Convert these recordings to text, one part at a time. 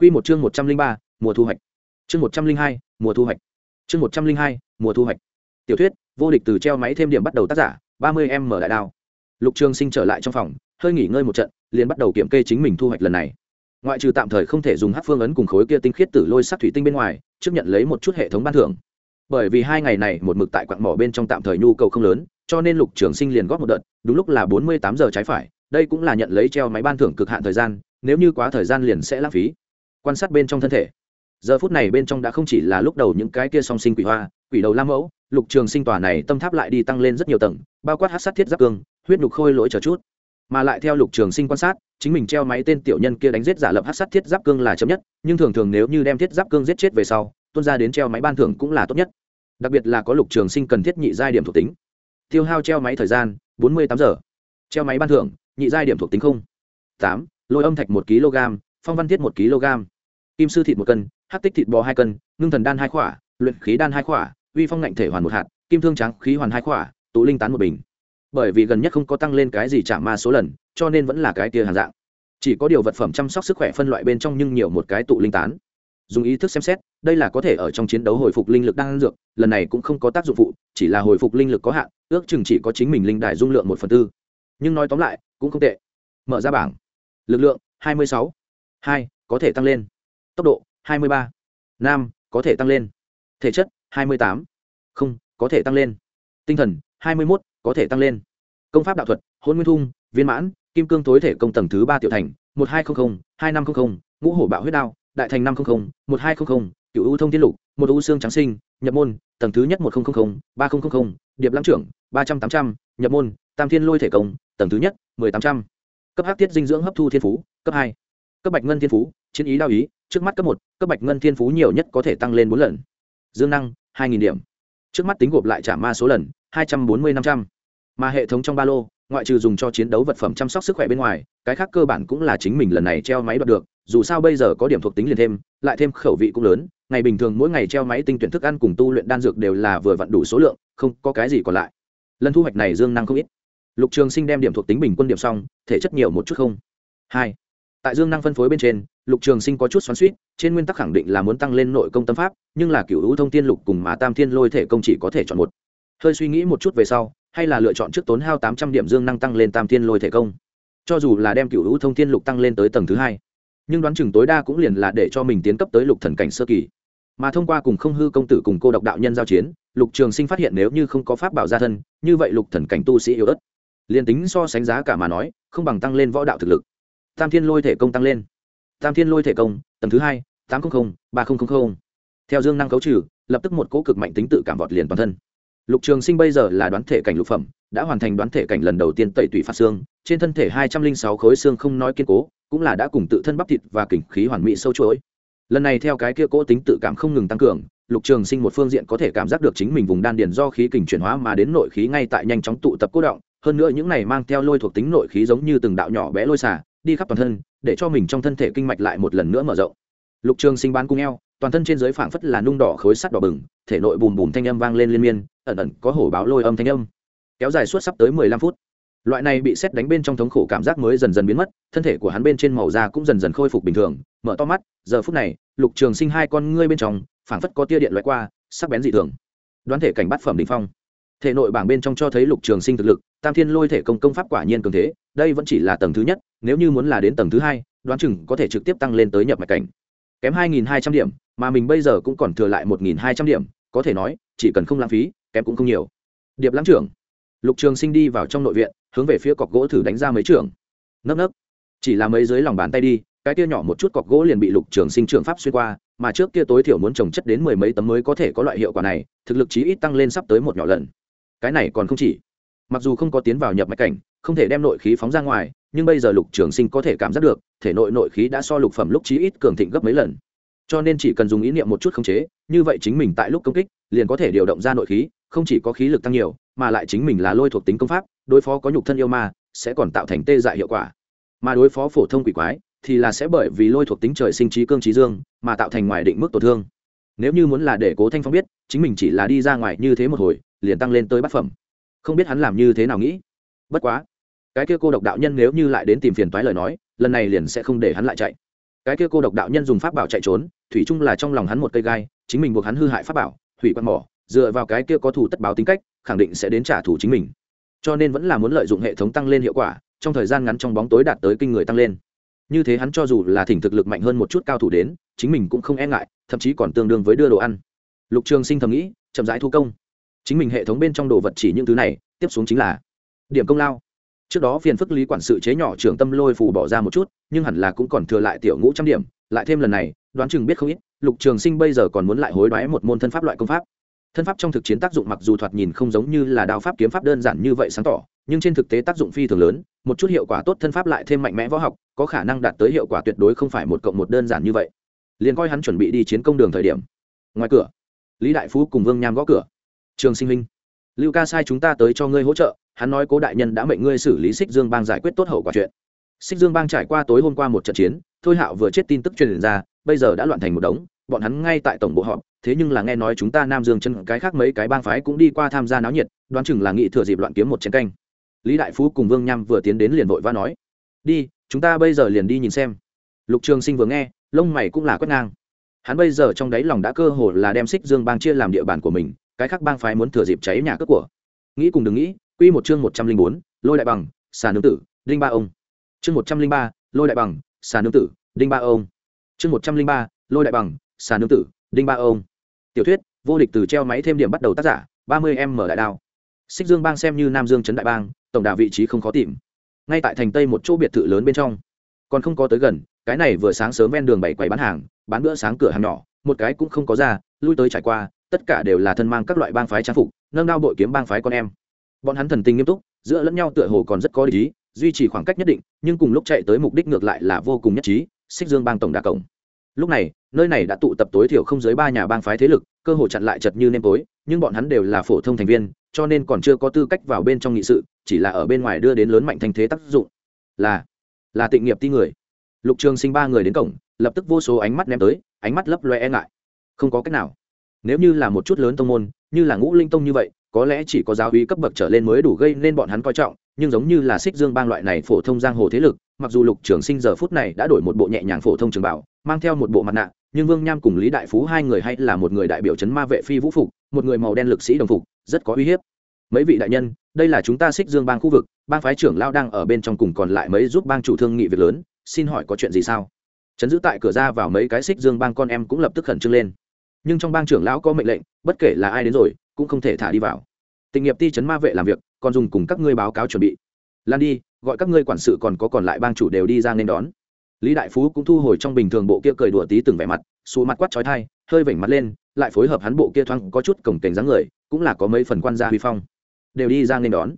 Quy một chương một trăm linh ba, mùa thu hoạch. Chương một trăm linh hai, mùa thu hoạch. Chương một trăm linh hai, mùa thu hoạch. Tiểu thuyết, vô địch từ treo máy thêm điểm bắt đầu tác giả, ba mươi m mở đại đao. Lục trường sinh trở lại trong phòng, hơi nghỉ ngơi một trận, liền bắt đầu kiểm kê chính mình thu hoạch lần này. Ngoại trừ tạm thời không thể dùng Hắc phương ấn cùng khối kia tinh khiết tử lôi sắc thủy tinh bên ngoài, trước nhận lấy một chút hệ thống ban thưởng. Bởi vì hai ngày này một mực tại quặng mỏ bên trong tạm thời nhu cầu không lớn, cho nên lục trường sinh liền góp một đợt, đúng lúc là bốn mươi tám giờ trái phải, đây cũng là nhận lấy treo máy ban thưởng cực hạn thời gian, nếu như quá thời gian liền sẽ lãng phí quan sát bên trong thân thể. Giờ phút này bên trong đã không chỉ là lúc đầu những cái kia song sinh quỷ hoa, quỷ đầu lam mẫu, lục trường sinh tòa này tâm tháp lại đi tăng lên rất nhiều tầng, bao quát hát sát thiết giáp cương, huyết nhục khôi lỗi chờ chút. Mà lại theo lục trường sinh quan sát, chính mình treo máy tên tiểu nhân kia đánh giết giả lập hát sát thiết giáp cương là chấm nhất, nhưng thường thường nếu như đem thiết giáp cương giết chết về sau, tuôn ra đến treo máy ban thưởng cũng là tốt nhất. Đặc biệt là có lục trường sinh cần thiết nhị giai điểm thuộc tính. Tiêu hao treo máy thời gian, bốn mươi tám giờ. Treo máy ban thưởng, nhị giai điểm thuộc tính không. Tám. Lôi âm thạch một kg phong văn thiết một kg, kim sư thịt một cân hát tích thịt bò hai cân, ngưng thần đan hai khỏa, luyện khí đan hai khỏa, uy phong ngạnh thể hoàn một hạt, kim thương trắng khí hoàn hai khỏa, tụ linh tán một bình. Bởi vì gần nhất không có tăng lên cái gì trả ma số lần, cho nên vẫn là cái kia hàng dạng. Chỉ có điều vật phẩm chăm sóc sức khỏe phân loại bên trong nhưng nhiều một cái tụ linh tán. Dùng ý thức xem xét, đây là có thể ở trong chiến đấu hồi phục linh lực đang dược, lần này cũng không có tác dụng phụ, chỉ là hồi phục linh lực có hạn, ước chừng chỉ có chính mình linh đài dung lượng một phần tư. Nhưng nói tóm lại, cũng không tệ. Mở ra bảng. Lực lượng 26 hai, có thể tăng lên tốc độ 23. nam, có thể tăng lên thể chất 28. không, có thể tăng lên tinh thần 21. có thể tăng lên công pháp đạo thuật, hôn nguyên thung, viên mãn, kim cương tối thể công tầng thứ ba tiểu thành, một hai trăm linh hai năm trăm linh ngũ hổ bạo huyết đao, đại thành năm trăm linh một hai trăm linh cựu ưu thông tiên lục, một ưu xương trắng sinh, nhập môn, tầng thứ nhất một nghìn ba nghìn điệp lãng trưởng, ba trăm tám trăm, nhập môn, tam thiên lôi thể công, tầng thứ nhất mười tám trăm cấp hắc tiết dinh dưỡng hấp thu thiên phú, cấp hai cấp bạch ngân thiên phú, chiến ý đao ý, trước mắt cấp một, cấp bạch ngân thiên phú nhiều nhất có thể tăng lên bốn lần. Dương năng, hai nghìn điểm. Trước mắt tính gộp lại trả ma số lần, hai trăm bốn mươi năm trăm. Mà hệ thống trong ba lô, ngoại trừ dùng cho chiến đấu vật phẩm chăm sóc sức khỏe bên ngoài, cái khác cơ bản cũng là chính mình lần này treo máy đoạt được, dù sao bây giờ có điểm thuộc tính liền thêm, lại thêm khẩu vị cũng lớn, ngày bình thường mỗi ngày treo máy tinh tuyển thức ăn cùng tu luyện đan dược đều là vừa vặn đủ số lượng, không có cái gì còn lại. Lần thu hoạch này dương năng không ít. Lục trường sinh đem điểm thuộc tính bình quân điểm xong, thể chất nhiều một chút không? Hai tại dương năng phân phối bên trên, lục trường sinh có chút xoắn suýt trên nguyên tắc khẳng định là muốn tăng lên nội công tâm pháp, nhưng là cựu hữu thông tiên lục cùng mà tam thiên lôi thể công chỉ có thể chọn một. Hơi suy nghĩ một chút về sau, hay là lựa chọn trước tốn hao tám trăm điểm dương năng tăng lên tam thiên lôi thể công. Cho dù là đem cựu hữu thông tiên lục tăng lên tới tầng thứ hai, nhưng đoán chừng tối đa cũng liền là để cho mình tiến cấp tới lục thần cảnh sơ kỳ. Mà thông qua cùng không hư công tử cùng cô độc đạo nhân giao chiến, lục trường sinh phát hiện nếu như không có pháp bảo gia thân, như vậy lục thần cảnh tu sĩ yếu ớt. Liền tính so sánh giá cả mà nói, không bằng tăng lên võ đạo thực lực tam thiên lôi thể công tăng lên. Tam thiên lôi thể công, tầng thứ hai, tám trăm linh ba nghìn theo dương năng cấu trừ, lập tức một cỗ cực mạnh tính tự cảm vọt liền toàn thân. Lục trường sinh bây giờ là đoán thể cảnh lục phẩm, đã hoàn thành đoán thể cảnh lần đầu tiên tẩy tủy phạt xương, trên thân thể hai trăm linh sáu khối xương không nói kiên cố, cũng là đã cùng tự thân bắp thịt và kình khí hoàn mỹ sâu chuỗi. Lần này theo cái kia cỗ tính tự cảm không ngừng tăng cường, lục trường sinh một phương diện có thể cảm giác được chính mình vùng đan điền do khí kình chuyển hóa mà đến nội khí ngay tại nhanh chóng tụ tập cố động, hơn nữa những này mang theo lôi thuộc tính nội khí giống như từng đạo nhỏ bé lôi xả đi khắp toàn thân, để cho mình trong thân thể kinh mạch lại một lần nữa mở rộng. Lục trường sinh bán cung eo, toàn thân trên dưới phảng phất là nung đỏ khối sắt đỏ bừng, thể nội bùm bùm thanh âm vang lên liên miên, ẩn ẩn có hổ báo lôi âm thanh âm. Kéo dài suốt sắp tới mười lăm phút. Loại này bị xét đánh bên trong thống khổ cảm giác mới dần dần biến mất, thân thể của hắn bên trên màu da cũng dần dần khôi phục bình thường, mở to mắt, giờ phút này, lục trường sinh hai con ngươi bên trong, phảng phất có tia điện loại qua, sắc bén dị thường. Đoán thể cảnh bát phẩm đ ỉ n h phong. Thể nội bảng bên trong cho thấy lục trường sinh thực lực, tam thiên lôi thể công công pháp quả nhiên cường thế đây vẫn chỉ là tầng thứ nhất, nếu như muốn là đến tầng thứ hai, đoán chừng có thể trực tiếp tăng lên tới nhập mạch cảnh. Kém hai nghìn hai trăm điểm, mà mình bây giờ cũng còn thừa lại một nghìn hai trăm điểm, có thể nói, chỉ cần không lãng phí, kém cũng không nhiều. Điệp lãng trưởng. Lục trường sinh đi vào trong nội viện, hướng về phía cọc gỗ thử đánh ra mấy trưởng. Nấc nấc. Chỉ là mấy dưới lòng bàn tay đi, cái kia nhỏ một chút cọc gỗ liền bị lục trường sinh trường pháp xuyên qua, mà trước kia tối thiểu muốn trồng chất đến mười mấy tấm mới có thể có loại hiệu quả này, thực lực chí ít tăng lên sắp tới một nhỏ lần. Cái này còn không chỉ. Mặc dù không có tiến vào nhập mạch cảnh không thể đem nội khí phóng ra ngoài, nhưng bây giờ lục trường sinh có thể cảm giác được, thể nội nội khí đã so lục phẩm lúc chí ít cường thịnh gấp mấy lần. Cho nên chỉ cần dùng ý niệm một chút khống chế, như vậy chính mình tại lúc công kích, liền có thể điều động ra nội khí, không chỉ có khí lực tăng nhiều, mà lại chính mình là lôi thuộc tính công pháp, đối phó có nhục thân yêu ma, sẽ còn tạo thành tê dại hiệu quả. Mà đối phó phổ thông quỷ quái, thì là sẽ bởi vì lôi thuộc tính trời sinh trí cương trí dương, mà tạo thành ngoài định mức tổn thương. Nếu như muốn là để cố thanh phong biết, chính mình chỉ là đi ra ngoài như thế một hồi, liền tăng lên tới bát phẩm. Không biết hắn làm như thế nào nghĩ. Bất quá cái kia cô độc đạo nhân nếu như lại đến tìm phiền toái lời nói, lần này liền sẽ không để hắn lại chạy. Cái kia cô độc đạo nhân dùng pháp bảo chạy trốn, thủy chung là trong lòng hắn một cây gai, chính mình buộc hắn hư hại pháp bảo hủy quan mỏ, dựa vào cái kia có thủ tất báo tính cách, khẳng định sẽ đến trả thù chính mình. Cho nên vẫn là muốn lợi dụng hệ thống tăng lên hiệu quả, trong thời gian ngắn trong bóng tối đạt tới kinh người tăng lên. Như thế hắn cho dù là thỉnh thực lực mạnh hơn một chút cao thủ đến, chính mình cũng không e ngại, thậm chí còn tương đương với đưa đồ ăn. Lục trường sinh thầm nghĩ, chậm rãi thu công. Chính mình hệ thống bên trong đồ vật chỉ những thứ này, tiếp xuống chính là điểm công lao trước đó phiền phức lý quản sự chế nhỏ trưởng tâm lôi phù bỏ ra một chút, nhưng hẳn là cũng còn thừa lại tiểu ngũ trăm điểm, lại thêm lần này, đoán chừng biết không ít, lục trường sinh bây giờ còn muốn lại hối đoái một môn thân pháp loại công pháp. Thân pháp trong thực chiến tác dụng mặc dù thoạt nhìn không giống như là đao pháp kiếm pháp đơn giản như vậy sáng tỏ, nhưng trên thực tế tác dụng phi thường lớn, một chút hiệu quả tốt thân pháp lại thêm mạnh mẽ võ học, có khả năng đạt tới hiệu quả tuyệt đối không phải một cộng một đơn giản như vậy. Liền coi hắn chuẩn bị đi chiến công đường thời điểm. Ngoài cửa, lý đại phú cùng vương nham gõ cửa. Trường sinh minh lưu ca sai chúng ta tới cho ngươi hỗ trợ hắn nói cố đại nhân đã mệnh ngươi xử lý xích dương bang giải quyết tốt hậu quả chuyện. Xích dương bang trải qua tối hôm qua một trận chiến, thôi hạo vừa chết tin tức truyền ra, bây giờ đã loạn thành một đống, bọn hắn ngay tại tổng bộ họp, thế nhưng là nghe nói chúng ta nam dương chân cái khác mấy cái bang phái cũng đi qua tham gia náo nhiệt, đoán chừng là nghị thừa dịp loạn kiếm một chiến canh. Lý đại phú cùng vương nham vừa tiến đến liền vội và nói, đi, chúng ta bây giờ liền đi nhìn xem. Lục trường sinh vừa nghe, lông mày cũng là quét ngang. Hắn bây giờ trong đáy lòng đã cơ hồ là đem xích dương bang chia làm địa bàn của mình, cái khác bang phái muốn thừa dịp cháy nhà cướp của. Nghĩ cùng đừng nghĩ quy một chương một trăm linh bốn, lôi đại bằng, xà nương tử, đinh ba ông. Chương một trăm linh ba, lôi đại bằng, xà nương tử, đinh ba ông. Chương một trăm linh ba, lôi đại bằng, xà nương tử, đinh ba ông. Tiểu thuyết, vô địch từ treo máy thêm điểm bắt đầu tác giả, ba mươi em mở đại đao. Xích dương bang xem như nam dương trấn đại bang, tổng đà vị trí không khó tìm. Ngay tại thành tây một chỗ biệt thự lớn bên trong. Còn không có tới gần, cái này vừa sáng sớm ven đường bảy quầy bán hàng, bán bữa sáng cửa hàng nhỏ, một cái cũng không có ra, lui tới trải qua, tất cả đều là thân mang các loại bang phái trang phục, nâng đao bội kiếm bang phái con em bọn hắn thần tình nghiêm túc, giữa lẫn nhau tựa hồ còn rất có lý, duy trì khoảng cách nhất định, nhưng cùng lúc chạy tới mục đích ngược lại là vô cùng nhất trí, xích dương bang tổng đà cổng lúc này, nơi này đã tụ tập tối thiểu không dưới ba nhà bang phái thế lực, cơ hội chặn lại chật như nêm tối, nhưng bọn hắn đều là phổ thông thành viên, cho nên còn chưa có tư cách vào bên trong nghị sự, chỉ là ở bên ngoài đưa đến lớn mạnh thành thế tác dụng. Là là tịnh nghiệp ti người. Lục trường sinh ba người đến cổng, lập tức vô số ánh mắt ném tới, ánh mắt lấp loe e ngại. Không có cách nào. Nếu như là một chút lớn tông môn, như là ngũ linh tông như vậy có lẽ chỉ có giáo uy cấp bậc trở lên mới đủ gây nên bọn hắn coi trọng, nhưng giống như là xích dương bang loại này phổ thông giang hồ thế lực, mặc dù lục trường sinh giờ phút này đã đổi một bộ nhẹ nhàng phổ thông trường bảo mang theo một bộ mặt nạ, nhưng vương nham cùng lý đại phú hai người hay là một người đại biểu chấn ma vệ phi vũ phục, một người màu đen lực sĩ đồng phục, rất có uy hiếp. Mấy vị đại nhân, đây là chúng ta xích dương bang khu vực, bang phái trưởng lao đang ở bên trong cùng còn lại mấy giúp bang chủ thương nghị việc lớn, xin hỏi có chuyện gì sao? Chấn giữ tại cửa ra vào mấy cái xích dương bang con em cũng lập tức khẩn trương lên. Nhưng trong bang trưởng lão có mệnh lệnh, bất kể là ai đến rồi cũng không thể thả đi vào. Tình nghiệp ti chấn ma vệ làm việc, còn dùng cùng các ngươi báo cáo chuẩn bị. Lan đi, gọi các ngươi quản sự còn có còn lại bang chủ đều đi ra nên đón. Lý đại phú cũng thu hồi trong bình thường bộ kia cười đùa tí từng vẻ mặt xù mặt quát trói thai, hơi vểnh mặt lên, lại phối hợp hắn bộ kia thoáng có chút cổng cảnh dáng người, cũng là có mấy phần quan gia huy phong. Đều đi ra nên đón.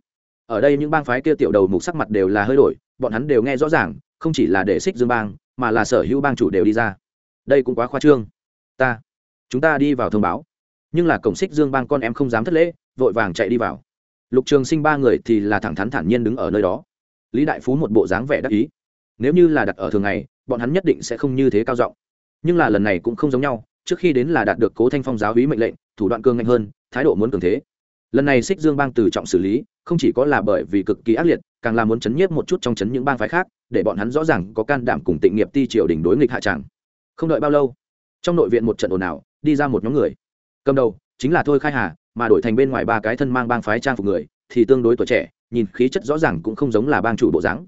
Ở đây những bang phái kia tiểu đầu mục sắc mặt đều là hơi đổi, bọn hắn đều nghe rõ ràng, không chỉ là để xích dương bang, mà là sở hữu bang chủ đều đi ra. Đây cũng quá khoa trương. Ta, chúng ta đi vào thông báo nhưng là cổng xích dương bang con em không dám thất lễ, vội vàng chạy đi vào. Lục trường sinh ba người thì là thẳng thắn thản nhiên đứng ở nơi đó. Lý đại phú một bộ dáng vẻ đắc ý. Nếu như là đặt ở thường ngày, bọn hắn nhất định sẽ không như thế cao giọng. Nhưng là lần này cũng không giống nhau, trước khi đến là đạt được cố thanh phong giáo hí mệnh lệnh, thủ đoạn cương ngạnh hơn, thái độ muốn cường thế. Lần này xích dương bang từ trọng xử lý, không chỉ có là bởi vì cực kỳ ác liệt, càng là muốn chấn nhiếp một chút trong chấn những bang phái khác, để bọn hắn rõ ràng có can đảm cùng tịnh nghiệp ti triều đình đối nghịch hạ tràng. Không đợi bao lâu, trong nội viện một trận ồn ào, đi ra một nhóm người cầm đầu, chính là thôi khai hà, mà đổi thành bên ngoài ba cái thân mang bang phái trang phục người, thì tương đối tuổi trẻ, nhìn khí chất rõ ràng cũng không giống là bang chủ bộ dáng.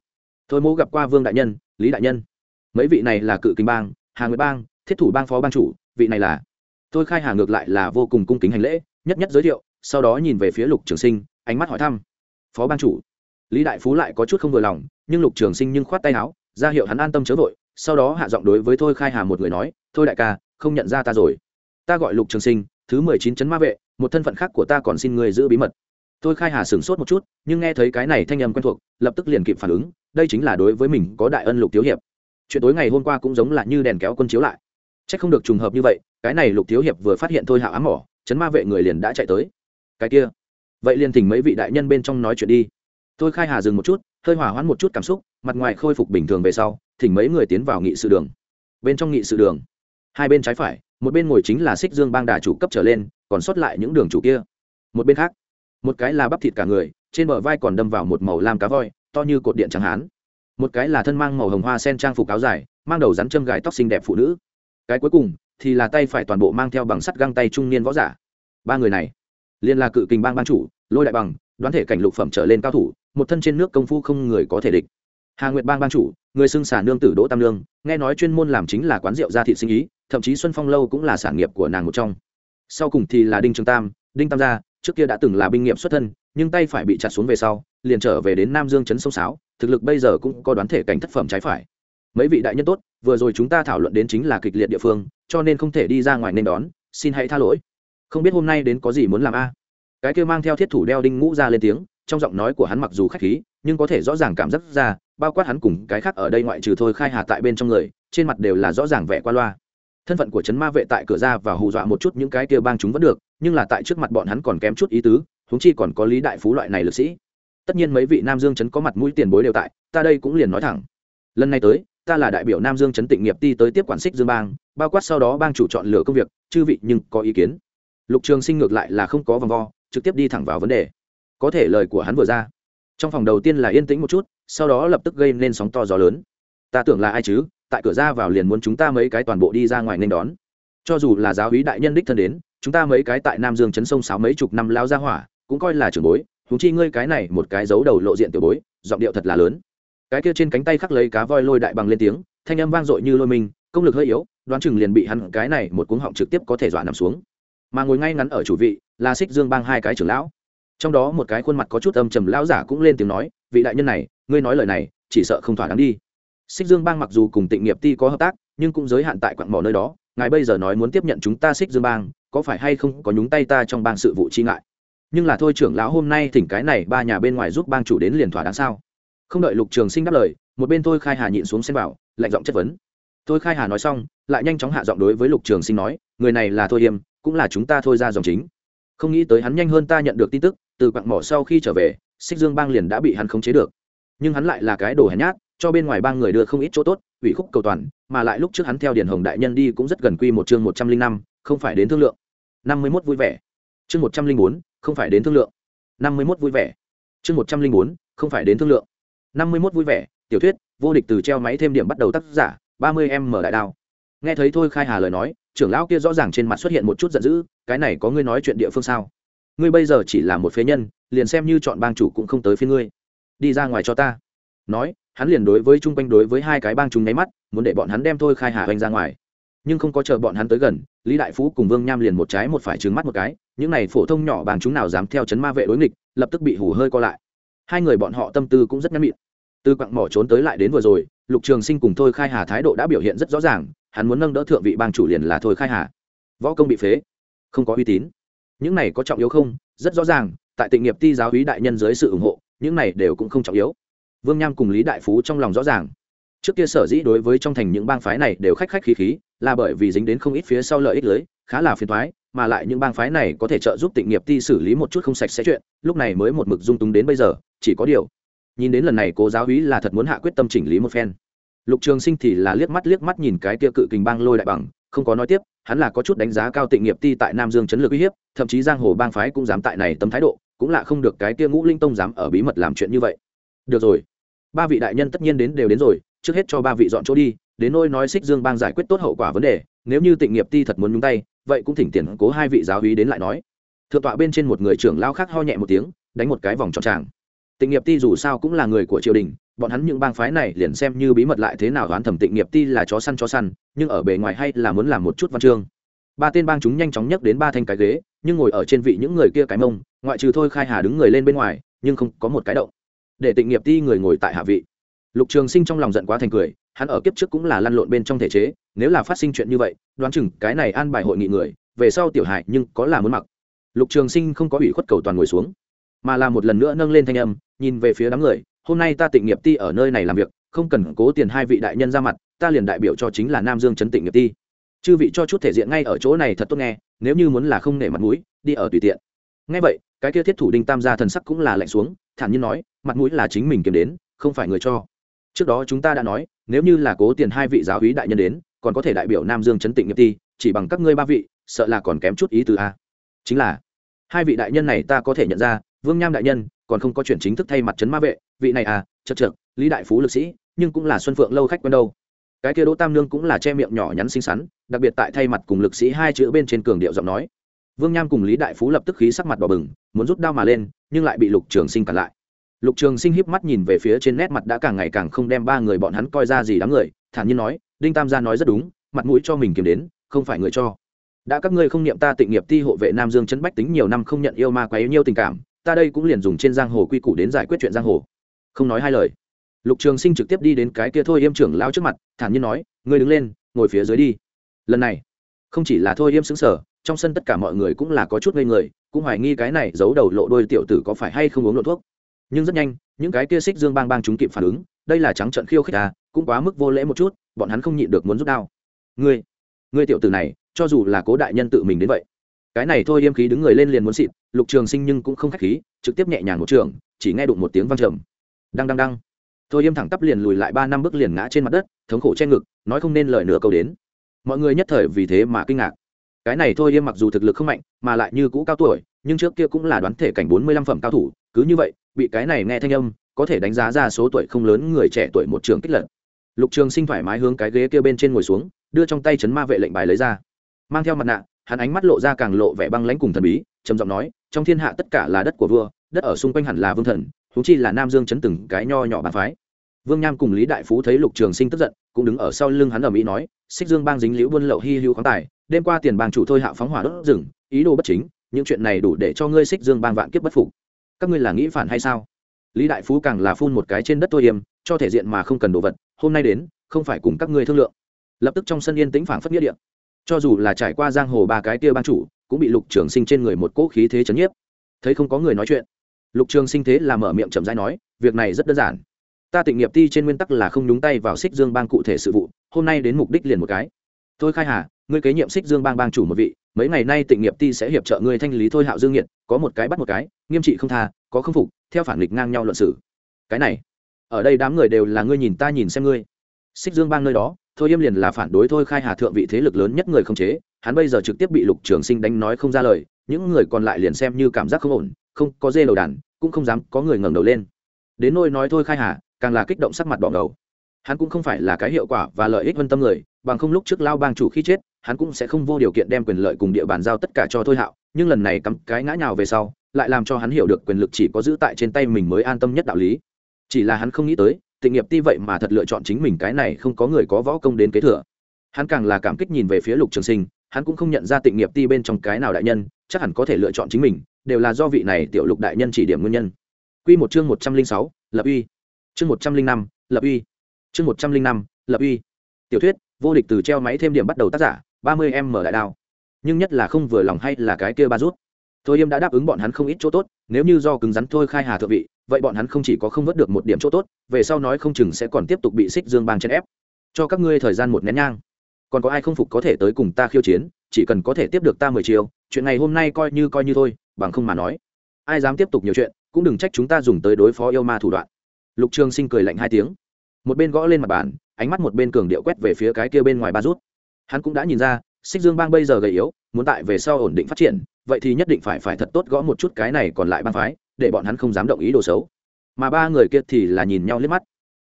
Thôi mô gặp qua vương đại nhân, lý đại nhân. Mấy vị này là cự kinh bang, hà nguyệt bang, thiết thủ bang phó bang chủ, vị này là thôi khai hà ngược lại là vô cùng cung kính hành lễ, nhất nhất giới thiệu, sau đó nhìn về phía lục trường sinh, ánh mắt hỏi thăm. Phó bang chủ. Lý đại phú lại có chút không vừa lòng, nhưng lục trường sinh nhưng khoát tay áo, ra hiệu hắn an tâm chớ vội, sau đó hạ giọng đối với thôi khai hà một người nói, thôi đại ca, không nhận ra ta rồi. Ta gọi lục trường sinh thứ mười chín chấn ma vệ, một thân phận khác của ta còn xin người giữ bí mật. Tôi khai hà sửng sốt một chút, nhưng nghe thấy cái này thanh âm quen thuộc, lập tức liền kịp phản ứng, đây chính là đối với mình có đại ân lục thiếu hiệp. Chuyện tối ngày hôm qua cũng giống là như đèn kéo quân chiếu lại. C h ắ c không được trùng hợp như vậy, cái này lục thiếu hiệp vừa phát hiện thôi hạ ám mỏ, chấn ma vệ người liền đã chạy tới. Cái kia. Vậy liền thỉnh mấy vị đại nhân bên trong nói chuyện đi. Tôi khai hà dừng một chút, hơi hỏa hoãn một chút cảm xúc, mặt ngoài khôi phục bình thường về sau, thỉnh mấy người tiến vào nghị sự đường. Bên trong nghị sự đường. Hai bên trái phải một bên ngồi chính là xích dương bang đà chủ cấp trở lên, còn sót lại những đường chủ kia. Một bên khác, một cái là bắp thịt cả người, trên bờ vai còn đâm vào một màu lam cá voi, to như cột điện chẳng hán. Một cái là thân mang màu hồng hoa sen trang phục áo dài, mang đầu rắn châm gài tóc xinh đẹp phụ nữ. Cái cuối cùng thì là tay phải toàn bộ mang theo bằng sắt găng tay trung niên võ giả. Ba người này liên là cự kình bang ban chủ, lôi đại bằng, đoán thể cảnh lục phẩm trở lên cao thủ, một thân trên nước công phu không người có thể địch hà nguyệt bang ban chủ, người xưng xả nương tử đỗ tam lương nghe nói chuyên môn làm chính là quán rượu gia thị sinh ý, thậm chí xuân phong lâu cũng là sản nghiệp của nàng một trong. Sau cùng thì là đinh trường tam, đinh tam gia, trước kia đã từng là binh nghiệp xuất thân, nhưng tay phải bị chặt xuống về sau, liền trở về đến nam dương chấn sông sáo, thực lực bây giờ cũng có đoán thể cảnh thất phẩm trái phải. Mấy vị đại nhân tốt, vừa rồi chúng ta thảo luận đến chính là kịch liệt địa phương, cho nên không thể đi ra ngoài nên đón, xin hãy tha lỗi. Không biết hôm nay đến có gì muốn làm a? Cái kia mang theo thiết thủ đeo đinh ngũ ra lên tiếng, trong giọng nói của hắn mặc dù khách khí, nhưng có thể rõ ràng cảm giác ra bao quát hắn cùng cái khác ở đây ngoại trừ thôi khai hà tại bên trong người, trên mặt đều là rõ ràng vẻ qua loa. Thân phận của trấn ma vệ tại cửa ra và hù dọa một chút những cái kia bang chúng vẫn được, nhưng là tại trước mặt bọn hắn còn kém chút ý tứ húng chi còn có lý đại phú loại này lực sĩ. Tất nhiên mấy vị nam dương trấn có mặt mũi tiền bối đều tại, ta đây cũng liền nói thẳng. Lần này tới, ta là đại biểu nam dương trấn tịnh nghiệp ti tới tiếp quản xích dương bang, bao quát sau đó bang chủ chọn lựa công việc, chư vị nhưng có ý kiến. Lục trường sinh ngược lại là không có vòng vo, trực tiếp đi thẳng vào vấn đề. Có thể lời của hắn vừa ra trong phòng đầu tiên là yên tĩnh một chút, sau đó lập tức gây nên sóng to gió lớn. Ta tưởng là ai chứ, tại cửa ra vào liền muốn chúng ta mấy cái toàn bộ đi ra ngoài nên đón. Cho dù là giáo hí đại nhân đích thân đến, chúng ta mấy cái tại nam dương chấn sông sáu mấy chục năm lao ra hỏa, cũng coi là trưởng bối thú chi ngươi cái này một cái dấu đầu lộ diện tiểu bối, giọng điệu thật là lớn. Cái kia trên cánh tay khắc lấy cá voi lôi đại bằng lên tiếng, thanh âm vang dội như lôi mình, công lực hơi yếu, đoán chừng liền bị hắn cái này một cuống họng trực tiếp có thể dọa nằm xuống. Mà ngồi ngay ngắn ở chủ vị là xích dương bang hai cái trưởng lão trong đó một cái khuôn mặt có chút âm trầm lão giả cũng lên tiếng nói, vị đại nhân này, ngươi nói lời này, chỉ sợ không thỏa đáng đi. Xích dương bang mặc dù cùng tịnh nghiệp ti có hợp tác, nhưng cũng giới hạn tại quặng mỏ nơi đó. Ngài bây giờ nói muốn tiếp nhận chúng ta xích dương bang, có phải hay không có nhúng tay ta trong bang sự vụ chi ngại? Nhưng là thôi trưởng lão hôm nay thỉnh cái này ba nhà bên ngoài giúp bang chủ đến liền thỏa đáng sao? Không đợi lục trường sinh đáp lời, một bên thôi khai hà nhịn xuống xem vào, lạnh giọng chất vấn. Thôi khai hà nói xong, lại nhanh chóng hạ giọng đối với lục trường sinh nói, người này là thôi hiêm, cũng là chúng ta thôi ra dòng chính. Không nghĩ tới hắn nhanh hơn ta nhận được tin tức từ quặng mỏ sau khi trở về, xích dương bang liền đã bị hắn khống chế được. Nhưng hắn lại là cái đồ hèn nhát, cho bên ngoài bang người đưa không ít chỗ tốt, ủy khúc cầu toàn, mà lại lúc trước hắn theo điển hồng đại nhân đi cũng rất gần quy một chương một trăm linh năm, không phải đến thương lượng. Năm mươi mốt vui vẻ. Chương một trăm linh bốn, không phải đến thương lượng. Năm mươi mốt vui vẻ. Chương một trăm linh bốn, không phải đến thương lượng. Năm mươi mốt vui vẻ, tiểu thuyết, vô địch từ treo máy thêm điểm bắt đầu tác giả, ba mươi em mở đại đao. Nghe thấy thôi khai hà lời nói, trưởng lão kia rõ ràng trên mặt xuất hiện một chút giận dữ, cái này có ngươi nói chuyện địa phương sao? Ngươi bây giờ chỉ là một phế nhân, liền xem như chọn bang chủ cũng không tới phía ngươi. Đi ra ngoài cho ta. Nói, hắn liền đối với chung quanh đối với hai cái bang chúng nháy mắt, muốn để bọn hắn đem thôi khai hà hoành ra ngoài. Nhưng không có chờ bọn hắn tới gần, lý đại phú cùng vương nham liền một trái một phải trứng mắt một cái, những này phổ thông nhỏ bàng chúng nào dám theo chấn ma vệ đối nghịch, lập tức bị hủ hơi co lại. Hai người bọn họ tâm tư cũng rất nhắn mịn. Từ quặng mỏ trốn tới lại đến vừa rồi, lục trường sinh cùng thôi khai hà thái độ đã biểu hiện rất rõ ràng, hắn muốn nâng đỡ thượng vị bang chủ liền là thôi khai hà. Võ công bị phế, không có uy tín những này có trọng yếu không? Rất rõ ràng, tại tịnh nghiệp ti giáo hí đại nhân dưới sự ủng hộ, những này đều cũng không trọng yếu. Vương nham cùng lý đại phú trong lòng rõ ràng. Trước kia sở dĩ đối với trong thành những bang phái này đều khách khách khí khí, là bởi vì dính đến không ít phía sau lợi ích lưới, khá là phiền thoái mà lại những bang phái này có thể trợ giúp tịnh nghiệp ti xử lý một chút không sạch sẽ chuyện, lúc này mới một mực dung túng đến bây giờ, chỉ có điều. Nhìn đến lần này cố giáo hí là thật muốn hạ quyết tâm chỉnh lý một phen. Lục trường sinh thì là liếc mắt liếc mắt nhìn cái kia cự kình bang lôi đại bằng không có nói tiếp, hắn là có chút đánh giá cao tịnh nghiệp ti tại nam dương chấn lực uy hiếp, thậm chí giang hồ bang phái cũng dám tại này tấm thái độ, cũng là không được cái kia ngũ linh tông dám ở bí mật làm chuyện như vậy. Được rồi. Ba vị đại nhân tất nhiên đến đều đến rồi, trước hết cho ba vị dọn chỗ đi, đến nôi nói xích dương bang giải quyết tốt hậu quả vấn đề, nếu như tịnh nghiệp ti thật muốn nhúng tay, vậy cũng thỉnh tiền cố hai vị giáo hí đến lại nói. Thượng tọa bên trên một người trưởng lao khác ho nhẹ một tiếng, đánh một cái vòng tròn tràng tịnh nghiệp ti dù sao cũng là người của triều đình, bọn hắn những bang phái này liền xem như bí mật lại thế nào đoán thẩm tịnh nghiệp ti là chó săn chó săn, nhưng ở bề ngoài hay là muốn làm một chút văn chương. Ba tên bang chúng nhanh chóng nhấc đến ba thanh cái ghế, nhưng ngồi ở trên vị những người kia cái mông, ngoại trừ thôi khai hà đứng người lên bên ngoài, nhưng không có một cái động. Để tịnh nghiệp ti người ngồi tại hạ vị. Lục trường sinh trong lòng giận quá thành cười, hắn ở kiếp trước cũng là lăn lộn bên trong thể chế, nếu là phát sinh chuyện như vậy, đoán chừng cái này an bài hội nghị người, về sau tiểu hại nhưng có là muốn mặc. Lục trường sinh không có ủy khuất cầu toàn ngồi xuống, mà là một lần nữa nâng lên thanh âm nhìn về phía đám người, hôm nay ta tịnh nghiệp ti ở nơi này làm việc, không cần cố tiền hai vị đại nhân ra mặt, ta liền đại biểu cho chính là nam dương chấn tịnh nghiệp ti. Chư vị cho chút thể diện ngay ở chỗ này thật tốt nghe, nếu như muốn là không nể mặt mũi, đi ở tùy tiện. Nghe vậy, cái kia thiết thủ đinh tam gia thần sắc cũng là lạnh xuống, thản nhiên nói, mặt mũi là chính mình kiếm đến, không phải người cho. Trước đó chúng ta đã nói, nếu như là cố tiền hai vị giáo hí đại nhân đến, còn có thể đại biểu nam dương chấn tịnh nghiệp ti, chỉ bằng các ngươi ba vị, sợ là còn kém chút ý từ a. Chính là, hai vị đại nhân này ta có thể nhận ra vương nham đại nhân, còn không có chuyện chính thức thay mặt trấn ma vệ, vị này à chật chật lý đại phú lực sĩ, nhưng cũng là xuân phượng lâu khách quen đâu. Cái kia đỗ tam nương cũng là che miệng nhỏ nhắn xinh xắn, đặc biệt tại thay mặt cùng lực sĩ hai chữ bên trên cường điệu giọng nói. Vương nham cùng lý đại phú lập tức khí sắc mặt đỏ bừng, muốn rút đao mà lên, nhưng lại bị lục trường sinh cản lại. Lục trường sinh híp mắt nhìn về phía trên nét mặt đã càng ngày càng không đem ba người bọn hắn coi ra gì đám người, thản nhiên nói, đinh tam gia nói rất đúng, mặt mũi cho mình kiếm đến, không phải người cho. Đã các ngươi không niệm ta tịnh nghiệp ti hộ vệ nam dương chấn bách tính nhiều năm không nhận yêu ma quá yêu nhiêu tình cảm ta đây cũng liền dùng trên giang hồ quy củ đến giải quyết chuyện giang hồ. Không nói hai lời. Lục trường sinh trực tiếp đi đến cái kia thôi yêm trưởng lao trước mặt, thản nhiên nói, ngươi đứng lên, ngồi phía dưới đi. Lần này, không chỉ là thôi yêm xứng sở trong sân tất cả mọi người cũng là có chút ngây người, cũng hoài nghi cái này giấu đầu lộ đôi tiểu tử có phải hay không uống lộ thuốc. Nhưng rất nhanh, những cái kia xích dương bang bang chúng kịp phản ứng, đây là trắng trận khiêu khích à cũng quá mức vô lễ một chút, bọn hắn không nhịn được muốn rút đao. Ngươi ngươi tiểu tử này, cho dù là cố đại nhân tự mình đến vậy cái này thôi yêm khí đứng người lên liền muốn xịt, lục trường sinh nhưng cũng không khách khí, trực tiếp nhẹ nhàng một trường, chỉ nghe đụng một tiếng vang trầm. Đăng đăng đăng. Thôi yêm thẳng tắp liền lùi lại ba năm bước liền ngã trên mặt đất, thống khổ che ngực, nói không nên lời nửa câu đến. Mọi người nhất thời vì thế mà kinh ngạc. Cái này thôi yêm mặc dù thực lực không mạnh, mà lại như cũ cao tuổi, nhưng trước kia cũng là đoán thể cảnh bốn mươi lăm phẩm cao thủ, cứ như vậy, bị cái này nghe thanh âm, có thể đánh giá ra số tuổi không lớn người trẻ tuổi một trường kích lật. Lục trường sinh thoải mái hướng cái ghế kia bên trên ngồi xuống, đưa trong tay chấn ma vệ lệnh bài lấy ra. Mang theo mặt nạ hắn ánh mắt lộ ra càng lộ vẻ băng lãnh cùng thần bí, trầm giọng nói, trong thiên hạ tất cả là đất của vua, đất ở xung quanh hẳn là vương thần thú chi là nam dương chấn từng cái nho nhỏ bàn phái. Vương nham cùng lý đại phú thấy lục trường sinh tức giận, cũng đứng ở sau lưng hắn ở mỹ nói, xích dương bang dính liễu buôn lậu hy hữu khoáng tài, đêm qua tiền bang chủ thôi hạ phóng hỏa đốt rừng, ý đồ bất chính, những chuyện này đủ để cho ngươi xích dương bang vạn kiếp bất phục. Các ngươi là nghĩ phản hay sao? Lý đại phú càng là phun một cái trên đất tôi hiểm cho thể diện mà không cần đồ vật, hôm nay đến, không phải cùng các ngươi thương lượng. Lập tức trong sân yên tĩnh phảng phất nghĩa điện cho dù là trải qua giang hồ ba cái kia ban chủ, cũng bị lục trường sinh trên người một cỗ khí thế chấn nhiếp. Thấy không có người nói chuyện, lục trường sinh thế là mở miệng chậm dãi nói, việc này rất đơn giản. Ta tịnh nghiệp ti trên nguyên tắc là không nhúng tay vào xích dương bang cụ thể sự vụ, hôm nay đến mục đích liền một cái. Tôi khai hà, ngươi kế nhiệm xích dương bang bang chủ một vị, mấy ngày nay tịnh nghiệp ti sẽ hiệp trợ ngươi thanh lý thôi hạo dương nghiệt, có một cái bắt một cái, nghiêm trị không tha, có không phục, theo phản nghịch ngang nhau luận xử. Cái này, ở đây đám người đều là ngươi nhìn ta nhìn xem ngươi. Xích dương bang nơi đó thôi yêm liền là phản đối thôi khai hà thượng vị thế lực lớn nhất người không chế, hắn bây giờ trực tiếp bị lục trường sinh đánh nói không ra lời, những người còn lại liền xem như cảm giác không ổn, không có dê đầu đàn, cũng không dám có người ngẩng đầu lên. Đến nôi nói thôi khai hà, càng là kích động sắc mặt đỏ ngầu. Hắn cũng không phải là cái hiệu quả và lợi ích vân tâm người, bằng không lúc trước lao bang chủ khi chết, hắn cũng sẽ không vô điều kiện đem quyền lợi cùng địa bàn giao tất cả cho thôi hạo, nhưng lần này cắm cái ngã nhào về sau, lại làm cho hắn hiểu được quyền lực chỉ có giữ tại trên tay mình mới an tâm nhất đạo lý. Chỉ là hắn không nghĩ tới tịnh nghiệp ti vậy mà thật lựa chọn chính mình cái này không có người có võ công đến kế thừa. Hắn càng là cảm kích nhìn về phía lục trường sinh, hắn cũng không nhận ra tịnh nghiệp ti bên trong cái nào đại nhân, chắc hẳn có thể lựa chọn chính mình, đều là do vị này tiểu lục đại nhân chỉ điểm nguyên nhân. Quy một chương một trăm linh sáu, lập uy. Chương một trăm linh năm, lập uy. Chương một trăm linh năm, lập uy. Tiểu thuyết, vô địch từ treo máy thêm điểm bắt đầu tác giả, ba mươi em mở đại đao. Nhưng nhất là không vừa lòng hay là cái kia ba rút. Thôi yêm đã đáp ứng bọn hắn không ít chỗ tốt, nếu như do cứng rắn thôi khai hà thượng vị vậy bọn hắn không chỉ có không vớt được một điểm chỗ tốt, về sau nói không chừng sẽ còn tiếp tục bị xích dương bang chèn ép. Cho các ngươi thời gian một nén nhang. Còn có ai không phục có thể tới cùng ta khiêu chiến, chỉ cần có thể tiếp được ta mười chiều chuyện này hôm nay coi như coi như thôi, bằng không mà nói. Ai dám tiếp tục nhiều chuyện, cũng đừng trách chúng ta dùng tới đối phó yêu ma thủ đoạn. Lục trường sinh cười lạnh hai tiếng. Một bên gõ lên mặt bàn, ánh mắt một bên cường điệu quét về phía cái kia bên ngoài ba rút. Hắn cũng đã nhìn ra xích dương bang bây giờ gầy yếu, muốn tại về sau ổn định phát triển, vậy thì nhất định phải phải thật tốt gõ một chút cái này còn lại bang phái để bọn hắn không dám động ý đồ xấu. Mà ba người kia thì là nhìn nhau liếc mắt.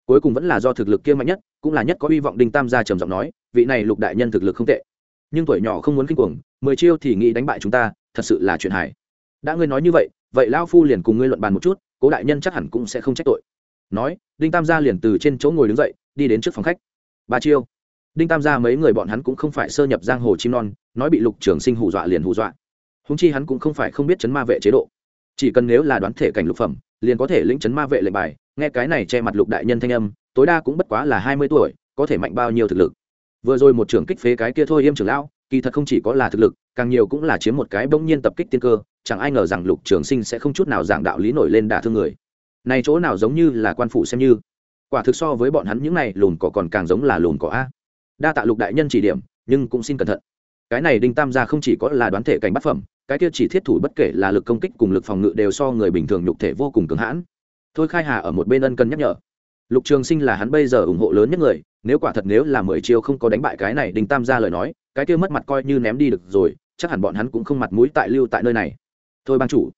Cuối cùng vẫn là do thực lực kia mạnh nhất, cũng là nhất có hy vọng đinh tam gia trầm giọng nói, vị này lục đại nhân thực lực không tệ. Nhưng tuổi nhỏ không muốn kinh cuồng, mười chiêu thì nghĩ đánh bại chúng ta, thật sự là chuyện hài. Đã ngươi nói như vậy vậy lao phu liền cùng ngươi luận bàn một chút, cố đại nhân chắc hẳn cũng sẽ không trách tội. Nói, đinh tam gia liền từ trên chỗ ngồi đứng dậy, đi đến trước phòng khách. Ba chiêu. Đinh tam gia mấy người bọn hắn cũng không phải sơ nhập giang hồ chim non, nói bị lục trường sinh hù dọa liền hù dọa. Húng chi hắn cũng không phải không biết chấn ma vệ chế độ chỉ cần nếu là đoán thể cảnh lục phẩm, liền có thể lĩnh chấn ma vệ lệnh bài, nghe cái này che mặt lục đại nhân thanh âm, tối đa cũng bất quá là hai mươi tuổi, có thể mạnh bao nhiêu thực lực. Vừa rồi một trưởng kích phế cái kia thôi yêm trưởng lão, kỳ thật không chỉ có là thực lực, càng nhiều cũng là chiếm một cái bỗng nhiên tập kích tiên cơ, chẳng ai ngờ rằng lục trường sinh sẽ không chút nào giảng đạo lý nổi lên đả thương người. Này chỗ nào giống như là quan phủ xem như. Quả thực so với bọn hắn những này, lùn cỏ còn càng giống là lùn cỏ a. Đa tạ lục đại nhân chỉ điểm, nhưng cũng xin cẩn thận. Cái này đinh tam gia không chỉ có là đoán thể cảnh bát phẩm cái kia chỉ thiết thủ bất kể là lực công kích cùng lực phòng ngự đều so người bình thường nhục thể vô cùng cứng hãn. Thôi khai hà ở một bên ân cần nhắc nhở. Lục trường sinh là hắn bây giờ ủng hộ lớn nhất người, nếu quả thật nếu là mười chiêu không có đánh bại cái này đinh tam ra lời nói, cái kia mất mặt coi như ném đi được rồi, chắc hẳn bọn hắn cũng không mặt mũi tại lưu tại nơi này. Thôi ban chủ,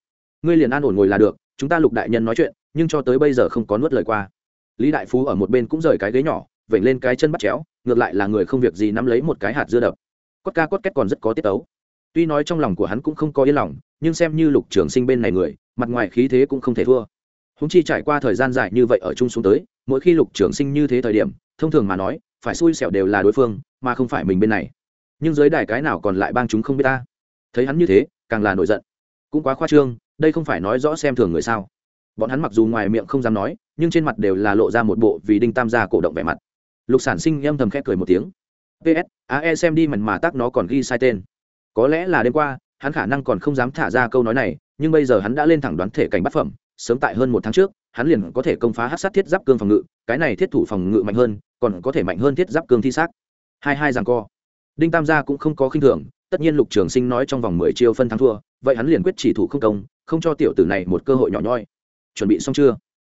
ngươi liền an ổn ngồi là được, chúng ta lục đại nhân nói chuyện, nhưng cho tới bây giờ không có nuốt lời qua. Lý đại phú ở một bên cũng rời cái ghế nhỏ, vểnh lên cái chân bắt chéo, ngược lại là người không việc gì nắm lấy một cái hạt dưa đập. Cốt ca cốt két còn rất có tiết tấu tuy nói trong lòng của hắn cũng không có yên lòng, nhưng xem như lục trường sinh bên này người, mặt ngoài khí thế cũng không thể thua. Húng chi trải qua thời gian dài như vậy ở chung xuống tới, mỗi khi lục trường sinh như thế thời điểm, thông thường mà nói, phải xui xẻo đều là đối phương, mà không phải mình bên này. Nhưng dưới đài cái nào còn lại bang chúng không biết ta. Thấy hắn như thế, càng là nổi giận. Cũng quá khoa trương, đây không phải nói rõ xem thường người sao. Bọn hắn mặc dù ngoài miệng không dám nói, nhưng trên mặt đều là lộ ra một bộ vì đinh tam gia cổ động vẻ mặt. Lục sản sinh âm thầm khẽ cười một tiếng. Ps ae xem đi mần mà tác nó còn ghi sai tên có lẽ là đêm qua, hắn khả năng còn không dám thả ra câu nói này, nhưng bây giờ hắn đã lên thẳng đoán thể cảnh bát phẩm, sớm tại hơn một tháng trước, hắn liền có thể công phá hát sát thiết giáp cương phòng ngự, cái này thiết thủ phòng ngự mạnh hơn, còn có thể mạnh hơn thiết giáp cương thi xác. Hai hai rằng co. Đinh tam gia cũng không có khinh thường, tất nhiên lục trường sinh nói trong vòng mười chiêu phân thắng thua, vậy hắn liền quyết chỉ thủ không công, không cho tiểu tử này một cơ hội nhỏ nhoi. Chuẩn bị xong chưa?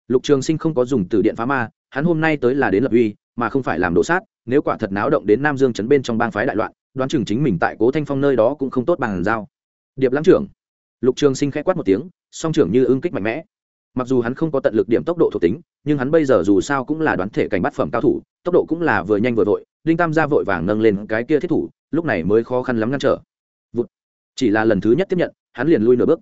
Lục trường sinh không có dùng từ điện phá ma, hắn hôm nay tới là đến lập uy, mà không phải làm đổ sát, nếu quả thật náo động đến nam dương chấn bên trong bang phái đại loạn đoán chừng chính mình tại cố thanh phong nơi đó cũng không tốt bằng giao. Điệp lãng trưởng. Lục trường sinh k h ẽ quát một tiếng, song trưởng như ưng kích mạnh mẽ. Mặc dù hắn không có tận lực điểm tốc độ thuộc tính, nhưng hắn bây giờ dù sao cũng là đoán thể cảnh bát phẩm cao thủ, tốc độ cũng là vừa nhanh vừa vội, đinh tam gia vội vàng nâng lên cái kia thiết thủ, lúc này mới khó khăn lắm ngăn trở. Vụt. chỉ là lần thứ nhất tiếp nhận, hắn liền lui nửa bước.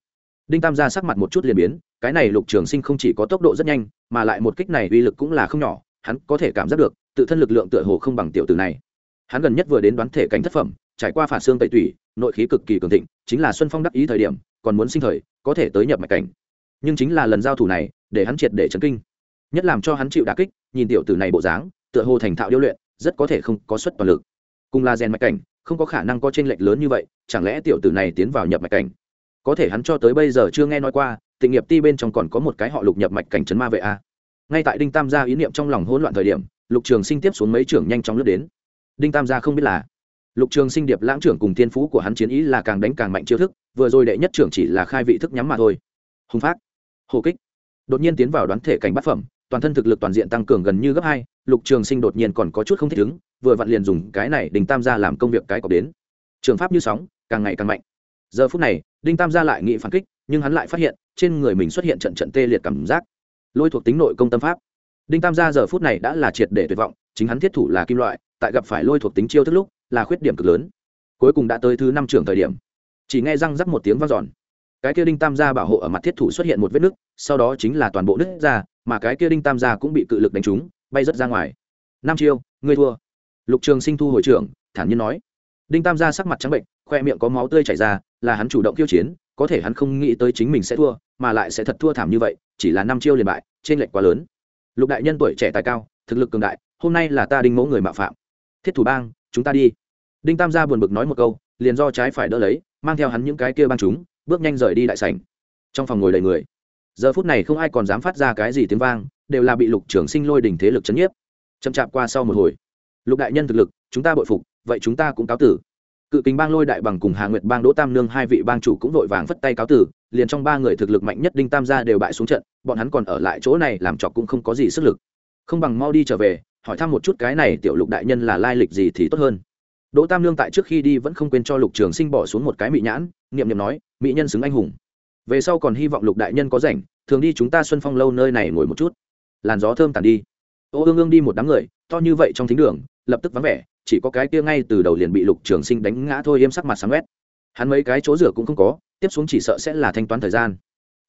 Đinh tam gia sắc mặt một chút liền biến, cái này lục trường sinh không chỉ có tốc độ rất nhanh, mà lại một kích này uy lực cũng là không nhỏ, hắn có thể cảm giác được, tự thân lực lượng tựa hồ không bằng tiểu tử này hắn gần nhất vừa đến đoán thể cảnh thất phẩm, trải qua phản xương tẩy tủy, nội khí cực kỳ cường thịnh, chính là xuân phong đắc ý thời điểm, còn muốn sinh thời, có thể tới nhập mạch cảnh. Nhưng chính là lần giao thủ này, để hắn triệt để chấn kinh. Nhất làm cho hắn chịu đả kích, nhìn tiểu tử này bộ dáng, tựa hồ thành thạo điêu luyện, rất có thể không có suất toàn lực. Cùng là rèn mạch cảnh, không có khả năng có tranh lệch lớn như vậy, chẳng lẽ tiểu tử này tiến vào nhập mạch cảnh? Có thể hắn cho tới bây giờ chưa nghe nói qua, tịnh nghiệp ti bên trong còn có một cái họ lục nhập mạch cảnh trấn ma vệ a. Ngay tại đinh tam gia ý niệm trong lòng hỗn loạn thời điểm, lục trường sinh tiếp xuống mấy trưởng nhanh chóng lướt đến đinh tam gia không biết là lục trường sinh điệp lãng trưởng cùng thiên phú của hắn chiến ý là càng đánh càng mạnh chiêu thức, vừa rồi đệ nhất trưởng chỉ là khai vị thức nhắm mà thôi. Hùng phát hồ kích. Đột nhiên tiến vào đoán thể cảnh bát phẩm, toàn thân thực lực toàn diện tăng cường gần như gấp hai, lục trường sinh đột nhiên còn có chút không thích ứng, vừa vặn liền dùng cái này đình tam gia làm công việc cái cọc đến. Trường pháp như sóng, càng ngày càng mạnh. Giờ phút này, đinh tam gia lại nghị phản kích, nhưng hắn lại phát hiện, trên người mình xuất hiện trận trận tê liệt cảm giác. Lôi thuộc tính nội công tâm pháp. Đinh tam gia giờ phút này đã là triệt để tuyệt vọng, chính hắn thiết thủ là kim loại tại gặp phải lôi thuộc tính chiêu thức lúc, là khuyết điểm cực lớn. Cuối cùng đã tới thứ năm trường thời điểm. Chỉ nghe răng rắc một tiếng vang dòn cái kia đinh tam gia bảo hộ ở mặt thiết thủ xuất hiện một vết nứt, sau đó chính là toàn bộ nứt ra, mà cái kia đinh tam gia cũng bị cự lực đánh trúng, bay rớt ra ngoài. Năm chiêu, ngươi thua. Lục trường sinh thu hồi trưởng, thản nhiên nói. Đinh tam gia sắc mặt trắng bệnh, khoe miệng có máu tươi chảy ra, là hắn chủ động khiêu chiến, có thể hắn không nghĩ tới chính mình sẽ thua, mà lại sẽ thật thua thảm như vậy, chỉ là năm chiêu liền bại trên lệch quá lớn. Lục đại nhân tuổi trẻ tài cao, thực lực cường đại, hôm nay là ta đinh mẫu người mạo phạm thiết thủ bang, chúng ta đi. Đinh tam gia buồn bực nói một câu, liền do trái phải đỡ lấy, mang theo hắn những cái kia băng chúng, bước nhanh rời đi đại sảnh. Trong phòng ngồi đầy người. Giờ phút này không ai còn dám phát ra cái gì tiếng vang, đều là bị lục trưởng sinh lôi đỉnh thế lực chấn nhiếp. Chậm chạp qua sau một hồi. Lục đại nhân thực lực, chúng ta bội phục, vậy chúng ta cũng cáo tử. Cự kính bang lôi đại bằng cùng hà nguyệt bang đỗ tam nương hai vị bang chủ cũng vội vàng phất tay cáo tử, liền trong ba người thực lực mạnh nhất đinh tam gia đều bại xuống trận, bọn hắn còn ở lại chỗ này làm trọc cũng không có gì sức lực. Không bằng mau đi trở về hỏi thăm một chút cái này tiểu lục đại nhân là lai lịch gì thì tốt hơn. Đỗ tam lương tại trước khi đi vẫn không quên cho lục trường sinh bỏ xuống một cái mỹ nhãn, niệm niệm nói mỹ nhân xứng anh hùng. Về sau còn hy vọng lục đại nhân có rảnh, thường đi chúng ta xuân phong lâu nơi này ngồi một chút. Làn gió thơm tàn đi. Ô ương ương đi một đám người, to như vậy trong thính đường, lập tức vắng vẻ, chỉ có cái kia ngay từ đầu liền bị lục trường sinh đánh ngã thôi im sắc mặt sáng quét. Hắn mấy cái chỗ rửa cũng không có, tiếp xuống chỉ sợ sẽ là thanh toán thời gian.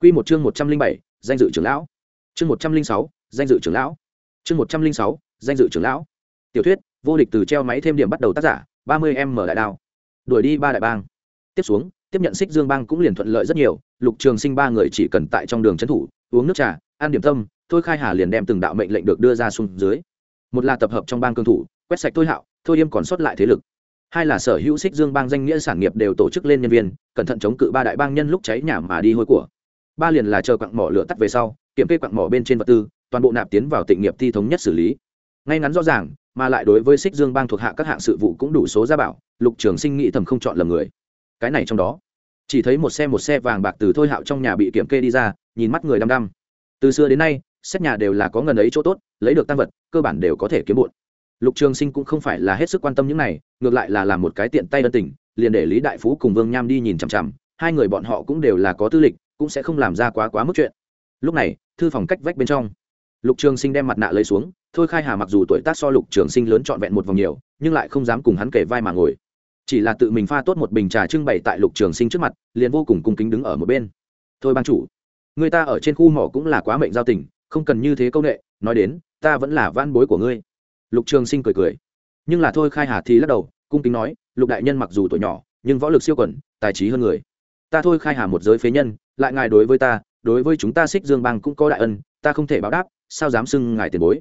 Q một chương một trăm linh bảy, danh dự trưởng lão. Chương một trăm linh sáu, danh dự trưởng lão. Chương một trăm linh sáu danh dự trưởng lão. Tiểu thuyết, vô địch từ treo máy thêm điểm bắt đầu tác giả, ba mươi m đại đao. Đuổi đi ba đại bang. Tiếp xuống, tiếp nhận xích dương bang cũng liền thuận lợi rất nhiều, lục trường sinh ba người chỉ cần tại trong đường trấn thủ, uống nước trà, ăn điểm tâm, thôi khai hà liền đem từng đạo mệnh lệnh được đưa ra xuống dưới. Một là tập hợp trong bang cương thủ, quét sạch thôi hạo, thôi yêm còn sót lại thế lực. Hai là sở hữu xích dương bang danh nghĩa sản nghiệp đều tổ chức lên nhân viên, cẩn thận chống cự ba đại bang nhân lúc cháy nhà mà đi hôi của. Ba liền là chờ quặng mỏ lửa tắt về sau, kiểm kê quặng mỏ bên trên vật tư, toàn bộ nạp tiến vào tịnh nghiệp thi thống nhất xử lý ngay ngắn rõ ràng, mà lại đối với xích dương bang thuộc hạ các hạng sự vụ cũng đủ số gia bảo, lục trường sinh nghĩ thầm không chọn lầm người. Cái này trong đó, chỉ thấy một xe một xe vàng bạc từ thôi hạo trong nhà bị kiểm kê đi ra, nhìn mắt người đăm đăm. Từ xưa đến nay, xét nhà đều là có ngần ấy chỗ tốt, lấy được tăng vật, cơ bản đều có thể kiếm bụn lục trường sinh cũng không phải là hết sức quan tâm những này, ngược lại là làm một cái tiện tay ân tình, liền để lý đại phú cùng vương nham đi nhìn chằm chằm, hai người bọn họ cũng đều là có tư lịch, cũng sẽ không làm ra quá quá mức chuyện. Lúc này, thư phòng cách vách bên trong lục trường sinh đem mặt nạ lấy xuống, thôi khai hà mặc dù tuổi tác so lục trường sinh lớn trọn vẹn một vòng nhiều, nhưng lại không dám cùng hắn kể vai mà ngồi. Chỉ là tự mình pha tốt một bình trà trưng bày tại lục trường sinh trước mặt, liền vô cùng cung kính đứng ở một bên. Thôi ban chủ, người ta ở trên khu mỏ cũng là quá mệnh giao tình, không cần như thế công nghệ nói đến, ta vẫn là van bối của ngươi. Lục trường sinh cười cười. Nhưng là thôi khai hà thì lắc đầu, cung kính nói, lục đại nhân mặc dù tuổi nhỏ, nhưng võ lực siêu quẩn tài trí hơn người. Ta thôi khai hà một giới phế nhân, lại ngài đối với ta, đối với chúng ta xích dương bang cũng có đại ân ta không thể báo đáp, sao dám xưng ngài tiền bối?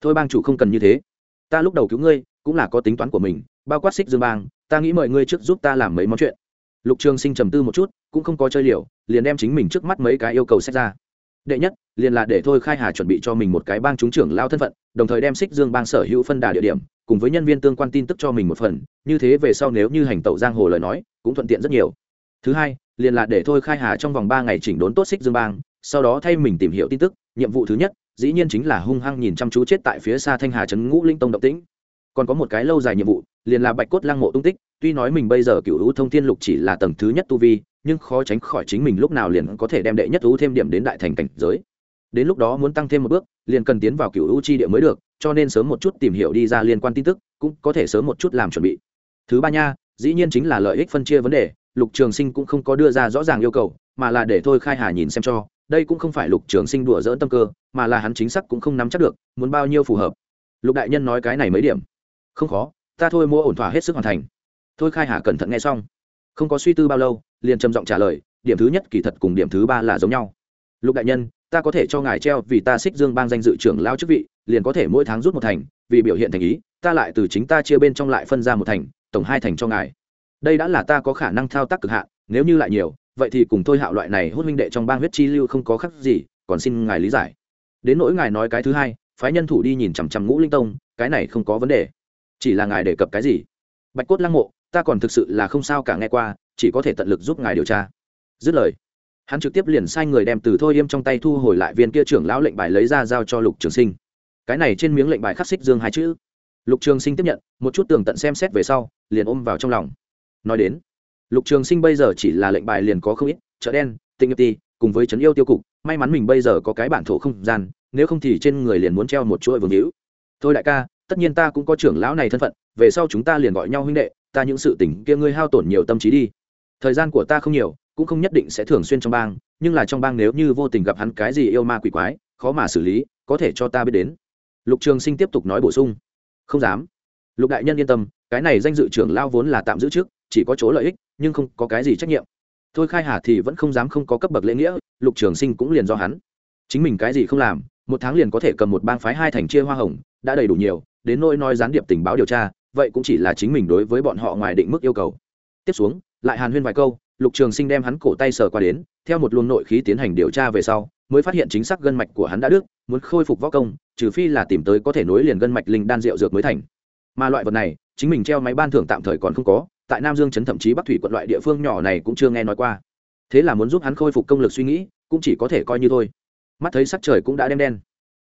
Thôi bang chủ không cần như thế. Ta lúc đầu cứu ngươi, cũng là có tính toán của mình, bao quát xích dương bang, ta nghĩ mời ngươi trước giúp ta làm mấy món chuyện. Lục trường sinh trầm tư một chút, cũng không có chơi liều, liền đem chính mình trước mắt mấy cái yêu cầu xét ra. Đệ nhất, liền là để thôi khai hà chuẩn bị cho mình một cái bang trúng trưởng lao thân phận, đồng thời đem xích dương bang sở hữu phân đà địa điểm, cùng với nhân viên tương quan tin tức cho mình một phần, như thế về sau nếu như hành tẩu giang hồ lời nói, cũng thuận tiện rất nhiều. Thứ hai, liền là để thôi khai hà trong vòng ba ngày chỉnh đốn tốt xích dương bang, sau đó thay mình tìm hiểu tin tức nhiệm vụ thứ nhất, dĩ nhiên chính là hung hăng nhìn chăm chú chết tại phía xa thanh hà trấn ngũ linh tông động tĩnh. Còn có một cái lâu dài nhiệm vụ, liền là bạch cốt lăng mộ tung tích, tuy nói mình bây giờ cựu hữu thông thiên lục chỉ là tầng thứ nhất tu vi, nhưng khó tránh khỏi chính mình lúc nào liền có thể đem đệ nhất hữu thêm điểm đến đại thành cảnh giới. Đến lúc đó muốn tăng thêm một bước, liền cần tiến vào cựu hữu chi địa mới được, cho nên sớm một chút tìm hiểu đi ra liên quan tin tức, cũng có thể sớm một chút làm chuẩn bị. Thứ ba nha, dĩ nhiên chính là lợi ích phân chia vấn đề, lục trường sinh cũng không có đưa ra rõ ràng yêu cầu, mà là để thôi khai hà nhìn xem cho đây cũng không phải lục trường sinh đùa dỡn tâm cơ, mà là hắn chính xác cũng không nắm chắc được, muốn bao nhiêu phù hợp. Lục đại nhân nói cái này mấy điểm. Không khó, ta thôi mua ổn thỏa hết sức hoàn thành. Thôi khai hà cẩn thận nghe xong. Không có suy tư bao lâu, liền trầm giọng trả lời, điểm thứ nhất kỳ thật cùng điểm thứ ba là giống nhau. Lục đại nhân, ta có thể cho ngài treo vì ta xích dương bang danh dự trưởng lao chức vị, liền có thể mỗi tháng rút một thành, vì biểu hiện thành ý, ta lại từ chính ta chia bên trong lại phân ra một thành, tổng hai thành cho ngài. Đây đã là ta có khả năng thao tác cực hạn, nếu như lại nhiều vậy thì cùng thôi hạo loại này hút minh đệ trong bang huyết chi lưu không có khác gì, còn xin ngài lý giải. Đến nỗi ngài nói cái thứ hai, phái nhân thủ đi nhìn chằm chằm ngũ linh tông, cái này không có vấn đề. Chỉ là ngài đề cập cái gì? Bạch cốt lăng mộ, ta còn thực sự là không sao cả nghe qua, chỉ có thể tận lực giúp ngài điều tra. Dứt lời, hắn trực tiếp liền sai người đem từ thôi yêm trong tay thu hồi lại viên kia trưởng lão lệnh bài lấy ra giao cho lục trường sinh. Cái này trên miếng lệnh bài khắc xích dương hai chữ. Lục trường sinh tiếp nhận, một chút tường tận xem xét về sau, liền ôm vào trong lòng. Nói đến lục trường sinh bây giờ chỉ là lệnh bài liền có không ít, chợ đen tinh nghiệp ti, cùng với trấn yêu tiêu cục, may mắn mình bây giờ có cái bản thổ không gian, nếu không thì trên người liền muốn treo một chuỗi vương hữu. Thôi đại ca, tất nhiên ta cũng có trưởng lão này thân phận, về sau chúng ta liền gọi nhau huynh đệ, ta những sự tình kia ngươi hao tổn nhiều tâm trí đi. Thời gian của ta không nhiều, cũng không nhất định sẽ thường xuyên trong bang, nhưng là trong bang nếu như vô tình gặp hắn cái gì yêu ma quỷ quái, khó mà xử lý, có thể cho ta biết đến. Lục trường sinh tiếp tục nói bổ sung. Không dám. Lục đại nhân yên tâm, cái này danh dự trưởng lao vốn là tạm giữ trước, chỉ có chỗ lợi ích nhưng không có cái gì trách nhiệm. Thôi khai hà thì vẫn không dám không có cấp bậc lễ nghĩa, lục trường sinh cũng liền do hắn. Chính mình cái gì không làm, một tháng liền có thể cầm một bang phái hai thành chia hoa hồng, đã đầy đủ nhiều, đến nỗi nói gián điệp tình báo điều tra, vậy cũng chỉ là chính mình đối với bọn họ ngoài định mức yêu cầu. Tiếp xuống, lại hàn huyên vài câu, lục trường sinh đem hắn cổ tay sờ qua đến, theo một luồng nội khí tiến hành điều tra về sau, mới phát hiện chính xác gân mạch của hắn đã đứt, muốn khôi phục võ công, trừ phi là tìm tới có thể nối liền gân mạch linh đan rượu dược mới thành. Mà loại vật này, chính mình treo máy ban thưởng tạm thời còn không có tại nam dương chấn thậm chí bắc thủy quận loại địa phương nhỏ này cũng chưa nghe nói qua. Thế là muốn giúp hắn khôi phục công lực suy nghĩ, cũng chỉ có thể coi như thôi. Mắt thấy sắc trời cũng đã đem đen.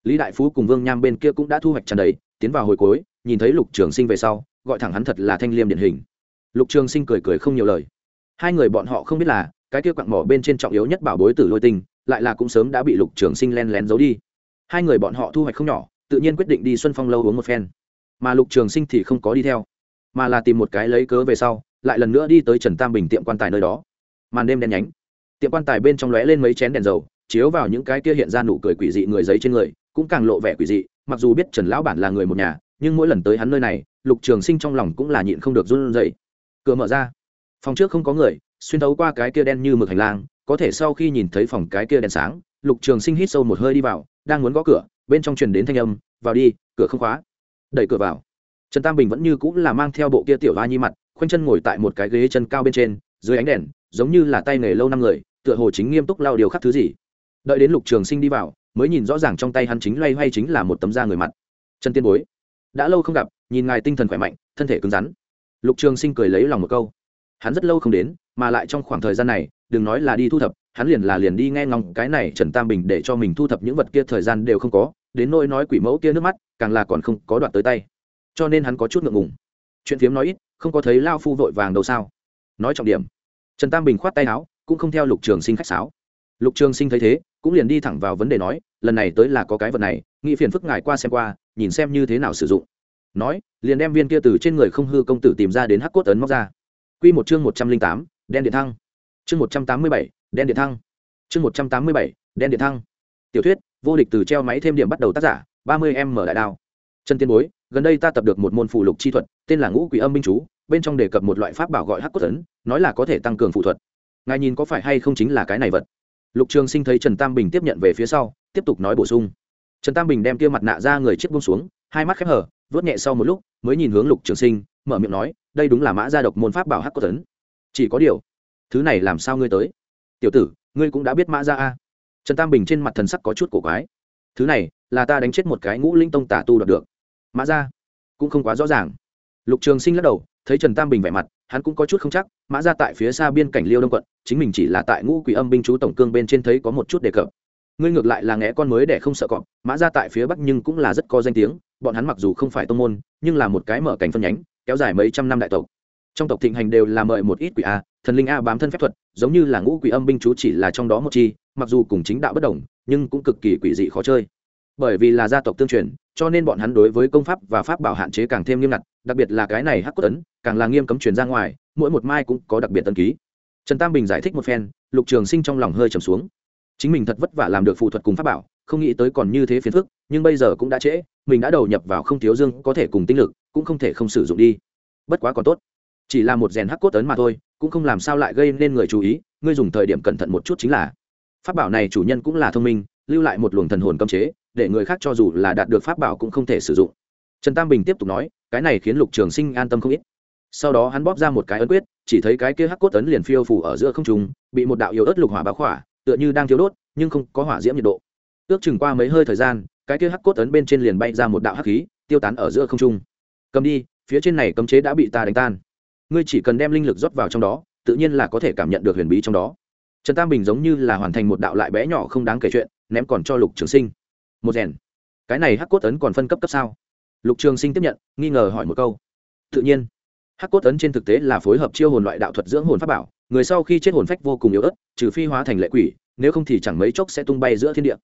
Lý đại phú cùng vương nham bên kia cũng đã thu hoạch tràn đầy, tiến vào hồi cuối, nhìn thấy lục trường sinh về sau, gọi thẳng hắn thật là thanh liêm điển hình. Lục trường sinh cười cười không nhiều lời. Hai người bọn họ không biết là, cái kia quặng mỏ bên trên trọng yếu nhất bảo bối tử lôi tinh, lại là cũng sớm đã bị lục trường sinh len lén giấu đi. Hai người bọn họ thu hoạch không nhỏ, tự nhiên quyết định đi xuân phong lâu uống một phen. Mà lục trường sinh thì không có đi theo mà là tìm một cái lấy cớ về sau, lại lần nữa đi tới trần tam bình tiệm quan tài nơi đó. Màn đêm đen nhánh. Tiệm quan tài bên trong lóe lên mấy chén đèn dầu, chiếu vào những cái kia hiện ra nụ cười quỷ dị người giấy trên người, cũng càng lộ vẻ quỷ dị, mặc dù biết trần lão bản là người một nhà, nhưng mỗi lần tới hắn nơi này, lục trường sinh trong lòng cũng là nhịn không được run rẩy. Cửa mở ra. Phòng trước không có người, xuyên thấu qua cái kia đen như mực hành lang, có thể sau khi nhìn thấy phòng cái kia đèn sáng, lục trường sinh hít sâu một hơi đi vào, đang muốn gõ cửa, bên trong truyền đến thanh âm, vào đi, cửa không khóa. Đẩy cửa vào trần tam bình vẫn như cũng là mang theo bộ kia tiểu hoa nhi mặt, khoanh chân ngồi tại một cái ghế chân cao bên trên, dưới ánh đèn, giống như là tay nghề lâu năm người, tựa hồ chính nghiêm túc lao điều khắc thứ gì. Đợi đến lục trường sinh đi vào, mới nhìn rõ ràng trong tay hắn chính loay hoay chính là một tấm da người mặt. Trần tiên bối, đã lâu không gặp, nhìn ngài tinh thần khỏe mạnh, thân thể cứng rắn. Lục trường sinh cười lấy lòng một câu. Hắn rất lâu không đến, mà lại trong khoảng thời gian này, đừng nói là đi thu thập, hắn liền là liền đi nghe ngóng cái này trần tam bình để cho mình thu thập những vật kia thời gian đều không có, đến nỗi nói quỷ mẫu kia nước mắt, càng là còn không có đoạt tới tay cho nên hắn có chút ngượng ngùng. Chuyện phiếm nói ít, không có thấy lao phu vội vàng đâu sao? Nói trọng điểm. Trần tam bình khoát tay áo, cũng không theo lục trường sinh khách sáo. Lục trường sinh thấy thế, cũng liền đi thẳng vào vấn đề nói, lần này tới là có cái vật này, nghĩ phiền phức ngài qua xem qua, nhìn xem như thế nào sử dụng. Nói, liền đem viên kia từ trên người không hư công tử tìm ra đến hắc cốt ấn móc ra. Q một chương một trăm linh tám, đen điện thăng. Chương một trăm tám mươi bảy, đen điện thăng. Chương một trăm tám mươi bảy, đen điện thăng. Tiểu thuyết, vô địch từ treo máy thêm điểm bắt đầu tác giả, ba mươi m đại đao. Chân tiên bối gần đây ta tập được một môn phụ lục chi thuật, tên là ngũ quỷ âm minh chú, bên trong đề cập một loại pháp bảo gọi hắc cốt ấn, nói là có thể tăng cường phụ thuật. Ngài nhìn có phải hay không chính là cái này vật? Lục trường sinh thấy trần tam bình tiếp nhận về phía sau, tiếp tục nói bổ sung. Trần tam bình đem kia mặt nạ ra người chiếc bông xuống, hai mắt khép hở vớt nhẹ sau một lúc, mới nhìn hướng lục trường sinh, mở miệng nói, đây đúng là mã gia độc môn pháp bảo hắc cốt ấn. Chỉ có điều, thứ này làm sao ngươi tới? Tiểu tử, ngươi cũng đã biết mã gia a. Trần tam bình trên mặt thần sắc có chút cổ quái. Thứ này, là ta đánh chết một cái ngũ linh tông tả tu đoạt được mã gia cũng không quá rõ ràng. Lục trường sinh lắc đầu, thấy trần tam bình vẻ mặt, hắn cũng có chút không chắc, mã ra tại phía xa biên cảnh liêu đông quận, chính mình chỉ là tại ngũ quỷ âm binh chú tổng cương bên trên thấy có một chút đề cập. Ngươi ngược lại là nghe con mới để không sợ cọp, mã ra tại phía bắc nhưng cũng là rất có danh tiếng, bọn hắn mặc dù không phải tô môn, nhưng là một cái mở cảnh phân nhánh, kéo dài mấy trăm năm đại tộc. Trong tộc thịnh hành đều là mời một ít quỷ a, thần linh a bám thân phép thuật, giống như là ngũ quỷ âm binh chú chỉ là trong đó một chi, mặc dù cùng chính đạo bất đồng, nhưng cũng cực kỳ quỷ dị khó chơi bởi vì là gia tộc tương truyền, cho nên bọn hắn đối với công pháp và pháp bảo hạn chế càng thêm nghiêm ngặt, đặc biệt là cái này hắc cốt ấn càng là nghiêm cấm truyền ra ngoài, mỗi một mai cũng có đặc biệt tân ký. Trần tam bình giải thích một phen, lục trường sinh trong lòng hơi trầm xuống. Chính mình thật vất vả làm được phụ thuật cùng pháp bảo, không nghĩ tới còn như thế phiền phức, nhưng bây giờ cũng đã trễ, mình đã đầu nhập vào không thiếu dương, có thể cùng tinh lực, cũng không thể không sử dụng đi. Bất quá còn tốt. Chỉ là một rèn hắc cốt ấn mà thôi, cũng không làm sao lại gây nên người chú ý, ngươi dùng thời điểm cẩn thận một chút chính là. Pháp bảo này chủ nhân cũng là thông minh, lưu lại một luồng thần hồn cấm chế để người khác cho dù là đạt được pháp bảo cũng không thể sử dụng. Trần tam bình tiếp tục nói, cái này khiến lục trường sinh an tâm không ít. Sau đó hắn bóp ra một cái ấn quyết, chỉ thấy cái kia hắc cốt ấn liền phiêu phủ ở giữa không trung, bị một đạo yếu ớt lục hỏa báo khỏa, tựa như đang thiếu đốt, nhưng không có hỏa diễm nhiệt độ. Ước chừng qua mấy hơi thời gian, cái kia hắc cốt ấn bên trên liền bay ra một đạo hắc khí, tiêu tán ở giữa không trung. Cầm đi, phía trên này cấm chế đã bị ta đánh tan. Ngươi chỉ cần đem linh lực rót vào trong đó, tự nhiên là có thể cảm nhận được huyền bí trong đó. Trần tam bình giống như là hoàn thành một đạo lại bé nhỏ không đáng kể chuyện, ném còn cho lục trường sinh một rèn. Cái này hắc cốt ấn còn phân cấp cấp sao? Lục trường sinh tiếp nhận, nghi ngờ hỏi một câu. Tự nhiên. Hắc cốt ấn trên thực tế là phối hợp chiêu hồn loại đạo thuật dưỡng hồn pháp bảo, người sau khi chết hồn phách vô cùng yếu ớt, trừ phi hóa thành lệ quỷ, nếu không thì chẳng mấy chốc sẽ tung bay giữa thiên địa.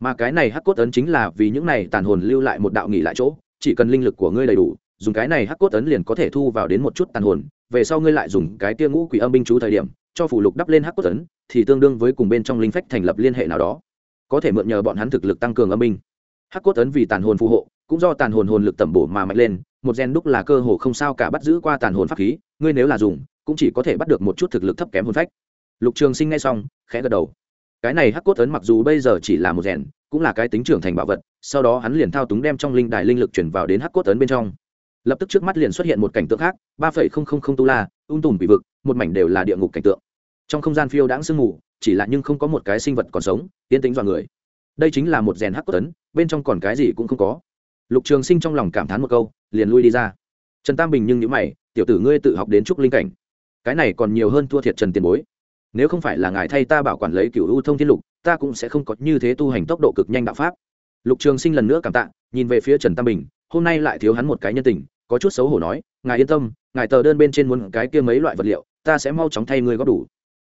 Mà cái này hắc cốt ấn chính là vì những này tàn hồn lưu lại một đạo nghỉ lại chỗ, chỉ cần linh lực của ngươi đầy đủ, dùng cái này hắc cốt ấn liền có thể thu vào đến một chút tàn hồn, về sau ngươi lại dùng cái tia ngũ quỷ âm binh chú thời điểm, cho phủ lục đắp lên hắc cốt ấn, thì tương đương với cùng bên trong linh phách thành lập liên hệ nào đó có thể mượn nhờ bọn hắn thực lực tăng cường âm binh. Hắc cốt ấn vì tàn hồn phù hộ, cũng do tàn hồn hồn lực tẩm bổ mà mạnh lên, một gen đúc là cơ hồ không sao cả bắt giữ qua tàn hồn pháp khí, ngươi nếu là dùng, cũng chỉ có thể bắt được một chút thực lực thấp kém hồn phách. Lục trường sinh ngay xong, khẽ gật đầu. Cái này hắc cốt ấn mặc dù bây giờ chỉ là một rèn, cũng là cái tính trưởng thành bảo vật, sau đó hắn liền thao túng đem trong linh đài linh lực chuyển vào đến hắc cốt ấn bên trong. Lập tức trước mắt liền xuất hiện một cảnh tượng khác, ba phẩy không không không tu la, ung tùm bị vực, một mảnh đều là địa ngục cảnh tượng. Trong không gian phiêu đãng sương mù chỉ là nhưng không có một cái sinh vật còn sống tiến tính dọa người. Đây chính là một rèn hắc cốt tấn, bên trong còn cái gì cũng không có. Lục trường sinh trong lòng cảm thán một câu liền lui đi ra. Trần tam bình nhưng nhữ mày tiểu tử ngươi tự học đến trúc linh cảnh. Cái này còn nhiều hơn thua thiệt trần tiền bối. Nếu không phải là ngài thay ta bảo quản lấy cựu u thông thiên lục ta cũng sẽ không có như thế tu hành tốc độ cực nhanh đạo pháp. Lục trường sinh lần nữa cảm tạ nhìn về phía trần tam bình hôm nay lại thiếu hắn một cái nhân tình có chút xấu hổ nói ngài yên tâm ngài tờ đơn bên trên muốn cái kia mấy loại vật liệu ta sẽ mau chóng thay ngươi góp đủ.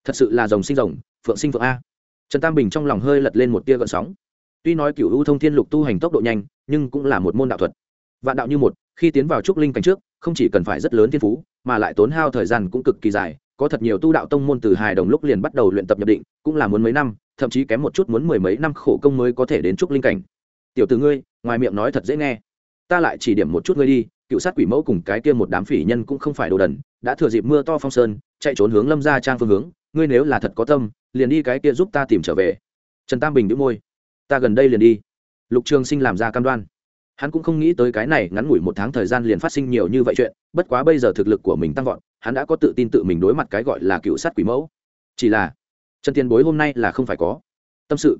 Thật sự là rồng sinh rồng phượng sinh phượng a. Trần tam bình trong lòng hơi lật lên một tia gợn sóng. Tuy nói cựu u thông thiên lục tu hành tốc độ nhanh, nhưng cũng là một môn đạo thuật. Vạn đạo như một, khi tiến vào trúc linh cảnh trước, không chỉ cần phải rất lớn thiên phú, mà lại tốn hao thời gian cũng cực kỳ dài, có thật nhiều tu đạo tông môn từ hài đồng lúc liền bắt đầu luyện tập nhập định, cũng là muốn mấy năm, thậm chí kém một chút muốn mười mấy năm khổ công mới có thể đến trúc linh cảnh. Tiểu từ ngươi, ngoài miệng nói thật dễ nghe. Ta lại chỉ điểm một chút ngươi đi, cựu sát quỷ mẫu cùng cái kia một đám phỉ nhân cũng không phải đồ đần, đã thừa dịp mưa to phong sơn, chạy trốn hướng lâm ra trang phương hướng ngươi nếu là thật có tâm, liền đi cái kia giúp ta tìm trở về. Trần tam bình đĩu môi. Ta gần đây liền đi. Lục trường sinh làm ra cam đoan. Hắn cũng không nghĩ tới cái này ngắn ngủi một tháng thời gian liền phát sinh nhiều như vậy chuyện, bất quá bây giờ thực lực của mình tăng vọt, hắn đã có tự tin tự mình đối mặt cái gọi là cựu sát quỷ mẫu. Chỉ là, trần tiền bối hôm nay là không phải có. Tâm sự.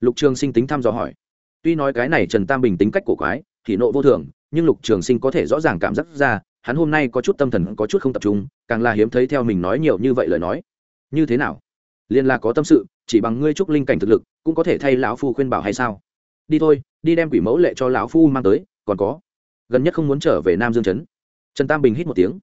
Lục trường sinh tính thăm dò hỏi. Tuy nói cái này trần tam bình tính cách cổ quái, thì nộ vô thường, nhưng lục trường sinh có thể rõ ràng cảm giác ra, hắn hôm nay có chút tâm thần có chút không tập trung, càng là hiếm thấy theo mình nói nhiều như vậy lời nói như thế nào? Liên là có tâm sự, chỉ bằng ngươi trúc linh cảnh thực lực, cũng có thể thay lão phu khuyên bảo hay sao? Đi thôi, đi đem quỷ mẫu lệ cho lão phu mang tới, còn có. Gần nhất không muốn trở về nam dương trấn. Trần tam bình hít một tiếng,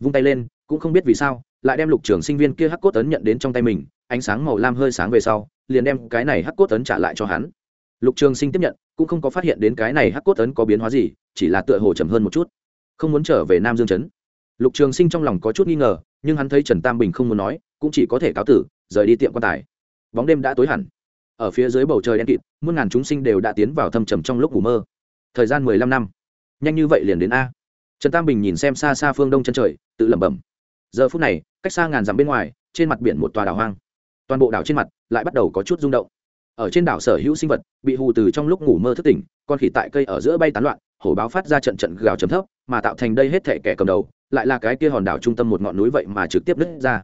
vung tay lên, cũng không biết vì sao, lại đem lục trường sinh viên kia hắc cốt ấn nhận đến trong tay mình, ánh sáng màu lam hơi sáng về sau, liền đem cái này hắc cốt ấn trả lại cho hắn. Lục trường sinh tiếp nhận, cũng không có phát hiện đến cái này hắc cốt ấn có biến hóa gì, chỉ là tựa hồ chậm hơn một chút. Không muốn trở về nam dương chấn lục trường sinh trong lòng có chút nghi ngờ, nhưng hắn thấy trần tam bình không muốn nói cũng chỉ có thể cáo tử, rời đi tiệm quan tài. Bóng đêm đã tối hẳn. Ở phía dưới bầu trời đen kịt, muôn ngàn chúng sinh đều đã tiến vào thâm trầm trong lúc ngủ mơ. Thời gian mười lăm năm. Nhanh như vậy liền đến a. Trần tam bình nhìn xem xa xa phương đông chân trời, tự lẩm bẩm. Giờ phút này, cách xa ngàn dặm bên ngoài, trên mặt biển một tòa đảo hoang. Toàn bộ đảo trên mặt lại bắt đầu có chút rung động. Ở trên đảo sở hữu sinh vật, bị hù từ trong lúc ngủ mơ thức tỉnh, con khỉ tại cây ở giữa bay tán loạn, hổ báo phát ra trận trận gào chấm thấp, mà tạo thành đây hết thể kẻ cầm đầu, lại là cái kia hòn đảo trung tâm một ngọn núi vậy mà trực tiếp nứt ra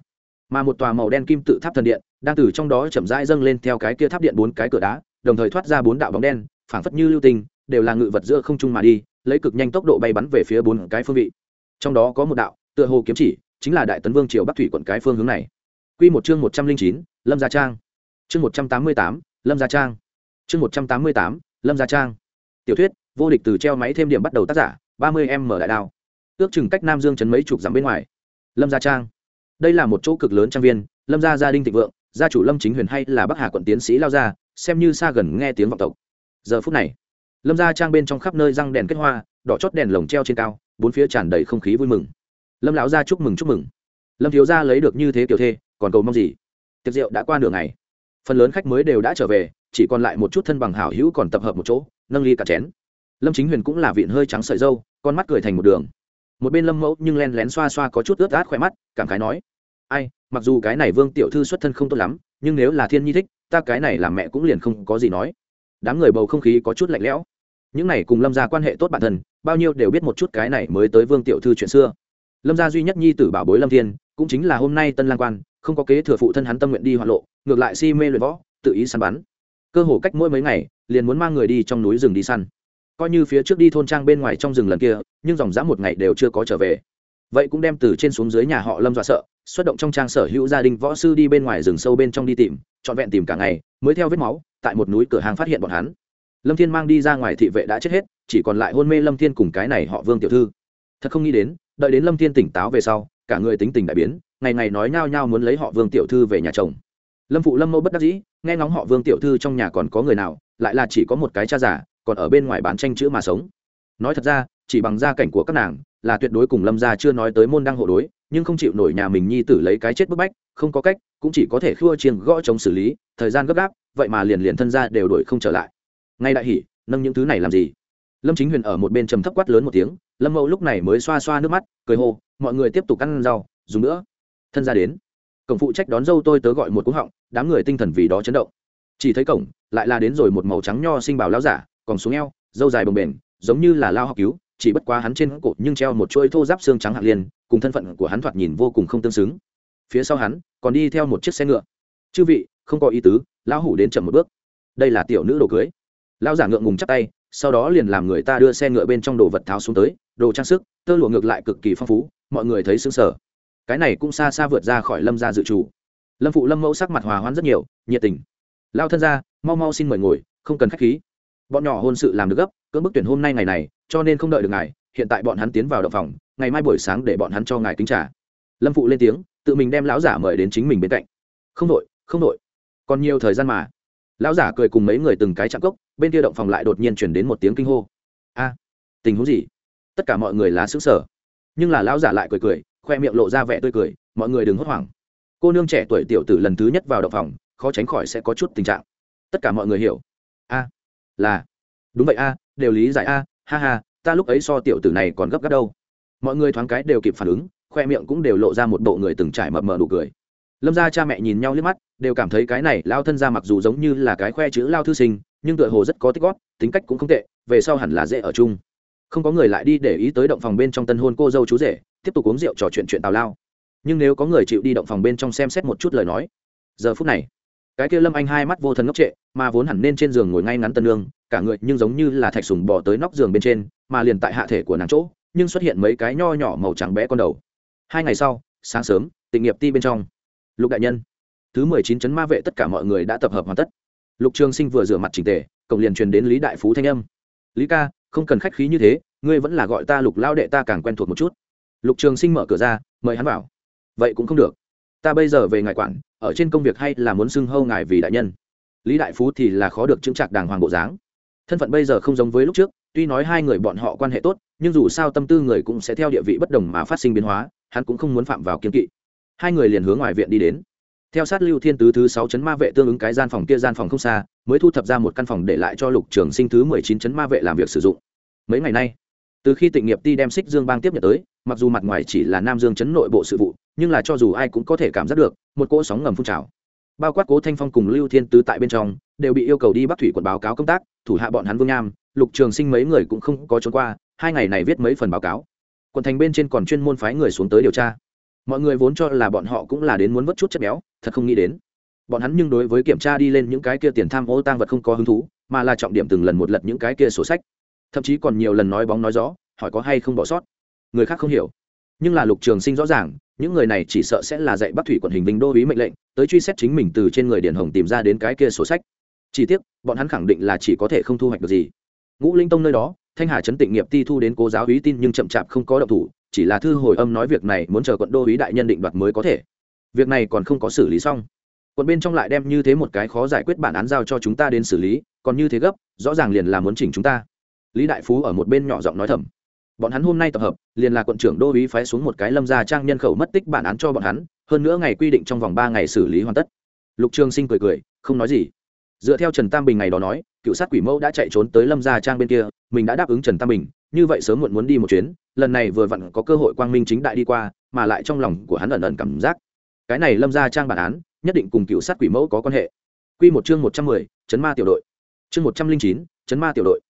mà một tòa màu đen kim tự tháp thần điện đang từ trong đó chậm rãi dâng lên theo cái kia tháp điện bốn cái cửa đá, đồng thời thoát ra bốn đạo bóng đen, phảng phất như lưu tình đều là ngự vật giữa không trung mà đi, lấy cực nhanh tốc độ bay bắn về phía bốn cái phương vị. Trong đó có một đạo, tựa hồ kiếm chỉ, chính là đại tấn vương triều bắc thủy quận cái phương hướng này. Quy một chương một trăm linh chín, lâm gia trang. Chương một trăm tám mươi tám, lâm gia trang. Chương một trăm tám mươi tám, lâm gia trang. Tiểu thuyết, vô địch từ treo máy thêm điểm bắt đầu tác giả, ba mươi em mở đại đao. Ước chừng cách nam dương chấn mấy chục dặm bên ngoài. Lâm gia trang đây là một chỗ cực lớn trang viên, lâm gia gia đình thịnh vượng, gia chủ lâm chính huyền hay là bắc hà quận tiến sĩ lao gia, xem như xa gần nghe tiếng vọng tộc. Giờ phút này, lâm gia trang bên trong khắp nơi răng đèn kết hoa, đỏ chót đèn lồng treo trên cao, bốn phía tràn đầy không khí vui mừng. Lâm lão gia chúc mừng chúc mừng. Lâm thiếu gia lấy được như thế kiểu thê, còn cầu mong gì? Tiệc rượu đã qua nửa ngày. Phần lớn khách mới đều đã trở về, chỉ còn lại một chút thân bằng hảo hữu còn tập hợp một chỗ, nâng ly cả chén. Lâm chính huyền cũng là vịn hơi trắng sợi dâu, con mắt cười thành một đường một bên lâm mẫu nhưng len lén xoa xoa có chút ướt át khỏe mắt, cảm khái nói, ai, mặc dù cái này vương tiểu thư xuất thân không tốt lắm, nhưng nếu là thiên nhi thích, ta cái này làm mẹ cũng liền không có gì nói. Đám người bầu không khí có chút lạnh lẽo. Những này cùng lâm gia quan hệ tốt bản thân, bao nhiêu đều biết một chút cái này mới tới vương tiểu thư chuyện xưa. Lâm gia duy nhất nhi tử bảo bối lâm thiên, cũng chính là hôm nay tân lang quan, không có kế thừa phụ thân hắn tâm nguyện đi hoạn lộ, ngược lại si mê luyện võ, tự ý săn bắn. Cơ hồ cách mỗi mấy ngày, liền muốn mang người đi trong núi rừng đi săn coi như phía trước đi thôn trang bên ngoài trong rừng lần kia, nhưng dòng dã một ngày đều chưa có trở về. Vậy cũng đem từ trên xuống dưới nhà họ lâm dọa sợ, xuất động trong trang sở hữu gia đình võ sư đi bên ngoài rừng sâu bên trong đi tìm, trọn vẹn tìm cả ngày, mới theo vết máu, tại một núi cửa hàng phát hiện bọn hắn. Lâm thiên mang đi ra ngoài thị vệ đã chết hết, chỉ còn lại hôn mê lâm thiên cùng cái này họ vương tiểu thư. Thật không nghĩ đến, đợi đến lâm thiên tỉnh táo về sau, cả người tính tình đại biến, ngày ngày nói nhao nhao muốn lấy họ vương tiểu thư về nhà chồng. Lâm phụ lâm mẫu bất đắc dĩ, nghe ngóng họ vương tiểu thư trong nhà còn có người nào, lại là chỉ có một cái cha giả còn ở bên ngoài bán tranh chữ mà sống. Nói thật ra, chỉ bằng gia cảnh của các nàng, là tuyệt đối cùng lâm gia chưa nói tới môn đăng hộ đối, nhưng không chịu nổi nhà mình nhi tử lấy cái chết bức bách, không có cách, cũng chỉ có thể khua chiêng gõ chống xử lý, thời gian gấp gáp, vậy mà liền liền thân ra đều đổi không trở lại. Ngay đại hỉ, nâng những thứ này làm gì? Lâm chính huyền ở một bên trầm thấp quát lớn một tiếng, lâm mẫu lúc này mới xoa xoa nước mắt, cười hô, mọi người tiếp tục ăn rau, dùng nữa. Thân ra đến. Cổng phụ trách đón dâu tôi tớ gọi một cú họng, đám người tinh thần vì đó chấn động. Chỉ thấy cổng, lại là đến rồi một màu trắng nho sinh bảo lao giả còn xuống eo dâu dài bồng bềnh, giống như là lao học cứu, chỉ bất quá hắn trên cổ nhưng treo một chuôi thô giáp xương trắng hạng liên, cùng thân phận của hắn thoạt nhìn vô cùng không tương xứng. Phía sau hắn, còn đi theo một chiếc xe ngựa. Chư vị, không có ý tứ, lão hủ đến chậm một bước. Đây là tiểu nữ đồ cưới. Lão giả ngượng ngùng chắp tay, sau đó liền làm người ta đưa xe ngựa bên trong đồ vật tháo xuống tới, đồ trang sức, tơ lụa ngược lại cực kỳ phong phú, mọi người thấy sững sờ. Cái này cũng xa xa vượt ra khỏi lâm gia dự chủ lâm phụ lâm mẫu sắc mặt hòa hoãn rất nhiều, nhiệt tình. Lao thân ra mau mau xin mời ngồi, không cần khách khí bọn nhỏ hôn sự làm được gấp, cưỡng bức tuyển hôm nay ngày này, cho nên không đợi được ngài, hiện tại bọn hắn tiến vào đậu phòng, ngày mai buổi sáng để bọn hắn cho ngài kính trả lâm phụ lên tiếng, tự mình đem lão giả mời đến chính mình bên cạnh. Không đội không đội. Còn nhiều thời gian mà. Lão giả cười cùng mấy người từng cái chạm cốc, bên kia động phòng lại đột nhiên chuyển đến một tiếng kinh hô. A, tình huống gì? Tất cả mọi người lá xứng sở nhưng là lão giả lại cười cười, khoe miệng lộ ra vẻ tươi cười, mọi người đừng hốt hoảng. Cô nương trẻ tuổi tiểu tử lần thứ nhất vào động phòng, khó tránh khỏi sẽ có chút tình trạng. Tất cả mọi người hiểu. A là, đúng vậy a, đều lý giải a, ha ha, ta lúc ấy so tiểu tử này còn gấp gáp đâu. Mọi người thoáng cái đều kịp phản ứng, khoe miệng cũng đều lộ ra một bộ người từng trải mập mờ đủ cười. Lâm ra cha mẹ nhìn nhau liếc mắt, đều cảm thấy cái này lao thân ra mặc dù giống như là cái khoe chữ lao thư sinh, nhưng tựa hồ rất có tích gót tính cách cũng không tệ, về sau hẳn là dễ ở chung. Không có người lại đi để ý tới động phòng bên trong tân hôn cô dâu chú rể, tiếp tục uống rượu trò chuyện chuyện tào lao. Nhưng nếu có người chịu đi động phòng bên trong xem xét một chút lời nói, giờ phút này cái kia lâm anh hai mắt vô thần ngốc trệ, mà vốn hẳn nên trên giường ngồi ngay ngắn tân lương, cả người nhưng giống như là thạch sùng bỏ tới nóc giường bên trên, mà liền tại hạ thể của nàng chỗ, nhưng xuất hiện mấy cái nho nhỏ màu trắng bé con đầu. Hai ngày sau, sáng sớm, tịnh nghiệp ti bên trong. Lục đại nhân, thứ mười chín chấn ma vệ tất cả mọi người đã tập hợp hoàn tất. Lục trường sinh vừa rửa mặt trình tề, cổng liền truyền đến lý đại phú thanh âm. Lý ca, không cần khách khí như thế, ngươi vẫn là gọi ta lục lao đệ ta càng quen thuộc một chút. Lục trường sinh mở cửa ra, mời hắn vào. Vậy cũng không được. Ta bây giờ về ngài quản ở trên công việc hay là muốn xưng hâu ngài vì đại nhân? Lý đại phú thì là khó được chứng trạc đàng hoàng bộ dáng. Thân phận bây giờ không giống với lúc trước, tuy nói hai người bọn họ quan hệ tốt, nhưng dù sao tâm tư người cũng sẽ theo địa vị bất đồng mà phát sinh biến hóa, hắn cũng không muốn phạm vào kiên kỵ. Hai người liền hướng ngoài viện đi đến. Theo sát lưu thiên tứ thứ sáu chấn ma vệ tương ứng cái gian phòng kia gian phòng không xa, mới thu thập ra một căn phòng để lại cho lục trường sinh thứ mười chín chấn ma vệ làm việc sử dụng. Mấy ngày nay từ khi tịnh nghiệp ti đem xích dương bang tiếp nhận tới, mặc dù mặt ngoài chỉ là nam dương chấn nội bộ sự vụ, nhưng là cho dù ai cũng có thể cảm giác được, một cỗ sóng ngầm phun trào. Bao quát cố thanh phong cùng lưu thiên tứ tại bên trong, đều bị yêu cầu đi bắc thủy quận báo cáo công tác, thủ hạ bọn hắn vương nham, lục trường sinh mấy người cũng không có trốn qua, hai ngày này viết mấy phần báo cáo. Quận thành bên trên còn chuyên môn phái người xuống tới điều tra. Mọi người vốn cho là bọn họ cũng là đến muốn vớt chút chất béo, thật không nghĩ đến. Bọn hắn nhưng đối với kiểm tra đi lên những cái kia tiền tham ô tang vật không có hứng thú, mà là trọng điểm từng lần một lật những cái kia sổ sách thậm chí còn nhiều lần nói bóng nói gió, hỏi có hay không bỏ sót. Người khác không hiểu. Nhưng là lục trường sinh rõ ràng, những người này chỉ sợ sẽ là dạy bắc thủy quận hình vinh đô ý mệnh lệnh, tới truy xét chính mình từ trên người điển hồng tìm ra đến cái kia sổ sách. Chỉ tiếc, bọn hắn khẳng định là chỉ có thể không thu hoạch được gì. Ngũ linh tông nơi đó, thanh hà trấn tịnh nghiệp ti thu đến cố giáo úy tin nhưng chậm chạp không có động thủ, chỉ là thư hồi âm nói việc này muốn chờ quận đô úy đại nhân định đoạt mới có thể. Việc này còn không có xử lý xong. Quận bên trong lại đem như thế một cái khó giải quyết bản án giao cho chúng ta đến xử lý, còn như thế gấp, rõ ràng liền là muốn chỉnh chúng ta lý đại phú ở một bên nhỏ giọng nói thầm. Bọn hắn hôm nay tập hợp, liền là quận trưởng đô uý phái xuống một cái lâm gia trang nhân khẩu mất tích bản án cho bọn hắn, hơn nữa ngày quy định trong vòng ba ngày xử lý hoàn tất. Lục trường sinh cười cười, không nói gì. Dựa theo trần tam bình ngày đó nói, cựu sát quỷ mẫu đã chạy trốn tới lâm gia trang bên kia, mình đã đáp ứng trần tam bình, như vậy sớm muộn muốn đi một chuyến, lần này vừa vặn có cơ hội quang minh chính đại đi qua, mà lại trong lòng của hắn ẩn ẩn cảm giác, cái này lâm gia trang bản án, nhất định cùng cựu sát quỷ mẫu có quan hệ. Q một chương một trăm mười, chấn ma tiểu đội. Chương một trăm linh chín, chấn ma tiểu đội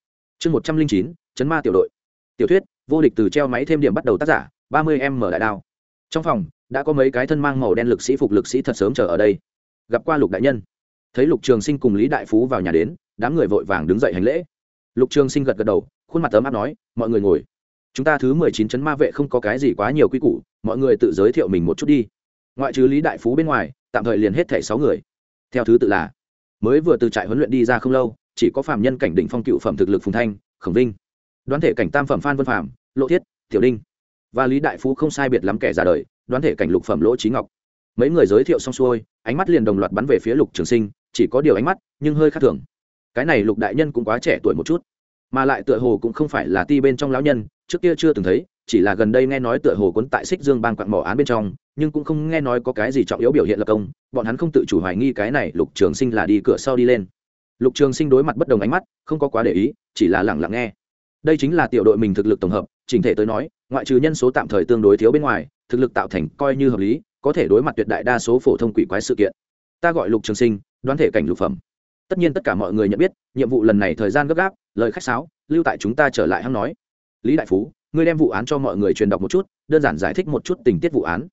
chương một trăm linh chín, chấn ma tiểu đội. Tiểu thuyết, vô địch từ treo máy thêm điểm bắt đầu tác giả, ba mươi em mở đại đao. Trong phòng, đã có mấy cái thân mang màu đen lực sĩ phục lực sĩ thật sớm chờ ở đây. Gặp qua lục đại nhân. Thấy lục trường sinh cùng lý đại phú vào nhà đến, đám người vội vàng đứng dậy hành lễ. Lục trường sinh gật gật đầu, khuôn mặt ấm áp nói, mọi người ngồi. Chúng ta thứ mười chín chấn ma vệ không có cái gì quá nhiều quy củ, mọi người tự giới thiệu mình một chút đi. Ngoại trừ lý đại phú bên ngoài, tạm thời liền hết thẻ sáu người. Theo thứ tự là, mới vừa từ trại huấn luyện đi ra không lâu chỉ có phạm nhân cảnh đỉnh phong cựu phẩm thực lực phùng thanh, khổng vinh. Đoán thể cảnh tam phẩm phan vân phạm lộ thiết, tiểu đinh. Và lý đại phú không sai biệt lắm kẻ già đời, đoán thể cảnh lục phẩm lỗ trí ngọc. Mấy người giới thiệu xong xuôi, ánh mắt liền đồng loạt bắn về phía lục trường sinh, chỉ có điều ánh mắt, nhưng hơi khác thường. Cái này lục đại nhân cũng quá trẻ tuổi một chút, mà lại tựa hồ cũng không phải là ti bên trong lão nhân, trước kia chưa từng thấy, chỉ là gần đây nghe nói tựa hồ cuốn tại xích dương bang quặng mỏ án bên trong, nhưng cũng không nghe nói có cái gì trọng yếu biểu hiện lập công, bọn hắn không tự chủ hoài nghi cái này lục trường sinh là đi cửa sau đi lên lục trường sinh đối mặt bất đồng ánh mắt, không có quá để ý, chỉ là lẳng lặng nghe. Đây chính là tiểu đội mình thực lực tổng hợp, chỉnh thể tới nói, ngoại trừ nhân số tạm thời tương đối thiếu bên ngoài, thực lực tạo thành coi như hợp lý, có thể đối mặt tuyệt đại đa số phổ thông quỷ quái sự kiện. Ta gọi lục trường sinh, đoán thể cảnh lục phẩm. Tất nhiên tất cả mọi người nhận biết, nhiệm vụ lần này thời gian gấp gáp, lời khách sáo, lưu tại chúng ta trở lại hăng nói. Lý đại phú, ngươi đem vụ án cho mọi người truyền đọc một chút, đơn giản giải thích một chút tình tiết vụ án.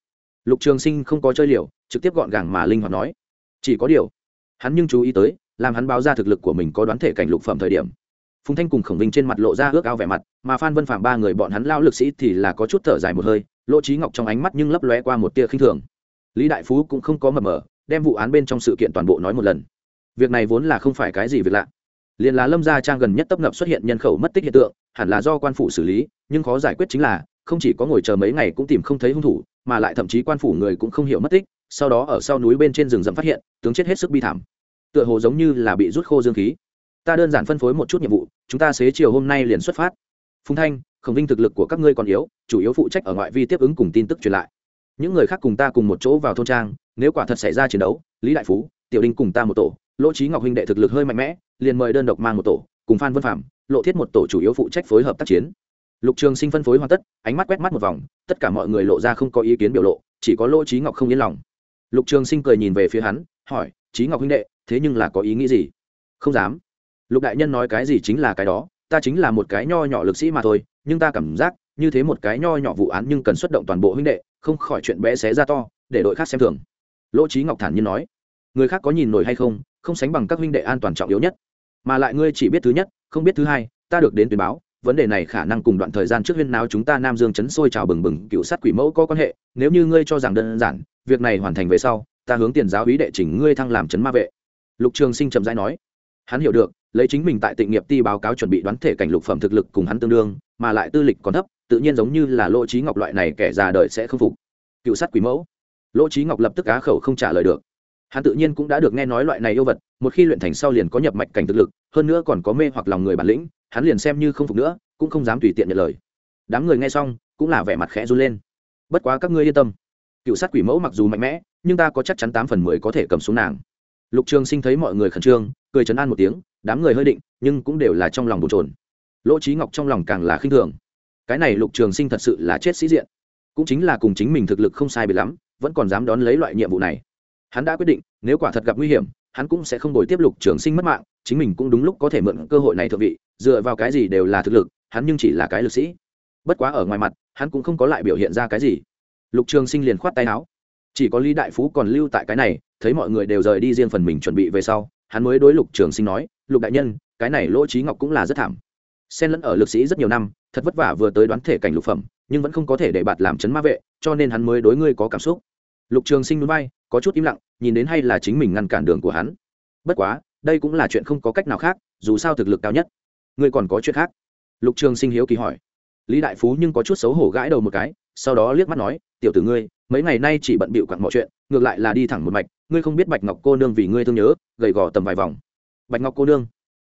Lục trường sinh không có chơi liều, trực tiếp gọn gàng mà linh hoạt nói. Chỉ có điều, hắn nhưng chú ý tới làm hắn báo ra thực lực của mình có đoán thể cảnh lục phẩm thời điểm. Phùng thanh cùng khổng vinh trên mặt lộ ra ước ao vẻ mặt, mà phan vân phạm ba người bọn hắn lao lực sĩ thì là có chút thở dài một hơi, lỗ trí ngọc trong ánh mắt nhưng lấp lóe qua một tia khinh thường. Lý đại phú cũng không có mập mờ, đem vụ án bên trong sự kiện toàn bộ nói một lần. Việc này vốn là không phải cái gì việc lạ. Liền là lâm gia trang gần nhất tấp nập xuất hiện nhân khẩu mất tích hiện tượng, hẳn là do quan phủ xử lý, nhưng khó giải quyết chính là, không chỉ có ngồi chờ mấy ngày cũng tìm không thấy hung thủ, mà lại thậm chí quan phủ người cũng không hiểu mất tích, sau đó ở sau núi bên trên rừng rậm phát hiện, tướng chết hết sức bi thảm tựa hồ giống như là bị rút khô dương khí. Ta đơn giản phân phối một chút nhiệm vụ, chúng ta xế chiều hôm nay liền xuất phát. Phùng thanh, khổng vinh thực lực của các ngươi còn yếu, chủ yếu phụ trách ở ngoại vi tiếp ứng cùng tin tức truyền lại. Những người khác cùng ta cùng một chỗ vào thôn trang, nếu quả thật xảy ra chiến đấu, lý đại phú, tiểu đinh cùng ta một tổ, lỗ trí ngọc huynh đệ thực lực hơi mạnh mẽ, liền mời đơn độc mang một tổ, cùng phan vân phạm lộ thiết một tổ chủ yếu phụ trách phối hợp tác chiến. Lục trường sinh phân phối hoàn tất, ánh mắt quét mắt một vòng, tất cả mọi người lộ ra không có ý kiến biểu lộ, chỉ có lỗ trí ngọc không yên lòng. Lục trường sinh cười nhìn về phía hắn, hỏi trí ngọc huynh đệ thế nhưng là có ý nghĩ gì? Không dám. Lục đại nhân nói cái gì chính là cái đó, ta chính là một cái nho nhỏ lực sĩ mà thôi, nhưng ta cảm giác, như thế một cái nho nhỏ vụ án nhưng cần xuất động toàn bộ huynh đệ, không khỏi chuyện bé xé ra to, để đội khác xem thường. Lỗ trí ngọc thản nhiên nói, người khác có nhìn nổi hay không không sánh bằng các huynh đệ an toàn trọng yếu nhất. Mà lại ngươi chỉ biết thứ nhất, không biết thứ hai, ta được đến tuyên báo, vấn đề này khả năng cùng đoạn thời gian trước huyên nào chúng ta nam dương chấn sôi trào bừng bừng, cựu sát quỷ mẫu có quan hệ, nếu như ngươi cho rằng đơn giản, việc này hoàn thành về sau, ta hướng tiền giáo ý đệ chỉnh ngươi thăng làm chấn ma vệ lục trường sinh trầm rãi nói, hắn hiểu được, lấy chính mình tại tịnh nghiệp ti báo cáo chuẩn bị đoán thể cảnh lục phẩm thực lực cùng hắn tương đương, mà lại tư lịch còn thấp, tự nhiên giống như là lỗ trí ngọc loại này kẻ già đời sẽ không phục. Cựu sát quỷ mẫu. Lỗ trí ngọc lập tức á khẩu không trả lời được. Hắn tự nhiên cũng đã được nghe nói loại này yêu vật, một khi luyện thành sau liền có nhập mạch cảnh thực lực, hơn nữa còn có mê hoặc lòng người bản lĩnh, hắn liền xem như không phục nữa, cũng không dám tùy tiện nhận lời. Đám người nghe xong, cũng là vẻ mặt khẽ run lên. Bất quá các ngươi yên tâm. Cựu sát quỷ mẫu mặc dù mạnh mẽ, nhưng ta có chắc chắn tám phần mười có thể cầm xuống nàng lục trường sinh thấy mọi người khẩn trương, cười chấn an một tiếng, đám người hơi định, nhưng cũng đều là trong lòng bồn trồn lỗ trí ngọc trong lòng càng là khinh thường. Cái này lục trường sinh thật sự là chết sĩ diện. Cũng chính là cùng chính mình thực lực không sai biệt lắm, vẫn còn dám đón lấy loại nhiệm vụ này. Hắn đã quyết định, nếu quả thật gặp nguy hiểm, hắn cũng sẽ không đổi tiếp lục trường sinh mất mạng, chính mình cũng đúng lúc có thể mượn cơ hội này thượng vị, dựa vào cái gì đều là thực lực, hắn nhưng chỉ là cái lực sĩ. Bất quá ở ngoài mặt, hắn cũng không có lại biểu hiện ra cái gì. Lục trường sinh liền khoát tay áo. Chỉ có lý đại phú còn lưu tại cái này thấy mọi người đều rời đi riêng phần mình chuẩn bị về sau, hắn mới đối lục trường sinh nói, lục đại nhân, cái này lỗ trí ngọc cũng là rất thảm. Xen lẫn ở lực sĩ rất nhiều năm, thật vất vả vừa tới đoán thể cảnh lục phẩm, nhưng vẫn không có thể để bạt làm chấn ma vệ, cho nên hắn mới đối ngươi có cảm xúc. Lục trường sinh núi bay có chút im lặng, nhìn đến hay là chính mình ngăn cản đường của hắn. Bất quá, đây cũng là chuyện không có cách nào khác, dù sao thực lực cao nhất, ngươi còn có chuyện khác. Lục trường sinh hiếu kỳ hỏi. Lý đại phú nhưng có chút xấu hổ gãi đầu một cái, sau đó liếc mắt nói, tiểu tử ngươi, mấy ngày nay chỉ bận bịu quặn mọi chuyện, ngược lại là đi thẳng một mạch ngươi không biết bạch ngọc cô nương vì ngươi thương nhớ, gầy gò tầm vài vòng. Bạch ngọc cô nương.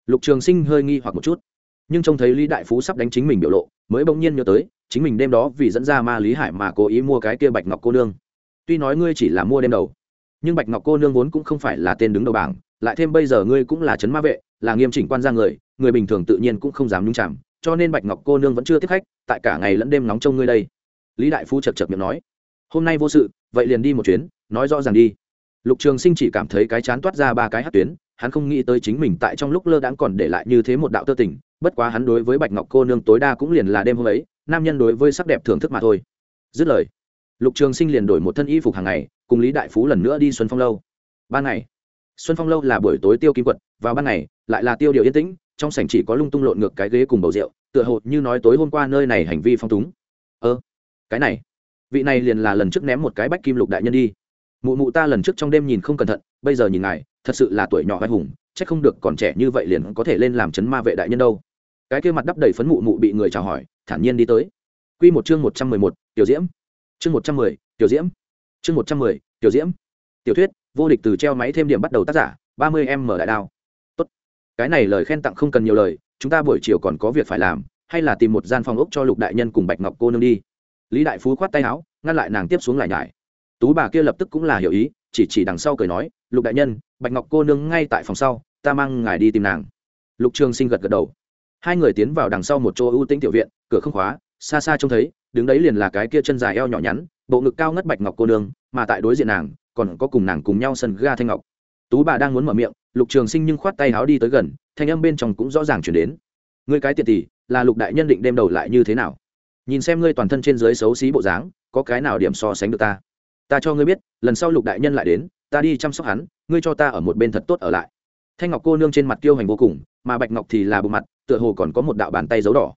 Lục trường sinh hơi nghi hoặc một chút. Nhưng trông thấy lý đại phú sắp đánh chính mình biểu lộ, mới bỗng nhiên nhớ tới, chính mình đêm đó vì dẫn ra ma lý hải mà cố ý mua cái kia bạch ngọc cô nương. Tuy nói ngươi chỉ là mua đêm đầu, nhưng bạch ngọc cô nương vốn cũng không phải là tên đứng đầu bảng, lại thêm bây giờ ngươi cũng là trấn ma vệ, là nghiêm chỉnh quan gia người người bình thường tự nhiên cũng không dám nhung chạm cho nên bạch ngọc cô nương vẫn chưa tiếp khách, tại cả ngày lẫn đêm nóng trông ngươi đây. Lý đại Phú chật chật miệng nói, hôm nay vô sự, vậy liền đi một chuyến, nói rõ ràng đi lục trường sinh chỉ cảm thấy cái chán toát ra ba cái hát tuyến, hắn không nghĩ tới chính mình tại trong lúc lơ đãng còn để lại như thế một đạo tơ tình, bất quá hắn đối với bạch ngọc cô nương tối đa cũng liền là đêm hôm ấy, nam nhân đối với sắc đẹp thưởng thức mà thôi. Dứt lời, lục trường sinh liền đổi một thân y phục hàng ngày, cùng lý đại phú lần nữa đi xuân phong lâu. Ban ngày, xuân phong lâu là buổi tối tiêu kim quật, vào ban ngày, lại là tiêu điều yên tĩnh, trong sảnh chỉ có lung tung lộn ngược cái ghế cùng bầu rượu, tựa hồ như nói tối hôm qua nơi này hành vi phong túng. Ơ, cái này, vị này liền là lần trước ném một cái bách kim lục đại nhân đi mụ mụ ta lần trước trong đêm nhìn không cẩn thận, bây giờ nhìn ngài, thật sự là tuổi nhỏ vai hùng, chắc không được còn trẻ như vậy liền có thể lên làm chấn ma vệ đại nhân đâu. Cái kia mặt đắp đầy phấn mụ mụ bị người chào hỏi, thản nhiên đi tới. Quy một chương một trăm mười một, tiểu diễm. Chương một trăm mười, tiểu diễm. Chương một trăm mười, tiểu diễm. Tiểu thuyết, vô địch từ treo máy thêm điểm bắt đầu tác giả, ba mươi em mở đại đao. Tốt. Cái này lời khen tặng không cần nhiều lời, chúng ta buổi chiều còn có việc phải làm, hay là tìm một gian phòng ốc cho lục đại nhân cùng bạch ngọc cô nương đi. Lý đại phú khoát tay áo, ngăn lại nàng tiếp xuống lại nhải tú bà kia lập tức cũng là hiểu ý, chỉ chỉ đằng sau cười nói, lục đại nhân, bạch ngọc cô nương ngay tại phòng sau, ta mang ngài đi tìm nàng. Lục trường sinh gật gật đầu. Hai người tiến vào đằng sau một chỗ ưu tĩnh tiểu viện, cửa không khóa, xa xa trông thấy, đứng đấy liền là cái kia chân dài eo nhỏ nhắn, bộ ngực cao ngất bạch ngọc cô nương, mà tại đối diện nàng, còn có cùng nàng cùng nhau sân ga thanh ngọc. Tú bà đang muốn mở miệng, lục trường sinh nhưng khoát tay háo đi tới gần, thanh âm bên trong cũng rõ ràng chuyển đến. Ngươi cái tiện tỷ, là lục đại nhân định đem đầu lại như thế nào? Nhìn xem ngươi toàn thân trên dưới xấu xí bộ dáng, có cái nào điểm so sánh được ta? Ta cho ngươi biết, lần sau lục đại nhân lại đến, ta đi chăm sóc hắn, ngươi cho ta ở một bên thật tốt ở lại. Thanh ngọc cô nương trên mặt tiêu hành vô cùng, mà bạch ngọc thì là bộ mặt, tựa hồ còn có một đạo bàn tay dấu đỏ.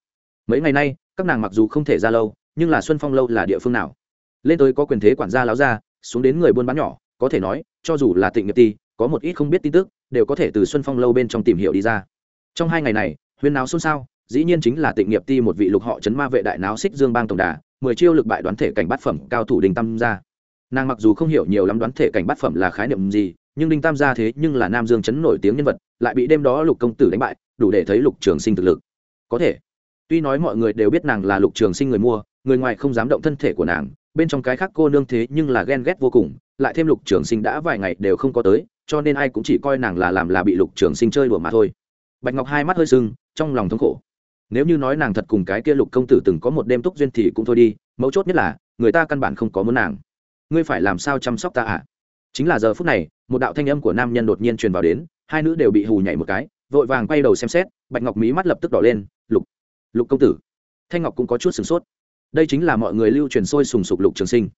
Mấy ngày nay, các nàng mặc dù không thể ra lâu, nhưng là xuân phong lâu là địa phương nào? Lên tới có quyền thế quản gia láo ra, xuống đến người buôn bán nhỏ, có thể nói, cho dù là tịnh nghiệp ti, có một ít không biết tin tức, đều có thể từ xuân phong lâu bên trong tìm hiểu đi ra. Trong hai ngày này, huyên náo xôn xao, dĩ nhiên chính là tịnh nghiệp ti một vị lục họ chấn ma vệ đại náo xích dương bang tổng đà, mười chiêu lực bại đoán thể cảnh bát phẩm cao thủ đình tam gia nàng mặc dù không hiểu nhiều lắm đoán thể cảnh bát phẩm là khái niệm gì, nhưng đinh tam gia thế nhưng là nam dương chấn nổi tiếng nhân vật, lại bị đêm đó lục công tử đánh bại, đủ để thấy lục trường sinh thực lực. Có thể, tuy nói mọi người đều biết nàng là lục trường sinh người mua, người ngoài không dám động thân thể của nàng, bên trong cái khác cô nương thế nhưng là ghen ghét vô cùng, lại thêm lục trường sinh đã vài ngày đều không có tới, cho nên ai cũng chỉ coi nàng là làm là bị lục trường sinh chơi đùa mà thôi. Bạch ngọc hai mắt hơi sưng, trong lòng thống khổ. Nếu như nói nàng thật cùng cái kia lục công tử từng có một đêm túc duyên thì cũng thôi đi, mấu chốt nhất là, người ta căn bản không có muốn nàng ngươi phải làm sao chăm sóc ta ạ à? chính là giờ phút này, một đạo thanh âm của nam nhân đột nhiên truyền vào đến, hai nữ đều bị hù nhảy một cái, vội vàng quay đầu xem xét, bạch ngọc mí mắt lập tức đỏ lên, lục lục công tử. Thanh ngọc cũng có chút sửng sốt. Đây chính là mọi người lưu truyền sôi sùng sục lục trường sinh.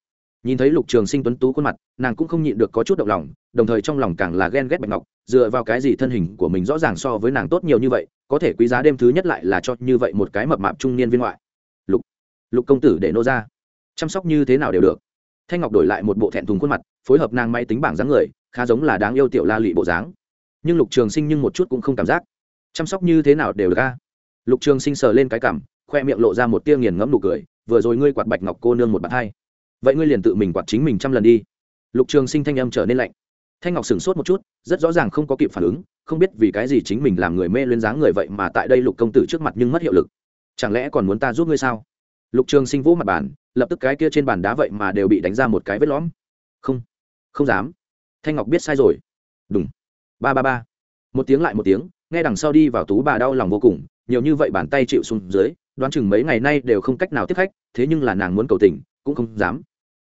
Nhìn thấy lục trường sinh tuấn tú khuôn mặt, nàng cũng không nhịn được có chút động lòng, đồng thời trong lòng càng là ghen ghét bạch ngọc, dựa vào cái gì thân hình của mình rõ ràng so với nàng tốt nhiều như vậy, có thể quý giá đêm thứ nhất lại là cho như vậy một cái mập mạp trung niên viên ngoại. Lục lục công tử để nô ra, chăm sóc như thế nào đều được thanh ngọc đổi lại một bộ thẹn thùng khuôn mặt, phối hợp nàng máy tính bảng dáng người, khá giống là đáng yêu tiểu la lụy bộ dáng. Nhưng lục trường sinh nhưng một chút cũng không cảm giác. Chăm sóc như thế nào đều được ca lục trường sinh sờ lên cái cảm khoe miệng lộ ra một tia nghiền ngẫm nụ cười, vừa rồi ngươi quạt bạch ngọc cô nương một bạt hai vậy ngươi liền tự mình quạt chính mình trăm lần đi. Lục trường sinh thanh âm trở nên lạnh. Thanh ngọc sửng sốt một chút, rất rõ ràng không có kịp phản ứng, không biết vì cái gì chính mình làm người mê luyến dáng người vậy mà tại đây lục công tử trước mặt nhưng mất hiệu lực. Chẳng lẽ còn muốn ta giúp ngươi sao? Lục trường sinh vỗ mặt bàn, lập tức cái kia trên bàn đá vậy mà đều bị đánh ra một cái vết lõm. Không không dám. Thanh ngọc biết sai rồi. Đúng ba ba ba. Một tiếng lại một tiếng, nghe đằng sau đi vào tú bà đau lòng vô cùng, nhiều như vậy bàn tay chịu xuống dưới, đoán chừng mấy ngày nay đều không cách nào tiếp khách, thế nhưng là nàng muốn cầu tình, cũng không dám.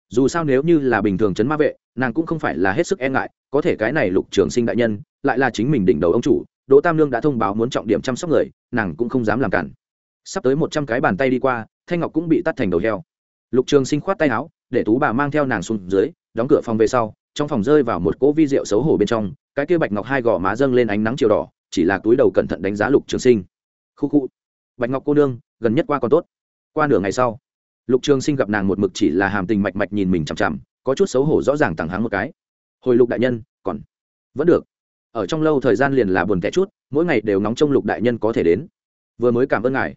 Dù sao nếu như là bình thường chấn ma vệ, nàng cũng không phải là hết sức e ngại, có thể cái này lục trường sinh đại nhân, lại là chính mình đỉnh đầu ông chủ, đỗ tam lương đã thông báo muốn trọng điểm chăm sóc người, nàng cũng không dám làm cản. Sắp tới một trăm cái bàn tay đi qua thanh ngọc cũng bị tắt thành đầu heo. Lục trường sinh khoát tay áo, để tú bà mang theo nàng xuống dưới, đóng cửa phòng về sau, trong phòng rơi vào một cỗ vi rượu xấu hổ bên trong, cái kia bạch ngọc hai gò má dâng lên ánh nắng chiều đỏ, chỉ là túi đầu cẩn thận đánh giá lục trường sinh. Khu khu, bạch ngọc cô nương, gần nhất qua còn tốt. Qua nửa ngày sau, lục trường sinh gặp nàng một mực chỉ là hàm tình mạch mạch nhìn mình chằm chằm, có chút xấu hổ rõ ràng thẳng hắng một cái. Hồi lục đại nhân, còn vẫn được. Ở trong lâu thời gian liền là buồn tẻ chút, mỗi ngày đều nóng trong lục đại nhân có thể đến. Vừa mới cảm ơn ngài.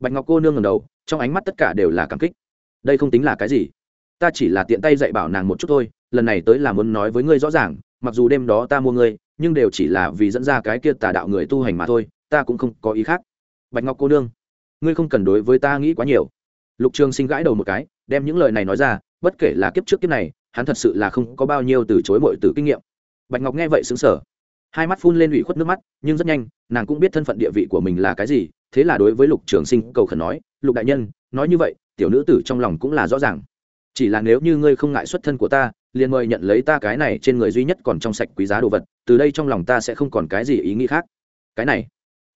Bạch ngọc cô nương ngầm đầu trong ánh mắt tất cả đều là cảm kích. Đây không tính là cái gì. Ta chỉ là tiện tay dạy bảo nàng một chút thôi, lần này tới là muốn nói với ngươi rõ ràng, mặc dù đêm đó ta mua ngươi, nhưng đều chỉ là vì dẫn ra cái kia tà đạo người tu hành mà thôi, ta cũng không có ý khác. Bạch ngọc cô nương, ngươi không cần đối với ta nghĩ quá nhiều. Lục trường sinh gãi đầu một cái, đem những lời này nói ra, bất kể là kiếp trước kiếp này, hắn thật sự là không có bao nhiêu từ chối mọi từ kinh nghiệm. Bạch ngọc nghe vậy xứng sở hai mắt phun lên ủy khuất nước mắt, nhưng rất nhanh, nàng cũng biết thân phận địa vị của mình là cái gì thế là đối với lục trường sinh cầu khẩn nói, lục đại nhân, nói như vậy, tiểu nữ tử trong lòng cũng là rõ ràng. Chỉ là nếu như ngươi không ngại xuất thân của ta, liền mời nhận lấy ta cái này trên người duy nhất còn trong sạch quý giá đồ vật, từ đây trong lòng ta sẽ không còn cái gì ý nghĩ khác. Cái này,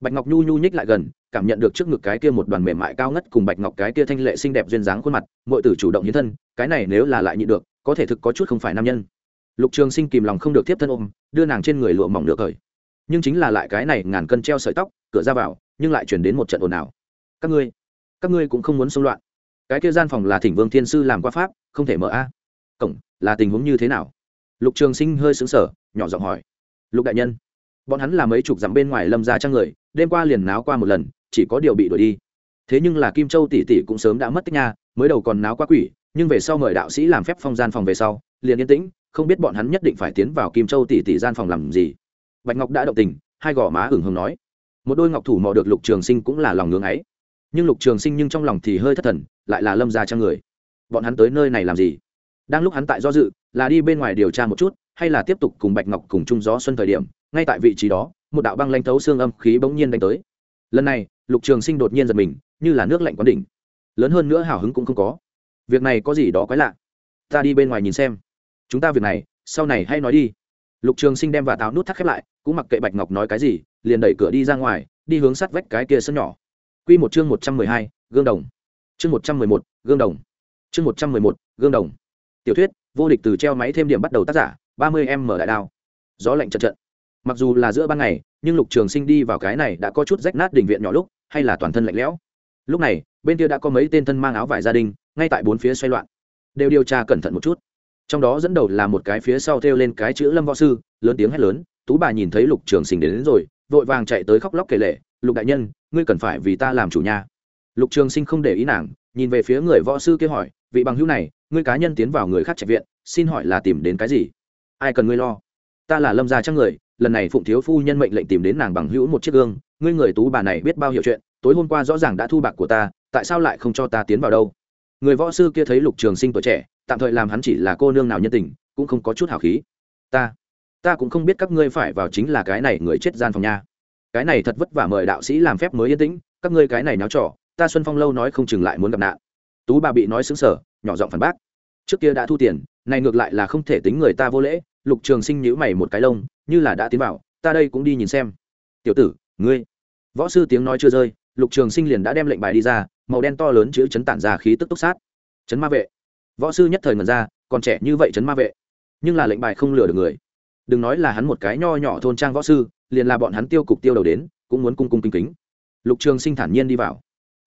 bạch ngọc nhu nhu nhích lại gần, cảm nhận được trước ngực cái kia một đoàn mềm mại cao ngất cùng bạch ngọc cái kia thanh lệ xinh đẹp duyên dáng khuôn mặt mọi tử chủ động hiến thân, cái này nếu là lại nhịn được, có thể thực có chút không phải nam nhân. Lục trường sinh kìm lòng không được tiếp thân ôm, đưa nàng trên người lụa mỏng được thời nhưng chính là lại cái này ngàn cân treo sợi tóc, cửa ra vào, nhưng lại chuyển đến một trận ồn ào. Các ngươi các ngươi cũng không muốn xung loạn. Cái kia gian phòng là thỉnh vương thiên sư làm qua pháp, không thể mở a. Cổng, là tình huống như thế nào? Lục trường sinh hơi sững sờ, nhỏ giọng hỏi. Lục đại nhân, bọn hắn là mấy chục dặm bên ngoài lâm ra trang người, đêm qua liền náo qua một lần, chỉ có điều bị đuổi đi. Thế nhưng là kim châu tỷ tỷ cũng sớm đã mất tích nha, mới đầu còn náo qua quỷ, nhưng về sau mời đạo sĩ làm phép phong gian phòng về sau, liền yên tĩnh, không biết bọn hắn nhất định phải tiến vào kim châu tỷ tỷ gian phòng làm gì bạch ngọc đã động tình, hai gò má hửng hồng nói. Một đôi ngọc thủ mò được lục trường sinh cũng là lòng ngưỡng ấy. Nhưng lục trường sinh nhưng trong lòng thì hơi thất thần, lại là lâm ra trang người. Bọn hắn tới nơi này làm gì? Đang lúc hắn tại do dự, là đi bên ngoài điều tra một chút, hay là tiếp tục cùng bạch ngọc cùng chung gió xuân thời điểm, ngay tại vị trí đó, một đạo băng lanh thấu xương âm khí bỗng nhiên đánh tới. Lần này, lục trường sinh đột nhiên giật mình, như là nước lạnh quán đỉnh. Lớn hơn nữa hào hứng cũng không có. Việc này có gì đó quái lạ. Ta đi bên ngoài nhìn xem. Chúng ta việc này, sau này hay nói đi lục trường sinh đem và táo nút thắt khép lại, cũng mặc kệ bạch ngọc nói cái gì, liền đẩy cửa đi ra ngoài, đi hướng sát vách cái kia sân nhỏ. Q một chương một trăm mười hai, gương đồng. Chương một trăm mười một, gương đồng. Chương một trăm mười một, gương đồng. Tiểu thuyết, vô địch từ treo máy thêm điểm bắt đầu tác giả, ba mươi m mở đại đao. Gió lạnh chật trận mặc dù là giữa ban ngày, nhưng lục trường sinh đi vào cái này đã có chút rách nát đình viện nhỏ lúc, hay là toàn thân lạnh lẽo. Lúc này, bên kia đã có mấy tên thân mang áo vải gia đình, ngay tại bốn phía xoay loạn. Đều điều tra cẩn thận một chút trong đó dẫn đầu là một cái phía sau theo lên cái chữ lâm võ sư lớn tiếng hét lớn tú bà nhìn thấy lục trường sinh đến, đến rồi vội vàng chạy tới khóc lóc kể lệ lục đại nhân ngươi cần phải vì ta làm chủ nhà lục trường sinh không để ý nàng nhìn về phía người võ sư kia hỏi vị bằng hữu này ngươi cá nhân tiến vào người khác trạch viện xin hỏi là tìm đến cái gì? Ai cần ngươi lo? Ta là lâm gia trang người lần này phụng thiếu phu nhân mệnh lệnh tìm đến nàng bằng hữu một chiếc gương ngươi người tú bà này biết bao nhiêu chuyện tối hôm qua rõ ràng đã thu bạc của ta tại sao lại không cho ta tiến vào đâu? Người võ sư kia thấy lục trường sinh tuổi trẻ tạm thời làm hắn chỉ là cô nương nào nhân tình, cũng không có chút hào khí. Ta ta cũng không biết các ngươi phải vào chính là cái này người chết gian phòng nha. Cái này thật vất vả mời đạo sĩ làm phép mới yên tĩnh, các ngươi cái này náo trò, ta xuân phong lâu nói không chừng lại muốn gặp nạn. Tú bà bị nói xứng sở, nhỏ giọng phản bác. Trước kia đã thu tiền, này ngược lại là không thể tính người ta vô lễ, lục trường sinh nhữ mày một cái lông, như là đã tiến vào, ta đây cũng đi nhìn xem. Tiểu tử, ngươi. Võ sư tiếng nói chưa rơi, lục trường sinh liền đã đem lệnh bài đi ra, màu đen to lớn chữ chấn tản ra khí tức túc sát. Chấn ma vệ võ sư nhất thời ngần ra, còn trẻ như vậy chấn ma vệ. Nhưng là lệnh bài không lừa được người. Đừng nói là hắn một cái nho nhỏ thôn trang võ sư, liền là bọn hắn tiêu cục tiêu đầu đến, cũng muốn cung cung kính kính. Lục trường sinh thản nhiên đi vào.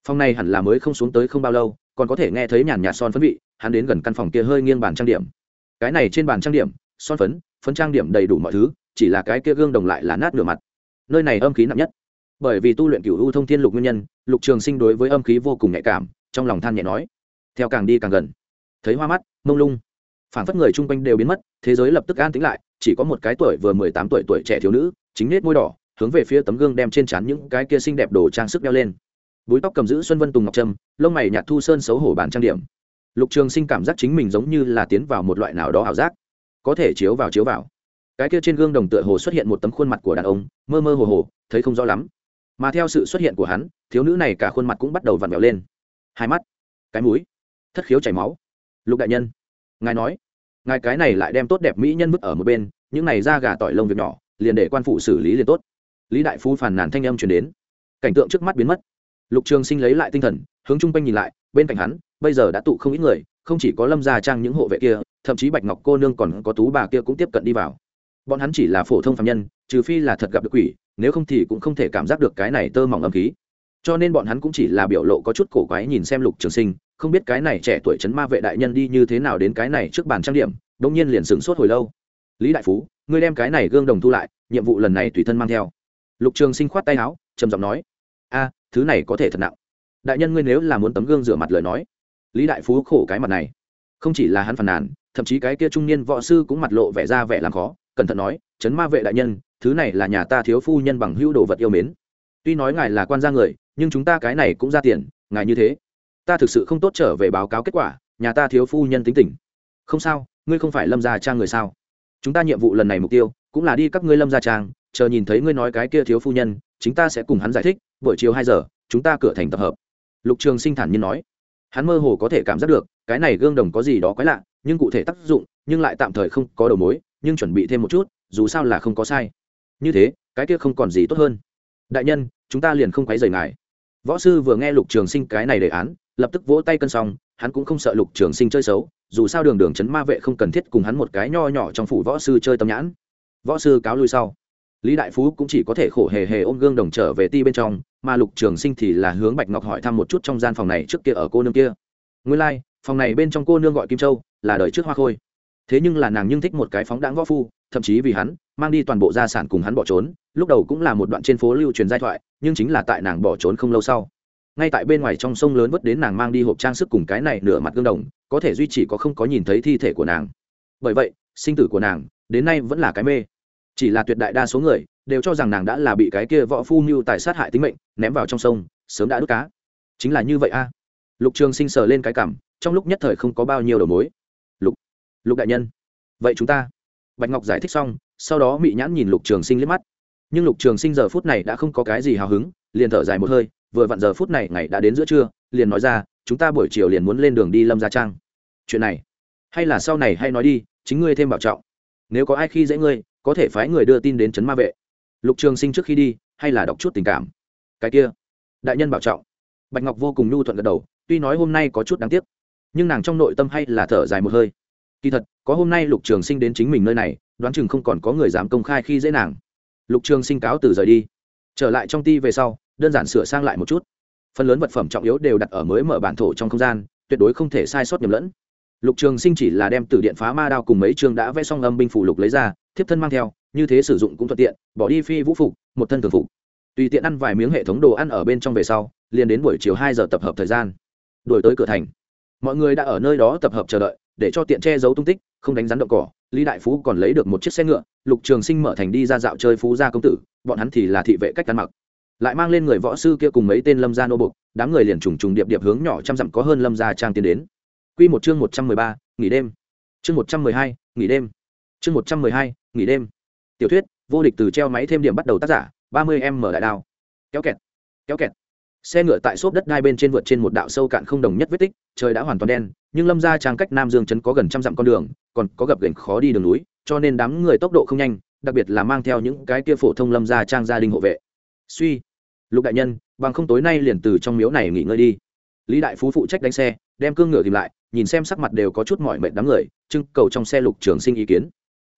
Phòng này hẳn là mới không xuống tới không bao lâu, còn có thể nghe thấy nhàn nhạt son phấn vị, hắn đến gần căn phòng kia hơi nghiêng bàn trang điểm. Cái này trên bàn trang điểm, son phấn phấn trang điểm đầy đủ mọi thứ, chỉ là cái kia gương đồng lại là nát nửa mặt. Nơi này âm khí nặng nhất. Bởi vì tu luyện cựu u thông thiên lục nguyên nhân, lục trường sinh đối với âm khí vô cùng nhạy cảm, trong lòng than nhẹ nói, theo càng đi càng gần thấy hoa mắt, mông lung. Phản phất người chung quanh đều biến mất, thế giới lập tức an tĩnh lại, chỉ có một cái tuổi vừa mười tám tuổi tuổi trẻ thiếu nữ, chính nết môi đỏ, hướng về phía tấm gương đem trên trán những cái kia xinh đẹp đồ trang sức đeo lên. Búi tóc cầm giữ xuân vân tùng ngọc trâm, lông mày nhạt thu sơn xấu hổ bản trang điểm. Lục trường sinh cảm giác chính mình giống như là tiến vào một loại nào đó ảo giác, có thể chiếu vào chiếu vào. Cái kia trên gương đồng tựa hồ xuất hiện một tấm khuôn mặt của đàn ông, mơ mơ hồ hồ, thấy không rõ lắm. Mà theo sự xuất hiện của hắn, thiếu nữ này cả khuôn mặt cũng bắt đầu vặn vẹo lên. Hai mắt, cái mũi, thất khiếu chảy máu lục đại nhân, ngài nói, ngài cái này lại đem tốt đẹp mỹ nhân vứt ở một bên, những này ra gà tỏi lông việc nhỏ, liền để quan phụ xử lý liền tốt. Lý đại phú phàn nàn thanh âm chuyển đến. Cảnh tượng trước mắt biến mất. Lục trường sinh lấy lại tinh thần, hướng chung quanh nhìn lại, bên cạnh hắn, bây giờ đã tụ không ít người, không chỉ có lâm gia trang những hộ vệ kia, thậm chí bạch ngọc cô nương còn có tú bà kia cũng tiếp cận đi vào. Bọn hắn chỉ là phổ thông phạm nhân, trừ phi là thật gặp được quỷ, nếu không thì cũng không thể cảm giác được cái này tơ mỏng âm khí. Cho nên bọn hắn cũng chỉ là biểu lộ có chút cổ quái nhìn xem lục trường sinh không biết cái này trẻ tuổi chấn ma vệ đại nhân đi như thế nào đến cái này trước bàn trang điểm đông nhiên liền sửng sốt hồi lâu. Lý đại phú, ngươi đem cái này gương đồng thu lại, nhiệm vụ lần này tùy thân mang theo. Lục trường sinh khoát tay áo, trầm giọng nói, a, thứ này có thể thật nặng. Đại nhân ngươi nếu là muốn tấm gương rửa mặt lời nói. Lý đại phú khổ cái mặt này. Không chỉ là hắn phàn nàn, thậm chí cái kia trung niên võ sư cũng mặt lộ vẻ ra vẻ làm khó, cẩn thận nói, chấn ma vệ đại nhân, thứ này là nhà ta thiếu phu nhân bằng hữu đồ vật yêu mến. Tuy nói ngài là quan gia người, nhưng chúng ta cái này cũng ra tiền, ngài như thế ta thực sự không tốt trở về báo cáo kết quả, nhà ta thiếu phu nhân tính tình. Không sao, ngươi không phải lâm gia trang người sao? Chúng ta nhiệm vụ lần này mục tiêu cũng là đi các ngươi lâm gia trang, chờ nhìn thấy ngươi nói cái kia thiếu phu nhân chúng ta sẽ cùng hắn giải thích, buổi chiều hai giờ, chúng ta cửa thành tập hợp. Lục trường sinh thản nhiên nói. Hắn mơ hồ có thể cảm giác được, cái này gương đồng có gì đó quái lạ, nhưng cụ thể tác dụng, nhưng lại tạm thời không có đầu mối, nhưng chuẩn bị thêm một chút, dù sao là không có sai. Như thế, cái kia không còn gì tốt hơn. Đại nhân, chúng ta liền không quấy rầy ngài. Võ sư vừa nghe lục trường sinh cái này đề án lập tức vỗ tay cân xong hắn cũng không sợ lục trường sinh chơi xấu dù sao đường đường chấn ma vệ không cần thiết cùng hắn một cái nho nhỏ trong phủ võ sư chơi tâm nhãn. Võ sư cáo lui sau lý đại phú cũng chỉ có thể khổ hề hề ôm gương đồng trở về ti bên trong mà lục trường sinh thì là hướng bạch ngọc hỏi thăm một chút trong gian phòng này trước kia ở cô nương kia. Nguyên lai、like, phòng này bên trong cô nương gọi kim châu là đời trước hoa khôi. Thế nhưng là nàng nhưng thích một cái phóng đáng võ phu thậm chí vì hắn mang đi toàn bộ gia sản cùng hắn bỏ trốn lúc đầu cũng là một đoạn trên phố lưu truyền giai thoại nhưng chính là tại nàng bỏ trốn không lâu sau ngay tại bên ngoài trong sông lớn vớt đến nàng mang đi hộp trang sức cùng cái này nửa mặt gương đồng, có thể duy trì có không có nhìn thấy thi thể của nàng. Bởi vậy, sinh tử của nàng, đến nay vẫn là cái mê. Chỉ là tuyệt đại đa số người, đều cho rằng nàng đã là bị cái kia võ phu mưu tài sát hại tính mệnh, ném vào trong sông, sớm đã đứt cá. Chính là như vậy a. Lục trường sinh sờ lên cái cảm trong lúc nhất thời không có bao nhiêu đầu mối. Lục lục đại nhân, vậy chúng ta. Bạch ngọc giải thích xong, sau đó mị nhãn nhìn lục trường sinh liếc mắt. Nhưng lục trường sinh giờ phút này đã không có cái gì hào hứng, liền thở dài một hơi vừa vặn giờ phút này ngày đã đến giữa trưa, liền nói ra, chúng ta buổi chiều liền muốn lên đường đi lâm gia trang. Chuyện này? Hay là sau này hay nói đi, chính ngươi thêm bảo trọng. Nếu có ai khi dễ ngươi, có thể phái người đưa tin đến trấn ma vệ. Lục trường sinh trước khi đi, hay là đọc chút tình cảm. Cái kia, đại nhân bảo trọng. Bạch ngọc vô cùng nhu thuận gật đầu, tuy nói hôm nay có chút đáng tiếc, nhưng nàng trong nội tâm hay là thở dài một hơi. Kỳ thật, có hôm nay lục trường sinh đến chính mình nơi này, đoán chừng không còn có người dám công khai khi dễ nàng. Lục trường sinh cáo từ rời đi. Trở lại trong ti về sau đơn giản sửa sang lại một chút. Phần lớn vật phẩm trọng yếu đều đặt ở mới mở bản thổ trong không gian, tuyệt đối không thể sai sót nhầm lẫn. Lục trường sinh chỉ là đem từ điện phá ma đao cùng mấy trường đã vẽ xong âm binh phủ lục lấy ra, thiếp thân mang theo, như thế sử dụng cũng thuận tiện, bỏ đi phi vũ phục, một thân thường phục. Tùy tiện ăn vài miếng hệ thống đồ ăn ở bên trong về sau, liền đến buổi chiều hai giờ tập hợp thời gian. Đổi tới cửa thành. Mọi người đã ở nơi đó tập hợp chờ đợi, để cho tiện che giấu tung tích, không đánh rắn động cỏ. Lý đại phú còn lấy được một chiếc xe ngựa, lục trường sinh mở thành đi ra dạo chơi phú gia công tử, bọn hắn thì là thị vệ cách ăn mặc lại mang lên người võ sư kia cùng mấy tên lâm gia nô bục đám người liền trùng trùng điệp điệp hướng nhỏ trăm dặm có hơn lâm gia trang tiến đến. Quy một chương một trăm mười ba, nghỉ đêm. Chương một trăm mười hai, nghỉ đêm. Chương một trăm mười hai, nghỉ đêm. Tiểu thuyết, vô địch từ treo máy thêm điểm bắt đầu tác giả, ba mươi m mở đại đao. Kéo kẹt kéo kẹt. Xe ngựa tại xốp đất đai bên trên vượt trên một đạo sâu cạn không đồng nhất vết tích, trời đã hoàn toàn đen, nhưng lâm ra trang cách nam dương trấn có gần trăm dặm con đường, còn có gập gành khó đi đường núi, cho nên đám người tốc độ không nhanh, đặc biệt là mang theo những cái kia phổ thông lâm ra trang gia đình hộ vệ. Suy lục đại nhân, bằng không tối nay liền từ trong miếu này nghỉ ngơi đi. Lý đại phú phụ trách đánh xe, đem cương ngựa tìm lại, nhìn xem sắc mặt đều có chút mỏi mệt đám người, trưng cầu trong xe lục trường sinh ý kiến.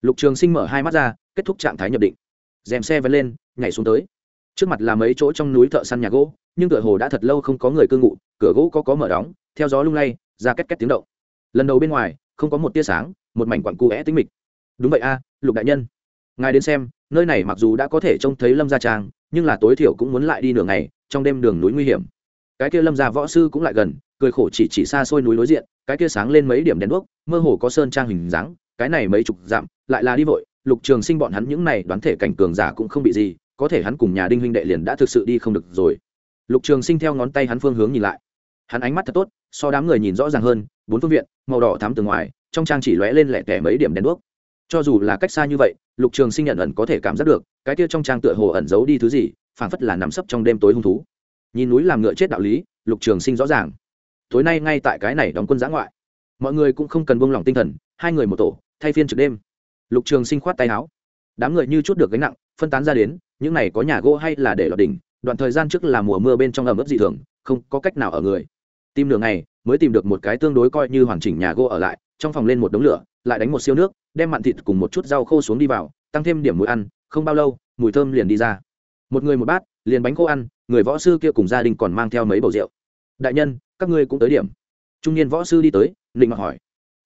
Lục trường sinh mở hai mắt ra, kết thúc trạng thái nhập định. Dèm xe vẫn lên, nhảy xuống tới. Trước mặt là mấy chỗ trong núi thợ săn nhà gỗ, nhưng tựa hồ đã thật lâu không có người cư ngụ, cửa gỗ có có mở đóng, theo gió lung lay, ra két két tiếng động. Lần đầu bên ngoài, không có một tia sáng, một mảnh quặng cu é tính mịch. Đúng vậy a, lục đại nhân. Ngài đến xem, nơi này mặc dù đã có thể trông thấy lâm gia trang nhưng là tối thiểu cũng muốn lại đi nửa ngày, trong đêm đường núi nguy hiểm. Cái kia lâm gia võ sư cũng lại gần, cười khổ chỉ chỉ xa xôi núi đối diện, cái kia sáng lên mấy điểm đèn đuốc, mơ hồ có sơn trang hình dáng, cái này mấy chục dặm, lại là đi vội, lục trường sinh bọn hắn những này đoán thể cảnh cường giả cũng không bị gì, có thể hắn cùng nhà đinh huynh đệ liền đã thực sự đi không được rồi. Lục trường sinh theo ngón tay hắn phương hướng nhìn lại. Hắn ánh mắt thật tốt, so đám người nhìn rõ ràng hơn, bốn phương viện, màu đỏ thắm từ ngoài, trong trang chỉ lóe lên lẻ tẻ mấy điểm đèn đuốc. Cho dù là cách xa như vậy lục trường sinh nhận ẩn có thể cảm giác được, cái kia trong trang tựa hồ ẩn giấu đi thứ gì, phảng phất là nằm sấp trong đêm tối hung thú. Nhìn núi làm ngựa chết đạo lý, lục trường sinh rõ ràng. Tối nay ngay tại cái này đóng quân giã ngoại, mọi người cũng không cần buông lỏng tinh thần, hai người một tổ, thay phiên trực đêm. Lục trường sinh khoát tay áo. Đám người như chút được gánh nặng, phân tán ra đến, những này có nhà gỗ hay là để lọt đỉnh, đoạn thời gian trước là mùa mưa bên trong ẩm ướt dị thường, không có cách nào ở người. Tìm đường này mới tìm được một cái tương đối coi như hoàn chỉnh nhà gỗ ở lại, trong phòng lên một đống lửa lại đánh một siêu nước, đem mặn thịt cùng một chút rau khô xuống đi vào, tăng thêm điểm mùi ăn, không bao lâu, mùi thơm liền đi ra. Một người một bát, liền bánh khô ăn, người võ sư kia cùng gia đình còn mang theo mấy bầu rượu. Đại nhân, các ngươi cũng tới điểm. Trung niên võ sư đi tới định mặc hỏi.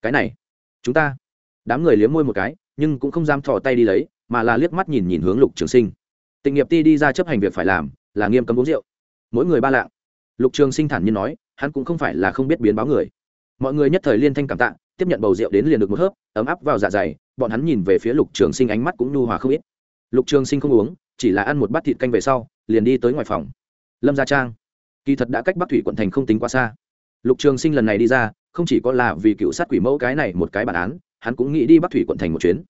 Cái này, chúng ta. Đám người liếm môi một cái, nhưng cũng không dám thò tay đi lấy, mà là liếc mắt nhìn nhìn hướng lục trường sinh. Tịnh nghiệp ti đi ra chấp hành việc phải làm, là nghiêm cấm uống rượu. Mỗi người ba lạng. Lục trường sinh thản nhiên nói, hắn cũng không phải là không biết biến báo người. Mọi người nhất thời liên thanh cảm tạ tiếp nhận bầu rượu đến liền được một hớp, ấm áp vào dạ dày, bọn hắn nhìn về phía lục trường sinh ánh mắt cũng nhu hòa không ít. Lục trường sinh không uống, chỉ là ăn một bát thịt canh về sau, liền đi tới ngoài phòng. Lâm gia trang, kỳ thật đã cách bắc thủy quận thành không tính quá xa. Lục trường sinh lần này đi ra, không chỉ có là vì cựu sát quỷ mẫu cái này một cái bản án, hắn cũng nghĩ đi bắc thủy quận thành một chuyến.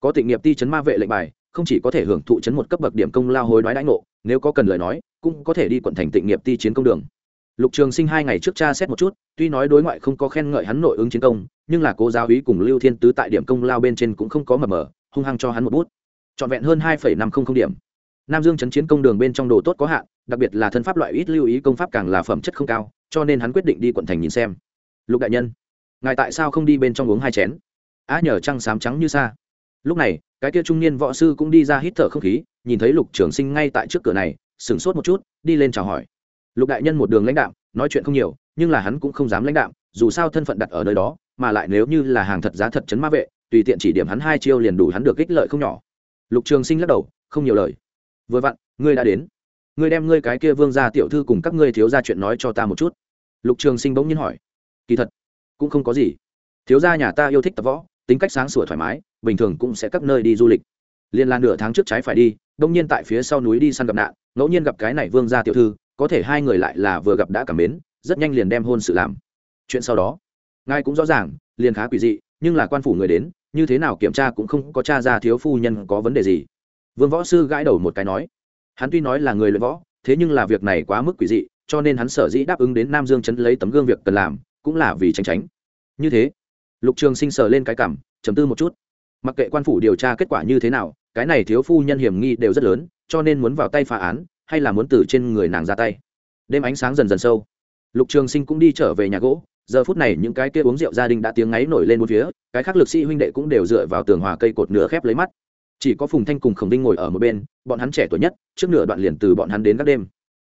Có tịnh nghiệp ti chấn ma vệ lệnh bài, không chỉ có thể hưởng thụ chấn một cấp bậc điểm công lao hối đoái đãi ngộ, nếu có cần lời nói, cũng có thể đi quận thành tịnh nghiệp ti chiến công đường lục trường sinh hai ngày trước cha xét một chút, tuy nói đối ngoại không có khen ngợi hắn nội ứng chiến công, nhưng là cố giáo úy cùng lưu thiên tứ tại điểm công lao bên trên cũng không có mờ mờ, hung hăng cho hắn một bút. Trọn vẹn hơn hai năm không không điểm. Nam dương chấn chiến công đường bên trong đồ tốt có hạn, đặc biệt là thân pháp loại ít lưu ý công pháp càng là phẩm chất không cao, cho nên hắn quyết định đi quận thành nhìn xem. Lục đại nhân, ngài tại sao không đi bên trong uống hai chén? Á nhờ trăng sám trắng như xa lúc này, cái kia trung niên võ sư cũng đi ra hít thở không khí, nhìn thấy lục trường sinh ngay tại trước cửa này, sửng sốt một chút, đi lên chào hỏi lục đại nhân một đường lãnh đạo nói chuyện không nhiều, nhưng là hắn cũng không dám lãnh đạo dù sao thân phận đặt ở nơi đó, mà lại nếu như là hàng thật giá thật chấn ma vệ, tùy tiện chỉ điểm hắn hai chiêu liền đủ hắn được ích lợi không nhỏ. Lục trường sinh lắc đầu, không nhiều lời. Vừa vặn, ngươi đã đến. Ngươi đem ngươi cái kia vương ra tiểu thư cùng các ngươi thiếu ra chuyện nói cho ta một chút. Lục trường sinh bỗng nhiên hỏi. Kỳ thật, cũng không có gì. Thiếu gia nhà ta yêu thích tập võ, tính cách sáng sủa thoải mái, bình thường cũng sẽ các nơi đi du lịch. Liên là nửa tháng trước trái phải đi, đông nhiên tại phía sau núi đi săn gặp nạn, ngẫu nhiên gặp cái này vương gia tiểu thư có thể hai người lại là vừa gặp đã cảm mến, rất nhanh liền đem hôn sự làm. Chuyện sau đó, ngài cũng rõ ràng, liền khá quỷ dị, nhưng là quan phủ người đến, như thế nào kiểm tra cũng không có t r a ra thiếu phu nhân có vấn đề gì. Vương võ sư gãi đầu một cái nói, hắn tuy nói là người luyện võ, thế nhưng là việc này quá mức quỷ dị, cho nên hắn sở dĩ đáp ứng đến nam dương chấn lấy tấm gương việc cần làm, cũng là vì tránh tránh. Như thế, lục trường sinh sờ lên cái cảm chấm tư một chút. Mặc kệ quan phủ điều tra kết quả như thế nào, cái này thiếu phu nhân hiểm nghi đều rất lớn, cho nên muốn vào tay phá án hay là muốn từ trên người nàng ra tay. Đêm ánh sáng dần dần sâu. Lục trường sinh cũng đi trở về nhà gỗ. Giờ phút này những cái kia uống rượu gia đình đã tiếng ngáy nổi lên một phía, cái khác lực sĩ huynh đệ cũng đều dựa vào tường hòa cây cột nửa khép lấy mắt. Chỉ có phùng thanh cùng khổng đinh ngồi ở một bên, bọn hắn trẻ tuổi nhất, trước nửa đoạn liền từ bọn hắn đến các đêm.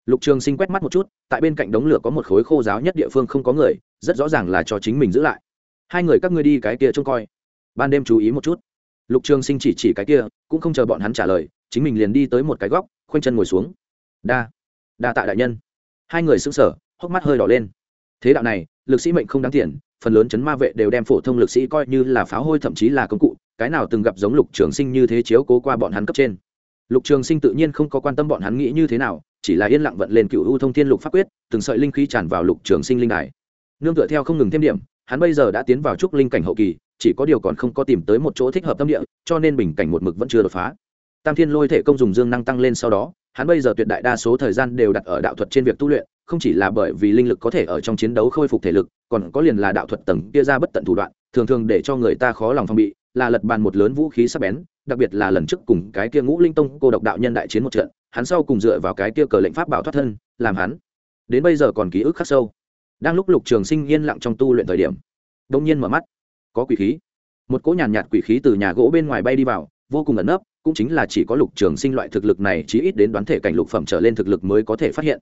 Lục trường sinh quét mắt một chút, tại bên cạnh đống lửa có một khối khô giáo nhất địa phương không có người, rất rõ ràng là cho chính mình giữ lại. Hai người các ngươi đi cái kia trông coi. Ban đêm chú ý một chút. Lục trường sinh chỉ chỉ cái kia, cũng không chờ bọn hắn trả lời, chính mình liền đi tới một cái góc, khoanh chân ngồi xuống đa đa tạ đại nhân. Hai người sững sờ, hốc mắt hơi đỏ lên. Thế đạo này, lực sĩ mệnh không đáng tiền, phần lớn chấn ma vệ đều đem phổ thông lực sĩ coi như là pháo hôi thậm chí là công cụ, cái nào từng gặp giống lục trường sinh như thế chiếu cố qua bọn hắn cấp trên. Lục trường sinh tự nhiên không có quan tâm bọn hắn nghĩ như thế nào, chỉ là yên lặng vận lên cựu u thông thiên lục pháp quyết, từng sợi linh khí tràn vào lục trường sinh linh đài. Nương tựa theo không ngừng thêm điểm, hắn bây giờ đã tiến vào trúc linh cảnh hậu kỳ, chỉ có điều còn không có tìm tới một chỗ thích hợp tâm địa, cho nên bình cảnh một mực vẫn chưa đột phá tam thiên lôi thể công dùng dương năng tăng lên sau đó hắn bây giờ tuyệt đại đa số thời gian đều đặt ở đạo thuật trên việc tu luyện không chỉ là bởi vì linh lực có thể ở trong chiến đấu khôi phục thể lực còn có liền là đạo thuật tầng kia ra bất tận thủ đoạn thường thường để cho người ta khó lòng phòng bị là lật bàn một lớn vũ khí sắc bén đặc biệt là lần trước cùng cái kia ngũ linh tông cô độc đạo nhân đại chiến một trận hắn sau cùng dựa vào cái kia cờ lệnh pháp bảo thoát thân làm hắn. Đến bây giờ còn ký ức khắc sâu. Đang lúc lục trường sinh yên lặng trong tu luyện thời điểm đông nhiên mở mắt. Có quỷ khí. Một cỗ nhàn nhạt, nhạt quỷ khí từ nhà gỗ bên ngoài bay đi vào vô cùng ẩn nấp cũng chính là chỉ có lục trường sinh loại thực lực này chí ít đến đoán thể cảnh lục phẩm trở lên thực lực mới có thể phát hiện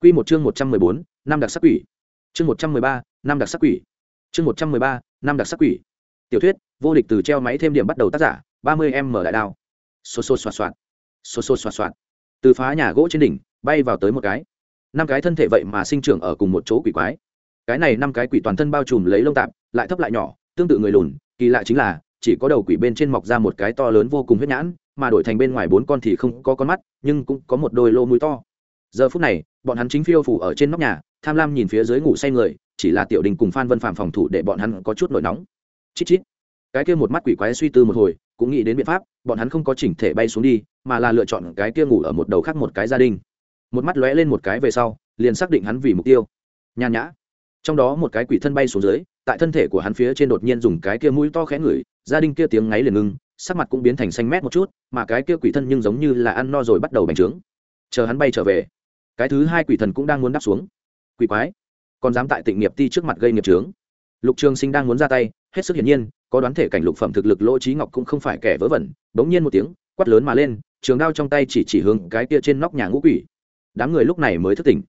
Quy một chương một trăm mười bốn năm đặc sắc quỷ chương một trăm mười ba năm đặc sắc quỷ chương một trăm mười ba năm đặc sắc quỷ tiểu thuyết vô địch từ treo máy thêm điểm bắt đầu tác giả ba mươi m đại đao xô xô xoạt xoạt xô xô xoạt xoạt từ phá nhà gỗ trên đỉnh bay vào tới một cái năm cái thân thể vậy mà sinh trưởng ở cùng một chỗ quỷ quái cái này năm cái quỷ toàn thân bao trùm lấy lông tạp lại thấp lại nhỏ tương tự người lùn kỳ lạ chính là chỉ có đầu quỷ bên trên mọc ra một cái to lớn vô cùng huyết nhãn mà đổi thành bên ngoài bốn con thì không có con mắt, nhưng cũng có một đôi lô mũi to. Giờ phút này, bọn hắn chính phiêu phủ ở trên nóc nhà, tham lam nhìn phía dưới ngủ say người, chỉ là tiểu đình cùng phan vân phạm phòng thủ để bọn hắn có chút nổi nóng. Chít chít. Cái kia một mắt quỷ quái suy tư một hồi, cũng nghĩ đến biện pháp, bọn hắn không có chỉnh thể bay xuống đi, mà là lựa chọn cái kia ngủ ở một đầu khác một cái gia đình. Một mắt lóe lên một cái về sau, liền xác định hắn vì mục tiêu. Nhàn nhã. Trong đó một cái quỷ thân bay xuống dưới, tại thân thể của hắn phía trên đột nhiên dùng cái kia mũi to khẽ ngửi, gia đình kia tiếng ngáy liền ngưng sắc mặt cũng biến thành xanh mét một chút, mà cái kia quỷ thân nhưng giống như là ăn no rồi bắt đầu bành trướng. Chờ hắn bay trở về, cái thứ hai quỷ thần cũng đang muốn đáp xuống. Quỷ quái, còn dám tại tịnh nghiệp ti trước mặt gây nghiệp trướng lục trường sinh đang muốn ra tay, hết sức hiển nhiên, có đoán thể cảnh lục phẩm thực lực lỗ trí ngọc cũng không phải kẻ vớ vẩn, bỗng nhiên một tiếng, quát lớn mà lên, trường đao trong tay chỉ chỉ hướng cái kia trên nóc nhà ngũ quỷ. Đám người lúc này mới thức tỉnh.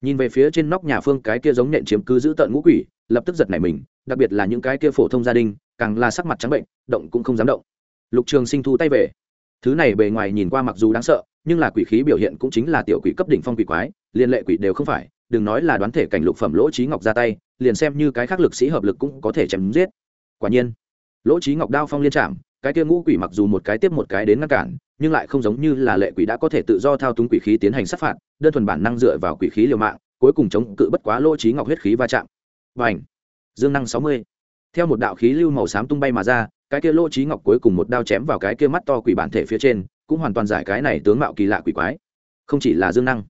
Nhìn về phía trên nóc nhà phương cái kia giống nện chiếm cứ giữ tận ngũ quỷ, lập tức giật nảy mình, đặc biệt là những cái kia phổ thông gia đình, càng là sắc mặt trắng bệnh, động cũng không dám động lục trường sinh thu tay về. Thứ này bề ngoài nhìn qua mặc dù đáng sợ, nhưng là quỷ khí biểu hiện cũng chính là tiểu quỷ cấp đỉnh phong quỷ quái, liên lệ quỷ đều không phải, đừng nói là đoán thể cảnh lục phẩm lỗ trí ngọc ra tay, liền xem như cái khác lực sĩ hợp lực cũng có thể chém giết. Quả nhiên, lỗ trí ngọc đao phong liên trạm, cái kia ngũ quỷ mặc dù một cái tiếp một cái đến ngăn cản, nhưng lại không giống như là lệ quỷ đã có thể tự do thao túng quỷ khí tiến hành sát phạt, đơn thuần bản năng dựa vào quỷ khí liều mạng, cuối cùng chống cự bất quá lỗ trí ngọc huyết khí va chạm. Và ảnh dương năng sáu mươi. Theo một đạo khí lưu màu xám tung bay mà ra cái kia lỗ trí ngọc cuối cùng một đao chém vào cái kia mắt to quỷ bản thể phía trên, cũng hoàn toàn giải cái này tướng mạo kỳ lạ quỷ quái. Không chỉ là dương năng.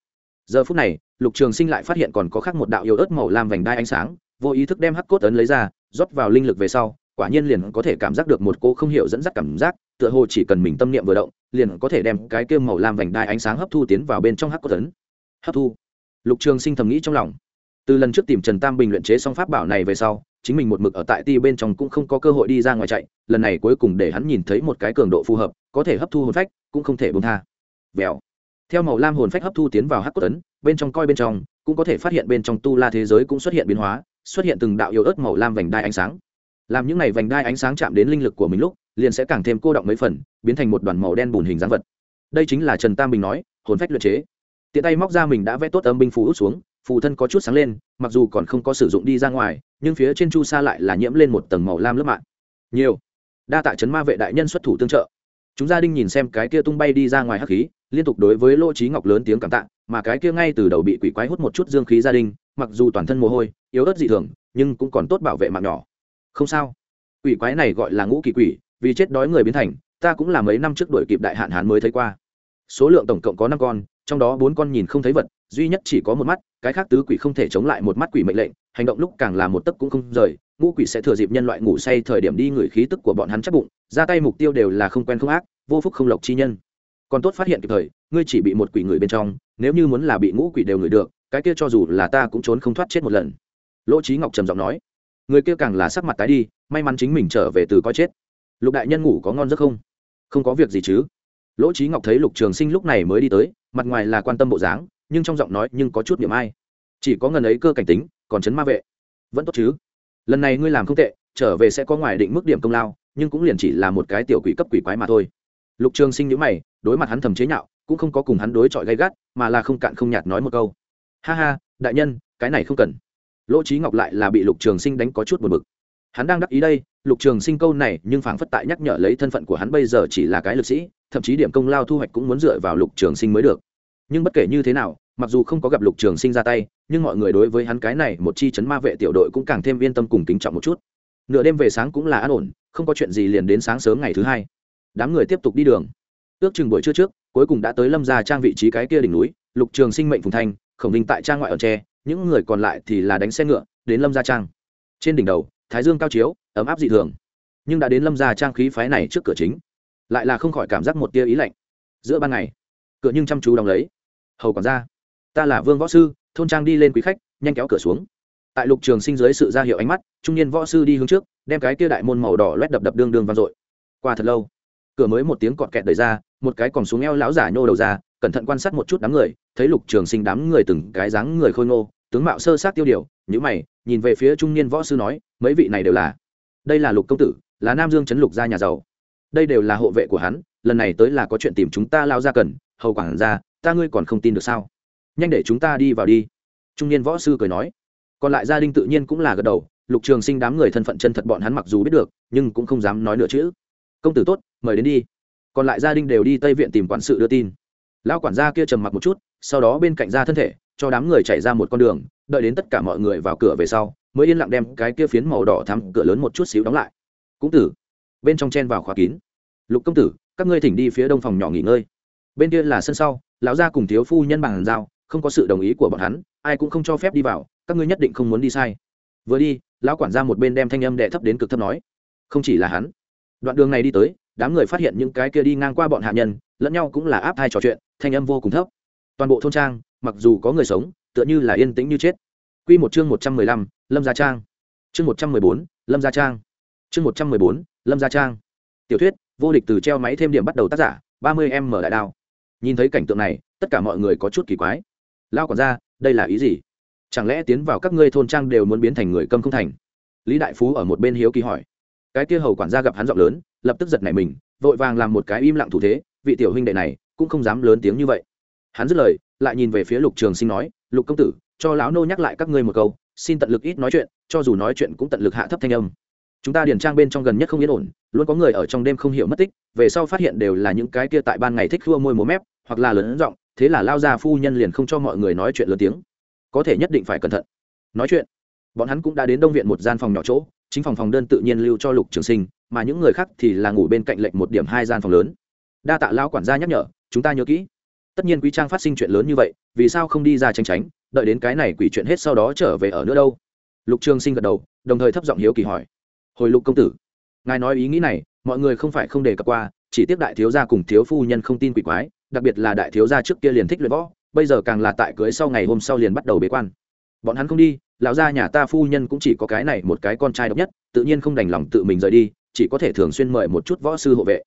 Giờ phút này, lục trường sinh lại phát hiện còn có khác một đạo yếu ớt màu lam vành đai ánh sáng, vô ý thức đem hắc cốt ấn lấy ra, rót vào linh lực về sau, quả nhiên liền có thể cảm giác được một cô không hiểu dẫn dắt cảm giác, tựa hồ chỉ cần mình tâm niệm vừa động, liền có thể đem cái kia màu lam vành đai ánh sáng hấp thu tiến vào bên trong hắc cốt ấn. Hấp thu. Lục trường sinh thầm nghĩ trong lòng từ lần trước tìm trần tam bình luyện chế xong pháp bảo này về sau, chính mình một mực ở tại ti bên trong cũng không có cơ hội đi ra ngoài chạy, lần này cuối cùng để hắn nhìn thấy một cái cường độ phù hợp, có thể hấp thu hồn phách, cũng không thể bông tha. Vèo theo màu lam hồn phách hấp thu tiến vào hắc cốt tấn, bên trong coi bên trong, cũng có thể phát hiện bên trong tu la thế giới cũng xuất hiện biến hóa, xuất hiện từng đạo yếu ớt màu lam vành đai ánh sáng. Làm những n à y vành đai ánh sáng chạm đến linh lực của mình lúc, liền sẽ càng thêm cô động mấy phần, biến thành một đoàn màu đen bùn hình dáng vật. Đây chính là trần tam bình nói, hồn phách luyện chế. Tiện tay móc ra mình đã vẽ tốt âm binh phù út xuống phù thân có chút sáng lên, mặc dù còn không có sử dụng đi ra ngoài, nhưng phía trên chu sa lại là nhiễm lên một tầng màu lam lớp mạng nhiều. Đa tạ chấn ma vệ đại nhân xuất thủ tương trợ. Chúng gia đình nhìn xem cái kia tung bay đi ra ngoài hắc khí, liên tục đối với lỗ trí ngọc lớn tiếng cảm tạ, mà cái kia ngay từ đầu bị quỷ quái hút một chút dương khí gia đình, mặc dù toàn thân mồ hôi, yếu ớt dị thường, nhưng cũng còn tốt bảo vệ mạng nhỏ. Không sao. Quỷ quái này gọi là ngũ kỳ quỷ, vì chết đói người biến thành, ta cũng là mấy năm trước đuổi kịp đại hạn hán mới thấy qua. Số lượng tổng cộng có năm con, trong đó bốn con nhìn không thấy vật duy nhất chỉ có một mắt, cái khác tứ quỷ không thể chống lại một mắt quỷ mệnh lệnh, hành động lúc càng là một tấc cũng không rời, ngũ quỷ sẽ thừa dịp nhân loại ngủ say thời điểm đi ngửi khí tức của bọn hắn chắc bụng, ra tay mục tiêu đều là không quen không ác, vô phúc không lộc chi nhân. Còn tốt phát hiện kịp thời, ngươi chỉ bị một quỷ người bên trong, nếu như muốn là bị ngũ quỷ đều ngửi được, cái kia cho dù là ta cũng trốn không thoát chết một lần. Lỗ trí ngọc trầm giọng nói. Người kia càng là sắc mặt tái đi, may mắn chính mình trở về từ coi chết. Lục đại nhân ngủ có ngon giấc không? Không có việc gì chứ. Lỗ trí ngọc thấy lục trường sinh lúc này mới đi tới, mặt ngoài là quan tâm bộ dáng nhưng trong giọng nói nhưng có chút niệm ai. Chỉ có ngần ấy cơ cảnh tính, còn chấn ma vệ. Vẫn tốt chứ. Lần này ngươi làm không tệ, trở về sẽ có ngoài định mức điểm công lao, nhưng cũng liền chỉ là một cái tiểu quỷ cấp quỷ quái mà thôi. Lục trường sinh nhữ mày, đối mặt hắn thầm chế nhạo, cũng không có cùng hắn đối chọi gay gắt, mà là không cạn không nhạt nói một câu. Ha ha, đại nhân, cái này không cần. Lỗ trí ngọc lại là bị lục trường sinh đánh có chút một bực. Hắn đang đắc ý đây, lục trường sinh câu này nhưng phảng phất tại nhắc nhở lấy thân phận của hắn bây giờ chỉ là cái lực sĩ, thậm chí điểm công lao thu hoạch cũng muốn dựa vào lục trường sinh mới được nhưng bất kể như thế nào, mặc dù không có gặp lục trường sinh ra tay, nhưng mọi người đối với hắn cái này một chi chấn ma vệ tiểu đội cũng càng thêm yên tâm cùng kính trọng một chút. Nửa đêm về sáng cũng là an ổn, không có chuyện gì liền đến sáng sớm ngày thứ hai. Đám người tiếp tục đi đường. Ước chừng buổi trưa trước, cuối cùng đã tới lâm gia trang vị trí cái kia đỉnh núi, lục trường sinh mệnh phùng thanh, khổng đình tại trang ngoại ở tre những người còn lại thì là đánh xe ngựa, đến lâm gia trang. Trên đỉnh đầu, thái dương cao chiếu, ấm áp dị thường. Nhưng đã đến lâm gia trang khí phái này trước cửa chính, lại là không khỏi cảm giác một tia ý lạnh. Giữa ban ngày, cửa nhưng chăm chú đóng lấy hầu còn ra ta là vương võ sư, thôn trang đi lên quý khách, nhanh kéo cửa xuống. Tại lục trường sinh dưới sự ra hiệu ánh mắt, trung niên võ sư đi hướng trước, đem cái kia đại môn màu đỏ loét đập đập đương đương vang dội. Qua thật lâu, cửa mới một tiếng cọt kẹt đẩy ra, một cái còn xuống eo lão giả nhô đầu ra, cẩn thận quan sát một chút đám người, thấy lục trường sinh đám người từng cái dáng người khôi ngô, tướng mạo sơ sát tiêu điều nhữ mày, nhìn về phía trung niên võ sư nói, mấy vị này đều là, đây là lục công tử, là nam dương chấn lục gia nhà giàu. Đây đều là hộ vệ của hắn, lần này tới là có chuyện tìm chúng ta lao ra cần, hầu quản ra ta ngươi còn không tin được sao? Nhanh để chúng ta đi vào đi. Trung niên võ sư cười nói. Còn lại gia đình tự nhiên cũng là gật đầu, lục trường sinh đám người thân phận chân thật bọn hắn mặc dù biết được, nhưng cũng không dám nói nữa chữ công tử tốt, mời đến đi. Còn lại gia đình đều đi tây viện tìm quản sự đưa tin. Lão quản gia kia trầm mặc một chút, sau đó bên cạnh ra thân thể, cho đám người chạy ra một con đường, đợi đến tất cả mọi người vào cửa về sau, mới yên lặng đem cái kia phiến màu đỏ thắm cửa lớn một chút xíu đóng lại. Cũng tử. Bên trong chen vào khóa kín. Lục công tử, các ngươi thỉnh đi phía đông phòng nhỏ nghỉ ngơi bên kia là sân sau, lão gia cùng thiếu phu nhân bằng giao, không có sự đồng ý của bọn hắn, ai cũng không cho phép đi vào, các ngươi nhất định không muốn đi sai. Vừa đi, lão quản gia một bên đem thanh âm đệ thấp đến cực thấp nói, không chỉ là hắn, đoạn đường này đi tới, đám người phát hiện những cái kia đi ngang qua bọn hạ nhân, lẫn nhau cũng là áp thai trò chuyện, thanh âm vô cùng thấp. Toàn bộ thôn trang, mặc dù có người sống, tựa như là yên tĩnh như chết. Quy một chương một trăm mười lăm, lâm gia trang. Chương một trăm mười bốn, lâm gia trang. Chương một trăm mười bốn, lâm gia trang. Tiểu thuyết, vô địch từ treo máy thêm điểm bắt đầu tác giả, ba mươi em mở đại đao nhìn thấy cảnh tượng này, tất cả mọi người có chút kỳ quái. Lao còn ra đây là ý gì? Chẳng lẽ tiến vào các ngươi thôn trang đều muốn biến thành người câm không thành? Lý đại phú ở một bên hiếu kỳ hỏi. Cái kia hầu quản gia gặp hắn giọng lớn, lập tức giật nảy mình, vội vàng làm một cái im lặng thủ thế, vị tiểu huynh đệ này cũng không dám lớn tiếng như vậy. Hắn dứt lời, lại nhìn về phía lục trường sinh nói, lục công tử, cho lão nô nhắc lại các ngươi một câu, xin tận lực ít nói chuyện, cho dù nói chuyện cũng tận lực hạ thấp thanh âm. Chúng ta điền trang bên trong gần nhất không yên ổn, luôn có người ở trong đêm không hiểu mất tích, về sau phát hiện đều là những cái kia tại ban ngày thích khua môi múa mép hoặc là lớn giọng, thế là lao ra phu nhân liền không cho mọi người nói chuyện lớn tiếng. Có thể nhất định phải cẩn thận. Nói chuyện. Bọn hắn cũng đã đến đông viện một gian phòng nhỏ chỗ, chính phòng phòng đơn tự nhiên lưu cho lục trường sinh, mà những người khác thì là ngủ bên cạnh lệnh một điểm hai gian phòng lớn. Đa tạ lao quản gia nhắc nhở, chúng ta nhớ kỹ. Tất nhiên quý trang phát sinh chuyện lớn như vậy, vì sao không đi ra tranh tránh, đợi đến cái này quỷ chuyện hết sau đó trở về ở nữa đâu? Lục trường sinh gật đầu, đồng thời thấp giọng hiếu kỳ hỏi. Hồi lục công tử, ngài nói ý nghĩ này, mọi người không phải không đề cập qua, chỉ tiếp đại thiếu gia cùng thiếu phu nhân không tin quỷ quái đặc biệt là đại thiếu gia trước kia liền thích luyện võ, bây giờ càng là tại cưới sau ngày hôm sau liền bắt đầu bế quan. Bọn hắn không đi, lão gia nhà ta phu nhân cũng chỉ có cái này một cái con trai độc nhất, tự nhiên không đành lòng tự mình rời đi, chỉ có thể thường xuyên mời một chút võ sư hộ vệ.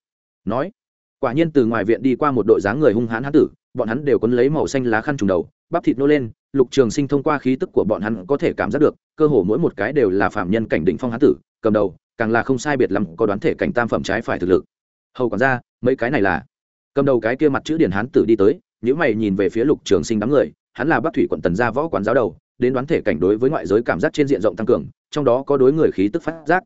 Nói, quả nhiên từ ngoài viện đi qua một đội dáng người hung hãn hán tử, bọn hắn đều quấn lấy màu xanh lá khăn trùng đầu, bắp thịt nô lên, lục trường sinh thông qua khí tức của bọn hắn có thể cảm giác được, cơ hồ mỗi một cái đều là phạm nhân cảnh định phong hán tử, cầm đầu, càng là không sai biệt lắm có đoán thể cảnh tam phẩm trái phải thực lực. Hầu còn ra mấy cái này là cầm đầu cái kia mặt chữ điển hán tử đi tới nếu mày nhìn về phía lục trường sinh đám người, hắn là bắc thủy quận tần gia võ quán giáo đầu, đến đoán thể cảnh đối với ngoại giới cảm giác trên diện rộng tăng cường, trong đó có đối người khí tức phát giác.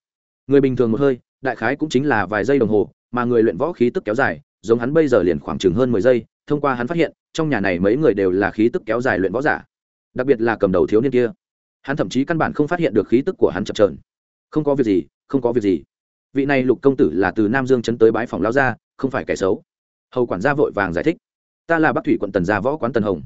Người bình thường một hơi, đại khái cũng chính là vài giây đồng hồ, mà người luyện võ khí tức kéo dài, giống hắn bây giờ liền khoảng chừng hơn mười giây, thông qua hắn phát hiện, trong nhà này mấy người đều là khí tức kéo dài luyện võ giả, đặc biệt là cầm đầu thiếu niên kia. Hắn thậm chí căn bản không phát hiện được khí tức của hắn chập trờn không có việc gì, không có việc gì. Vị này lục công tử là từ nam dương chấn tới bãi phòng lao ra không phải kẻ xấu hầu quản gia vội vàng giải thích. Ta là bắc thủy quận tần gia võ quán tần hồng.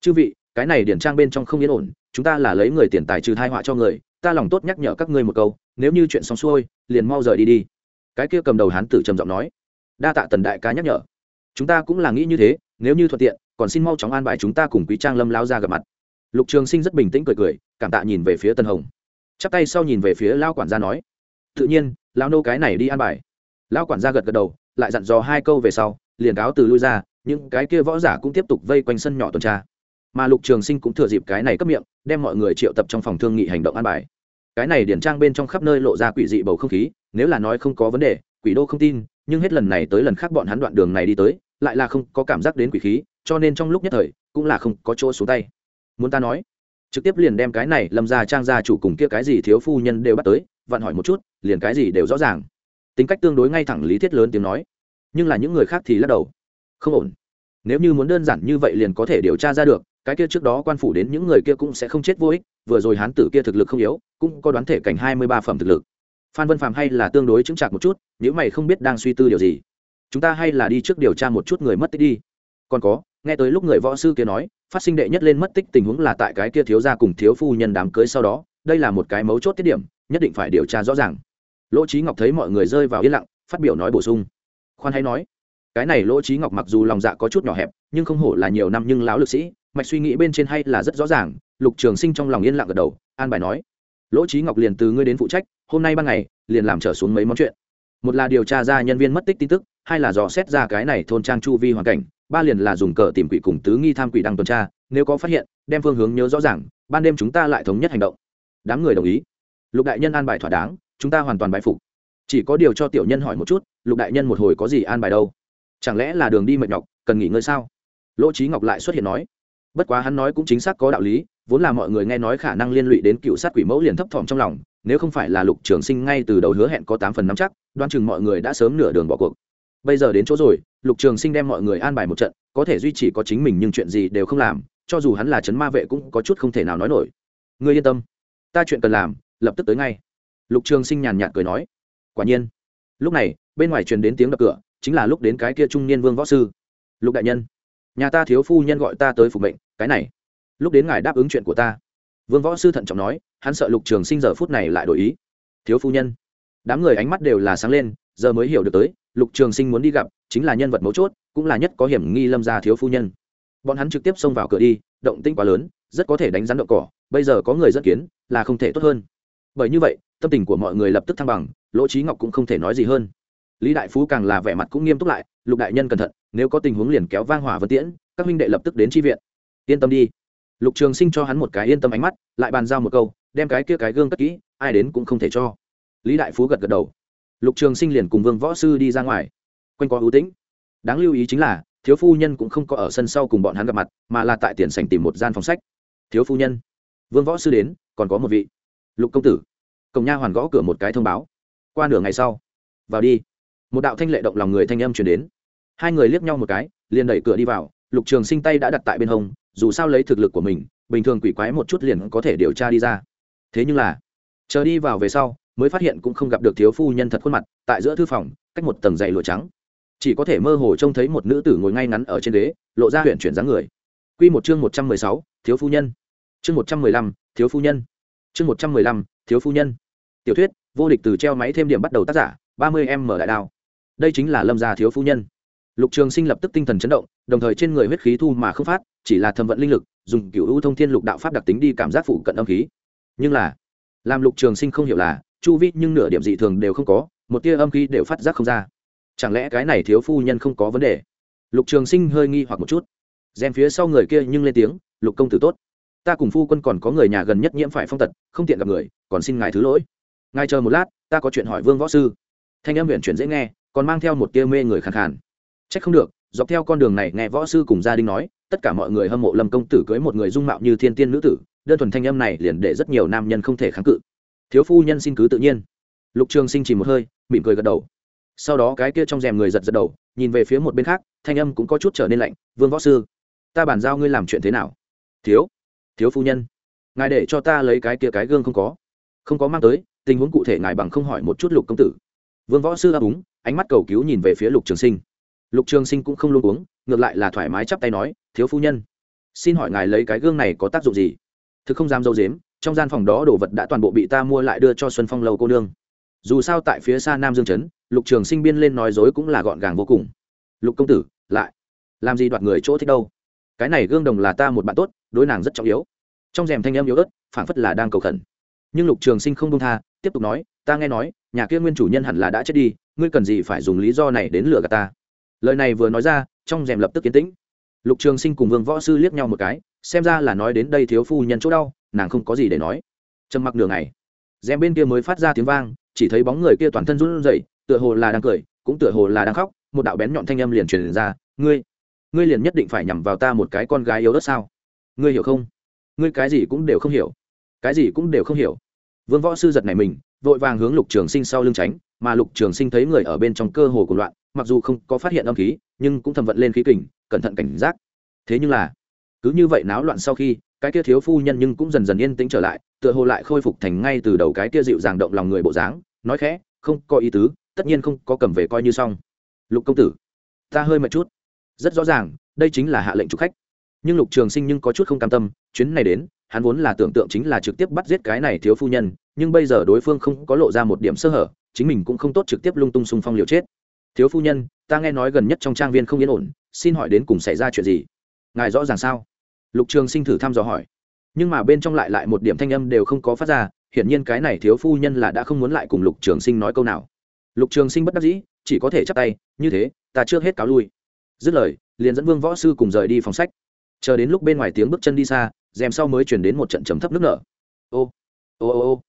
Chư vị, cái này điển trang bên trong không yên ổn, chúng ta là lấy người tiền tài trừ thai họa cho người, ta lòng tốt nhắc nhở các ngươi một câu, nếu như chuyện xong xuôi, liền mau rời đi đi. Cái kia cầm đầu hán tử trầm giọng nói. Đa tạ tần đại ca nhắc nhở. Chúng ta cũng là nghĩ như thế, nếu như thuận tiện, còn xin mau chóng an bài chúng ta cùng quý trang lâm lao ra gặp mặt. Lục trường sinh rất bình tĩnh cười cười, cảm tạ nhìn về phía tân hồng. Chắp tay sau nhìn về phía lao quản gia nói. Tự nhiên lao nô cái này đi an bài. Lao quản gia gật gật đầu, lại dặn dò hai câu về sau liền cáo từ lui ra, những cái kia võ giả cũng tiếp tục vây quanh sân nhỏ tuần tra. Mà lục trường sinh cũng thừa dịp cái này cấp miệng, đem mọi người triệu tập trong phòng thương nghị hành động an bài. Cái này điển trang bên trong khắp nơi lộ ra quỷ dị bầu không khí, nếu là nói không có vấn đề, quỷ đô không tin, nhưng hết lần này tới lần khác bọn hắn đoạn đường này đi tới, lại là không có cảm giác đến quỷ khí, cho nên trong lúc nhất thời, cũng là không có chỗ xuống tay. Muốn ta nói? Trực tiếp liền đem cái này lâm ra trang gia chủ cùng kia cái gì thiếu phu nhân đều bắt tới, vặn hỏi một chút, liền cái gì đều rõ ràng. Tính cách tương đối ngay thẳng lý thiết lớn tiếng nói nhưng là những người khác thì lắc đầu. Không ổn. Nếu như muốn đơn giản như vậy liền có thể điều tra ra được, cái kia trước đó quan phủ đến những người kia cũng sẽ không chết vô ích, vừa rồi hán tử kia thực lực không yếu, cũng có đoán thể cảnh hai mươi ba phẩm thực lực. Phan vân phạm hay là tương đối chứng chạc một chút, nếu mày không biết đang suy tư điều gì, chúng ta hay là đi trước điều tra một chút người mất tích đi. Còn có, nghe tới lúc người võ sư kia nói, phát sinh đệ nhất lên mất tích tình huống là tại cái kia thiếu gia cùng thiếu phu nhân đám cưới sau đó, đây là một cái mấu chốt tiết điểm, nhất định phải điều tra rõ ràng. Lỗ trí ngọc thấy mọi người rơi vào yên lặng, phát biểu nói bổ sung khoan hay nói, cái này lỗ trí ngọc mặc dù lòng dạ có chút nhỏ hẹp, nhưng không hổ là nhiều năm nhưng lão lực sĩ, mạch suy nghĩ bên trên hay là rất rõ ràng, lục trường sinh trong lòng yên lặng gật đầu, an bài nói, lỗ trí ngọc liền từ ngươi đến phụ trách, hôm nay ban ngày, liền làm trở xuống mấy món chuyện. Một là điều tra ra nhân viên mất tích tin tức, hai là dò xét ra cái này thôn trang chu vi hoàn cảnh, ba liền là dùng cờ tìm quỷ cùng tứ nghi tham quỷ đang tuần tra, nếu có phát hiện, đem phương hướng nhớ rõ ràng, ban đêm chúng ta lại thống nhất hành động. Đám người đồng ý. Lục đại nhân an bài thỏa đáng, chúng ta hoàn toàn bãi phục. Chỉ có điều cho tiểu nhân hỏi một chút lục đại nhân một hồi có gì an bài đâu? Chẳng lẽ là đường đi mệt nhọc, cần nghỉ ngơi sao? Lỗ trí ngọc lại xuất hiện nói. Bất quá hắn nói cũng chính xác có đạo lý, vốn là mọi người nghe nói khả năng liên lụy đến cựu sát quỷ mẫu liền thấp thỏm trong lòng, nếu không phải là lục trường sinh ngay từ đầu hứa hẹn có tám phần nắm chắc đoan chừng mọi người đã sớm nửa đường bỏ cuộc. Bây giờ đến chỗ rồi, lục trường sinh đem mọi người an bài một trận, có thể duy trì có chính mình nhưng chuyện gì đều không làm, cho dù hắn là trấn ma vệ cũng có chút không thể nào nói nổi. Ngươi yên tâm, ta chuyện cần làm, lập tức tới ngay. Lục trường sinh nhàn nhạt cười nói. Quả nhiên lúc này, bên ngoài truyền đến tiếng đập cửa, chính là lúc đến cái kia trung niên vương võ sư. Lục đại nhân, nhà ta thiếu phu nhân gọi ta tới phục mệnh, cái này. Lúc đến ngài đáp ứng chuyện của ta. Vương võ sư thận trọng nói, hắn sợ lục trường sinh giờ phút này lại đổi ý. Thiếu phu nhân. Đám người ánh mắt đều là sáng lên, giờ mới hiểu được tới, lục trường sinh muốn đi gặp, chính là nhân vật mấu chốt, cũng là nhất có hiểm nghi lâm gia thiếu phu nhân. Bọn hắn trực tiếp xông vào cửa đi, động tinh quá lớn, rất có thể đánh rắn động cỏ, bây giờ có người dẫn kiến, là không thể tốt hơn. Bởi như vậy tâm tình của mọi người lập tức thăng bằng, lỗ trí ngọc cũng không thể nói gì hơn. Lý đại phú càng là vẻ mặt cũng nghiêm túc lại, lục đại nhân cẩn thận, nếu có tình huống liền kéo vang hỏa vân tiễn, các huynh đệ lập tức đến tri viện. Yên tâm đi. Lục trường sinh cho hắn một cái yên tâm ánh mắt, lại bàn giao một câu, đem cái kia cái gương cất kỹ, ai đến cũng không thể cho. Lý đại phú gật gật đầu. Lục trường sinh liền cùng vương võ sư đi ra ngoài. Quanh có ưu tĩnh. Đáng lưu ý chính là, thiếu phu nhân cũng không có ở sân sau cùng bọn hắn gặp mặt, mà là tại tiền sảnh tìm một gian phòng sách. Thiếu phu nhân. Vương võ sư đến, còn có một vị. Lục công tử cổng nha hoàn gõ cửa một cái thông báo. Qua nửa ngày sau, vào đi. Một đạo thanh lệ động lòng người thanh âm chuyển đến. Hai người liếc nhau một cái, liền đẩy cửa đi vào. Lục trường sinh tay đã đặt tại bên hông, dù sao lấy thực lực của mình, bình thường quỷ quái một chút liền có thể điều tra đi ra. Thế nhưng là, chờ đi vào về sau, mới phát hiện cũng không gặp được thiếu phu nhân thật khuôn mặt, tại giữa thư phòng, cách một tầng dày lụa trắng. Chỉ có thể mơ hồ trông thấy một nữ tử ngồi ngay ngắn ở trên ghế, lộ ra huyện chuyển dáng người. Q một chương một trăm mười sáu, thiếu phu nhân. Chương một trăm mười lăm, thiếu phu nhân. Chương một trăm mười lăm, thiếu phu nhân tiểu thuyết, vô địch từ treo máy thêm điểm bắt đầu tác giả, ba mươi em mở đại đao. Đây chính là lâm gia thiếu phu nhân. Lục trường sinh lập tức tinh thần chấn động, đồng thời trên người huyết khí thu mà không phát, chỉ là thâm vận linh lực, dùng cựu ưu thông thiên lục đạo pháp đặc tính đi cảm giác phụ cận âm khí. Nhưng là, làm lục trường sinh không hiểu là, chu vi nhưng nửa điểm dị thường đều không có, một tia âm khí đều phát giác không ra. Chẳng lẽ cái này thiếu phu nhân không có vấn đề? Lục trường sinh hơi nghi hoặc một chút. Rèm phía sau người kia nhưng lên tiếng, lục công tử tốt. Ta cùng phu quân còn có người nhà gần nhất nhiễm phải phong tật, không tiện gặp người, còn xin ngài thứ lỗi ngài chờ một lát, ta có chuyện hỏi vương võ sư. Thanh âm huyện chuyển dễ nghe, còn mang theo một tia mê người khàn khàn. Trách không được, dọc theo con đường này nghe võ sư cùng gia đình nói, tất cả mọi người hâm mộ lâm công tử cưới một người dung mạo như thiên tiên nữ tử, đơn thuần thanh âm này liền để rất nhiều nam nhân không thể kháng cự. Thiếu phu nhân xin cứ tự nhiên. Lục trường sinh chỉ một hơi, mỉm cười gật đầu. Sau đó cái kia trong rèm người giật giật đầu, nhìn về phía một bên khác, thanh âm cũng có chút trở nên lạnh, vương võ sư, ta bàn giao ngươi làm chuyện thế nào? Thiếu thiếu phu nhân, ngài để cho ta lấy cái kia cái gương không có không có mang tới tình huống cụ thể ngài bằng không hỏi một chút lục công tử. Vương võ sư ấp úng, ánh mắt cầu cứu nhìn về phía lục trường sinh. Lục trường sinh cũng không luôn uống ngược lại là thoải mái chắp tay nói, thiếu phu nhân, xin hỏi ngài lấy cái gương này có tác dụng gì? Thực không dám dâu dếm, trong gian phòng đó đồ vật đã toàn bộ bị ta mua lại đưa cho xuân phong lâu cô nương. Dù sao tại phía xa nam dương chấn lục trường sinh biên lên nói dối cũng là gọn gàng vô cùng. Lục công tử, lại, làm gì đoạt người chỗ thích đâu? Cái này gương đồng là ta một bạn tốt, đối nàng rất trọng yếu. Trong rèm thanh em yếu ớt, phảng phất là đang cầu khẩn. Nhưng lục trường sinh không đông tha tiếp tục nói, ta nghe nói, nhà kia nguyên chủ nhân hẳn là đã chết đi, ngươi cần gì phải dùng lý do này đến lừa gạt ta? Lời này vừa nói ra, trong rèm lập tức kiến tĩnh. Lục trường sinh cùng vương võ sư liếc nhau một cái, xem ra là nói đến đây thiếu phu nhân chỗ đau, nàng không có gì để nói. Trầm mặc nửa ngày, rèm bên kia mới phát ra tiếng vang, chỉ thấy bóng người kia toàn thân run rẩy, tựa hồ là đang cười, cũng tựa hồ là đang khóc, một đạo bén nhọn thanh âm liền truyền ra, ngươi ngươi liền nhất định phải nhằm vào ta một cái con gái yếu đất sao? Ngươi hiểu không? Ngươi cái gì cũng đều không hiểu, cái gì cũng đều không hiểu vương võ sư giật này mình, vội vàng hướng lục trường sinh sau lưng tránh, mà lục trường sinh thấy người ở bên trong cơ hồ của loạn, mặc dù không có phát hiện âm khí, nhưng cũng thầm vận lên khí kình, cẩn thận cảnh giác. Thế nhưng là, cứ như vậy náo loạn sau khi, cái kia thiếu phu nhân nhưng cũng dần dần yên tĩnh trở lại, tựa hồ lại khôi phục thành ngay từ đầu cái kia dịu dàng động lòng người bộ dáng, nói khẽ, không có ý tứ, tất nhiên không có cầm về coi như xong. Lục công tử, ta hơi mệt chút. Rất rõ ràng, đây chính là hạ lệnh trục khách. Nhưng lục trường sinh nhưng có chút không cam tâm, chuyến này đến hắn vốn là tưởng tượng chính là trực tiếp bắt giết cái này thiếu phu nhân, nhưng bây giờ đối phương không có lộ ra một điểm sơ hở, chính mình cũng không tốt trực tiếp lung tung xung phong liều chết. Thiếu phu nhân, ta nghe nói gần nhất trong trang viên không yên ổn, xin hỏi đến cùng xảy ra chuyện gì? Ngài rõ ràng sao? Lục trường sinh thử thăm dò hỏi. Nhưng mà bên trong lại lại một điểm thanh âm đều không có phát ra, hiển nhiên cái này thiếu phu nhân là đã không muốn lại cùng lục trường sinh nói câu nào. Lục trường sinh bất đắc dĩ, chỉ có thể chắp tay, như thế, ta trước hết cáo lui. Dứt lời, liền dẫn vương võ sư cùng rời đi phòng sách. Chờ đến lúc bên ngoài tiếng bước chân đi xa rèm sau mới chuyển đến một trận chấm thấp nước nở. Ô ô ô ô.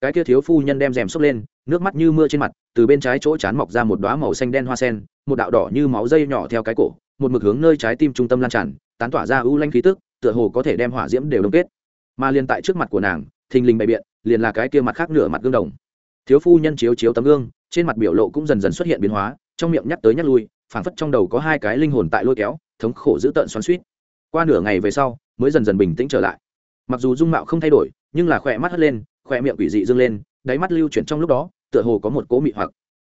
Cái kia thiếu phu nhân đem rèm xốc lên, nước mắt như mưa trên mặt, từ bên trái chỗ chán mọc ra một đoá màu xanh đen hoa sen, một đạo đỏ như máu dây nhỏ theo cái cổ, một mực hướng nơi trái tim trung tâm lan tràn, tán tỏa ra ưu lanh khí tức, tựa hồ có thể đem hỏa diễm đều đông kết. Mà liền tại trước mặt của nàng, thình lình bày biện, liền là cái kia mặt khác nửa mặt gương đồng. Thiếu phu nhân chiếu chiếu tấm gương, trên mặt biểu lộ cũng dần dần xuất hiện biến hóa, trong miệng nhắc tới nhắc lui, phảng phất trong đầu có hai cái linh hồn tại lôi kéo, thống khổ dữ tợn xoắn suýt qua nửa ngày về sau mới dần dần bình tĩnh trở lại. Mặc dù dung mạo không thay đổi, nhưng là khỏe mắt hất lên, khỏe miệng quỷ dị dâng lên, đáy mắt lưu chuyển trong lúc đó, tựa hồ có một cố mị hoặc.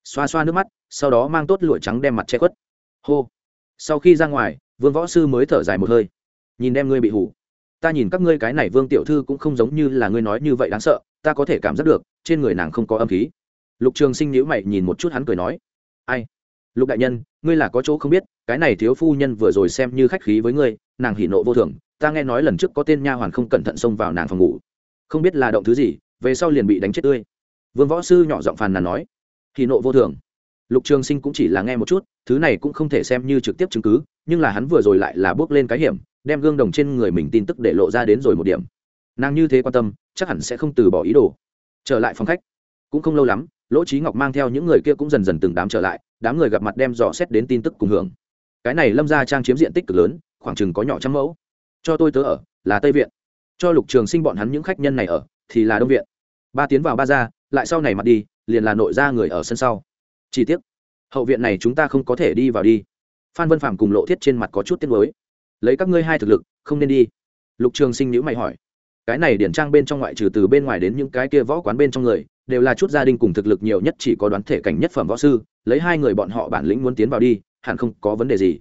Xoa xoa nước mắt, sau đó mang tốt lụa trắng đem mặt che khuất. Hô. Sau khi ra ngoài, vương võ sư mới thở dài một hơi. Nhìn đem ngươi bị hủ. Ta nhìn các ngươi cái này vương tiểu thư cũng không giống như là ngươi nói như vậy đáng sợ, ta có thể cảm giác được, trên người nàng không có âm khí. Lục trường sinh nhữ mày nhìn một chút hắn cười nói. Ai? Lục đại nhân, ngươi là có chỗ không biết, cái này thiếu phu nhân vừa rồi xem như khách khí với ngươi, nàng hỉ nộ vô thường ta nghe nói lần trước có tên nha hoàn không cẩn thận xông vào nàng phòng ngủ. Không biết là động thứ gì, về sau liền bị đánh chết tươi. Vương võ sư nhỏ giọng phàn nàn nói thì nộ vô thường. Lục trường sinh cũng chỉ là nghe một chút, thứ này cũng không thể xem như trực tiếp chứng cứ, nhưng là hắn vừa rồi lại là bước lên cái hiểm, đem gương đồng trên người mình tin tức để lộ ra đến rồi một điểm. Nàng như thế quan tâm, chắc hẳn sẽ không từ bỏ ý đồ. Trở lại phòng khách, cũng không lâu lắm, lỗ trí ngọc mang theo những người kia cũng dần dần từng đám trở lại, đám người gặp mặt đem dò xét đến tin tức cùng hưởng. Cái này lâm ra trang chiếm diện tích cực lớn, khoảng chừng có nhỏ trăm mẫu cho tôi tớ ở, là tây viện. Cho lục trường sinh bọn hắn những khách nhân này ở, thì là đông viện. Ba tiến vào ba ra lại sau này mặt đi, liền là nội ra người ở sân sau. Chỉ tiếc, hậu viện này chúng ta không có thể đi vào đi. Phan vân phạm cùng lộ thiết trên mặt có chút tiếc mới lấy các ngươi hai thực lực, không nên đi. Lục trường sinh nhữ mày hỏi. Cái này điển trang bên trong ngoại trừ từ bên ngoài đến những cái kia võ quán bên trong người, đều là chút gia đình cùng thực lực nhiều nhất chỉ có đoán thể cảnh nhất phẩm võ sư, lấy hai người bọn họ bản lĩnh muốn tiến vào đi, hẳn không có vấn đề gì.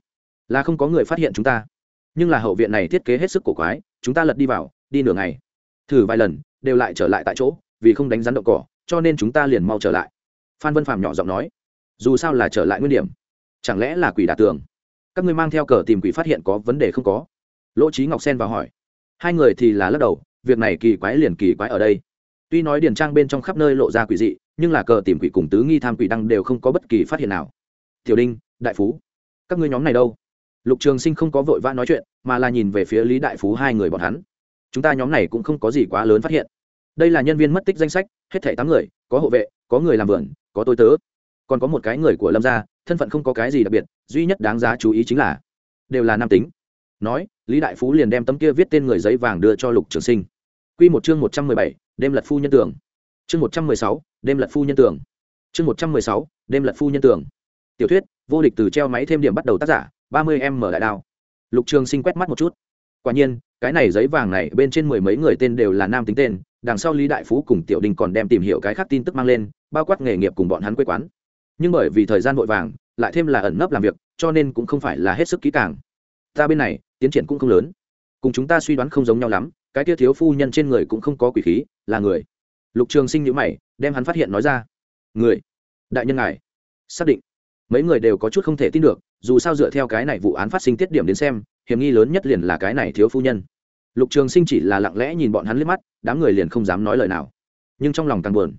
Là không có người phát hiện chúng ta nhưng là hậu viện này thiết kế hết sức cổ quái, chúng ta lật đi vào, đi nửa ngày. Thử vài lần, đều lại trở lại tại chỗ, vì không đánh rắn đậu cỏ, cho nên chúng ta liền mau trở lại. Phan vân phàm nhỏ giọng nói. Dù sao là trở lại nguyên điểm. Chẳng lẽ là quỷ đả tường? Các ngươi mang theo cờ tìm quỷ phát hiện có vấn đề không có? Lỗ trí ngọc sen vào hỏi. Hai người thì là lắc đầu, việc này kỳ quái liền kỳ quái ở đây. Tuy nói điền trang bên trong khắp nơi lộ ra quỷ dị, nhưng là cờ tìm quỷ cùng tứ nghi tham quỷ đăng đều không có bất kỳ phát hiện nào. Tiểu đinh, đại phú, các ngươi nhóm này đâu? Lục trường sinh không có vội vã nói chuyện, mà là nhìn về phía lý đại phú hai người bọn hắn. Chúng ta nhóm này cũng không có gì quá lớn phát hiện. Đây là nhân viên mất tích danh sách, hết thảy tám người, có hộ vệ, có người làm vườn, có tôi tớ. Còn có một cái người của lâm gia, thân phận không có cái gì đặc biệt, duy nhất đáng giá chú ý chính là, đều là nam tính. Nói, lý đại phú liền đem tấm kia viết tên người giấy vàng đưa cho lục trường sinh. Q một chương một trăm mười bảy, đêm lật phu nhân tưởng chương một trăm mười sáu, đêm lật phu nhân tưởng chương một trăm mười sáu, đêm lật phu nhân tưởng tiểu thuyết, vô địch từ treo máy thêm điểm bắt đầu tác giả ba mươi em mở đại đao. Lục trường sinh quét mắt một chút. Quả nhiên, cái này giấy vàng này bên trên mười mấy người tên đều là nam tính tên, đằng sau lý đại phú cùng tiểu đình còn đem tìm hiểu cái khác tin tức mang lên, bao quát nghề nghiệp cùng bọn hắn quê quán. Nhưng bởi vì thời gian vội vàng, lại thêm là ẩn nấp làm việc, cho nên cũng không phải là hết sức kỹ càng. Ta bên này, tiến triển cũng không lớn. Cùng chúng ta suy đoán không giống nhau lắm, cái tia thiếu phu nhân trên người cũng không có quỷ khí, là người. Lục trường sinh nhữ mày, đem hắn phát hiện nói ra. Người. Đại nhân ngài. Xác định mấy người đều có chút không thể tin được, dù sao dựa theo cái này vụ án phát sinh tiết điểm đến xem, hiểm nghi lớn nhất liền là cái này thiếu phu nhân. Lục trường sinh chỉ là lặng lẽ nhìn bọn hắn liếc mắt, đám người liền không dám nói lời nào. Nhưng trong lòng càng buồn.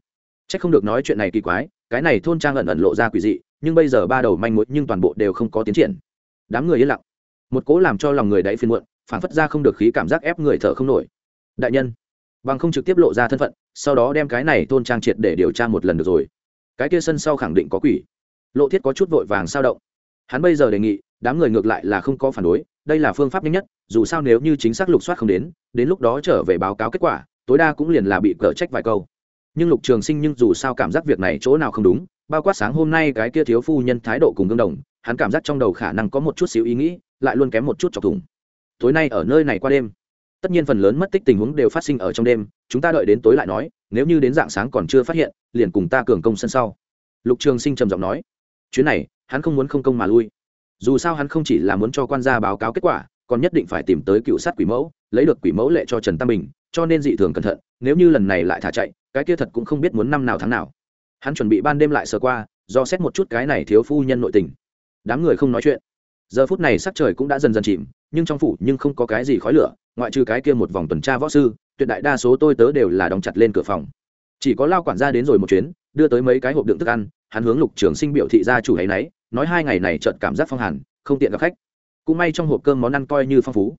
C h ắ c không được nói chuyện này kỳ quái, cái này thôn trang ẩn ẩn lộ ra quỷ dị, nhưng bây giờ ba đầu manh mối nhưng toàn bộ đều không có tiến triển. Đám người yên lặng. Một cố làm cho lòng người đáy phiên muộn phản phất ra không được khí cảm giác ép người thở không nổi. Đại nhân, bằng không trực tiếp lộ ra thân phận, sau đó đem cái này thôn trang triệt để điều tra một lần được rồi. Cái kia sân sau khẳng định có quỷ lộ thiết có chút vội vàng sao động. Hắn bây giờ đề nghị, đám người ngược lại là không có phản đối, đây là phương pháp nhanh nhất, dù sao nếu như chính xác lục soát không đến đến lúc đó trở về báo cáo kết quả, tối đa cũng liền là bị cờ trách vài câu. Nhưng lục trường sinh nhưng dù sao cảm giác việc này chỗ nào không đúng, bao quát sáng hôm nay cái kia thiếu phu nhân thái độ cùng gương đồng, hắn cảm giác trong đầu khả năng có một chút xíu ý nghĩ, lại luôn kém một chút chọc thủng. Tối nay ở nơi này qua đêm, tất nhiên phần lớn mất tích tình huống đều phát sinh ở trong đêm, chúng ta đợi đến tối lại nói, nếu như đến dạng sáng còn chưa phát hiện, liền cùng ta cường công sân sau. Lục trường sinh trầm giọng nói chuyến này, hắn không muốn không công mà lui. Dù sao hắn không chỉ là muốn cho quan gia báo cáo kết quả, còn nhất định phải tìm tới cựu sát quỷ mẫu, lấy được quỷ mẫu lệ cho trần tam bình, cho nên dị thường cẩn thận, nếu như lần này lại thả chạy, cái kia thật cũng không biết muốn năm nào tháng nào. Hắn chuẩn bị ban đêm lại sờ qua, do xét một chút cái này thiếu phu nhân nội tình. Đám người không nói chuyện. Giờ phút này sắc trời cũng đã dần dần chìm, nhưng trong phủ nhưng không có cái gì khói lửa, ngoại trừ cái kia một vòng tuần tra võ sư, tuyệt đại đa số tôi tớ đều là đóng chặt lên cửa phòng. Chỉ có lao quản gia đến rồi một chuyến, đưa tới mấy cái hộp đựng thức ăn hắn hướng lục trường sinh biểu thị gia chủ ấy nấy, nói hai ngày này chợt cảm giác phong hàn, không tiện gặp khách. Cũng may trong hộp cơm món ăn coi như phong phú.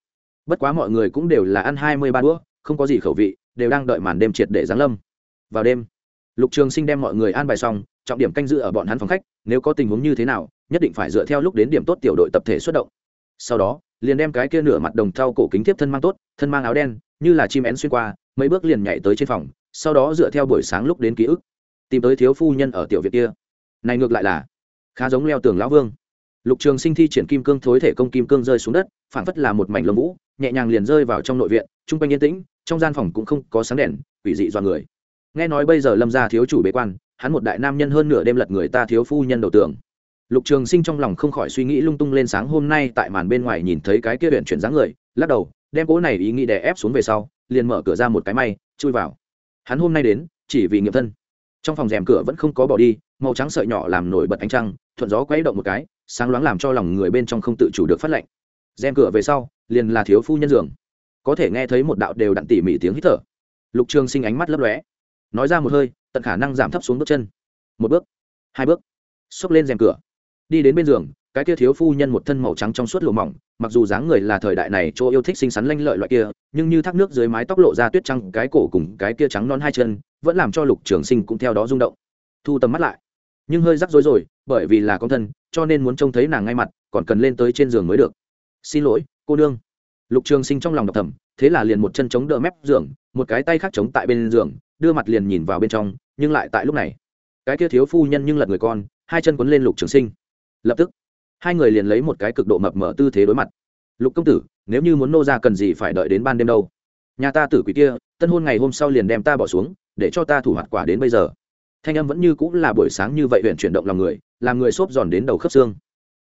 Bất quá mọi người cũng đều là ăn hai mươi ba đũa, không có gì khẩu vị, đều đang đợi màn đêm triệt để giáng lâm. Vào đêm, lục trường sinh đem mọi người an bài xong, trọng điểm canh giữ ở bọn hắn phòng khách, nếu có tình huống như thế nào, nhất định phải dựa theo lúc đến điểm tốt tiểu đội tập thể xuất động. Sau đó, liền đem cái kia nửa mặt đồng thau cổ kính tiếp thân mang tốt, thân mang áo đen, như là chim én xuyên qua, mấy bước liền nhảy tới trên phòng, sau đó dựa theo buổi sáng lúc đến ký ức, tìm tới thiếu phu nhân ở tiểu viện kia này ngược lại là khá giống leo tường lão vương. Lục trường sinh thi triển kim cương thối thể công kim cương rơi xuống đất, phảng phất là một mảnh lông vũ, nhẹ nhàng liền rơi vào trong nội viện t r u n g quanh yên tĩnh, trong gian phòng cũng không có sáng đèn, quỷ dị do người. Nghe nói bây giờ lâm gia thiếu chủ bế quan, hắn một đại nam nhân hơn nửa đêm lật người ta thiếu phu nhân đầu tường. Lục trường sinh trong lòng không khỏi suy nghĩ lung tung lên sáng hôm nay tại màn bên ngoài nhìn thấy cái kia huyện chuyển dáng người, lắc đầu, đem cỗ này ý nghĩ đè ép xuống về sau, liền mở cửa ra một cái may, chui vào. Hắn hôm nay đến, chỉ vì nghiệp thân trong phòng rèm cửa vẫn không có bỏ đi, màu trắng sợi nhỏ làm nổi bật ánh trăng, thuận gió quay động một cái, sáng loáng làm cho lòng người bên trong không tự chủ được phát lệnh rèm cửa về sau, liền là thiếu phu nhân giường. Có thể nghe thấy một đạo đều đặn tỉ mỉ tiếng hít thở. Lục trường sinh ánh mắt lấp lóe. Nói ra một hơi, tận khả năng giảm thấp xuống bước chân. Một bước, hai bước, xốc lên rèm cửa. Đi đến bên giường cái kia thiếu phu nhân một thân màu trắng trong suốt lụa mỏng, mặc dù dáng người là thời đại này chỗ yêu thích xinh xắn lanh lợi loại kia, nhưng như thác nước dưới mái tóc lộ ra tuyết trăng cái cổ cùng cái kia trắng non hai chân, vẫn làm cho lục trường sinh cũng theo đó rung động. Thu tầm mắt lại, nhưng hơi rắc rối rồi, bởi vì là con thân, cho nên muốn trông thấy nàng ngay mặt, còn cần lên tới trên giường mới được. Xin lỗi, cô nương. Lục trường sinh trong lòng đọc thầm, thế là liền một chân chống đỡ mép giường, một cái tay khác chống tại bên giường, đưa mặt liền nhìn vào bên trong, nhưng lại tại lúc này, cái kia thiếu phu nhân nhưng lật người con, hai chân quấn lên lục trường sinh. Lập tức hai người liền lấy một cái cực độ mập mở tư thế đối mặt. Lục công tử, nếu như muốn nô ra cần gì phải đợi đến ban đêm đâu? Nhà ta tử quỷ kia, tân hôn ngày hôm sau liền đem ta bỏ xuống, để cho ta thủ hoạt quả đến bây giờ. Thanh âm vẫn như cũng là buổi sáng như vậy huyện chuyển động lòng người, làm người xốp giòn đến đầu khớp xương.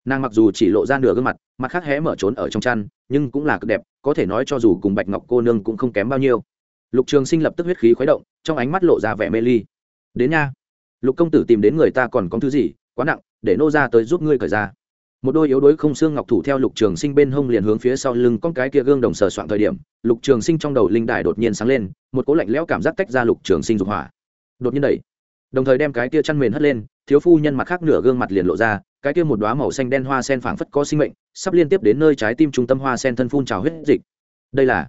Nàng mặc dù chỉ lộ ra nửa gương mặt mặt khác hé mở trốn ở trong chăn, nhưng cũng là cực đẹp, có thể nói cho dù cùng bạch ngọc cô nương cũng không kém bao nhiêu. Lục trường sinh lập tức huyết khí khuấy động, trong ánh mắt lộ ra vẻ mê ly. Đến nha, lục công tử tìm đến người ta còn có thứ gì, quá nặng, để nô ra tới giúp ngươi cởi ra một đôi yếu đuối không xương ngọc thủ theo lục trường sinh bên hông liền hướng phía sau lưng con cái kia gương đồng sờ soạn thời điểm, lục trường sinh trong đầu linh đài đột nhiên sáng lên, một cố lạnh lẽo cảm giác tách ra lục trường sinh dục hỏa. Đột nhiên đẩy. Đồng thời đem cái kia chăn mền hất lên, thiếu phu nhân mặt khác nửa gương mặt liền lộ ra, cái kia một đoá màu xanh đen hoa sen phảng phất có sinh mệnh, sắp liên tiếp đến nơi trái tim trung tâm hoa sen thân phun trào huyết dịch. Đây là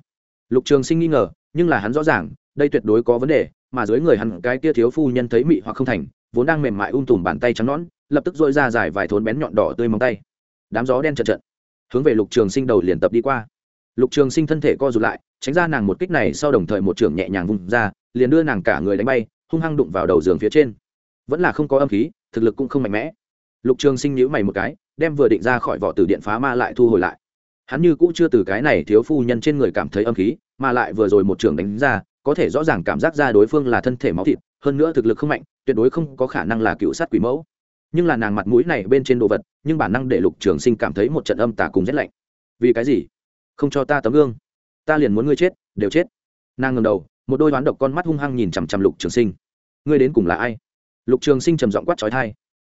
lục trường sinh nghi ngờ, nhưng là hắn rõ ràng, đây tuyệt đối có vấn đề, mà dưới người hắn cái kia thiếu phu nhân thấy mị hoặc không thành, vốn đang mềm mại ung tùm bàn tay trắng nõn lập tức dội ra dài vài thốn bén nhọn đỏ tươi móng tay. Đám gió đen chật trận, hướng về lục trường sinh đầu liền tập đi qua. Lục trường sinh thân thể co rụt lại, tránh ra nàng một kích này, sau đồng thời một trường nhẹ nhàng vung ra, liền đưa nàng cả người đánh bay, hung hăng đụng vào đầu giường phía trên. Vẫn là không có âm khí, thực lực cũng không mạnh mẽ. Lục trường sinh nhíu mày một cái, đem vừa định ra khỏi vỏ từ điện phá ma lại thu hồi lại. Hắn như cũ chưa từ cái này thiếu phu nhân trên người cảm thấy âm khí, mà lại vừa rồi một trường đánh ra, có thể rõ ràng cảm giác ra đối phương là thân thể máu thịt, hơn nữa thực lực không mạnh, tuyệt đối không có khả năng là cựu sát quỷ mẫu nhưng là nàng mặt mũi này bên trên đồ vật, nhưng bản năng để lục trường sinh cảm thấy một trận âm tả cùng rét lạnh. Vì cái gì? Không cho ta tấm gương. Ta liền muốn ngươi chết, đều chết. Nàng ngầm đầu, một đôi đoán độc con mắt hung hăng nhìn chằm chằm lục trường sinh. Ngươi đến cùng là ai? Lục trường sinh trầm giọng quát trói thai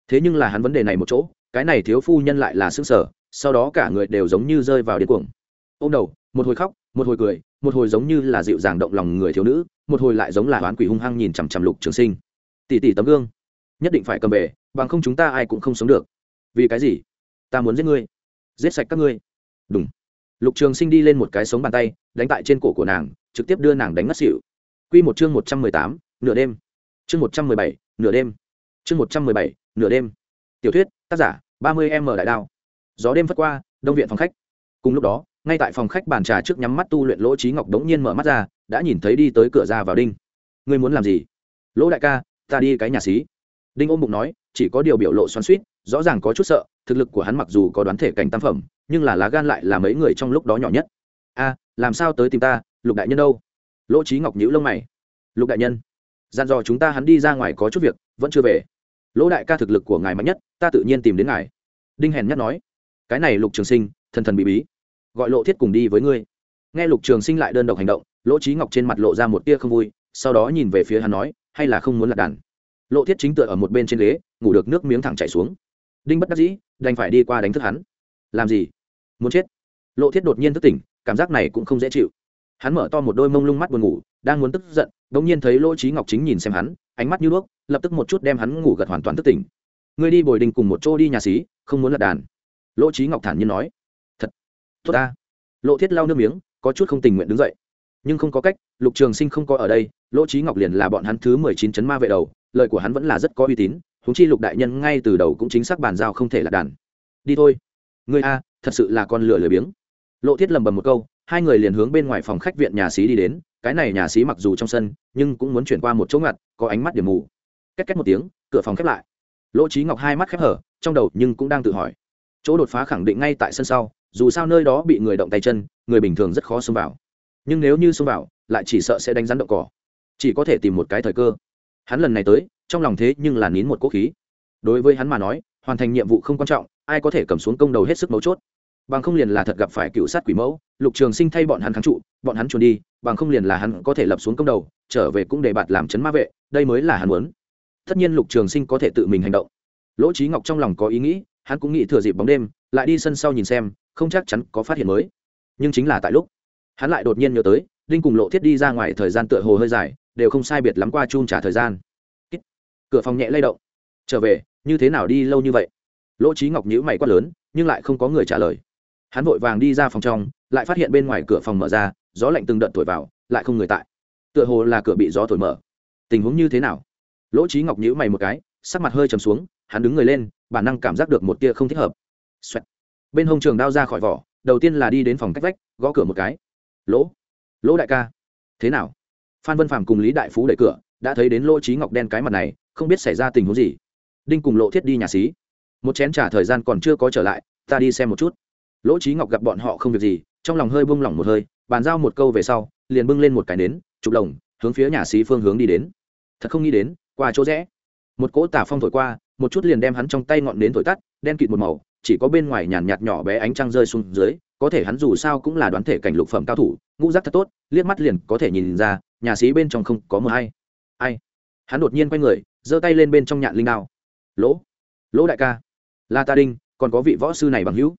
thế nhưng là hắn vấn đề này một chỗ, cái này thiếu phu nhân lại là xương sở sau đó cả người đều giống như rơi vào điên cuồng. Ô m đầu, một hồi khóc, một hồi cười, một hồi giống như là dịu dàng động lòng người thiếu nữ, một hồi lại giống là oán quỷ hung hăng nhìn chằm chằm lục trường sinh. Tỷ tỷ tấm gương nhất định phải cầm về, bằng không chúng ta ai cũng không sống được. Vì cái gì? Ta muốn giết ngươi. Giết sạch các ngươi. Đúng lục trường sinh đi lên một cái sống bàn tay, đánh tại trên cổ của nàng, trực tiếp đưa nàng đánh ngất xỉu. Q một chương một trăm mười tám, nửa đêm. Chương một trăm mười bảy, nửa đêm. Chương một trăm mười bảy, nửa đêm. Tiểu thuyết, tác giả, ba mươi m đại đao. Gió đêm phất qua, đông viện phòng khách. Cùng lúc đó, ngay tại phòng khách bàn trà trước nhắm mắt tu luyện lỗ trí ngọc đống nhiên mở mắt ra, đã nhìn thấy đi tới cửa ra vào đinh. Ngươi muốn làm gì? Lỗ đại ca, ta đi cái nhà xí đinh ôm bụng nói, chỉ có điều biểu lộ xoắn suýt rõ ràng có chút sợ, thực lực của hắn mặc dù có đoán thể cảnh tam phẩm, nhưng là lá gan lại là mấy người trong lúc đó nhỏ nhất. A, làm sao tới tìm ta, lục đại nhân đâu? Lỗ trí ngọc nhíu lông mày. Lục đại nhân, dặn dò chúng ta hắn đi ra ngoài có chút việc, vẫn chưa về. Lỗ đại ca thực lực của ngài mạnh nhất, ta tự nhiên tìm đến ngài. Đinh hèn nhắc nói. Cái này lục trường sinh, thần thần bí bí. Gọi lộ thiết cùng đi với ngươi. Nghe lục trường sinh lại đơn độc hành động, lỗ trí ngọc trên mặt lộ ra một tia không vui, sau đó nhìn về phía hắn nói, hay là không muốn lạc đàn? Lộ thiết chính tựa ở một bên trên ghế, ngủ được nước miếng thẳng chảy xuống. Đinh bất đắc dĩ, đành phải đi qua đánh thức hắn. Làm gì? Muốn chết? Lộ thiết đột nhiên thức tỉnh, cảm giác này cũng không dễ chịu. Hắn mở to một đôi mông lung mắt buồn ngủ, đang muốn tức giận đ ỗ n g nhiên thấy lỗ trí ngọc chính nhìn xem hắn, ánh mắt như đuốc, lập tức một chút đem hắn ngủ gật hoàn toàn thức tỉnh. Ngươi đi bồi đình cùng một chỗ đi nhà xí, không muốn lật đàn. Lỗ trí ngọc thản nhiên nói. Thật. Tốt ta. Lộ thiết lau nước miếng, có chút không tình nguyện đứng dậy. Nhưng không có cách, lục trường sinh không có ở đây, lỗ trí ngọc liền là bọn hắn thứ mười chín chấn ma vệ đầu lời của hắn vẫn là rất có uy tín, huống chi lục đại nhân ngay từ đầu cũng chính xác bàn giao không thể là đàn. Đi thôi. Ngươi a, thật sự là con lửa lười biếng. Lộ thiết lầm bầm một câu, hai người liền hướng bên ngoài phòng khách viện nhà xí đi đến, cái này nhà xí mặc dù trong sân, nhưng cũng muốn chuyển qua một chỗ ngặt, có ánh mắt điểm mù. Két két một tiếng, cửa phòng khép lại. Lỗ trí ngọc hai mắt khép hở, trong đầu nhưng cũng đang tự hỏi. Chỗ đột phá khẳng định ngay tại sân sau, dù sao nơi đó bị người động tay chân, người bình thường rất khó xông vào. Nhưng nếu như xông vào, lại chỉ sợ sẽ đánh rắn động cỏ. Chỉ có thể tìm một cái thời cơ hắn lần này tới, trong lòng thế nhưng là nín một cố khí. Đối với hắn mà nói, hoàn thành nhiệm vụ không quan trọng, ai có thể cầm xuống công đầu hết sức mấu chốt. Bằng không liền là thật gặp phải cựu sát quỷ mẫu, lục trường sinh thay bọn hắn kháng trụ, bọn hắn trốn đi, bằng không liền là hắn có thể lập xuống công đầu, trở về cũng để bạt làm chấn ma vệ, đây mới là hắn muốn. Tất nhiên lục trường sinh có thể tự mình hành động. Lỗ trí ngọc trong lòng có ý nghĩ, hắn cũng nghĩ thừa dịp bóng đêm, lại đi sân sau nhìn xem, không chắc chắn có phát hiện mới. Nhưng chính là tại lúc, hắn lại đột nhiên nhớ tới, đinh cùng lộ thiết đi ra ngoài thời gian tựa hồ hơi dài đều không sai biệt lắm qua chun trả thời gian. Cửa phòng nhẹ lay động. Trở về, như thế nào đi lâu như vậy? Lỗ trí ngọc nhữ mày quát lớn, nhưng lại không có người trả lời. Hắn vội vàng đi ra phòng trong, lại phát hiện bên ngoài cửa phòng mở ra, gió lạnh từng đợt thổi vào, lại không người tại. Tựa hồ là cửa bị gió thổi mở. Tình huống như thế nào? Lỗ trí ngọc nhữ mày một cái, sắc mặt hơi trầm xuống, hắn đứng người lên, bản năng cảm giác được một tia không thích hợp、Xoẹt. bên hông trường đao ra khỏi vỏ, đầu tiên là đi đến phòng cách vách, gõ cửa một cái. Lỗ. Lỗ đại ca. Thế nào? Phan vân phàm cùng lý đại phú đẩy cửa, đã thấy đến lỗ trí ngọc đen cái mặt này, không biết xảy ra tình huống gì. Đinh cùng lộ thiết đi nhà xí. Một chén t r à thời gian còn chưa có trở lại, ta đi xem một chút. Lỗ trí ngọc gặp bọn họ không việc gì, trong lòng hơi bung lỏng một hơi, bàn giao một câu về sau, liền bưng lên một cái nến, chụp lồng, hướng phía nhà xí phương hướng đi đến. Thật không nghĩ đến, qua chỗ rẽ. Một cỗ tả phong thổi qua, một chút liền đem hắn trong tay ngọn nến thổi tắt, đen kịt một màu, chỉ có bên ngoài nhàn nhạt nhỏ bé ánh trăng rơi xuống dưới, có thể hắn dù sao cũng là đoán thể cảnh lục phẩm cao thủ, ngũ giác thật tốt, liếc mắt liền có thể nhìn ra nhà xí bên trong không có mờ hay ai? Hắn đột nhiên quay người, giơ tay lên bên trong nhạn linh đao. Lỗ. Lỗ đại ca. La ta đinh, còn có vị võ sư này bằng hữu.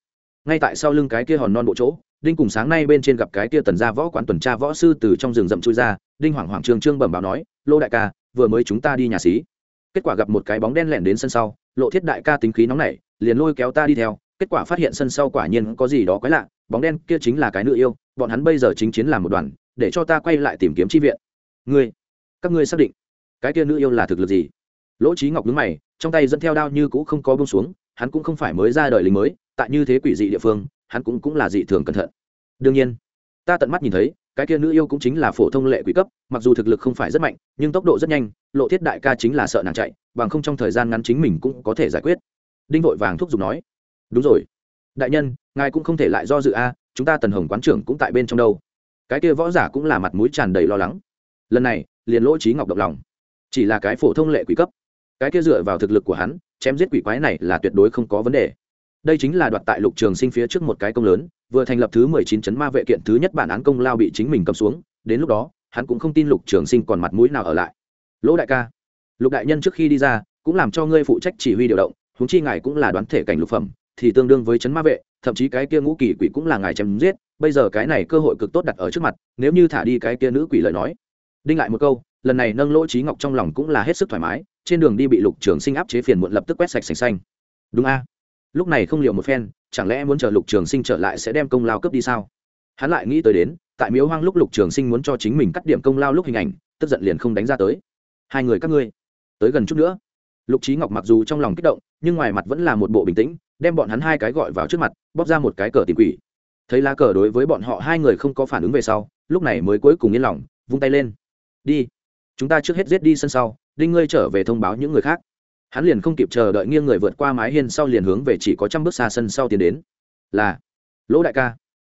Ngay tại sau lưng cái kia hòn non bộ chỗ, đinh cùng sáng nay bên trên gặp cái kia tần gia võ quán tuần tra võ sư từ trong rừng rậm chui ra, đinh hoảng hoảng trương trương bẩm báo nói lô đại ca, vừa mới chúng ta đi nhà xí. Kết quả gặp một cái bóng đen lẻn đến sân sau, lộ thiết đại ca tính khí nóng nảy, liền lôi kéo ta đi theo, kết quả phát hiện sân sau quả nhiên có gì đó quái lạ, bóng đen kia chính là cái nữ yêu, bọn hắn bây giờ chính chiến làm một đoàn để cho ta quay lại tìm kiếm chi viện. Ngươi, các ngươi xác định, cái kia nữ yêu là thực lực gì? Lỗ trí ngọc nhướng mày, trong tay dẫn theo đao như cũ không có bông xuống, hắn cũng không phải mới ra đời lính mới, tại như thế quỷ dị địa phương, hắn cũng cũng là dị thường cẩn thận. Đương nhiên, ta tận mắt nhìn thấy, cái kia nữ yêu cũng chính là phổ thông lệ quỷ cấp, mặc dù thực lực không phải rất mạnh, nhưng tốc độ rất nhanh, lộ thiết đại ca chính là sợ nàng chạy, bằng không trong thời gian ngắn chính mình cũng có thể giải quyết. Đinh vội vàng thúc giục nói, đúng rồi, đại nhân, ngài cũng không thể lại do dự a, chúng ta tần hồng quán trưởng cũng tại bên trong đâu cái kia võ giả cũng là mặt mũi tràn đầy lo lắng. Lần này, liền lỗ trí ngọc động lòng. Chỉ là cái phổ thông lệ quỷ cấp. Cái kia dựa vào thực lực của hắn, chém giết quỷ quái này là tuyệt đối không có vấn đề. Đây chính là đoạt tại lục trường sinh phía trước một cái công lớn, vừa thành lập thứ mười chín chấn ma vệ kiện thứ nhất bản án công lao bị chính mình cầm xuống, đến lúc đó, hắn cũng không tin lục trường sinh còn mặt mũi nào ở lại. Lỗ đại ca, lục đại nhân trước khi đi ra, cũng làm cho ngươi phụ trách chỉ huy điều động húng chi ngài cũng là đoán thể cảnh lục phẩm, thì tương đương với chấn ma vệ, thậm chí cái kia ngũ kỳ quỷ cũng là ngài chém giết bây giờ cái này cơ hội cực tốt đặt ở trước mặt, nếu như thả đi cái kia nữ quỷ lời nói. Đinh lại một câu, lần này nâng lỗ trí ngọc trong lòng cũng là hết sức thoải mái, trên đường đi bị lục trường sinh áp chế phiền muộn lập tức quét sạch sành xanh. Đúng a? Lúc này không liệu một phen, chẳng lẽ muốn chờ lục trường sinh trở lại sẽ đem công lao cấp đi sao? Hắn lại nghĩ tới đến, tại miếu hoang lúc lục trường sinh muốn cho chính mình cắt điểm công lao lúc hình ảnh, tức giận liền không đánh ra tới. Hai người các ngươi, tới gần chút nữa. Lục trí ngọc mặc dù trong lòng kích động, nhưng ngoài mặt vẫn là một bộ bình tĩnh, đem bọn hắn hai cái gọi vào trước mặt, bóp ra một cái cờ tìm quỷ thấy lá cờ đối với bọn họ hai người không có phản ứng về sau, lúc này mới cuối cùng yên lòng, vung tay lên. Đi. Chúng ta trước hết giết đi sân sau, đinh ngươi trở về thông báo những người khác. Hắn liền không kịp chờ đợi nghiêng người vượt qua mái hiên sau liền hướng về chỉ có trăm bước xa sân sau tiến đến. Là. Lỗ đại ca.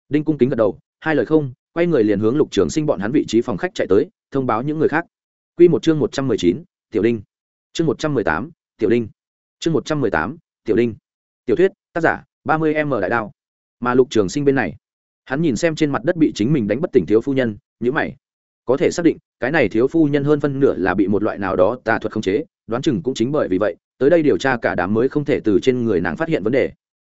Đinh cung kính gật đầu, hai lời không, quay người liền hướng lục trường sinh bọn hắn vị trí phòng khách chạy tới, thông báo những người khác. Quy một chương một trăm mười chín, tiểu đinh. Chương một trăm mười tám, tiểu đinh. Chương một trăm mười tám, tiểu đinh. Tiểu thuyết, tác giả, ba mươi m đại đao mà lục trường sinh bên này. Hắn nhìn xem trên mặt đất bị chính mình đánh bất tỉnh thiếu phu nhân nhữ mày. Có thể xác định, cái này thiếu phu nhân hơn phân nửa là bị một loại nào đó tà thuật khống chế, đoán chừng cũng chính bởi vì vậy, tới đây điều tra cả đám mới không thể từ trên người nàng phát hiện vấn đề.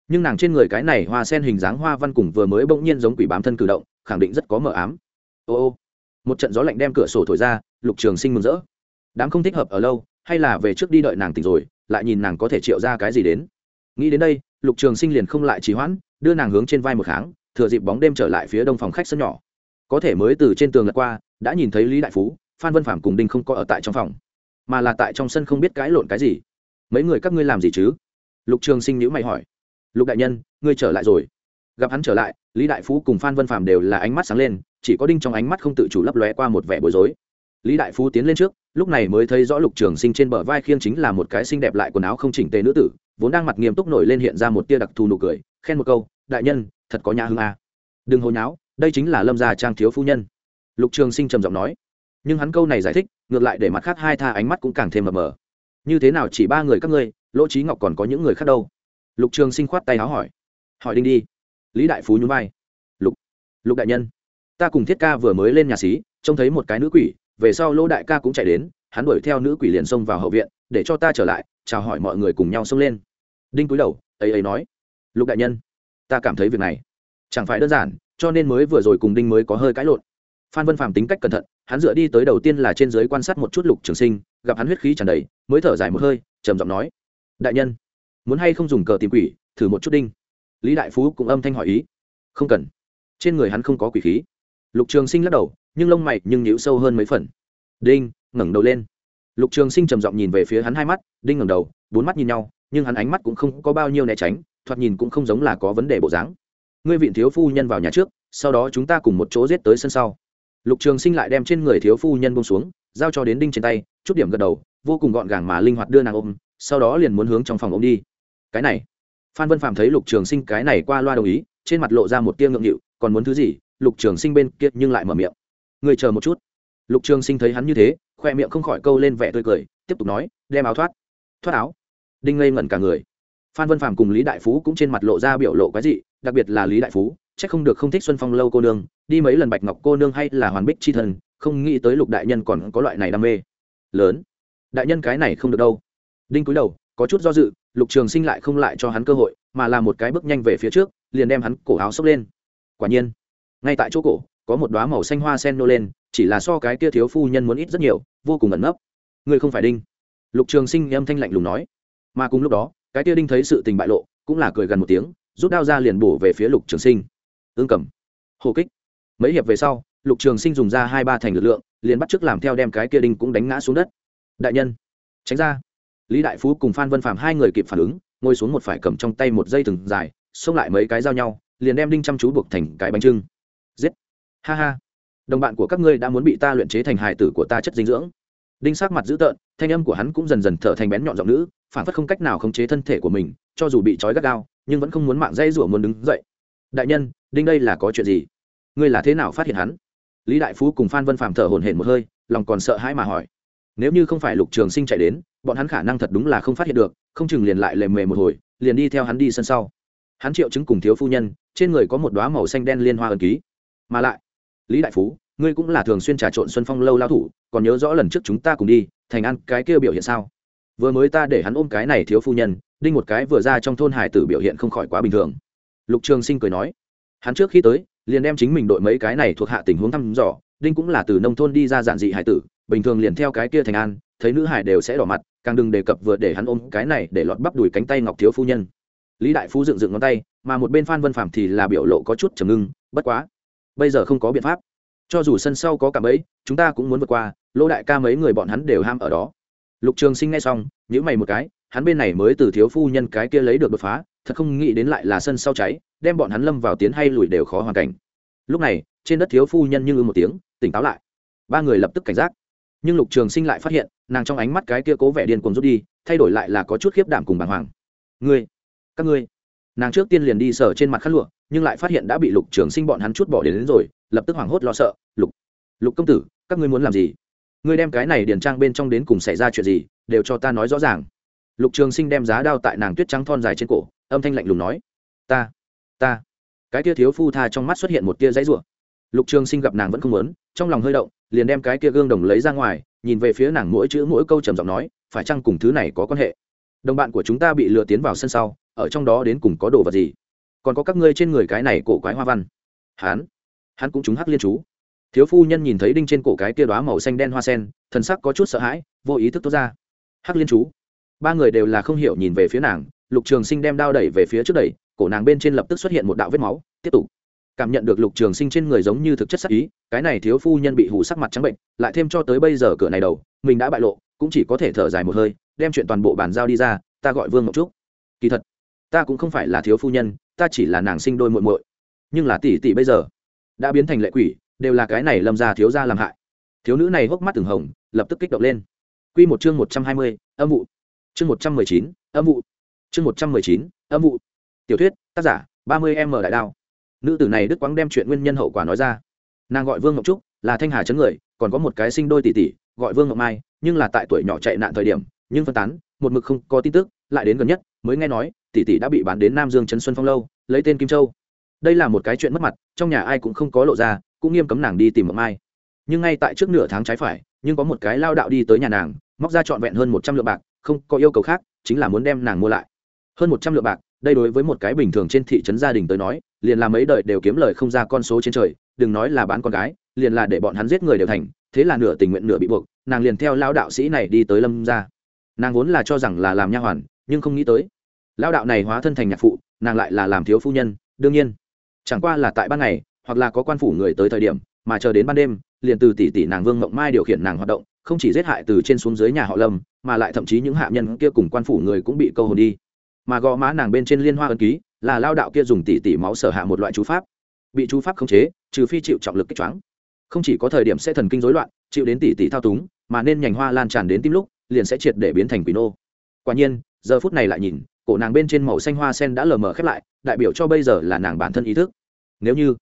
Nhưng nàng trên người cái này hoa sen hình dáng hoa văn cùng vừa mới bỗng nhiên giống quỷ bám thân cử động, khẳng định rất có mờ ám. Ô ô. Một trận gió lạnh đem cửa sổ thổi ra, lục trường sinh mừng rỡ. Đám không thích hợp ở lâu, hay là về trước đi đợi nàng tỉnh rồi, lại nhìn nàng có thể triệu ra cái gì đến. Nghĩ đến đây, lục trường sinh liền không lại trì hoãn đưa nàng hướng trên vai một tháng thừa dịp bóng đêm trở lại phía đông phòng khách sân nhỏ. Có thể mới từ trên tường lật qua, đã nhìn thấy lý đại phú, phan vân phạm cùng đinh không có ở tại trong phòng, mà là tại trong sân không biết cãi lộn cái gì. Mấy người các ngươi làm gì chứ? Lục trường sinh nhữ mày hỏi. Lục đại nhân, ngươi trở lại rồi. Gặp hắn trở lại, lý đại phú cùng phan vân Phạm đều là ánh mắt sáng lên, chỉ có đinh trong ánh mắt không tự chủ lấp lóe qua một vẻ bối rối. Lý đại phú tiến lên trước, lúc này mới thấy rõ lục trường sinh trên bờ vai khiêng chính là một cái xinh đẹp lại quần áo không chỉnh tề nữ tử, vốn đang mặt nghiêm túc nổi lên hiện ra một tia đặc thù nụ cười, khen một câu đại nhân, thật có nhà hương a. Đừng hồi nháo, đây chính là lâm gia trang thiếu phu nhân. Lục trường sinh trầm giọng nói. Nhưng hắn câu này giải thích, ngược lại để mặt khác hai tha ánh mắt cũng càng thêm mờ mờ. Như thế nào chỉ ba người các ngươi, lỗ trí ngọc còn có những người khác đâu? Lục trường sinh khoát tay háo hỏi. Hỏi đinh đi. Lý đại phú nhún vai. Lục lục đại nhân, ta cùng thiết ca vừa mới lên nhà xí, trông thấy một cái nữ quỷ, về sau lỗ đại ca cũng chạy đến, hắn đuổi theo nữ quỷ liền xông vào hậu viện, để cho ta trở lại, chào hỏi mọi người cùng nhau xông lên. Đinh cúi đầu, ấy ấy nói. Lục đại nhân ta cảm thấy việc này chẳng phải đơn giản, cho nên mới vừa rồi cùng đinh mới có hơi cãi lộn. Phan vân phạm tính cách cẩn thận, hắn dựa đi tới đầu tiên là trên giới quan sát một chút lục trường sinh, gặp hắn huyết khí tràn đầy, mới thở dài một hơi, trầm giọng nói, đại nhân, muốn hay không dùng cờ tìm quỷ, thử một chút đinh? Lý đại phú cũng âm thanh hỏi ý, không cần. Trên người hắn không có quỷ khí. Lục trường sinh lắc đầu, nhưng lông mày nhưng nhíu sâu hơn mấy phần. Đinh, ngẩng đầu lên. Lục trường sinh trầm giọng nhìn về phía hắn hai mắt, đinh ngẩng đầu, bốn mắt nhìn nhau, nhưng hắn ánh mắt cũng không có bao nhiêu né tránh thoạt nhìn cũng không giống là có vấn đề bộ dáng. Ngươi viện thiếu phu nhân vào nhà trước, sau đó chúng ta cùng một chỗ giết tới sân sau. Lục trường sinh lại đem trên người thiếu phu nhân bông xuống, giao cho đến đinh trên tay, chút điểm gật đầu, vô cùng gọn gàng mà linh hoạt đưa nàng ôm, sau đó liền muốn hướng trong phòng ôm đi. Cái này, phan vân phạm thấy lục trường sinh cái này qua loa đồng ý, trên mặt lộ ra một tia ngượng nghịu, còn muốn thứ gì? Lục trường sinh bên kia nhưng lại mở miệng. Người chờ một chút. Lục trường sinh thấy hắn như thế, khoe miệng không khỏi câu lên vẻ tươi cười, tiếp tục nói, đem áo thoát. Thoát áo. Đinh ngây ngẩn cả người phan vân phạm cùng lý đại phú cũng trên mặt lộ ra biểu lộ cái gì đặc biệt là lý đại phú c h ắ c không được không thích xuân phong lâu cô nương, đi mấy lần bạch ngọc cô nương hay là hoàn bích c h i thần, không nghĩ tới lục đại nhân còn có loại này đam mê. Lớn. Đại nhân cái này không được đâu. Đinh cúi đầu, có chút do dự, lục trường sinh lại không lại cho hắn cơ hội, mà là một cái bước nhanh về phía trước, liền đem hắn cổ áo xốc lên. Quả nhiên, ngay tại chỗ cổ, có một đoá màu xanh hoa sen nô lên, chỉ là so cái kia thiếu phu nhân muốn ít rất nhiều, vô cùng ẩn nấp. Ngươi không phải đinh. Lục trường sinh âm thanh lạnh lùng nói. Mà cùng lúc đó cái kia đinh thấy sự tình bại lộ, cũng là cười gần một tiếng, rút đao ra liền bổ về phía lục trường sinh. Ương cầm. Hồ kích. Mấy hiệp về sau, lục trường sinh dùng ra hai ba thành lực lượng, liền bắt t r ư ớ c làm theo đem cái kia đinh cũng đánh ngã xuống đất. Đại nhân. Tránh ra. Lý đại phú cùng phan vân phạm hai người kịp phản ứng, ngồi xuống một phải cầm trong tay một dây thừng dài, xông lại mấy cái dao nhau, liền đem đinh chăm chú buộc thành cái bánh trưng. Giết. Ha ha. Đồng bạn của các ngươi đã muốn bị ta luyện chế thành hài tử của ta chất dinh dưỡng đinh sắc mặt dữ tợn, thanh âm của hắn cũng dần dần thở thành bén nhọn giọng nữ, phản phất không cách nào khống chế thân thể của mình, cho dù bị trói gắt gao, nhưng vẫn không muốn mạng dây rủa muốn đứng dậy. Đại nhân, đinh đây là có chuyện gì? Ngươi là thế nào phát hiện hắn? Lý đại phú cùng phan vân phàm thở hổn hển một hơi, lòng còn sợ hãi mà hỏi. Nếu như không phải lục trường sinh chạy đến, bọn hắn khả năng thật đúng là không phát hiện được, không chừng liền lại lề mề một hồi, liền đi theo hắn đi sân sau. Hắn triệu chứng cùng thiếu phu nhân, trên người có một đoá màu xanh đen liên hoa ẩn ký. Mà lại, lý đại phú ngươi cũng là thường xuyên trà trộn xuân phong lâu lao thủ, còn nhớ rõ lần trước chúng ta cùng đi, thành ăn cái kia biểu hiện sao? Vừa mới ta để hắn ôm cái này thiếu phu nhân, đinh một cái vừa ra trong thôn hải tử biểu hiện không khỏi quá bình thường. Lục trường sinh cười nói, hắn trước khi tới, liền đem chính mình đội mấy cái này thuộc hạ tình huống thăm dò, đinh cũng là từ nông thôn đi ra giản dị hải tử, bình thường liền theo cái kia thành an, thấy nữ hải đều sẽ đỏ mặt, càng đừng đề cập vừa để hắn ôm cái này để lọt bắp đùi cánh tay ngọc thiếu phu nhân. Lý đại phú dựng dựng ngón tay, mà một bên phan vân phạm thì là biểu lộ có chút trầm ngưng, bất quá, bây giờ không có biện pháp cho dù sân sau có cả bẫy chúng ta cũng muốn vượt qua lỗ đại ca mấy người bọn hắn đều ham ở đó. Lục trường sinh nghe xong nhữ mày một cái hắn bên này mới từ thiếu phu nhân cái kia lấy được đột phá thật không nghĩ đến lại là sân sau cháy đem bọn hắn lâm vào tiến hay lùi đều khó hoàn cảnh. Lúc này trên đất thiếu phu nhân như ư một tiếng tỉnh táo lại. Ba người lập tức cảnh giác. Nhưng lục trường sinh lại phát hiện nàng trong ánh mắt cái kia cố vẻ điên cuồng rút đi thay đổi lại là có chút khiếp đảm cùng bàng hoàng. Ngươi các ngươi. Nàng trước tiên liền đi sở trên mặt khăn lụa nhưng lại phát hiện đã bị lục trường sinh bọn hắn chút bỏ đến, đến rồi lập tức hoảng hốt lo sợ, lục lục công tử, các ngươi muốn làm gì? Ngươi đem cái này điền trang bên trong đến cùng xảy ra chuyện gì, đều cho ta nói rõ ràng. Lục trường sinh đem giá đao tại nàng tuyết trắng thon dài trên cổ, âm thanh lạnh lùng nói, ta ta. Cái tia thiếu phu tha trong mắt xuất hiện một tia giấy rủa. Lục trường sinh gặp nàng vẫn không muốn, trong lòng hơi động, liền đem cái kia gương đồng lấy ra ngoài, nhìn về phía nàng mỗi chữ mỗi câu trầm giọng nói, phải chăng cùng thứ này có quan hệ? Đồng bạn của chúng ta bị lừa tiến vào sân sau, ở trong đó đến cùng có đồ vật gì? Còn có các ngươi trên người cái này cổ quái hoa văn. Hán hắn cũng trúng hắc liên chú. Thiếu phu nhân nhìn thấy đinh trên cổ cái kia đoá màu xanh đen hoa sen, thần sắc có chút sợ hãi, vô ý thức tốt ra. Hắc liên chú. Ba người đều là không hiểu nhìn về phía nàng, lục trường sinh đem đao đẩy về phía trước đẩy, cổ nàng bên trên lập tức xuất hiện một đạo vết máu, tiếp tục. Cảm nhận được lục trường sinh trên người giống như thực chất sắc ý, cái này thiếu phu nhân bị hủ sắc mặt trắng bệnh, lại thêm cho tới bây giờ cửa này đầu, mình đã bại lộ, cũng chỉ có thể thở dài một hơi, đem chuyện toàn bộ bàn giao đi ra, ta gọi vương một chút kỳ thật, ta cũng không phải là thiếu phu nhân, ta chỉ là nàng sinh đôi muội muội. Nhưng là tỷ tỷ bây giờ đã biến thành lệ quỷ đều là cái này lâm gia thiếu gia làm hại. Thiếu nữ này hốc mắt từng hồng lập tức kích động lên. Quy một chương một trăm hai mươi, âm vụ. Chương một trăm mười chín, âm vụ. Chương một trăm mười chín, âm vụ. Tiểu thuyết tác giả ba mươi m đại đao. Nữ tử này đức quang đem chuyện nguyên nhân hậu quả nói ra. Nàng gọi vương ngọc trúc là thanh hà chấn người còn có một cái sinh đôi tỷ tỷ gọi vương ngọc mai nhưng là tại tuổi nhỏ chạy nạn thời điểm nhưng phân tán một mực không có tin tức lại đến gần nhất mới nghe nói tỷ tỷ đã bị bán đến nam dương trấn xuân phong lâu lấy tên kim châu đây là một cái chuyện mất mặt, trong nhà ai cũng không có lộ ra, cũng nghiêm cấm nàng đi tìm mộng mai. Nhưng ngay tại trước nửa tháng trái phải, nhưng có một cái lao đạo đi tới nhà nàng, móc ra trọn vẹn hơn một trăm lượng bạc, không có yêu cầu khác, chính là muốn đem nàng mua lại. Hơn một trăm lượng bạc, đây đối với một cái bình thường trên thị trấn gia đình tới nói, liền là mấy đời đều kiếm lời không ra con số trên trời, đừng nói là bán con gái, liền là để bọn hắn giết người đều thành, thế là nửa tình nguyện nửa bị buộc, nàng liền theo lao đạo sĩ này đi tới lâm ra nàng vốn là cho rằng là làm nha hoàn, nhưng không nghĩ tới. Lao đạo này hóa thân thành nhạc phụ, nàng lại là làm thiếu phu nhân, đương nhiên chẳng qua là tại ban ngày, hoặc là có quan phủ người tới thời điểm, mà chờ đến ban đêm, liền từ tỷ tỷ nàng vương mộng mai điều khiển nàng hoạt động, không chỉ giết hại từ trên xuống dưới nhà họ lâm, mà lại thậm chí những hạ nhân kia cùng quan phủ người cũng bị câu hồn đi. Mà gò má nàng bên trên liên hoa ân ký, là lao đạo kia dùng tỷ tỷ máu sở hạ một loại chú pháp. Bị chú pháp khống chế, trừ phi chịu trọng lực kích choáng. Không chỉ có thời điểm sẽ thần kinh rối loạn, chịu đến tỷ tỷ thao túng, mà nên nhành hoa lan tràn đến tim lúc, liền sẽ triệt để biến thành quỷ nô. Quả nhiên, giờ phút này lại nhìn cổ nàng bên trên màu xanh hoa sen đã lờ mờ khép lại, đại biểu cho bây giờ là nàng bản thân ý thức. Nếu như,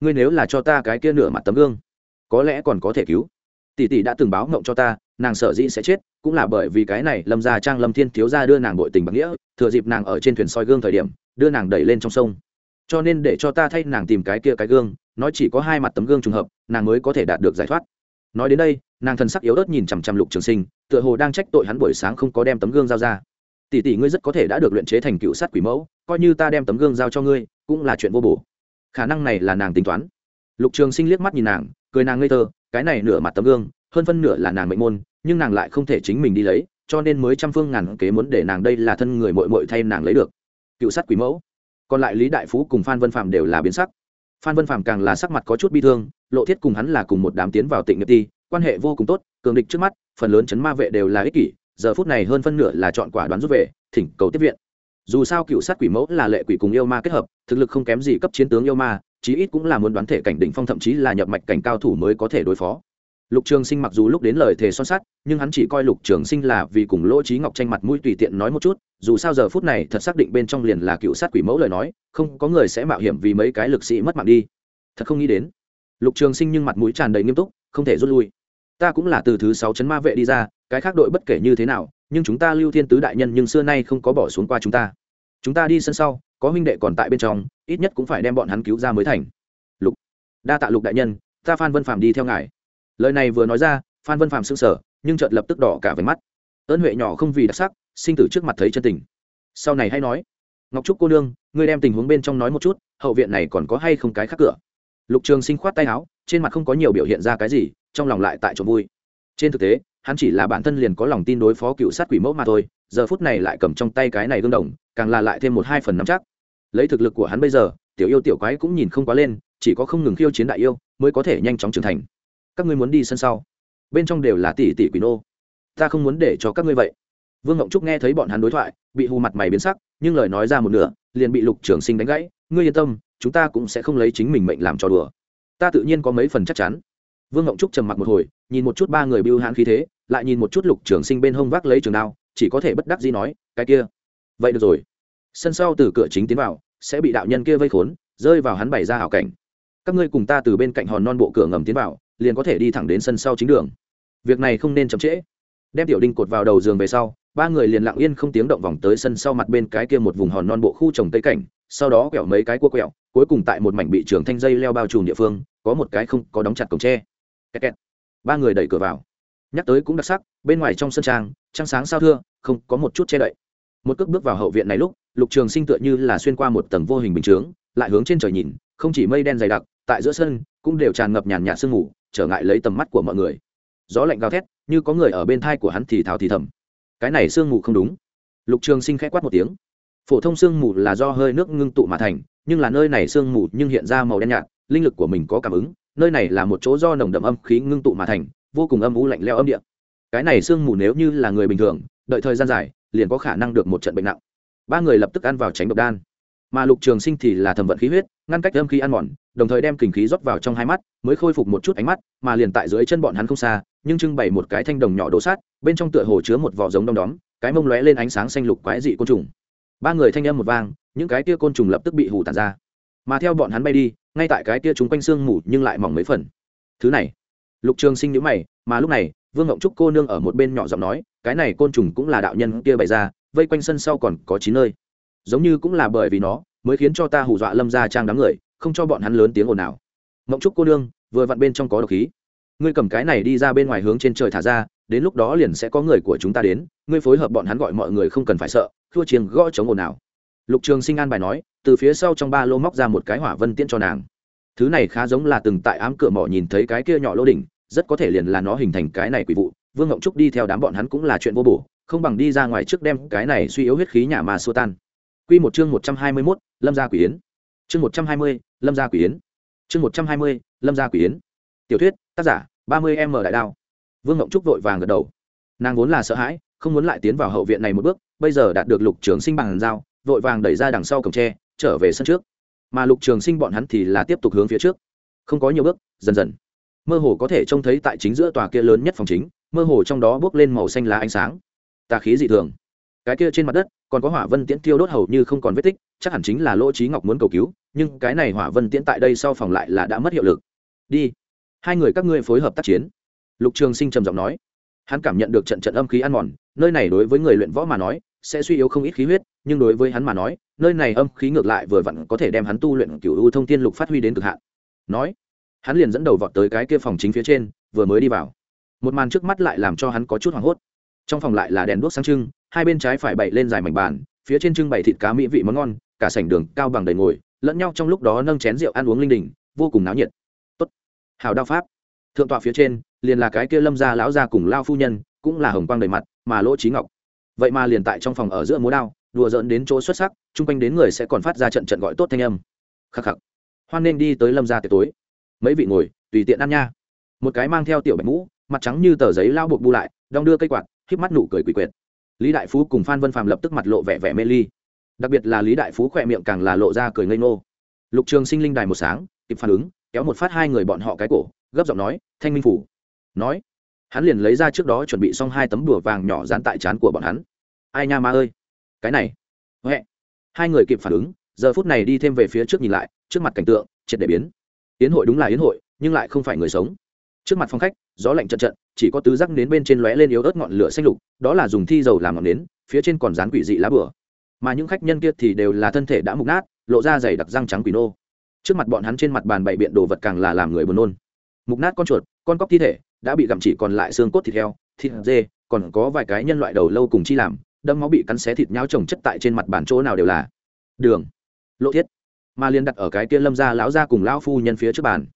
ngươi nếu là cho ta cái kia nửa mặt tấm gương, có lẽ còn có thể cứu. Tỷ tỷ đã từng báo mộng cho ta, nàng sợ dĩ sẽ chết, cũng là bởi vì cái này lâm gia trang lâm thiên thiếu gia đưa nàng bội tình bằng nghĩa, thừa dịp nàng ở trên thuyền soi gương thời điểm, đưa nàng đẩy lên trong sông. Cho nên để cho ta thay nàng tìm cái kia cái gương, nói chỉ có hai mặt tấm gương trùng hợp, nàng mới có thể đạt được giải thoát. Nói đến đây, nàng thần sắc yếu ớt nhìn chằm chằm lục trường sinh, tựa hồ đang trách tội hắn buổi sáng không có đem tấm gương giao ra tỷ tỷ ngươi rất có thể đã được luyện chế thành cựu sát quỷ mẫu, coi như ta đem tấm gương giao cho ngươi, cũng là chuyện vô bổ. Khả năng này là nàng tính toán. Lục trường sinh liếc mắt nhìn nàng, cười nàng ngây thơ, cái này nửa mặt tấm gương, hơn phân nửa là nàng mệnh môn, nhưng nàng lại không thể chính mình đi lấy, cho nên mới trăm phương ngàn kế muốn để nàng đây là thân người mội mội thay nàng lấy được. Cựu sát quỷ mẫu. Còn lại lý đại phú cùng phan vân phạm đều là biến sắc. Phan vân phạm càng là sắc mặt có chút bi thương, lộ thiết cùng hắn là cùng một đám tiến vào tịnh nghiệp ti, quan hệ vô cùng tốt, cường địch trước mắt, phần lớn chấn ma vệ đều là ích kỷ giờ phút này hơn phân nửa là chọn quả đoán rút về, thỉnh cầu tiếp viện. Dù sao cựu sát quỷ mẫu là lệ quỷ cùng yêu ma kết hợp, thực lực không kém gì cấp chiến tướng yêu ma, chí ít cũng là muốn đoán thể cảnh đỉnh phong thậm chí là nhập mạch cảnh cao thủ mới có thể đối phó. Lục trường sinh mặc dù lúc đến lời thề son sắt, nhưng hắn chỉ coi lục trường sinh là vì cùng lỗ trí ngọc tranh mặt mũi tùy tiện nói một chút, dù sao giờ phút này thật xác định bên trong liền là cựu sát quỷ mẫu lời nói, không có người sẽ mạo hiểm vì mấy cái lực sĩ mất mạng đi. Thật không nghĩ đến. Lục trường sinh nhưng mặt mũi tràn đầy nghiêm túc, không thể rút lui ta cũng là từ thứ sáu chấn ma vệ đi ra, cái khác đội bất kể như thế nào, nhưng chúng ta lưu thiên tứ đại nhân nhưng xưa nay không có bỏ xuống qua chúng ta. Chúng ta đi sân sau, có huynh đệ còn tại bên trong, ít nhất cũng phải đem bọn hắn cứu ra mới thành. Lục, đa tạ lục đại nhân, ta phan vân phạm đi theo ngài. Lời này vừa nói ra, phan vân phạm s ư n g sở nhưng chợt lập tức đỏ cả về mắt. Ơn huệ nhỏ không vì đặc sắc, sinh tử trước mặt thấy chân tình. Sau này hay nói, ngọc trúc cô nương, ngươi đem tình huống bên trong nói một chút, hậu viện này còn có hay không cái khác cửa? Lục trường sinh khoát tay áo, trên mặt không có nhiều biểu hiện ra cái gì trong lòng lại tại chỗ vui. Trên thực tế, hắn chỉ là bản thân liền có lòng tin đối phó cựu sát quỷ mẫu mà thôi, giờ phút này lại cầm trong tay cái này gương đồng, càng là lại thêm một hai phần nắm chắc. Lấy thực lực của hắn bây giờ, tiểu yêu tiểu quái cũng nhìn không quá lên, chỉ có không ngừng khiêu chiến đại yêu mới có thể nhanh chóng trưởng thành. Các ngươi muốn đi sân sau? Bên trong đều là tỷ tỷ quỷ nô. Ta không muốn để cho các ngươi vậy. Vương ngộng trúc nghe thấy bọn hắn đối thoại, bị hù mặt mày biến sắc, nhưng lời nói ra một nửa, liền bị lục trường sinh đánh gãy. Ngươi yên tâm, chúng ta cũng sẽ không lấy chính mình mệnh làm trò đùa. Ta tự nhiên có mấy phần chắc chắn vương ngộng trúc trầm mặc một hồi, nhìn một chút ba người bưu hãn khí thế, lại nhìn một chút lục trường sinh bên hông vác lấy trường đao, chỉ có thể bất đắc dĩ nói, cái kia, vậy được rồi. Sân sau từ cửa chính tiến vào, sẽ bị đạo nhân kia vây khốn, rơi vào hắn bày ra hảo cảnh. Các ngươi cùng ta từ bên cạnh hòn non bộ cửa ngầm tiến vào, liền có thể đi thẳng đến sân sau chính đường. Việc này không nên chậm trễ. Đem tiểu đinh cột vào đầu giường về sau, ba người liền lặng yên không tiếng động vòng tới sân sau mặt bên cái kia một vùng hòn non bộ khu trồng tây cảnh, sau đó quẹo mấy cái cua quẹo, cuối cùng tại một mảnh bị trường thanh dây leo bao trùm địa phương, có một cái không có đóng chặt cổng tre kẹt kẹt. ba người đẩy cửa vào. Nhắc tới cũng đặc sắc, bên ngoài trong sân trang, trăng sáng sao thưa, không có một chút che đậy. Một cước bước vào hậu viện này lúc, lục trường sinh tựa như là xuyên qua một tầng vô hình bình chướng, lại hướng trên trời nhìn, không chỉ mây đen dày đặc, tại giữa sân, cũng đều tràn ngập nhàn nhạt sương mù, trở ngại lấy tầm mắt của mọi người. Gió lạnh gào thét, như có người ở bên thai của hắn thì thào thì thầm. Cái này sương mù không đúng. Lục trường sinh k h ẽ quát một tiếng. Phổ thông sương mù là do hơi nước ngưng tụ mà thành, nhưng là nơi này sương mù nhưng hiện ra màu đen nhạt, linh lực của mình có cảm ứng nơi này là một chỗ do nồng đậm âm khí ngưng tụ mà thành, vô cùng âm u lạnh leo âm địa. cái này sương mù nếu như là người bình thường, đợi thời gian dài, liền có khả năng được một trận bệnh nặng. Ba người lập tức ăn vào tránh độc đan. Mà lục trường sinh thì là thẩm vận khí huyết, ngăn cách âm khí ăn mòn, đồng thời đem kình khí rót vào trong hai mắt, mới khôi phục một chút ánh mắt, mà liền tại dưới chân bọn hắn không xa, nhưng trưng bày một cái thanh đồng nhỏ đổ sát, bên trong tựa hồ chứa một vỏ giống đom đóm, cái mông lóe lên ánh sáng xanh lục quái dị côn trùng. Ba người thanh âm một vang, những cái tia côn trùng lập tức bị hù tàn ra mà theo bọn hắn bay đi, ngay tại cái kia chúng quanh xương mù nhưng lại mỏng mấy phần. Thứ này, lục trường sinh nhữ mày, mà lúc này, vương ngộng trúc cô nương ở một bên nhỏ giọng nói, cái này côn trùng cũng là đạo nhân kia bày ra, vây quanh sân sau còn có chín nơi. Giống như cũng là bởi vì nó, mới khiến cho ta hù dọa lâm ra trang đám người, không cho bọn hắn lớn tiếng ồn ào. Ngộng trúc cô nương, vừa vặn bên trong có độc khí. Ngươi cầm cái này đi ra bên ngoài hướng trên trời thả ra, đến lúc đó liền sẽ có người của chúng ta đến, ngươi phối hợp bọn hắn gọi mọi người không cần phải sợ, thua chiêng gõ chống ồn ào lục trường sinh an bài nói từ phía sau trong ba lô móc ra một cái hỏa vân tiễn cho nàng thứ này khá giống là từng tại ám cửa mỏ nhìn thấy cái kia nhỏ lô đỉnh rất có thể liền là nó hình thành cái này quỷ vụ vương ngộng trúc đi theo đám bọn hắn cũng là chuyện vô bổ không bằng đi ra ngoài trước đem cái này suy yếu huyết khí nhà mà xô tan Quy một chương một trăm hai mươi mốt, Lâm gia quỷ yến. Chương một trăm hai mươi, Lâm gia quỷ yến. Chương một trăm hai mươi, Lâm gia quỷ yến. Tiểu thuyết, tác giả, ba mươi m đại đao. Vương Ngộng Trúc vội vàng gật đầu. Nàng vốn là sợ hãi, không muốn lại tiến vào hậu viện này một bước, bây giờ đạt được Lục Trường Sinh bằng dao, vội vàng đẩy ra đằng sau cổng tre, trở về sân trước. Mà Lục Trường Sinh bọn hắn thì là tiếp tục hướng phía trước. Không có nhiều bước, dần dần. Mơ hồ có thể trông thấy tại chính giữa tòa kia lớn nhất phòng chính mơ hồ trong đó bước lên màu xanh lá ánh sáng. Tà khí dị thường. Cái kia trên mặt đất còn có hỏa vân tiễn tiêu đốt hầu như không còn vết tích chắc hẳn chính là lỗ trí ngọc muốn cầu cứu nhưng cái này hỏa vân tiễn tại đây sau phòng lại là đã mất hiệu lực. Đi. Hai người các ngươi phối hợp tác chiến. Lục trường sinh trầm giọng nói. Hắn cảm nhận được trận trận âm khí ăn mòn nơi này đối với người luyện võ mà nói sẽ suy yếu không ít khí huyết, nhưng đối với hắn mà nói, nơi này âm khí ngược lại vừa vặn có thể đem hắn tu luyện cựu u thông tiên lục phát huy đến cực hạn. Nói, hắn liền dẫn đầu vọt tới cái kia phòng chính phía trên, vừa mới đi vào. Một màn trước mắt lại làm cho hắn có chút hoảng hốt. Trong phòng lại là đèn đuốc sáng trưng, hai bên trái phải bày lên dài mảnh bàn, phía trên trưng bày thịt cá mỹ vị món ngon, cả sảnh đường cao bằng đầy ngồi, lẫn nhau trong lúc đó nâng chén rượu ăn uống linh đình, vô cùng náo nhiệt. Tốt. Hào đao pháp. Thượng tọa phía trên, liền là cái kia lâm gia lão gia cùng lao phu nhân, cũng là hồng quang đầy mặt, mà lỗ trí ngọc vậy mà liền tại trong phòng ở giữa múa đao, đùa dỡn đến chỗ xuất sắc, chung quanh đến người sẽ còn phát ra trận trận gọi tốt thanh âm. Khắc khắc. Hoan nên đi tới lâm gia tiệc tối. Mấy vị ngồi, tùy tiện ăn nha. Một cái mang theo tiểu bạch mũ, mặt trắng như tờ giấy lao buộc bu lại, đong đưa cây quạt, híp mắt nụ cười quỷ quyệt. Lý đại phú cùng phan vân phàm lập tức mặt lộ vẻ vẻ mê ly. Đặc biệt là lý đại phú khỏe miệng càng là lộ ra cười ngây ngô. Lục trường sinh linh đài một sáng, kịp phản ứng, kéo một phát hai người bọn họ cái cổ, gấp giọng nói, thanh minh phủ. Nói hắn liền lấy ra trước đó chuẩn bị xong hai tấm đùa vàng nhỏ dán tại trán của bọn hắn. Ai nha ma ơi! Cái này! Huệ! Hai người kịp phản ứng, giờ phút này đi thêm về phía trước nhìn lại, trước mặt cảnh tượng, triệt để biến. Yến hội đúng là yến hội, nhưng lại không phải người sống. Trước mặt phòng khách, gió lạnh trận trận, chỉ có tứ rắc nến bên trên lóe lên yếu ớt ngọn lửa xanh lục, đó là dùng thi dầu làm ngọn nến, phía trên còn dán quỷ dị lá bửa mà những khách nhân kia thì đều là thân thể đã mục nát, lộ ra dày đặc răng trắng quỷ nô. Trước mặt bọn hắn trên mặt bàn bày biện đồ vật càng là làm người buồn nôn. Mục nát con chuột, con cóc thi thể đã bị gặm chỉ còn lại xương cốt thịt heo, thịt dê, còn có vài cái nhân loại đầu lâu cùng chi làm đâm máu bị cắn xé thịt nhau trồng chất tại trên mặt bàn chỗ nào đều là đường, lộ thiết. Mà liền đặt ở cái kia lâm ra lão ra cùng lão phu nhân phía trước bàn.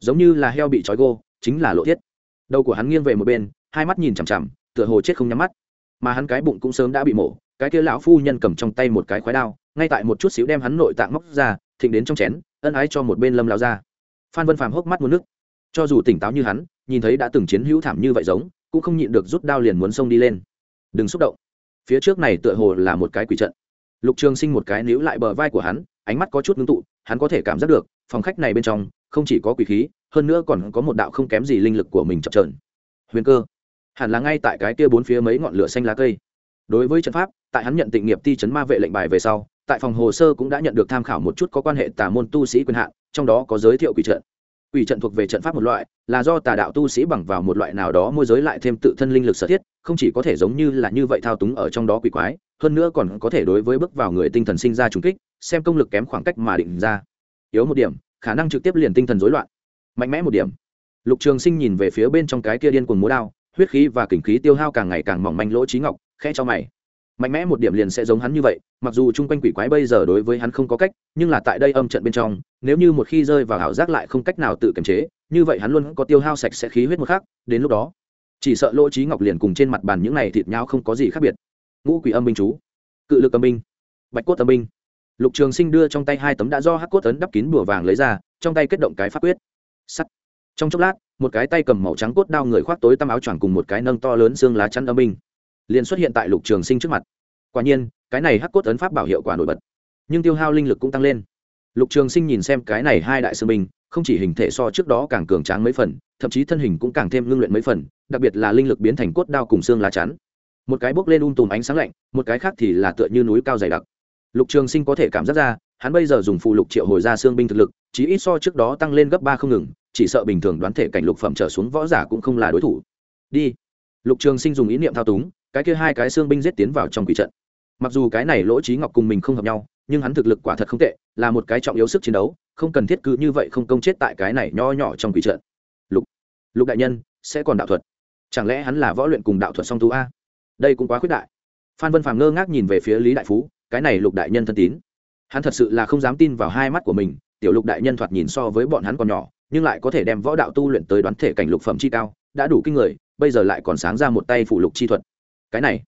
Giống như là heo bị trói gô, chính là lộ thiết. Đầu của hắn nghiêng về một bên, hai mắt nhìn chằm chằm, tựa hồ chết không nhắm mắt. Mà hắn cái bụng cũng sớm đã bị mổ, cái kia lão phu nhân cầm trong tay một cái khói đao, ngay tại một chút xíu đem hắn nội tạng móc ra, thịnh đến trong chén, ân ái cho một bên lâm lão ra phan vân phàm hốc mắt một nước. Cho dù tỉnh táo như hắn nhìn thấy đã từng chiến hữu thảm như vậy giống, cũng không nhịn được rút đao liền muốn xông đi lên. Đừng xúc động. Phía trước này tựa hồ là một cái quỷ trận. Lục trường sinh một cái níu lại bờ vai của hắn, ánh mắt có chút ngưng tụ, hắn có thể cảm giác được, phòng khách này bên trong, không chỉ có quỷ khí, hơn nữa còn có một đạo không kém gì linh lực của mình chập trờn huyền cơ. Hẳn là ngay tại cái kia bốn phía mấy ngọn lửa xanh lá cây. Đối với trận pháp, tại hắn nhận tịnh nghiệp ti chấn ma vệ lệnh bài về sau, tại phòng hồ sơ cũng đã nhận được tham khảo một chút có quan hệ tà môn tu sĩ quyền hạn, trong đó có giới thiệu quỷ trận quỷ trận thuộc về trận pháp một loại, là do tà đạo tu sĩ bằng vào một loại nào đó môi giới lại thêm tự thân linh lực sở thiết, không chỉ có thể giống như là như vậy thao túng ở trong đó quỷ quái, hơn nữa còn có thể đối với bước vào người tinh thần sinh ra trùng kích, xem công lực kém khoảng cách mà định ra. Yếu một điểm, khả năng trực tiếp liền tinh thần rối loạn. Mạnh mẽ một điểm. Lục trường sinh nhìn về phía bên trong cái kia điên cuồng múa đao, huyết khí và kình khí tiêu hao càng ngày càng mỏng manh lỗ trí ngọc, khẽ cho mày mạnh mẽ một điểm liền sẽ giống hắn như vậy, mặc dù chung quanh quỷ quái bây giờ đối với hắn không có cách, nhưng là tại đây âm trận bên trong, nếu như một khi rơi vào ảo giác lại không cách nào tự kiềm chế, như vậy hắn luôn có tiêu hao sạch sẽ khí huyết một khác đến lúc đó, chỉ sợ lỗ trí ngọc liền cùng trên mặt bàn những này thịt nhau không có gì khác biệt. Ngũ quỷ âm binh chú, cự lực âm binh, bạch cốt âm binh. Lục trường sinh đưa trong tay hai tấm đã do hắc cốt ấn đắp kín bùa vàng lấy ra, trong tay kết động cái pháp quyết. Sắt. Trong chốc lát, một cái tay cầm màu trắng cốt đao người khoác tối tăm áo choàng cùng một cái nâng to lớn xương lá chắn âm binh liền xuất hiện tại lục trường sinh trước mặt. Quả nhiên, cái này hắc cốt ấn pháp bảo hiệu quả nổi bật. Nhưng tiêu hao linh lực cũng tăng lên. Lục trường sinh nhìn xem cái này hai đại sư binh không chỉ hình thể so trước đó càng cường tráng mấy phần, thậm chí thân hình cũng càng thêm ngưng luyện mấy phần, đặc biệt là linh lực biến thành cốt đao cùng xương lá chắn. Một cái bốc lên um tùm ánh sáng lạnh, một cái khác thì là tựa như núi cao dày đặc. Lục trường sinh có thể cảm giác ra, hắn bây giờ dùng phụ lục triệu hồi ra xương binh thực lực chỉ ít so trước đó tăng lên gấp ba không ngừng, chỉ sợ bình thường đoán thể cảnh lục phẩm trở xuống võ giả cũng không là đối thủ. Đi. Lục trường sinh dùng ý niệm thao túng cái kia hai cái xương binh giết tiến vào trong quỷ trận. Mặc dù cái này lỗ trí ngọc cùng mình không hợp nhau, nhưng hắn thực lực quả thật không tệ, là một cái trọng yếu sức chiến đấu, không cần thiết cứ như vậy không công chết tại cái này nho nhỏ trong quỷ trận. Lục lục đại nhân, sẽ còn đạo thuật. Chẳng lẽ hắn là võ luyện cùng đạo thuật song tu a? Đây cũng quá khuyết đại. Phan vân phàm ngơ ngác nhìn về phía lý đại phú, cái này lục đại nhân thân tín. Hắn thật sự là không dám tin vào hai mắt của mình, tiểu lục đại nhân thoạt nhìn so với bọn hắn còn nhỏ, nhưng lại có thể đem võ đạo tu luyện tới đoán thể cảnh lục phẩm chi cao, đã đủ kinh người, bây giờ lại còn sáng ra một tay phụ lục chi thuật cái này.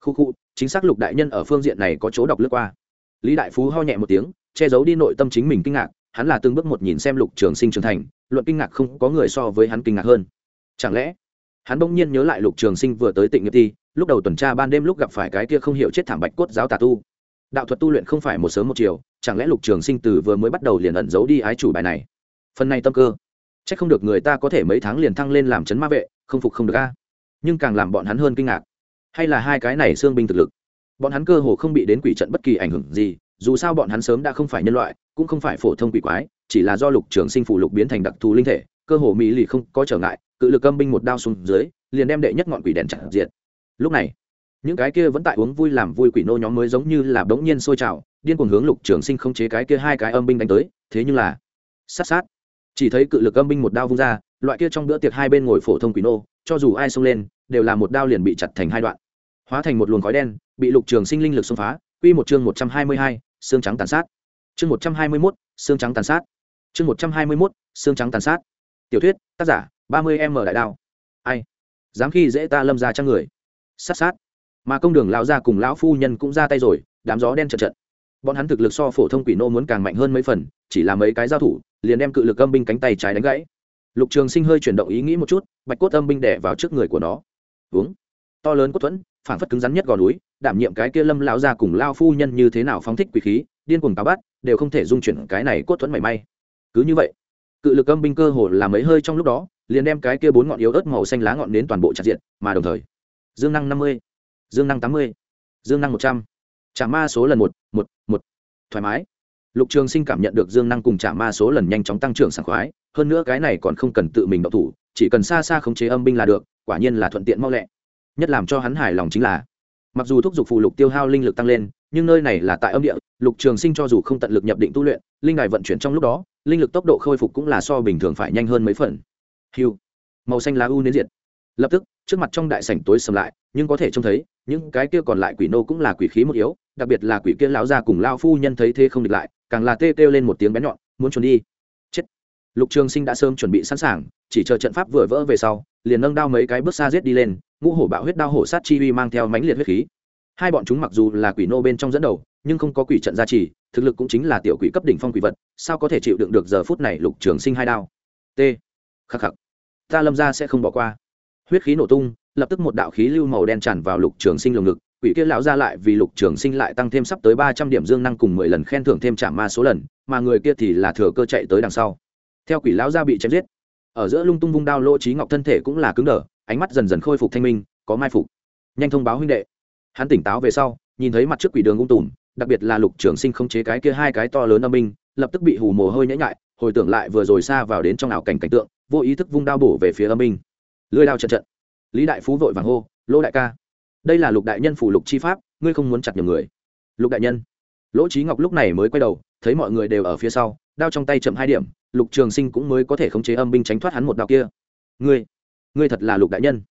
Khu khu, chính xác lục đại nhân ở phương diện này có chỗ đọc lướt qua. Lý đại phú ho nhẹ một tiếng, che giấu đi nội tâm chính mình kinh ngạc, hắn là từng bước một nhìn xem lục trường sinh trưởng thành, luận kinh ngạc không có người so với hắn kinh ngạc hơn. Chẳng lẽ, hắn bỗng nhiên nhớ lại lục trường sinh vừa tới tịnh nghiệp ti lúc đầu tuần tra ban đêm lúc gặp phải cái kia không hiểu chết thảm bạch cốt giáo tà tu. Đạo thuật tu luyện không phải một sớm một chiều, chẳng lẽ lục trường sinh từ vừa mới bắt đầu liền ẩn giấu đi ái chủ bài này? Phần này tâm cơ c h ắ c không được người ta có thể mấy tháng liền thăng lên làm chấn ma vệ, không phục không được a. Nhưng càng làm bọn hắn hơn kinh ngạc hay là hai cái này xương binh thực lực? Bọn hắn cơ hồ không bị đến quỷ trận bất kỳ ảnh hưởng gì, dù sao bọn hắn sớm đã không phải nhân loại, cũng không phải phổ thông quỷ quái, chỉ là do lục trường sinh phủ lục biến thành đặc thù linh thể, cơ hồ mỹ lì không có trở ngại, cự lực âm binh một đao xuống dưới, liền đem đệ nhất ngọn quỷ đèn chặt diệt. Lúc này, những cái kia vẫn tại uống vui làm vui quỷ nô nhóm mới giống như là bỗng nhiên sôi trào, điên cuồng hướng lục trường sinh không chế cái kia hai cái âm binh đánh tới, thế nhưng là, sát sát, chỉ thấy cự lực âm binh một đao vung ra, loại kia trong bữa tiệc hai bên ngồi phổ thông quỷ nô, cho dù ai xông lên, đều là một đao liền bị chặt thành hai đoạn hóa thành một luồng khói đen, bị lục trường sinh linh lực xông phá. Quy một chương một trăm hai mươi hai, xương trắng tàn sát. Chương một trăm hai mươi mốt, xương trắng tàn sát. Chương một trăm hai mươi mốt, xương trắng tàn sát. Tiểu thuyết, tác giả, ba mươi m đại đao. Ai? Dám khi dễ ta lâm ra trang người? Sát sát. Mà công đường lão gia cùng lão phu nhân cũng ra tay rồi, đám gió đen trận trận. Bọn hắn thực lực so phổ thông quỷ nô muốn càng mạnh hơn mấy phần, chỉ là mấy cái giao thủ, liền đem cự lực âm binh cánh tay trái đánh gãy. Lục trường sinh hơi chuyển động ý nghĩ một chút, bạch cốt âm binh đẻ vào trước người của nó. Uống to lớn cốt thuẫn phản phất cứng rắn nhất gò núi, đảm nhiệm cái kia lâm lão gia cùng lao phu nhân như thế nào phóng thích quỷ khí, điên cuồng táo bắt, đều không thể dung chuyển cái này cốt thuẫn mảy may. Cứ như vậy, cự lực âm binh cơ hồ là mấy hơi trong lúc đó, liền đem cái kia bốn ngọn yếu ớt màu xanh lá ngọn đến toàn bộ chặt diện mà đồng thời, dương năng năm mươi, dương năng tám mươi, dương năng một trăm, trả ma số lần một một một. Thoải mái. Lục trường sinh cảm nhận được dương năng cùng trả ma số lần nhanh chóng tăng trưởng sảng khoái, hơn nữa cái này còn không cần tự mình đậu thủ, chỉ cần xa xa khống chế âm binh là được, quả nhiên là thuận tiện mau lẹ nhất làm cho hắn hài lòng chính là, mặc dù thúc giục phù lục tiêu hao linh lực tăng lên, nhưng nơi này là tại âm địa, lục trường sinh cho dù không tận lực nhập định tu luyện, linh đài vận chuyển trong lúc đó, linh lực tốc độ khôi phục cũng là so bình thường phải nhanh hơn mấy phần. Hiu màu xanh lá u nến diệt. Lập tức, trước mặt trong đại sảnh tối sầm lại, nhưng có thể trông thấy, những cái kia còn lại quỷ nô cũng là quỷ khí một yếu, đặc biệt là quỷ kia lão gia cùng lao phu nhân thấy thế không địch lại, càng là tê kêu lên một tiếng bé nhọn, muốn trốn đi lục trường sinh đã sớm chuẩn bị sẵn sàng, chỉ chờ trận pháp vừa vỡ về sau, liền nâng đao mấy cái bước xa giết đi lên, ngũ hổ bạo huyết đao hổ sát chi uy mang theo mãnh liệt huyết khí. Hai bọn chúng mặc dù là quỷ nô bên trong dẫn đầu, nhưng không có quỷ trận gia trì, thực lực cũng chính là tiểu quỷ cấp đỉnh phong quỷ vật, sao có thể chịu đựng được giờ phút này lục trường sinh hai đao? T. Khắc khắc. Ta lâm ra sẽ không bỏ qua. Huyết khí nổ tung, lập tức một đạo khí lưu màu đen tràn vào lục trường sinh lồng ngực, quỷ kia lão ra lại vì lục trường sinh lại tăng thêm sắp tới ba trăm điểm dương năng cùng mười lần khen thưởng thêm trả ma số lần, mà người kia thì là thừa cơ chạy tới đằng sau theo quỷ lão ra bị chém giết. Ở giữa lung tung vung đao lỗ trí ngọc thân thể cũng là cứng đờ, ánh mắt dần dần khôi phục thanh minh, có mai phục. Nhanh thông báo huynh đệ. Hắn tỉnh táo về sau, nhìn thấy mặt trước quỷ đường ung tùm, đặc biệt là lục trường sinh không chế cái kia hai cái to lớn âm minh lập tức bị hù mồ hôi nhễ nhại, hồi tưởng lại vừa rồi xa vào đến trong ảo cảnh cảnh tượng, vô ý thức vung đao bổ về phía âm minh lưới đao trận trận lý đại phú vội vàng hô, lỗ đại ca, đây là lục đại nhân phủ lục chi pháp, ngươi không muốn chặt nhiều người. Lục đại nhân. Lỗ trí ngọc lúc này mới quay đầu, thấy mọi người đều ở phía sau, đao trong tay chậm hai điểm lục trường sinh cũng mới có thể khống chế âm binh tránh thoát hắn một đạo kia. Ngươi ngươi thật là lục đại nhân.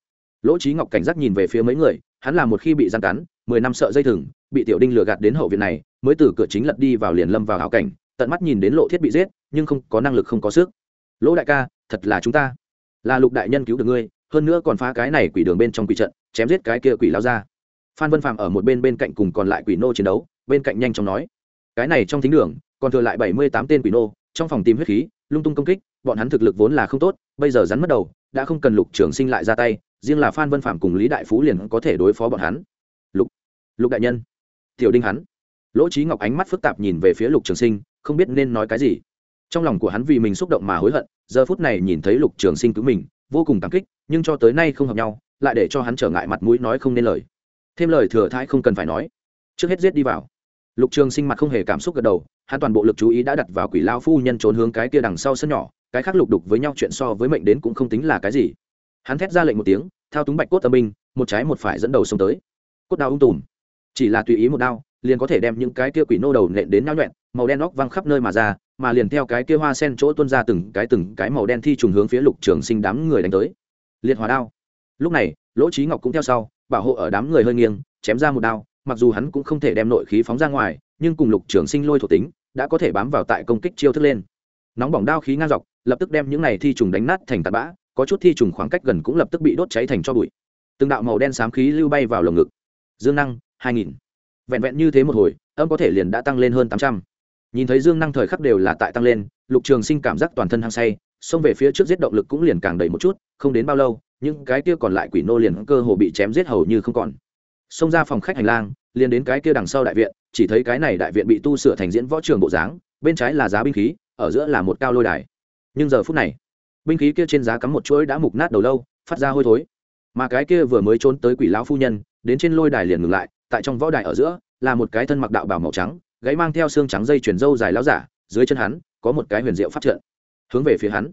Lỗ trí ngọc cảnh giác nhìn về phía mấy người, hắn là một khi bị gian cắn, mười năm sợ dây thừng, bị tiểu đinh lừa gạt đến hậu viện này, mới từ cửa chính lật đi vào liền lâm vào hảo cảnh, tận mắt nhìn đến lộ thiết bị giết, nhưng không có năng lực, không có sức. Lỗ đại ca, thật là chúng ta. Là lục đại nhân cứu được ngươi, hơn nữa còn phá cái này quỷ đường bên trong quỷ trận, chém giết cái kia quỷ lao ra phan vân phạm ở một bên bên cạnh cùng còn lại quỷ nô chiến đấu, bên cạnh nhanh chóng nói, cái này trong thính đường, còn thừa lại bảy mươi tám tên quỷ nô, trong phòng tìm huyết khí lung tung công kích, bọn hắn thực lực vốn là không tốt, bây giờ rắn mất đầu, đã không cần lục trường sinh lại ra tay, riêng là phan vân phạm cùng lý đại phú liền có thể đối phó bọn hắn. Lục lục đại nhân, tiểu đinh hắn. Lỗ trí ngọc ánh mắt phức tạp nhìn về phía lục trường sinh, không biết nên nói cái gì. Trong lòng của hắn vì mình xúc động mà hối hận, giờ phút này nhìn thấy lục trường sinh cứu mình, vô cùng cảm kích, nhưng cho tới nay không hợp nhau, lại để cho hắn trở ngại mặt mũi nói không nên lời. Thêm lời thừa thãi không cần phải nói. Trước hết giết đi vào lục trường sinh mặt không hề cảm xúc gật đầu, hắn toàn bộ lực chú ý đã đặt vào quỷ lao phu nhân trốn hướng cái kia đằng sau sân nhỏ, cái khác lục đục với nhau chuyện so với mệnh đến cũng không tính là cái gì. Hắn thét ra lệnh một tiếng, thao túng bạch cốt tâm binh, một trái một phải dẫn đầu xông tới. Cốt đao ung tùm. Chỉ là tùy ý một đao, liền có thể đem những cái kia quỷ nô đầu nện đến nhau nhuẹn, màu đen óc văng khắp nơi mà ra, mà liền theo cái kia hoa sen chỗ tuôn ra từng cái từng cái màu đen thi trùng hướng phía lục trường sinh đám người đánh tới. Liệt hòa đao. Lúc này, lỗ trí ngọc cũng theo sau, bảo hộ ở đám người hơi nghiêng, chém ra một đao mặc dù hắn cũng không thể đem nội khí phóng ra ngoài, nhưng cùng lục trường sinh lôi thuộc tính, đã có thể bám vào tại công kích chiêu thức lên. Nóng bỏng đao khí ngang dọc, lập tức đem những này thi trùng đánh nát thành tạt bã, có chút thi trùng khoảng cách gần cũng lập tức bị đốt cháy thành cho bụi. Từng đạo màu đen xám khí lưu bay vào lồng ngực. Dương năng, hai nghìn. Vẹn vẹn như thế một hồi, âm có thể liền đã tăng lên hơn tám trăm. Nhìn thấy dương năng thời khắc đều là tại tăng lên, lục trường sinh cảm giác toàn thân hăng say, xông về phía trước giết động lực cũng liền càng đầy một chút, không đến bao lâu, những cái kia còn lại quỷ nô liền cơ hồ bị chém giết hầu như không còn xông ra phòng khách hành lang, liền đến cái kia đằng sau đại viện, chỉ thấy cái này đại viện bị tu sửa thành diễn võ trường bộ dáng, bên trái là giá binh khí, ở giữa là một cao lôi đài. Nhưng giờ phút này, binh khí kia trên giá cắm một chuỗi đã mục nát đầu lâu, phát ra hôi thối. Mà cái kia vừa mới trốn tới quỷ lão phu nhân, đến trên lôi đài liền ngừng lại, tại trong võ đài ở giữa, là một cái thân mặc đạo bảo màu trắng, gáy mang theo xương trắng dây chuyển râu dài láo giả, dưới chân hắn, có một cái huyền diệu phát trận. Hướng về phía hắn,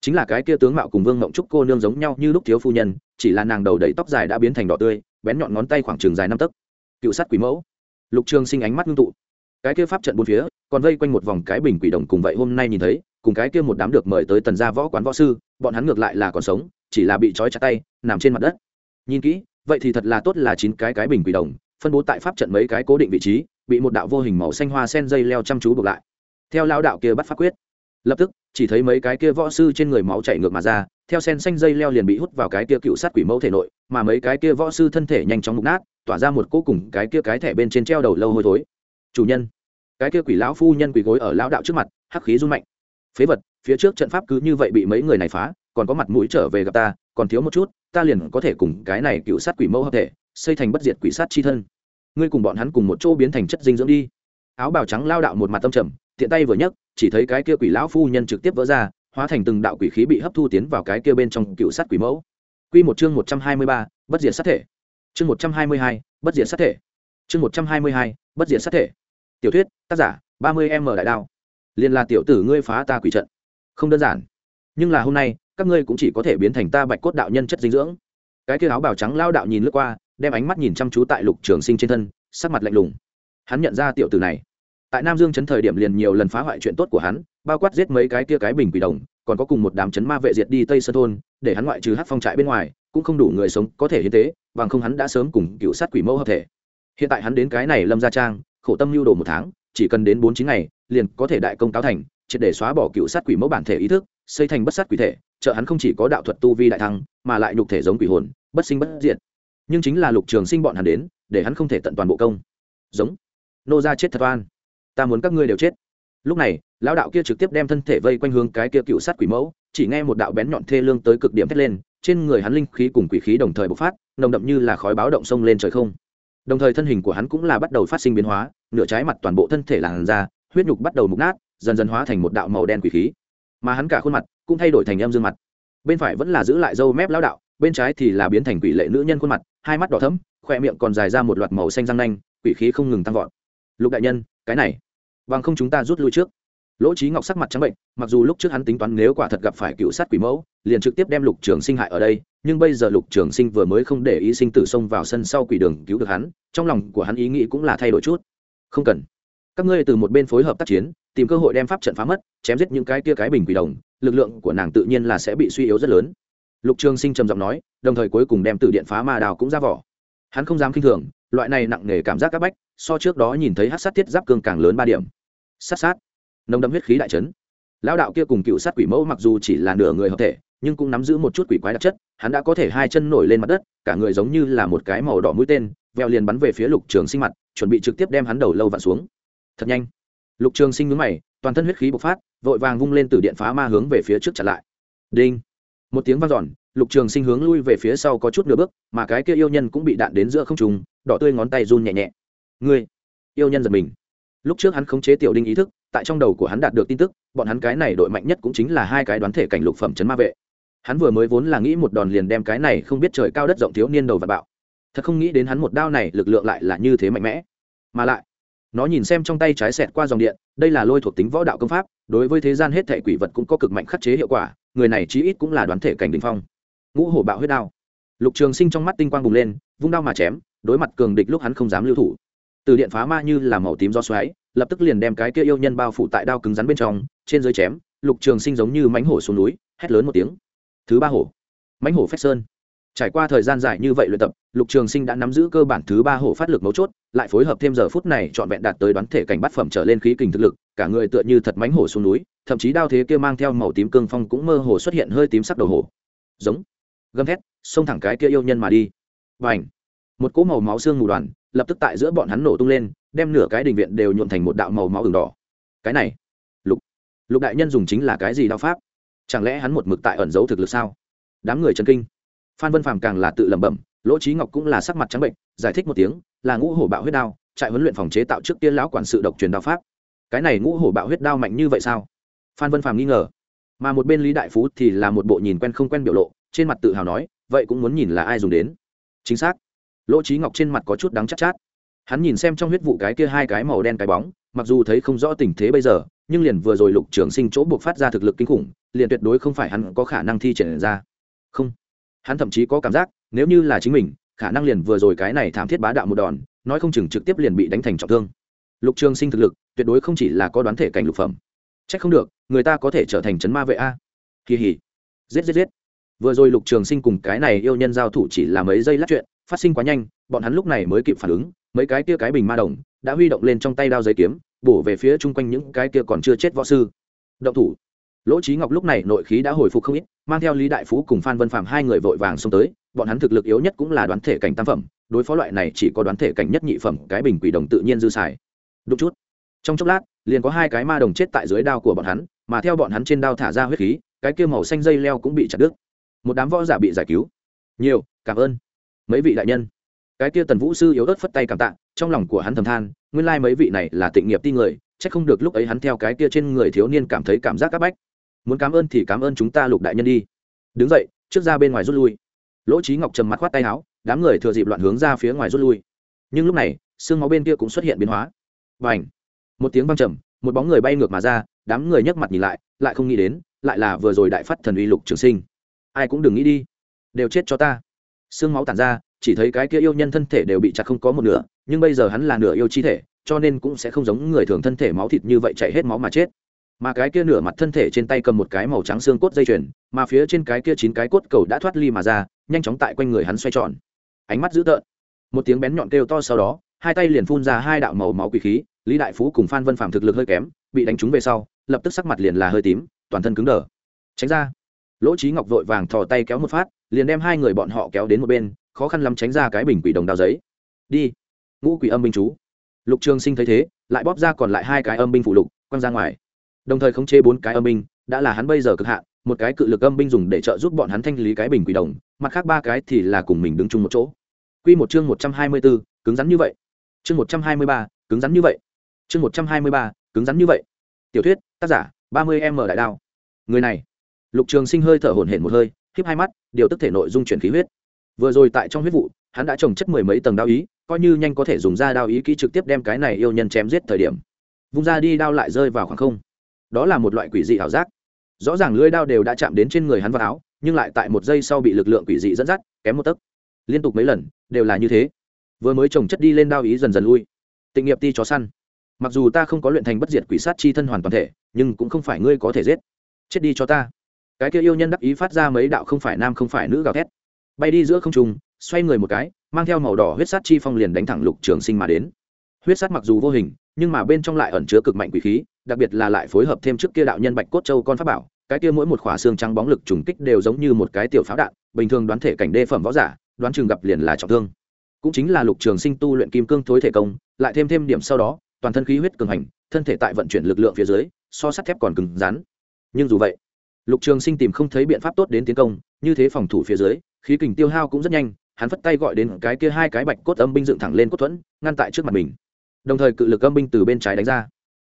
chính là cái kia tướng mạo cùng vương mộng trúc cô nương giống nhau như lúc thiếu phu nhân, chỉ là nàng đầu đầy tóc dài đã biến thành đỏ tươi bén nhọn ngón tay khoảng trường dài năm tấc. Cựu sát quỷ mẫu. Lục trường sinh ánh mắt ngưng tụ. Cái kia pháp trận bốn phía, còn vây quanh một vòng cái bình quỷ đồng cùng vậy hôm nay nhìn thấy, cùng cái kia một đám được mời tới tần gia võ quán võ sư, bọn hắn ngược lại là còn sống, chỉ là bị trói chặt tay, nằm trên mặt đất. Nhìn kỹ, vậy thì thật là tốt là chín cái cái bình quỷ đồng, phân bố tại pháp trận mấy cái cố định vị trí, bị một đạo vô hình màu xanh hoa sen dây leo chăm chú buộc lại. Theo lao đạo kia bắt pháp quyết lập tức, chỉ thấy mấy cái kia võ sư trên người máu chảy ngược mà ra, theo sen xanh dây leo liền bị hút vào cái kia cựu sát quỷ mẫu thể nội, mà mấy cái kia võ sư thân thể nhanh chóng mục nát, tỏa ra một cỗ cùng cái kia cái thẻ bên trên treo đầu lâu hôi thối. Chủ nhân. Cái kia quỷ lão phu nhân quỷ gối ở lão đạo trước mặt, hắc khí run mạnh. Phế vật, phía trước trận pháp cứ như vậy bị mấy người này phá, còn có mặt mũi trở về gặp ta, còn thiếu một chút, ta liền có thể cùng cái này cựu sát quỷ mẫu hợp thể, xây thành bất diệt quỷ sát chi thân. Ngươi cùng bọn hắn cùng một chỗ biến thành chất dinh dưỡng đi. Áo bào trắng lao đạo một mặt tâm trầm, tiện tay vừa nhấc chỉ thấy cái kia quỷ lão phu nhân trực tiếp vỡ ra, hóa thành từng đạo quỷ khí bị hấp thu tiến vào cái kia bên trong cựu sát quỷ mẫu. Quy một chương một trăm hai mươi ba, bất diệt sát thể. Chương một trăm hai mươi hai, bất diệt sát thể. Chương một trăm hai mươi hai, bất diệt sát thể. Tiểu thuyết, tác giả, ba mươi m đại đao. Liền là tiểu tử ngươi phá ta quỷ trận. Không đơn giản. Nhưng là hôm nay, các ngươi cũng chỉ có thể biến thành ta bạch cốt đạo nhân chất dinh dưỡng. Cái kia áo bào trắng lao đạo nhìn lướt qua, đem ánh mắt nhìn chăm chú tại lục trường sinh trên thân, sắc mặt lạnh lùng. Hắn nhận ra tiểu tử này tại nam dương chấn thời điểm liền nhiều lần phá hoại chuyện tốt của hắn, bao quát giết mấy cái kia cái bình quỷ đồng, còn có cùng một đám chấn ma vệ diệt đi tây sơn thôn, để hắn ngoại trừ hát phong trại bên ngoài, cũng không đủ người sống có thể hiến tế, bằng không hắn đã sớm cùng cựu sát quỷ mẫu hợp thể. Hiện tại hắn đến cái này lâm gia trang, khổ tâm lưu đồ một tháng, chỉ cần đến bốn chín ngày, liền có thể đại công cáo thành, triệt để xóa bỏ cựu sát quỷ mẫu bản thể ý thức, xây thành bất sát quỷ thể, trợ hắn không chỉ có đạo thuật tu vi đại thăng, mà lại nhục thể giống quỷ hồn, bất sinh bất diệt. Nhưng chính là lục trường sinh bọn hắn đến, để hắn không thể tận toàn bộ công. Giống. Nô ra chết thật oan ta muốn các ngươi đều chết. Lúc này, lão đạo kia trực tiếp đem thân thể vây quanh hướng cái kia cựu sát quỷ mẫu, chỉ nghe một đạo bén nhọn thê lương tới cực điểm thét lên, trên người hắn linh khí cùng quỷ khí đồng thời bộc phát, nồng đậm như là khói báo động sông lên trời không. Đồng thời thân hình của hắn cũng là bắt đầu phát sinh biến hóa, nửa trái mặt toàn bộ thân thể làn ra, huyết nhục bắt đầu mục nát, dần dần hóa thành một đạo màu đen quỷ khí. Mà hắn cả khuôn mặt cũng thay đổi thành em dương mặt. Bên phải vẫn là giữ lại dâu mép lão đạo, bên trái thì là biến thành quỷ lệ nữ nhân khuôn mặt, hai mắt đỏ thẫm, khoe miệng còn dài ra một loạt màu xanh răng nanh, quỷ khí không ngừng tăng vọt. Lục đại nhân, cái này bằng không chúng ta rút lui trước. Lỗ trí ngọc sắc mặt trắng bệnh, mặc dù lúc trước hắn tính toán nếu quả thật gặp phải cựu sát quỷ mẫu, liền trực tiếp đem lục trường sinh hại ở đây, nhưng bây giờ lục trường sinh vừa mới không để ý sinh tử xông vào sân sau quỷ đường cứu được hắn, trong lòng của hắn ý nghĩ cũng là thay đổi chút. Không cần. Các ngươi từ một bên phối hợp tác chiến, tìm cơ hội đem pháp trận phá mất, chém giết những cái kia cái bình quỷ đồng, lực lượng của nàng tự nhiên là sẽ bị suy yếu rất lớn. Lục trường sinh trầm giọng nói, đồng thời cuối cùng đem từ điện phá ma đào cũng ra vỏ. Hắn không dám k i n h thường, loại này nặng nề cảm giác c áp bách so trước đó nhìn thấy hát sát thiết giáp cương càng lớn ba điểm. Sát sát. Nồng đậm huyết khí đại trấn lão đạo kia cùng cựu sát quỷ mẫu mặc dù chỉ là nửa người hợp thể, nhưng cũng nắm giữ một chút quỷ quái đặc chất, hắn đã có thể hai chân nổi lên mặt đất, cả người giống như là một cái màu đỏ mũi tên, veo liền bắn về phía lục trường sinh mặt, chuẩn bị trực tiếp đem hắn đầu lâu vặn xuống. Thật nhanh. Lục trường sinh nhướng mày, toàn thân huyết khí bộc phát, vội vàng vung lên từ điện phá ma hướng về phía trước chặn lại. Đinh. Một tiếng vang dọn, lục trường sinh hướng lui về phía sau có chút nửa bước, mà cái kia yêu nhân cũng bị đạn đến giữa không trùng đỏ tươi ngón tay run nhẹ nhẹ ngươi, yêu nhân giật mình. Lúc trước hắn khống chế tiểu đinh ý thức, tại trong đầu của hắn đạt được tin tức, bọn hắn cái này đội mạnh nhất cũng chính là hai cái đoán thể cảnh lục phẩm chấn ma vệ. Hắn vừa mới vốn là nghĩ một đòn liền đem cái này không biết trời cao đất rộng thiếu niên đầu và bạo. Thật không nghĩ đến hắn một đao này lực lượng lại là như thế mạnh mẽ. Mà lại, nó nhìn xem trong tay trái xẹt qua dòng điện, đây là lôi thuộc tính võ đạo công pháp, đối với thế gian hết thể quỷ vật cũng có cực mạnh khắc chế hiệu quả, người này chí ít cũng là đoán thể cảnh đình phong. Ngũ hổ bạo huyết đao. Lục trường sinh trong mắt tinh quang bùng lên, vung đao mà chém, đối mặt cường địch lúc hắn không dám lưu thủ từ điện phá ma như là màu tím do xoáy, lập tức liền đem cái kia yêu nhân bao phủ tại đao cứng rắn bên trong, trên dưới chém, lục trường sinh giống như mánh hổ xuống núi, hét lớn một tiếng. Thứ ba hổ. Mánh hổ phách sơn. Trải qua thời gian dài như vậy luyện tập, lục trường sinh đã nắm giữ cơ bản thứ ba hổ phát lực mấu chốt, lại phối hợp thêm giờ phút này trọn vẹn đạt tới đoán thể cảnh bát phẩm trở lên khí kình thực lực, cả người tựa như thật mánh hổ xuống núi, thậm chí đao thế kia mang theo màu tím cương phong cũng mơ hồ xuất hiện hơi tím sắc đầu hổ. Giống. Gầm thét, xông thẳng cái kia yêu nhân mà đi. Và ảnh một cỗ màu máu xương mù đoàn lập tức tại giữa bọn hắn nổ tung lên, đem nửa cái đình viện đều nhuộn thành một đạo màu máu ửng đỏ. Cái này, lục lục đại nhân dùng chính là cái gì đao pháp? Chẳng lẽ hắn một mực tại ẩn giấu thực lực sao? Đám người chân kinh. Phan vân phàm càng là tự lẩm bẩm, lỗ trí ngọc cũng là sắc mặt trắng bệnh, giải thích một tiếng, là ngũ hổ bạo huyết đao, trại huấn luyện phòng chế tạo trước tiên lão quản sự độc truyền đao pháp. Cái này ngũ hổ bạo huyết đao mạnh như vậy sao? Phan vân phàm nghi ngờ. Mà một bên lý đại phú thì là một bộ nhìn quen không quen biểu lộ, trên mặt tự hào nói, vậy cũng muốn nhìn là ai dùng đến. Chính xác lỗ trí ngọc trên mặt có chút đắng chắc chát, chát. Hắn nhìn xem trong huyết vụ cái kia hai cái màu đen cái bóng mặc dù thấy không rõ tình thế bây giờ nhưng liền vừa rồi lục trường sinh chỗ buộc phát ra thực lực kinh khủng liền tuyệt đối không phải hắn có khả năng thi triển ra. Không. Hắn thậm chí có cảm giác nếu như là chính mình khả năng liền vừa rồi cái này thảm thiết bá đạo một đòn nói không chừng trực tiếp liền bị đánh thành trọng thương. Lục trường sinh thực lực tuyệt đối không chỉ là có đoán thể cảnh lục phẩm. C h ắ c không được người ta có thể trở thành chấn ma vệ a. Kỳ hỉ. Giết giết giết. Vừa rồi lục trường sinh cùng cái này yêu nhân giao thủ chỉ là mấy giây lát chuyện phát sinh quá nhanh, bọn hắn lúc này mới kịp phản ứng, mấy cái kia cái bình ma đồng đã huy động lên trong tay đao giấy kiếm, bổ về phía chung quanh những cái kia còn chưa chết võ sư. Động thủ. Lỗ trí ngọc lúc này nội khí đã hồi phục không ít, mang theo lý đại phú cùng phan vân phạm hai người vội vàng xông tới, bọn hắn thực lực yếu nhất cũng là đoán thể cảnh tam phẩm, đối phó loại này chỉ có đoán thể cảnh nhất nhị phẩm, cái bình quỷ đồng tự nhiên dư xài. Đúng chút. Trong chốc lát, liền có hai cái ma đồng chết tại dưới đao của bọn hắn, mà theo bọn hắn trên đao thả ra huyết khí, cái kia màu xanh dây leo cũng bị chặt đứt. Một đám võ giả bị giải cứu. Nhiều, cảm ơn mấy vị đại nhân. Cái kia tần vũ sư yếu ớt phất tay cảm tạ, trong lòng của hắn thầm than, nguyên lai mấy vị này là tịnh nghiệp ti người, chắc không được lúc ấy hắn theo cái kia trên người thiếu niên cảm thấy cảm giác áp bách. Muốn cảm ơn thì cảm ơn chúng ta lục đại nhân đi. Đứng dậy, trước ra bên ngoài rút lui. Lỗ trí ngọc trầm mặt khoát tay áo, đám người thừa dịp loạn hướng ra phía ngoài rút lui. Nhưng lúc này, xương máu bên kia cũng xuất hiện biến hóa. Và ảnh một tiếng văng trầm, một bóng người bay ngược mà ra, đám người nhấc mặt nhìn lại lại không nghĩ đến, lại là vừa rồi đại phát thần uy lục trường sinh. Ai cũng đừng nghĩ đi, đều chết cho ta xương máu tàn ra, chỉ thấy cái kia yêu nhân thân thể đều bị chặt không có một nửa, nhưng bây giờ hắn là nửa yêu chi thể, cho nên cũng sẽ không giống người thường thân thể máu thịt như vậy chạy hết máu mà chết. Mà cái kia nửa mặt thân thể trên tay cầm một cái màu trắng xương cốt dây chuyền, mà phía trên cái kia chín cái cốt cầu đã thoát ly mà ra, nhanh chóng tại quanh người hắn xoay tròn. Ánh mắt dữ tợn. Một tiếng bén nhọn kêu to sau đó, hai tay liền phun ra hai đạo màu máu quỷ khí, lý đại phú cùng phan vân phạm thực lực hơi kém, bị đánh trúng về sau, lập tức sắc mặt liền là hơi tím, toàn thân cứng đờ. Tránh ra. Lỗ trí ngọc vội vàng thò tay kéo một phát liền đem hai người bọn họ kéo đến một bên, khó khăn lắm tránh ra cái bình quỷ đồng đào giấy. Đi. Ngũ quỷ âm binh chú. Lục trường sinh thấy thế, lại bóp ra còn lại hai cái âm binh phụ lục, quăng ra ngoài. Đồng thời khống chế bốn cái âm binh, đã là hắn bây giờ cực hạn, một cái cự lực âm binh dùng để trợ giúp bọn hắn thanh lý cái bình quỷ đồng, mặt khác ba cái thì là cùng mình đứng chung một chỗ. Q một chương một trăm hai mươi b ố cứng rắn như vậy. Chương một trăm hai mươi ba, cứng rắn như vậy. Chương một trăm hai mươi ba, cứng rắn như vậy. Tiểu thuyết, tác giả, ba mươi m đại đao. Người này. Lục trường sinh hơi thở hổn hển một hơi híp hai mắt, điều tức thể nội dung chuyển khí huyết. Vừa rồi tại trong huyết vụ, hắn đã trồng chất mười mấy tầng đao ý, coi như nhanh có thể dùng ra đao ý kỹ trực tiếp đem cái này yêu nhân chém giết thời điểm. Vung ra đi đao lại rơi vào khoảng không. Đó là một loại quỷ dị ảo giác. Rõ ràng lưỡi đao đều đã chạm đến trên người hắn vào áo, nhưng lại tại một giây sau bị lực lượng quỷ dị dẫn dắt, kém một tấc. Liên tục mấy lần, đều là như thế. Vừa mới trồng chất đi lên đao ý dần dần lui. Tịnh nghiệp ti chó săn. Mặc dù ta không có luyện thành bất diệt quỷ sát chi thân hoàn toàn thể, nhưng cũng không phải ngươi có thể giết. Chết đi cho ta cái kia yêu nhân đắc ý phát ra mấy đạo không phải nam không phải nữ gào thét. Bay đi giữa không trung, xoay người một cái, mang theo màu đỏ huyết sát chi phong liền đánh thẳng lục trường sinh mà đến. Huyết sát mặc dù vô hình, nhưng mà bên trong lại ẩn chứa cực mạnh quỷ khí, đặc biệt là lại phối hợp thêm trước kia đạo nhân bạch cốt châu con pháp bảo, cái kia mỗi một khỏa xương trắng bóng lực trùng kích đều giống như một cái tiểu pháo đạn, bình thường đoán thể cảnh đê phẩm võ giả, đoán chừng gặp liền là trọng thương. Cũng chính là lục trường sinh tu luyện kim cương thối thể công, lại thêm thêm điểm sau đó, toàn thân khí huyết cường hành, thân thể tại vận chuyển lực lượng phía dưới, so sắt thép còn cứng rắn. Nhưng dù vậy lục trường sinh tìm không thấy biện pháp tốt đến tiến công, như thế phòng thủ phía dưới, khí kình tiêu hao cũng rất nhanh, hắn phất tay gọi đến cái kia hai cái bạch cốt âm binh dựng thẳng lên cốt thuẫn, ngăn tại trước mặt mình. Đồng thời cự lực âm binh từ bên trái đánh ra.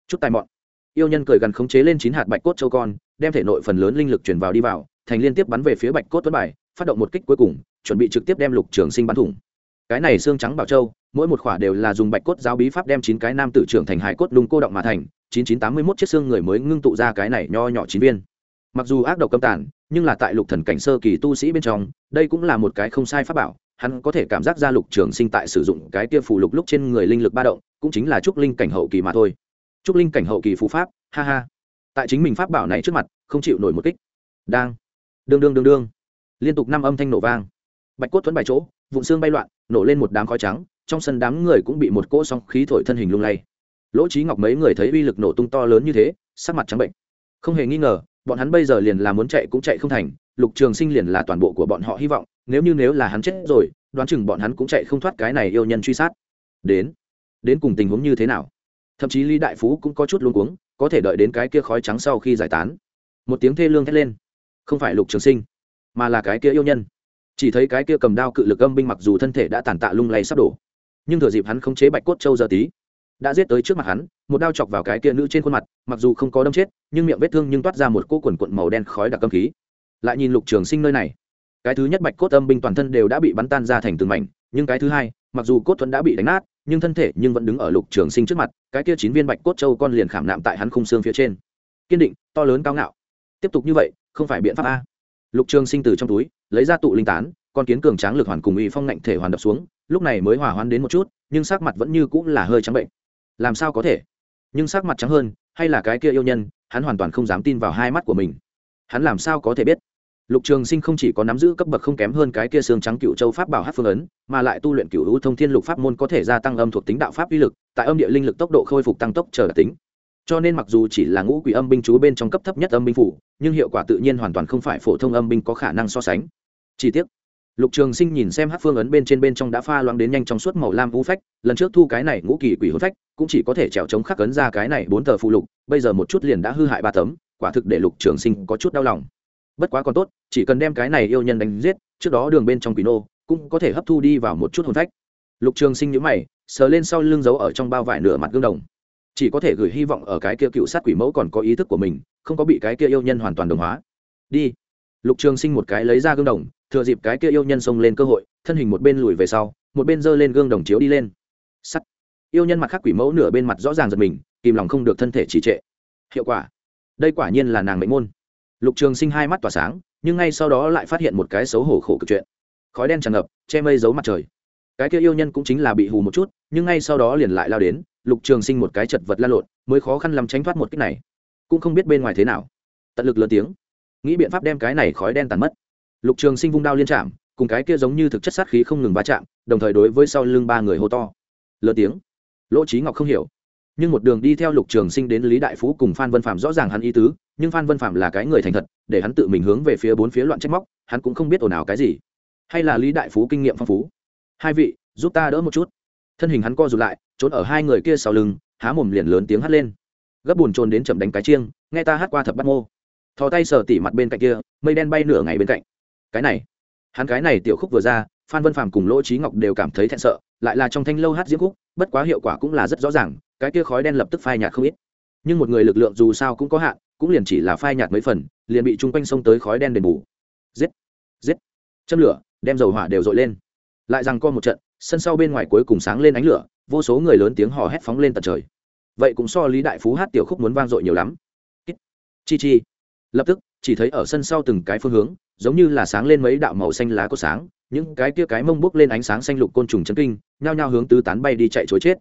Chút tài mọn. Yêu nhân cười gần khống chế lên chín hạt bạch cốt châu con, đem thể nội phần lớn linh lực chuyển vào đi vào, thành liên tiếp bắn về phía bạch cốt tuấn bài, phát động một kích cuối cùng, chuẩn bị trực tiếp đem lục trường sinh bắn thủng. Cái này xương trắng bảo châu, mỗi một khỏa đều là dùng bạch cốt giáo bí pháp đem chín cái nam tử trưởng thành hải cốt lung cô động mà thành, chín chín tám mươi mốt chiếc xương người mới ngưng tụ ra cái này nho nhỏ chín viên mặc dù ác độc cấm tàn, nhưng là tại lục thần cảnh sơ kỳ tu sĩ bên trong, đây cũng là một cái không sai pháp bảo. Hắn có thể cảm giác ra lục trường sinh tại sử dụng cái kia phù lục lúc trên người linh lực ba động, cũng chính là trúc linh cảnh hậu kỳ mà thôi. Trúc linh cảnh hậu kỳ phù pháp, ha ha. Tại chính mình pháp bảo này trước mặt, không chịu nổi một kích. Đang. Đương đương đương đương. Liên tục năm âm thanh nổ vang. Bạch cốt thuẫn bài chỗ, vụn xương bay loạn, nổ lên một đám khói trắng, trong sân đám người cũng bị một cỗ song khí thổi thân hình lung lay. Lỗ trí ngọc mấy người thấy uy lực nổ tung to lớn như thế, sắc mặt trắng bệnh. Không hề nghi ngờ bọn hắn bây giờ liền là muốn chạy cũng chạy không thành, lục trường sinh liền là toàn bộ của bọn họ hy vọng, nếu như nếu là hắn chết rồi, đoán chừng bọn hắn cũng chạy không thoát cái này yêu nhân truy sát. Đến đến cùng tình huống như thế nào? Thậm chí lý đại phú cũng có chút luống cuống, có thể đợi đến cái kia khói trắng sau khi giải tán. Một tiếng thê lương thét lên. Không phải lục trường sinh, mà là cái kia yêu nhân. Chỉ thấy cái kia cầm đao cự lực âm binh mặc dù thân thể đã tàn tạ lung lay sắp đổ, nhưng thừa dịp hắn không chế bạch cốt châu giờ tí đã giết tới trước mặt hắn, một đao chọc vào cái kia nữ trên khuôn mặt, mặc dù không có đâm chết, nhưng miệng vết thương nhưng toát ra một cỗ quần cuộn màu đen khói đặc âm khí. Lại nhìn lục trường sinh nơi này, cái thứ nhất bạch cốt âm binh toàn thân đều đã bị bắn tan ra thành từng mảnh, nhưng cái thứ hai, mặc dù cốt thuẫn đã bị đánh nát, nhưng thân thể nhưng vẫn đứng ở lục trường sinh trước mặt, cái kia chín viên bạch cốt châu con liền khảm nạm tại hắn khung xương phía trên. Kiên định, to lớn cao ngạo. Tiếp tục như vậy, không phải biện pháp a. Lục trường sinh từ trong túi, lấy ra tụ linh tán, con kiến cường tráng lực hoàn cùng uy phong ngạnh thể hoàn đập xuống, lúc này mới hòa hoãn đến một chút, nhưng sắc mặt vẫn như cũng là hơi trắng bệnh làm sao có thể? Nhưng sắc mặt trắng hơn, hay là cái kia yêu nhân, hắn hoàn toàn không dám tin vào hai mắt của mình. Hắn làm sao có thể biết? Lục trường sinh không chỉ có nắm giữ cấp bậc không kém hơn cái kia xương trắng cựu châu pháp bảo hát phương ấn, mà lại tu luyện cựu hữu thông thiên lục pháp môn có thể gia tăng âm thuộc tính đạo pháp uy lực, tại âm địa linh lực tốc độ khôi phục tăng tốc chờ tính. Cho nên mặc dù chỉ là ngũ quỷ âm binh chú bên trong cấp thấp nhất âm binh phủ, nhưng hiệu quả tự nhiên hoàn toàn không phải phổ thông âm binh có khả năng so sánh. Chi tiết lục trường sinh nhìn xem hát phương ấn bên trên bên trong đã pha loãng đến nhanh trong suốt màu lam vũ phách, lần trước thu cái này ngũ kỳ quỷ hôn phách cũng chỉ có thể trèo chống khắc cấn ra cái này bốn tờ phụ lục, bây giờ một chút liền đã hư hại ba tấm, quả thực để lục trường sinh có chút đau lòng. Bất quá còn tốt, chỉ cần đem cái này yêu nhân đánh giết, trước đó đường bên trong quỷ nô cũng có thể hấp thu đi vào một chút hồn phách. Lục trường sinh nhữ mày, sờ lên sau lưng giấu ở trong bao vải nửa mặt gương đồng. Chỉ có thể gửi hy vọng ở cái kia cựu sát quỷ mẫu còn có ý thức của mình, không có bị cái kia yêu nhân hoàn toàn đồng hóa. Đi. Lục trường sinh một cái lấy ra gương đồng, thừa dịp cái kia yêu nhân xông lên cơ hội, thân hình một bên lùi về sau, một bên giơ lên gương đồng chiếu đi lên. Sắt yêu nhân mặt khác quỷ mẫu nửa bên mặt rõ ràng giật mình, kìm lòng không được thân thể trì trệ. Hiệu quả. Đây quả nhiên là nàng mệnh môn. Lục trường sinh hai mắt tỏa sáng, nhưng ngay sau đó lại phát hiện một cái xấu hổ khổ cực chuyện. Khói đen tràn ngập, che mây giấu mặt trời. Cái kia yêu nhân cũng chính là bị hù một chút, nhưng ngay sau đó liền lại lao đến, lục trường sinh một cái chật vật la lộn, mới khó khăn làm tránh thoát một cách này. Cũng không biết bên ngoài thế nào. Tận lực lớn tiếng. Nghĩ biện pháp đem cái này khói đen tàn mất. Lục trường sinh vung đao liên chạm, cùng cái kia giống như thực chất sát khí không ngừng va chạm, đồng thời đối với sau lưng ba người hô to. Lớn tiếng lỗ trí ngọc không hiểu. Nhưng một đường đi theo lục trường sinh đến lý đại phú cùng phan vân phạm rõ ràng hắn ý tứ, nhưng phan vân phạm là cái người thành thật, để hắn tự mình hướng về phía bốn phía loạn trách móc, hắn cũng không biết ồn ào cái gì. Hay là lý đại phú kinh nghiệm phong phú. Hai vị, giúp ta đỡ một chút. Thân hình hắn co rụt lại, trốn ở hai người kia sau lưng, há mồm liền lớn tiếng hắt lên. Gấp bùn trồn đến chậm đánh cái chiêng, nghe ta hát qua thập bắt mô. Thò tay sờ tỉ mặt bên cạnh kia, mây đen bay nửa ngày bên cạnh. Cái này, hắn cái này tiểu khúc vừa ra, phan vân phàm cùng lỗ trí ngọc đều cảm thấy thẹn sợ, lại là trong thanh lâu hát diễm khúc bất quá hiệu quả cũng là rất rõ ràng, cái kia khói đen lập tức phai nhạt không ít. Nhưng một người lực lượng dù sao cũng có hạn, cũng liền chỉ là phai nhạt mấy phần, liền bị chung quanh sông tới khói đen đền bù. Giết giết. Châm lửa, đem dầu hỏa đều dội lên. Lại rằng co một trận, sân sau bên ngoài cuối cùng sáng lên ánh lửa, vô số người lớn tiếng hò hét phóng lên tận trời. Vậy cũng so lý đại phú hát tiểu khúc muốn vang dội nhiều lắm. Chi chi. Lập tức, chỉ thấy ở sân sau từng cái phương hướng, giống như là sáng lên mấy đạo màu xanh lá có sáng những cái kia cái mông bốc lên ánh sáng xanh lục côn trùng chấn kinh, nhao nhao hướng tứ tán bay đi chạy chối chết.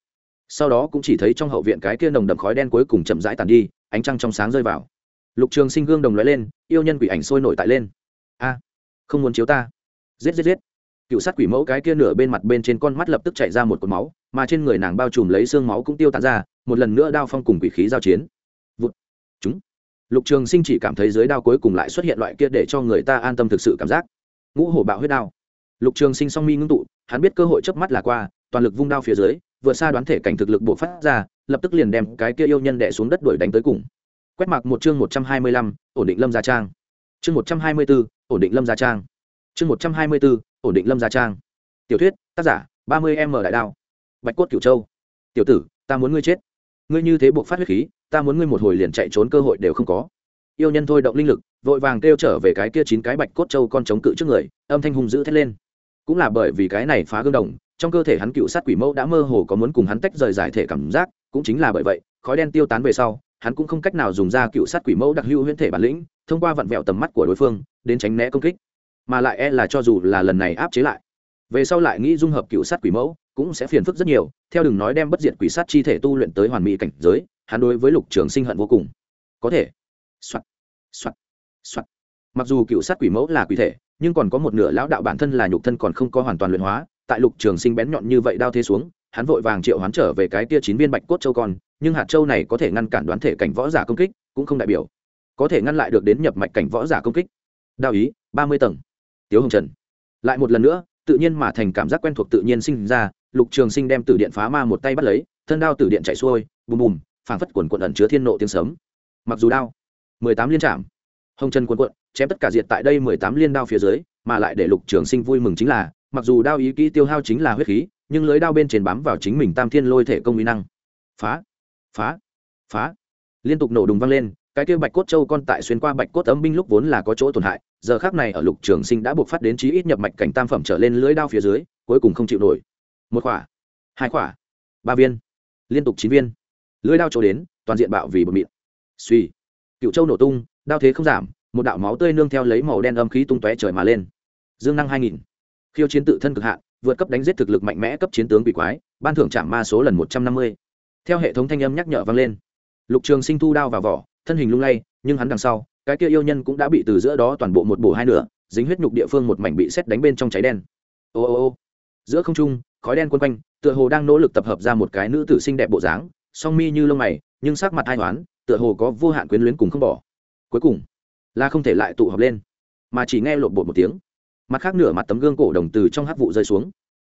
Sau đó cũng chỉ thấy trong hậu viện cái kia nồng đậm khói đen cuối cùng chậm rãi tàn đi, ánh trăng trong sáng rơi vào. Lục trường sinh gương đồng lóe lên, yêu nhân quỷ ảnh sôi nổi tại lên. A, không muốn chiếu ta. Giết giết giết. Cựu sát quỷ mẫu cái kia nửa bên mặt bên trên con mắt lập tức chạy ra một cột máu, mà trên người nàng bao trùm lấy xương máu cũng tiêu tán ra, một lần nữa đao phong cùng quỷ khí giao chiến. Vụt. Chúng. Lục trường sinh chỉ cảm thấy dưới đao cuối cùng lại xuất hiện loại kia để cho người ta an tâm thực sự cảm giác. Ngũ hổ bạo huyết đao lục trường sinh song mi ngưng tụ, hắn biết cơ hội chớp mắt là qua, toàn lực vung đao phía dưới, vượt xa đoán thể cảnh thực lực bộ phát ra, lập tức liền đem cái kia yêu nhân đẻ xuống đất đuổi đánh tới cùng. Quét mạc một chương một trăm hai mươi lăm, ổn định lâm gia trang. Chương một trăm hai mươi b ố ổn định lâm gia trang. Chương một trăm hai mươi b ố ổn định lâm gia trang. Tiểu thuyết, tác giả, ba mươi m đại đao. Bạch cốt cửu châu. Tiểu tử, ta muốn ngươi chết. Ngươi như thế buộc phát huyết khí, ta muốn ngươi một hồi liền chạy trốn cơ hội đều không có. Yêu nhân thôi động linh lực, vội vàng kêu trở về cái kia chín cái bạch cốt châu con chống cự trước người, âm thanh hùng dữ thét lên cũng là bởi vì cái này phá gương đồng, trong cơ thể hắn cựu sát quỷ mẫu đã mơ hồ có muốn cùng hắn tách rời giải thể cảm giác, cũng chính là bởi vậy, khói đen tiêu tán về sau, hắn cũng không cách nào dùng ra cựu sát quỷ mẫu đặc hữu huyễn thể bản lĩnh, thông qua vặn vẹo tầm mắt của đối phương, đến tránh né công kích. Mà lại e là cho dù là lần này áp chế lại, về sau lại nghĩ dung hợp cựu sát quỷ mẫu, cũng sẽ phiền phức rất nhiều, theo đừng nói đem bất diệt quỷ sát chi thể tu luyện tới hoàn mỹ cảnh giới, hắn đối với lục trường sinh hận vô cùng. Có thể. Soạt. Soạt. Soạt. Mặc dù cựu sát quỷ mẫu là quỷ thể nhưng còn có một nửa lão đạo bản thân là nhục thân còn không có hoàn toàn luyện hóa, tại lục trường sinh bén nhọn như vậy đao thế xuống, hắn vội vàng triệu hoán trở về cái tia chín viên bạch cốt châu con, nhưng hạt châu này có thể ngăn cản đoán thể cảnh võ giả công kích, cũng không đại biểu. Có thể ngăn lại được đến nhập mạch cảnh võ giả công kích. Đao ý, ba mươi tầng. Tiếu hồng trần. Lại một lần nữa, tự nhiên mà thành cảm giác quen thuộc tự nhiên sinh ra, lục trường sinh đem tử điện phá ma một tay bắt lấy, thân đao tử điện chạy xuôi, bùm bùm, phảng phất quần quận ẩn chứa thiên nộ tiếng sớm mặc dù đao, mười tám liên trạm hồng trần quần quận chém tất cả diệt tại đây mười tám liên đao phía dưới, mà lại để lục trường sinh vui mừng chính là, mặc dù đao ý kỹ tiêu hao chính là huyết khí, nhưng lưới đao bên trên bám vào chính mình tam thiên lôi thể công uy năng. Phá phá phá. Liên tục nổ đùng vang lên, cái kia bạch cốt châu con tại xuyên qua bạch cốt ấm binh lúc vốn là có chỗ tổn hại, giờ khác này ở lục trường sinh đã buộc phát đến chí ít nhập mạch cảnh tam phẩm trở lên lưới đao phía dưới, cuối cùng không chịu nổi. Một khỏa hai khỏa ba viên, liên tục chín viên. Lưới đao chỗ đến, toàn diện bạo vì bột mịn suy cựu châu nổ tung, đao thế không giảm một đạo máu tươi nương theo lấy màu đen âm khí tung tóe trời mà lên. Dương năng hai nghìn. Khiêu chiến tự thân cực hạn, vượt cấp đánh giết thực lực mạnh mẽ cấp chiến tướng bị quái, ban thưởng trảm ma số lần một trăm năm mươi. Theo hệ thống thanh âm nhắc nhở vang lên. Lục trường sinh thu đao vào vỏ, thân hình lung lay, nhưng hắn đằng sau, cái kia yêu nhân cũng đã bị từ giữa đó toàn bộ một bổ hai nửa, dính huyết nhục địa phương một mảnh bị xét đánh bên trong cháy đen. Ô ô ô. Giữa không trung, khói đen quân quanh, tựa hồ đang nỗ lực tập hợp ra một cái nữ tử xinh đẹp bộ dáng, song mi như lông mày, nhưng sắc mặt ai toán tựa hồ có vô hạn quyến luyến cùng không bỏ. Cuối cùng là không thể lại tụ họp lên, mà chỉ nghe lộn bột một tiếng. Mặt khác nửa mặt tấm gương cổ đồng từ trong hắc vụ rơi xuống.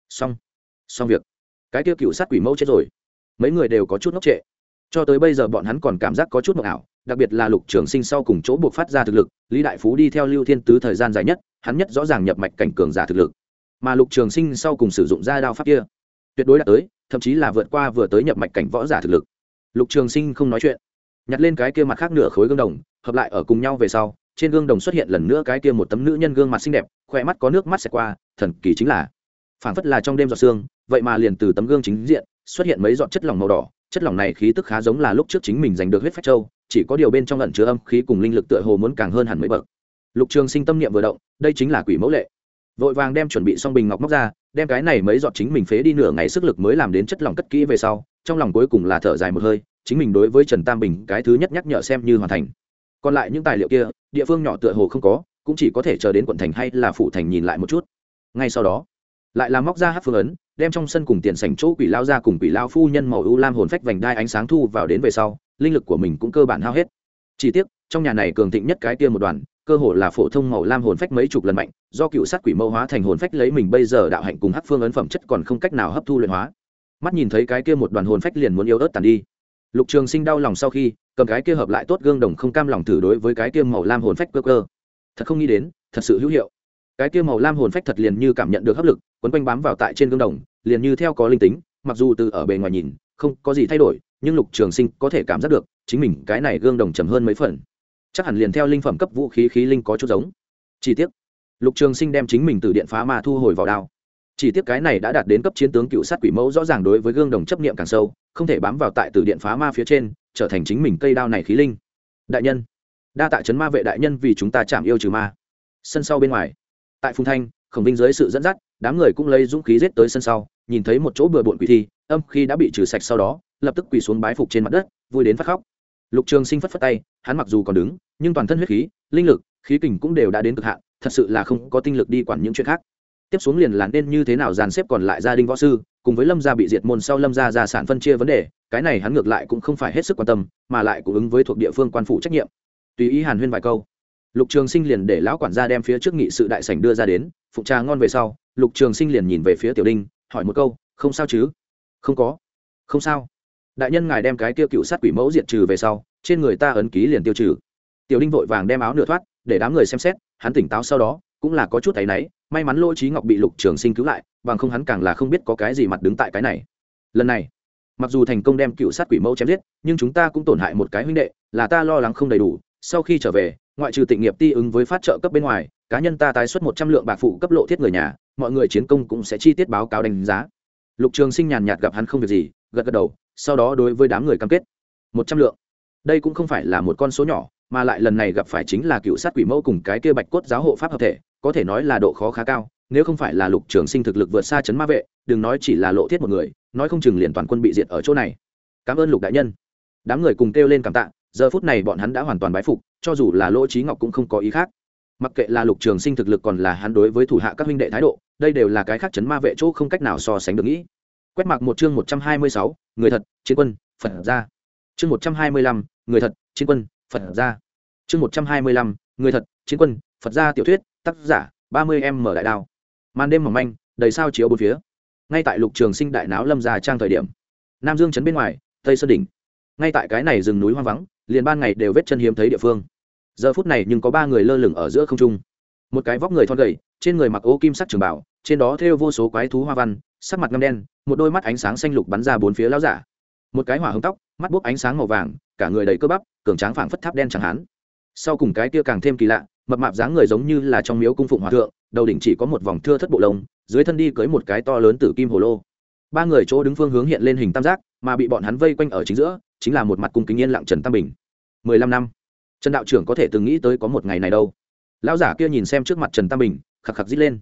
Xong. Xong việc. Cái kia cựu sát quỷ mẫu chết rồi. Mấy người đều có chút ngốc trệ. Cho tới bây giờ bọn hắn còn cảm giác có chút mộng ảo, đặc biệt là lục trường sinh sau cùng chỗ buộc phát ra thực lực, lý đại phú đi theo lưu thiên tứ thời gian dài nhất, hắn nhất rõ ràng nhập mạch cảnh cường giả thực lực. Mà lục trường sinh sau cùng sử dụng ra đao pháp kia, tuyệt đối đã tới, thậm chí là vượt qua vừa tới nhập mạch cảnh võ giả thực lực. Lục trường sinh không nói chuyện nhặt lên cái kia mặt khác nửa khối gương đồng, hợp lại ở cùng nhau về sau, trên gương đồng xuất hiện lần nữa cái kia một tấm nữ nhân gương mặt xinh đẹp khoe mắt có nước mắt xẹt qua, thần kỳ chính là, phảng phất là trong đêm giọt sương, vậy mà liền từ tấm gương chính diện, xuất hiện mấy giọt chất lỏng màu đỏ, chất lỏng này khí tức khá giống là lúc trước chính mình giành được huyết phách châu, chỉ có điều bên trong lẩn chứa âm khí cùng linh lực tựa hồ muốn càng hơn hẳn mấy bậc. Lục trường sinh tâm niệm vừa động, đây chính là quỷ mẫu lệ. Vội vàng đem chuẩn bị xong bình ngọc móc ra, đem cái này mấy giọt chính mình phế đi nửa ngày sức lực mới làm đến chất lỏng cất kỹ về sau, trong lòng cuối cùng là thở dài một hơi chính mình đối với trần tam bình cái thứ nhất nhắc nhở xem như hoàn thành. Còn lại những tài liệu kia, địa phương nhỏ tựa hồ không có, cũng chỉ có thể chờ đến quận thành hay là phủ thành nhìn lại một chút. Ngay sau đó, lại là móc ra hát phương ấn, đem trong sân cùng tiền sảnh chỗ quỷ lao ra cùng quỷ lao phu nhân màu ưu lam hồn phách vành đai ánh sáng thu vào đến về sau, linh lực của mình cũng cơ bản hao hết. Chỉ tiếc, trong nhà này cường thịnh nhất cái kia một đoàn, cơ hồ là phổ thông màu lam hồn phách mấy chục lần mạnh, do cựu sát quỷ mẫu hóa thành hồn phách lấy mình bây giờ đạo hạnh cùng hắc phương ấn phẩm chất còn không cách nào hấp thu luyện hóa. Mắt nhìn thấy cái kia một đoàn hồn phách liền muốn yếu ớt tàn đi lục trường sinh đau lòng sau khi, cầm cái kia hợp lại tốt gương đồng không cam lòng thử đối với cái kia màu lam hồn phách cơ cơ. Thật không nghĩ đến, thật sự hữu hiệu. Cái kia màu lam hồn phách thật liền như cảm nhận được hấp lực, quấn quanh bám vào tại trên gương đồng, liền như theo có linh tính, mặc dù từ ở bề ngoài nhìn, không có gì thay đổi, nhưng lục trường sinh có thể cảm giác được, chính mình cái này gương đồng chầm hơn mấy phần. Chắc hẳn liền theo linh phẩm cấp vũ khí khí linh có chút giống. Chi tiết lục trường sinh đem chính mình từ điện phá mà thu hồi vào đao chỉ tiếc cái này đã đạt đến cấp chiến tướng cựu sát quỷ mẫu rõ ràng đối với gương đồng chấp niệm càng sâu, không thể bám vào tại từ điện phá ma phía trên, trở thành chính mình cây đao này khí linh. Đại nhân, đa tạ chấn ma vệ đại nhân vì chúng ta chạm yêu trừ ma. Sân sau bên ngoài, tại phùng thanh, khổng vinh dưới sự dẫn dắt, đám người cũng lấy dũng khí giết tới sân sau, nhìn thấy một chỗ bừa bộn quỷ thi, âm khi đã bị trừ sạch sau đó, lập tức quỳ xuống bái phục trên mặt đất, vui đến phát khóc. Lục trường sinh phất phất tay, hắn mặc dù còn đứng, nhưng toàn thân huyết khí, linh lực, khí kình cũng đều đã đến cực hạn, thật sự là không có tinh lực đi quản những chuyện khác tiếp xuống liền là nên như thế nào dàn xếp còn lại gia đình võ sư, cùng với lâm gia bị diệt môn sau lâm gia gia sản phân chia vấn đề, cái này hắn ngược lại cũng không phải hết sức quan tâm, mà lại cũng ứng với thuộc địa phương quan phụ trách nhiệm. Tùy ý hàn huyên vài câu, lục trường sinh liền để lão quản gia đem phía trước nghị sự đại sảnh đưa ra đến phụ trà ngon về sau, lục trường sinh liền nhìn về phía tiểu đinh, hỏi một câu, không sao chứ? Không có. Không sao. Đại nhân ngài đem cái tiêu cựu sát quỷ mẫu diệt trừ về sau, trên người ta ấn ký liền tiêu trừ. Tiểu đinh vội vàng đem áo nửa thoát, để đám người xem xét, hắn tỉnh táo sau đó, cũng là có chút thấy náy may mắn lỗ trí ngọc bị lục trường sinh cứu lại, bằng không hắn càng là không biết có cái gì mặt đứng tại cái này. Lần này, mặc dù thành công đem cựu sát quỷ mẫu chém giết, nhưng chúng ta cũng tổn hại một cái huynh đệ, là ta lo lắng không đầy đủ, sau khi trở về, ngoại trừ tịnh nghiệp ti ứng với phát trợ cấp bên ngoài, cá nhân ta tái xuất một trăm lượng bạc phụ cấp lộ thiết người nhà, mọi người chiến công cũng sẽ chi tiết báo cáo đánh giá. Lục trường sinh nhàn nhạt gặp hắn không việc gì, gật gật đầu, sau đó đối với đám người cam kết, một trăm lượng. Đây cũng không phải là một con số nhỏ, mà lại lần này gặp phải chính là cựu sát quỷ mẫu cùng cái kia bạch cốt giáo hộ pháp hợp thể có thể nói là độ khó khá cao, nếu không phải là lục trường sinh thực lực vượt xa chấn ma vệ, đừng nói chỉ là lộ thiết một người, nói không chừng liền toàn quân bị diệt ở chỗ này. Cảm ơn lục đại nhân. Đám người cùng kêu lên cảm tạ, giờ phút này bọn hắn đã hoàn toàn bái phục, cho dù là lỗ trí ngọc cũng không có ý khác. Mặc kệ là lục trường sinh thực lực còn là hắn đối với thủ hạ các huynh đệ thái độ, đây đều là cái khác chấn ma vệ chỗ không cách nào so sánh được nghĩ. Quét mặc một chương một trăm hai mươi sáu, người thật, chiến quân, phật ra. Chương một trăm hai mươi lăm, người thật, chiến quân, phật ra. Chương một trăm hai mươi lăm, người thật, chiến quân, phật gia tiểu thuyết tác giả, ba mươi em mở đại đao. Màn đêm mỏng manh, đầy sao chiếu bốn phía. Ngay tại lục trường sinh đại náo lâm già trang thời điểm, nam dương chấn bên ngoài, tây sơn đỉnh. Ngay tại cái này rừng núi hoang vắng, liền ban ngày đều vết chân hiếm thấy địa phương. Giờ phút này nhưng có ba người lơ lửng ở giữa không trung. Một cái vóc người thon gầy, trên người mặc ô kim sắc trường bảo, trên đó thêu vô số quái thú hoa văn, sắc mặt ngâm đen, một đôi mắt ánh sáng xanh lục bắn ra bốn phía lao giả. Một cái hỏa hồng tóc, mắt bốc ánh sáng màu vàng, cả người đầy cơ bắp, cường tráng phảng phất tháp đen chẳng hán sau cùng cái kia càng thêm kỳ lạ mập mạp dáng người giống như là trong miếu cung phụng hòa thượng, đầu đỉnh chỉ có một vòng thưa thất bộ lông, dưới thân đi cưới một cái to lớn tử kim hồ lô. Ba người chỗ đứng phương hướng hiện lên hình tam giác, mà bị bọn hắn vây quanh ở chính giữa, chính là một mặt cung kính yên lặng trần tam bình. Mười lăm năm, trần đạo trưởng có thể từng nghĩ tới có một ngày này đâu. Lão giả kia nhìn xem trước mặt trần tam bình khạc khạc t lên.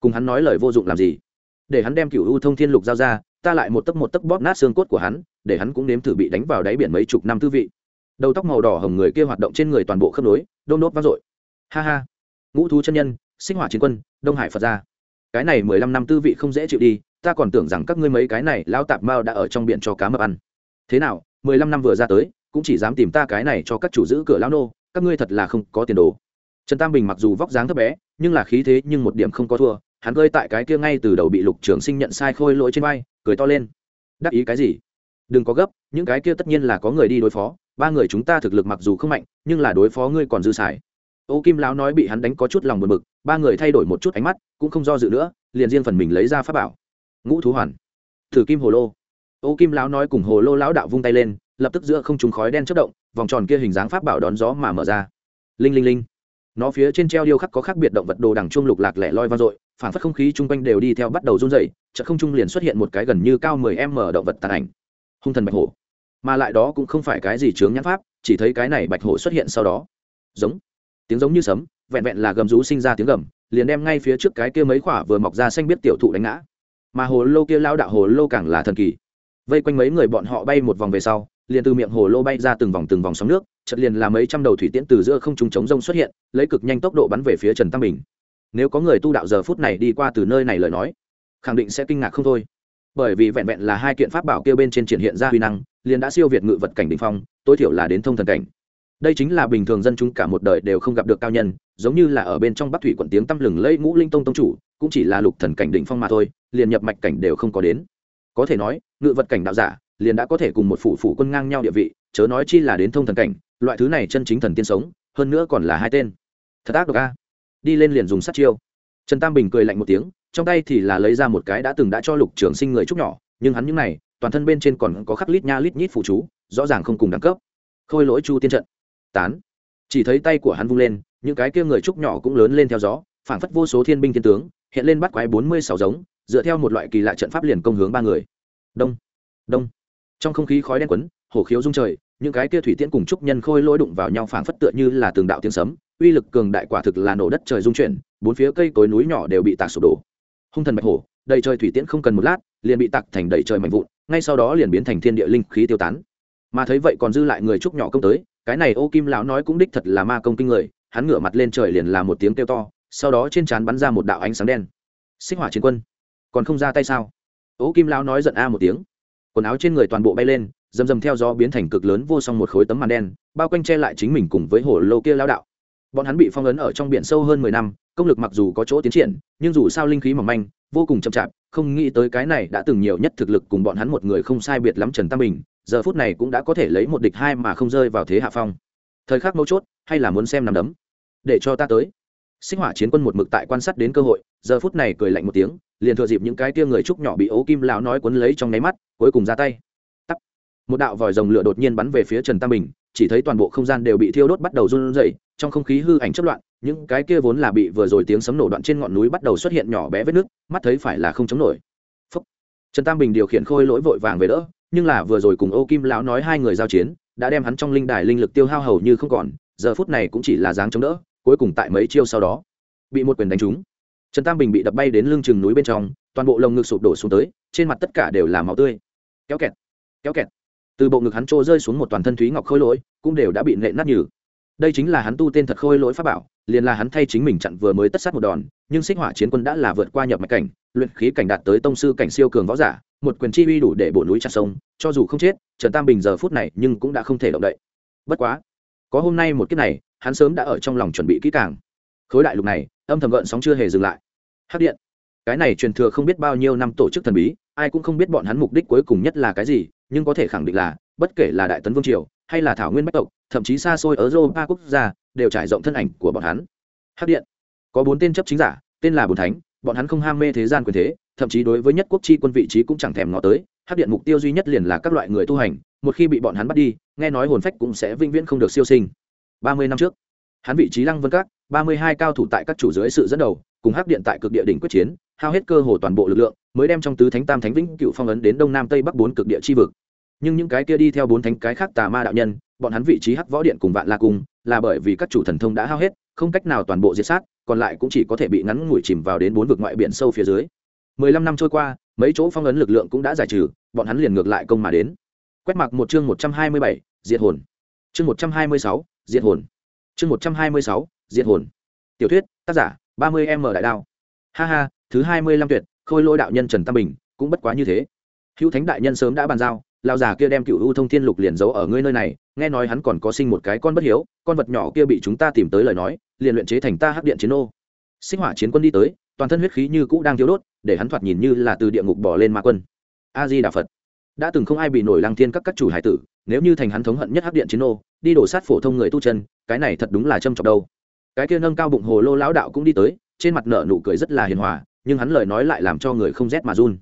Cùng hắn nói lời vô dụng làm gì? Để hắn đem cựu u thông thiên lục giao ra, ta lại một tấc một tấc bóp nát xương cốt của hắn, để hắn cũng nếm thử bị đánh vào đáy biển mấy chục năm tư vị. Đầu tóc màu đỏ hồng người kia hoạt động trên người toàn bộ khớp nối, đôm nốt vang dội ha ha. Ngũ thú chân nhân sinh hỏa chiến quân, đông hải phật gia. Cái này mười lăm năm tư vị không dễ chịu đi, ta còn tưởng rằng các ngươi mấy cái này lao tạp mao đã ở trong biển cho cá mập ăn. Thế nào, mười lăm năm vừa ra tới, cũng chỉ dám tìm ta cái này cho các chủ giữ cửa lao nô, các ngươi thật là không có tiền đồ. Trần tam bình mặc dù vóc dáng thấp bé, nhưng là khí thế nhưng một điểm không có thua, hắn gơi tại cái kia ngay từ đầu bị lục trường sinh nhận sai khôi lỗi trên vai, cười to lên. Đắc ý cái gì? Đừng có gấp, những cái kia tất nhiên là có người đi đối phó, ba người chúng ta thực lực mặc dù không mạnh, nhưng là đối phó ngươi còn dư xài ô kim lão nói bị hắn đánh có chút lòng buồn bực, ba người thay đổi một chút ánh mắt, cũng không do dự nữa, liền riêng phần mình lấy ra pháp bảo. Ngũ thú hoàn. Thử kim hồ lô. Ô kim lão nói cùng hồ lô lão đạo vung tay lên, lập tức giữa không trúng khói đen chất động, vòng tròn kia hình dáng pháp bảo đón gió mà mở ra. Linh linh linh. Nó phía trên treo điêu khắc có khác biệt động vật đồ đằng chuông lục lạc lẻ loi vang dội phản phất không khí chung quanh đều đi theo bắt đầu run dày chợ không trung liền xuất hiện một cái gần như cao mười m động vật tàn ảnh. Hung thần bạch hổ. Mà lại đó cũng không phải cái gì chướng nhãn pháp, chỉ thấy cái này bạch hổ xuất hiện sau đó. Giống tiếng giống như sấm, vẹn vẹn là gầm rú sinh ra tiếng gầm, liền đem ngay phía trước cái kia mấy khỏa vừa mọc ra xanh biết tiểu thụ đánh ngã. Mà hồ lô kia lao đạo hồ lô càng là thần kỳ. Vây quanh mấy người bọn họ bay một vòng về sau, liền từ miệng hồ lô bay ra từng vòng từng vòng sóng nước chật liền là mấy trăm đầu thủy tiễn từ giữa không trung chống rông xuất hiện, lấy cực nhanh tốc độ bắn về phía trần tam bình. Nếu có người tu đạo giờ phút này đi qua từ nơi này lời nói, khẳng định sẽ kinh ngạc không thôi. Bởi vì vẹn vẹn là hai kiện pháp bảo kia bên trên triển hiện ra huy năng, liền đã siêu việt ngự vật cảnh đ ỉ n h phong, tối thiểu là đến thông thần cảnh đây chính là bình thường dân chúng cả một đời đều không gặp được cao nhân, giống như là ở bên trong bắc thủy quận tiếng tăm lừng lẫy ngũ linh tông tông chủ, cũng chỉ là lục thần cảnh đỉnh phong mà thôi, liền nhập mạch cảnh đều không có đến. Có thể nói, ngự vật cảnh đạo giả liền đã có thể cùng một phủ phủ quân ngang nhau địa vị, chớ nói chi là đến thông thần cảnh, loại thứ này chân chính thần tiên sống, hơn nữa còn là hai tên. Thật ác độc a. Đi lên liền dùng sát chiêu. Trần tam bình cười lạnh một tiếng, trong tay thì là lấy ra một cái đã từng đã cho lục trường sinh người trúc nhỏ, nhưng hắn những này, toàn thân bên trên còn có khắc lít nha lít nhít phụ chú, rõ ràng không cùng đẳng cấp. Khôi lỗi chu tiên trận tán. Chỉ thấy tay của hắn vung lên, những cái kia người trúc nhỏ cũng lớn lên theo gió, phảng phất vô số thiên binh thiên tướng, hiện lên bắt quái bốn mươi sáu giống, dựa theo một loại kỳ lạ trận pháp liền công hướng ba người. Đông đông. Trong không khí khói đen quấn, hổ khiếu rung trời, những cái kia thủy tiễn cùng trúc nhân khôi lỗi đụng vào nhau phảng phất tựa như là tường đạo tiếng sấm, uy lực cường đại quả thực là nổ đất trời dung chuyển, bốn phía cây cối núi nhỏ đều bị tạc sụp đổ. Hung thần bạch hổ, đầy trời thủy tiễn không cần một lát, liền bị tạc thành đầy trời mạnh vụn, ngay sau đó liền biến thành thiên địa linh khí tiêu tán. Mà thấy vậy còn dư lại người trúc nhỏ công tới cái này ô kim lão nói cũng đích thật là ma công kinh người, hắn ngửa mặt lên trời liền là một tiếng kêu to, sau đó trên trán bắn ra một đạo ánh sáng đen. Xích hỏa chiến quân, còn không ra tay sao? Ô kim lão nói giận a một tiếng. Quần áo trên người toàn bộ bay lên dầm dầm theo gió biến thành cực lớn vô song một khối tấm màn đen, bao quanh che lại chính mình cùng với hồ lô kia lao đạo. Bọn hắn bị phong ấn ở trong biển sâu hơn mười năm, công lực mặc dù có chỗ tiến triển, nhưng dù sao linh khí mỏng manh, vô cùng chậm chạp, không nghĩ tới cái này đã từng nhiều nhất thực lực cùng bọn hắn một người không sai biệt lắm trần tam bình giờ phút này cũng đã có thể lấy một địch hai mà không rơi vào thế hạ phong. Thời khắc mấu chốt, hay là muốn xem nằm đấm? Để cho ta tới. Sinh hỏa chiến quân một mực tại quan sát đến cơ hội, giờ phút này cười lạnh một tiếng, liền thừa dịp những cái tia người trúc nhỏ bị ố kim lão nói quấn lấy trong nháy mắt, cuối cùng ra tay. Một đạo vòi rồng lửa đột nhiên bắn về phía trần tam bình, chỉ thấy toàn bộ không gian đều bị thiêu đốt bắt đầu run rẩy, trong không khí hư ảnh chất loạn, những cái kia vốn là bị vừa rồi tiếng sấm nổ đoạn trên ngọn núi bắt đầu xuất hiện nhỏ bé vết nước mắt thấy phải là không chống nổi. Phúc. trần tam bình điều khiển khôi lỗi vội vàng về đỡ nhưng là vừa rồi cùng ô kim lão nói hai người giao chiến, đã đem hắn trong linh đài linh lực tiêu hao hầu như không còn, giờ phút này cũng chỉ là dáng chống đỡ, cuối cùng tại mấy chiêu sau đó, bị một quyền đánh trúng. Trần tam bình bị đập bay đến lưng chừng núi bên trong, toàn bộ lồng ngực sụp đổ xuống tới, trên mặt tất cả đều là máu tươi. Kéo kẹt kéo kẹt. Từ bộ ngực hắn trô rơi xuống một toàn thân thúy ngọc khôi lỗi, cũng đều đã bị lệ nát nhừ. Đây chính là hắn tu tên thật khôi lỗi pháp bảo, liền là hắn thay chính mình chặn vừa mới tất sát một đòn, nhưng xích hỏa chiến quân đã là vượt qua nhập mạch cảnh, luyện khí cảnh đạt tới tông sư cảnh siêu cường võ giả một quyền chi uy đủ để bổ núi chặt sông, cho dù không chết, trần tam bình giờ phút này nhưng cũng đã không thể động đậy. Bất quá, có hôm nay một kiếp này, hắn sớm đã ở trong lòng chuẩn bị kỹ càng. Khối đại lục này, âm thầm gợn sóng chưa hề dừng lại. Hắc điện. Cái này truyền thừa không biết bao nhiêu năm tổ chức thần bí, ai cũng không biết bọn hắn mục đích cuối cùng nhất là cái gì, nhưng có thể khẳng định là, bất kể là đại tấn vương triều, hay là thảo nguyên bách tộc, thậm chí xa xôi ở europa quốc gia, đều trải rộng thân ảnh của bọn hắn. Hắc điện. Có bốn tên chấp chính giả, tên là bồn thánh bọn hắn không ham mê thế gian quyền thế, thậm chí đối với nhất quốc chi quân vị trí cũng chẳng thèm ngó tới, hắc điện mục tiêu duy nhất liền là các loại người tu hành, một khi bị bọn hắn bắt đi, nghe nói hồn phách cũng sẽ vĩnh viễn không được siêu sinh. Ba mươi năm trước, hắn vị trí lăng vân các, ba mươi hai cao thủ tại các chủ dưới sự dẫn đầu, cùng hắc điện tại cực địa đỉnh quyết chiến, hao hết cơ hồ toàn bộ lực lượng, mới đem trong tứ thánh tam thánh vĩnh cựu phong ấn đến đông nam tây bắc bốn cực địa chi vực. Nhưng những cái kia đi theo bốn thánh cái khác tà ma đạo nhân, bọn hắn vị trí hắc võ điện cùng vạn la cung, là bởi vì các chủ thần thông đã hao hết, không cách nào toàn bộ diệt sát còn lại cũng chỉ có thể bị ngắn ngủi chìm vào đến bốn vực ngoại biển sâu phía dưới. Mười lăm năm trôi qua, mấy chỗ phong ấn lực lượng cũng đã giải trừ, bọn hắn liền ngược lại công mà đến. Quét mặc một chương một trăm hai mươi bảy, diệt hồn. Chương một trăm hai mươi sáu, diệt hồn. Chương một trăm hai mươi sáu, diệt hồn. Tiểu thuyết, tác giả, ba mươi m đại đao. Ha ha, thứ hai mươi lăm tuyệt, khôi lôi đạo nhân trần tam bình, cũng bất quá như thế. Hữu thánh đại nhân sớm đã bàn giao lao già kia đem cựu u thông thiên lục liền giấu ở ngươi nơi này, nghe nói hắn còn có sinh một cái con bất hiếu, con vật nhỏ kia bị chúng ta tìm tới lời nói liền luyện chế thành ta hắc điện chiến ô. Sinh hỏa chiến quân đi tới, toàn thân huyết khí như cũ đang thiếu đốt, để hắn thoạt nhìn như là từ địa ngục bỏ lên ma quân. A di đà phật. Đã từng không ai bị nổi lăng thiên các các chủ hải tử, nếu như thành hắn thống hận nhất hắc điện chiến ô, đi đổ sát phổ thông người tu chân, cái này thật đúng là châm trọng đâu. Cái kia nâng cao bụng hồ lô lão đạo cũng đi tới, trên mặt nợ nụ cười rất là hiền hòa, nhưng hắn lời nói lại làm cho người không rét mà run.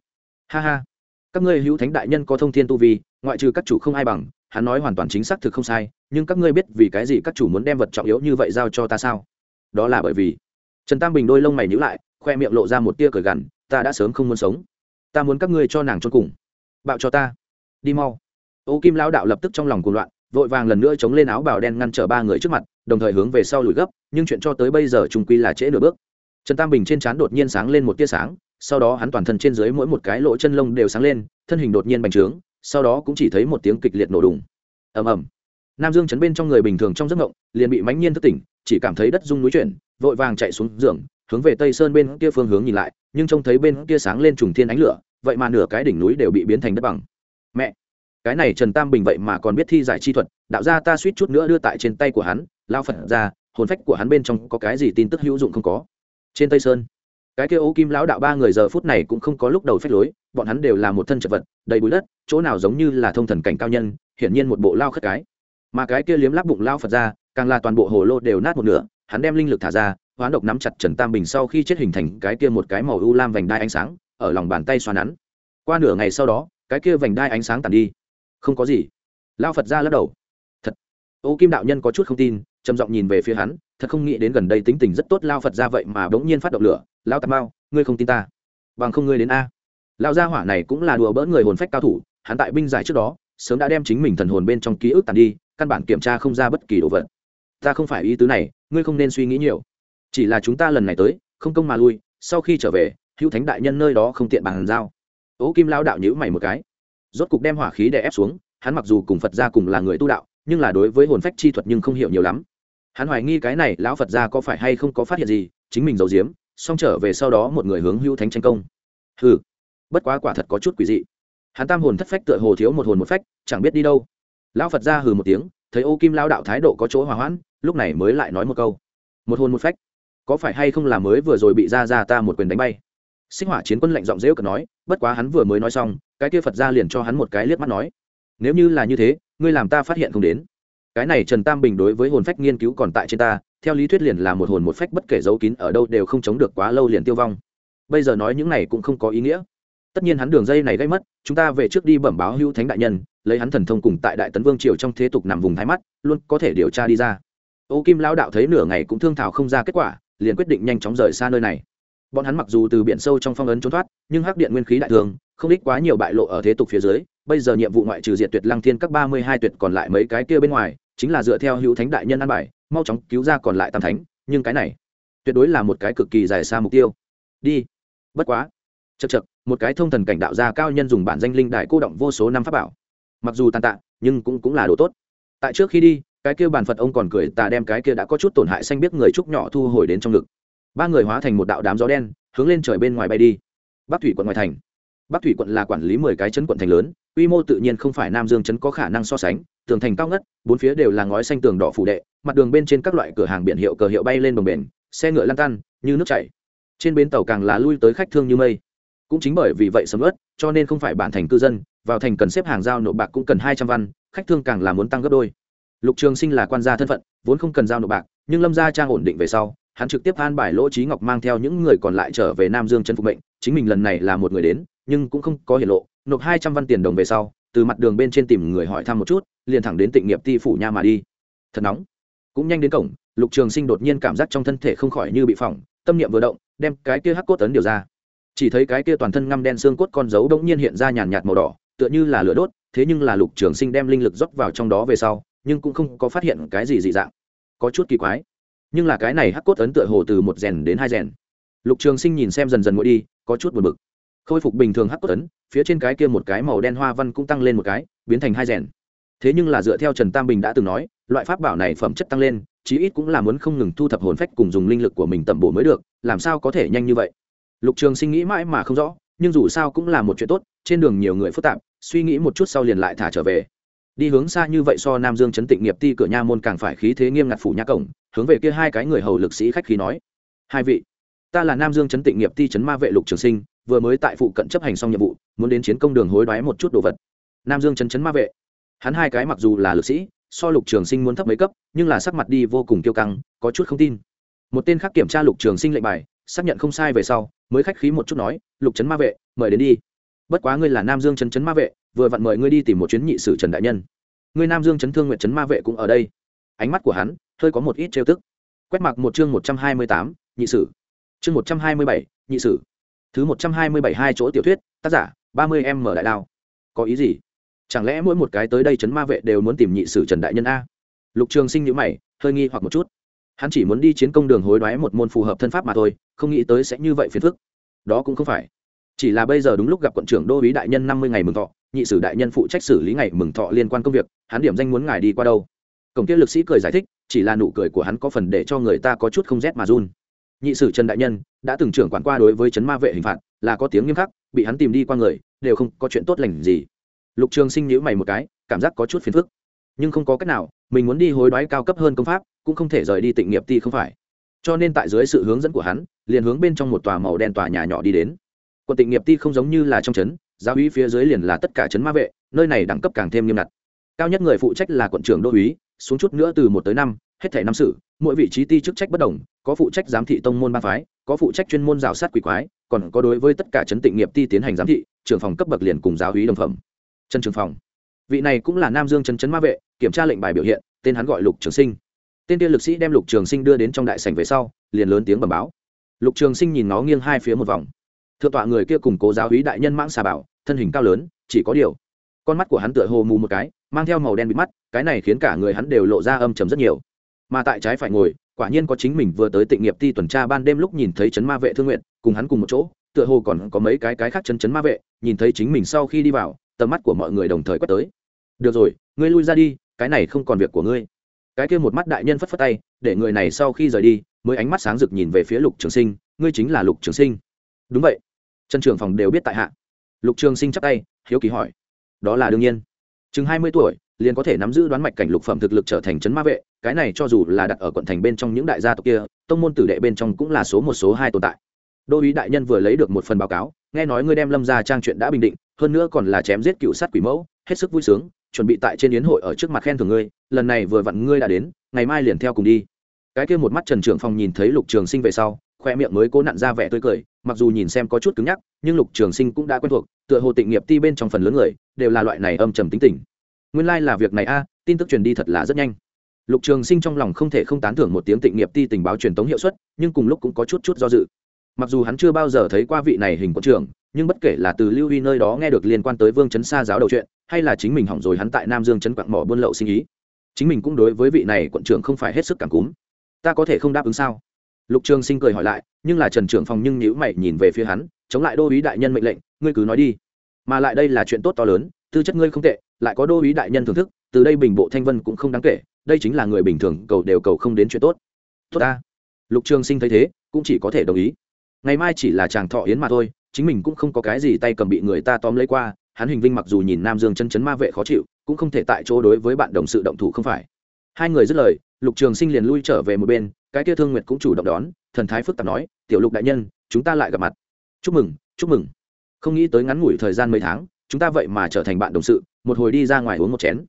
Ha ha. Các ngươi hữu thánh đại nhân có thông thiên tu vi, ngoại trừ các chủ không ai bằng, hắn nói hoàn toàn chính xác thực không sai, nhưng các ngươi biết vì cái gì các chủ muốn đem vật trọng yếu như vậy giao cho ta sao? Đó là bởi vì trần tam bình đôi lông mày nhữ lại, khoe miệng lộ ra một tia cởi gằn, ta đã sớm không muốn sống. Ta muốn các ngươi cho nàng cho cùng. Bạo cho ta. Đi mau. Ô kim lão đạo lập tức trong lòng cuồng loạn, vội vàng lần nữa chống lên áo bào đen ngăn trở ba người trước mặt, đồng thời hướng về sau lùi gấp, nhưng chuyện cho tới bây giờ trung quy là trễ nửa bước. Trần tam bình trên trán đột nhiên sáng lên một tia sáng, sau đó hắn toàn thân trên dưới mỗi một cái lỗ chân lông đều sáng lên, thân hình đột nhiên bành trướng, sau đó cũng chỉ thấy một tiếng kịch liệt nổ đùng. Ầm ầm nam dương chấn bên trong người bình thường trong giấc ngộng liền bị mãnh nhiên thức tỉnh, chỉ cảm thấy đất rung núi chuyển, vội vàng chạy xuống giường, hướng về tây sơn bên kia phương hướng nhìn lại, nhưng trông thấy bên kia sáng lên trùng thiên ánh lửa, vậy mà nửa cái đỉnh núi đều bị biến thành đất bằng. Mẹ! Cái này trần tam bình vậy mà còn biết thi giải chi thuật, đạo ra ta suýt chút nữa đưa tại trên tay của hắn lao phật ra, hồn phách của hắn bên trong có cái gì tin tức hữu dụng không có? Trên tây sơn, cái kia ô kim lão đạo ba người giờ phút này cũng không có lúc đầu phép lối, bọn hắn đều là một thân chật vật, đầy bụi đất, chỗ nào giống như là thông thần cảnh cao nhân, hiển nhiên một bộ lao khất cái mà cái kia liếm láp bụng lao phật ra, càng là toàn bộ hồ lô đều nát một nửa, hắn đem linh lực thả ra, hoán độc nắm chặt trần tam bình sau khi chết hình thành cái kia một cái màu u lam vành đai ánh sáng, ở lòng bàn tay xoa nắn. Qua nửa ngày sau đó, cái kia vành đai ánh sáng tàn đi. Không có gì. Lao phật ra lắc đầu. Thật. Ô kim đạo nhân có chút không tin, trầm giọng nhìn về phía hắn, thật không nghĩ đến gần đây tính tình rất tốt lao phật ra vậy mà bỗng nhiên phát động lửa. Lao tà mao, ngươi không tin ta. Bằng không ngươi đến a. Lao gia hỏa này cũng là đùa bỡn người hồn phách cao thủ, hắn tại binh giải trước đó, sớm đã đem chính mình thần hồn bên trong ký ức tàn đi căn bản kiểm tra không ra bất kỳ đồ vật. Ta không phải ý tứ này, ngươi không nên suy nghĩ nhiều. Chỉ là chúng ta lần này tới, không công mà lui, sau khi trở về, hữu thánh đại nhân nơi đó không tiện bàn giao. Ố kim lao đạo nhữ mày một cái. Rốt cục đem hỏa khí đè ép xuống, hắn mặc dù cùng phật gia cùng là người tu đạo, nhưng là đối với hồn phách chi thuật nhưng không hiểu nhiều lắm. Hắn hoài nghi cái này lão phật gia có phải hay không có phát hiện gì, chính mình giấu giếm, xong trở về sau đó một người hướng hữu thánh tranh công. Hừ, bất quá quả thật có chút quỷ dị. Hắn tam hồn thất phách tựa hồ thiếu một hồn một phách, chẳng biết đi đâu lão phật gia hừ một tiếng, thấy ô kim lao đạo thái độ có chỗ hòa hoãn, lúc này mới lại nói một câu. Một hồn một phách. Có phải hay không là mới vừa rồi bị ra ra ta một quyền đánh bay? Sinh hỏa chiến quân lạnh giọng dễu cợt nói, bất quá hắn vừa mới nói xong, cái kia phật ra liền cho hắn một cái liếc mắt nói. Nếu như là như thế, ngươi làm ta phát hiện không đến. Cái này trần tam bình đối với hồn phách nghiên cứu còn tại trên ta, theo lý thuyết liền là một hồn một phách bất kể giấu kín ở đâu đều không chống được quá lâu liền tiêu vong. Bây giờ nói những này cũng không có ý nghĩa tất nhiên hắn đường dây này gây mất, chúng ta về trước đi bẩm báo hữu thánh đại nhân, lấy hắn thần thông cùng tại đại tấn vương triều trong thế tục nằm vùng thái mắt, luôn có thể điều tra đi ra. Ô kim lão đạo thấy nửa ngày cũng thương thảo không ra kết quả, liền quyết định nhanh chóng rời xa nơi này. Bọn hắn mặc dù từ biển sâu trong phong ấn trốn thoát, nhưng hắc điện nguyên khí đại thường, không ít quá nhiều bại lộ ở thế tục phía dưới, bây giờ nhiệm vụ ngoại trừ diệt tuyệt lăng thiên các ba mươi hai tuyệt còn lại mấy cái kia bên ngoài, chính là dựa theo hữu thánh đại nhân an bài, mau chóng cứu ra còn lại tam thánh, nhưng cái này tuyệt đối là một cái cực kỳ dài xa mục tiêu. Đi. Bất quá chật chật, một cái thông thần cảnh đạo gia cao nhân dùng bản danh linh đại cô động vô số năm pháp bảo. Mặc dù tàn tạ, nhưng cũng cũng là đồ tốt. Tại trước khi đi, cái kia bàn phật ông còn cười ta đem cái kia đã có chút tổn hại xanh biết người trúc nhỏ thu hồi đến trong ngực. Ba người hóa thành một đạo đám gió đen, hướng lên trời bên ngoài bay đi. Bắc thủy quận ngoài thành. Bắc thủy quận là quản lý mười cái chấn quận thành lớn, quy mô tự nhiên không phải nam dương chấn có khả năng so sánh, tường thành cao ngất, bốn phía đều là ngói xanh tường đỏ phủ đệ, mặt đường bên trên các loại cửa hàng biển hiệu cờ hiệu bay lên đồng bền xe ngựa lan tan như nước chảy. Trên bến tàu càng là lui tới khách thương như mây cũng chính bởi vì vậy sầm ớt cho nên không phải bản thành cư dân, vào thành cần xếp hàng giao nộp bạc cũng cần hai trăm văn, khách thương càng là muốn tăng gấp đôi. Lục trường sinh là quan gia thân phận, vốn không cần giao nộp bạc, nhưng lâm gia trang ổn định về sau, hắn trực tiếp an bài lỗ trí ngọc mang theo những người còn lại trở về nam dương chân phục mệnh, chính mình lần này là một người đến, nhưng cũng không có hiện lộ, nộp hai trăm văn tiền đồng về sau, từ mặt đường bên trên tìm người hỏi thăm một chút, liền thẳng đến tịnh nghiệp ti phủ nha mà đi. Thật nóng. Cũng nhanh đến cổng, lục trường sinh đột nhiên cảm giác trong thân thể không khỏi như bị phỏng, tâm niệm vừa động, đem cái kia hắc cốt tấn điều ra chỉ thấy cái kia toàn thân ngăm đen xương cốt con dấu đống nhiên hiện ra nhàn nhạt màu đỏ, tựa như là lửa đốt, thế nhưng là lục trường sinh đem linh lực rót vào trong đó về sau, nhưng cũng không có phát hiện cái gì dị dạng. Có chút kỳ quái. Nhưng là cái này hắc cốt ấn tựa hồ từ một rèn đến hai rèn. Lục trường sinh nhìn xem dần dần nguội đi, có chút buồn bực. Khôi phục bình thường hắc cốt ấn, phía trên cái kia một cái màu đen hoa văn cũng tăng lên một cái, biến thành hai rèn. Thế nhưng là dựa theo trần tam bình đã từng nói, loại pháp bảo này phẩm chất tăng lên, chí ít cũng là muốn không ngừng thu thập hồn phách cùng dùng linh lực của mình tẩm bổ mới được, làm sao có thể nhanh như vậy? Lục trường sinh nghĩ mãi mà không rõ, nhưng dù sao cũng là một chuyện tốt, trên đường nhiều người phức tạp, suy nghĩ một chút sau liền lại thả trở về. Đi hướng xa như vậy so nam dương chấn tịnh nghiệp ti cửa nha môn càng phải khí thế nghiêm ngặt phủ nha cổng, hướng về kia hai cái người hầu lực sĩ khách khí nói. Hai vị, ta là nam dương chấn tịnh nghiệp ti chấn ma vệ lục trường sinh, vừa mới tại phụ cận chấp hành xong nhiệm vụ, muốn đến chiến công đường hối đoái một chút đồ vật. Nam dương chấn chấn ma vệ. Hắn hai cái mặc dù là lực sĩ, so lục trường sinh muốn thấp mấy cấp, nhưng là sắc mặt đi vô cùng kiêu căng, có chút không tin. Một tên khác kiểm tra lục trường sinh lệnh bài xác nhận không sai về sau, mới khách khí một chút nói, lục trấn ma vệ, mời đến đi. Bất quá ngươi là nam dương trấn trấn ma vệ, vừa vặn mời ngươi đi tìm một chuyến nhị sử trần đại nhân. Ngươi nam dương trấn thương nguyện trấn ma vệ cũng ở đây. Ánh mắt của hắn hơi có một ít trêu tức. Quét mặc một chương một trăm hai mươi tám, nhị sử. Chương một trăm hai mươi bảy, nhị sử. Thứ một trăm hai mươi bảy hai chỗ tiểu thuyết, tác giả, ba mươi em mở đại đao. Có ý gì? Chẳng lẽ mỗi một cái tới đây trấn ma vệ đều muốn tìm nhị sử trần đại nhân a? Lục trường sinh nhữ mày, hơi nghi hoặc một chút hắn chỉ muốn đi chiến công đường hối đoái một môn phù hợp thân pháp mà thôi, không nghĩ tới sẽ như vậy phiền phức. Đó cũng không phải. Chỉ là bây giờ đúng lúc gặp quận trưởng đô ý đại nhân năm mươi ngày mừng thọ, nhị sử đại nhân phụ trách xử lý ngày mừng thọ liên quan công việc, hắn điểm danh muốn ngài đi qua đâu. Cổng kia lực sĩ cười giải thích, chỉ là nụ cười của hắn có phần để cho người ta có chút không rét mà run. Nhị sử trần đại nhân, đã từng trưởng quản qua đối với chấn ma vệ hình phạt, là có tiếng nghiêm khắc, bị hắn tìm đi qua người, đều không có chuyện tốt lành gì. Lục trường sinh nhữ mày một cái, cảm giác có chút phiền phức. Nhưng không có cách nào mình muốn đi hối đoái cao cấp hơn công pháp, cũng không thể rời đi tịnh nghiệp ti không phải. Cho nên tại dưới sự hướng dẫn của hắn, liền hướng bên trong một tòa màu đen tòa nhà nhỏ đi đến. Quận tịnh nghiệp ti không giống như là trong trấn, giáo uý phía dưới liền là tất cả trấn ma vệ, nơi này đẳng cấp càng thêm nghiêm ngặt. Cao nhất người phụ trách là quận trưởng đô uý xuống chút nữa từ một tới năm, hết thể năm sử mỗi vị trí ti chức trách bất đồng, có phụ trách giám thị tông môn ba phái, có phụ trách chuyên môn rào sát quỷ quái, còn có đối với tất cả trấn tịnh nghiệp ti tiến hành giám thị, trưởng phòng cấp bậc liền cùng giáo uý đồng phẩm. Trần trường phòng. Vị này cũng là nam dương trấn trấn ma vệ kiểm tra lệnh bài biểu hiện, tên hắn gọi lục trường sinh. Tên tiên lực sĩ đem lục trường sinh đưa đến trong đại sảnh về sau, liền lớn tiếng bẩm báo. Lục trường sinh nhìn nó nghiêng hai phía một vòng. Thượng tọa người kia cùng cố giáo hí đại nhân mãng xà bảo, thân hình cao lớn, chỉ có điều, con mắt của hắn tựa hồ mù một cái, mang theo màu đen bị mắt, cái này khiến cả người hắn đều lộ ra âm trầm rất nhiều. Mà tại trái phải ngồi, quả nhiên có chính mình vừa tới tịnh nghiệp ti tuần tra ban đêm lúc nhìn thấy chấn ma vệ thương nguyện cùng hắn cùng một chỗ, tựa hồ còn có mấy cái cái khác chân chấn ma vệ, nhìn thấy chính mình sau khi đi vào, tầm mắt của mọi người đồng thời quét tới. Được rồi, ngươi lui ra đi cái này không còn việc của ngươi. Cái kia một mắt đại nhân phất phất tay, để người này sau khi rời đi, mới ánh mắt sáng rực nhìn về phía lục trường sinh, ngươi chính là lục trường sinh. Đúng vậy. Trần trưởng phòng đều biết tại hạ. Lục trường sinh chắc tay, hiếu kỳ hỏi. Đó là đương nhiên. Chừng hai mươi tuổi, liền có thể nắm giữ đoán mạch cảnh lục phẩm thực lực trở thành trấn ma vệ, cái này cho dù là đặt ở quận thành bên trong những đại gia tộc kia, tông môn tử đệ bên trong cũng là số một, số hai tồn tại. Đô ý đại nhân vừa lấy được một phần báo cáo, nghe nói ngươi đem lâm ra trang chuyện đã bình định, hơn nữa còn là chém giết cựu sát quỷ mẫu, hết sức vui sướng chuẩn bị tại trên yến hội ở trước mặt khen thưởng ngươi, lần này vừa vặn ngươi đã đến, ngày mai liền theo cùng đi. Cái kia một mắt trần trưởng phòng nhìn thấy lục trường sinh về sau, khoe miệng mới cố nặn ra vẻ tươi cười, mặc dù nhìn xem có chút cứng nhắc, nhưng lục trường sinh cũng đã quen thuộc, tựa hồ tịnh nghiệp ti bên trong phần lớn người đều là loại này âm trầm tính tình. Nguyên lai、like、là việc này a, tin tức truyền đi thật là rất nhanh. Lục trường sinh trong lòng không thể không tán thưởng một tiếng tịnh nghiệp ti tình báo truyền tống hiệu suất, nhưng cùng lúc cũng có chút chút do dự. Mặc dù hắn chưa bao giờ thấy qua vị này hình quận trưởng, nhưng bất kể là từ lưu huy nơi đó nghe được liên quan tới vương chấn sa giáo đầu chuyện hay là chính mình hỏng rồi hắn tại nam dương chấn quạng mỏ buôn lậu sinh ý? Chính mình cũng đối với vị này quận trưởng không phải hết sức cảm cúm. Ta có thể không đáp ứng sao? Lục trường sinh cười hỏi lại, nhưng là trần trưởng phòng nhưng nhữ mày nhìn về phía hắn, chống lại đô ý đại nhân mệnh lệnh, ngươi cứ nói đi. Mà lại đây là chuyện tốt to lớn, tư chất ngươi không tệ, lại có đô ý đại nhân thưởng thức, từ đây bình bộ thanh vân cũng không đáng kể, đây chính là người bình thường, cầu đều cầu không đến chuyện tốt. Tốt ta. Lục trường sinh thấy thế, cũng chỉ có thể đồng ý. Ngày mai chỉ là chàng thọ yến mà thôi, chính mình cũng không có cái gì tay cầm bị người ta tóm lấy qua hắn hình vinh mặc dù nhìn nam dương chân chấn ma vệ khó chịu, cũng không thể tại chỗ đối với bạn đồng sự động thủ không phải. Hai người dứt lời, lục trường sinh liền lui trở về một bên, cái kia thương nguyệt cũng chủ động đón, thần thái phức tạp nói, tiểu lục đại nhân, chúng ta lại gặp mặt. Chúc mừng chúc mừng. Không nghĩ tới ngắn ngủi thời gian mấy tháng, chúng ta vậy mà trở thành bạn đồng sự, một hồi đi ra ngoài uống một chén.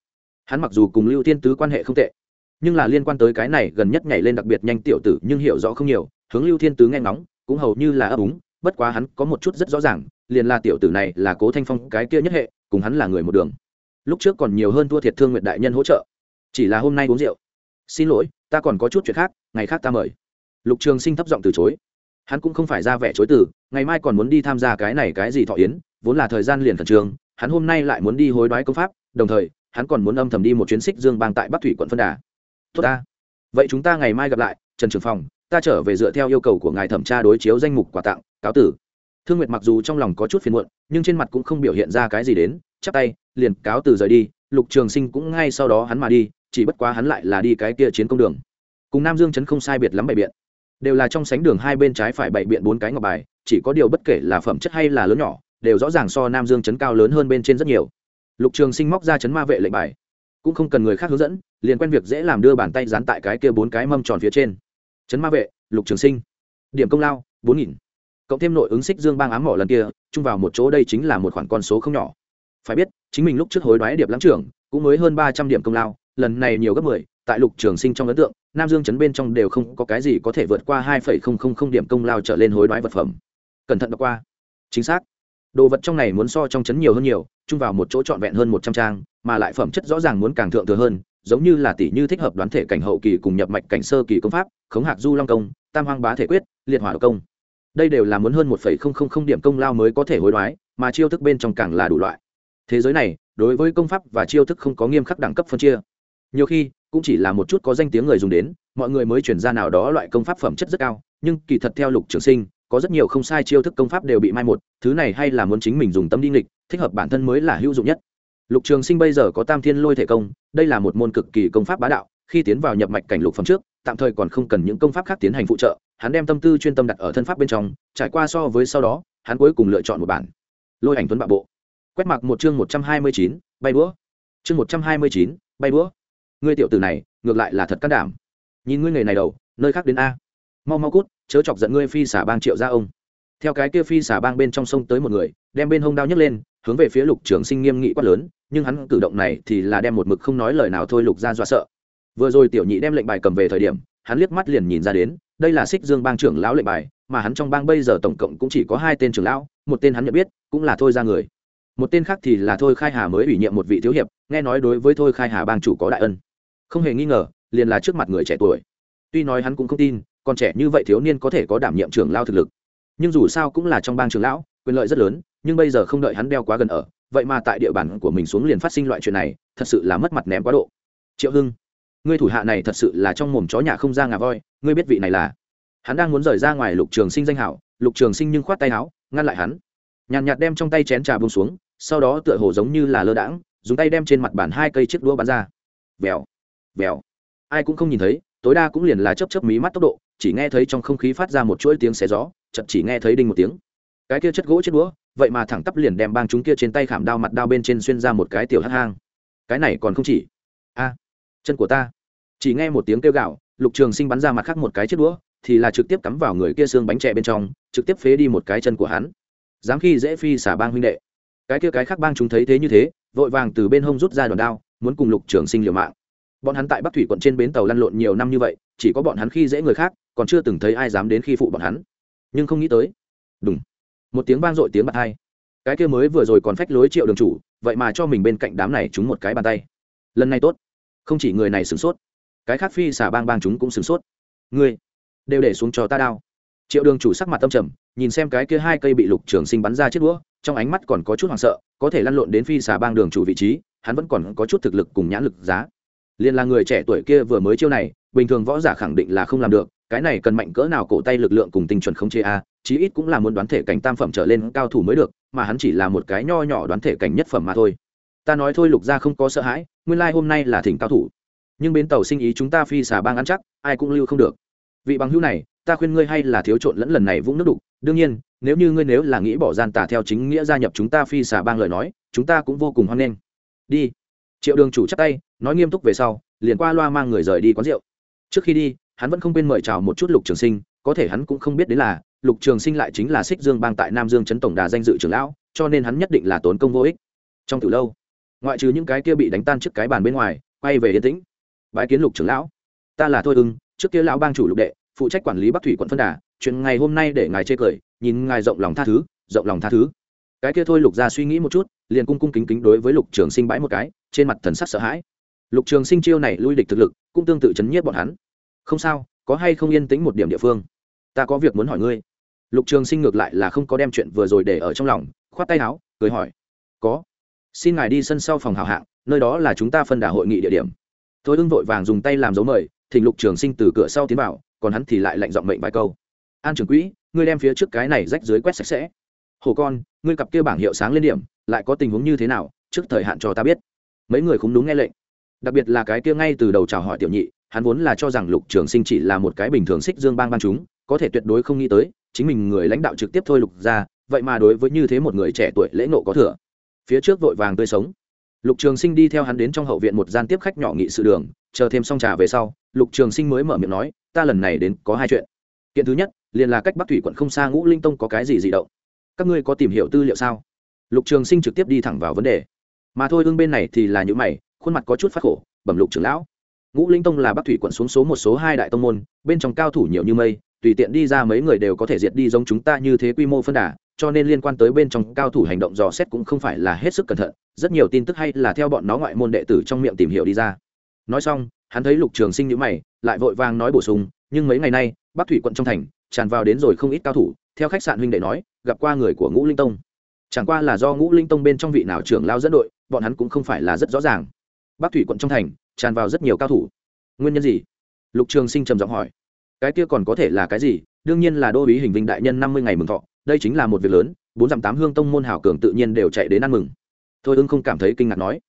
Hắn mặc dù cùng lưu thiên tứ quan hệ không tệ, nhưng là liên quan tới cái này gần nhất nhảy lên đặc biệt nhanh tiểu tử nhưng hiểu rõ không nhiều, hướng lưu thiên tứ nghe ngóng, cũng hầu như là ấp úng, bất quá hắn có một chút rất rõ ràng liền là tiểu tử này là cố thanh phong, cái kia nhất hệ, cùng hắn là người một đường. Lúc trước còn nhiều hơn thua thiệt thương nguyện đại nhân hỗ trợ. Chỉ là hôm nay uống rượu. Xin lỗi, ta còn có chút chuyện khác, ngày khác ta mời. Lục trường sinh thấp giọng từ chối. Hắn cũng không phải ra vẻ chối từ, ngày mai còn muốn đi tham gia cái này cái gì thọ yến, vốn là thời gian liền khẩn trương, hắn hôm nay lại muốn đi hối đoái công pháp, đồng thời, hắn còn muốn âm thầm đi một chuyến xích dương bang tại bắc thủy quận phân đà. Tốt ta. Vậy chúng ta ngày mai gặp lại, trần trường phòng, ta trở về dựa theo yêu cầu của ngài thẩm tra đối chiếu danh mục quà tặng, cáo tử thương nguyệt mặc dù trong lòng có chút phiền muộn, nhưng trên mặt cũng không biểu hiện ra cái gì đến, chắp tay, liền cáo từ rời đi, lục trường sinh cũng ngay sau đó hắn mà đi, chỉ bất quá hắn lại là đi cái kia chiến công đường. Cùng nam dương chấn không sai biệt lắm bày biện. Đều là trong sánh đường hai bên trái phải bày biện bốn cái ngọc bài, chỉ có điều bất kể là phẩm chất hay là lớn nhỏ, đều rõ ràng so nam dương chấn cao lớn hơn bên trên rất nhiều. Lục trường sinh móc ra chấn ma vệ lệnh bài, cũng không cần người khác hướng dẫn, liền quen việc dễ làm đưa bàn tay dán tại cái kia bốn cái mâm tròn phía trên. Chấn ma vệ, lục trường sinh. Điểm công lao, bốn nghìn cộng thêm nội ứng xích dương bang ám mỏ lần kia, chung vào một chỗ đây chính là một khoản con số không nhỏ. Phải biết, chính mình lúc trước hối đoái điệp lãng trưởng, cũng mới hơn ba trăm điểm công lao, lần này nhiều gấp mười, tại lục trường sinh trong ấn tượng, nam dương chấn bên trong đều không có cái gì có thể vượt qua hai phẩy không không không điểm công lao trở lên hối đoái vật phẩm. Cẩn thận đọc qua. Chính xác. Đồ vật trong này muốn so trong chấn nhiều hơn nhiều, chung vào một chỗ trọn vẹn hơn một trăm trang, mà lại phẩm chất rõ ràng muốn càng thượng thừa hơn, giống như là tỷ như thích hợp đoán thể cảnh hậu kỳ cùng nhập mạch cảnh sơ kỳ công pháp, khống hạc du long công, tam hoang bá thể quyết, liệt hỏa công đây đều là muốn hơn một phẩy không không không điểm công lao mới có thể hối đoái, mà chiêu thức bên trong càng là đủ loại. Thế giới này, đối với công pháp và chiêu thức không có nghiêm khắc đẳng cấp phân chia. Nhiều khi, cũng chỉ là một chút có danh tiếng người dùng đến, mọi người mới chuyển ra nào đó loại công pháp phẩm chất rất cao, nhưng kỳ thật theo lục trường sinh, có rất nhiều không sai chiêu thức công pháp đều bị mai một, thứ này hay là muốn chính mình dùng tâm đi nghịch, thích hợp bản thân mới là hữu dụng nhất. Lục trường sinh bây giờ có tam thiên lôi thể công, đây là một môn cực kỳ công pháp bá đạo khi tiến vào nhập mạch cảnh lục phẩm trước, tạm thời còn không cần những công pháp khác tiến hành phụ trợ, hắn đem tâm tư chuyên tâm đặt ở thân pháp bên trong, trải qua so với sau đó, hắn cuối cùng lựa chọn một bản. Lôi ảnh tuấn bạo bộ. Quét mặc một chương một trăm hai mươi chín, bay búa. Chương một trăm hai mươi chín, bay búa. Ngươi tiểu tử này, ngược lại là thật can đảm. Nhìn ngươi nghề này đầu, nơi khác đến a. Mau mau cút, chớ chọc giận ngươi phi xả bang triệu ra ông. Theo cái kia phi xả bang bên trong sông tới một người, đem bên hông đao nhấc lên, hướng về phía lục trường sinh nghiêm nghị quát lớn, nhưng hắn cử động này thì là đem một mực không nói lời nào thôi lục ra dọa sợ vừa rồi tiểu nhị đem lệnh bài cầm về thời điểm, hắn liếc mắt liền nhìn ra đến, đây là xích dương bang trưởng lão lệnh bài, mà hắn trong bang bây giờ tổng cộng cũng chỉ có hai tên trưởng lão, một tên hắn nhận biết, cũng là thôi ra người. Một tên khác thì là thôi khai hà mới ủy nhiệm một vị thiếu hiệp, nghe nói đối với thôi khai hà bang chủ có đại ân. Không hề nghi ngờ, liền là trước mặt người trẻ tuổi. Tuy nói hắn cũng không tin, còn trẻ như vậy thiếu niên có thể có đảm nhiệm trưởng lao thực lực. Nhưng dù sao cũng là trong bang trưởng lão, quyền lợi rất lớn, nhưng bây giờ không đợi hắn đeo quá gần ở, vậy mà tại địa bàn của mình xuống liền phát sinh loại chuyện này, thật sự là mất mặt ném quá độ. Triệu hưng ngươi thủ hạ này thật sự là trong mồm chó nhà không ra ngà voi, ngươi biết vị này là? Hắn đang muốn rời ra ngoài lục trường sinh danh hảo, lục trường sinh nhưng khoát tay áo, ngăn lại hắn. Nhàn nhạt đem trong tay chén trà bông xuống, sau đó tựa hồ giống như là lơ đãng, dùng tay đem trên mặt bàn hai cây chiếc đũa bắn ra. Vèo vèo. Ai cũng không nhìn thấy, tối đa cũng liền là chấp chấp mí mắt tốc độ, chỉ nghe thấy trong không khí phát ra một chuỗi tiếng xé gió, chậm chỉ nghe thấy đinh một tiếng. Cái kia chất gỗ chết đũa, vậy mà thẳng tắp liền đem bang chúng kia trên tay khảm đao mặt đao bên trên xuyên ra một cái tiểu hắc hang. Cái này còn không chỉ. A chân của ta. Chỉ nghe một tiếng kêu gạo lục trường sinh bắn ra mặt khác một cái chiếc đũa, thì là trực tiếp cắm vào người kia xương bánh trẻ bên trong, trực tiếp phế đi một cái chân của hắn. Dám khi dễ phi xả bang huynh đệ. Cái kia cái khác bang chúng thấy thế như thế, vội vàng từ bên hông rút ra đòn đao, muốn cùng lục trường sinh liều mạng. Bọn hắn tại bắc thủy quận trên bến tàu lăn lộn nhiều năm như vậy, chỉ có bọn hắn khi dễ người khác, còn chưa từng thấy ai dám đến khi phụ bọn hắn. Nhưng không nghĩ tới. Đúng một tiếng vang dội tiếng bạc hai. Cái kia mới vừa rồi còn phách lối triệu đường chủ, vậy mà cho mình bên cạnh đám này chúng một cái bàn tay. Lần này tốt không chỉ người này sửng sốt, cái khác phi xả bang bang chúng cũng sửng sốt. Ngươi, đều để xuống cho ta đao. Triệu đường chủ sắc mặt tâm trầm, nhìn xem cái kia hai cây bị lục trường sinh bắn ra chiếc đũa, trong ánh mắt còn có chút hoảng sợ, có thể lăn lộn đến phi xà bang đường chủ vị trí, hắn vẫn còn có chút thực lực cùng nhãn lực giá. Liền là người trẻ tuổi kia vừa mới chiêu này, bình thường võ giả khẳng định là không làm được, cái này cần mạnh cỡ nào cổ tay lực lượng cùng tinh chuẩn không chê a, chí ít cũng là muốn đoán thể cảnh tam phẩm trở lên cao thủ mới được, mà hắn chỉ là một cái nho nhỏ đoán thể cảnh nhất phẩm mà thôi ta nói thôi lục gia không có sợ hãi, nguyên lai hôm nay là thỉnh cao thủ. Nhưng bến tàu sinh ý chúng ta phi xà bang ăn chắc, ai cũng lưu không được. Vị bằng hữu này, ta khuyên ngươi hay là thiếu trộn lẫn lần này vũng nước đục. Đương nhiên, nếu như ngươi nếu là nghĩ bỏ gian tả theo chính nghĩa gia nhập chúng ta phi xà bang lời nói, chúng ta cũng vô cùng hoan nghênh. Đi. Triệu đường chủ chắc tay, nói nghiêm túc về sau, liền qua loa mang người rời đi quán rượu. Trước khi đi, hắn vẫn không quên mời chào một chút lục trường sinh, có thể hắn cũng không biết đến là, lục trường sinh lại chính là xích dương bang tại nam dương chấn tổng đà danh dự trưởng lão, cho nên hắn nhất định là tốn công vô ích. Trong từ lâu ngoại trừ những cái kia bị đánh tan trước cái bàn bên ngoài, quay về yên tĩnh. Bãi kiến lục trưởng lão. Ta là thôi ưng, trước kia lão bang chủ lục đệ, phụ trách quản lý bắc thủy quận phân đà, chuyện ngày hôm nay để ngài chê cười, nhìn ngài rộng lòng tha thứ, rộng lòng tha thứ. Cái kia thôi lục ra suy nghĩ một chút, liền cung cung kính kính đối với lục trường sinh bãi một cái, trên mặt thần sắc sợ hãi. Lục trường sinh chiêu này lui địch thực lực, cũng tương tự chấn nhiếp bọn hắn. Không sao, có hay không yên tĩnh một điểm địa phương? Ta có việc muốn hỏi ngươi. Lục trường sinh ngược lại là không có đem chuyện vừa rồi để ở trong lòng, khoát tay áo, cười hỏi. Có xin ngài đi sân sau phòng hào hạng, nơi đó là chúng ta phân đà hội nghị địa điểm. Thôi ưng vội vàng dùng tay làm dấu mời, thỉnh lục trường sinh từ cửa sau tiến vào, còn hắn thì lại lạnh giọng mệnh vài câu. An trưởng quỹ, ngươi đem phía trước cái này rách dưới quét sạch sẽ. Hồ con, ngươi cặp kia bảng hiệu sáng lên điểm, lại có tình huống như thế nào, trước thời hạn cho ta biết. Mấy người không đúng nghe lệnh. Đặc biệt là cái kia ngay từ đầu chào hỏi tiểu nhị, hắn vốn là cho rằng lục trường sinh chỉ là một cái bình thường xích dương bang ban chúng, có thể tuyệt đối không nghĩ tới, chính mình người lãnh đạo trực tiếp thôi lục ra, vậy mà đối với như thế một người trẻ tuổi lễ nộ có thừa phía trước vội vàng tươi sống. Lục trường sinh đi theo hắn đến trong hậu viện một gian tiếp khách nhỏ nghị sự đường, chờ thêm xong trà về sau, lục trường sinh mới mở miệng nói, ta lần này đến có hai chuyện. Kiện thứ nhất, liền là cách bắc thủy quận không xa ngũ linh tông có cái gì dị động? Các ngươi có tìm hiểu tư liệu sao? Lục trường sinh trực tiếp đi thẳng vào vấn đề. Mà thôi ương bên này thì là những mày, khuôn mặt có chút phát khổ, bẩm lục trưởng lão. Ngũ linh tông là bắc thủy quận xuống số một số hai đại tông môn, bên trong cao thủ nhiều như mây, tùy tiện đi ra mấy người đều có thể diệt đi giống chúng ta như thế quy mô phân đà cho nên liên quan tới bên trong cao thủ hành động dò xét cũng không phải là hết sức cẩn thận, rất nhiều tin tức hay là theo bọn nó ngoại môn đệ tử trong miệng tìm hiểu đi ra. Nói xong, hắn thấy lục trường sinh nhữ mày, lại vội vàng nói bổ sung, nhưng mấy ngày nay, bắc thủy quận trong thành tràn vào đến rồi không ít cao thủ, theo khách sạn huynh đệ nói, gặp qua người của ngũ linh tông. Chẳng qua là do ngũ linh tông bên trong vị nào trưởng lao dẫn đội, bọn hắn cũng không phải là rất rõ ràng. Bắc thủy quận trong thành tràn vào rất nhiều cao thủ. Nguyên nhân gì? Lục trường sinh trầm giọng hỏi. Cái kia còn có thể là cái gì? Đương nhiên là đô ý hình vinh đại nhân năm mươi ngày mừng thọ đây chính là một việc lớn, bốn dặm tám hương tông môn hảo cường tự nhiên đều chạy đến ăn mừng. Thôi ưng không cảm thấy kinh ngạc nói.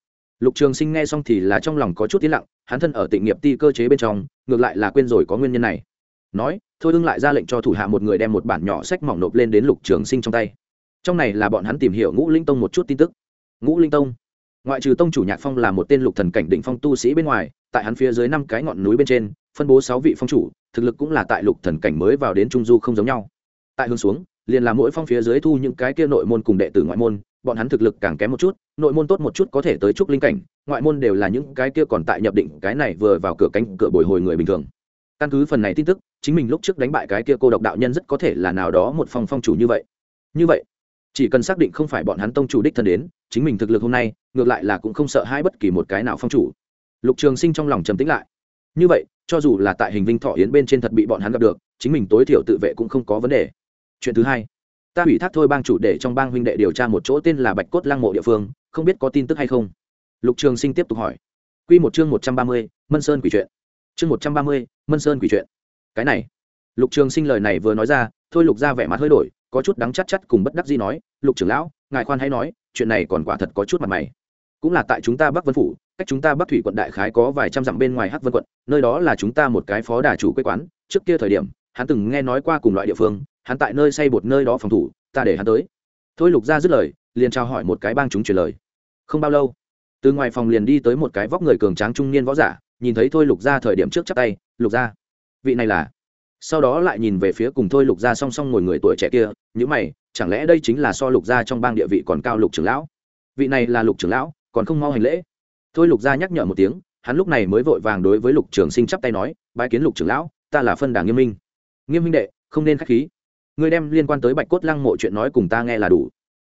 Lục trường sinh nghe xong thì là trong lòng có chút tiến lặng, hắn thân ở tịnh nghiệp ti cơ chế bên trong, ngược lại là quên rồi có nguyên nhân này. Nói, thôi ưng lại ra lệnh cho thủ hạ một người đem một bản nhỏ sách mỏng nộp lên đến lục trường sinh trong tay. Trong này là bọn hắn tìm hiểu ngũ linh tông một chút tin tức. Ngũ linh tông? Ngoại trừ tông chủ nhạc phong là một tên lục thần cảnh đỉnh phong tu sĩ bên ngoài, tại hắn phía dưới năm cái ngọn núi bên trên, phân bố sáu vị phong chủ, thực lực cũng là tại lục thần cảnh mới vào đến trung du không giống nhau. Tại hướng xuống liền là mỗi phong phía dưới thu những cái kia nội môn cùng đệ tử ngoại môn, bọn hắn thực lực càng kém một chút, nội môn tốt một chút có thể tới trúc linh cảnh, ngoại môn đều là những cái kia còn tại nhập định, cái này vừa vào cửa cánh, cửa bồi hồi người bình thường. Căn cứ phần này tin tức, chính mình lúc trước đánh bại cái kia cô độc đạo nhân rất có thể là nào đó một phong phong chủ như vậy. Như vậy, chỉ cần xác định không phải bọn hắn tông chủ đích thân đến, chính mình thực lực hôm nay, ngược lại là cũng không sợ hai bất kỳ một cái nào phong chủ. Lục trường sinh trong lòng trầm tĩnh lại. Như vậy, cho dù là tại hình vinh thọ yến bên trên thật bị bọn hắn gặp được, chính mình tối thiểu tự vệ cũng không có vấn đề chuyện thứ hai. Ta ủy thác thôi bang chủ để trong bang huynh đệ điều tra một chỗ tên là bạch cốt lăng mộ địa phương, không biết có tin tức hay không? Lục trường sinh tiếp tục hỏi. Q một chương một trăm ba mươi, mân sơn quỷ chuyện. Chương một trăm ba mươi, mân sơn quỷ chuyện. Cái này. Lục trường sinh lời này vừa nói ra, thôi lục ra vẻ mặt hơi đổi, có chút đắng chắc chắc cùng bất đắc gì nói, lục trưởng lão, ngài khoan hãy nói, chuyện này còn quả thật có chút mặt mày. Cũng là tại chúng ta bắc vân phủ, cách chúng ta bắc thủy quận đại khái có vài trăm dặm bên ngoài hắc vân quận, nơi đó là chúng ta một cái phó đà chủ quê quán. Trước kia thời điểm, hắn từng nghe nói qua cùng loại địa phương hắn tại nơi xây bột nơi đó phòng thủ, ta để hắn tới. Thôi lục ra dứt lời, liền trao hỏi một cái bang chúng truyền lời. Không bao lâu, từ ngoài phòng liền đi tới một cái vóc người cường tráng trung niên võ giả, nhìn thấy thôi lục ra thời điểm trước chắp tay, lục ra vị này là? Sau đó lại nhìn về phía cùng thôi lục ra song song ngồi người tuổi trẻ kia nhữ mày, chẳng lẽ đây chính là so lục gia trong bang địa vị còn cao lục trưởng lão? Vị này là lục trưởng lão, còn không mau hành lễ. Thôi lục gia nhắc nhở một tiếng, hắn lúc này mới vội vàng đối với lục trường sinh chắp tay nói, bái kiến lục trưởng lão, ta là phân đảng nghiêm minh. Nghiêm minh đệ, không nên k h á c h khí ngươi đem liên quan tới bạch cốt lăng mộ chuyện nói cùng ta nghe là đủ.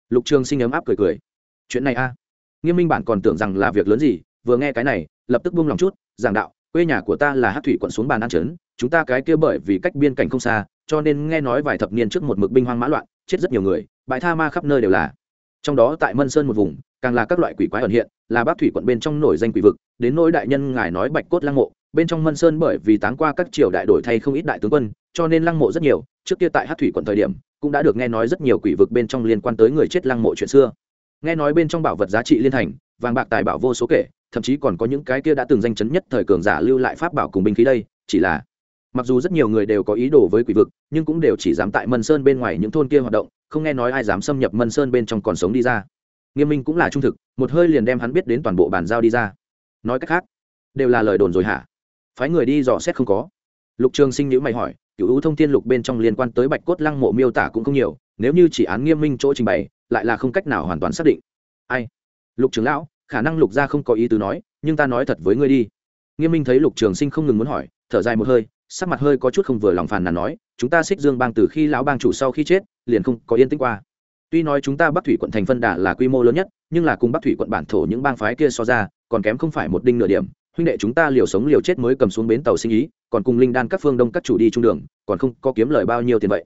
Lục trường sinh ấm áp cười cười. Chuyện này a? Nghiêm minh bản còn tưởng rằng là việc lớn gì, vừa nghe cái này, lập tức buông lòng chút, giảng đạo, quê nhà của ta là hát thủy quận xuống bàn ăn trấn, chúng ta cái kia bởi vì cách biên cảnh không xa, cho nên nghe nói vài thập niên trước một mực binh hoang mã loạn, chết rất nhiều người, bãi tha ma khắp nơi đều là. Trong đó tại mân sơn một vùng, càng là các loại quỷ quái ẩn hiện, là bác thủy quận bên trong nổi danh quỷ vực, đến nỗi đại nhân ngài nói bạch cốt lăng mộ, bên trong mân sơn bởi vì táng qua các triều đại đổi thay không ít đại tướng quân cho nên lăng mộ rất nhiều, trước kia tại hát thủy quận thời điểm, cũng đã được nghe nói rất nhiều quỷ vực bên trong liên quan tới người chết lăng mộ chuyện xưa. Nghe nói bên trong bảo vật giá trị liên thành, vàng bạc tài bảo vô số kể, thậm chí còn có những cái kia đã từng danh chấn nhất thời cường giả lưu lại pháp bảo cùng binh khí đây, chỉ là mặc dù rất nhiều người đều có ý đồ với quỷ vực, nhưng cũng đều chỉ dám tại mân sơn bên ngoài những thôn kia hoạt động, không nghe nói ai dám xâm nhập mân sơn bên trong còn sống đi ra. Nghiêm minh cũng là trung thực, một hơi liền đem hắn biết đến toàn bộ bàn giao đi ra. Nói cách khác, đều là lời đồn rồi hả? Phái người đi dò xét không có lục trường sinh nhữ mày hỏi cựu ưu thông tin lục bên trong liên quan tới bạch cốt lăng mộ miêu tả cũng không nhiều, nếu như chỉ án nghiêm minh chỗ trình bày, lại là không cách nào hoàn toàn xác định. Ai? Lục trường lão, khả năng lục gia không có ý tứ nói, nhưng ta nói thật với ngươi đi. Nghiêm minh thấy lục trường sinh không ngừng muốn hỏi, thở dài một hơi, sắc mặt hơi có chút không vừa lòng phàn nàn nói, chúng ta xích dương bang từ khi lão bang chủ sau khi chết, liền không có yên tĩnh qua. Tuy nói chúng ta bắc thủy quận thành phân đà là quy mô lớn nhất, nhưng là cùng bắc thủy quận bản thổ những bang phái kia so ra, còn kém không phải một đinh nửa điểm huynh đệ chúng ta liều sống liều chết mới cầm xuống bến tàu sinh ý, còn cùng linh đan các phương đông các chủ đi trung đường, còn không có kiếm lời bao nhiêu tiền vậy.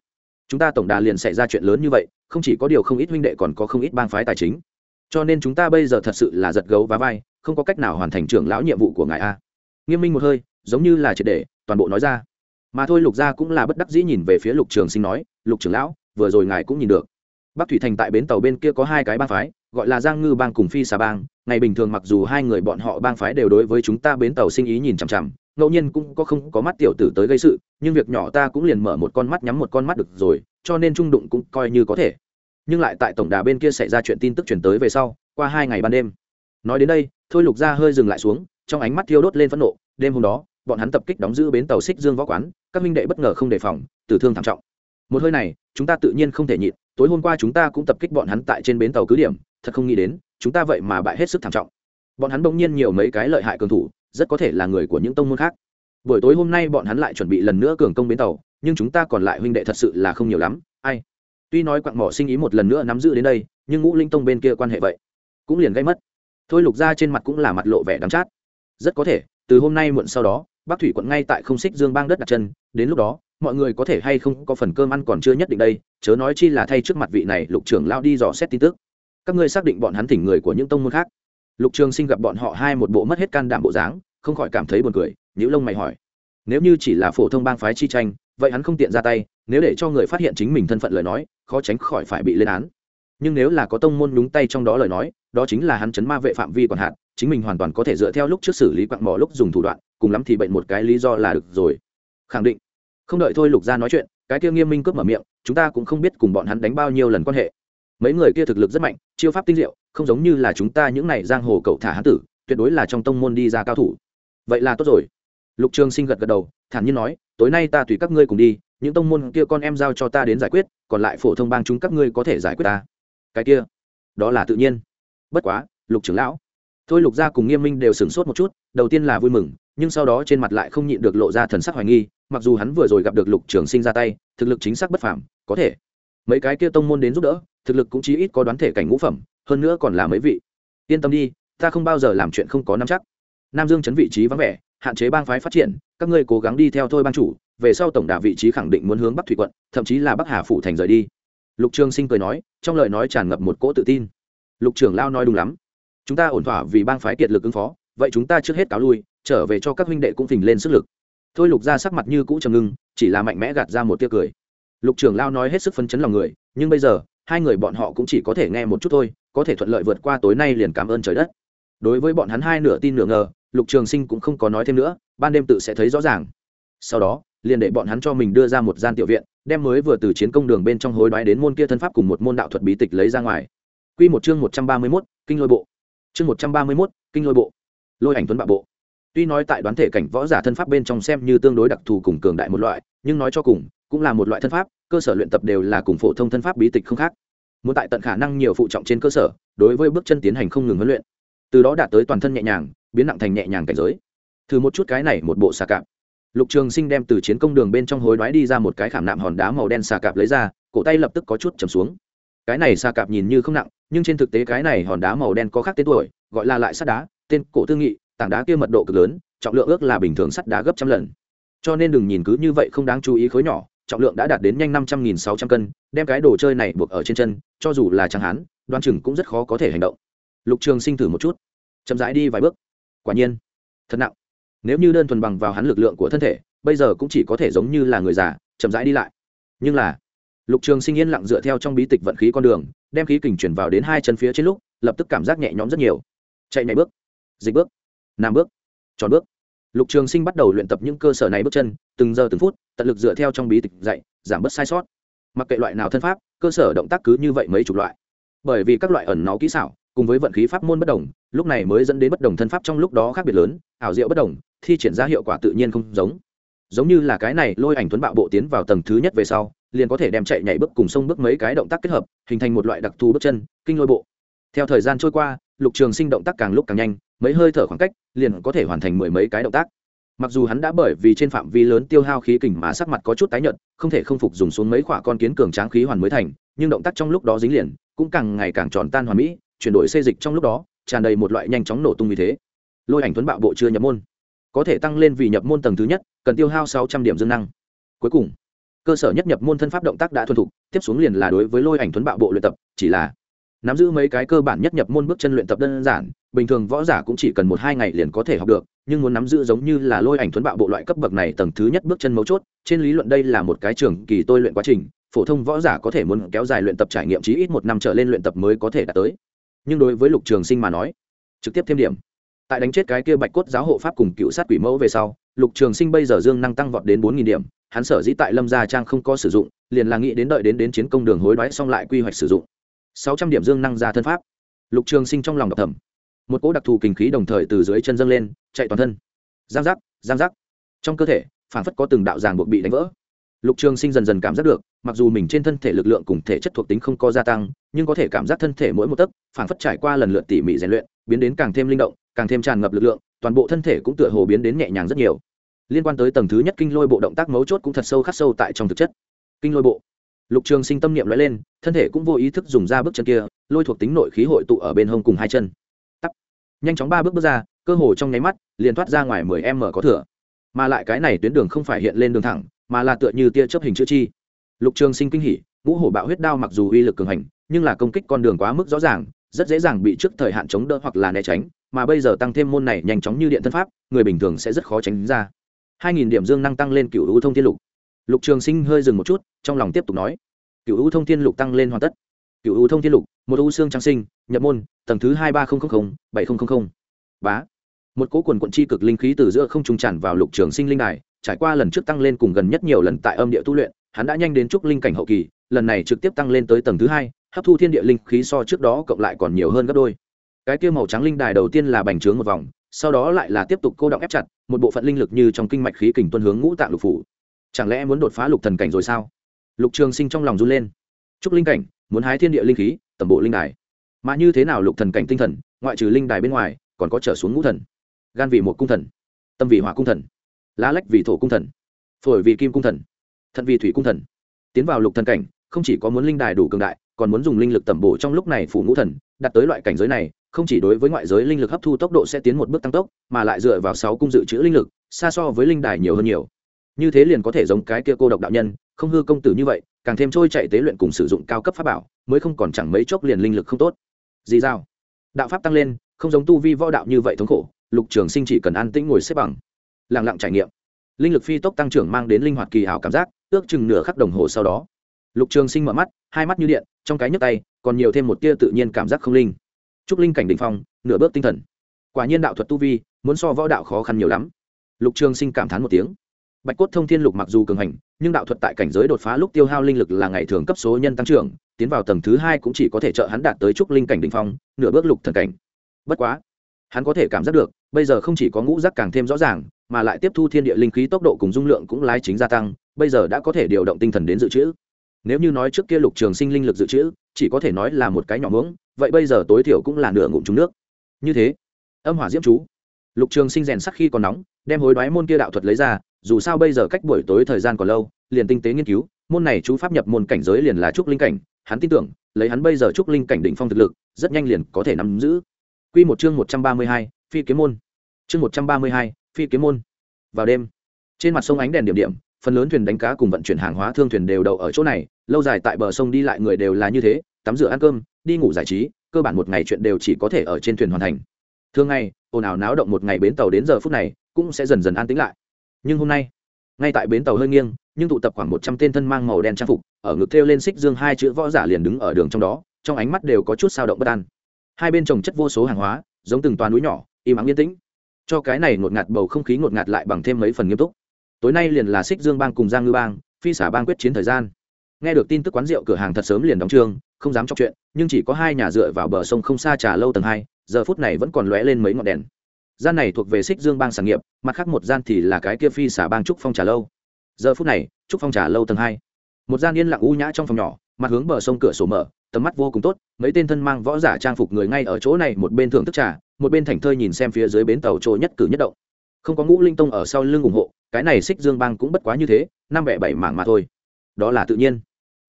Chúng ta tổng đà liền xảy ra chuyện lớn như vậy, không chỉ có điều không ít huynh đệ còn có không ít bang phái tài chính. Cho nên chúng ta bây giờ thật sự là giật gấu và vai, không có cách nào hoàn thành trưởng lão nhiệm vụ của ngài a. Nghiêm minh một hơi, giống như là triệt để, toàn bộ nói ra. Mà thôi lục gia cũng là bất đắc dĩ nhìn về phía lục trường sinh nói, lục trưởng lão, vừa rồi ngài cũng nhìn được. Bắc thủy thành tại bến tàu bên kia có hai cái bang phái gọi là giang ngư bang cùng phi xà bang, ngày bình thường mặc dù hai người bọn họ bang phái đều đối với chúng ta bến tàu sinh ý nhìn chằm chằm, ngẫu nhiên cũng có không có mắt tiểu tử tới gây sự, nhưng việc nhỏ ta cũng liền mở một con mắt nhắm một con mắt được rồi, cho nên trung đụng cũng coi như có thể. Nhưng lại tại tổng đà bên kia xảy ra chuyện tin tức chuyển tới về sau, qua hai ngày ban đêm. Nói đến đây, thôi lục gia hơi dừng lại xuống, trong ánh mắt thiêu đốt lên phẫn nộ, đêm hôm đó, bọn hắn tập kích đóng giữ bến tàu xích dương võ quán, các minh đệ bất ngờ không đề phòng, tử thương thảm trọng. Một hơi này, chúng ta tự nhiên không thể nhịn tối hôm qua chúng ta cũng tập kích bọn hắn tại trên bến tàu cứ điểm, thật không nghĩ đến, chúng ta vậy mà bại hết sức thảm trọng. Bọn hắn bỗng nhiên nhiều mấy cái lợi hại cường thủ, rất có thể là người của những tông môn khác. Buổi tối hôm nay bọn hắn lại chuẩn bị lần nữa cường công bến tàu, nhưng chúng ta còn lại huynh đệ thật sự là không nhiều lắm, ai? Tuy nói quặng mỏ sinh ý một lần nữa nắm giữ đến đây, nhưng ngũ linh tông bên kia quan hệ vậy cũng liền gây mất. Thôi lục ra trên mặt cũng là mặt lộ vẻ đắm chát. Rất có thể, từ hôm nay muộn sau đó, bắc thủy quận ngay tại không xích dương bang đất đặt chân, đến lúc đó mọi người có thể hay không có phần cơm ăn còn chưa nhất định đây, chớ nói chi là thay trước mặt vị này lục trưởng lao đi dò xét tin tức. Các ngươi xác định bọn hắn thỉnh người của những tông môn khác. Lục trường sinh gặp bọn họ hai một bộ mất hết can đảm bộ dáng, không khỏi cảm thấy buồn cười nhữ lông mày hỏi. Nếu như chỉ là phổ thông bang phái chi tranh, vậy hắn không tiện ra tay, nếu để cho người phát hiện chính mình thân phận lời nói, khó tránh khỏi phải bị lên án. Nhưng nếu là có tông môn nhúng tay trong đó lời nói, đó chính là hắn chấn ma vệ phạm vi còn hạn, chính mình hoàn toàn có thể dựa theo lúc trước xử lý quặng mỏ lúc dùng thủ đoạn, cùng lắm thì bệnh một cái lý do là được rồi. Khẳng định không đợi thôi lục gia nói chuyện, cái kia nghiêm minh cướp mở miệng, chúng ta cũng không biết cùng bọn hắn đánh bao nhiêu lần quan hệ. Mấy người kia thực lực rất mạnh, chiêu pháp tinh diệu, không giống như là chúng ta những này giang hồ cậu thả hán tử, tuyệt đối là trong tông môn đi ra cao thủ. Vậy là tốt rồi. Lục trường sinh gật gật đầu, thản nhiên nói, tối nay ta tùy các ngươi cùng đi, những tông môn kia con em giao cho ta đến giải quyết, còn lại phổ thông bang chúng các ngươi có thể giải quyết ta. Cái kia, đó là tự nhiên. Bất quá, lục trưởng lão. Thôi lục gia cùng nghiêm minh đều sửng sốt một chút, đầu tiên là vui mừng, nhưng sau đó trên mặt lại không nhịn được lộ ra thần sắc hoài nghi mặc dù hắn vừa rồi gặp được lục trường sinh ra tay, thực lực chính xác bất phàm, có thể. Mấy cái kia tông môn đến giúp đỡ, thực lực cũng chí ít có đoán thể cảnh ngũ phẩm, hơn nữa còn là mấy vị. Yên tâm đi, ta không bao giờ làm chuyện không có nắm chắc. Nam dương chấn vị trí vắng vẻ, hạn chế bang phái phát triển, các ngươi cố gắng đi theo thôi ban chủ, về sau tổng đà vị trí khẳng định muốn hướng bắc thủy quận, thậm chí là bắc hà phủ thành rời đi. Lục trường sinh cười nói, trong lời nói tràn ngập một cỗ tự tin. Lục trưởng lao nói đúng lắm. Chúng ta ổn thỏa vì bang phái kiệt lực ứng phó, vậy chúng ta trước hết cáo lui, trở về cho các huynh đệ cũng phình lên sức lực thôi lục ra sắc mặt như cũ trầm ngưng, chỉ là mạnh mẽ gạt ra một tia cười lục trưởng lao nói hết sức phấn chấn lòng người, nhưng bây giờ, hai người bọn họ cũng chỉ có thể nghe một chút thôi, có thể thuận lợi vượt qua tối nay liền cảm ơn trời đất đối với bọn hắn hai nửa tin nửa ngờ, lục trường sinh cũng không có nói thêm nữa, ban đêm tự sẽ thấy rõ ràng sau đó, liền để bọn hắn cho mình đưa ra một gian tiểu viện, đem mới vừa từ chiến công đường bên trong hối đoái đến môn kia thân pháp cùng một môn đạo thuật bí tịch lấy ra ngoài Quy một chương một trăm ba mươi mốt, kinh lôi bộ. Chương một trăm ba mươi mốt, kinh lôi bộ. Lôi ảnh tuấn bạo bộ. Tuy nói tại đoán thể cảnh võ giả thân pháp bên trong xem như tương đối đặc thù cùng cường đại một loại, nhưng nói cho cùng, cũng là một loại thân pháp, cơ sở luyện tập đều là cùng phổ thông thân pháp bí tịch không khác. Muốn tại tận khả năng nhiều phụ trọng trên cơ sở, đối với bước chân tiến hành không ngừng huấn luyện, từ đó đạt tới toàn thân nhẹ nhàng, biến nặng thành nhẹ nhàng cảnh giới. Thử một chút cái này một bộ xà cạp lục trường sinh đem từ chiến công đường bên trong hối đoái đi ra một cái khảm nạm hòn đá màu đen xà cạp lấy ra cổ tay lập tức có chút chầm xuống cái này xà cạp nhìn như không nặng nhưng trên thực tế cái này hòn đá màu đen có khác tên tuổi gọi là lại sắt đá tên cổ tư nghị tảng đá kia mật độ cực lớn, trọng lượng ước là bình thường sắt đá gấp trăm lần. Cho nên đừng nhìn cứ như vậy không đáng chú ý khối nhỏ, trọng lượng đã đạt đến nhanh năm trăm nghìn sáu trăm cân, đem cái đồ chơi này buộc ở trên chân, cho dù là chẳng hán, đoan chừng cũng rất khó có thể hành động. Lục trường sinh thử một chút. Chậm rãi đi vài bước. Quả nhiên, thật nặng. Nếu như đơn thuần bằng vào hắn lực lượng của thân thể, bây giờ cũng chỉ có thể giống như là người già, chậm rãi đi lại. Nhưng là, lục trường sinh yên lặng dựa theo trong bí tịch vận khí con đường, đem khí kình chuyển vào đến hai chân phía trên lúc, lập tức cảm giác nhẹ nhõm rất nhiều. Chạy nhảy bước. Dịch bước nam bước, tròn bước. Lục trường sinh bắt đầu luyện tập những cơ sở này bước chân, từng giờ từng phút, tận lực dựa theo trong bí tịch dạy, giảm bớt sai sót. Mặc kệ loại nào thân pháp, cơ sở động tác cứ như vậy mấy chục loại. Bởi vì các loại ẩn nó kỹ xảo, cùng với vận khí pháp môn bất đồng, lúc này mới dẫn đến bất đồng thân pháp trong lúc đó khác biệt lớn, ảo diệu bất đồng, thi triển ra hiệu quả tự nhiên không giống. Giống như là cái này, lôi ảnh tuấn bạo bộ tiến vào tầng thứ nhất về sau, liền có thể đem chạy nhảy bước cùng sông bước mấy cái động tác kết hợp, hình thành một loại đặc thù bước chân, kinh lôi bộ. Theo thời gian trôi qua, lục trường sinh động tác càng lúc càng nhanh mấy hơi thở khoảng cách, liền có thể hoàn thành mười mấy cái động tác. Mặc dù hắn đã bởi vì trên phạm vi lớn tiêu hao khí kình mà sắc mặt có chút tái nhợt, không thể không phục dùng xuống mấy khoả con kiến cường tráng khí hoàn mới thành, nhưng động tác trong lúc đó dính liền, cũng càng ngày càng tròn tan hoàn mỹ, chuyển đổi xê dịch trong lúc đó, tràn đầy một loại nhanh chóng nổ tung như thế. Lôi ảnh tuấn bạo bộ chưa nhập môn. Có thể tăng lên vì nhập môn tầng thứ nhất, cần tiêu hao sáu trăm điểm dương năng. Cuối cùng, cơ sở nhất nhập môn thân pháp động tác đã thuần thục, tiếp xuống liền là đối với lôi ảnh tuấn bạo bộ luyện tập, chỉ là nắm giữ mấy cái cơ bản nhất nhập môn bước chân luyện tập đơn giản, bình thường võ giả cũng chỉ cần một hai ngày liền có thể học được, nhưng muốn nắm giữ giống như là lôi ảnh tuấn bạo bộ loại cấp bậc này tầng thứ nhất bước chân mấu chốt, trên lý luận đây là một cái trường kỳ tôi luyện quá trình, phổ thông võ giả có thể muốn kéo dài luyện tập trải nghiệm chí ít một năm trở lên luyện tập mới có thể đạt tới. Nhưng đối với lục trường sinh mà nói, trực tiếp thêm điểm. Tại đánh chết cái kia bạch cốt giáo hộ pháp cùng cựu sát quỷ mẫu về sau, lục trường sinh bây giờ dương năng tăng vọt đến bốn nghìn điểm, hắn sở dĩ tại lâm gia trang không có sử dụng, liền là nghĩ đến đợi đến đến chiến công đường hối đoái xong lại quy hoạch sử dụng sáu trăm điểm dương năng ra thân pháp. Lục trường sinh trong lòng đọc thầm. Một cỗ đặc thù kinh khí đồng thời từ dưới chân dâng lên, chạy toàn thân. Giang giác giang giác. Trong cơ thể phản phất có từng đạo ràng buộc bị đánh vỡ. Lục trường sinh dần dần cảm giác được, mặc dù mình trên thân thể lực lượng cùng thể chất thuộc tính không có gia tăng, nhưng có thể cảm giác thân thể mỗi một tấc phản phất trải qua lần lượt tỉ mỉ rèn luyện, biến đến càng thêm linh động, càng thêm tràn ngập lực lượng, toàn bộ thân thể cũng tựa hồ biến đến nhẹ nhàng rất nhiều. Liên quan tới tầng thứ nhất kinh lôi bộ động tác mấu chốt cũng thật sâu khắc sâu tại trong thực chất. Kinh lôi bộ lục trường sinh tâm niệm nói lên, thân thể cũng vô ý thức dùng ra bước chân kia, lôi thuộc tính nội khí hội tụ ở bên hông cùng hai chân. Tắt nhanh chóng ba bước bước ra, cơ hồ trong nháy mắt, liền thoát ra ngoài mười m có thừa. Mà lại cái này tuyến đường không phải hiện lên đường thẳng, mà là tựa như tia chớp hình chữ chi. Lục trường sinh kinh hỉ, ngũ hổ bạo huyết đao mặc dù uy lực cường hành, nhưng là công kích con đường quá mức rõ ràng, rất dễ dàng bị trước thời hạn chống đỡ hoặc là né tránh, mà bây giờ tăng thêm môn này nhanh chóng như điện thân pháp, người bình thường sẽ rất khó tránh ra. Hai nghìn điểm dương năng tăng lên cựu ưu thông thiên lục lục trường sinh hơi dừng một chút, trong lòng tiếp tục nói cựu U thông thiên lục tăng lên hoàn tất. Cựu U thông thiên lục, một U xương trang sinh, nhập môn, tầng thứ hai ba nghìn bảy nghìn bá. Một cỗ quần quận chi cực linh khí từ giữa không trung tràn vào lục trường sinh linh đài, trải qua lần trước tăng lên cùng gần nhất nhiều lần tại âm địa tu luyện, hắn đã nhanh đến trúc linh cảnh hậu kỳ, lần này trực tiếp tăng lên tới tầng thứ hai, hấp thu thiên địa linh khí so trước đó cộng lại còn nhiều hơn gấp đôi. Cái kia màu trắng linh đài đầu tiên là bành trướng một vòng, sau đó lại là tiếp tục cô động ép chặt, một bộ phận linh lực như trong kinh mạch khí kình tuân hướng ngũ tạng lục phủ chẳng lẽ muốn đột phá lục thần cảnh rồi sao? Lục trường sinh trong lòng run lên. Trúc linh cảnh, muốn hái thiên địa linh khí tầm bộ linh đài. Mà như thế nào lục thần cảnh tinh thần, ngoại trừ linh đài bên ngoài, còn có trở xuống ngũ thần? Gan vị một cung thần, tâm vị hỏa cung thần, lá lách vì thổ cung thần, phổi vì kim cung thần, thận vì thủy cung thần. Tiến vào lục thần cảnh, không chỉ có muốn linh đài đủ cường đại, còn muốn dùng linh lực tẩm bổ trong lúc này phủ ngũ thần đặt tới loại cảnh giới này, không chỉ đối với ngoại giới linh lực hấp thu tốc độ sẽ tiến một bước tăng tốc, mà lại dựa vào sáu cung dự trữ linh lực, xa so với linh đài nhiều hơn nhiều như thế liền có thể giống cái kia cô độc đạo nhân không hư công tử như vậy càng thêm trôi chạy tế luyện cùng sử dụng cao cấp pháp bảo mới không còn chẳng mấy chốc liền linh lực không tốt. Gì giao, đạo pháp tăng lên không giống tu vi võ đạo như vậy thống khổ lục trường sinh chỉ cần an tĩnh ngồi xếp bằng. Lẳng lặng trải nghiệm. Linh lực phi tốc tăng trưởng mang đến linh hoạt kỳ hảo cảm giác ước chừng nửa khắc đồng hồ sau đó. Lục trường sinh mở mắt hai mắt như điện trong cái nhấc tay còn nhiều thêm một tia tự nhiên cảm giác không linh. Chúc linh cảnh đ ỉ n h phong nửa bước tinh thần. Quả nhiên đạo thuật tu vi muốn so võ đạo khó khăn nhiều lắm. Lục trường sinh cảm thán một tiếng bạch cốt thông thiên lục mặc dù cường hành, nhưng đạo thuật tại cảnh giới đột phá lúc tiêu hao linh lực là ngày thường cấp số nhân tăng trưởng, tiến vào tầng thứ hai cũng chỉ có thể trợ hắn đạt tới trúc linh cảnh đ ỉ n h phong, nửa bước lục thần cảnh. Bất quá, hắn có thể cảm giác được, bây giờ không chỉ có ngũ giác càng thêm rõ ràng, mà lại tiếp thu thiên địa linh khí tốc độ cùng dung lượng cũng lái chính gia tăng, bây giờ đã có thể điều động tinh thần đến dự trữ. Nếu như nói trước kia lục trường sinh linh lực dự trữ, chỉ có thể nói là một cái nhỏ muỗng, vậy bây giờ tối thiểu cũng là nửa ngụm trúng nước. Như thế, âm hỏa diễm chú. Lục trường sinh rèn sắc khi còn nóng, đem hối đoái môn kia đạo thuật lấy ra dù sao bây giờ cách buổi tối thời gian còn lâu liền tinh tế nghiên cứu môn này chú pháp nhập môn cảnh giới liền là trúc linh cảnh hắn tin tưởng lấy hắn bây giờ trúc linh cảnh đỉnh phong thực lực rất nhanh liền có thể nắm giữ. Quy một chương một trăm ba mươi hai, phi kiếm môn. Chương một trăm ba mươi hai, phi kiếm môn. Vào đêm trên mặt sông ánh đèn điểm điểm phần lớn thuyền đánh cá cùng vận chuyển hàng hóa thương thuyền đều đậu ở chỗ này lâu dài tại bờ sông đi lại người đều là như thế tắm rửa ăn cơm đi ngủ giải trí cơ bản một ngày chuyện đều chỉ có thể ở trên thuyền hoàn thành. Thường ngày ồn ào náo động một ngày bến tàu đến giờ phút này cũng sẽ dần dần an tĩnh lại nhưng hôm nay, ngay tại bến tàu hơi nghiêng, nhưng tụ tập khoảng một trăm tên thân mang màu đen trang phục, ở ngực thêu lên xích dương hai chữ võ giả liền đứng ở đường trong đó, trong ánh mắt đều có chút sao động bất an. Hai bên trồng chất vô số hàng hóa, giống từng toàn núi nhỏ, im ắng yên tĩnh. Cho cái này ngột ngạt bầu không khí ngột ngạt lại bằng thêm mấy phần nghiêm túc. Tối nay liền là xích dương bang cùng giang ngư bang, phi xả bang quyết chiến thời gian. Nghe được tin tức quán rượu cửa hàng thật sớm liền đóng trương, không dám chọc chuyện, nhưng chỉ có hai nhà dựa vào bờ sông không xa trà lâu tầng hai, giờ phút này vẫn còn lóe lên mấy ngọn đèn gian này thuộc về xích dương bang sản nghiệp, mặt khác một gian thì là cái kia phi xả bang trúc phong trà lâu. Giờ phút này, trúc phong trà lâu tầng hai. Một gian yên lặng u nhã trong phòng nhỏ, mặt hướng bờ sông cửa sổ mở, tầm mắt vô cùng tốt, mấy tên thân mang võ giả trang phục người ngay ở chỗ này, một bên thưởng thức trà, một bên thảnh thơi nhìn xem phía dưới bến tàu trôi nhất cử nhất động. Không có ngũ linh tông ở sau lưng ủng hộ, cái này xích dương bang cũng bất quá như thế, năm bẻ bảy mảng mà thôi. Đó là tự nhiên.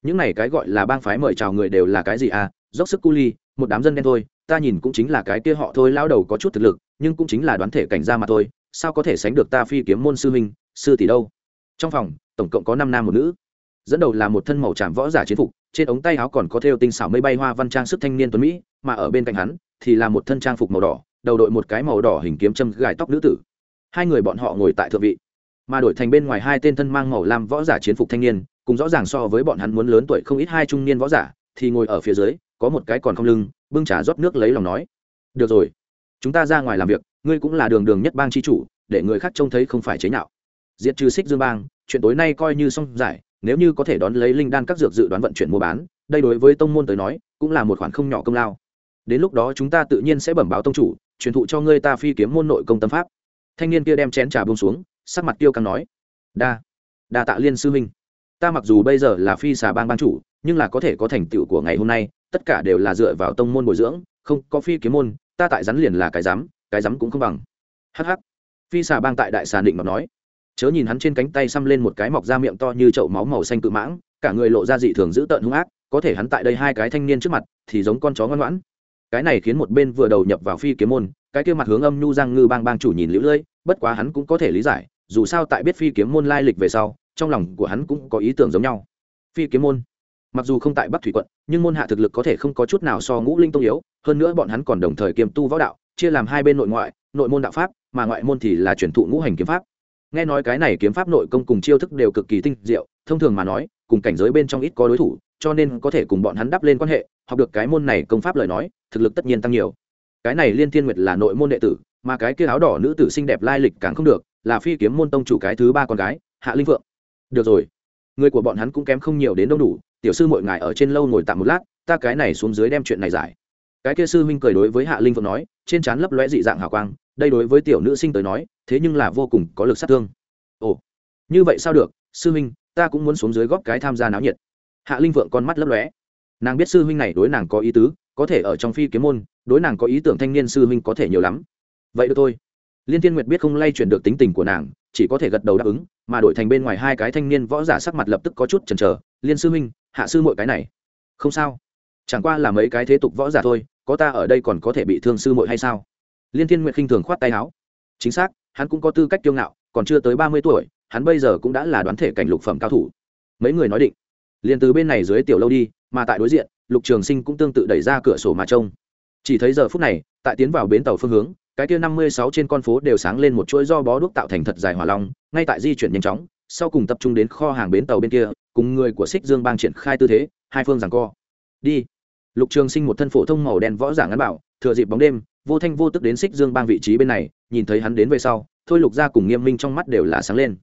Những này cái gọi là bang phái mời chào người đều là cái gì à? Dốc sức cu ly, một đám dân đen thôi, ta nhìn cũng chính là cái kia họ thôi, lao đầu có chút thực lực nhưng cũng chính là đoán thể cảnh ra mà thôi, sao có thể sánh được ta phi kiếm môn sư huynh, sư tỷ đâu? Trong phòng, tổng cộng có năm nam một nữ. Dẫn đầu là một thân màu tràm võ giả chiến phục, trên ống tay áo còn có thêu tinh xảo mây bay hoa văn trang sức thanh niên tuấn mỹ, mà ở bên cạnh hắn thì là một thân trang phục màu đỏ, đầu đội một cái màu đỏ hình kiếm châm gài tóc nữ tử. Hai người bọn họ ngồi tại thượng vị, mà đổi thành bên ngoài hai tên thân mang màu lam võ giả chiến phục thanh niên, cùng rõ ràng so với bọn hắn muốn lớn tuổi không ít hai trung niên võ giả, thì ngồi ở phía dưới, có một cái còn không lưng, bưng trà rót nước lấy lòng nói, được rồi chúng ta ra ngoài làm việc, ngươi cũng là đường đường nhất bang chi chủ, để người khác trông thấy không phải chế nhạo. Diệt trừ xích dương bang, chuyện tối nay coi như xong giải, nếu như có thể đón lấy linh đan các dược dự đoán vận chuyển mua bán, đây đối với tông môn tới nói, cũng là một khoản không nhỏ công lao. Đến lúc đó chúng ta tự nhiên sẽ bẩm báo tông chủ, truyền thụ cho ngươi ta phi kiếm môn nội công tâm pháp. Thanh niên kia đem chén trà bông xuống, sắc mặt tiêu căng nói, đa đa tạ liên sư minh ta mặc dù bây giờ là phi xà bang ban chủ, nhưng là có thể có thành tựu của ngày hôm nay, tất cả đều là dựa vào tông môn bồi dưỡng, không có phi kiếm môn ta tại rắn liền là cái rắm cái rắm cũng không bằng. Hh phi xà bang tại đại xà định mà nói. Chớ nhìn hắn trên cánh tay xăm lên một cái mọc ra miệng to như chậu máu màu xanh cự mãng, cả người lộ ra dị thường dữ tợn hung ác, có thể hắn tại đây hai cái thanh niên trước mặt thì giống con chó ngoan ngoãn. Cái này khiến một bên vừa đầu nhập vào phi kiếm môn, cái kia mặt hướng âm nhu giang ngư bang bang chủ nhìn lũ lưỡi bất quá hắn cũng có thể lý giải, dù sao tại biết phi kiếm môn lai lịch về sau, trong lòng của hắn cũng có ý tưởng giống nhau. Phi kiếm môn mặc dù không tại bắc thủy quận, nhưng môn hạ thực lực có thể không có chút nào so ngũ linh tông yếu, hơn nữa bọn hắn còn đồng thời kiêm tu võ đạo, chia làm hai bên nội ngoại, nội môn đạo pháp, mà ngoại môn thì là truyền thụ ngũ hành kiếm pháp. Nghe nói cái này kiếm pháp nội công cùng chiêu thức đều cực kỳ tinh diệu, thông thường mà nói, cùng cảnh giới bên trong ít có đối thủ, cho nên có thể cùng bọn hắn đắp lên quan hệ, học được cái môn này công pháp lời nói, thực lực tất nhiên tăng nhiều. Cái này liên thiên nguyệt là nội môn đệ tử, mà cái kia áo đỏ nữ tử xinh đẹp lai lịch càng không được, là phi kiếm môn tông chủ cái thứ ba con gái, hạ linh phượng. Được rồi. Người của bọn hắn cũng kém không nhiều đến đâu đủ tiểu sư mọi ngài ở trên lâu ngồi tạm một lát, ta cái này xuống dưới đem chuyện này giải. Cái kia sư huynh cười đối với hạ linh phượng nói, trên trán lấp lóe dị dạng hào quang, đây đối với tiểu nữ sinh tới nói, thế nhưng là vô cùng có lực sát thương. Ồ, như vậy sao được, sư huynh, ta cũng muốn xuống dưới góp cái tham gia náo nhiệt. Hạ linh phượng con mắt lấp lóe. Nàng biết sư huynh này đối nàng có ý tứ, có thể ở trong phi kiếm môn, đối nàng có ý tưởng thanh niên sư huynh có thể nhiều lắm. Vậy được thôi. Liên tiên nguyệt biết không lay chuyển được tính tình của nàng, chỉ có thể gật đầu đáp ứng, mà đổi thành bên ngoài hai cái thanh niên võ giả sắc mặt lập tức có chút chần chờ. Liên sư huynh hạ sư mội cái này. Không sao. Chẳng qua là mấy cái thế tục võ giả thôi, có ta ở đây còn có thể bị thương sư muội hay sao? Liên thiên nguyệt khinh thường khoát tay áo. Chính xác, hắn cũng có tư cách kiêu ngạo, còn chưa tới ba mươi tuổi, hắn bây giờ cũng đã là đoán thể cảnh lục phẩm cao thủ. Mấy người nói định. Liền từ bên này dưới tiểu lâu đi, mà tại đối diện, lục trường sinh cũng tương tự đẩy ra cửa sổ mà trông. Chỉ thấy giờ phút này, tại tiến vào bến tàu phương hướng, cái kia năm mươi sáu trên con phố đều sáng lên một chuỗi do bó đuốc tạo thành thật dài hỏa long, ngay tại di chuyển nhanh chóng sau cùng tập trung đến kho hàng bến tàu bên kia, cùng người của xích dương bang triển khai tư thế, hai phương rằng co. Đi. Lục trường sinh một thân phổ thông màu đen võ giả ngắn bảo, thừa dịp bóng đêm, vô thanh vô tức đến xích dương bang vị trí bên này, nhìn thấy hắn đến về sau, thôi lục ra cùng nghiêm minh trong mắt đều là sáng lên.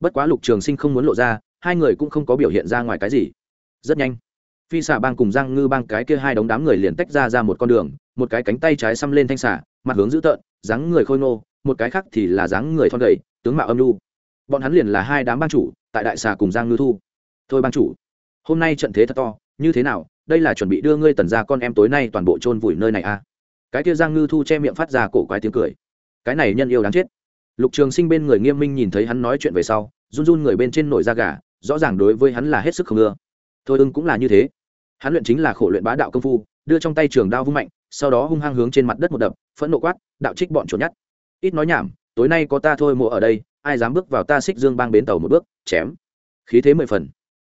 Bất quá lục trường sinh không muốn lộ ra, hai người cũng không có biểu hiện ra ngoài cái gì. Rất nhanh, phi xà bang cùng giang ngư bang cái kia hai đống đám người liền tách ra ra một con đường, một cái cánh tay trái xăm lên thanh xà, mặt hướng dữ tợn, dáng người khôi ngô, một cái khác thì là dáng người thon gầy, tướng mạo âm lu bọn hắn liền là hai đám bang chủ, tại đại xà cùng giang ngư thu. Thôi bang chủ, hôm nay trận thế thật to, như thế nào, đây là chuẩn bị đưa ngươi tần ra con em tối nay toàn bộ chôn vùi nơi này à? Cái kia giang ngư thu che miệng phát ra cổ quái tiếng cười. Cái này nhân yêu đáng chết. Lục trường sinh bên người nghiêm minh nhìn thấy hắn nói chuyện về sau, run run người bên trên nổi da gà, rõ ràng đối với hắn là hết sức không ưa. Thôi ưng cũng là như thế. Hắn luyện chính là khổ luyện bá đạo công phu, đưa trong tay trường đao vung mạnh, sau đó hung hăng hướng trên mặt đất một đập, phẫn nộ quát, đạo trích bọn chuột nhát ít nói nhảm, tối nay có ta thôi mộ ở đây ai dám bước vào ta xích dương bang bến tàu một bước, chém. Khí thế mười phần.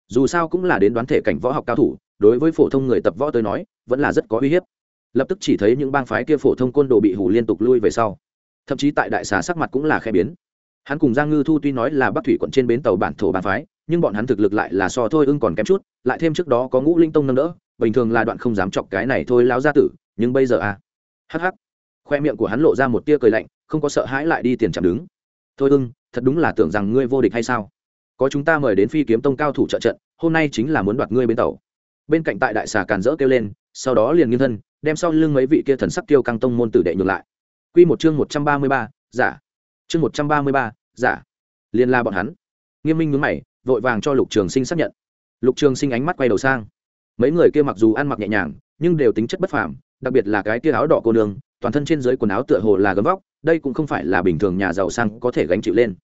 Dù sao cũng là đến đoán thể cảnh võ học cao thủ, đối với phổ thông người tập võ tới nói, vẫn là rất có uy hiếp. Lập tức chỉ thấy những bang phái kia phổ thông côn đồ bị hủ liên tục lui về sau. Thậm chí tại đại xà sắc mặt cũng là khe biến. Hắn cùng giang ngư thu tuy nói là bắc thủy quận trên bến tàu bản thổ bang phái, nhưng bọn hắn thực lực lại là so thôi ưng còn kém chút, lại thêm trước đó có ngũ linh tông nâng đỡ, bình thường là đoạn không dám chọc cái này thôi láo ra tử, nhưng bây giờ à. Hắc hắc. Khoe miệng của hắn lộ ra một tia cười lạnh, không có sợ hãi lại đi tiền chạm đứng. Thôi ưng thật đúng là tưởng rằng ngươi vô địch hay sao? Có chúng ta mời đến phi kiếm tông cao thủ trợ trận, hôm nay chính là muốn đoạt ngươi bên tàu. Bên cạnh tại đại xà càn rỡ kêu lên, sau đó liền nghiêng thân, đem sau lưng mấy vị kia thần sắc tiêu căng tông môn tử đệ nhường lại. Quy một chương một trăm ba mươi ba, giả. Chương một trăm ba mươi ba, giả. Liền la bọn hắn. Nghiêm minh nhướng mày, vội vàng cho lục trường sinh xác nhận. Lục trường sinh ánh mắt quay đầu sang. Mấy người kia mặc dù ăn mặc nhẹ nhàng, nhưng đều tính chất bất phàm, đặc biệt là cái kia áo đỏ cô nương, toàn thân trên dưới quần áo tựa hồ là gấm vóc, đây cũng không phải là bình thường nhà giàu sang có thể gánh chịu lên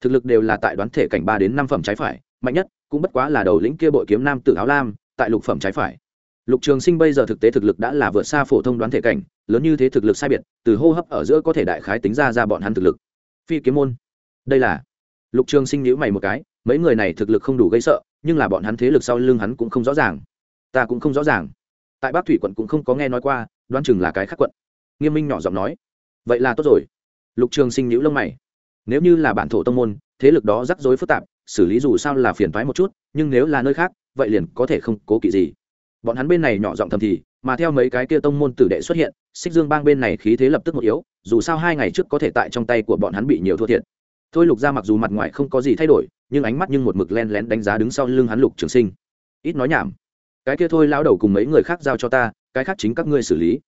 thực lực đều là tại đoán thể cảnh ba đến năm phẩm trái phải, mạnh nhất cũng bất quá là đầu lĩnh kia bội kiếm nam tự áo lam, tại lục phẩm trái phải. Lục trường sinh bây giờ thực tế thực lực đã là vượt xa phổ thông đoán thể cảnh, lớn như thế thực lực sai biệt, từ hô hấp ở giữa có thể đại khái tính ra ra bọn hắn thực lực. Phi kiếm môn. Đây là. Lục trường sinh nhữ mày một cái, mấy người này thực lực không đủ gây sợ, nhưng là bọn hắn thế lực sau lưng hắn cũng không rõ ràng. Ta cũng không rõ ràng. Tại bắc thủy quận cũng không có nghe nói qua, đoán chừng là cái khác quận. Nghiêm minh nhỏ giọng nói. Vậy là tốt rồi. Lục trường sinh nhíu lông mày nếu như là bản thổ tông môn, thế lực đó rắc rối phức tạp, xử lý dù sao là phiền toái một chút, nhưng nếu là nơi khác, vậy liền có thể không cố kỵ gì. Bọn hắn bên này nhỏ giọng thầm thì, mà theo mấy cái kia tông môn tử đệ xuất hiện, xích dương bang bên này khí thế lập tức một yếu, dù sao hai ngày trước có thể tại trong tay của bọn hắn bị nhiều thua thiệt. Thôi lục ra mặc dù mặt ngoài không có gì thay đổi, nhưng ánh mắt nhưng một mực len lén đánh giá đứng sau lưng hắn lục trường sinh. Ít nói nhảm. Cái kia thôi lao đầu cùng mấy người khác giao cho ta, cái khác chính các ngươi xử lý.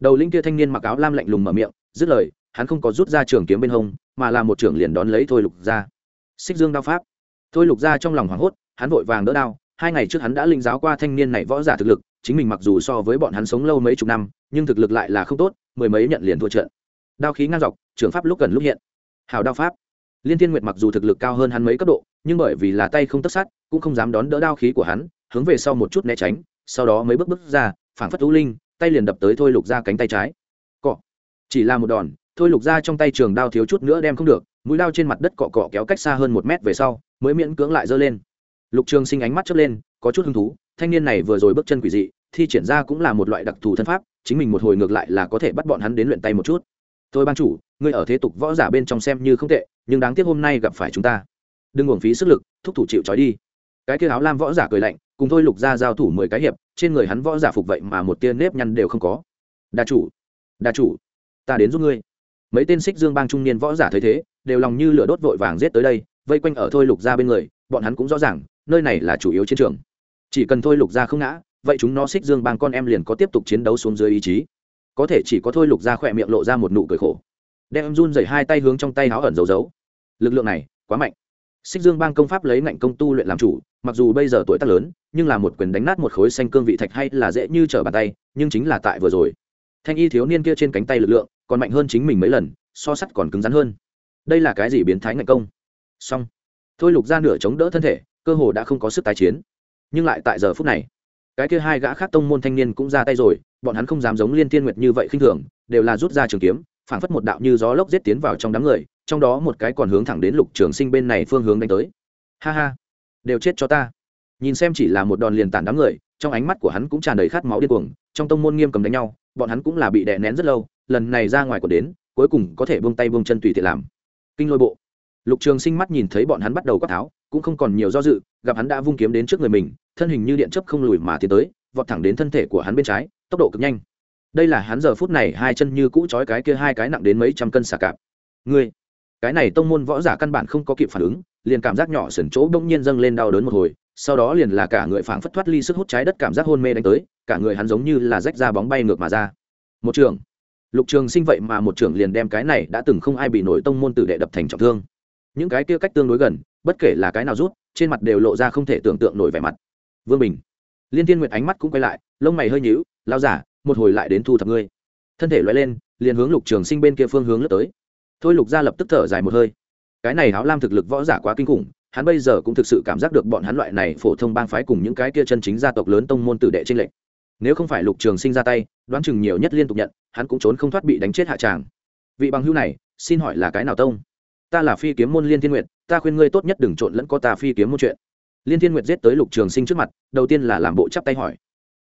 Đầu linh kia thanh niên mặc áo lam lạnh lùng mở miệng, dứt lời, hắn không có rút ra trường kiếm bên hông mà là một trưởng liền đón lấy thôi lục ra xích dương đao pháp. Thôi lục ra trong lòng hoảng hốt, hắn vội vàng đỡ đao. Hai ngày trước hắn đã linh giáo qua thanh niên này võ giả thực lực, chính mình mặc dù so với bọn hắn sống lâu mấy chục năm, nhưng thực lực lại là không tốt, mười mấy nhận liền thua trận. Đao khí ngang dọc trưởng pháp lúc gần lúc hiện. Hào đao pháp. Liên thiên nguyệt mặc dù thực lực cao hơn hắn mấy cấp độ, nhưng bởi vì là tay không tất sát, cũng không dám đón đỡ đao khí của hắn, hướng về sau một chút né tránh, sau đó mấy bước bước ra, phảng phất thú linh, tay liền đập tới thôi lục ra cánh tay trái. Cọ. Chỉ là một đòn thôi lục ra trong tay trường đao thiếu chút nữa đem không được, mũi đao trên mặt đất cọ cọ kéo cách xa hơn một mét về sau, mới miễn cưỡng lại giơ lên. Lục trường sinh ánh mắt chớp lên, có chút hứng thú, thanh niên này vừa rồi bước chân quỷ dị, thi triển ra cũng là một loại đặc thù thân pháp, chính mình một hồi ngược lại là có thể bắt bọn hắn đến luyện tay một chút. Thôi ban chủ, ngươi ở thế tục võ giả bên trong xem như không tệ, nhưng đáng tiếc hôm nay gặp phải chúng ta. Đừng uổng phí sức lực, thúc thủ chịu trói đi. Cái kia áo lam võ giả cười lạnh, cùng thôi lục ra giao thủ mười cái hiệp, trên người hắn võ giả phục vậy mà một tia nếp nhăn đều không có. Đa chủ đa chủ, ta đến giúp ngươi mấy tên xích dương bang trung niên võ giả thấy thế, đều lòng như lửa đốt vội vàng giết tới đây, vây quanh ở thôi lục ra bên người, bọn hắn cũng rõ ràng, nơi này là chủ yếu chiến trường. Chỉ cần thôi lục ra không ngã, vậy chúng nó xích dương bang con em liền có tiếp tục chiến đấu xuống dưới ý chí. Có thể chỉ có thôi lục ra khỏe miệng lộ ra một nụ cười khổ. Đem run dày hai tay hướng trong tay háo ẩn giấu giấu. Lực lượng này quá mạnh. Xích dương bang công pháp lấy ngạnh công tu luyện làm chủ, mặc dù bây giờ tuổi tác lớn, nhưng là một quyền đánh nát một khối xanh cương vị thạch hay là dễ như trở bàn tay, nhưng chính là tại vừa rồi. Thanh y thiếu niên kia trên cánh tay lực lượng còn mạnh hơn chính mình mấy lần, so sắt còn cứng rắn hơn. Đây là cái gì biến thái ngạch công? Xong. Thôi lục ra nửa chống đỡ thân thể, cơ hồ đã không có sức tái chiến. Nhưng lại tại giờ phút này, cái kia hai gã khác tông môn thanh niên cũng ra tay rồi, bọn hắn không dám giống liên tiên nguyệt như vậy khinh thường, đều là rút ra trường kiếm, phảng phất một đạo như gió lốc giết tiến vào trong đám người, trong đó một cái còn hướng thẳng đến lục trường sinh bên này phương hướng đánh tới. Ha ha, đều chết cho ta. Nhìn xem chỉ là một đòn liền tản đám người, trong ánh mắt của hắn cũng tràn đầy khát máu điên cuồng, trong tông môn nghiêm cầm đánh nhau, bọn hắn cũng là bị đè nén rất lâu lần này ra ngoài của đến, cuối cùng có thể buông tay buông chân tùy tiện làm. Kinh lôi bộ. Lục trường sinh mắt nhìn thấy bọn hắn bắt đầu quát tháo, cũng không còn nhiều do dự, gặp hắn đã vung kiếm đến trước người mình, thân hình như điện chấp không lùi mà tiến tới, vọt thẳng đến thân thể của hắn bên trái, tốc độ cực nhanh. Đây là hắn giờ phút này hai chân như cũ trói cái kia hai cái nặng đến mấy trăm cân xà cạp. Ngươi, cái này tông môn võ giả căn bản không có kịp phản ứng, liền cảm giác nhỏ sườn chỗ bỗng nhiên dâng lên đau đớn một hồi, sau đó liền là cả người phảng phất thoát ly sức hút trái đất cảm giác hôn mê đánh tới, cả người hắn giống như là rách ra bóng bay ngược mà ra. Một trường lục trường sinh vậy mà một trưởng liền đem cái này đã từng không ai bị nổi tông môn tử đệ đập thành trọng thương. Những cái kia cách tương đối gần, bất kể là cái nào rút, trên mặt đều lộ ra không thể tưởng tượng nổi vẻ mặt. Vương bình, liên tiên nguyệt ánh mắt cũng quay lại, lông mày hơi nhíu lao giả, một hồi lại đến thu thập ngươi. Thân thể loại lên, liền hướng lục trường sinh bên kia phương hướng lướt tới. Thôi lục gia lập tức thở dài một hơi. Cái này háo lam thực lực võ giả quá kinh khủng, hắn bây giờ cũng thực sự cảm giác được bọn hắn loại này phổ thông bang phái cùng những cái kia chân chính gia tộc lớn tông môn tử đệ trên lệnh nếu không phải lục trường sinh ra tay, đoán chừng nhiều nhất liên tục nhận, hắn cũng trốn không thoát bị đánh chết hạ tràng. Vị bằng hữu này, xin hỏi là cái nào tông? Ta là phi kiếm môn liên thiên nguyệt, ta khuyên ngươi tốt nhất đừng trộn lẫn có ta phi kiếm môn chuyện. Liên thiên nguyệt giết tới lục trường sinh trước mặt, đầu tiên là làm bộ chắp tay hỏi.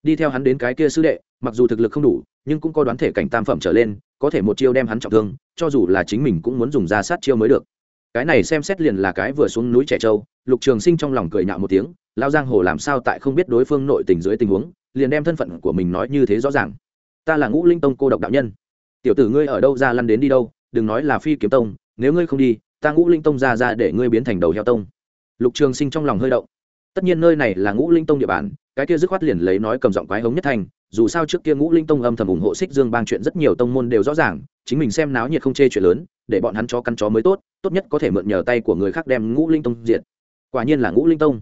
Đi theo hắn đến cái kia sư đệ, mặc dù thực lực không đủ, nhưng cũng có đoán thể cảnh tam phẩm trở lên, có thể một chiêu đem hắn trọng thương, cho dù là chính mình cũng muốn dùng ra sát chiêu mới được. Cái này xem xét liền là cái vừa xuống núi trẻ trâu, lục trường sinh trong lòng cười nhạo một tiếng lao giang hồ làm sao tại không biết đối phương nội tình dưới tình huống liền đem thân phận của mình nói như thế rõ ràng. Ta là ngũ linh tông cô độc đạo nhân. Tiểu tử ngươi ở đâu ra lăn đến đi đâu, đừng nói là phi kiếm tông, nếu ngươi không đi, ta ngũ linh tông ra ra để ngươi biến thành đầu heo tông. Lục trường sinh trong lòng hơi động. Tất nhiên nơi này là ngũ linh tông địa bàn, cái kia dứt khoát liền lấy nói cầm giọng quái hống nhất thành, dù sao trước kia ngũ linh tông âm thầm ủng hộ xích dương bang chuyện rất nhiều tông môn đều rõ ràng, chính mình xem náo nhiệt không chê chuyện lớn, để bọn hắn cho căn chó mới tốt tốt nhất có thể mượn nhờ tay của người khác đem ngũ linh tông diệt. Quả nhiên là ngũ linh tông.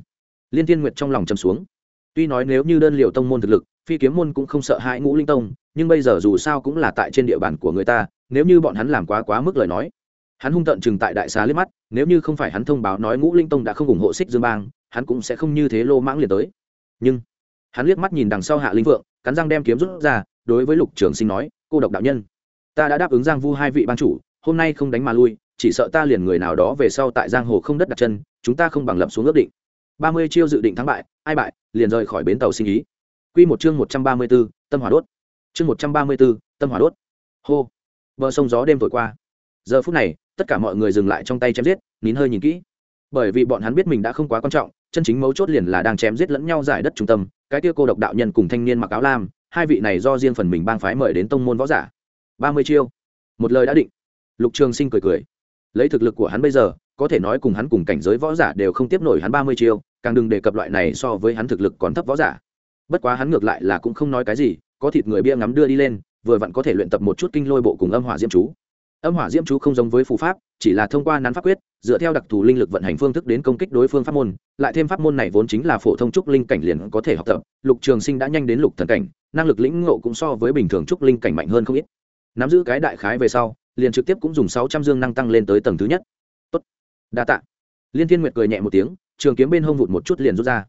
Liên thiên nguyệt trong lòng chầm xuống tuy nói nếu như đơn liệu tông môn thực lực, phi kiếm môn cũng không sợ hãi ngũ linh tông, nhưng bây giờ dù sao cũng là tại trên địa bàn của người ta, nếu như bọn hắn làm quá quá mức lời nói, hắn hung tận chừng tại đại xá liếc mắt, nếu như không phải hắn thông báo nói ngũ linh tông đã không ủng hộ xích dương bang, hắn cũng sẽ không như thế lô mãng liền tới. Nhưng, hắn liếc mắt nhìn đằng sau hạ linh vượng, cắn răng đem kiếm rút ra, đối với lục trường sinh nói, cô độc đạo nhân, ta đã đáp ứng giang vu hai vị ban chủ, hôm nay không đánh mà lui, chỉ sợ ta liền người nào đó về sau tại giang hồ không đất đặt chân, chúng ta không bằng lập xuống ước định ba mươi chiêu dự định thắng bại, ai bại, liền rời khỏi bến tàu sinh ý. Q một chương một trăm ba mươi b ố tâm hỏa đốt. Chương một trăm ba mươi b ố tâm hỏa đốt. Hô. Bờ sông gió đêm thổi qua. Giờ phút này, tất cả mọi người dừng lại trong tay chém giết, nín hơi nhìn kỹ. Bởi vì bọn hắn biết mình đã không quá quan trọng, chân chính mấu chốt liền là đang chém giết lẫn nhau giải đất trung tâm, cái tia cô độc đạo nhân cùng thanh niên mặc áo lam, hai vị này do riêng phần mình bang phái mời đến tông môn võ giả. Ba mươi chiêu. Một lời đã định. Lục trường sinh cười cười. Lấy thực lực của hắn bây giờ có thể nói cùng hắn cùng cảnh giới võ giả đều không tiếp nổi hắn ba mươi chiêu, càng đừng đề cập loại này so với hắn thực lực còn thấp võ giả. Bất quá hắn ngược lại là cũng không nói cái gì, có thịt người bia ngắm đưa đi lên, vừa vặn có thể luyện tập một chút kinh lôi bộ cùng âm hỏa diễm chú. Âm hỏa diễm chú không giống với phù pháp, chỉ là thông qua nắn pháp quyết, dựa theo đặc thù linh lực vận hành phương thức đến công kích đối phương pháp môn, lại thêm pháp môn này vốn chính là phổ thông trúc linh cảnh liền có thể học tập, lục trường sinh đã nhanh đến lục thần cảnh, năng lực lĩnh ngộ cũng so với bình thường trúc linh cảnh mạnh hơn không ít. Nắm giữ cái đại khái về sau, liền trực tiếp cũng dùng sáu trăm dương năng tăng lên tới tầng thứ nhất đa tạ. Liên thiên nguyệt cười nhẹ một tiếng, trường kiếm bên hông vụt một chút liền rút ra.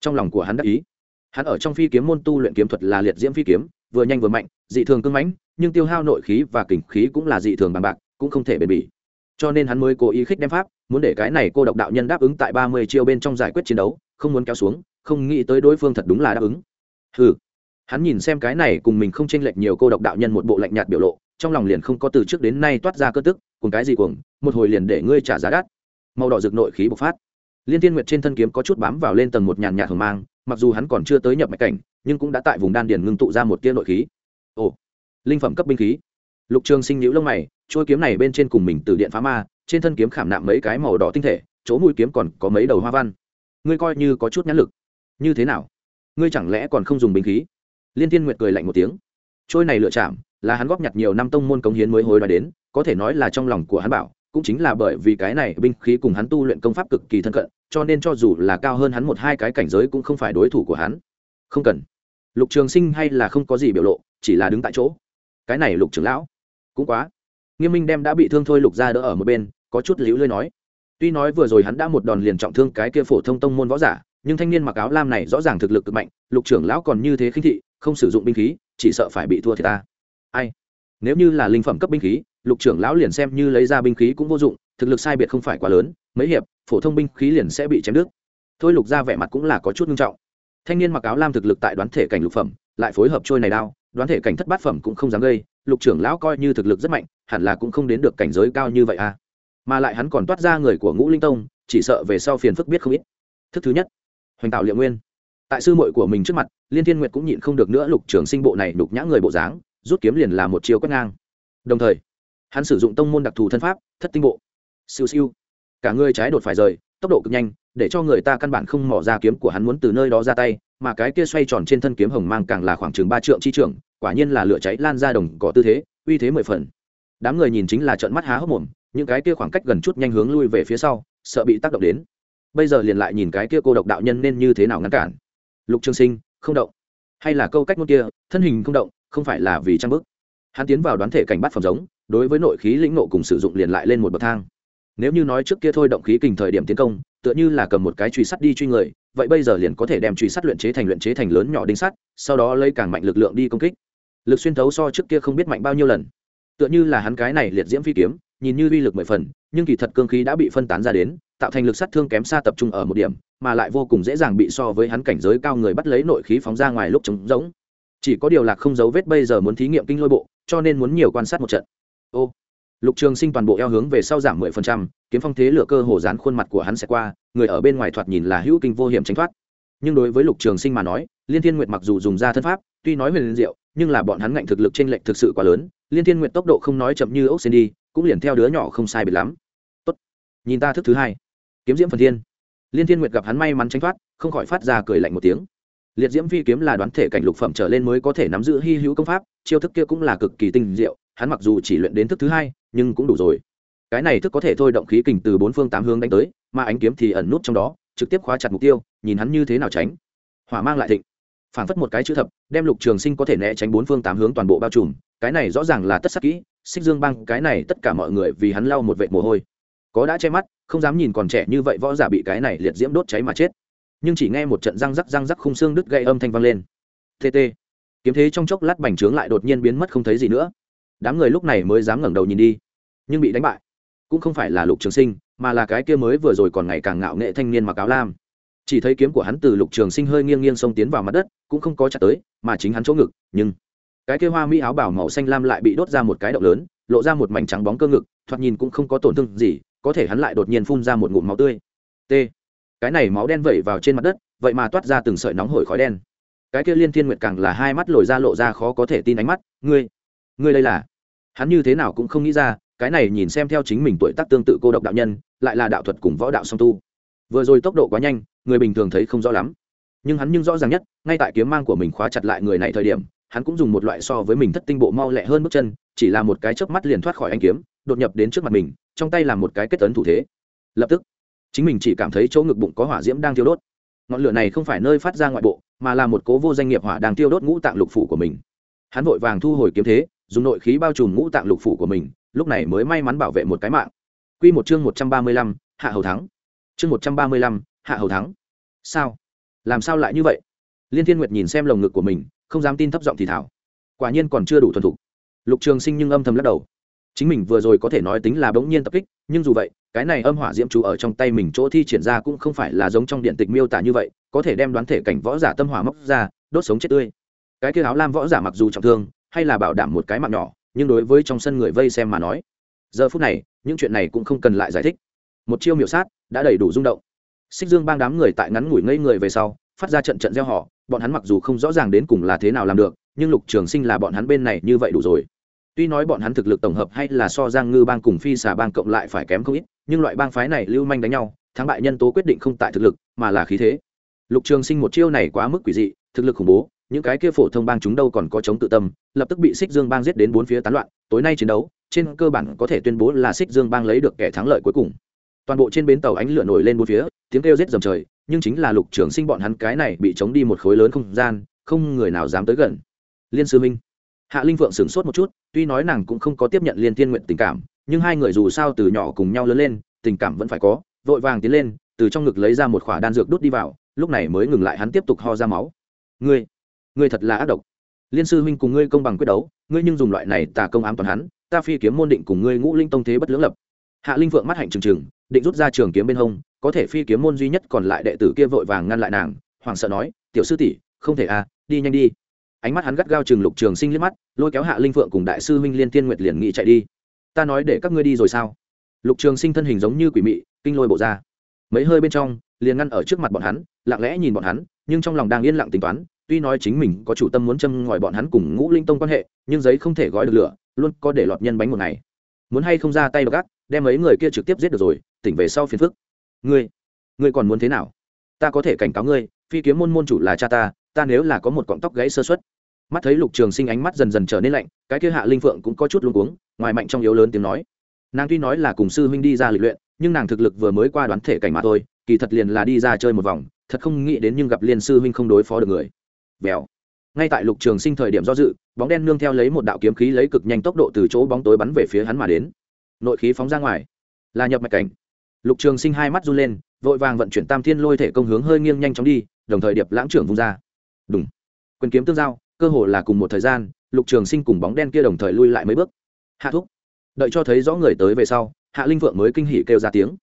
Trong lòng của hắn đắc ý. Hắn ở trong phi kiếm môn tu luyện kiếm thuật là liệt diễm phi kiếm, vừa nhanh vừa mạnh, dị thường cưng mãnh, nhưng tiêu hao nội khí và kình khí cũng là dị thường bằng bạc, cũng không thể bền bỉ. Cho nên hắn mới cố ý khích đem pháp, muốn để cái này cô độc đạo nhân đáp ứng tại ba mươi chiêu bên trong giải quyết chiến đấu, không muốn kéo xuống, không nghĩ tới đối phương thật đúng là đáp ứng. Ừ hắn nhìn xem cái này cùng mình không chênh lệch nhiều cô độc đạo nhân một bộ lạnh nhạt biểu lộ, trong lòng liền không có từ trước đến nay toát ra cơ tức, cùng cái gì cuồng, một hồi liền để ngươi trả giá đắt màu đỏ rực nội khí bộc phát. Liên tiên nguyệt trên thân kiếm có chút bám vào lên tầng một nhàn nhạt hồng mang, mặc dù hắn còn chưa tới nhập mạch cảnh, nhưng cũng đã tại vùng đan điền ngưng tụ ra một tia nội khí. Ồ, linh phẩm cấp binh khí. Lục trường sinh nhíu lông mày trôi kiếm này bên trên cùng mình từ điện phá ma, trên thân kiếm khảm nạm mấy cái màu đỏ tinh thể, chỗ mũi kiếm còn có mấy đầu hoa văn. Ngươi coi như có chút nhãn lực. Như thế nào? Ngươi chẳng lẽ còn không dùng binh khí? Liên tiên nguyệt cười lạnh một tiếng. Trôi này lựa chạm, là hắn góp nhặt nhiều năm tông môn cống hiến mới hối đoái đến, có thể nói là trong lòng của hắn bảo cũng chính là bởi vì cái này binh khí cùng hắn tu luyện công pháp cực kỳ thân cận, cho nên cho dù là cao hơn hắn một hai cái cảnh giới cũng không phải đối thủ của hắn. Không cần. Lục trường sinh hay là không có gì biểu lộ, chỉ là đứng tại chỗ. Cái này lục trưởng lão, cũng quá. Nghiêm minh đem đã bị thương thôi lục ra đỡ ở một bên, có chút liễu lơi nói. Tuy nói vừa rồi hắn đã một đòn liền trọng thương cái kia phổ thông tông môn võ giả, nhưng thanh niên mặc áo lam này rõ ràng thực lực cực mạnh, lục trưởng lão còn như thế khinh thị, không sử dụng binh khí, chỉ sợ phải bị thua thì ta. Ai? Nếu như là linh phẩm cấp binh khí lục trưởng lão liền xem như lấy ra binh khí cũng vô dụng, thực lực sai biệt không phải quá lớn, mấy hiệp, phổ thông binh khí liền sẽ bị chém đứt. Thôi lục ra vẻ mặt cũng là có chút nghiêm trọng. Thanh niên mặc áo lam thực lực tại đoán thể cảnh lục phẩm, lại phối hợp trôi này đao, đoán thể cảnh thất bát phẩm cũng không dám gây, lục trưởng lão coi như thực lực rất mạnh, hẳn là cũng không đến được cảnh giới cao như vậy à. Mà lại hắn còn toát ra người của ngũ linh tông, chỉ sợ về sau phiền phức biết không ít. Thức thứ nhất, hoành tạo liệu nguyên. Tại sư muội của mình trước mặt, liên thiên nguyệt cũng nhịn không được nữa lục trưởng sinh bộ này đục nhã người bộ dáng, rút kiếm liền là một chiều quét ngang. Đồng thời hắn sử dụng tông môn đặc thù thân pháp, thất tinh bộ. Siêu siêu. Cả người trái đột phải rời, tốc độ cực nhanh, để cho người ta căn bản không mỏ ra kiếm của hắn muốn từ nơi đó ra tay, mà cái kia xoay tròn trên thân kiếm hồng mang càng là khoảng chừng ba trượng chi trưởng, quả nhiên là lửa cháy lan ra đồng cỏ tư thế, uy thế mười phần. Đám người nhìn chính là trận mắt há hốc mồm, những cái kia khoảng cách gần chút nhanh hướng lui về phía sau, sợ bị tác động đến. Bây giờ liền lại nhìn cái kia cô độc đạo nhân nên như thế nào ngăn cản. Lục trường sinh, không động. Hay là câu cách ngôn kia, thân hình không động, không phải là vì trang bức hắn tiến vào đoán thể cảnh bắt phẩm giống, đối với nội khí lĩnh nộ cùng sử dụng liền lại lên một bậc thang. Nếu như nói trước kia thôi động khí kình thời điểm tiến công, tựa như là cầm một cái truy sắt đi truy người, vậy bây giờ liền có thể đem truy sắt luyện chế thành luyện chế thành lớn nhỏ đinh sắt, sau đó lấy càng mạnh lực lượng đi công kích. Lực xuyên thấu so trước kia không biết mạnh bao nhiêu lần. Tựa như là hắn cái này liệt diễm phi kiếm, nhìn như uy lực mười phần, nhưng kỳ thật cương khí đã bị phân tán ra đến, tạo thành lực sát thương kém xa tập trung ở một điểm, mà lại vô cùng dễ dàng bị so với hắn cảnh giới cao người bắt lấy nội khí phóng ra ngoài lúc trống rỗng chỉ có điều là không dấu vết bây giờ muốn thí nghiệm kinh lôi bộ, cho nên muốn nhiều quan sát một trận. Ô, lục trường sinh toàn bộ eo hướng về sau giảm mười phần trăm, kiếm phong thế lửa cơ hồ dán khuôn mặt của hắn sẽ qua, người ở bên ngoài thoạt nhìn là hữu kinh vô hiểm tránh thoát. Nhưng đối với lục trường sinh mà nói, liên thiên nguyệt mặc dù dùng ra thân pháp, tuy nói huyền diệu, nhưng là bọn hắn ngạnh thực lực trên lệnh thực sự quá lớn, liên thiên nguyệt tốc độ không nói chậm như ốc sen đi, cũng liền theo đứa nhỏ không sai biệt lắm. Tốt, nhìn ta thức thứ hai. Kiếm diễm phần thiên. Liên thiên nguyệt gặp hắn may mắn tránh thoát, không khỏi phát ra cười lạnh một tiếng liệt diễm phi kiếm là đoán thể cảnh lục phẩm trở lên mới có thể nắm giữ hy hữu công pháp, chiêu thức kia cũng là cực kỳ tinh diệu, hắn mặc dù chỉ luyện đến thức thứ hai, nhưng cũng đủ rồi. Cái này thức có thể thôi động khí kình từ bốn phương tám hướng đánh tới, mà ánh kiếm thì ẩn nút trong đó, trực tiếp khóa chặt mục tiêu, nhìn hắn như thế nào tránh. Hỏa mang lại thịnh. Phản phất một cái chữ thập, đem lục trường sinh có thể né tránh bốn phương tám hướng toàn bộ bao trùm, cái này rõ ràng là tất sắc kỹ, xích dương băng cái này tất cả mọi người vì hắn lau một vệt mồ hôi. Có đã che mắt, không dám nhìn còn trẻ như vậy võ giả bị cái này liệt diễm đốt cháy mà chết nhưng chỉ nghe một trận răng rắc răng rắc khung xương đứt gây âm thanh vang lên. Tt kiếm thế trong chốc lát bành trướng lại đột nhiên biến mất không thấy gì nữa. Đám người lúc này mới dám ngẩng đầu nhìn đi, nhưng bị đánh bại. Cũng không phải là lục trường sinh, mà là cái kia mới vừa rồi còn ngày càng ngạo nghệ thanh niên mặc áo lam. Chỉ thấy kiếm của hắn từ lục trường sinh hơi nghiêng nghiêng xông tiến vào mặt đất, cũng không có chặt tới, mà chính hắn chỗ ngực, nhưng cái kia hoa mỹ áo bảo màu xanh lam lại bị đốt ra một cái động lớn, lộ ra một mảnh trắng bóng cơ ngực, thoạt nhìn cũng không có tổn thương gì, có thể hắn lại đột nhiên phun ra một ngụm máu tươi. T cái này máu đen vẩy vào trên mặt đất, vậy mà toát ra từng sợi nóng hổi khói đen. Cái kia liên thiên nguyệt càng là hai mắt lồi ra lộ ra khó có thể tin ánh mắt, ngươi ngươi đây là? Hắn như thế nào cũng không nghĩ ra, cái này nhìn xem theo chính mình tuổi tác tương tự cô độc đạo nhân, lại là đạo thuật cùng võ đạo song tu. Vừa rồi tốc độ quá nhanh, người bình thường thấy không rõ lắm. Nhưng hắn nhưng rõ ràng nhất, ngay tại kiếm mang của mình khóa chặt lại người này thời điểm, hắn cũng dùng một loại so với mình thất tinh bộ mau lẹ hơn bước chân, chỉ là một cái chớp mắt liền thoát khỏi anh kiếm, đột nhập đến trước mặt mình, trong tay là một cái kết tấn thủ thế. Lập tức chính mình chỉ cảm thấy chỗ ngực bụng có hỏa diễm đang thiêu đốt. Ngọn lửa này không phải nơi phát ra ngoại bộ, mà là một cố vô danh nghiệp hỏa đang tiêu đốt ngũ tạng lục phủ của mình. Hắn vội vàng thu hồi kiếm thế, dùng nội khí bao trùm ngũ tạng lục phủ của mình, lúc này mới may mắn bảo vệ một cái mạng. Q một chương một trăm ba mươi lăm, hạ hầu thắng. Chương một trăm ba mươi lăm, hạ hầu thắng. Sao? Làm sao lại như vậy? Liên thiên nguyệt nhìn xem lồng ngực của mình, không dám tin thấp giọng thì thảo quả nhiên còn chưa đủ thuần thục. Lục trường sinh nhưng âm thầm lắc đầu chính mình vừa rồi có thể nói tính là bỗng nhiên tập kích, nhưng dù vậy, cái này âm hỏa diễm chú ở trong tay mình chỗ thi triển ra cũng không phải là giống trong điện tịch miêu tả như vậy, có thể đem đoán thể cảnh võ giả tâm hỏa móc ra, đốt sống chết tươi. Cái kia áo lam võ giả mặc dù trọng thương, hay là bảo đảm một cái mạng nhỏ, nhưng đối với trong sân người vây xem mà nói, giờ phút này, những chuyện này cũng không cần lại giải thích. Một chiêu miểu sát, đã đầy đủ rung động. Xích dương bang đám người tại ngắn ngủi ngây người về sau, phát ra trận trận gieo họ, bọn hắn mặc dù không rõ ràng đến cùng là thế nào làm được, nhưng lục trường sinh là bọn hắn bên này như vậy đủ rồi tuy nói bọn hắn thực lực tổng hợp hay là so giang ngư bang cùng phi xà bang cộng lại phải kém không ít, nhưng loại bang phái này lưu manh đánh nhau, thắng bại nhân tố quyết định không tại thực lực, mà là khí thế. Lục trường sinh một chiêu này quá mức quỷ dị, thực lực khủng bố, những cái kia phổ thông bang chúng đâu còn có chống tự tâm, lập tức bị xích dương bang giết đến bốn phía tán loạn, tối nay chiến đấu, trên cơ bản có thể tuyên bố là xích dương bang lấy được kẻ thắng lợi cuối cùng. Toàn bộ trên bến tàu ánh lửa nổi lên bốn phía, tiếng kêu rết dầm trời, nhưng chính là lục trường sinh bọn hắn cái này bị chống đi một khối lớn không gian, không người nào dám tới gần. Liên sư minh hạ linh vượng sửng sốt một chút, tuy nói nàng cũng không có tiếp nhận liên thiên nguyện tình cảm, nhưng hai người dù sao từ nhỏ cùng nhau lớn lên, tình cảm vẫn phải có, vội vàng tiến lên, từ trong ngực lấy ra một khỏa đan dược đút đi vào, lúc này mới ngừng lại hắn tiếp tục ho ra máu. Ngươi ngươi thật là ác độc. Liên sư huynh cùng ngươi công bằng quyết đấu, ngươi nhưng dùng loại này tà công ám toàn hắn, ta phi kiếm môn định cùng ngươi ngũ linh tông thế bất lưỡng lập. Hạ linh vượng mắt hạnh trừng trừng, định rút ra trường kiếm bên hông, có thể phi kiếm môn duy nhất còn lại đệ tử kia vội vàng ngăn lại nàng, hoảng sợ nói, tiểu sư tỷ, không thể à đi nhanh đi ánh mắt hắn gắt gao chừng lục trường sinh liếc mắt, lôi kéo hạ linh phượng cùng đại sư huynh liên tiên nguyệt liền nghị chạy đi. Ta nói để các ngươi đi rồi sao? Lục trường sinh thân hình giống như quỷ mị, kinh lôi bộ ra. Mấy hơi bên trong, liền ngăn ở trước mặt bọn hắn, lặng lẽ nhìn bọn hắn, nhưng trong lòng đang yên lặng tính toán, tuy nói chính mình có chủ tâm muốn châm ngòi bọn hắn cùng ngũ linh tông quan hệ, nhưng giấy không thể gói được lửa, luôn có để lọt nhân bánh một ngày. Muốn hay không ra tay gác đem mấy người kia trực tiếp giết được rồi, tỉnh về sau phiền phức. Ngươi ngươi còn muốn thế nào? Ta có thể cảnh cáo ngươi, phi kiếm môn môn chủ là cha ta ta nếu là có một cọng tóc gãy sơ xuất mắt thấy lục trường sinh ánh mắt dần dần trở nên lạnh, cái kia hạ linh phượng cũng có chút luống cuống, ngoài mạnh trong yếu lớn tiếng nói. Nàng tuy nói là cùng sư huynh đi ra lịch luyện, nhưng nàng thực lực vừa mới qua đoán thể cảnh mà thôi, kỳ thật liền là đi ra chơi một vòng, thật không nghĩ đến nhưng gặp liên sư huynh không đối phó được người. Vèo. Ngay tại lục trường sinh thời điểm do dự, bóng đen nương theo lấy một đạo kiếm khí lấy cực nhanh tốc độ từ chỗ bóng tối bắn về phía hắn mà đến. Nội khí phóng ra ngoài. Là nhập mạch cảnh. Lục trường sinh hai mắt run lên, vội vàng vận chuyển tam thiên lôi thể công hướng hơi nghiêng nhanh chóng đi, đồng thời điệp lãng trưởng vung ra đúng. Quyền kiếm tương giao, cơ hồ là cùng một thời gian, lục trường sinh cùng bóng đen kia đồng thời lui lại mấy bước. Hạ thúc. Đợi cho thấy rõ người tới về sau, hạ linh vượng mới kinh hỉ kêu ra tiếng.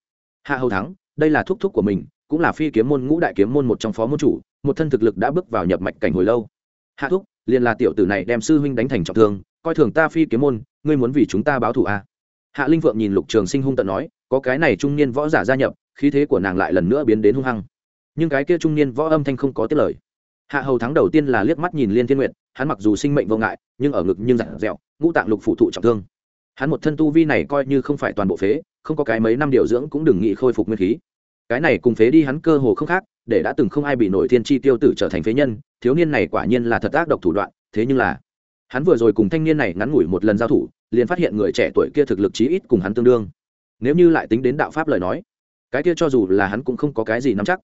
Hạ hầu thắng, đây là thúc thúc của mình, cũng là phi kiếm môn ngũ đại kiếm môn một trong phó môn chủ, một thân thực lực đã bước vào nhập mạch cảnh hồi lâu. Hạ thúc, liền là tiểu tử này đem sư huynh đánh thành trọng thương, coi thường ta phi kiếm môn, ngươi muốn vì chúng ta báo thù à. hạ linh vượng nhìn lục trường sinh hung tận nói, có cái này trung niên võ giả gia nhập, khí thế của nàng lại lần nữa biến đến hung hăng. Nhưng cái kia trung niên võ âm thanh không có tiết lời hạ hầu thắng đầu tiên là liếc mắt nhìn liên thiên nguyệt, hắn mặc dù sinh mệnh vô ngại, nhưng ở ngực nhưng dặn dẹo, ngũ tạng lục phụ thụ trọng thương. Hắn một thân tu vi này coi như không phải toàn bộ phế, không có cái mấy năm điều dưỡng cũng đừng nghĩ khôi phục nguyên khí. Cái này cùng phế đi hắn cơ hồ không khác, để đã từng không ai bị nổi thiên chi tiêu tử trở thành phế nhân, thiếu niên này quả nhiên là thật ác độc thủ đoạn, thế nhưng là, hắn vừa rồi cùng thanh niên này ngắn ngủi một lần giao thủ, liền phát hiện người trẻ tuổi kia thực lực chí ít cùng hắn tương đương. Nếu như lại tính đến đạo pháp lời nói, cái kia cho dù là hắn cũng không có cái gì nắm chắc.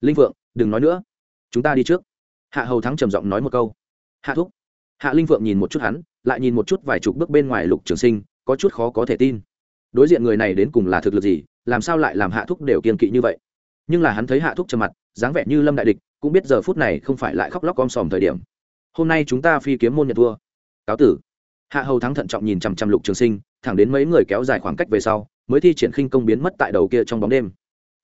Linh vượng đừng nói nữa. Chúng ta đi trước hạ hầu thắng trầm giọng nói một câu. Hạ thúc. Hạ linh vượng nhìn một chút hắn, lại nhìn một chút vài chục bước bên ngoài lục trường sinh, có chút khó có thể tin. Đối diện người này đến cùng là thực lực gì, làm sao lại làm hạ thúc đều kiên kỵ như vậy? Nhưng là hắn thấy hạ thúc trầm mặt, dáng vẻ như lâm đại địch, cũng biết giờ phút này không phải lại khóc lóc om sòm thời điểm. Hôm nay chúng ta phi kiếm môn nhận thua. Cáo tử. Hạ hầu thắng thận trọng nhìn chằm chằm lục trường sinh, thẳng đến mấy người kéo dài khoảng cách về sau, mới thi triển khinh công biến mất tại đầu kia trong bóng đêm.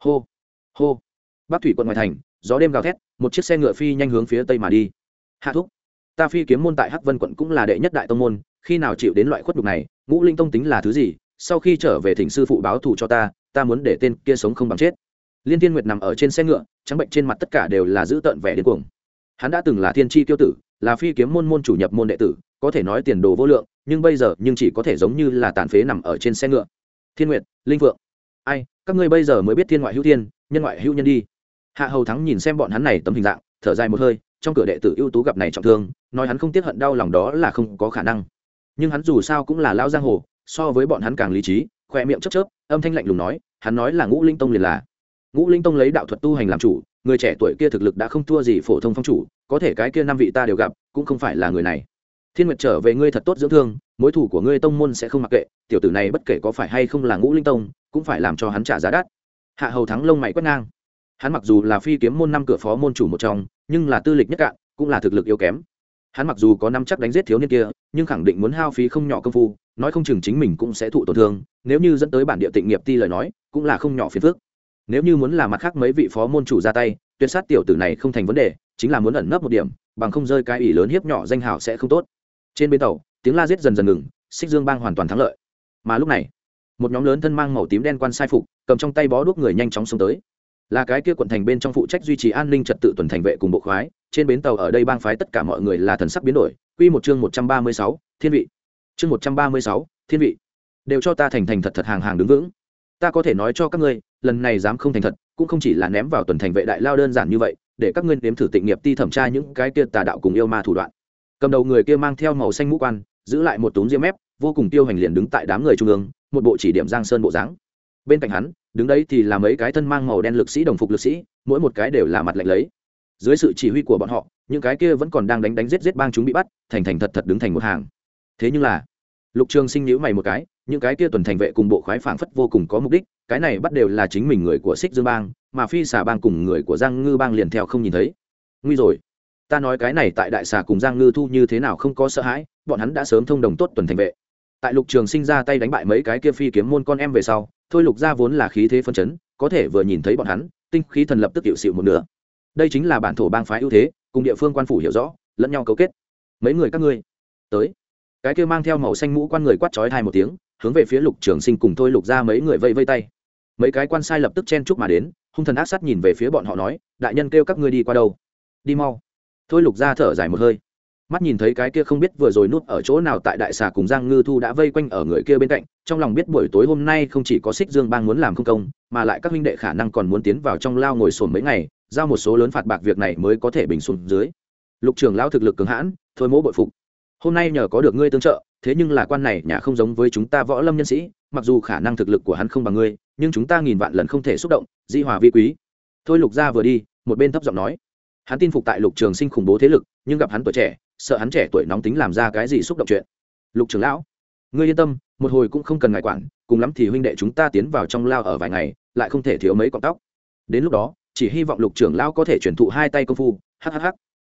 Hô hô. Bắc thủy quận ngoài thành gió đêm gào thét, một chiếc xe ngựa phi nhanh hướng phía tây mà đi. Hạ thúc, ta phi kiếm môn tại hắc vân quận cũng là đệ nhất đại tông môn, khi nào chịu đến loại khuất đục này, ngũ linh tông tính là thứ gì? Sau khi trở về thỉnh sư phụ báo thù cho ta ta muốn để tên kia sống không bằng chết. Liên tiên nguyệt nằm ở trên xe ngựa, trắng bệnh trên mặt tất cả đều là giữ tợn vẻ đến cuồng. Hắn đã từng là thiên tri tiêu tử, là phi kiếm môn môn chủ nhập môn đệ tử, có thể nói tiền đồ vô lượng, nhưng bây giờ nhưng chỉ có thể giống như là tàn phế nằm ở trên xe ngựa. Thiên nguyệt, linh vượng ai, các ngươi bây giờ mới biết thiên ngoại hữu thiên, nhân ngoại hữu nhân đi hạ hầu thắng nhìn xem bọn hắn này tấm hình dạng, thở dài một hơi, trong cửa đệ tử ưu tú gặp này trọng thương, nói hắn không tiếc hận đau lòng đó là không có khả năng. Nhưng hắn dù sao cũng là lao giang hồ, so với bọn hắn càng lý trí, khoe miệng chớp chớp, âm thanh lạnh lùng nói, hắn nói là ngũ linh tông liền là. Ngũ linh tông lấy đạo thuật tu hành làm chủ, người trẻ tuổi kia thực lực đã không thua gì phổ thông phong chủ, có thể cái kia năm vị ta đều gặp, cũng không phải là người này. Thiên nguyệt trở về ngươi thật tốt dưỡng thương, mối thủ của ngươi tông môn sẽ không mặc kệ, tiểu tử này bất kể có phải hay không là ngũ linh tông, cũng phải làm cho hắn trả giá đắt. Hạ hầu thắng lông mày quét ngang hắn mặc dù là phi kiếm môn năm cửa phó môn chủ một trong, nhưng là tư lịch nhất cạn, cũng là thực lực yếu kém. Hắn mặc dù có năm chắc đánh giết thiếu niên kia, nhưng khẳng định muốn hao phí không nhỏ công phu, nói không chừng chính mình cũng sẽ thụ tổn thương, nếu như dẫn tới bản địa tịnh nghiệp ti lời nói, cũng là không nhỏ phiền phức. Nếu như muốn là mặt khác mấy vị phó môn chủ ra tay, tuyệt sát tiểu tử này không thành vấn đề, chính là muốn ẩn nấp một điểm, bằng không rơi cái ỷ lớn hiếp nhỏ danh hào sẽ không tốt. Trên bến tàu, tiếng la giết dần dần ngừng, xích dương bang hoàn toàn thắng lợi. Mà lúc này, một nhóm lớn thân mang màu tím đen quan sai phục, cầm trong tay bó đuốc người nhanh chóng xông tới là cái kia quận thành bên trong phụ trách duy trì an ninh trật tự tuần thành vệ cùng bộ khoái, trên bến tàu ở đây bang phái tất cả mọi người là thần sắc biến đổi. Quy một chương một trăm ba mươi sáu, thiên vị. Chương một trăm ba mươi sáu, thiên vị. Đều cho ta thành thành thật thật hàng hàng đứng vững. Ta có thể nói cho các ngươi, lần này dám không thành thật, cũng không chỉ là ném vào tuần thành vệ đại lao đơn giản như vậy, để các ngươi nếm thử tịnh nghiệp ti thẩm tra những cái kia tà đạo cùng yêu ma thủ đoạn. Cầm đầu người kia mang theo màu xanh mũ quan, giữ lại một túm diêm mép, vô cùng tiêu hành liền đứng tại đám người trung ương, một bộ chỉ điểm giang sơn bộ dáng. Bên cạnh hắn đứng đấy thì là mấy cái thân mang màu đen lực sĩ đồng phục lực sĩ, mỗi một cái đều là mặt lạnh lấy. Dưới sự chỉ huy của bọn họ, những cái kia vẫn còn đang đánh đánh giết giết bang chúng bị bắt, thành thành thật thật đứng thành một hàng. Thế nhưng là, lục trường sinh nhữ mày một cái, những cái kia tuần thành vệ cùng bộ khoái phảng phất vô cùng có mục đích, cái này bắt đều là chính mình người của xích dương bang, mà phi xà bang cùng người của giang ngư bang liền theo không nhìn thấy. Nguy rồi. Ta nói cái này tại đại xà cùng giang ngư thu như thế nào không có sợ hãi, bọn hắn đã sớm thông đồng tốt tuần thành vệ. Tại lục trường sinh ra tay đánh bại mấy cái kia phi kiếm môn con em về sau thôi lục gia vốn là khí thế phân chấn, có thể vừa nhìn thấy bọn hắn, tinh khí thần lập tức hiệu xịu một nửa. Đây chính là bản thổ bang phái ưu thế, cùng địa phương quan phủ hiểu rõ, lẫn nhau cấu kết. Mấy người các ngươi, tới. Cái kia mang theo màu xanh mũ quan người quát chói hai một tiếng, hướng về phía lục trường sinh cùng thôi lục ra mấy người vây vây tay. Mấy cái quan sai lập tức chen chúc mà đến, hung thần ác sát nhìn về phía bọn họ nói, đại nhân kêu các ngươi đi qua đâu? Đi mau. Thôi lục ra thở dài một hơi mắt nhìn thấy cái kia không biết vừa rồi nút ở chỗ nào tại đại xà cùng giang ngư thu đã vây quanh ở người kia bên cạnh, trong lòng biết buổi tối hôm nay không chỉ có xích dương bang muốn làm không công, mà lại các huynh đệ khả năng còn muốn tiến vào trong lao ngồi sồn mấy ngày, giao một số lớn phạt bạc việc này mới có thể bình xuống dưới. Lục trường lao thực lực cường hãn, thôi mỗ bội phục. Hôm nay nhờ có được ngươi tương trợ, thế nhưng là quan này nhà không giống với chúng ta võ lâm nhân sĩ, mặc dù khả năng thực lực của hắn không bằng ngươi, nhưng chúng ta nghìn vạn lần không thể xúc động, di hòa vi quý. Thôi lục gia vừa đi, một bên thấp giọng nói hắn tin phục tại lục trường sinh khủng bố thế lực, nhưng gặp hắn tuổi trẻ, sợ hắn trẻ tuổi nóng tính làm ra cái gì xúc động chuyện. Lục trưởng lão, ngươi yên tâm, một hồi cũng không cần ngại quản, cùng lắm thì huynh đệ chúng ta tiến vào trong lao ở vài ngày, lại không thể thiếu mấy cọng tóc. Đến lúc đó, chỉ hy vọng lục trưởng lão có thể chuyển thụ hai tay công phu hhh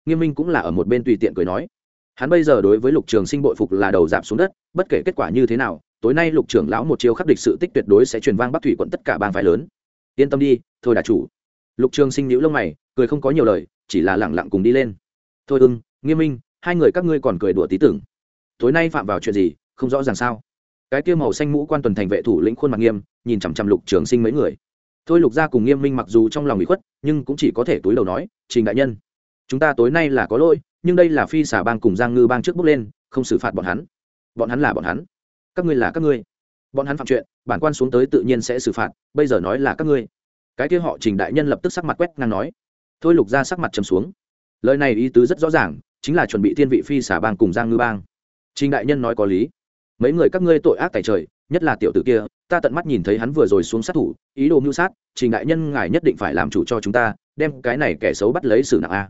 nghiêm minh cũng là ở một bên tùy tiện cười nói. Hắn bây giờ đối với lục trường sinh bội phục là đầu giảm xuống đất, bất kể kết quả như thế nào, tối nay lục trưởng lão một chiêu khắc địch sự tích tuyệt đối sẽ truyền vang bắc thủy quận tất cả bang phái lớn. Yên tâm đi, thôi đà chủ. Lục trường sinh nhữ lông mày, cười không có nhiều lời chỉ là lẳng lặng cùng đi lên. Thôi ưng, nghiêm minh, hai người các ngươi còn cười đùa tí tưởng. Tối nay phạm vào chuyện gì, không rõ ràng sao? Cái kia màu xanh mũ quan tuần thành vệ thủ lĩnh khuôn mặt nghiêm, nhìn chằm chằm lục trường sinh mấy người. Thôi lục gia cùng nghiêm minh mặc dù trong lòng bị khuất, nhưng cũng chỉ có thể túi đầu nói, trình đại nhân, chúng ta tối nay là có lỗi, nhưng đây là phi xả bang cùng giang ngư bang trước bước lên, không xử phạt bọn hắn. Bọn hắn là bọn hắn. Các ngươi là các ngươi. Bọn hắn phạm chuyện, bản quan xuống tới tự nhiên sẽ xử phạt, bây giờ nói là các ngươi. Cái kia họ trình đại nhân lập tức sắc mặt quét ngang nói thôi lục ra sắc mặt trầm xuống. Lời này ý tứ rất rõ ràng, chính là chuẩn bị thiên vị phi xả bang cùng giang ngư bang. Trình đại nhân nói có lý. Mấy người các ngươi tội ác tại trời, nhất là tiểu tử kia, ta tận mắt nhìn thấy hắn vừa rồi xuống sát thủ, ý đồ mưu sát, trình đại nhân ngài nhất định phải làm chủ cho chúng ta, đem cái này kẻ xấu bắt lấy xử nặng a.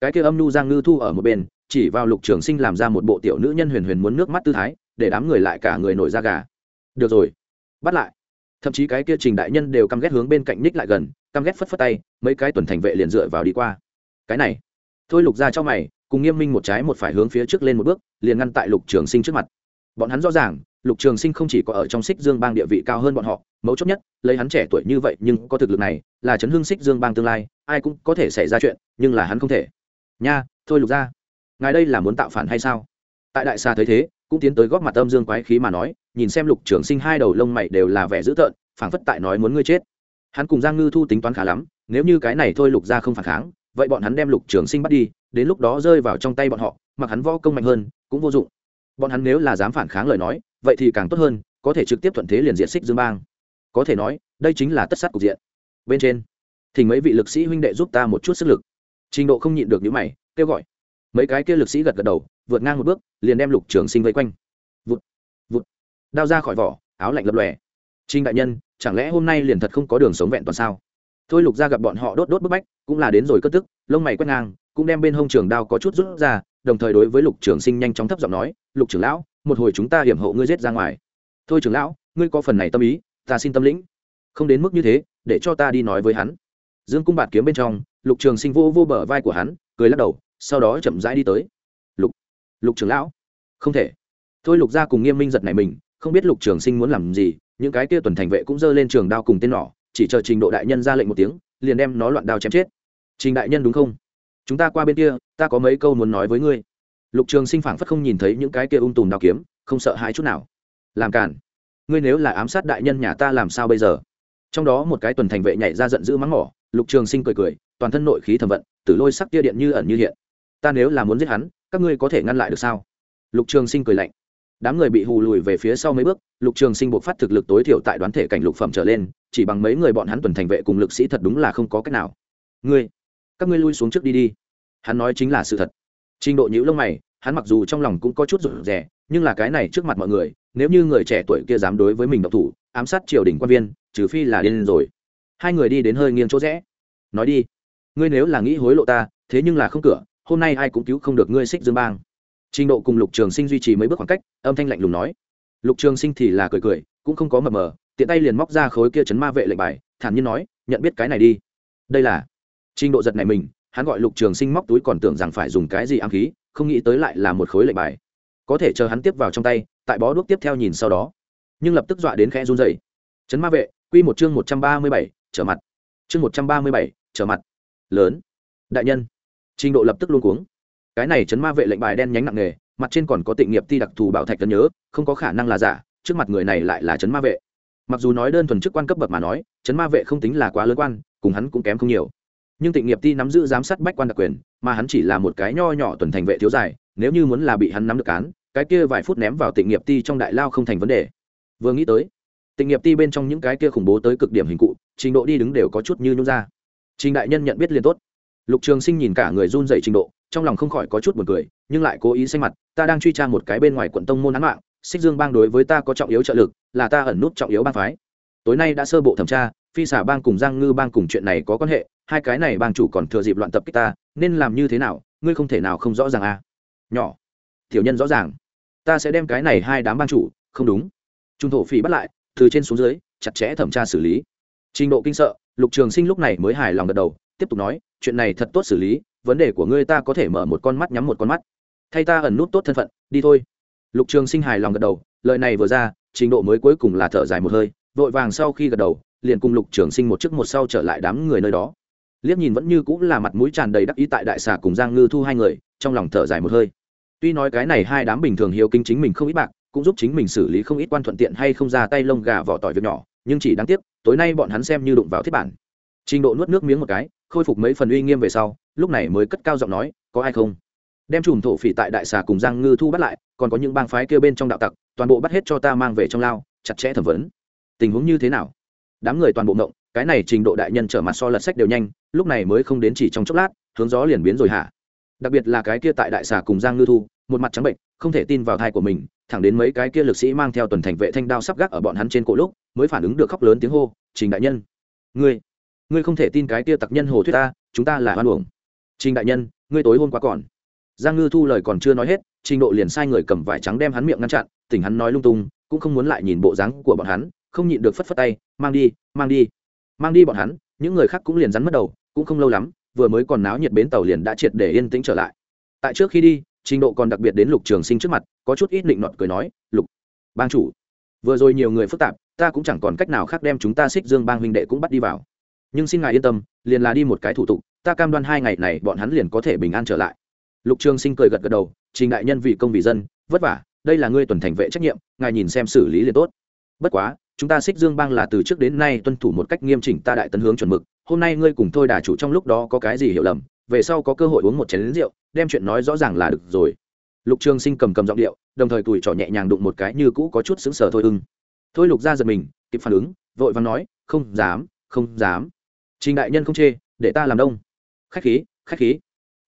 Cái kia âm nu giang ngư thu ở một bên, chỉ vào lục trường sinh làm ra một bộ tiểu nữ nhân huyền huyền muốn nước mắt tư thái, để đám người lại cả người nổi da gà. Được rồi. Bắt lại. Thậm chí cái kia trình đại nhân đều căm ghét hướng bên cạnh ních lại gần căm ghét phất phất tay, mấy cái tuần thành vệ liền dựa vào đi qua. Cái này. Thôi lục ra cho mày, cùng nghiêm minh một trái một phải hướng phía trước lên một bước, liền ngăn tại lục trường sinh trước mặt. Bọn hắn rõ ràng, lục trường sinh không chỉ có ở trong xích dương bang địa vị cao hơn bọn họ, mấu chốt nhất, lấy hắn trẻ tuổi như vậy nhưng có thực lực này, là chấn hưng xích dương bang tương lai, ai cũng có thể xảy ra chuyện, nhưng là hắn không thể. Nha, thôi lục ra. Ngài đây là muốn tạo phản hay sao? Tại đại xa thấy thế, cũng tiến tới góp mặt âm dương quái khí mà nói, nhìn xem lục trường sinh hai đầu lông mày đều là vẻ dữ tợn, phảng phất tại nói muốn ngươi chết hắn cùng giang ngư thu tính toán khá lắm, nếu như cái này thôi lục ra không phản kháng, vậy bọn hắn đem lục trường sinh bắt đi, đến lúc đó rơi vào trong tay bọn họ, mặc hắn võ công mạnh hơn, cũng vô dụng. Bọn hắn nếu là dám phản kháng lời nói, vậy thì càng tốt hơn, có thể trực tiếp thuận thế liền diện xích dương bang. Có thể nói, đây chính là tất sát cục diện. Bên trên, thì mấy vị lực sĩ huynh đệ giúp ta một chút sức lực. Trình độ không nhịn được những mày, kêu gọi. Mấy cái kia lực sĩ gật gật đầu, vượt ngang một bước, liền đem lục trường sinh vây quanh. Vụt vụt. Đao ra khỏi vỏ, áo lạnh lập lòe trinh đại nhân, chẳng lẽ hôm nay liền thật không có đường sống vẹn toàn sao? Thôi lục ra gặp bọn họ đốt đốt bức bách, cũng là đến rồi cất tức, lông mày quét ngang, cũng đem bên hông trường đao có chút rút ra, đồng thời đối với lục trường sinh nhanh chóng thấp giọng nói, lục trưởng lão, một hồi chúng ta hiểm hộ ngươi giết ra ngoài. Thôi trưởng lão, ngươi có phần này tâm ý, ta xin tâm lĩnh. Không đến mức như thế, để cho ta đi nói với hắn. Dương cung bạt kiếm bên trong, lục trường sinh vô vô bờ vai của hắn, cười lắc đầu, sau đó chậm rãi đi tới. Lục lục trưởng lão. Không thể. Thôi lục ra cùng nghiêm minh giật này mình, không biết lục trường sinh muốn làm gì những cái kia tuần thành vệ cũng giơ lên trường đao cùng tên nỏ, chỉ chờ trình độ đại nhân ra lệnh một tiếng, liền đem nó loạn đao chém chết. Trình đại nhân đúng không? Chúng ta qua bên kia, ta có mấy câu muốn nói với ngươi. Lục trường sinh phảng phất không nhìn thấy những cái kia ung tùm đao kiếm, không sợ hãi chút nào. Làm cản ngươi nếu là ám sát đại nhân nhà ta làm sao bây giờ? Trong đó một cái tuần thành vệ nhảy ra giận dữ mắng mỏ lục trường sinh cười cười, toàn thân nội khí thẩm vận tử lôi sắc tia điện như ẩn như hiện. Ta nếu là muốn giết hắn, các ngươi có thể ngăn lại được sao? Lục trường sinh cười lạnh đám người bị hù lùi về phía sau mấy bước, lục trường sinh buộc phát thực lực tối thiểu tại đoán thể cảnh lục phẩm trở lên, chỉ bằng mấy người bọn hắn tuần thành vệ cùng lực sĩ thật đúng là không có cách nào. Ngươi, các ngươi lui xuống trước đi đi. Hắn nói chính là sự thật. Trình độ nhữ lông mày, hắn mặc dù trong lòng cũng có chút rủi rẻ nhưng là cái này trước mặt mọi người, nếu như người trẻ tuổi kia dám đối với mình độc thủ, ám sát triều đình quan viên, trừ phi là điên rồi. Hai người đi đến hơi nghiêng chỗ rẽ. Nói đi, ngươi nếu là nghĩ hối lộ ta, thế nhưng là không cửa, hôm nay ai cũng cứu không được ngươi xích dương bang trình độ cùng lục trường sinh duy trì mấy bước khoảng cách, âm thanh lạnh lùng nói. Lục trường sinh thì là cười cười, cũng không có mờ mờ, tiện tay liền móc ra khối kia chấn ma vệ lệnh bài, thản nhiên nói, nhận biết cái này đi. Đây là trình độ giật này mình, hắn gọi lục trường sinh móc túi còn tưởng rằng phải dùng cái gì ám khí, không nghĩ tới lại là một khối lệnh bài. Có thể chờ hắn tiếp vào trong tay, tại bó đuốc tiếp theo nhìn sau đó. Nhưng lập tức dọa đến khẽ run dày chấn ma vệ, quy một chương một trăm ba mươi bảy, trở mặt. Chương một trăm ba mươi bảy, trở mặt. Lớn. Đại nhân. Trình độ lập tức luôn cuống cái này chấn ma vệ lệnh bài đen nhánh nặng nghề mặt trên còn có tịnh nghiệp ti đặc thù bảo thạch tân nhớ, không có khả năng là giả, trước mặt người này lại là chấn ma vệ. Mặc dù nói đơn thuần chức quan cấp bậc mà nói, chấn ma vệ không tính là quá lớn quan, cùng hắn cũng kém không nhiều. Nhưng tịnh nghiệp ti nắm giữ giám sát bách quan đặc quyền, mà hắn chỉ là một cái nho nhỏ tuần thành vệ thiếu dài, nếu như muốn là bị hắn nắm được cán cái kia vài phút ném vào tịnh nghiệp ti trong đại lao không thành vấn đề. Vừa nghĩ tới, tịnh nghiệp ti bên trong những cái kia khủng bố tới cực điểm hình cụ, trình độ đi đứng đều có chút như nhún ra. Trình đại nhân nhận biết liền tốt. Lục trường sinh nhìn cả người run dậy trình độ trong lòng không khỏi có chút buồn cười, nhưng lại cố ý xanh mặt, ta đang truy tra một cái bên ngoài quận tông môn án mạng, xích dương bang đối với ta có trọng yếu trợ lực, là ta ẩn nút trọng yếu bang phái. Tối nay đã sơ bộ thẩm tra, phi xả bang cùng giang ngư bang cùng chuyện này có quan hệ, hai cái này bang chủ còn thừa dịp loạn tập kích ta, nên làm như thế nào, ngươi không thể nào không rõ ràng à. Nhỏ, tiểu nhân rõ ràng, ta sẽ đem cái này hai đám bang chủ, không đúng. Trung thổ phỉ bắt lại, từ trên xuống dưới, chặt chẽ thẩm tra xử lý. Trình độ kinh sợ, lục trường sinh lúc này mới hài lòng gật đầu tiếp tục nói, chuyện này thật tốt xử lý, vấn đề của ngươi ta có thể mở một con mắt nhắm một con mắt. Thay ta ẩn nút tốt thân phận, đi thôi. Lục trường sinh hài lòng gật đầu, lời này vừa ra, trình độ mới cuối cùng là thở dài một hơi, vội vàng sau khi gật đầu, liền cùng lục trường sinh một chiếc một sau trở lại đám người nơi đó. Liếc nhìn vẫn như cũng là mặt mũi tràn đầy đắc ý tại đại xà cùng giang ngư thu hai người, trong lòng thở dài một hơi. Tuy nói cái này hai đám bình thường hiếu kinh chính mình không ít bạc, cũng giúp chính mình xử lý không ít quan thuận tiện hay không ra tay lông gà vỏ tỏi việc nhỏ, nhưng chỉ đáng tiếc, tối nay bọn hắn xem như đụng vào thiết bản. Trình độ nuốt nước miếng một cái khôi phục mấy phần uy nghiêm về sau, lúc này mới cất cao giọng nói, có ai không? Đem chùm thổ phỉ tại đại xà cùng giang ngư thu bắt lại, còn có những bang phái kêu bên trong đạo tặc, toàn bộ bắt hết cho ta mang về trong lao, chặt chẽ thẩm vấn. Tình huống như thế nào? Đám người toàn bộ mộng cái này trình độ đại nhân trở mặt so lật sách đều nhanh, lúc này mới không đến chỉ trong chốc lát, hướng gió liền biến rồi hả? Đặc biệt là cái kia tại đại xà cùng giang ngư thu, một mặt trắng bệnh, không thể tin vào thai của mình, thẳng đến mấy cái kia lực sĩ mang theo tuần thành vệ thanh đao sắp gác ở bọn hắn trên cổ lúc, mới phản ứng được khóc lớn tiếng hô, trình đại nhân, ngươi ngươi không thể tin cái kia tặc nhân hồ thuyết ta, chúng ta là hoan uổng. Trình đại nhân, ngươi tối hôm qua còn. Giang ngư thu lời còn chưa nói hết, trình độ liền sai người cầm vải trắng đem hắn miệng ngăn chặn, tỉnh hắn nói lung tung, cũng không muốn lại nhìn bộ dáng của bọn hắn, không nhịn được phất phất tay, mang đi mang đi. Mang đi bọn hắn, những người khác cũng liền rắn mất đầu, cũng không lâu lắm, vừa mới còn náo nhiệt bến tàu liền đã triệt để yên tĩnh trở lại. Tại trước khi đi, trình độ còn đặc biệt đến lục trường sinh trước mặt, có chút ít định nọt cười nói, lục bang chủ, vừa rồi nhiều người phức tạp, ta cũng chẳng còn cách nào khác đem chúng ta xích dương bang huynh đệ cũng bắt đi vào nhưng xin ngài yên tâm, liền là đi một cái thủ tục, ta cam đoan hai ngày này bọn hắn liền có thể bình an trở lại. Lục trường sinh cười gật gật đầu, trình đại nhân vì công vì dân, vất vả, đây là ngươi tuần thành vệ trách nhiệm, ngài nhìn xem xử lý liền tốt. Bất quá, chúng ta xích dương bang là từ trước đến nay tuân thủ một cách nghiêm chỉnh ta đại tấn hướng chuẩn mực, hôm nay ngươi cùng thôi đà chủ trong lúc đó có cái gì hiểu lầm, về sau có cơ hội uống một chén lính rượu, đem chuyện nói rõ ràng là được rồi. Lục trường sinh cầm cầm giọng điệu, đồng thời tuổi trỏ nhẹ nhàng đụng một cái như cũ có chút xứng sở thôi ưng. Thôi lục ra giật mình, kịp phản ứng, vội vàng nói, không dám không dám trình đại nhân không chê, để ta làm đông. Khách khí khách khí.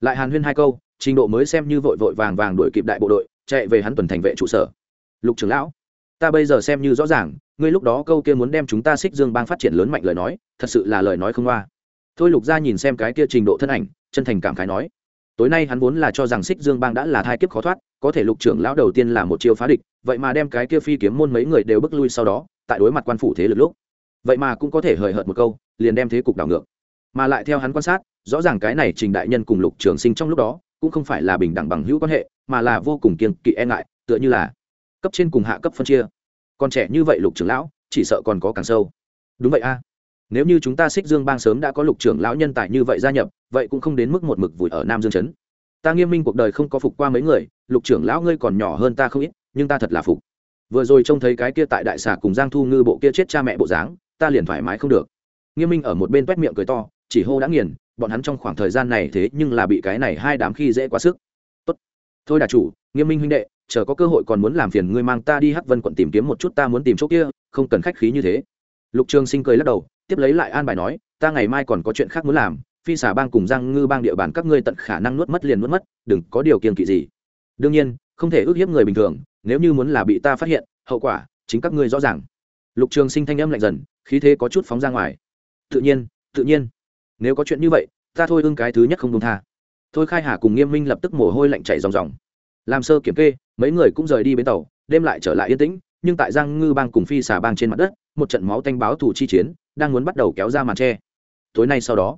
Lại hàn huyên hai câu, trình độ mới xem như vội vội vàng vàng đuổi kịp đại bộ đội, chạy về hắn tuần thành vệ trụ sở. Lục trưởng lão, ta bây giờ xem như rõ ràng, ngươi lúc đó câu kia muốn đem chúng ta xích dương bang phát triển lớn mạnh lời nói, thật sự là lời nói không qua thôi lục ra nhìn xem cái kia trình độ thân ảnh, chân thành cảm khái nói, tối nay hắn vốn là cho rằng xích dương bang đã là thai kiếp khó thoát, có thể lục trưởng lão đầu tiên là một chiêu phá địch, vậy mà đem cái kia phi kiếm môn mấy người đều bước lui sau đó, tại đối mặt quan phủ thế lực lúc. Vậy mà cũng có thể hời hợt một câu liền đem thế cục đảo ngược. Mà lại theo hắn quan sát, rõ ràng cái này trình đại nhân cùng lục trường sinh trong lúc đó, cũng không phải là bình đẳng bằng hữu quan hệ, mà là vô cùng kiên kỵ e ngại, tựa như là cấp trên cùng hạ cấp phân chia. Còn trẻ như vậy lục trưởng lão, chỉ sợ còn có càng sâu. Đúng vậy a. Nếu như chúng ta xích dương bang sớm đã có lục trưởng lão nhân tài như vậy gia nhập, vậy cũng không đến mức một mực vùi ở nam dương chấn ta nghiêm minh cuộc đời không có phục qua mấy người, lục trưởng lão ngươi còn nhỏ hơn ta không ít, nhưng ta thật là phục. Vừa rồi trông thấy cái kia tại đại xà cùng giang thu ngư bộ kia chết cha mẹ bộ dáng, ta liền thoải mái không được nghiêm minh ở một bên quét miệng cười to, chỉ hô đã nghiền, bọn hắn trong khoảng thời gian này thế nhưng là bị cái này hai đám khi dễ quá sức. Tốt. Thôi đà chủ, nghiêm minh huynh đệ, chờ có cơ hội còn muốn làm phiền ngươi mang ta đi hắc vân quận tìm kiếm một chút, ta muốn tìm chỗ kia, không cần khách khí như thế. Lục trường sinh cười lắc đầu, tiếp lấy lại an bài nói, ta ngày mai còn có chuyện khác muốn làm, phi xả bang cùng giang ngư bang địa bàn các ngươi tận khả năng nuốt mất liền nuốt mất, đừng có điều kiên kỵ gì. Đương nhiên, không thể ước hiếp người bình thường, nếu như muốn là bị ta phát hiện, hậu quả, chính các ngươi rõ ràng. Lục trường sinh thanh âm lạnh dần, khí thế có chút phóng ra ngoài tự nhiên tự nhiên. Nếu có chuyện như vậy, ta thôi ưng cái thứ nhất không đông tha. Thôi khai hà cùng nghiêm minh lập tức mồ hôi lạnh chảy ròng ròng. Làm sơ kiểm kê, mấy người cũng rời đi bến tàu, đêm lại trở lại yên tĩnh, nhưng tại giang ngư bang cùng phi xà bang trên mặt đất, một trận máu tanh báo thủ chi chiến, đang muốn bắt đầu kéo ra màn tre. Tối nay sau đó,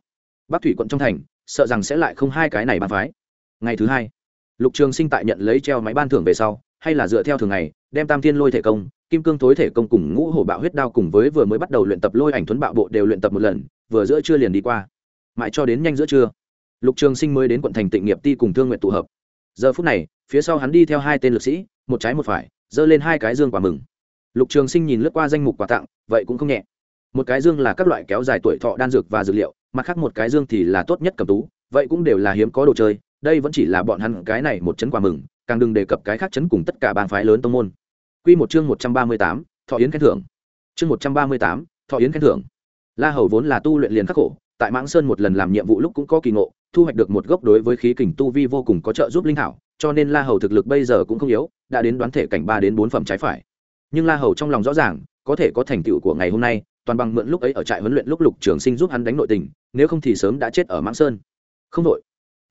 bắc thủy quận trong thành, sợ rằng sẽ lại không hai cái này bàn phái. Ngày thứ hai, lục trường sinh tại nhận lấy treo máy ban thưởng về sau, hay là dựa theo thường ngày, đem tam thiên lôi thể công kim cương tối thể công cùng ngũ hổ bạo huyết đao cùng với vừa mới bắt đầu luyện tập lôi ảnh thuấn bạo bộ đều luyện tập một lần, vừa giữa trưa liền đi qua. Mãi cho đến nhanh giữa trưa, lục trường sinh mới đến quận thành tịnh nghiệp ti cùng thương nguyện tụ hợp. Giờ phút này, phía sau hắn đi theo hai tên lực sĩ, một trái một phải, giơ lên hai cái dương quả mừng. Lục trường sinh nhìn lướt qua danh mục quà tặng, vậy cũng không nhẹ. Một cái dương là các loại kéo dài tuổi thọ đan dược và dược liệu, mặt khác một cái dương thì là tốt nhất cầm tú, vậy cũng đều là hiếm có đồ chơi, đây vẫn chỉ là bọn hắn cái này một chấn quà mừng, càng đừng đề cập cái khác chấn cùng tất cả bang phái lớn tông môn. Quy một chương một trăm ba mươi tám, thọ yến khen thưởng. Chương một trăm ba mươi tám, thọ yến khen thưởng. La hầu vốn là tu luyện liền khắc khổ tại mãng sơn một lần làm nhiệm vụ lúc cũng có kỳ ngộ thu hoạch được một gốc đối với khí kình tu vi vô cùng có trợ giúp linh hảo cho nên la hầu thực lực bây giờ cũng không yếu đã đến đoán thể cảnh ba đến bốn phẩm trái phải. Nhưng la hầu trong lòng rõ ràng có thể có thành tựu của ngày hôm nay toàn bằng mượn lúc ấy ở trại huấn luyện lúc lục trường sinh giúp hắn đánh nội tình nếu không thì sớm đã chết ở mãng sơn. Không đội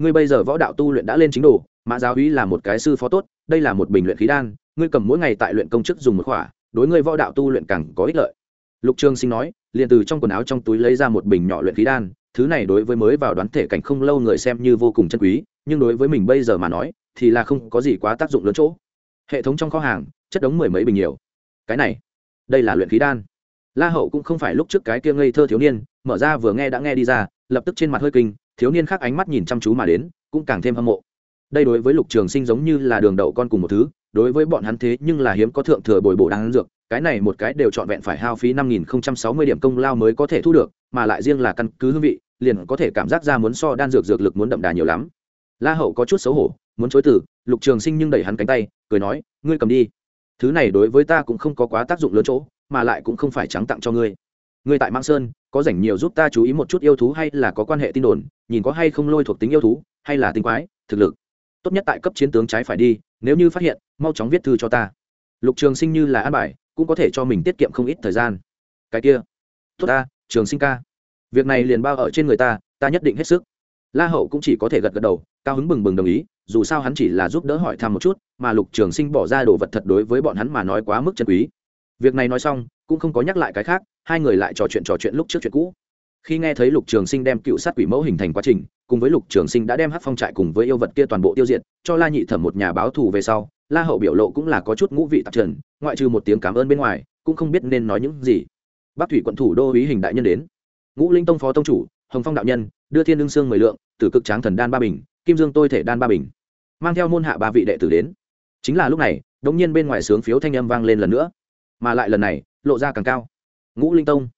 ngươi bây giờ võ đạo tu luyện đã lên chính đồ, mã giáo úy là một cái sư phó tốt, đây là một bình luyện khí đan, ngươi cầm mỗi ngày tại luyện công chức dùng một khỏa, đối ngươi võ đạo tu luyện càng có ích lợi. Lục trường sinh nói, liền từ trong quần áo trong túi lấy ra một bình nhỏ luyện khí đan, thứ này đối với mới vào đoán thể cảnh không lâu người xem như vô cùng chân quý, nhưng đối với mình bây giờ mà nói, thì là không có gì quá tác dụng lớn chỗ. Hệ thống trong kho hàng, chất đống mười mấy bình nhiều. Cái này, đây là luyện khí đan. La hậu cũng không phải lúc trước cái kia ngây thơ thiếu niên, mở ra vừa nghe đã nghe đi ra, lập tức trên mặt hơi kinh thiếu niên khác ánh mắt nhìn chăm chú mà đến, cũng càng thêm hâm mộ. Đây đối với lục trường sinh giống như là đường đậu con cùng một thứ, đối với bọn hắn thế nhưng là hiếm có thượng thừa bồi bổ đáng dược, cái này một cái đều trọn vẹn phải hao phí năm nghìn không trăm sáu mươi điểm công lao mới có thể thu được, mà lại riêng là căn cứ hương vị, liền có thể cảm giác ra muốn so đan dược dược lực muốn đậm đà nhiều lắm. La hậu có chút xấu hổ, muốn chối từ, lục trường sinh nhưng đẩy hắn cánh tay, cười nói, ngươi cầm đi. Thứ này đối với ta cũng không có quá tác dụng lớn chỗ, mà lại cũng không phải trắng tặng cho ngươi. Người tại mang sơn, có rảnh nhiều giúp ta chú ý một chút yêu thú hay là có quan hệ tin đồn, nhìn có hay không lôi thuộc tính yêu thú, hay là tinh quái, thực lực. Tốt nhất tại cấp chiến tướng trái phải đi, nếu như phát hiện, mau chóng viết thư cho ta. Lục trường sinh như là an bài, cũng có thể cho mình tiết kiệm không ít thời gian. Cái kia. Tốt ta, trường sinh ca. Việc này liền bao ở trên người ta ta nhất định hết sức. La hậu cũng chỉ có thể gật gật đầu, cao hứng bừng bừng đồng ý, dù sao hắn chỉ là giúp đỡ hỏi thăm một chút, mà lục trường sinh bỏ ra đồ vật thật đối với bọn hắn mà nói quá mức chân quý. Việc này nói xong cũng không có nhắc lại cái khác, hai người lại trò chuyện trò chuyện lúc trước chuyện cũ. Khi nghe thấy lục trường sinh đem cựu sát quỷ mẫu hình thành quá trình, cùng với lục trường sinh đã đem hát phong trại cùng với yêu vật kia toàn bộ tiêu diệt, cho la nhị thẩm một nhà báo thù về sau, la hậu biểu lộ cũng là có chút ngũ vị tạp trần, ngoại trừ một tiếng cảm ơn bên ngoài, cũng không biết nên nói những gì. Bắc thủy quận thủ đô ý hình đại nhân đến. Ngũ linh tông phó tông chủ, hồng phong đạo nhân, đưa thiên lương sương mười lượng, tử cực tráng thần đan ba bình, kim dương tôi thể đan ba bình. Mang theo môn hạ ba vị đệ tử đến. Chính là lúc này, đống nhiên bên ngoài sướng phiếu thanh âm vang lên lần nữa. Mà lại lần này lộ ra càng cao. Ngũ linh tông.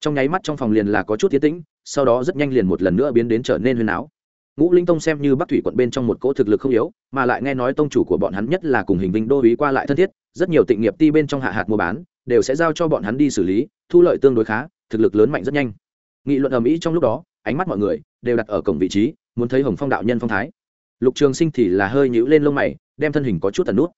Trong nháy mắt trong phòng liền là có chút tiến tĩnh, sau đó rất nhanh liền một lần nữa biến đến trở nên huyền áo. Ngũ linh tông xem như bắc thủy quận bên trong một cỗ thực lực không yếu, mà lại nghe nói tông chủ của bọn hắn nhất là cùng hình vinh đô ý qua lại thân thiết, rất nhiều tịnh nghiệp ti bên trong hạ hạt mua bán, đều sẽ giao cho bọn hắn đi xử lý, thu lợi tương đối khá, thực lực lớn mạnh rất nhanh. Nghị luận ầm ĩ trong lúc đó, ánh mắt mọi người đều đặt ở cổng vị trí, muốn thấy hồng phong đạo nhân phong thái. Lục trường sinh thì là hơi nhũ lên lông mày, đem thân hình có chút tần nút.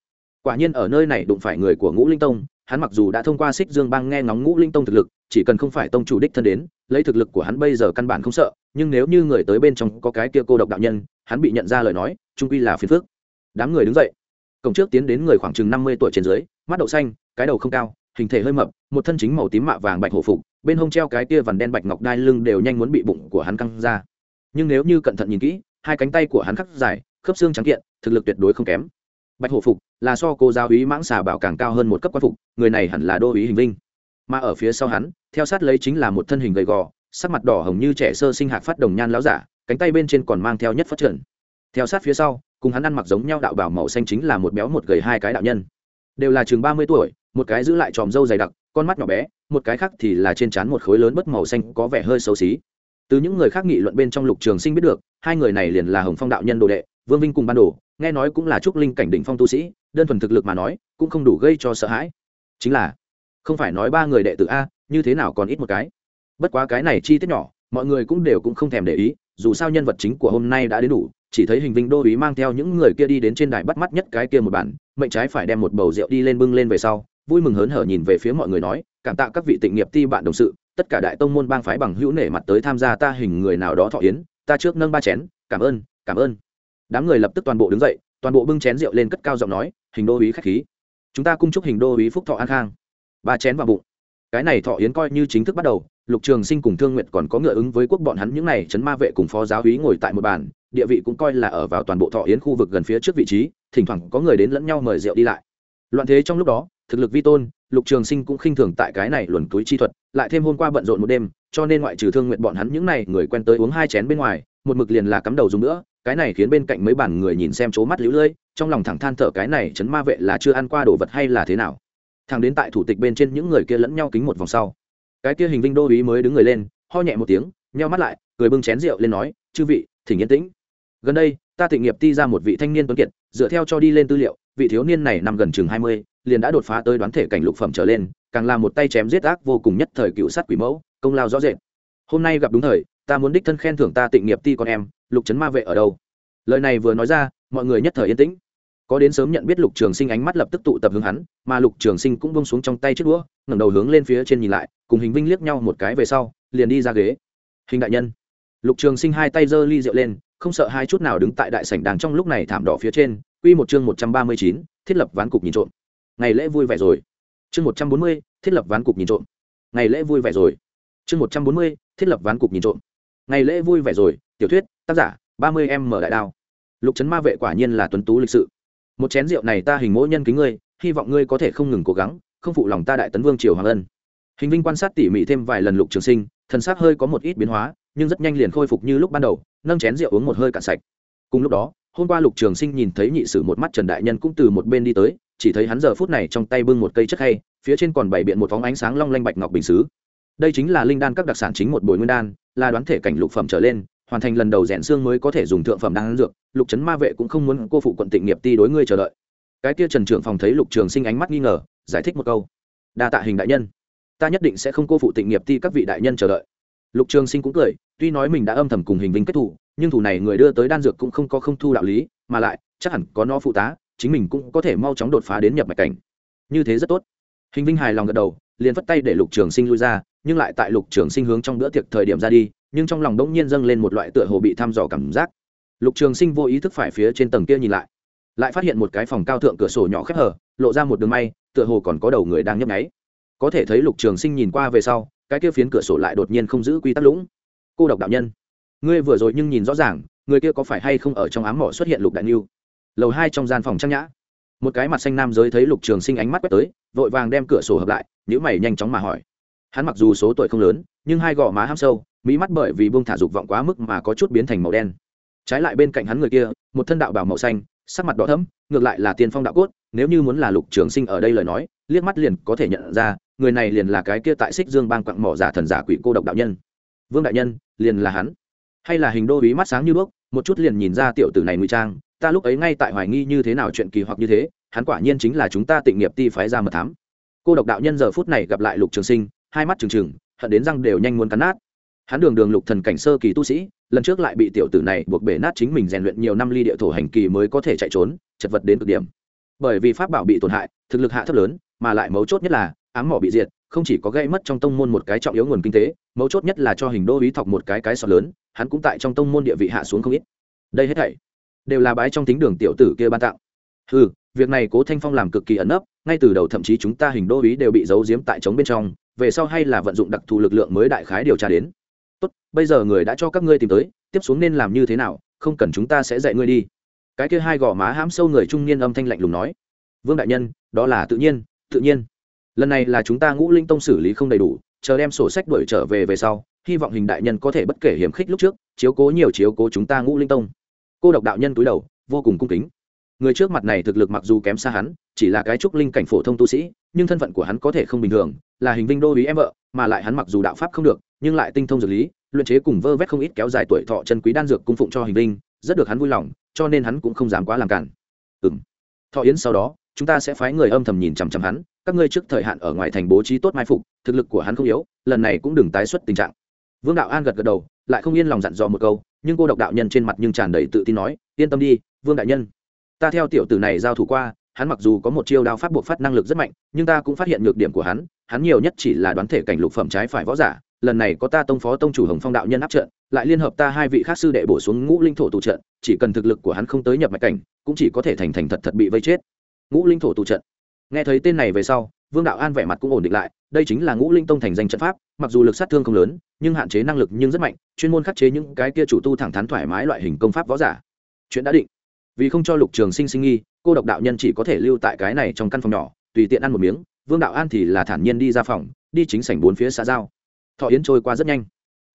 Quả nhiên ở nơi này đụng phải người của ngũ linh tông hắn mặc dù đã thông qua xích dương bang nghe ngóng ngũ linh tông thực lực, chỉ cần không phải tông chủ đích thân đến, lấy thực lực của hắn bây giờ căn bản không sợ, nhưng nếu như người tới bên trong có cái kia cô độc đạo nhân, hắn bị nhận ra lời nói, trung quy là phiền phước đám người đứng dậy. Cổng trước tiến đến người khoảng chừng năm mươi tuổi trên dưới, mắt đậu xanh, cái đầu không cao, hình thể hơi mập, một thân chính màu tím mạ vàng bạch hổ phục, bên hông treo cái kia vằn đen bạch ngọc đai lưng đều nhanh muốn bị bụng của hắn căng ra. Nhưng nếu như cẩn thận nhìn kỹ, hai cánh tay của hắn khắc dài, khớp xương trắng kiện, thực lực tuyệt đối không kém bạch hổ phục là so cô giáo úy mãng xà bảo càng cao hơn một cấp quan phục, người này hẳn là đô úy hình linh mà ở phía sau hắn, theo sát lấy chính là một thân hình gầy gò, sắc mặt đỏ hồng như trẻ sơ sinh hạc phát đồng nhan láo giả, cánh tay bên trên còn mang theo nhất phát triển theo sát phía sau, cùng hắn ăn mặc giống nhau đạo bảo màu xanh chính là một béo một gầy hai cái đạo nhân. Đều là chừng ba mươi tuổi, một cái giữ lại tròm râu dày đặc, con mắt nhỏ bé, một cái khác thì là trên trán một khối lớn bất màu xanh có vẻ hơi xấu xí. Từ những người khác nghị luận bên trong lục trường sinh biết được, hai người này liền là hồng phong đạo nhân đồ đệ vương vinh cùng ban đồ, nghe nói cũng là trúc linh cảnh đỉnh phong tu sĩ, đơn thuần thực lực mà nói, cũng không đủ gây cho sợ hãi. Chính là, không phải nói ba người đệ tử a, như thế nào còn ít một cái. Bất quá cái này chi tiết nhỏ, mọi người cũng đều cũng không thèm để ý, dù sao nhân vật chính của hôm nay đã đến đủ, chỉ thấy hình vinh đô ý mang theo những người kia đi đến trên đài bắt mắt nhất cái kia một bản, mệnh trái phải đem một bầu rượu đi lên bưng lên về sau, vui mừng hớn hở nhìn về phía mọi người nói, cảm tạ các vị tịnh nghiệp ti bạn đồng sự, tất cả đại tông môn bang phái bằng hữu nể mặt tới tham gia ta hình người nào đó thọ yến, ta trước nâng ba chén, cảm ơn cảm ơn đám người lập tức toàn bộ đứng dậy, toàn bộ bưng chén rượu lên cất cao giọng nói, hình đô ý khách khí. Chúng ta cung chúc hình đô uý phúc thọ an khang. Ba chén vào bụng. Cái này thọ yến coi như chính thức bắt đầu, lục trường sinh cùng thương nguyện còn có ngựa ứng với quốc bọn hắn những n à y chấn ma vệ cùng phó giáo hí ngồi tại một bàn, địa vị cũng coi là ở vào toàn bộ thọ yến khu vực gần phía trước vị trí, thỉnh thoảng có người đến lẫn nhau mời rượu đi lại. Loạn thế trong lúc đó, thực lực vi tôn, lục trường sinh cũng khinh thường tại cái này luồn túi chi thuật, lại thêm hôm qua bận rộn một đêm, cho nên ngoại trừ thương nguyện bọn hắn những n à y người quen tới uống hai chén bên ngoài, một mực liền là cắm đầu dùng nữa cái này khiến bên cạnh mấy bản người nhìn xem c mắt lũ lưỡi, trong lòng thẳng than thở cái này chấn ma vệ là chưa ăn qua đồ vật hay là thế nào. Thằng đến tại thủ tịch bên trên những người kia lẫn nhau kính một vòng sau. Cái kia hình vinh đô ý mới đứng người lên, ho nhẹ một tiếng, nheo mắt lại, cười bưng chén rượu lên nói, chư vị, thỉnh yên tĩnh. Gần đây, ta tịnh nghiệp ti ra một vị thanh niên tuấn kiệt, dựa theo cho đi lên tư liệu, vị thiếu niên này nằm gần chừng hai mươi, liền đã đột phá tới đoán thể cảnh lục phẩm trở lên, càng là một tay chém giết ác vô cùng nhất thời cựu sát quỷ mẫu, công lao rõ rệt. Hôm nay gặp đúng thời, ta muốn đích thân khen thưởng ta tịnh nghiệp ti con em lục trấn ma vệ ở đâu? Lời này vừa nói ra, mọi người nhất thời yên tĩnh. Có đến sớm nhận biết lục trường sinh ánh mắt lập tức tụ tập hướng hắn, mà lục trường sinh cũng bông xuống trong tay chiếc đũa, ngẩng đầu hướng lên phía trên nhìn lại, cùng hình vinh liếc nhau một cái về sau, liền đi ra ghế. Hình đại nhân. Lục trường sinh hai tay giơ ly rượu lên, không sợ hai chút nào đứng tại đại sảnh đàng trong lúc này thảm đỏ phía trên, quy một chương một trăm ba mươi chín, thiết lập ván cục nhìn trộm. Ngày lễ vui vẻ rồi. Chương một trăm bốn mươi, thiết lập ván cục nhìn trộm. Ngày lễ vui vẻ rồi. Chương một trăm bốn mươi, thiết lập ván cục nhìn trộm. Ngày lễ vui vẻ rồi, tiểu thuyết tác giả, ba mươi em mở đại đao. Lục trấn ma vệ quả nhiên là tuấn tú lịch sự. Một chén rượu này ta hình mỗi nhân kính ngươi, hy vọng ngươi có thể không ngừng cố gắng, không phụ lòng ta đại tấn vương triều hoàng ân. Hình vinh quan sát tỉ mỉ thêm vài lần lục trường sinh, thần xác hơi có một ít biến hóa, nhưng rất nhanh liền khôi phục như lúc ban đầu, nâng chén rượu uống một hơi cạn sạch. Cùng lúc đó, hôm qua lục trường sinh nhìn thấy nhị sử một mắt trần đại nhân cũng từ một bên đi tới, chỉ thấy hắn giờ phút này trong tay bưng một cây chất hay, phía trên còn bày biện một phóng ánh sáng long lanh bạch ngọc bình xứ. Đây chính là linh đan các đặc sản chính một bồi nguyên đan, là đoán thể cảnh lục phẩm trở lên hoàn thành lần đầu rèn xương mới có thể dùng thượng phẩm đan dược, lục trấn ma vệ cũng không muốn cô phụ quận tịnh nghiệp ti đối ngươi chờ đợi. Cái kia trần trưởng phòng thấy lục trường sinh ánh mắt nghi ngờ, giải thích một câu. Đa tạ hình đại nhân. Ta nhất định sẽ không cô phụ tịnh nghiệp ti các vị đại nhân chờ đợi. Lục trường sinh cũng cười, tuy nói mình đã âm thầm cùng hình vinh kết thủ, nhưng thủ này người đưa tới đan dược cũng không có không thu đạo lý, mà lại, chắc hẳn có nó phụ tá, chính mình cũng có thể mau chóng đột phá đến nhập mạch cảnh. Như thế rất tốt. Hình vinh hài lòng gật đầu, liền phất tay để lục trường sinh lui ra, nhưng lại tại lục trường sinh hướng trong bữa tiệc thời điểm ra đi nhưng trong lòng đống nhiên dâng lên một loại tựa hồ bị thăm dò cảm giác. Lục trường sinh vô ý thức phải phía trên tầng kia nhìn lại lại phát hiện một cái phòng cao thượng cửa sổ nhỏ khép hở lộ ra một đường may, tựa hồ còn có đầu người đang nhấp nháy. Có thể thấy lục trường sinh nhìn qua về sau, cái kia phiến cửa sổ lại đột nhiên không giữ quy tắc lũng. Cô độc đạo nhân, ngươi vừa rồi nhưng nhìn rõ ràng, người kia có phải hay không ở trong ám mỏ xuất hiện lục đại niu lầu hai trong gian phòng trang nhã, một cái mặt xanh nam giới thấy lục trường sinh ánh mắt quét tới, vội vàng đem cửa sổ hợp lại nhữ mày nhanh chóng mà hỏi. Hắn mặc dù số tuổi không lớn, nhưng hai gò má ham sâu mỹ mắt bởi vì bông thả dục vọng quá mức mà có chút biến thành màu đen. Trái lại bên cạnh hắn người kia, một thân đạo bảo màu xanh, sắc mặt đỏ thẫm, ngược lại là tiên phong đạo cốt, nếu như muốn là lục trường sinh ở đây lời nói, liếc mắt liền có thể nhận ra, người này liền là cái kia tại xích dương bang quặng mỏ giả thần giả quỷ cô độc đạo nhân. Vương đại nhân, liền là hắn. Hay là hình đô ý mắt sáng như đuốc, một chút liền nhìn ra tiểu tử này ngụy trang, ta lúc ấy ngay tại hoài nghi như thế nào chuyện kỳ hoặc như thế, hắn quả nhiên chính là chúng ta tịnh nghiệp ti phái ra mật thám. Cô độc đạo nhân giờ phút này gặp lại lục trường sinh, hai mắt trừng trừng, hận đến răng đều nhanh muốn cắn nát hắn đường đường lục thần cảnh sơ kỳ tu sĩ, lần trước lại bị tiểu tử này buộc bể nát chính mình rèn luyện nhiều năm ly địa thổ hành kỳ mới có thể chạy trốn, chật vật đến cực điểm. Bởi vì pháp bảo bị tổn hại, thực lực hạ thấp lớn, mà lại mấu chốt nhất là, ám mỏ bị diệt, không chỉ có gây mất trong tông môn một cái trọng yếu nguồn kinh tế, mấu chốt nhất là cho hình đô ý thọc một cái cái sọt lớn, hắn cũng tại trong tông môn địa vị hạ xuống không ít. Đây hết thảy đều là bái trong tính đường tiểu tử kia ban tặng. Ừ việc này cố thanh phong làm cực kỳ ẩn ấp ngay từ đầu thậm chí chúng ta hình đô ý đều bị giấu giếm tại trống bên trong, về sau hay là vận dụng đặc thù lực lượng mới đại khái điều tra đến tốt, bây giờ người đã cho các ngươi tìm tới, tiếp xuống nên làm như thế nào, không cần chúng ta sẽ dạy ngươi đi. Cái kia hai gò má hãm sâu người trung niên âm thanh lạnh lùng nói. Vương đại nhân, đó là tự nhiên tự nhiên. Lần này là chúng ta ngũ linh tông xử lý không đầy đủ, chờ đem sổ sách đuổi trở về về sau, hy vọng hình đại nhân có thể bất kể hiểm khích lúc trước, chiếu cố nhiều chiếu cố chúng ta ngũ linh tông. Cô độc đạo nhân túi đầu, vô cùng cung kính. Người trước mặt này thực lực mặc dù kém xa hắn, chỉ là cái trúc linh cảnh phổ thông tu sĩ, nhưng thân phận của hắn có thể không bình thường là hình vinh đô ý em vợ, mà lại hắn mặc dù đạo pháp không được, nhưng lại tinh thông dược lý, luyện chế cùng vơ vét không ít kéo dài tuổi thọ chân quý đan dược cung phụng cho hình vinh, rất được hắn vui lòng, cho nên hắn cũng không dám quá làm cản. Ừng thọ yến sau đó, chúng ta sẽ phái người âm thầm nhìn chằm chằm hắn, các ngươi trước thời hạn ở ngoài thành bố trí tốt mai phục, thực lực của hắn không yếu, lần này cũng đừng tái xuất tình trạng. Vương đạo an gật gật đầu, lại không yên lòng dặn dò một câu, nhưng cô độc đạo nhân trên mặt nhưng tràn đầy tự tin nói, yên tâm đi, vương đại nhân. Ta theo tiểu tử này giao thủ qua, hắn mặc dù có một chiêu đao pháp buộc phát năng lực rất mạnh, nhưng ta cũng phát hiện nhược điểm của hắn hắn nhiều nhất chỉ là đoán thể cảnh lục phẩm trái phải võ giả, lần này có ta tông phó tông chủ hồng phong đạo nhân áp trận, lại liên hợp ta hai vị khác sư đệ bổ xuống ngũ linh thổ tù trận, chỉ cần thực lực của hắn không tới nhập mạch cảnh, cũng chỉ có thể thành thành thật thật bị vây chết. Ngũ linh thổ tù trận. Nghe thấy tên này về sau, vương đạo an vẻ mặt cũng ổn định lại, đây chính là ngũ linh tông thành danh trận pháp, mặc dù lực sát thương không lớn, nhưng hạn chế năng lực nhưng rất mạnh, chuyên môn khắc chế những cái kia chủ tu thẳng thắn thoải mái loại hình công pháp võ giả. Chuyện đã định. Vì không cho lục trường sinh sinh nghi, cô độc đạo nhân chỉ có thể lưu tại cái này trong căn phòng nhỏ, tùy tiện ăn một miếng vương đạo an thì là thản nhiên đi ra phòng, đi chính sảnh bốn phía xã giao. Thọ yến trôi qua rất nhanh.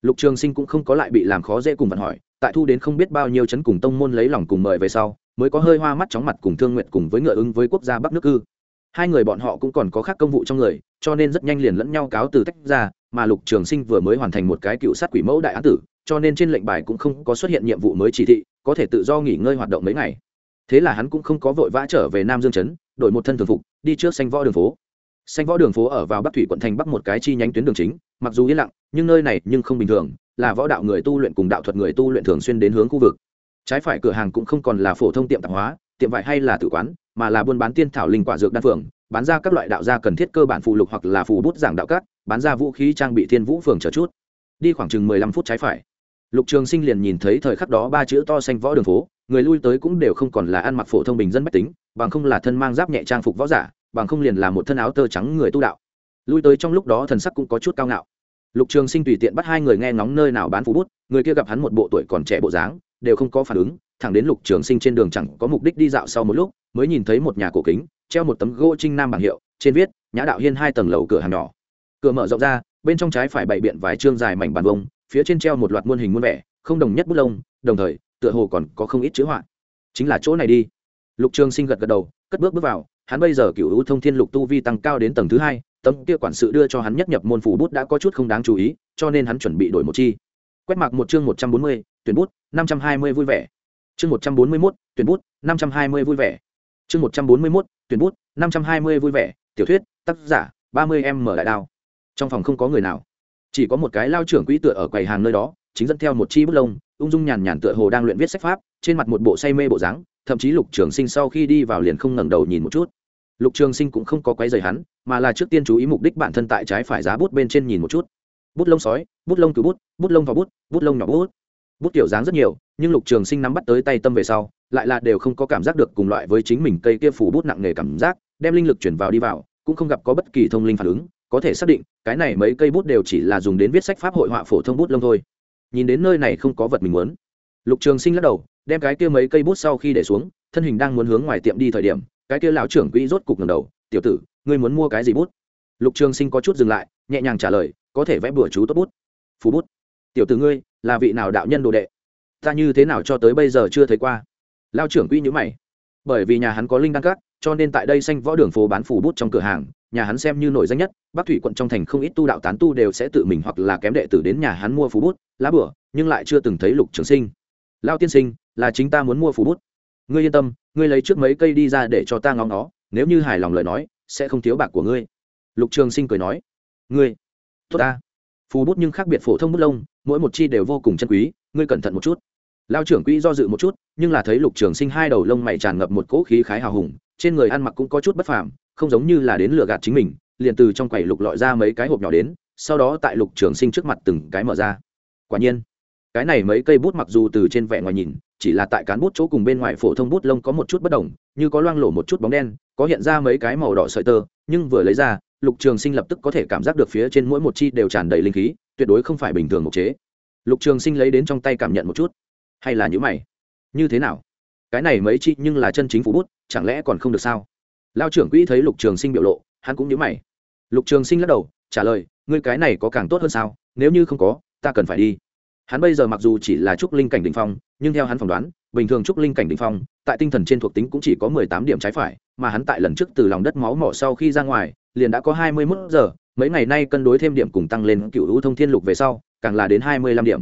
Lục trường sinh cũng không có lại bị làm khó dễ cùng vận hỏi, tại thu đến không biết bao nhiêu chấn cùng tông môn lấy lòng cùng mời về sau, mới có hơi hoa mắt chóng mặt cùng thương nguyện cùng với ngựa ứng với quốc gia bắc nước cư. Hai người bọn họ cũng còn có khác công vụ trong người, cho nên rất nhanh liền lẫn nhau cáo từ tách ra, mà lục trường sinh vừa mới hoàn thành một cái cựu sát quỷ mẫu đại án tử, cho nên trên lệnh bài cũng không có xuất hiện nhiệm vụ mới chỉ thị, có thể tự do nghỉ ngơi hoạt động mấy ngày. Thế là hắn cũng không có vội vã trở về nam dương chấn, đổi một thân thường phục, đi trước xanh võ đường phố xanh võ đường phố ở vào bắc thủy quận thành bắc một cái chi nhánh tuyến đường chính, mặc dù yên lặng, nhưng nơi này nhưng không bình thường, là võ đạo người tu luyện cùng đạo thuật người tu luyện thường xuyên đến hướng khu vực. Trái phải cửa hàng cũng không còn là phổ thông tiệm tạp hóa, tiệm vải hay là tự quán, mà là buôn bán tiên thảo linh quả dược đan phường bán ra các loại đạo gia cần thiết cơ bản phụ lục hoặc là phù bút giảng đạo cát bán ra vũ khí trang bị thiên vũ phường chờ chút. Đi khoảng chừng mười lăm phút trái phải. Lục trường sinh liền nhìn thấy thời khắc đó ba chữ to xanh võ đường phố, người lui tới cũng đều không còn là ăn mặc phổ thông bình dân bách tính, bằng không là thân mang giáp nhẹ trang phục võ giả bằng không liền là một thân áo tơ trắng người tu đạo. Lui tới trong lúc đó thần sắc cũng có chút cao ngạo. Lục trường sinh tùy tiện bắt hai người nghe ngóng nơi nào bán phú bút, người kia gặp hắn một bộ tuổi còn trẻ bộ dáng, đều không có phản ứng, thẳng đến lục trường sinh trên đường chẳng có mục đích đi dạo sau một lúc, mới nhìn thấy một nhà cổ kính, treo một tấm gỗ trinh nam bảng hiệu, trên viết, nhã đạo hiên hai tầng lầu cửa hàng nhỏ. Cửa mở rộng ra, bên trong trái phải bày biện vài chương dài mảnh bàn vông phía trên treo một loạt muôn hình muôn vẻ, không đồng nhất bút lông, đồng thời, tựa hồ còn có không ít chữ họa. Chính là chỗ này đi. Lục trường sinh gật gật đầu, cất bước bước vào hắn bây giờ cựu hữu thông thiên lục tu vi tăng cao đến tầng thứ hai, tấm kia quản sự đưa cho hắn nhất nhập môn phủ bút đã có chút không đáng chú ý, cho nên hắn chuẩn bị đổi một chi. Quét mặc một chương một trăm bốn mươi, tuyển bút, năm trăm hai mươi vui vẻ. Chương một trăm bốn mươi mốt, tuyển bút, năm trăm hai mươi vui vẻ. Chương một trăm bốn mươi mốt, tuyển bút, năm trăm hai mươi vui vẻ. Tiểu thuyết, tác giả, ba mươi em mở đại đao. Trong phòng không có người nào. Chỉ có một cái lao trưởng quỹ tựa ở quầy hàng nơi đó, chính dẫn theo một chi bút lông, ung dung nhàn nhàn tựa hồ đang luyện viết sách pháp, trên mặt một bộ say mê bộ dáng thậm chí lục trường sinh sau khi đi vào liền không ngẩng đầu nhìn một chút. Lục trường sinh cũng không có quấy rầy hắn, mà là trước tiên chú ý mục đích bản thân tại trái phải giá bút bên trên nhìn một chút. Bút lông sói, bút lông cứu bút bút lông vào bút bút lông nhỏ bút. Bút kiểu dáng rất nhiều, nhưng lục trường sinh nắm bắt tới tay tâm về sau, lại là đều không có cảm giác được cùng loại với chính mình cây kia phủ bút nặng nề cảm giác, đem linh lực chuyển vào đi vào, cũng không gặp có bất kỳ thông linh phản ứng, có thể xác định, cái này mấy cây bút đều chỉ là dùng đến viết sách pháp hội họa phổ thông bút lông thôi. Nhìn đến nơi này không có vật mình muốn. Lục trường sinh lắc đầu đem cái kia mấy cây bút sau khi để xuống, thân hình đang muốn hướng ngoài tiệm đi thời điểm, cái kia lão trưởng quỹ rốt cục ngầm đầu, tiểu tử, ngươi muốn mua cái gì bút? Lục trường sinh có chút dừng lại, nhẹ nhàng trả lời, có thể vẽ bừa chú tốt bút. Phú bút. Tiểu tử ngươi, là vị nào đạo nhân đồ đệ? Ta như thế nào cho tới bây giờ chưa thấy qua? Lao trưởng quỹ nhữ mày. Bởi vì nhà hắn có linh đăng cát, cho nên tại đây xanh võ đường phố bán phủ bút trong cửa hàng, nhà hắn xem như nổi danh nhất, bắc thủy quận trong thành không ít tu đạo tán tu đều sẽ tự mình hoặc là kém đệ tử đến nhà hắn mua phú bút, lá bửa nhưng lại chưa từng thấy lục trường sinh. Lao tiên sinh là chính ta muốn mua phù bút. Ngươi yên tâm, ngươi lấy trước mấy cây đi ra để cho ta ngóng nó, nếu như hài lòng lời nói, sẽ không thiếu bạc của ngươi. Lục trường sinh cười nói. Ngươi, tốt ta. Phù bút nhưng khác biệt phổ thông bút lông, mỗi một chi đều vô cùng chân quý, ngươi cẩn thận một chút. Lao trưởng quỹ do dự một chút, nhưng là thấy lục trường sinh hai đầu lông mày tràn ngập một cỗ khí khái hào hùng, trên người ăn mặc cũng có chút bất phàm, không giống như là đến lừa gạt chính mình, liền từ trong quầy lục lọi ra mấy cái hộp nhỏ đến, sau đó tại lục trường sinh trước mặt từng cái mở ra. Quả nhiên, cái này mấy cây bút mặc dù từ trên vẻ ngoài nhìn chỉ là tại cán bút chỗ cùng bên ngoài phổ thông bút lông có một chút bất đồng, như có loang lổ một chút bóng đen, có hiện ra mấy cái màu đỏ sợi tơ, nhưng vừa lấy ra, lục trường sinh lập tức có thể cảm giác được phía trên mỗi một chi đều tràn đầy linh khí, tuyệt đối không phải bình thường mục chế. Lục trường sinh lấy đến trong tay cảm nhận một chút. Hay là những mày? Như thế nào? Cái này mấy chi nhưng là chân chính phủ bút, chẳng lẽ còn không được sao? Lao trưởng quỹ thấy lục trường sinh biểu lộ, hắn cũng nhớ mày. Lục trường sinh lắc đầu, trả lời, ngươi cái này có càng tốt hơn sao? Nếu như không có, ta cần phải đi hắn bây giờ mặc dù chỉ là trúc linh cảnh đ ỉ n h phong, nhưng theo hắn phỏng đoán, bình thường trúc linh cảnh đ ỉ n h phong, tại tinh thần trên thuộc tính cũng chỉ có mười tám điểm trái phải, mà hắn tại lần trước từ lòng đất máu mỏ sau khi ra ngoài, liền đã có hai mươi mốt giờ, mấy ngày nay cân đối thêm điểm cùng tăng lên cựu hữu thông thiên lục về sau, càng là đến hai mươi lăm điểm.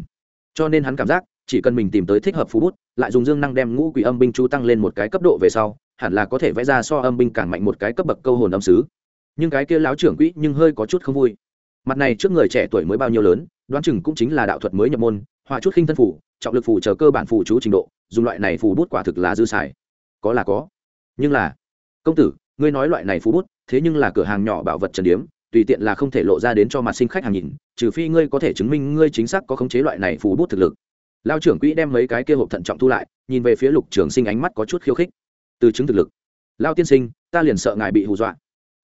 Cho nên hắn cảm giác, chỉ cần mình tìm tới thích hợp phú bút, lại dùng dương năng đem ngũ quỷ âm binh chú tăng lên một cái cấp độ về sau, hẳn là có thể vẽ ra so âm binh càng mạnh một cái cấp bậc câu hồn âm sứ. Nhưng cái kia láo trưởng quỹ nhưng hơi có chút không vui mặt này trước người trẻ tuổi mới bao nhiêu lớn, đoán chừng cũng chính là đạo thuật mới nhập môn, họa chút khinh thân phủ trọng lực phủ chờ cơ bản phủ chú trình độ, dùng loại này phủ bút quả thực là dư xài. Có là có. Nhưng là, công tử, ngươi nói loại này phủ bút, thế nhưng là cửa hàng nhỏ bảo vật trần điếm, tùy tiện là không thể lộ ra đến cho mặt sinh khách hàng nhìn, trừ phi ngươi có thể chứng minh ngươi chính xác có khống chế loại này phủ bút thực lực. Lao trưởng quỹ đem mấy cái kia hộp thận trọng thu lại, nhìn về phía lục trường sinh ánh mắt có chút khiêu khích. Từ chứng thực lực. Lao tiên sinh, ta liền sợ ngài bị hù dọa.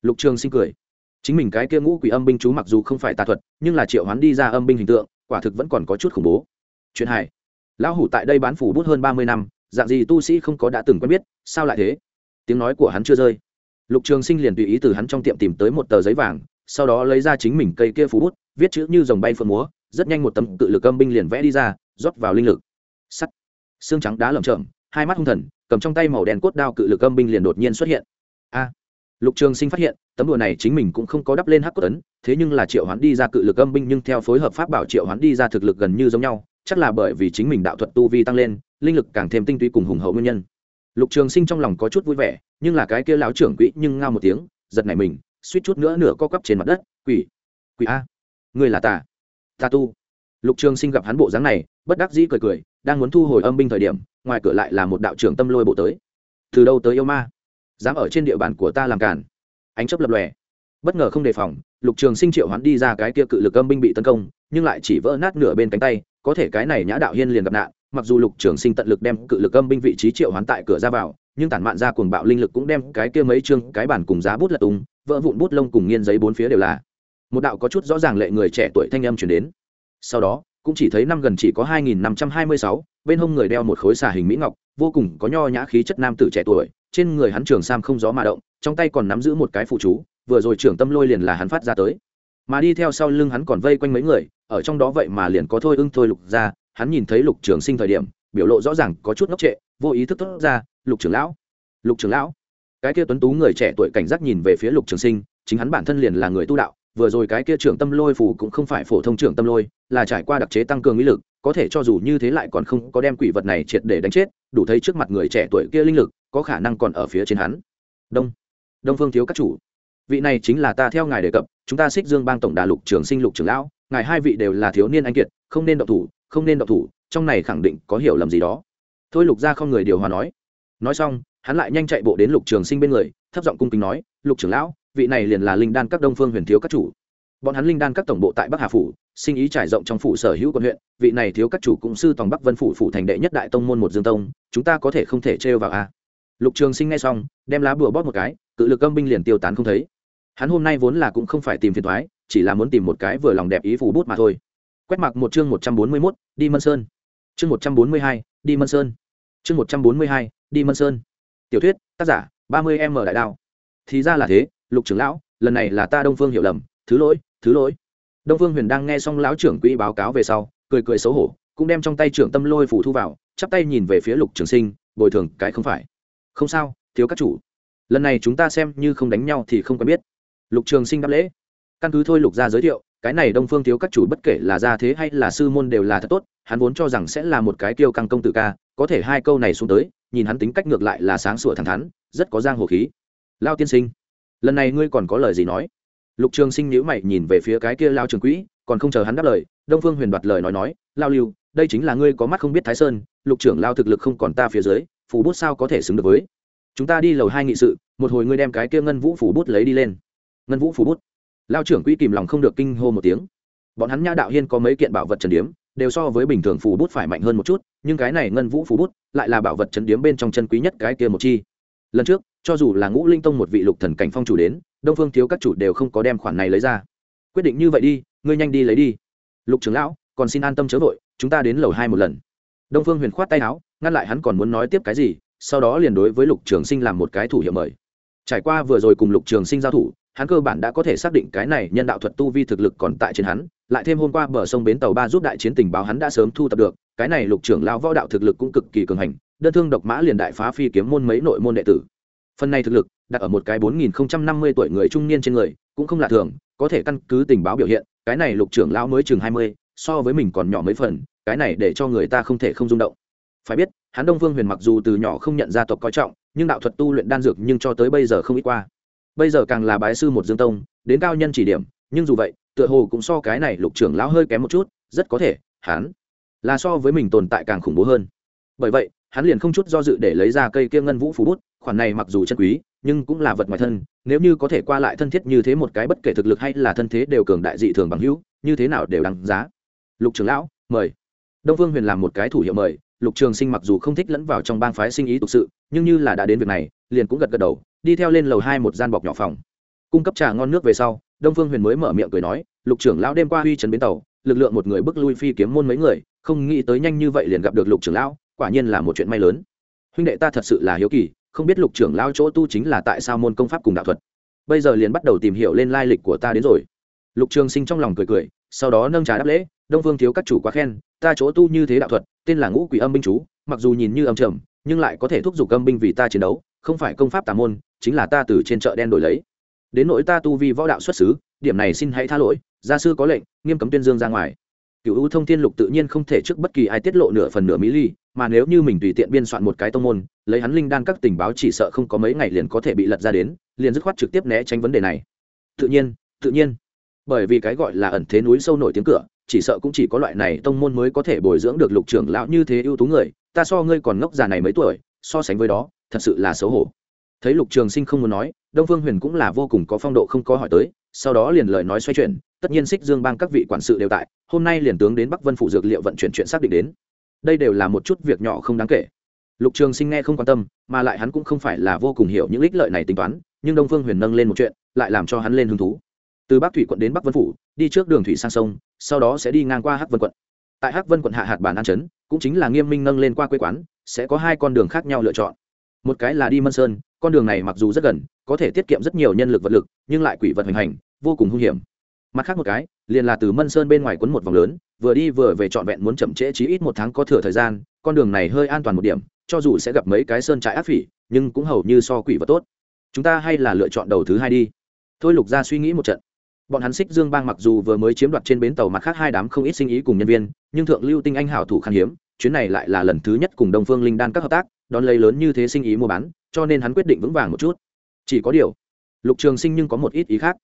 Lục trường sinh cười chính mình cái kia ngũ quỷ âm binh chú mặc dù không phải tà thuật, nhưng là triệu hoán đi ra âm binh hình tượng, quả thực vẫn còn có chút khủng bố. Chuyện hài. Lão hủ tại đây bán phủ bút hơn ba mươi năm, dạng gì tu sĩ không có đã từng quen biết, sao lại thế? Tiếng nói của hắn chưa rơi. Lục trường sinh liền tùy ý từ hắn trong tiệm tìm tới một tờ giấy vàng, sau đó lấy ra chính mình cây kia phủ bút, viết chữ như dòng bay phượng múa, rất nhanh một tấm tự lực âm binh liền vẽ đi ra, rót vào linh lực. Sắt. Xương trắng đá lởm chởm, hai mắt hung thần, cầm trong tay màu đen cốt đao cự lực âm binh liền đột nhiên xuất hiện. A lục trường sinh phát hiện, tấm đùa này chính mình cũng không có đắp lên hắc cốt ấn thế nhưng là triệu hoán đi ra cự lực âm binh nhưng theo phối hợp pháp bảo triệu hoán đi ra thực lực gần như giống nhau, chắc là bởi vì chính mình đạo thuật tu vi tăng lên, linh lực càng thêm tinh túy cùng hùng hậu nguyên nhân. Lục trường sinh trong lòng có chút vui vẻ, nhưng là cái kia láo trưởng quỹ nhưng ngao một tiếng, giật nảy mình, suýt chút nữa nửa co cắp trên mặt đất, quỷ quỷ a người là ta ta tu. Lục trường sinh gặp hắn bộ dáng này, bất đắc dĩ cười cười, đang muốn thu hồi âm binh thời điểm, ngoài cửa lại là một đạo trưởng tâm lôi bộ tới. Từ đâu tới yêu ma? Dám ở trên địa bàn của ta làm cản ánh chấp lập lòe. Bất ngờ không đề phòng, lục trường sinh triệu hoán đi ra cái kia cự lực âm binh bị tấn công, nhưng lại chỉ vỡ nát nửa bên cánh tay, có thể cái này nhã đạo hiên liền gặp nạn, mặc dù lục trường sinh tận lực đem cự lực âm binh vị trí triệu hoán tại cửa ra vào, nhưng tản mạn ra cuồng bạo linh lực cũng đem cái kia mấy chương, cái bản cùng giá bút lật tung, vỡ vụn bút lông cùng nghiên giấy bốn phía đều là. Một đạo có chút rõ ràng lệ người trẻ tuổi thanh âm chuyển đến. Sau đó, cũng chỉ thấy năm gần chỉ có hai nghìn năm trăm hai mươi sáu, bên hông người đeo một khối xà hình mỹ ngọc, vô cùng có nho nhã khí chất nam tử trẻ tuổi trên người hắn trường sam không gió mà động, trong tay còn nắm giữ một cái phụ chú, vừa rồi trưởng tâm lôi liền là hắn phát ra tới. Mà đi theo sau lưng hắn còn vây quanh mấy người, ở trong đó vậy mà liền có thôi ưng thôi lục ra, hắn nhìn thấy lục trường sinh thời điểm, biểu lộ rõ ràng có chút ngốc trệ, vô ý thức thốt ra, lục trưởng lão, lục trưởng lão. Cái kia tuấn tú người trẻ tuổi cảnh giác nhìn về phía lục trường sinh, chính hắn bản thân liền là người tu đạo, vừa rồi cái kia trưởng tâm lôi phù cũng không phải phổ thông trưởng tâm lôi, là trải qua đặc chế tăng cường uy lực, có thể cho dù như thế lại còn không có đem quỷ vật này triệt để đánh chết, đủ thấy trước mặt người trẻ tuổi kia linh lực có khả năng còn ở phía trên hắn. Đông. Đông phương thiếu các chủ. Vị này chính là ta theo ngài đề cập, chúng ta xích dương bang tổng đà lục trường sinh lục trưởng lão, ngài hai vị đều là thiếu niên anh kiệt, không nên động thủ, không nên động thủ, trong này khẳng định có hiểu lầm gì đó. Thôi lục ra không người điều hòa nói. Nói xong, hắn lại nhanh chạy bộ đến lục trường sinh bên người, thấp giọng cung kính nói, lục trưởng lão, vị này liền là linh đan các đông phương huyền thiếu các chủ. Bọn hắn linh đan các tổng bộ tại bắc hà phủ, sinh ý trải rộng trong phủ sở hữu quận huyện, vị này thiếu các chủ cũng sư tòng bắc vân phủ phủ thành đệ nhất đại tông môn một dương tông, chúng ta có thể không thể trêu vào a. à lục trường sinh nghe xong, đem lá bùa bóp một cái, cự lực âm binh liền tiêu tán không thấy. Hắn hôm nay vốn là cũng không phải tìm phiền thoái chỉ là muốn tìm một cái vừa lòng đẹp ý phủ bút mà thôi. Quét mặc một chương một trăm bốn mươi mốt, đi mân sơn. Chương một trăm bốn mươi hai, đi mân sơn. Chương một trăm bốn mươi hai, đi mân sơn. Tiểu thuyết, tác giả, ba mươi m đại đao. Thì ra là thế, lục trưởng lão, lần này là ta đông phương hiểu lầm, thứ lỗi thứ lỗi. Đông phương huyền đang nghe xong lão trưởng quỹ báo cáo về sau, cười cười xấu hổ, cũng đem trong tay trưởng tâm lôi phủ thu vào, chắp tay nhìn về phía lục trường sinh, bồi thường cái không phải không sao, thiếu các chủ. Lần này chúng ta xem như không đánh nhau thì không quen biết. Lục trường sinh đáp lễ. Căn cứ thôi lục ra giới thiệu, cái này đông phương thiếu các chủ bất kể là gia thế hay là sư môn đều là thật tốt, hắn vốn cho rằng sẽ là một cái tiêu căng công tử ca, có thể hai câu này xuống tới, nhìn hắn tính cách ngược lại là sáng sủa thẳng thắn, rất có giang hồ khí. Lao tiên sinh, lần này ngươi còn có lời gì nói? Lục trường sinh nhíu mày nhìn về phía cái kia lao trường quỹ, còn không chờ hắn đáp lời, đông phương huyền đoạt lời nói nói, lao lưu, đây chính là ngươi có mắt không biết thái sơn, lục trưởng lao thực lực không còn ta phía dưới phủ bút sao có thể xứng được với? Chúng ta đi lầu hai nghị sự, một hồi ngươi đem cái kia ngân vũ phủ bút lấy đi lên. Ngân vũ phủ bút. Lao trưởng quỹ kìm lòng không được kinh hô một tiếng. Bọn hắn nhã đạo hiên có mấy kiện bảo vật trần điếm, đều so với bình thường phủ bút phải mạnh hơn một chút, nhưng cái này ngân vũ phủ bút lại là bảo vật trần điếm bên trong chân quý nhất cái kia một chi. Lần trước, cho dù là ngũ linh tông một vị lục thần cảnh phong chủ đến, đông phương thiếu các chủ đều không có đem khoản này lấy ra. Quyết định như vậy đi, ngươi nhanh đi lấy đi. Lục trưởng lão, còn xin an tâm chớ vội, chúng ta đến lầu hai một lần. Đông phương huyền khoát tay áo ngăn lại hắn còn muốn nói tiếp cái gì, sau đó liền đối với lục trường sinh làm một cái thủ hiệu mời. Trải qua vừa rồi cùng lục trường sinh giao thủ, hắn cơ bản đã có thể xác định cái này nhân đạo thuật tu vi thực lực còn tại trên hắn, lại thêm hôm qua bờ sông bến tàu ba giúp đại chiến tình báo hắn đã sớm thu tập được, cái này lục trưởng lao võ đạo thực lực cũng cực kỳ cường hành, đơn thương độc mã liền đại phá phi kiếm môn mấy nội môn đệ tử. Phần này thực lực, đặt ở một cái bốn nghìn năm mươi tuổi người trung niên trên người, cũng không lạ thường, có thể căn cứ tình báo biểu hiện, cái này lục trưởng lão mới chừng hai mươi, so với mình còn nhỏ mấy phần, cái này để cho người ta không thể không rung động phải biết, hắn đông vương huyền mặc dù từ nhỏ không nhận gia tộc coi trọng, nhưng đạo thuật tu luyện đan dược nhưng cho tới bây giờ không ít qua. Bây giờ càng là bái sư một dương tông, đến cao nhân chỉ điểm, nhưng dù vậy, tựa hồ cũng so cái này lục trưởng lão hơi kém một chút, rất có thể, hắn là so với mình tồn tại càng khủng bố hơn. Bởi vậy, hắn liền không chút do dự để lấy ra cây kia ngân vũ phú bút, khoản này mặc dù chân quý, nhưng cũng là vật ngoài thân, nếu như có thể qua lại thân thiết như thế một cái bất kể thực lực hay là thân thế đều cường đại dị thường bằng hữu, như thế nào đều đáng giá. Lục trưởng lão, mời. Đông Vương huyền làm một cái thủ hiệu mời lục trường sinh mặc dù không thích lẫn vào trong bang phái sinh ý thực sự, nhưng như là đã đến việc này, liền cũng gật gật đầu, đi theo lên lầu hai một gian bọc nhỏ phòng. Cung cấp trà ngon nước về sau, đông phương huyền mới mở miệng cười nói, lục trưởng lão đêm qua huy trấn bến tàu, lực lượng một người bước lui phi kiếm môn mấy người, không nghĩ tới nhanh như vậy liền gặp được lục trưởng lão, quả nhiên là một chuyện may lớn. Huynh đệ ta thật sự là hiếu kỳ, không biết lục trưởng Lão chỗ tu chính là tại sao môn công pháp cùng đạo thuật. Bây giờ liền bắt đầu tìm hiểu lên lai lịch của ta đến rồi. Lục trường sinh trong lòng cười cười, sau đó nâng trà đáp lễ, đông phương thiếu các chủ quá khen, ta chỗ tu như thế đạo thuật tên là ngũ quỷ âm binh chú, mặc dù nhìn như âm trầm, nhưng lại có thể thúc giục âm binh vì ta chiến đấu, không phải công pháp tà môn, chính là ta từ trên chợ đen đổi lấy. Đến nỗi ta tu vi võ đạo xuất xứ, điểm này xin hãy tha lỗi, gia sư có lệnh, nghiêm cấm tuyên dương ra ngoài. Cựu ưu thông thiên lục tự nhiên không thể trước bất kỳ ai tiết lộ nửa phần nửa mỹ ly, mà nếu như mình tùy tiện biên soạn một cái tông môn, lấy hắn linh đan các tình báo chỉ sợ không có mấy ngày liền có thể bị lật ra đến, liền dứt khoát trực tiếp né tránh vấn đề này. Tự nhiên tự nhiên. Bởi vì cái gọi là ẩn thế núi sâu nổi tiếng cửa chỉ sợ cũng chỉ có loại này tông môn mới có thể bồi dưỡng được lục trưởng lão như thế ưu tú người, ta so ngươi còn ngốc già này mấy tuổi, so sánh với đó, thật sự là xấu hổ. Thấy lục trường sinh không muốn nói, đông phương huyền cũng là vô cùng có phong độ không có hỏi tới, sau đó liền lời nói xoay chuyển, tất nhiên xích dương bang các vị quản sự đều tại, hôm nay liền tướng đến bắc vân phủ dược liệu vận chuyển chuyện xác định đến. Đây đều là một chút việc nhỏ không đáng kể. Lục trường sinh nghe không quan tâm, mà lại hắn cũng không phải là vô cùng hiểu những ích lợi này tính toán, nhưng đông phương huyền nâng lên một chuyện, lại làm cho hắn lên hứng thú từ bắc thủy quận đến bắc vân phủ đi trước đường thủy sang sông sau đó sẽ đi ngang qua hắc vân quận. Tại hắc vân quận hạ hạt bản an chấn, cũng chính là nghiêm minh nâng lên qua quê quán sẽ có hai con đường khác nhau lựa chọn. Một cái là đi mân sơn con đường này mặc dù rất gần có thể tiết kiệm rất nhiều nhân lực vật lực nhưng lại quỷ vật hành hành vô cùng hung hiểm. Mặt khác một cái liền là từ mân sơn bên ngoài quấn một vòng lớn vừa đi vừa về trọn vẹn muốn chậm trễ chí ít một tháng có thừa thời gian con đường này hơi an toàn một điểm cho dù sẽ gặp mấy cái sơn trại ác phỉ nhưng cũng hầu như so quỷ vật tốt. Chúng ta hay là lựa chọn đầu thứ hai đi. Thôi lục ra suy nghĩ một trận bọn hắn xích dương bang mặc dù vừa mới chiếm đoạt trên bến tàu mặt khác hai đám không ít sinh ý cùng nhân viên, nhưng thượng lưu tinh anh hảo thủ khan hiếm, chuyến này lại là lần thứ nhất cùng đông phương linh đan các hợp tác, đón lấy lớn như thế sinh ý mua bán, cho nên hắn quyết định vững vàng một chút. Chỉ có điều, lục trường sinh nhưng có một ít ý khác.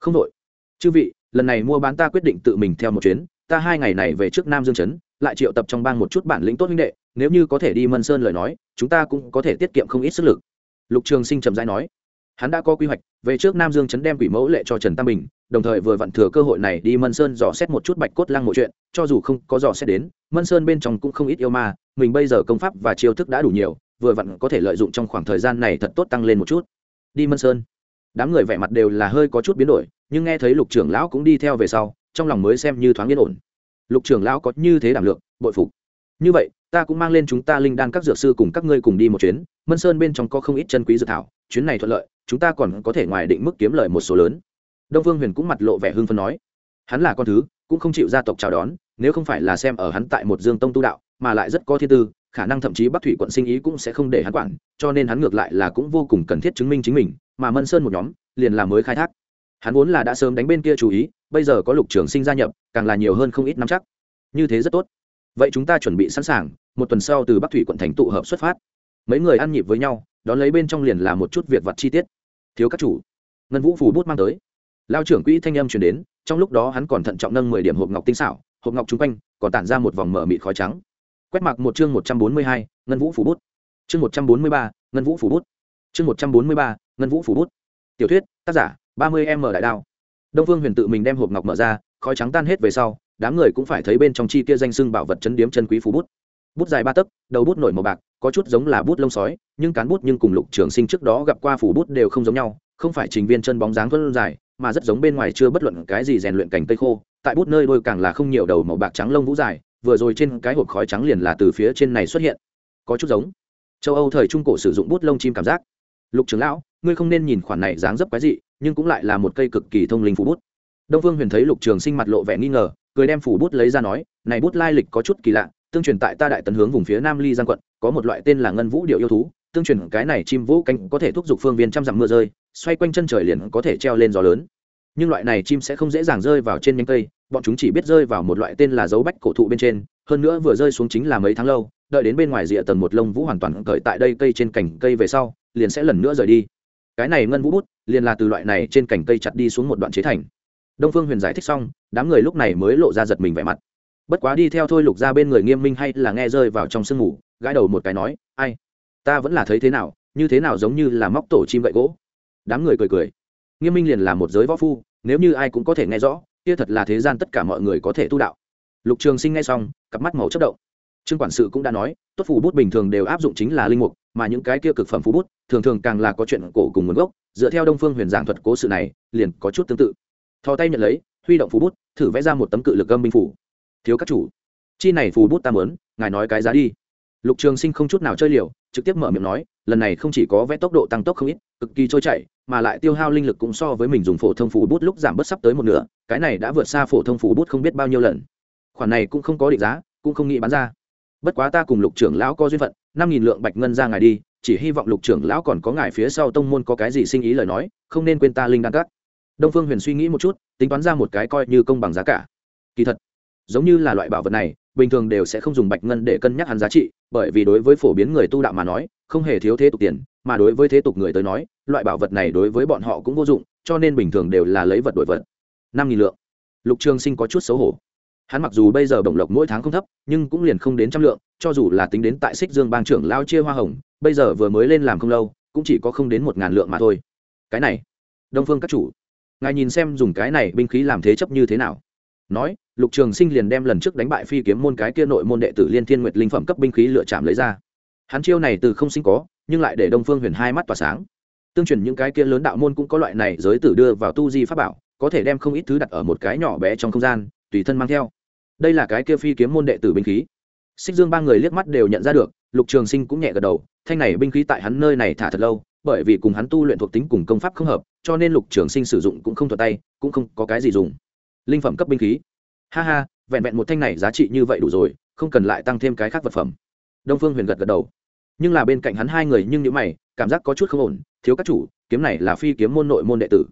Không đội. Chư vị, lần này mua bán ta quyết định tự mình theo một chuyến, ta hai ngày này về trước nam dương trấn, lại triệu tập trong bang một chút bản lĩnh tốt huynh đệ, nếu như có thể đi mân sơn lời nói, chúng ta cũng có thể tiết kiệm không ít sức lực. Lục trường sinh trầm dai nói. Hắn đã có quy hoạch, về trước nam dương trấn đem quỷ mẫu lệ cho trần tam bình đồng thời vừa vặn thừa cơ hội này đi mân sơn dò xét một chút bạch cốt lăng một chuyện, cho dù không có dò xét đến, mân sơn bên trong cũng không ít yêu ma, mình bây giờ công pháp và chiêu thức đã đủ nhiều, vừa vặn có thể lợi dụng trong khoảng thời gian này thật tốt tăng lên một chút. Đi mân sơn, đám người vẻ mặt đều là hơi có chút biến đổi, nhưng nghe thấy lục trưởng lão cũng đi theo về sau, trong lòng mới xem như thoáng yên ổn. Lục trưởng lão có như thế đảm lượng, bội phục. Như vậy, ta cũng mang lên chúng ta linh đan các dược sư cùng các ngươi cùng đi một chuyến, mân sơn bên trong có không ít chân quý dược thảo, chuyến này thuận lợi, chúng ta còn có thể ngoài định mức kiếm lời một số lớn đông vương huyền cũng mặt lộ vẻ hưng phấn nói, hắn là con thứ, cũng không chịu gia tộc chào đón, nếu không phải là xem ở hắn tại một dương tông tu đạo, mà lại rất có thiên tư, khả năng thậm chí bắc thủy quận sinh ý cũng sẽ không để hắn quản, cho nên hắn ngược lại là cũng vô cùng cần thiết chứng minh chính mình, mà mân sơn một nhóm, liền là mới khai thác. Hắn vốn là đã sớm đánh bên kia chú ý, bây giờ có lục trường sinh gia nhập, càng là nhiều hơn không ít năm chắc. Như thế rất tốt. Vậy chúng ta chuẩn bị sẵn sàng, một tuần sau từ bắc thủy quận thành tụ hợp xuất phát. Mấy người ăn nhịp với nhau, đón lấy bên trong liền là một chút việc vặt chi tiết. Thiếu các chủ, ngân vũ phủ bút mang tới lao trưởng quỹ thanh âm chuyển đến, trong lúc đó hắn còn thận trọng nâng mười điểm hộp ngọc tinh xảo, hộp ngọc chung quanh, còn tản ra một vòng mở mịt khói trắng. Quét mặc một chương một trăm bốn mươi hai, ngân vũ phủ bút. Chương một trăm bốn mươi ba, ngân vũ phủ bút. Chương một trăm bốn mươi ba, ngân vũ phủ bút. Tiểu thuyết, tác giả, ba mươi m đại đao. Đông phương huyền tự mình đem hộp ngọc mở ra, khói trắng tan hết về sau, đám người cũng phải thấy bên trong chi kia danh sưng bảo vật chấn điếm chân quý phú bút. Bút dài ba tấc, đầu bút nổi màu bạc, có chút giống là bút lông sói, nhưng cán bút nhưng cùng lục trường sinh trước đó gặp qua phủ bút đều không giống nhau, không phải trình viên chân bóng dáng thuân dài mà rất giống bên ngoài chưa bất luận cái gì rèn luyện cành cây khô, tại bút nơi đôi càng là không nhiều đầu màu bạc trắng lông vũ dài, vừa rồi trên cái hộp khói trắng liền là từ phía trên này xuất hiện. Có chút giống. Châu âu thời trung cổ sử dụng bút lông chim cảm giác. Lục trưởng lão, ngươi không nên nhìn khoản này dáng dấp quái dị, nhưng cũng lại là một cây cực kỳ thông linh phủ bút. Đông vương huyền thấy lục trường sinh mặt lộ vẻ nghi ngờ, cười đem phủ bút lấy ra nói, này bút lai lịch có chút kỳ lạ, tương truyền tại ta đại tấn hướng vùng phía nam ly giang quận, có một loại tên là ngân vũ điệu yêu thú, tương truyền cái này chim vũ cánh có thể thúc giục phương viên trăm dặm mưa rơi xoay quanh chân trời liền có thể treo lên gió lớn. Nhưng loại này chim sẽ không dễ dàng rơi vào trên nhánh cây, bọn chúng chỉ biết rơi vào một loại tên là dấu bách cổ thụ bên trên, hơn nữa vừa rơi xuống chính là mấy tháng lâu, đợi đến bên ngoài rìa tầng một lông vũ hoàn toàn cởi tại đây cây trên cành cây về sau, liền sẽ lần nữa rời đi. Cái này ngân vũ bút, liền là từ loại này trên cành cây chặt đi xuống một đoạn chế thành. Đông phương huyền giải thích xong, đám người lúc này mới lộ ra giật mình vẻ mặt. Bất quá đi theo thôi lục ra bên người nghiêm minh hay là nghe rơi vào trong sương ngủ gãi đầu một cái nói, ai, ta vẫn là thấy thế nào, như thế nào giống như là móc tổ chim gậy gỗ đám người cười cười. Nghiêm minh liền là một giới võ phu, nếu như ai cũng có thể nghe rõ, kia thật là thế gian tất cả mọi người có thể tu đạo. Lục trường sinh nghe xong, cặp mắt màu chất động. Trương quản sự cũng đã nói, tốt phù bút bình thường đều áp dụng chính là linh mục, mà những cái kia cực phẩm phú bút, thường thường càng là có chuyện cổ cùng nguồn gốc, dựa theo đông phương huyền giảng thuật cố sự này, liền có chút tương tự. Thò tay nhận lấy, huy động phú bút, thử vẽ ra một tấm cự lực gâm minh phủ thiếu các chủ, chi này phù bút ta mớn ngài nói cái giá đi. Lục trường sinh không chút nào chơi liều, trực tiếp mở miệng nói lần này không chỉ có vẽ tốc độ tăng tốc không ít, cực kỳ trôi chảy, mà lại tiêu hao linh lực cũng so với mình dùng phổ thông phù bút lúc giảm bớt sắp tới một nửa, cái này đã vượt xa phổ thông phù bút không biết bao nhiêu lần. Khoản này cũng không có định giá, cũng không nghĩ bán ra. Bất quá ta cùng lục trưởng lão có duyên phận, năm nghìn lượng bạch ngân ra ngài đi, chỉ hy vọng lục trưởng lão còn có ngài phía sau tông môn có cái gì sinh ý lời nói, không nên quên ta linh đan cắt đông phương huyền suy nghĩ một chút, tính toán ra một cái coi như công bằng giá cả. Kỳ thật, giống như là loại bảo vật này bình thường đều sẽ không dùng bạch ngân để cân nhắc hắn giá trị, bởi vì đối với phổ biến người tu đạo mà nói, không hề thiếu thế tục tiền, mà đối với thế tục người tới nói, loại bảo vật này đối với bọn họ cũng vô dụng, cho nên bình thường đều là lấy vật đổi vật. Năm nghìn lượng. Lục trường sinh có chút xấu hổ. Hắn mặc dù bây giờ bổng lộc mỗi tháng không thấp, nhưng cũng liền không đến trăm lượng, cho dù là tính đến tại xích dương bang trưởng lao chia hoa hồng, bây giờ vừa mới lên làm không lâu, cũng chỉ có không đến một ngàn lượng mà thôi. Cái này, đông phương các chủ, ngài nhìn xem dùng cái này binh khí làm thế chấp như thế nào? Nói, lục trường sinh liền đem lần trước đánh bại phi kiếm môn cái kia nội môn đệ tử liên thiên nguyệt linh phẩm cấp binh khí lựa chạm lấy ra. Hắn chiêu này từ không sinh có, nhưng lại để đông phương huyền hai mắt tỏa sáng. Tương truyền những cái kia lớn đạo môn cũng có loại này giới tử đưa vào tu di pháp bảo, có thể đem không ít thứ đặt ở một cái nhỏ bé trong không gian, tùy thân mang theo. Đây là cái kia phi kiếm môn đệ tử binh khí. Xích dương ba người liếc mắt đều nhận ra được, lục trường sinh cũng nhẹ gật đầu, thanh này binh khí tại hắn nơi này thả thật lâu, bởi vì cùng hắn tu luyện thuộc tính cùng công pháp không hợp, cho nên lục trường sinh sử dụng cũng không thuật tay, cũng không có cái gì dùng linh phẩm cấp binh khí. Ha ha, vẹn vẹn một thanh này giá trị như vậy đủ rồi, không cần lại tăng thêm cái khác vật phẩm. Đông phương huyền gật gật đầu. Nhưng là bên cạnh hắn hai người nhưng những mày, cảm giác có chút không ổn, thiếu các chủ, kiếm này là phi kiếm môn nội môn đệ tử.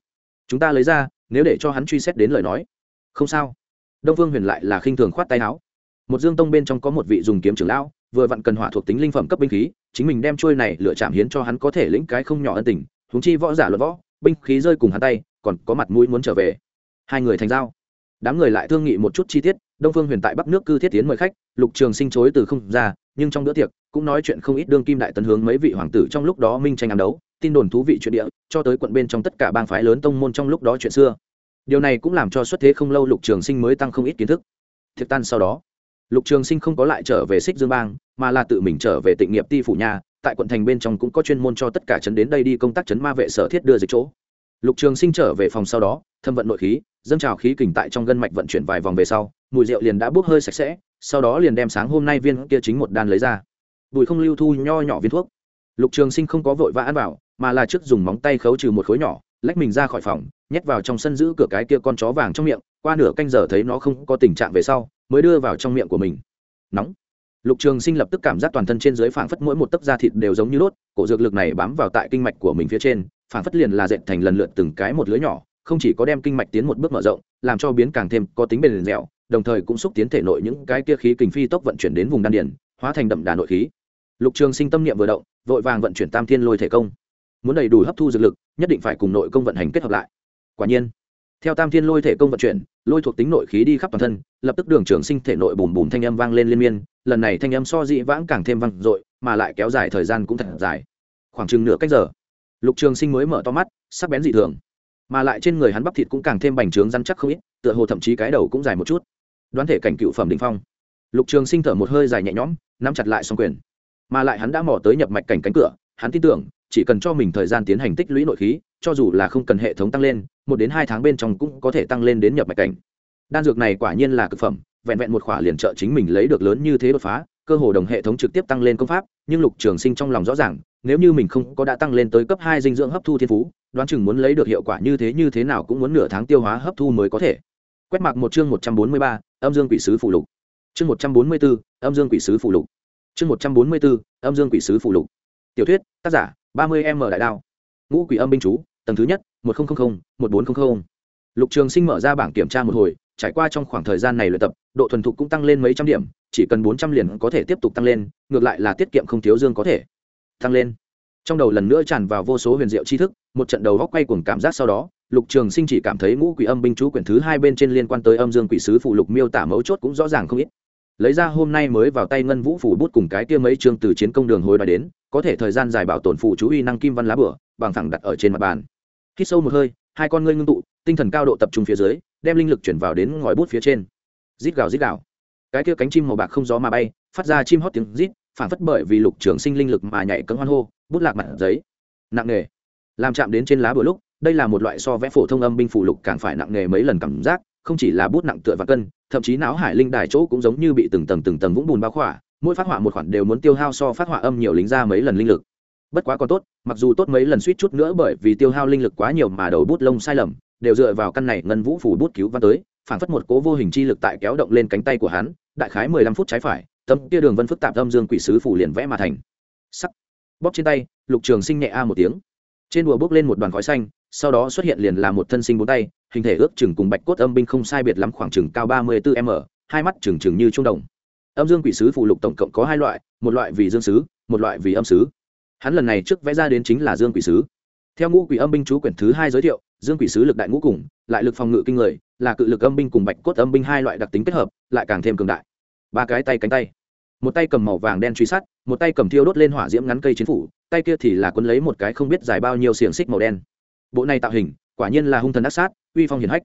Chúng ta lấy ra, nếu để cho hắn truy xét đến lời nói. Không sao. Đông phương huyền lại là khinh thường khoát tay áo. Một dương tông bên trong có một vị dùng kiếm trưởng lão, vừa vặn cần hỏa thuộc tính linh phẩm cấp binh khí, chính mình đem trôi này lựa chạm hiến cho hắn có thể lĩnh cái không nhỏ ân tình, huống chi võ giả luận võ, binh khí rơi cùng hắn tay, còn có mặt mũi muốn trở về. Hai người thành giao đám người lại thương nghị một chút chi tiết, đông phương huyền tại bắc nước cư thiết tiến mời khách, lục trường sinh chối từ không ra, nhưng trong bữa tiệc, cũng nói chuyện không ít đương kim đại tấn hướng mấy vị hoàng tử trong lúc đó minh tranh ám đấu, tin đồn thú vị chuyện địa, cho tới quận bên trong tất cả bang phái lớn tông môn trong lúc đó chuyện xưa. Điều này cũng làm cho xuất thế không lâu lục trường sinh mới tăng không ít kiến thức. Thiệt tan sau đó, lục trường sinh không có lại trở về xích dương bang, mà là tự mình trở về tịnh nghiệp ti phủ nhà tại quận thành bên trong cũng có chuyên môn cho tất cả trấn đến đây đi công tác trấn ma vệ sở thiết đưa dịch chỗ. Lục trường sinh trở về phòng sau đó, thâm vận nội khí dâng trào khí kình tại trong gân mạch vận chuyển vài vòng về sau, mùi rượu liền đã bốc hơi sạch sẽ, sau đó liền đem sáng hôm nay viên kia chính một đan lấy ra. Bùi không lưu thu nho nhỏ viên thuốc. Lục trường sinh không có vội vã ăn vào, mà là trước dùng móng tay khấu trừ một khối nhỏ, lách mình ra khỏi phòng, nhét vào trong sân giữ cửa cái kia con chó vàng trong miệng, qua nửa canh giờ thấy nó không có tình trạng về sau, mới đưa vào trong miệng của mình. Nóng. Lục trường sinh lập tức cảm giác toàn thân trên dưới phảng phất mỗi một tấc da thịt đều giống như đốt, cổ dược lực này bám vào tại kinh mạch của mình phía trên, phảng phất liền là dệt thành lần lượt từng cái một lưới nhỏ không chỉ có đem kinh mạch tiến một bước mở rộng, làm cho biến càng thêm có tính bền dẻo, đồng thời cũng xúc tiến thể nội những cái kia khí kình phi tốc vận chuyển đến vùng đan điền, hóa thành đậm đà nội khí. Lục trường sinh tâm niệm vừa động, vội vàng vận chuyển tam thiên lôi thể công. Muốn đầy đủ hấp thu dược lực, nhất định phải cùng nội công vận hành kết hợp lại. Quả nhiên, theo tam thiên lôi thể công vận chuyển, lôi thuộc tính nội khí đi khắp toàn thân, lập tức đường trường sinh thể nội bùm bùm thanh âm vang lên liên miên, lần này thanh âm so dị vãng càng thêm vang dội, mà lại kéo dài thời gian cũng thật dài. Khoảng chừng nửa cách giờ, lục trường sinh mới mở to mắt, sắc bén dị thường mà lại trên người hắn bắp thịt cũng càng thêm bành trướng rắn chắc không ít, tựa hồ thậm chí cái đầu cũng dài một chút. Đoán thể cảnh cựu phẩm đình phong. Lục trường sinh thở một hơi dài nhẹ nhõm, nắm chặt lại xong quyền. Mà lại hắn đã mò tới nhập mạch cảnh cánh cửa, hắn tin tưởng, chỉ cần cho mình thời gian tiến hành tích lũy nội khí, cho dù là không cần hệ thống tăng lên, một đến hai tháng bên trong cũng có thể tăng lên đến nhập mạch cảnh. Đan dược này quả nhiên là cực phẩm, vẹn vẹn một khỏa liền trợ chính mình lấy được lớn như thế đột phá, cơ hồ đồng hệ thống trực tiếp tăng lên công pháp, nhưng lục trường sinh trong lòng rõ ràng, nếu như mình không có đã tăng lên tới cấp hai dinh dưỡng hấp thu thiên phú đoán chừng muốn lấy được hiệu quả như thế như thế nào cũng muốn nửa tháng tiêu hóa hấp thu mới có thể. Quét mạc một chương một trăm bốn mươi ba, âm dương quỷ sứ phụ lục. Chương một trăm bốn mươi bốn âm dương quỷ sứ phụ lục. Chương một trăm bốn mươi bốn âm dương quỷ sứ phụ lục. Tiểu thuyết, tác giả, ba mươi m đại đao. Ngũ quỷ âm binh chú, tầng thứ nhất, một nghìn một bốn trăm linh lục trường sinh mở ra bảng kiểm tra một hồi, trải qua trong khoảng thời gian này luyện tập, độ thuần thục cũng tăng lên mấy trăm điểm, chỉ cần bốn trăm liền có thể tiếp tục tăng lên, ngược lại là tiết kiệm không thiếu dương có thể. Tăng lên trong đầu lần nữa tràn vào vô số huyền diệu tri thức, một trận đầu góc quay cuồng cảm giác sau đó, lục trường sinh chỉ cảm thấy ngũ quỷ âm binh chú quyển thứ hai bên trên liên quan tới âm dương quỷ sứ phụ lục miêu tả mấu chốt cũng rõ ràng không ít. Lấy ra hôm nay mới vào tay ngân vũ phủ bút cùng cái kia mấy chương từ chiến công đường hồi đoái đến, có thể thời gian dài bảo tồn phụ chú uy năng kim văn lá bửa, bằng thẳng đặt ở trên mặt bàn. Hít sâu một hơi, hai con ngươi ngưng tụ, tinh thần cao độ tập trung phía dưới, đem linh lực chuyển vào đến ngòi bút phía trên. Rít gào rít gào. Cái kia cánh chim màu bạc không gió mà bay, phát ra chim hót tiếng rít phản phất bởi vì lục trường sinh linh lực mà nhảy cấm hoan hô, bút lạc mặt giấy. Nặng nghề. Làm chạm đến trên lá bừa lúc, đây là một loại so vẽ phổ thông âm binh phụ lục càng phải nặng nghề mấy lần cảm giác, không chỉ là bút nặng tựa và cân, thậm chí não hải linh đài chỗ cũng giống như bị từng tầng từng tầng vũng bùn bao khỏa, mỗi phát họa một khoản đều muốn tiêu hao so phát họa âm nhiều lính ra mấy lần linh lực. Bất quá còn tốt, mặc dù tốt mấy lần suýt chút nữa bởi vì tiêu hao linh lực quá nhiều mà đầu bút lông sai lầm, đều dựa vào căn này ngân vũ phủ bút cứu văn tới phản phất một cố vô hình chi lực tại kéo động lên cánh tay của hắn, đại khái mười lăm phút trái phải tấm kia đường vân phức tạp âm dương quỷ sứ phủ liền vẽ mà thành. Sắc. Bóp trên tay, lục trường sinh nhẹ a một tiếng. Trên đùa bước lên một đoàn khói xanh, sau đó xuất hiện liền là một thân sinh bốn tay, hình thể ước chừng cùng bạch cốt âm binh không sai biệt lắm khoảng chừng cao ba mươi bốn m, hai mắt chừng chừng như trung đồng. Âm dương quỷ sứ phụ lục tổng cộng có hai loại, một loại vì dương sứ, một loại vì âm sứ. Hắn lần này trước vẽ ra đến chính là dương quỷ sứ. Theo ngũ quỷ âm binh chú quyển thứ hai giới thiệu, dương quỷ sứ lực đại ngũ cùng, lại lực phòng ngự kinh người, là cự lực âm binh cùng bạch cốt âm binh hai loại đặc tính kết hợp, lại càng thêm cường đại. Ba cái tay cánh tay một tay cầm màu vàng đen truy sát, một tay cầm thiêu đốt lên hỏa diễm ngắn cây chiến phủ, tay kia thì là quân lấy một cái không biết dài bao nhiêu xiềng xích màu đen. Bộ này tạo hình, quả nhiên là hung thần ác sát, uy phong hiền hách.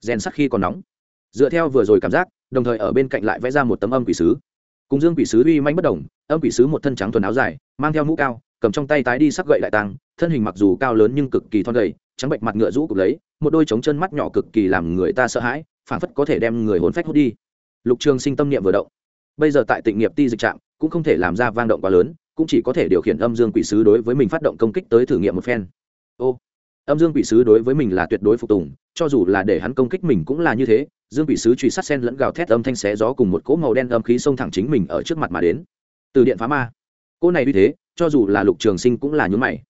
Rèn sắt khi còn nóng. Dựa theo vừa rồi cảm giác, đồng thời ở bên cạnh lại vẽ ra một tấm âm quỷ sứ. Cùng dương quỷ sứ uy manh bất đồng âm quỷ sứ một thân trắng thuần áo dài, mang theo mũ cao, cầm trong tay tái đi sắc gậy đại tăng thân hình mặc dù cao lớn nhưng cực kỳ thon gầy, trắng bệnh mặt ngựa rũ cục lấy, một đôi trống chân mắt nhỏ cực kỳ làm người ta sợ hãi, phảng phất có thể đem người hồn phách hút đi. Lục trường sinh tâm niệm vừa động bây giờ tại tịnh nghiệp ti dịch trạm, cũng không thể làm ra vang động quá lớn, cũng chỉ có thể điều khiển âm dương quỷ sứ đối với mình phát động công kích tới thử nghiệm một phen. Ô, âm dương quỷ sứ đối với mình là tuyệt đối phục tùng, cho dù là để hắn công kích mình cũng là như thế, dương quỷ sứ truy sát sen lẫn gào thét âm thanh xé gió cùng một cỗ màu đen âm khí xông thẳng chính mình ở trước mặt mà đến. Từ điện phá ma. Cỗ này như thế, cho dù là lục trường sinh cũng là nhún mày.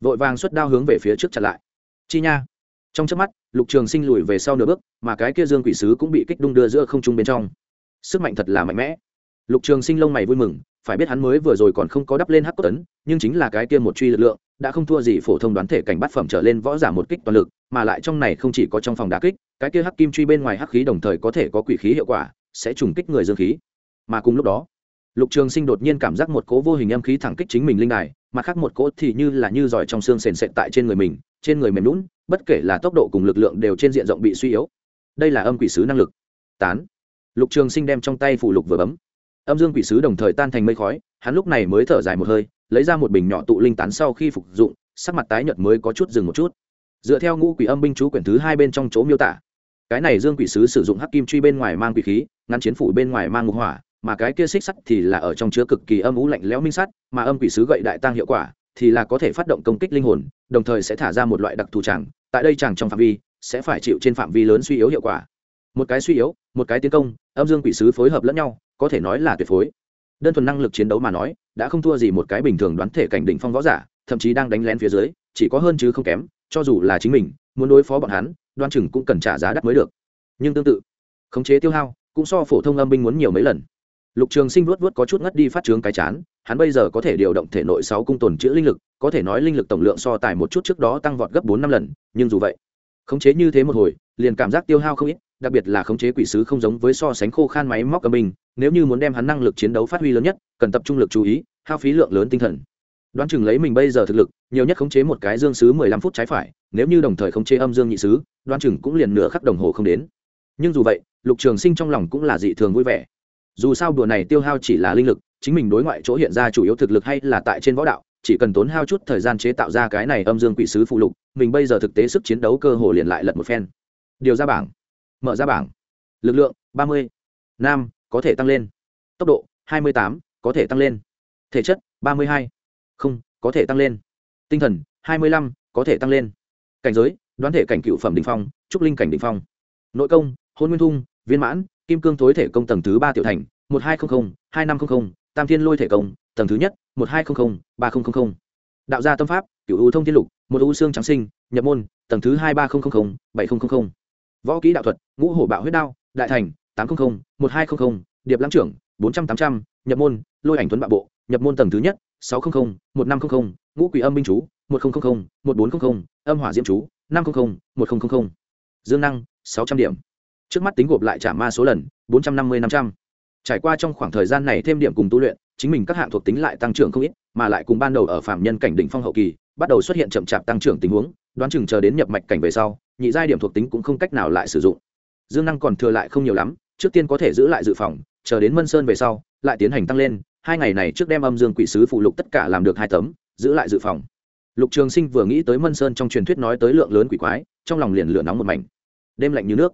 Vội vàng xuất đao hướng về phía trước chặn lại. Chi nha. Trong chớp mắt, lục trường sinh lùi về sau nửa bước, mà cái kia dương quỷ sứ cũng bị kích đung đưa giữa không trung bên trong. Sức mạnh thật là mạnh mẽ lục trường sinh lông mày vui mừng, phải biết hắn mới vừa rồi còn không có đắp lên hắc cốt tấn, nhưng chính là cái kia một truy lực lượng, đã không thua gì phổ thông đoán thể cảnh bắt phẩm trở lên võ giả một kích toàn lực, mà lại trong này không chỉ có trong phòng đá kích, cái kia hắc kim truy bên ngoài hắc khí đồng thời có thể có quỷ khí hiệu quả, sẽ trùng kích người dương khí. Mà cùng lúc đó, lục trường sinh đột nhiên cảm giác một cỗ vô hình âm khí thẳng kích chính mình linh đài mặt khác một cỗ thì như là như giỏi trong xương sền sệt tại trên người mình, trên người mềm lún bất kể là tốc độ cùng lực lượng đều trên diện rộng bị suy yếu. Đây là âm quỷ sứ năng lực. Tán. Lục trường sinh đem trong tay phụ lục vừa bấm âm dương quỷ sứ đồng thời tan thành mây khói hắn lúc này mới thở dài một hơi lấy ra một bình nhỏ tụ linh tán sau khi phục dụng sắc mặt tái nhợt mới có chút dừng một chút. Dựa theo ngũ quỷ âm binh chú quyển thứ hai bên trong chỗ miêu tả cái này dương quỷ sứ sử dụng hắc kim truy bên ngoài mang quỷ khí ngăn chiến phủ bên ngoài mang ngục hỏa mà cái kia xích sắt thì là ở trong chứa cực kỳ âm ú lạnh lẽo minh sắt mà âm quỷ sứ gậy đại tăng hiệu quả thì là có thể phát động công kích linh hồn đồng thời sẽ thả ra một loại đặc thù chẳng, tại đây chẳng trong phạm vi sẽ phải chịu trên phạm vi lớn suy yếu hiệu quả. Một cái suy yếu một cái tiến công âm dương quỷ sứ phối hợp lẫn nhau có thể nói là tuyệt phối. Đơn thuần năng lực chiến đấu mà nói, đã không thua gì một cái bình thường đoán thể cảnh đỉnh phong võ giả, thậm chí đang đánh lén phía dưới, chỉ có hơn chứ không kém, cho dù là chính mình, muốn đối phó bọn hắn đoan chừng cũng cần trả giá đắt mới được. Nhưng tương tự, khống chế tiêu hao cũng so phổ thông âm binh muốn nhiều mấy lần. Lục trường sinh vuốt vuốt có chút ngất đi phát trướng cái chán, hắn bây giờ có thể điều động thể nội sáu cung tồn chữ linh lực, có thể nói linh lực tổng lượng so tài một chút trước đó tăng vọt gấp bốn năm lần, nhưng dù vậy, khống chế như thế một hồi, liền cảm giác tiêu hao không ít, đặc biệt là khống chế quỷ sứ không giống với so sánh khô khan máy móc âm binh nếu như muốn đem hắn năng lực chiến đấu phát huy lớn nhất, cần tập trung lực chú ý, hao phí lượng lớn tinh thần. Đoán chừng lấy mình bây giờ thực lực, nhiều nhất khống chế một cái dương sứ mười lăm phút trái phải, nếu như đồng thời khống chế âm dương nhị sứ, đoán chừng cũng liền nửa khắc đồng hồ không đến. Nhưng dù vậy, lục trường sinh trong lòng cũng là dị thường vui vẻ. Dù sao đùa này tiêu hao chỉ là linh lực, chính mình đối ngoại chỗ hiện ra chủ yếu thực lực hay là tại trên võ đạo, chỉ cần tốn hao chút thời gian chế tạo ra cái này âm dương quỷ sứ phụ lục, mình bây giờ thực tế sức chiến đấu cơ hồ liền lại lật một phen. Điều ra bảng. Mở ra bảng. Lực lượng ba mươi. Nam có thể tăng lên. Tốc độ, hai mươi tám, có thể tăng lên. Thể chất, ba mươi hai, không, có thể tăng lên. Tinh thần, hai mươi lăm, có thể tăng lên. Cảnh giới, đoán thể cảnh cựu phẩm đình phong, trúc linh cảnh đình phong. Nội công, hôn nguyên thung, viên mãn, kim cương tối thể công tầng thứ ba tiểu thành, một hai trăm linh hai năm trăm linh tam thiên lôi thể công, tầng thứ nhất, một hai trăm linh ba nghìn đạo gia tâm pháp cựu u thông thiên lục, một u xương trắng sinh, nhập môn, tầng thứ hai ba nghìn bảy nghìn võ kỹ đạo thuật, ngũ hổ bạo huyết đao, đại thành tám trăm linh một hai trăm linh điệp lãng trưởng, bốn trăm tám trăm, nhập môn, lôi ảnh tuấn bạo bộ, nhập môn tầng thứ nhất, sáu trăm linh một năm trăm linh ngũ quỷ âm binh chú, một nghìn một bốn trăm linh âm hỏa diễm chú, năm trăm linh một nghìn dương năng, sáu trăm điểm. Trước mắt tính gộp lại trả ma số lần, bốn trăm năm mươi năm trăm. Trải qua trong khoảng thời gian này thêm điểm cùng tu luyện, chính mình các hạng thuộc tính lại tăng trưởng không ít, mà lại cùng ban đầu ở phạm nhân cảnh đỉnh phong hậu kỳ, bắt đầu xuất hiện chậm chạp tăng trưởng tình huống, đoán chừng chờ đến nhập mạch cảnh về sau, nhị giai điểm thuộc tính cũng không cách nào lại sử dụng. Dương năng còn thừa lại không nhiều lắm trước tiên có thể giữ lại dự phòng, chờ đến mân sơn về sau, lại tiến hành tăng lên, hai ngày này trước đem âm dương quỷ sứ phụ lục tất cả làm được hai tấm, giữ lại dự phòng. Lục trường sinh vừa nghĩ tới mân sơn trong truyền thuyết nói tới lượng lớn quỷ quái, trong lòng liền lửa nóng một mảnh. Đêm lạnh như nước.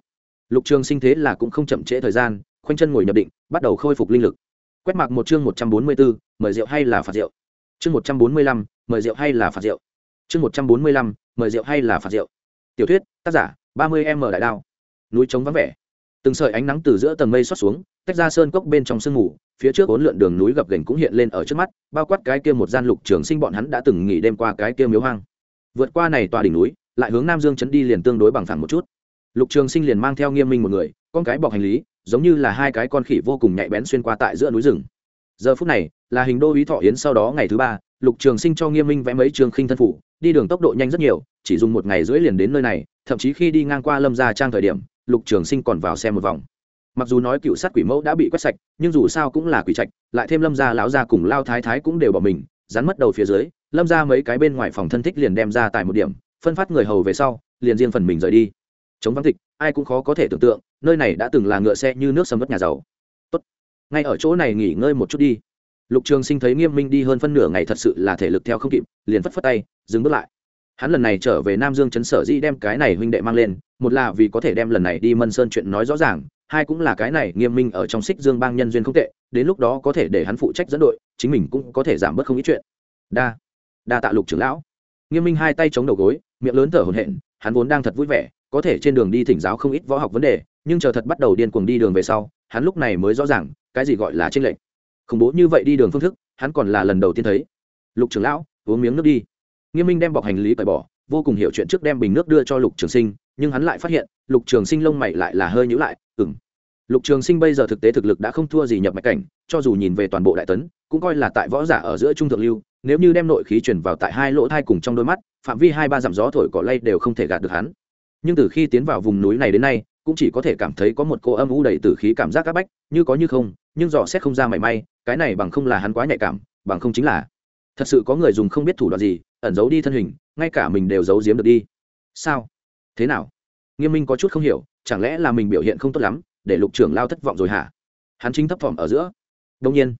Lục trường sinh thế là cũng không chậm trễ thời gian, khoanh chân ngồi nhập định, bắt đầu khôi phục linh lực. Quét mạc một chương một trăm bốn mươi bốn mời rượu hay là phạt rượu? Chương một trăm bốn mươi lăm, mời rượu hay là phạt rượu? Chương một trăm bốn mươi lăm, mời rượu hay là phạt rượu? Tiểu thuyết, tác giả, ba mươi m đại đao. Núi trống vắng vẻ từng sợi ánh nắng từ giữa tầng mây xót xuống, tách ra sơn cốc bên trong sương mù, phía trước bốn lượn đường núi gập ghềnh cũng hiện lên ở trước mắt, bao quát cái kia một gian lục trường sinh bọn hắn đã từng nghỉ đêm qua cái kia miếu hoang. Vượt qua này tòa đỉnh núi, lại hướng nam dương chấn đi liền tương đối bằng phẳng một chút. Lục trường sinh liền mang theo nghiêm minh một người, con cái bọc hành lý, giống như là hai cái con khỉ vô cùng nhạy bén xuyên qua tại giữa núi rừng. Giờ phút này, là hình đô ý thọ yến sau đó ngày thứ ba, lục trường sinh cho nghiêm minh vẽ mấy trường khinh thân phủ, đi đường tốc độ nhanh rất nhiều, chỉ dùng một ngày rưỡi liền đến nơi này, thậm chí khi đi ngang qua lâm gia trang thời điểm lục trường sinh còn vào xem một vòng. Mặc dù nói cựu sát quỷ mẫu đã bị quét sạch, nhưng dù sao cũng là quỷ trạch, lại thêm lâm gia lão gia cùng lao thái thái cũng đều bỏ mình, rắn mất đầu phía dưới, lâm gia mấy cái bên ngoài phòng thân thích liền đem ra tại một điểm, phân phát người hầu về sau, liền riêng phần mình rời đi. Chống vắng tịch, ai cũng khó có thể tưởng tượng, nơi này đã từng là ngựa xe như nước sầm mất nhà giàu. Tốt. ngay ở chỗ này nghỉ ngơi một chút đi. Lục trường sinh thấy nghiêm minh đi hơn phân nửa ngày thật sự là thể lực theo không kịp, liền phất phất tay, dừng bước lại hắn lần này trở về nam dương chấn sở di đem cái này huynh đệ mang lên, một là vì có thể đem lần này đi mân sơn chuyện nói rõ ràng, hai cũng là cái này nghiêm minh ở trong xích dương bang nhân duyên không tệ, đến lúc đó có thể để hắn phụ trách dẫn đội, chính mình cũng có thể giảm bớt không ít chuyện. Đa đa tạ lục trưởng lão. Nghiêm minh hai tay chống đầu gối, miệng lớn thở hổn hển, hắn vốn đang thật vui vẻ, có thể trên đường đi thỉnh giáo không ít võ học vấn đề, nhưng chờ thật bắt đầu điên cuồng đi đường về sau, hắn lúc này mới rõ ràng, cái gì gọi là tranh lệch. Khủng bố như vậy đi đường phương thức, hắn còn là lần đầu tiên thấy. Lục trưởng lão, uống miếng nước đi nghiêm minh đem bọc hành lý cởi bỏ, vô cùng hiểu chuyện trước đem bình nước đưa cho lục trường sinh, nhưng hắn lại phát hiện, lục trường sinh lông mày lại là hơi nhữ lại ừng lục trường sinh bây giờ thực tế thực lực đã không thua gì nhập mạch cảnh, cho dù nhìn về toàn bộ đại tấn, cũng coi là tại võ giả ở giữa trung thượng lưu, nếu như đem nội khí chuyển vào tại hai lỗ thai cùng trong đôi mắt, phạm vi hai ba dặm gió thổi cỏ lay đều không thể gạt được hắn. Nhưng từ khi tiến vào vùng núi này đến nay, cũng chỉ có thể cảm thấy có một cô âm u đầy t khí cảm giác áp bách, như có như không, nhưng dò xét không ra mảy may, cái này bằng không là hắn quá nhạy cảm, bằng không chính là. Thật sự có người dùng không biết thủ đoạn gì ẩn giấu đi thân hình, ngay cả mình đều giấu giếm được đi. Sao? Thế nào? Nghiêm minh có chút không hiểu, chẳng lẽ là mình biểu hiện không tốt lắm, để lục trưởng lao thất vọng rồi hả? Hắn chính thấp thỏm ở giữa. Đông nhiên,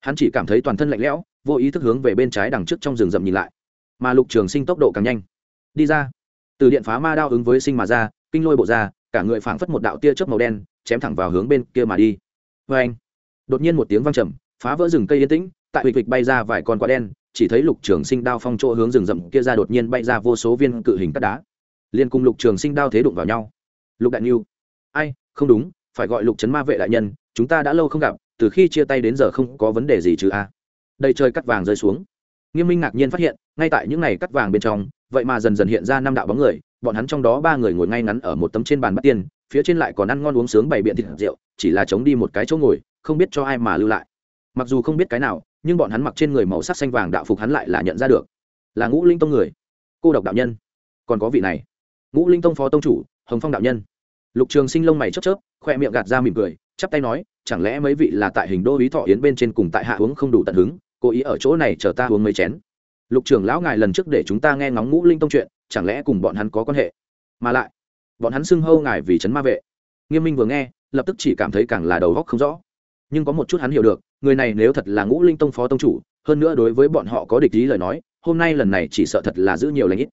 hắn chỉ cảm thấy toàn thân lạnh lẽo, vô ý thức hướng về bên trái đằng trước trong rừng rậm nhìn lại. Mà lục trường sinh tốc độ càng nhanh. Đi ra. Từ điện phá ma đao ứng với sinh mà ra, kinh lôi bộ ra, cả người phảng phất một đạo tia chớp màu đen, chém thẳng vào hướng bên kia mà đi. Vê anh đột nhiên một tiếng vang trầm, phá vỡ rừng cây yên tĩnh tại hịch hịch bay ra vài con quả đen, chỉ thấy lục trường sinh đao phong chỗ hướng rừng rậm kia ra đột nhiên bay ra vô số viên cự hình cắt đá. Liên cùng lục trường sinh đao thế đụng vào nhau. Lục đại niu, ai, không đúng, phải gọi lục trấn ma vệ đại nhân, chúng ta đã lâu không gặp, từ khi chia tay đến giờ không có vấn đề gì chứ a. Đây chơi cắt vàng rơi xuống. Nghiêm minh ngạc nhiên phát hiện, ngay tại những ngày cắt vàng bên trong, vậy mà dần dần hiện ra năm đạo bóng người, bọn hắn trong đó ba người ngồi ngay ngắn ở một tấm trên bàn bắt tiền phía trên lại còn ăn ngon uống sướng bày biện thịt rượu, chỉ là chống đi một cái chỗ ngồi, không biết cho ai mà lưu lại mặc dù không biết cái nào, nhưng bọn hắn mặc trên người màu sắc xanh vàng đạo phục hắn lại là nhận ra được. Là ngũ linh tông người. Cô độc đạo nhân. Còn có vị này. Ngũ linh tông phó tông chủ, hồng phong đạo nhân. Lục trường sinh lông mày chớp chớp, khoe miệng gạt ra mỉm cười, chắp tay nói, chẳng lẽ mấy vị là tại hình đô ý thọ yến bên trên cùng tại hạ uống không đủ tận hứng, cố ý ở chỗ này chờ ta uống mấy chén? Lục trưởng lão ngài lần trước để chúng ta nghe ngóng ngũ linh tông chuyện, chẳng lẽ cùng bọn hắn có quan hệ? Mà lại, bọn hắn xưng hâu ngài vì trấn ma vệ. Nghiêm minh vừa nghe, lập tức chỉ cảm thấy càng là đầu góc không rõ. Nhưng có một chút hắn hiểu được người này nếu thật là ngũ linh tông phó tông chủ, hơn nữa đối với bọn họ có địch ý lời nói, hôm nay lần này chỉ sợ thật là giữ nhiều lãnh ít.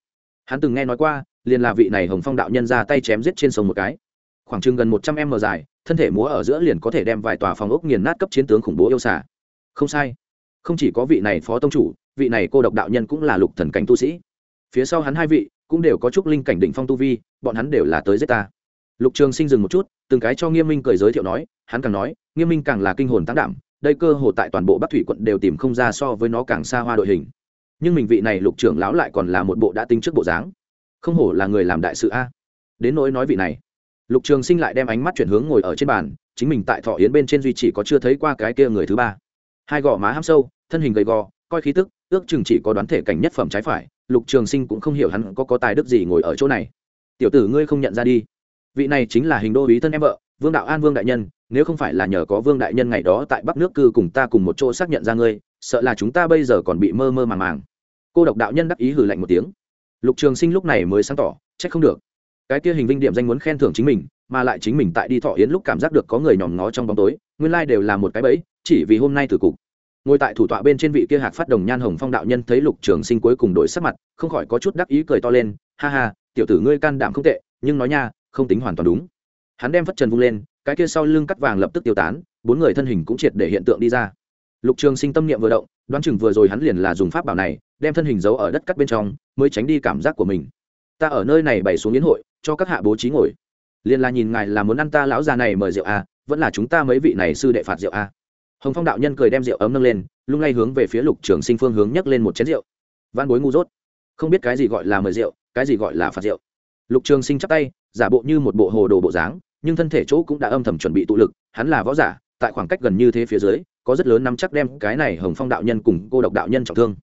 Hắn từng nghe nói qua, liền là vị này hồng phong đạo nhân ra tay chém giết trên sông một cái. Khoảng chừng gần một trăm m dài, thân thể múa ở giữa liền có thể đem vài tòa phòng ốc nghiền nát cấp chiến tướng khủng bố yêu xả không sai. Không chỉ có vị này phó tông chủ, vị này cô độc đạo nhân cũng là lục thần cảnh tu sĩ. Phía sau hắn hai vị cũng đều có chút linh cảnh đỉnh phong tu vi, bọn hắn đều là tới giết ta. Lục trường sinh dừng một chút, từng cái cho nghiêm minh cười giới thiệu nói, hắn càng nói, nghiêm minh càng là kinh hồn tăng đảm đây cơ hồ tại toàn bộ bắc thủy quận đều tìm không ra so với nó càng xa hoa đội hình. Nhưng mình vị này lục trưởng lão lại còn là một bộ đã tinh trước bộ dáng. Không hổ là người làm đại sự a. Đến nỗi nói vị này, lục trường sinh lại đem ánh mắt chuyển hướng ngồi ở trên bàn, chính mình tại thọ yến bên trên duy chỉ có chưa thấy qua cái kia người thứ ba. Hai gò má ham sâu, thân hình gầy gò, coi khí tức, ước chừng chỉ có đoán thể cảnh nhất phẩm trái phải, lục trường sinh cũng không hiểu hắn có có tài đức gì ngồi ở chỗ này. Tiểu tử ngươi không nhận ra đi. Vị này chính là hình đô ý thân em vợ, vương đạo an vương đại nhân nếu không phải là nhờ có vương đại nhân ngày đó tại bắc nước cư cùng ta cùng một chỗ xác nhận ra ngươi, sợ là chúng ta bây giờ còn bị mơ mơ màng màng. Cô độc đạo nhân đắc ý hử lạnh một tiếng. Lục trường sinh lúc này mới sáng tỏ trách không được. Cái kia hình vinh điểm danh muốn khen thưởng chính mình, mà lại chính mình tại đi thọ yến lúc cảm giác được có người nhòm ngó trong bóng tối, nguyên lai đều là một cái bẫy, chỉ vì hôm nay từ cục. Ngồi tại thủ tọa bên trên vị kia hạc phát đồng nhan hồng phong đạo nhân thấy lục trường sinh cuối cùng đổi sắc mặt, không khỏi có chút đắc ý cười to lên, ha ha, tiểu tử ngươi can đảm không tệ, nhưng nói nha, không tính hoàn toàn đúng. Hắn đem phất trần vung lên cái kia sau lưng cắt vàng lập tức tiêu tán bốn người thân hình cũng triệt để hiện tượng đi ra. Lục trường sinh tâm niệm vừa động đoán chừng vừa rồi hắn liền là dùng pháp bảo này đem thân hình giấu ở đất cắt bên trong mới tránh đi cảm giác của mình. Ta ở nơi này bày xuống yến hội cho các hạ bố trí ngồi. Liền là nhìn ngài là muốn ăn ta lão già này mời rượu à, vẫn là chúng ta mấy vị này sư đệ phạt rượu à. hồng phong đạo nhân cười đem rượu ấm nâng lên lung lay hướng về phía lục trường sinh phương hướng nhấc lên một chén rượu. Văn bối ngu dốt. Không biết cái gì gọi là mời rượu cái gì gọi là phạt rượu. Lục trường sinh chắp tay giả bộ như một bộ hồ đồ bộ dáng nhưng thân thể chỗ cũng đã âm thầm chuẩn bị tụ lực, hắn là võ giả, tại khoảng cách gần như thế phía dưới, có rất lớn nắm chắc đem cái này hồng phong đạo nhân cùng cô độc đạo nhân trọng thương.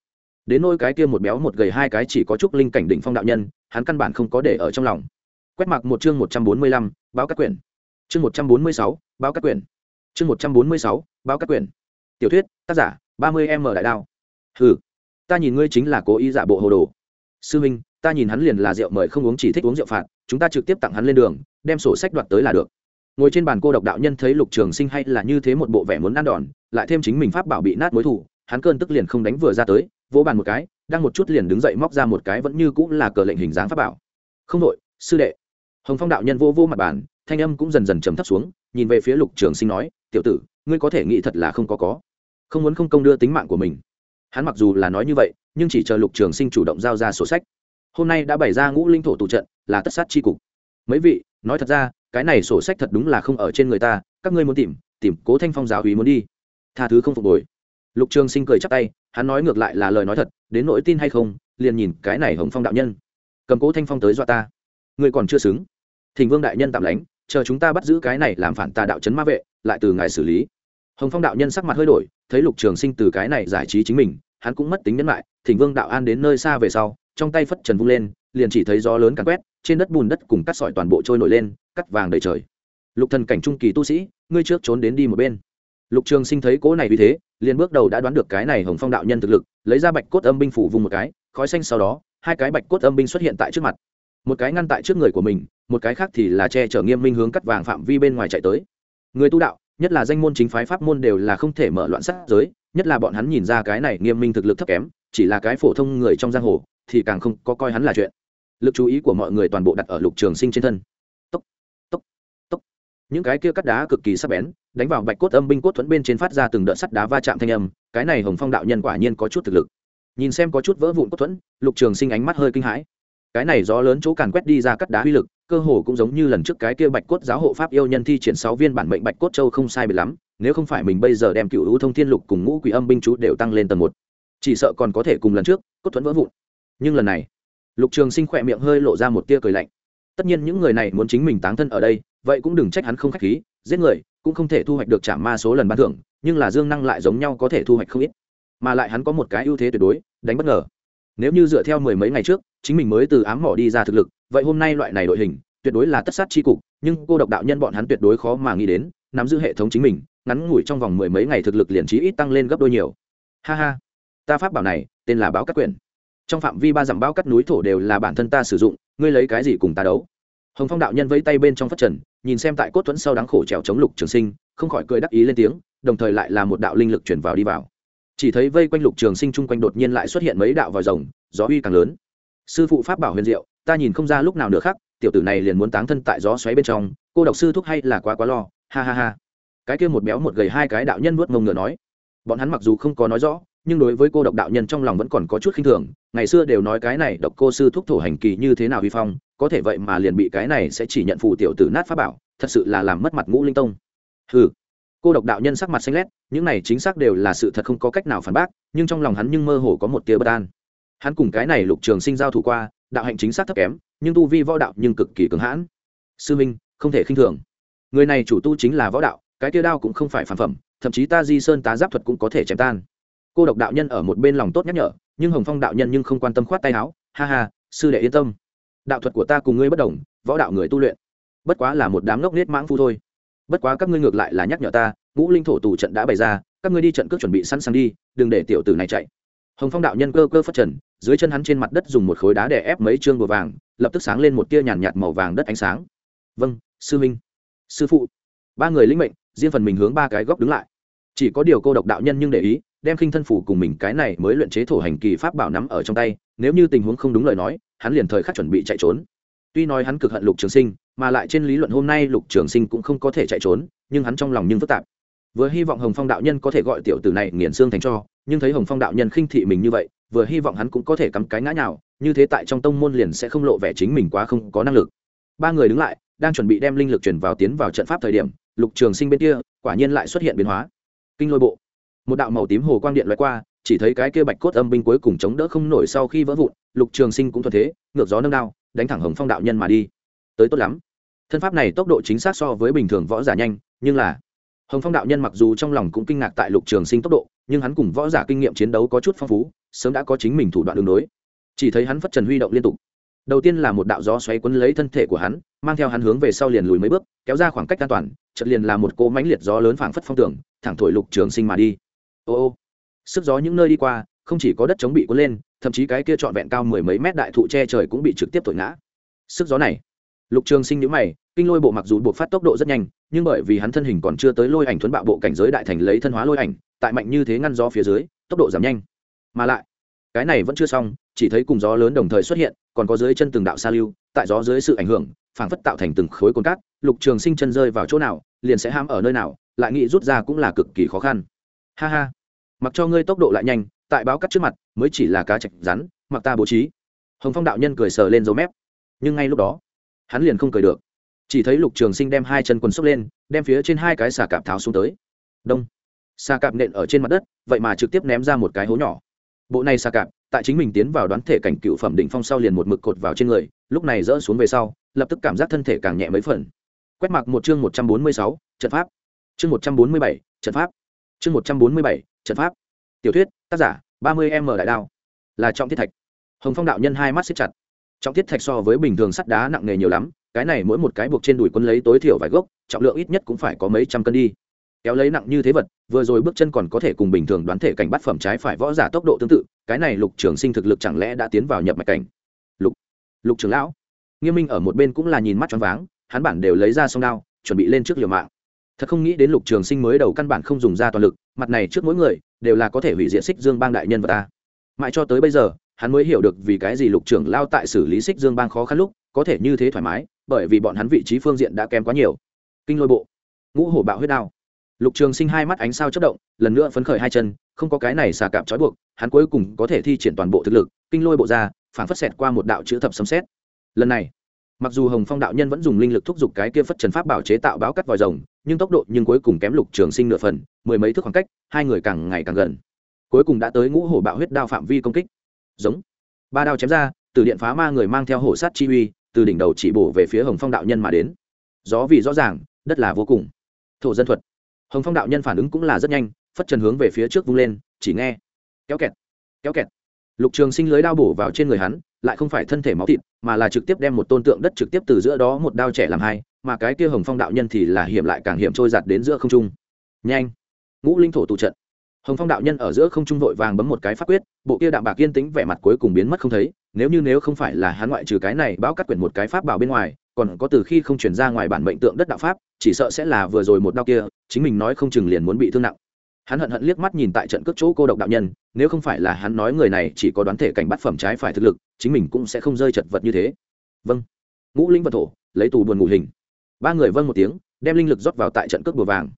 Đến nôi cái kia một béo một gầy hai cái chỉ có chút linh cảnh đỉnh phong đạo nhân, hắn căn bản không có để ở trong lòng. Quét mặc một chương một trăm bốn mươi lăm, báo các quyển. Chương một trăm bốn mươi sáu, báo các quyển. Chương một trăm bốn mươi sáu, báo các quyển. Tiểu thuyết, tác giả, ba mươi m đại đao. Ừ ta nhìn ngươi chính là cố ý giả bộ hồ đồ. Sư minh ta nhìn hắn liền là rượu mời không uống chỉ thích uống rượu phạt, chúng ta trực tiếp tặng hắn lên đường, đem sổ sách đoạt tới là được. Ngồi trên bàn cô độc đạo nhân thấy lục trường sinh hay là như thế một bộ vẻ muốn ăn đòn, lại thêm chính mình pháp bảo bị nát mối thủ, hắn cơn tức liền không đánh vừa ra tới, vỗ bàn một cái, đang một chút liền đứng dậy móc ra một cái vẫn như cũng là cờ lệnh hình dáng pháp bảo. Không đội, sư đệ. Hồng phong đạo nhân vô vô mặt bàn, thanh âm cũng dần dần chấm thấp xuống, nhìn về phía lục trường sinh nói, tiểu tử, ngươi có thể nghĩ thật là không có có. Không muốn không công đưa tính mạng của mình. Hắn mặc dù là nói như vậy, nhưng chỉ chờ lục trường sinh chủ động giao ra sổ sách hôm nay đã bày ra ngũ linh thổ tụ trận, là tất sát c h i cục. Mấy vị, nói thật ra, cái này sổ sách thật đúng là không ở trên người ta, các ngươi muốn tìm tìm, cố thanh phong giáo hí muốn đi. Tha thứ không phục hồi. Lục trường sinh cười chắc tay, hắn nói ngược lại là lời nói thật, đến nỗi tin hay không, liền nhìn cái này hồng phong đạo nhân. Cầm cố thanh phong tới dọa ta. Ngươi còn chưa xứng. Thỉnh vương đại nhân tạm lánh, chờ chúng ta bắt giữ cái này làm phản tà đạo trấn ma vệ, lại từ ngài xử lý. Hồng phong đạo nhân sắc mặt hơi đổi, thấy lục trường sinh từ cái này giải trí chính mình, hắn cũng mất tính nhẫn lại thỉnh vương đạo an đến nơi xa về sau trong tay phất trần vung lên, liền chỉ thấy gió lớn càn quét, trên đất bùn đất cùng cắt sỏi toàn bộ trôi nổi lên, cắt vàng đầy trời. Lục thần cảnh trung kỳ tu sĩ, ngươi trước trốn đến đi một bên. Lục trường sinh thấy cố này vì thế, liền bước đầu đã đoán được cái này hồng phong đạo nhân thực lực, lấy ra bạch cốt âm binh phủ vùng một cái, khói xanh sau đó, hai cái bạch cốt âm binh xuất hiện tại trước mặt. Một cái ngăn tại trước người của mình, một cái khác thì là che chở nghiêm minh hướng cắt vàng phạm vi bên ngoài chạy tới. Người tu đạo, nhất là danh môn chính phái pháp môn đều là không thể mở loạn sát giới, nhất là bọn hắn nhìn ra cái này nghiêm minh thực lực thấp kém, chỉ là cái phổ thông người trong giang hồ thì càng không có coi hắn là chuyện. Lực chú ý của mọi người toàn bộ đặt ở lục trường sinh trên thân. Tốc tốc tốc. Những cái kia cắt đá cực kỳ sắc bén, đánh vào bạch cốt âm binh cốt thuẫn bên trên phát ra từng đợt sắt đá va chạm thanh âm, cái này hồng phong đạo nhân quả nhiên có chút thực lực. Nhìn xem có chút vỡ vụn cốt thuẫn, lục trường sinh ánh mắt hơi kinh hãi. Cái này gió lớn chỗ càn quét đi ra cắt đá uy lực, cơ hồ cũng giống như lần trước cái kia bạch cốt giáo hộ pháp yêu nhân thi triển sáu viên bản mệnh bạch cốt châu không sai biệt lắm, nếu không phải mình bây giờ đem cựu hữu thông thiên lục cùng ngũ quỷ âm binh chú đều tăng lên tầng một. Chỉ sợ còn có thể cùng lần trước, cốt thuẫn vỡ vụn nhưng lần này, lục trường sinh khỏe miệng hơi lộ ra một tia cười lạnh. Tất nhiên những người này muốn chính mình táng thân ở đây, vậy cũng đừng trách hắn không k h á c h khí, giết người cũng không thể thu hoạch được trả ma số lần bán thưởng, nhưng là dương năng lại giống nhau có thể thu hoạch không ít. Mà lại hắn có một cái ưu thế tuyệt đối, đánh bất ngờ. Nếu như dựa theo mười mấy ngày trước, chính mình mới từ ám mỏ đi ra thực lực, vậy hôm nay loại này đội hình, tuyệt đối là tất sát tri cục, nhưng cô độc đạo nhân bọn hắn tuyệt đối khó mà nghĩ đến, nắm giữ hệ thống chính mình, ngắn ngủi trong vòng mười mấy ngày thực lực liền trí ít tăng lên gấp đôi nhiều. Ha ha, ta pháp bảo này, tên là báo các quyển trong phạm vi ba dặm bao cắt núi thổ đều là bản thân ta sử dụng, ngươi lấy cái gì cùng ta đấu? Hồng phong đạo nhân vẫy tay bên trong phát trần, nhìn xem tại cốt thuẫn sau đáng khổ trèo chống lục trường sinh, không khỏi cười đắc ý lên tiếng, đồng thời lại là một đạo linh lực chuyển vào đi vào. Chỉ thấy vây quanh lục trường sinh chung quanh đột nhiên lại xuất hiện mấy đạo vòi rồng, gió uy càng lớn. Sư phụ pháp bảo huyền diệu, ta nhìn không ra lúc nào nữa khác tiểu tử này liền muốn táng thân tại gió xoáy bên trong, cô độc sư thúc hay là quá quá lo, ha ha ha. Cái kia một béo một gầy hai cái đạo nhân nuốt mông ngựa nói. Bọn hắn mặc dù không có nói rõ nhưng đối với cô độc đạo nhân trong lòng vẫn còn có chút khinh thường. Ngày xưa đều nói cái này độc cô sư thúc thổ hành kỳ như thế nào vi phong, có thể vậy mà liền bị cái này sẽ chỉ nhận phù tiểu tử nát pháp bảo, thật sự là làm mất mặt ngũ linh tông. Ừ cô độc đạo nhân sắc mặt xanh lét, những này chính xác đều là sự thật không có cách nào phản bác, nhưng trong lòng hắn nhưng mơ hồ có một tia bất an. Hắn cùng cái này lục trường sinh giao thủ qua, đạo hạnh chính xác thấp kém, nhưng tu vi võ đạo nhưng cực kỳ cứng hãn. Sư minh, không thể khinh thường. Người này chủ tu chính là võ đạo, cái tia đao cũng không phải phản phẩm, thậm chí ta di sơn tá giáp thuật cũng có thể chém tan cô độc đạo nhân ở một bên lòng tốt nhắc nhở, nhưng hồng phong đạo nhân nhưng không quan tâm khoát tay áo, ha ha, sư đệ yên tâm. Đạo thuật của ta cùng ngươi bất đồng, võ đạo người tu luyện. Bất quá là một đám ngốc nết mãng phu thôi. Bất quá các ngươi ngược lại là nhắc nhở ta, ngũ linh thổ tù trận đã bày ra, các ngươi đi trận cước chuẩn bị sẵn sàng đi, đừng để tiểu tử này chạy. Hồng phong đạo nhân cơ cơ phát trần, dưới chân hắn trên mặt đất dùng một khối đá để ép mấy chương bùa vàng, lập tức sáng lên một tia nhàn nhạt màu vàng đất ánh sáng. Vâng sư minh sư phụ. Ba người linh mệnh, riêng phần mình hướng ba cái góc đứng lại. Chỉ có điều cô độc đạo nhân nhưng để ý đem khinh thân phủ cùng mình cái này mới luyện chế thổ hành kỳ pháp bảo nắm ở trong tay, nếu như tình huống không đúng lời nói, hắn liền thời khắc chuẩn bị chạy trốn. Tuy nói hắn cực hận lục trường sinh, mà lại trên lý luận hôm nay lục trường sinh cũng không có thể chạy trốn, nhưng hắn trong lòng nhưng phức tạp. Vừa hy vọng hồng phong đạo nhân có thể gọi tiểu tử này nghiền xương thành cho, nhưng thấy hồng phong đạo nhân khinh thị mình như vậy, vừa hy vọng hắn cũng có thể cắm cái ngã nhào, như thế tại trong tông môn liền sẽ không lộ vẻ chính mình quá không có năng lực. Ba người đứng lại, đang chuẩn bị đem linh lực chuyển vào tiến vào trận pháp thời điểm, lục trường sinh bên kia, quả nhiên lại xuất hiện biến hóa. Kinh lôi bộ một đạo màu tím hồ quang điện loại qua, chỉ thấy cái kia bạch cốt âm binh cuối cùng chống đỡ không nổi sau khi vỡ vụn, lục trường sinh cũng thuận thế, ngược gió nâng đao, đánh thẳng hồng phong đạo nhân mà đi. Tới tốt lắm. Thân pháp này tốc độ chính xác so với bình thường võ giả nhanh, nhưng là hồng phong đạo nhân mặc dù trong lòng cũng kinh ngạc tại lục trường sinh tốc độ, nhưng hắn cùng võ giả kinh nghiệm chiến đấu có chút phong phú, sớm đã có chính mình thủ đoạn đường đối. Chỉ thấy hắn phất trần huy động liên tục. Đầu tiên là một đạo gió xoáy quấn lấy thân thể của hắn, mang theo hắn hướng về sau liền lùi mấy bước, kéo ra khoảng cách an toàn chật liền là một cỗ mãnh liệt gió lớn phảng phất phong tưởng thẳng thổi lục trường sinh mà đi ô ô. Sức gió những nơi đi qua, không chỉ có đất chống bị cuốn lên, thậm chí cái kia trọn vẹn cao mười mấy mét đại thụ che trời cũng bị trực tiếp thổi ngã. Sức gió này. Lục trường sinh nhữ mày, kinh lôi bộ mặc dù buộc phát tốc độ rất nhanh, nhưng bởi vì hắn thân hình còn chưa tới lôi ảnh thuấn bạo bộ cảnh giới đại thành lấy thân hóa lôi ảnh, tại mạnh như thế ngăn gió phía dưới, tốc độ giảm nhanh. Mà lại, cái này vẫn chưa xong, chỉ thấy cùng gió lớn đồng thời xuất hiện, còn có dưới chân từng đạo sa lưu, tại gió dưới sự ảnh hưởng, phảng phất tạo thành từng khối cồn cát, lục trường sinh chân rơi vào chỗ nào, liền sẽ ham ở nơi nào, lại nghĩ rút ra cũng là cực kỳ khó khăn ha ha. Mặc cho ngươi tốc độ lại nhanh, tại báo cắt trước mặt, mới chỉ là cá chạch rắn, mặc ta bố trí. Hồng phong đạo nhân cười sờ lên dấu mép. Nhưng ngay lúc đó, hắn liền không cười được. Chỉ thấy lục trường sinh đem hai chân quần xốc lên, đem phía trên hai cái xà cạp tháo xuống tới. Đông. Xà cạp nện ở trên mặt đất, vậy mà trực tiếp ném ra một cái hố nhỏ. Bộ này xà cạp, tại chính mình tiến vào đoán thể cảnh cựu phẩm đỉnh phong sau liền một mực cột vào trên người, lúc này dỡ xuống về sau, lập tức cảm giác thân thể càng nhẹ mấy phần. Quét mặc một chương một trăm bốn mươi sáu, trận pháp. Chương một trăm bốn mươi bảy, trận pháp chương một trăm bốn mươi bảy, trận pháp. Tiểu thuyết, tác giả, ba mươi m đại đao. Là trọng thiết thạch. Hồng phong đạo nhân hai mắt xích chặt. Trọng thiết thạch so với bình thường sắt đá nặng nề nhiều lắm, cái này mỗi một cái buộc trên đùi quân lấy tối thiểu vài gốc, trọng lượng ít nhất cũng phải có mấy trăm cân đi. Kéo lấy nặng như thế vật, vừa rồi bước chân còn có thể cùng bình thường đoán thể cảnh bắt phẩm trái phải võ giả tốc độ tương tự, cái này lục trường sinh thực lực chẳng lẽ đã tiến vào nhập mạch cảnh? Lục lục trường lão. Nghiêm minh ở một bên cũng là nhìn mắt choáng váng, hắn bản đều lấy ra song đao, chuẩn bị lên trước liều mạng thật không nghĩ đến lục trường sinh mới đầu căn bản không dùng ra toàn lực, mặt này trước mỗi người, đều là có thể hủy diện xích dương bang đại nhân và ta. Mãi cho tới bây giờ, hắn mới hiểu được vì cái gì lục trưởng lao tại xử lý xích dương bang khó khăn lúc, có thể như thế thoải mái, bởi vì bọn hắn vị trí phương diện đã kém quá nhiều. Kinh lôi bộ. Ngũ hổ bạo huyết đao. Lục trường sinh hai mắt ánh sao chất động, lần nữa phấn khởi hai chân, không có cái này xà cạp trói buộc, hắn cuối cùng có thể thi triển toàn bộ thực lực, kinh lôi bộ ra, phản phất xẹt qua một đạo chữ thập sấm xét lần này, mặc dù hồng phong đạo nhân vẫn dùng linh lực thúc giục cái kia phất trần pháp bảo chế tạo báo cắt vòi rồng nhưng tốc độ nhưng cuối cùng kém lục trường sinh nửa phần, mười mấy thước khoảng cách, hai người càng ngày càng gần. Cuối cùng đã tới ngũ hổ bạo huyết đao phạm vi công kích. Giống. Ba đao chém ra, từ điện phá ma người mang theo hổ sát chi uy, từ đỉnh đầu chỉ bổ về phía hồng phong đạo nhân mà đến. Gió vì rõ ràng, đất là vô cùng. Thổ dân thuật. Hồng phong đạo nhân phản ứng cũng là rất nhanh, phất trần hướng về phía trước vung lên, chỉ nghe. Kéo kẹt kéo kẹt. Lục trường sinh lưới đao bổ vào trên người hắn, lại không phải thân thể máu thịt, mà là trực tiếp đem một tôn tượng đất trực tiếp từ giữa đó một đao trẻ làm hai mà cái kia hồng phong đạo nhân thì là hiểm lại càng hiểm trôi giặt đến giữa không trung. Nhanh! Ngũ linh thổ tụ trận. Hồng phong đạo nhân ở giữa không trung vội vàng bấm một cái pháp quyết, bộ kia đạm bạc yên tĩnh vẻ mặt cuối cùng biến mất không thấy, nếu như nếu không phải là hắn ngoại trừ cái này bão cắt quyển một cái pháp bảo bên ngoài, còn có từ khi không chuyển ra ngoài bản mệnh tượng đất đạo pháp, chỉ sợ sẽ là vừa rồi một đau kia, chính mình nói không chừng liền muốn bị thương nặng. Hắn hận hận liếc mắt nhìn tại trận cước chỗ cô độc đạo nhân, nếu không phải là hắn nói người này chỉ có đoán thể cảnh bắt phẩm trái phải thực lực, chính mình cũng sẽ không rơi chật vật như thế. Vâng. Ngũ linh vật thổ, lấy tù buồn ngủ hình ba người vâng một tiếng, đem linh lực rót vào tại trận cước bùa vàng.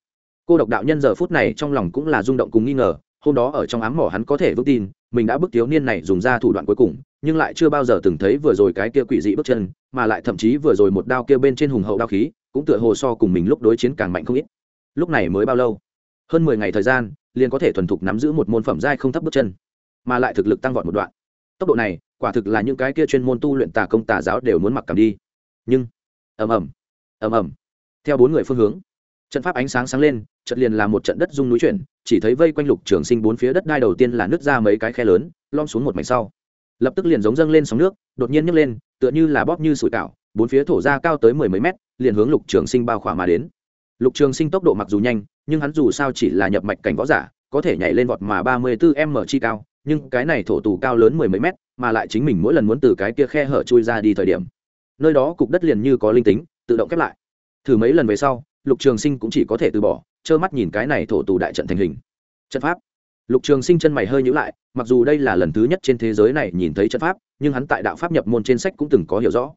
Cô độc đạo nhân giờ phút này trong lòng cũng là rung động cùng nghi ngờ, hôm đó ở trong ám mỏ hắn có thể vững tin, mình đã bức thiếu niên này dùng ra thủ đoạn cuối cùng, nhưng lại chưa bao giờ từng thấy vừa rồi cái kia quỷ dị bước chân, mà lại thậm chí vừa rồi một đao kia bên trên hùng hậu đao khí, cũng tựa hồ so cùng mình lúc đối chiến càng mạnh không ít. Lúc này mới bao lâu? Hơn mười ngày thời gian, liền có thể thuần thục nắm giữ một môn phẩm giai không thấp bước chân, mà lại thực lực tăng vọt một đoạn. Tốc độ này, quả thực là những cái kia chuyên môn tu luyện tà công tà giáo đều muốn mặc cảm đi. Nhưng, ầm ầm ầm ầm. Theo bốn người phương hướng, trận pháp ánh sáng sáng lên trận liền là một trận đất rung núi chuyển, chỉ thấy vây quanh lục trường sinh bốn phía đất đai đầu tiên là nứt ra mấy cái khe lớn lom xuống một mảnh sau. Lập tức liền giống dâng lên sóng nước, đột nhiên nhấc lên, tựa như là bóp như sủi cảo, bốn phía thổ ra cao tới mười mấy mét, liền hướng lục trường sinh bao khỏa mà đến. Lục trường sinh tốc độ mặc dù nhanh, nhưng hắn dù sao chỉ là nhập mạch cảnh võ giả, có thể nhảy lên vọt mà ba mươi bốn m chi cao, nhưng cái này thổ tù cao lớn mười mấy mét, mà lại chính mình mỗi lần muốn từ cái kia khe hở chui ra đi thời điểm. Nơi đó cục đất liền như có linh tính tự động khép lại. Thử mấy lần về sau, lục trường sinh cũng chỉ có thể từ bỏ, trơ mắt nhìn cái này thổ tù đại trận thành hình. Trận pháp. Lục trường sinh chân mày hơi nhữ lại, mặc dù đây là lần thứ nhất trên thế giới này nhìn thấy trận pháp, nhưng hắn tại đạo pháp nhập môn trên sách cũng từng có hiểu rõ.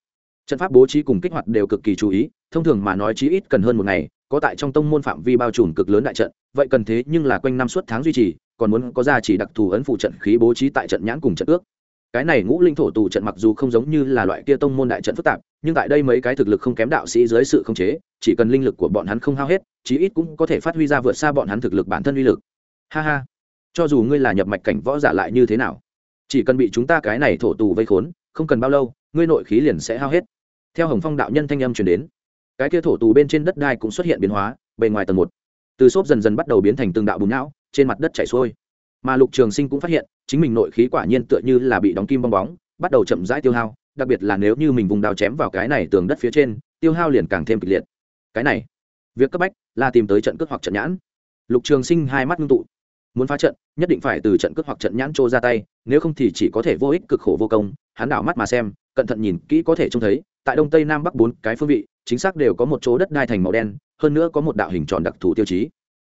Trận pháp bố trí cùng kích hoạt đều cực kỳ chú ý, thông thường mà nói chí ít cần hơn một ngày, có tại trong tông môn phạm vi bao trùm cực lớn đại trận, vậy cần thế nhưng là quanh năm suốt tháng duy trì, còn muốn có ra chỉ đặc thù ấn phụ trận khí bố trí tại trận nhãn cùng trận ước cái này ngũ linh thổ tù trận mặc dù không giống như là loại kia tông môn đại trận phức tạp, nhưng tại đây mấy cái thực lực không kém đạo sĩ dưới sự khống chế, chỉ cần linh lực của bọn hắn không hao hết, chí ít cũng có thể phát huy ra vượt xa bọn hắn thực lực bản thân uy lực. Ha ha. Cho dù ngươi là nhập mạch cảnh võ giả lại như thế nào? Chỉ cần bị chúng ta cái này thổ tù vây khốn, không cần bao lâu, ngươi nội khí liền sẽ hao hết. Theo hồng phong đạo nhân thanh âm truyền đến, cái kia thổ tù bên trên đất đai cũng xuất hiện biến hóa, bề ngoài tầng một. Từ xốp dần dần bắt đầu biến thành từng đạo bùn não, trên mặt đất chảy xuôi mà lục trường sinh cũng phát hiện, chính mình nội khí quả nhiên tựa như là bị đóng kim bong bóng, bắt đầu chậm rãi tiêu hao, đặc biệt là nếu như mình vùng đào chém vào cái này tường đất phía trên, tiêu hao liền càng thêm kịch liệt. Cái này, việc cấp bách là tìm tới trận cướp hoặc trận nhãn. Lục trường sinh hai mắt ngưng tụ. Muốn phá trận, nhất định phải từ trận cước hoặc trận nhãn trô ra tay, nếu không thì chỉ có thể vô ích cực khổ vô công, hắn đảo mắt mà xem, cẩn thận nhìn kỹ có thể trông thấy, tại đông tây nam bắc bốn cái phương vị, chính xác đều có một chỗ đất đai thành màu đen, hơn nữa có một đạo hình tròn đặc thù tiêu chí.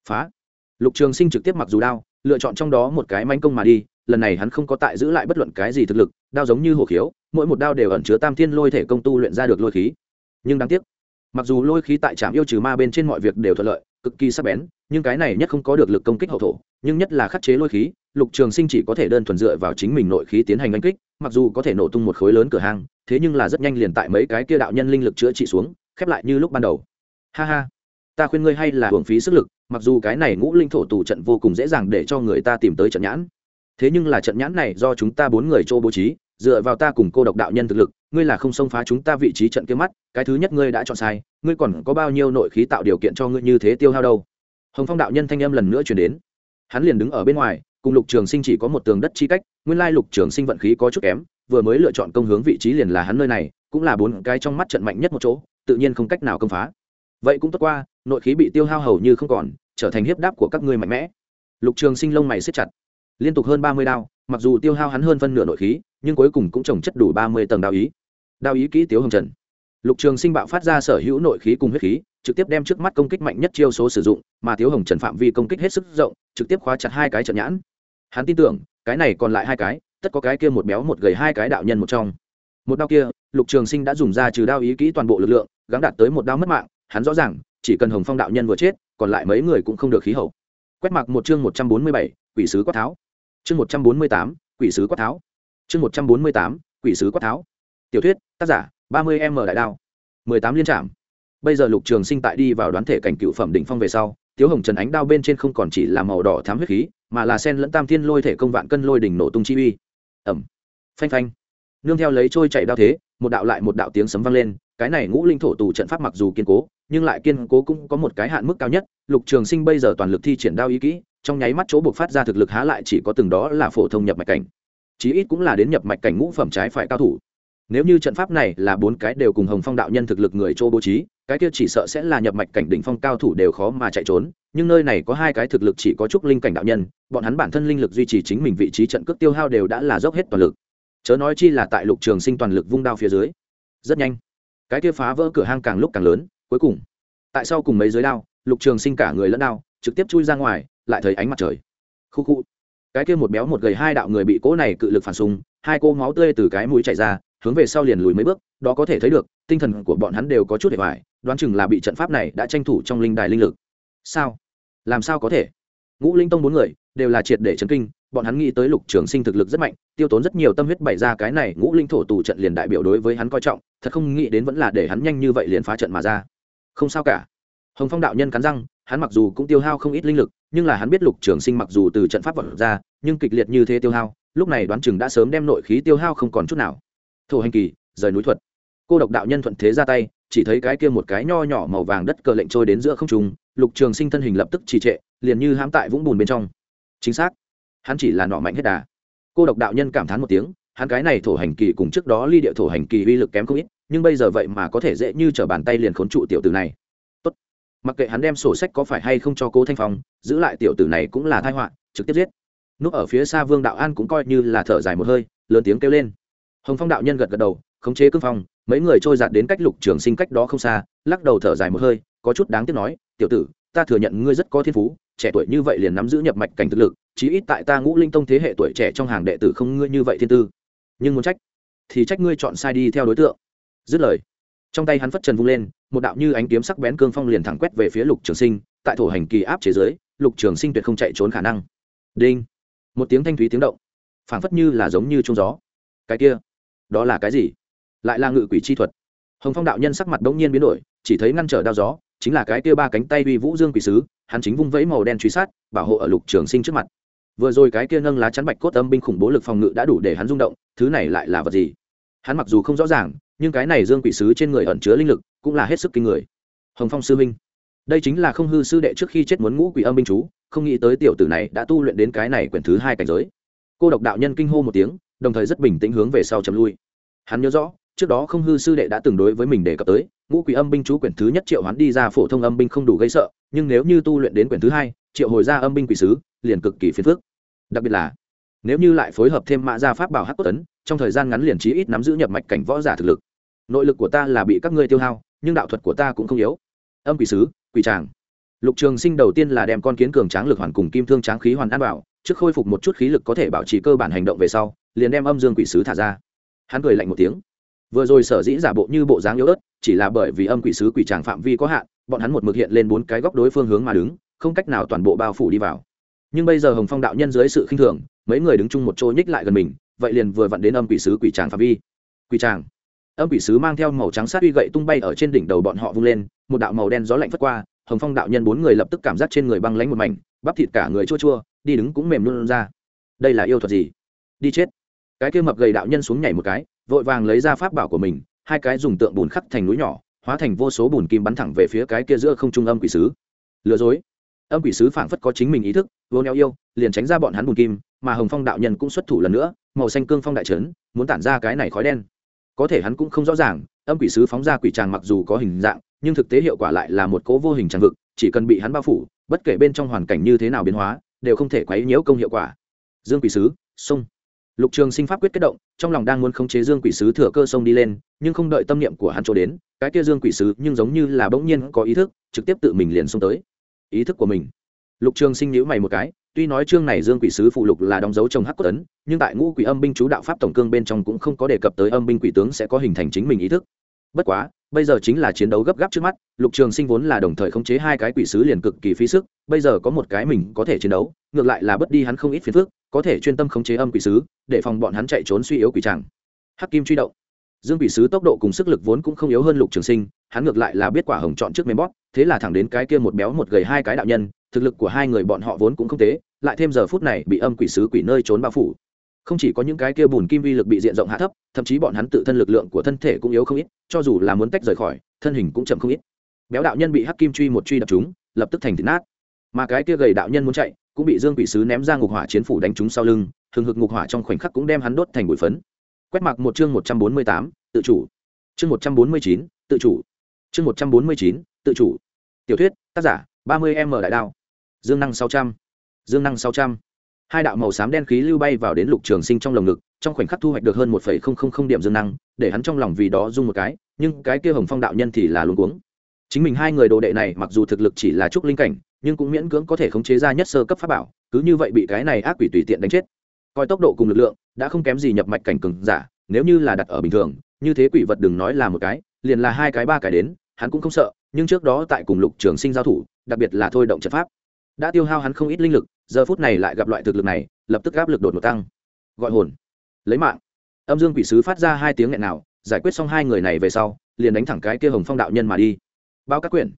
Phá. Lục trường sinh trực tiếp mặc dù đao lựa chọn trong đó một cái manh công mà đi, lần này hắn không có tại giữ lại bất luận cái gì thực lực, đao giống như hổ khiếu, mỗi một đao đều ẩn chứa tam thiên lôi thể công tu luyện ra được lôi khí. Nhưng đáng tiếc, mặc dù lôi khí tại trạm yêu trừ ma bên trên mọi việc đều thuận lợi, cực kỳ sắc bén, nhưng cái này nhất không có được lực công kích hậu thổ, nhưng nhất là khắc chế lôi khí, lục trường sinh chỉ có thể đơn thuần dựa vào chính mình nội khí tiến hành đánh kích, mặc dù có thể nổ tung một khối lớn cửa hàng thế nhưng là rất nhanh liền tại mấy cái kia đạo nhân linh lực chữa trị xuống, khép lại như lúc ban đầu. Ha ha ta khuyên ngươi hay là hưởng phí sức lực, mặc dù cái này ngũ linh thổ tù trận vô cùng dễ dàng để cho người ta tìm tới trận nhãn. Thế nhưng là trận nhãn này do chúng ta bốn người chỗ bố trí, dựa vào ta cùng cô độc đạo nhân thực lực, ngươi là không xông phá chúng ta vị trí trận kia mắt, cái thứ nhất ngươi đã chọn sai, ngươi còn có bao nhiêu nội khí tạo điều kiện cho ngươi như thế tiêu hao đâu? Hồng phong đạo nhân thanh âm lần nữa chuyển đến. Hắn liền đứng ở bên ngoài, cùng lục trường sinh chỉ có một tường đất chi cách, nguyên lai lục trường sinh vận khí có chút kém, vừa mới lựa chọn công hướng vị trí liền là hắn nơi này, cũng là bốn cái trong mắt trận mạnh nhất một chỗ, tự nhiên không cách nào công phá. Vậy cũng tốt qua nội khí bị tiêu hao hầu như không còn, trở thành hiếp đáp của các ngươi mạnh mẽ. Lục trường sinh lông mày xếp chặt. Liên tục hơn ba mươi đao, mặc dù tiêu hao hắn hơn phân nửa nội khí, nhưng cuối cùng cũng trồng chất đủ ba mươi tầng đao ý. Đao ý kỹ tiếu hồng trần. Lục trường sinh bạo phát ra sở hữu nội khí cùng huyết khí, trực tiếp đem trước mắt công kích mạnh nhất chiêu số sử dụng, mà tiếu hồng trần phạm vi công kích hết sức rộng, trực tiếp khóa chặt hai cái trận nhãn. Hắn tin tưởng, cái này còn lại hai cái, tất có cái kia một béo một gầy hai cái đạo nhân một trong. Một đao kia, lục trường sinh đã dùng ra trừ đao ý kỹ toàn bộ lực lượng, gắng đạt tới một đao mất mạng, hắn rõ ràng chỉ cần hồng phong đạo nhân vừa chết, còn lại mấy người cũng không được khí hậu. Quét mặc một chương một trăm bốn mươi bảy, quỷ sứ quát tháo. Chương một trăm bốn mươi tám, quỷ sứ quát tháo. Chương một trăm bốn mươi tám, quỷ sứ quát tháo. Tiểu thuyết, tác giả, ba mươi m đại đao. Mười tám liên trạm. Bây giờ lục trường sinh tại đi vào đoán thể cảnh cựu phẩm đỉnh phong về sau, tiếu hồng trần ánh đao bên trên không còn chỉ là màu đỏ thám huyết khí, mà là sen lẫn tam thiên lôi thể công vạn cân lôi đỉnh nổ tung chi uy. Ẩm. Phanh phanh. Nương theo lấy trôi chạy đao thế, một đạo lại một đạo tiếng sấm vang lên cái này ngũ linh thổ tù trận pháp mặc dù kiên cố, nhưng lại kiên cố cũng có một cái hạn mức cao nhất, lục trường sinh bây giờ toàn lực thi triển đao ý kỹ, trong nháy mắt chỗ buộc phát ra thực lực há lại chỉ có từng đó là phổ thông nhập mạch cảnh. Chí ít cũng là đến nhập mạch cảnh ngũ phẩm trái phải cao thủ. Nếu như trận pháp này là bốn cái đều cùng hồng phong đạo nhân thực lực người chỗ bố trí, cái kia chỉ sợ sẽ là nhập mạch cảnh đỉnh phong cao thủ đều khó mà chạy trốn, nhưng nơi này có hai cái thực lực chỉ có chút linh cảnh đạo nhân, bọn hắn bản thân linh lực duy trì chính mình vị trí trận cước tiêu hao đều đã là dốc hết toàn lực. Chớ nói chi là tại lục trường sinh toàn lực vung đao phía dưới. Rất nhanh cái kia phá vỡ cửa hang càng lúc càng lớn, cuối cùng, tại sao cùng mấy giới đao, lục trường sinh cả người lẫn đao, trực tiếp chui ra ngoài, lại thấy ánh mặt trời. Khu khu. Cái kia một béo một gầy hai đạo người bị cỗ này cự lực phản xung, hai cô máu tươi từ cái mũi chảy ra, hướng về sau liền lùi mấy bước, đó có thể thấy được, tinh thần của bọn hắn đều có chút hệ hoài, đoán chừng là bị trận pháp này đã tranh thủ trong linh đài linh lực. Sao? Làm sao có thể? Ngũ linh tông bốn người đều là triệt để chấn kinh, bọn hắn nghĩ tới lục trường sinh thực lực rất mạnh, tiêu tốn rất nhiều tâm huyết bày ra cái này ngũ linh thổ tù trận liền đại biểu đối với hắn coi trọng, thật không nghĩ đến vẫn là để hắn nhanh như vậy liền phá trận mà ra. Không sao cả. Hồng phong đạo nhân cắn răng, hắn mặc dù cũng tiêu hao không ít linh lực, nhưng là hắn biết lục trường sinh mặc dù từ trận pháp vật ra, nhưng kịch liệt như thế tiêu hao, lúc này đoán chừng đã sớm đem nội khí tiêu hao không còn chút nào. Thổ hành kỳ, rời núi thuật. Cô độc đạo nhân thuận thế ra tay, chỉ thấy cái kia một cái nho nhỏ màu vàng đất cờ lệnh trôi đến giữa không trung, lục trường sinh thân hình lập tức trì trệ, liền như hãm tại vũng bùn bên trong chính xác. Hắn chỉ là nọ mạnh hết đà. Cô độc đạo nhân cảm thán một tiếng, hắn cái này thổ hành kỳ cùng trước đó ly địa thổ hành kỳ uy lực kém không ít, nhưng bây giờ vậy mà có thể dễ như t r ở bàn tay liền khốn trụ tiểu tử này. Tốt. mặc kệ hắn đem sổ sách có phải hay không cho cố thanh phong, giữ lại tiểu tử này cũng là thai họa, trực tiếp giết. Núp ở phía xa vương đạo an cũng coi như là thở dài một hơi, lớn tiếng kêu lên. Hồng phong đạo nhân gật gật đầu, khống chế cương phong, mấy người trôi giạt đến cách lục trường sinh cách đó không xa, lắc đầu thở dài một hơi, có chút đáng tiếc nói, tiểu tử ta thừa nhận ngươi rất có thiên phú, trẻ tuổi như vậy liền nắm giữ nhập mạch cảnh thực lực, chí ít tại ta ngũ linh tông thế hệ tuổi trẻ trong hàng đệ tử không ngươi như vậy thiên tư. Nhưng muốn trách, thì trách ngươi chọn sai đi theo đối tượng. Dứt lời, trong tay hắn phất trần vung lên, một đạo như ánh kiếm sắc bén cương phong liền thẳng quét về phía lục trường sinh, tại thổ hành kỳ áp chế giới lục trường sinh tuyệt không chạy trốn khả năng. Đinh! Một tiếng thanh thúy tiếng động, phảng phất như là giống như trung gió. Cái kia, đó là cái gì? Lại là ngự quỷ chi thuật. Hồng phong đạo nhân sắc mặt đ ỗ n g nhiên biến đổi, chỉ thấy ngăn trở đao gió chính là cái kia ba cánh tay uy vũ dương quỷ sứ, hắn chính vung vẫy màu đen truy sát, bảo hộ ở lục trường sinh trước mặt. Vừa rồi cái kia nâng lá chắn bạch cốt âm binh khủng bố lực phòng ngự đã đủ để hắn rung động, thứ này lại là vật gì? Hắn mặc dù không rõ ràng, nhưng cái này dương quỷ sứ trên người ẩn chứa linh lực, cũng là hết sức kinh người. Hồng phong sư huynh, đây chính là không hư sư đệ trước khi chết muốn ngũ quỷ âm binh chú, không nghĩ tới tiểu tử này đã tu luyện đến cái này quyển thứ hai cảnh giới. Cô độc đạo nhân kinh hô một tiếng, đồng thời rất bình tĩnh hướng về sau chấm lui. Hắn nhớ rõ, trước đó không hư sư đệ đã từng đối với mình đề cập tới ngũ quỷ âm binh chú quyển thứ nhất triệu hắn đi ra phổ thông âm binh không đủ gây sợ, nhưng nếu như tu luyện đến quyển thứ hai, triệu hồi ra âm binh quỷ sứ, liền cực kỳ phiền phức. Đặc biệt là, nếu như lại phối hợp thêm mã gia pháp bảo hắc cốt tấn, trong thời gian ngắn liền chí ít nắm giữ nhập mạch cảnh võ giả thực lực. Nội lực của ta là bị các ngươi tiêu hao, nhưng đạo thuật của ta cũng không yếu. Âm quỷ sứ, quỷ tràng. Lục trường sinh đầu tiên là đem con kiến cường tráng lực hoàn cùng kim thương tráng khí hoàn an bảo trước khôi phục một chút khí lực có thể bảo trì cơ bản hành động về sau, liền đem âm dương quỷ sứ thả ra. Hắn cười lạnh một tiếng. Vừa rồi sở dĩ giả bộ như bộ dáng yếu ớt chỉ là bởi vì âm quỷ sứ quỷ tràng phạm vi có hạn, bọn hắn một mực hiện lên bốn cái góc đối phương hướng mà đứng, không cách nào toàn bộ bao phủ đi vào. Nhưng bây giờ hồng phong đạo nhân dưới sự khinh thường, mấy người đứng chung một chỗ nhích lại gần mình, vậy liền vừa vặn đến âm quỷ sứ quỷ tràng phạm vi. Quỷ tràng. Âm quỷ sứ mang theo màu trắng sát uy gậy tung bay ở trên đỉnh đầu bọn họ vung lên, một đạo màu đen gió lạnh phất qua, hồng phong đạo nhân bốn người lập tức cảm giác trên người băng lánh một mảnh, bắp thịt cả người chua chua, đi đứng cũng mềm luôn ra. Đây là yêu thuật gì? Đi chết. Cái kia mập gầy đạo nhân xuống nhảy một cái, vội vàng lấy ra pháp bảo của mình hai cái dùng tượng bùn khắc thành núi nhỏ, hóa thành vô số bùn kim bắn thẳng về phía cái kia giữa không trung âm quỷ sứ. Lừa dối. Âm quỷ sứ phảng phất có chính mình ý thức, vô neo yêu, liền tránh ra bọn hắn bùn kim, mà hồng phong đạo nhân cũng xuất thủ lần nữa, màu xanh cương phong đại trấn, muốn tản ra cái này khói đen. Có thể hắn cũng không rõ ràng, âm quỷ sứ phóng ra quỷ tràng mặc dù có hình dạng, nhưng thực tế hiệu quả lại là một cố vô hình tràng vực, chỉ cần bị hắn bao phủ, bất kể bên trong hoàn cảnh như thế nào biến hóa, đều không thể quấy nhiễu công hiệu quả. Dương quỷ sứ sông lục trường sinh pháp quyết kết động, trong lòng đang muốn khống chế dương quỷ sứ thừa cơ sông đi lên, nhưng không đợi tâm niệm của hắn chỗ đến, cái kia dương quỷ sứ nhưng giống như là bỗng nhiên có ý thức, trực tiếp tự mình liền xông tới. Ý thức của mình. Lục trường sinh nhíu mày một cái, tuy nói chương này dương quỷ sứ phụ lục là đóng dấu trong hắc cốt ấn nhưng tại ngũ quỷ âm binh chú đạo pháp tổng cương bên trong cũng không có đề cập tới âm binh quỷ tướng sẽ có hình thành chính mình ý thức bất quá, bây giờ chính là chiến đấu gấp gáp trước mắt, lục trường sinh vốn là đồng thời khống chế hai cái quỷ sứ liền cực kỳ phí sức, bây giờ có một cái mình có thể chiến đấu, ngược lại là bớt đi hắn không ít phiền phức, có thể chuyên tâm khống chế âm quỷ sứ, để phòng bọn hắn chạy trốn suy yếu quỷ tràng. Hắc kim truy động. Dương quỷ sứ tốc độ cùng sức lực vốn cũng không yếu hơn lục trường sinh, hắn ngược lại là biết quả hồng chọn trước mềm bót thế là thẳng đến cái kia một béo một gầy hai cái đạo nhân, thực lực của hai người bọn họ vốn cũng không tế, lại thêm giờ phút này bị âm quỷ sứ quỷ nơi trốn bao phủ không chỉ có những cái kia bùn kim vi lực bị diện rộng hạ thấp, thậm chí bọn hắn tự thân lực lượng của thân thể cũng yếu không ít, cho dù là muốn tách rời khỏi, thân hình cũng chậm không ít. Béo đạo nhân bị hắc kim truy một truy đập chúng lập tức thành thịt nát. Mà cái kia gầy đạo nhân muốn chạy, cũng bị dương quỷ sứ ném ra ngục hỏa chiến phủ đánh trúng sau lưng thường hực ngục hỏa trong khoảnh khắc cũng đem hắn đốt thành bụi phấn. Quét mặc một chương một trăm bốn mươi tám, tự chủ. Chương một trăm bốn mươi chín, tự chủ. Chương một trăm bốn mươi chín, tự chủ. Tiểu thuyết, tác giả, ba mươi m đại đao. Dương năng sáu trăm. Dương năng sáu trăm hai đạo màu xám đen khí lưu bay vào đến lục trường sinh trong lồng ngực, trong khoảnh khắc thu hoạch được hơn một điểm dương năng, để hắn trong lòng vì đó dung một cái, nhưng cái kia hồng phong đạo nhân thì là luống cuống. Chính mình hai người đồ đệ này mặc dù thực lực chỉ là trúc linh cảnh, nhưng cũng miễn cưỡng có thể khống chế ra nhất sơ cấp pháp bảo, cứ như vậy bị cái này ác quỷ tùy tiện đánh chết. Coi tốc độ cùng lực lượng, đã không kém gì nhập mạch cảnh cường giả, nếu như là đặt ở bình thường, như thế quỷ vật đừng nói là một cái, liền là hai cái ba cái đến, hắn cũng không sợ, nhưng trước đó tại cùng lục trường sinh giao thủ, đặc biệt là thôi động trận pháp đã tiêu hao hắn không ít linh lực, giờ phút này lại gặp loại thực lực này, lập tức áp lực đột ngột tăng. Gọi hồn. Lấy mạng. Âm dương quỷ sứ phát ra hai tiếng nghẹn nào, giải quyết xong hai người này về sau, liền đánh thẳng cái kia hồng phong đạo nhân mà đi. Bao các quyển.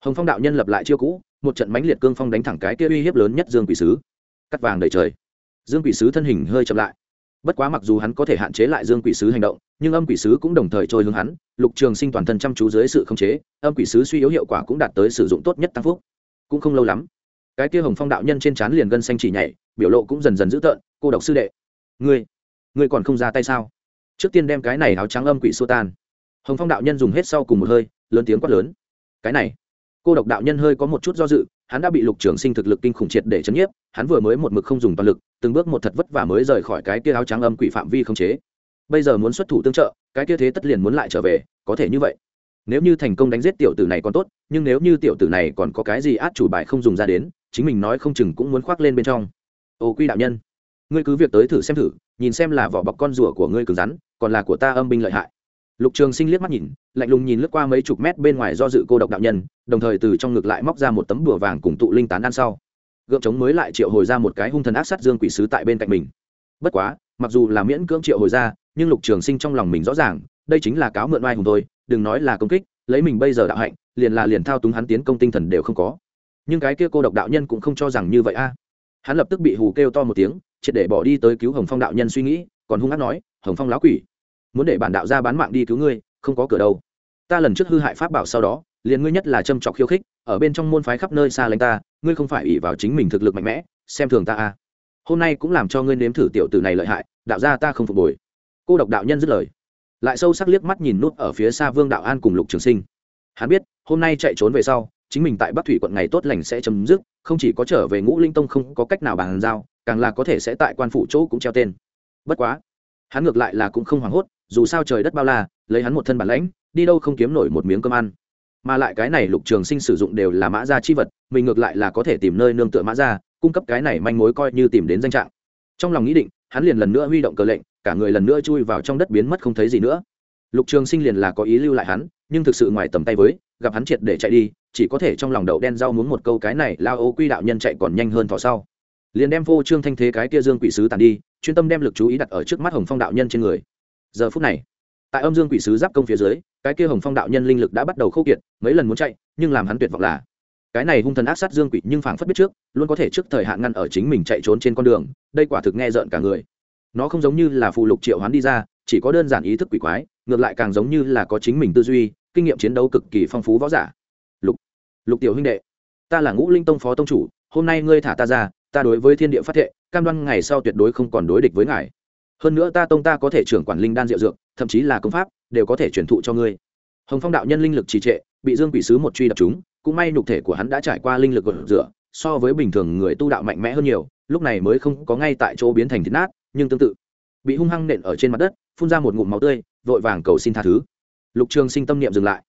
Hồng phong đạo nhân lập lại chiêu cũ, một trận mãnh liệt cương phong đánh thẳng cái kia uy hiếp lớn nhất dương quỷ sứ. Cắt vàng đầy trời. Dương quỷ sứ thân hình hơi chậm lại. Bất quá mặc dù hắn có thể hạn chế lại dương quỷ sứ hành động, nhưng âm quỷ sứ cũng đồng thời trôi hướng hắn, lục trường sinh toàn thân chăm chú dưới sự khống chế, âm quỷ sứ suy yếu hiệu quả cũng đạt tới sử dụng tốt nhất tăng phúc. Cũng không lâu lắm cái kia hồng phong đạo nhân trên trán liền gân xanh chỉ nhảy, biểu lộ cũng dần dần dữ tợn, cô độc sư đệ, ngươi ngươi còn không ra tay sao? Trước tiên đem cái này áo trắng âm quỷ xô tan. Hồng phong đạo nhân dùng hết sau cùng một hơi, lớn tiếng quát lớn, cái này. Cô độc đạo nhân hơi có một chút do dự, hắn đã bị lục trường sinh thực lực kinh khủng triệt để chấn nhiếp, hắn vừa mới một mực không dùng toàn lực, từng bước một thật vất vả mới rời khỏi cái kia áo trắng âm quỷ phạm vi không chế. Bây giờ muốn xuất thủ tương trợ, cái kia thế tất liền muốn lại trở về, có thể như vậy. Nếu như thành công đánh giết tiểu tử này còn tốt, nhưng nếu như tiểu tử này còn có cái gì át chủ bài không dùng ra đến chính mình nói không chừng cũng muốn khoác lên bên trong. Ô quy đạo nhân, ngươi cứ việc tới thử xem thử, nhìn xem là vỏ bọc con rùa của ngươi cứng rắn, còn là của ta âm binh lợi hại. Lục trường sinh liếc mắt nhìn, lạnh lùng nhìn lướt qua mấy chục mét bên ngoài do dự cô độc đạo nhân, đồng thời từ trong ngực lại móc ra một tấm bùa vàng cùng tụ linh tán ăn sau. Gượng chống mới lại triệu hồi ra một cái hung thần ác sát dương quỷ sứ tại bên cạnh mình. Bất quá, mặc dù là miễn cưỡng triệu hồi ra, nhưng lục trường sinh trong lòng mình rõ ràng, đây chính là cáo mượn oai hùng thôi, đừng nói là công kích, lấy mình bây giờ đạo hạnh, liền là liền thao túng hắn tiến công tinh thần đều không có nhưng cái kia cô độc đạo nhân cũng không cho rằng như vậy a. Hắn lập tức bị hù kêu to một tiếng, triệt để bỏ đi tới cứu hồng phong đạo nhân suy nghĩ, còn hung hát nói, hồng phong lão quỷ, muốn để bản đạo ra bán mạng đi cứu ngươi, không có cửa đâu. Ta lần trước hư hại pháp bảo sau đó, liền ngươi nhất là châm trọc khiêu khích, ở bên trong môn phái khắp nơi xa lánh ta, ngươi không phải ỷ vào chính mình thực lực mạnh mẽ, xem thường ta a. Hôm nay cũng làm cho ngươi nếm thử tiểu tử này lợi hại, đạo ra ta không phục hồi cô độc đạo nhân dứt lời, lại sâu sắc liếc mắt nhìn nút ở phía xa vương đạo an cùng lục trường sinh. Hắn biết, hôm nay chạy trốn về sau chính mình tại bắc thủy quận ngày tốt lành sẽ chấm dứt, không chỉ có trở về ngũ linh tông không có cách nào bàn giao, càng là có thể sẽ tại quan phủ chỗ cũng treo tên. Bất quá, hắn ngược lại là cũng không hoảng hốt, dù sao trời đất bao la, lấy hắn một thân bản lãnh, đi đâu không kiếm nổi một miếng cơm ăn. Mà lại cái này lục trường sinh sử dụng đều là mã gia chi vật, mình ngược lại là có thể tìm nơi nương tựa mã gia, cung cấp cái này manh mối coi như tìm đến danh trạng. Trong lòng nghĩ định, hắn liền lần nữa huy động cờ lệnh, cả người lần nữa chui vào trong đất biến mất không thấy gì nữa. Lục trường sinh liền là có ý lưu lại hắn, nhưng thực sự ngoài tầm tay với, gặp hắn triệt để chạy đi chỉ có thể trong lòng đậu đen rau muốn một câu cái này, lao ô quy đạo nhân chạy còn nhanh hơn thỏ sau. Liền đem vô trương thanh thế cái kia dương quỷ sứ tàn đi, chuyên tâm đem lực chú ý đặt ở trước mắt hồng phong đạo nhân trên người. Giờ phút này, tại âm dương quỷ sứ giáp công phía dưới, cái kia hồng phong đạo nhân linh lực đã bắt đầu khâu kiệt, mấy lần muốn chạy, nhưng làm hắn tuyệt vọng là, cái này hung thần ác sát dương quỷ nhưng phảng phất biết trước, luôn có thể trước thời hạn ngăn ở chính mình chạy trốn trên con đường, đây quả thực nghe rợn cả người. Nó không giống như là phù lục triệu hoán đi ra, chỉ có đơn giản ý thức quỷ quái, ngược lại càng giống như là có chính mình tư duy, kinh nghiệm chiến đấu cực kỳ phong phú võ giả lục tiểu huynh đệ, ta là ngũ linh tông phó tông chủ, hôm nay ngươi thả ta ra, ta đối với thiên địa phát thệ, cam đoan ngày sau tuyệt đối không còn đối địch với ngài. Hơn nữa ta tông ta có thể trưởng quản linh đan diệu dược, thậm chí là công pháp, đều có thể truyền thụ cho ngươi. Hồng phong đạo nhân linh lực trì trệ, bị dương quỷ sứ một truy đập chúng cũng may nhục thể của hắn đã trải qua linh lực gột rửa, so với bình thường người tu đạo mạnh mẽ hơn nhiều, lúc này mới không có ngay tại chỗ biến thành thịt nát, nhưng tương tự, bị hung hăng nện ở trên mặt đất, phun ra một ngụm máu tươi, vội vàng cầu xin tha thứ. Lục trường sinh tâm niệm dừng lại.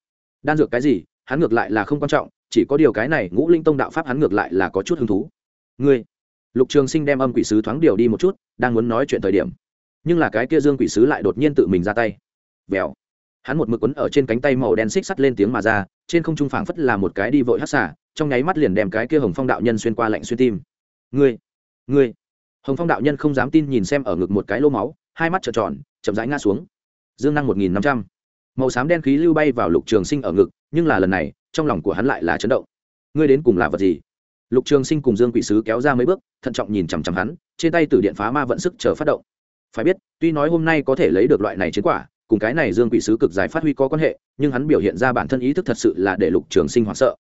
Đan dược cái gì, hắn ngược lại là không quan trọng chỉ có điều cái này ngũ linh tông đạo pháp hắn ngược lại là có chút hứng thú. Ngươi, lục trường sinh đem âm quỷ sứ thoáng điều đi một chút, đang muốn nói chuyện thời điểm, nhưng là cái kia dương quỷ sứ lại đột nhiên tự mình ra tay. Vèo hắn một mực quấn ở trên cánh tay màu đen xích sắt lên tiếng mà ra, trên không trung phảng phất là một cái đi vội hát xả trong nháy mắt liền đem cái kia hồng phong đạo nhân xuyên qua lạnh xuyên tim. Ngươi ngươi. Hồng phong đạo nhân không dám tin nhìn xem ở ngực một cái lô máu, hai mắt trợn tròn, chậm rãi ngã xuống. Dương năng một nghìn năm trăm. Màu xám đen khí lưu bay vào lục trường sinh ở ngực, nhưng là lần này trong lòng của hắn lại là chấn động. Ngươi đến cùng là vật gì? Lục trường sinh cùng dương quỷ sứ kéo ra mấy bước, thận trọng nhìn chằm chằm hắn, trên tay từ điện phá ma vận sức chờ phát động. Phải biết, tuy nói hôm nay có thể lấy được loại này chiến quả, cùng cái này dương quỷ sứ cực dài phát huy có quan hệ, nhưng hắn biểu hiện ra bản thân ý thức thật sự là để lục trường sinh hoảng sợ.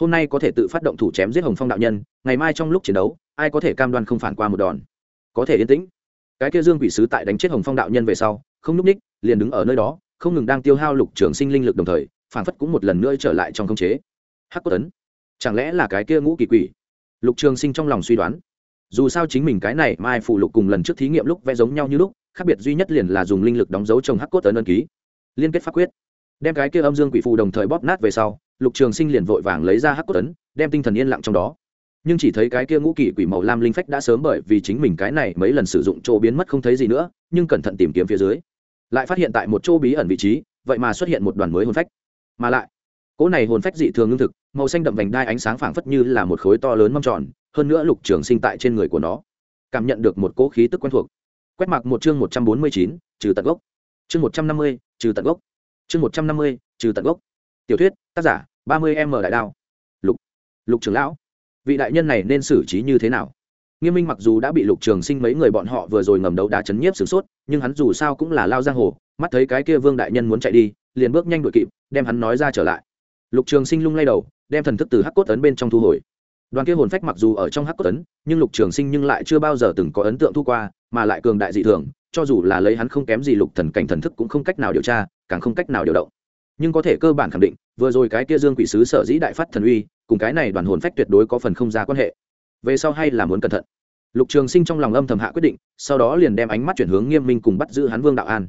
Hôm nay có thể tự phát động thủ chém giết hồng phong đạo nhân, ngày mai trong lúc chiến đấu, ai có thể cam đoan không phản qua một đòn? Có thể yên tĩnh. Cái kia dương quỷ sứ tại đánh chết hồng phong đạo nhân về sau, không n ú c ních, liền đứng ở nơi đó, không ngừng đang tiêu hao lục trường sinh linh lực đồng thời phản phất cũng một lần nữa trở lại trong khống chế. Hắc cốt tấn, chẳng lẽ là cái kia ngũ kỳ quỷ? Lục trường sinh trong lòng suy đoán. Dù sao chính mình cái này mai phụ lục cùng lần trước thí nghiệm lúc vẽ giống nhau như lúc, khác biệt duy nhất liền là dùng linh lực đóng dấu trồng hắc cốt tấn ân ký. Liên kết pháp quyết. Đem cái kia âm dương quỷ phù đồng thời bóp nát về sau, lục trường sinh liền vội vàng lấy ra hắc cốt tấn, đem tinh thần yên lặng trong đó. Nhưng chỉ thấy cái kia ngũ kỳ quỷ màu lam linh phách đã sớm bởi vì chính mình cái này mấy lần sử dụng chỗ biến mất không thấy gì nữa, nhưng cẩn thận tìm kiếm phía dưới. Lại phát hiện tại một chỗ bí ẩn vị trí, vậy mà xuất hiện một đoàn mới hồn phách mà lại, cỗ này hồn phách dị thường ngưng thực, màu xanh đậm vành đai ánh sáng phảng phất như là một khối to lớn mâm tròn, hơn nữa lục trường sinh tại trên người của nó. Cảm nhận được một cỗ khí tức quen thuộc. Quét mặc một chương một trăm bốn mươi chín, trừ tận gốc. Chương một trăm năm mươi, trừ tận gốc. Chương một trăm năm mươi, trừ tận gốc. Tiểu thuyết, tác giả, ba mươi m đại đao. Lục lục trưởng lão. Vị đại nhân này nên xử trí như thế nào? Nghiêm minh mặc dù đã bị lục trường sinh mấy người bọn họ vừa rồi ngầm đấu đá chấn nhiếp sửng sốt, nhưng hắn dù sao cũng là lao giang hồ, mắt thấy cái kia vương đại nhân muốn chạy đi, liền bước nhanh đuổi kịp, đem hắn nói ra trở lại. Lục trường sinh lung lay đầu, đem thần thức từ hắc cốt ấn bên trong thu hồi. Đoàn kia hồn phách mặc dù ở trong hắc cốt ấn nhưng lục trường sinh nhưng lại chưa bao giờ từng có ấn tượng thu qua, mà lại cường đại dị thường, cho dù là lấy hắn không kém gì lục thần cảnh thần thức cũng không cách nào điều tra, càng không cách nào điều động. Nhưng có thể cơ bản khẳng định, vừa rồi cái kia dương quỷ sứ sở dĩ đại phát thần uy, cùng cái này đoàn hồn phách tuyệt đối có phần không ra quan hệ về sau hay là muốn cẩn thận. Lục trường sinh trong lòng âm thầm hạ quyết định, sau đó liền đem ánh mắt chuyển hướng nghiêm minh cùng bắt giữ hắn vương đạo an.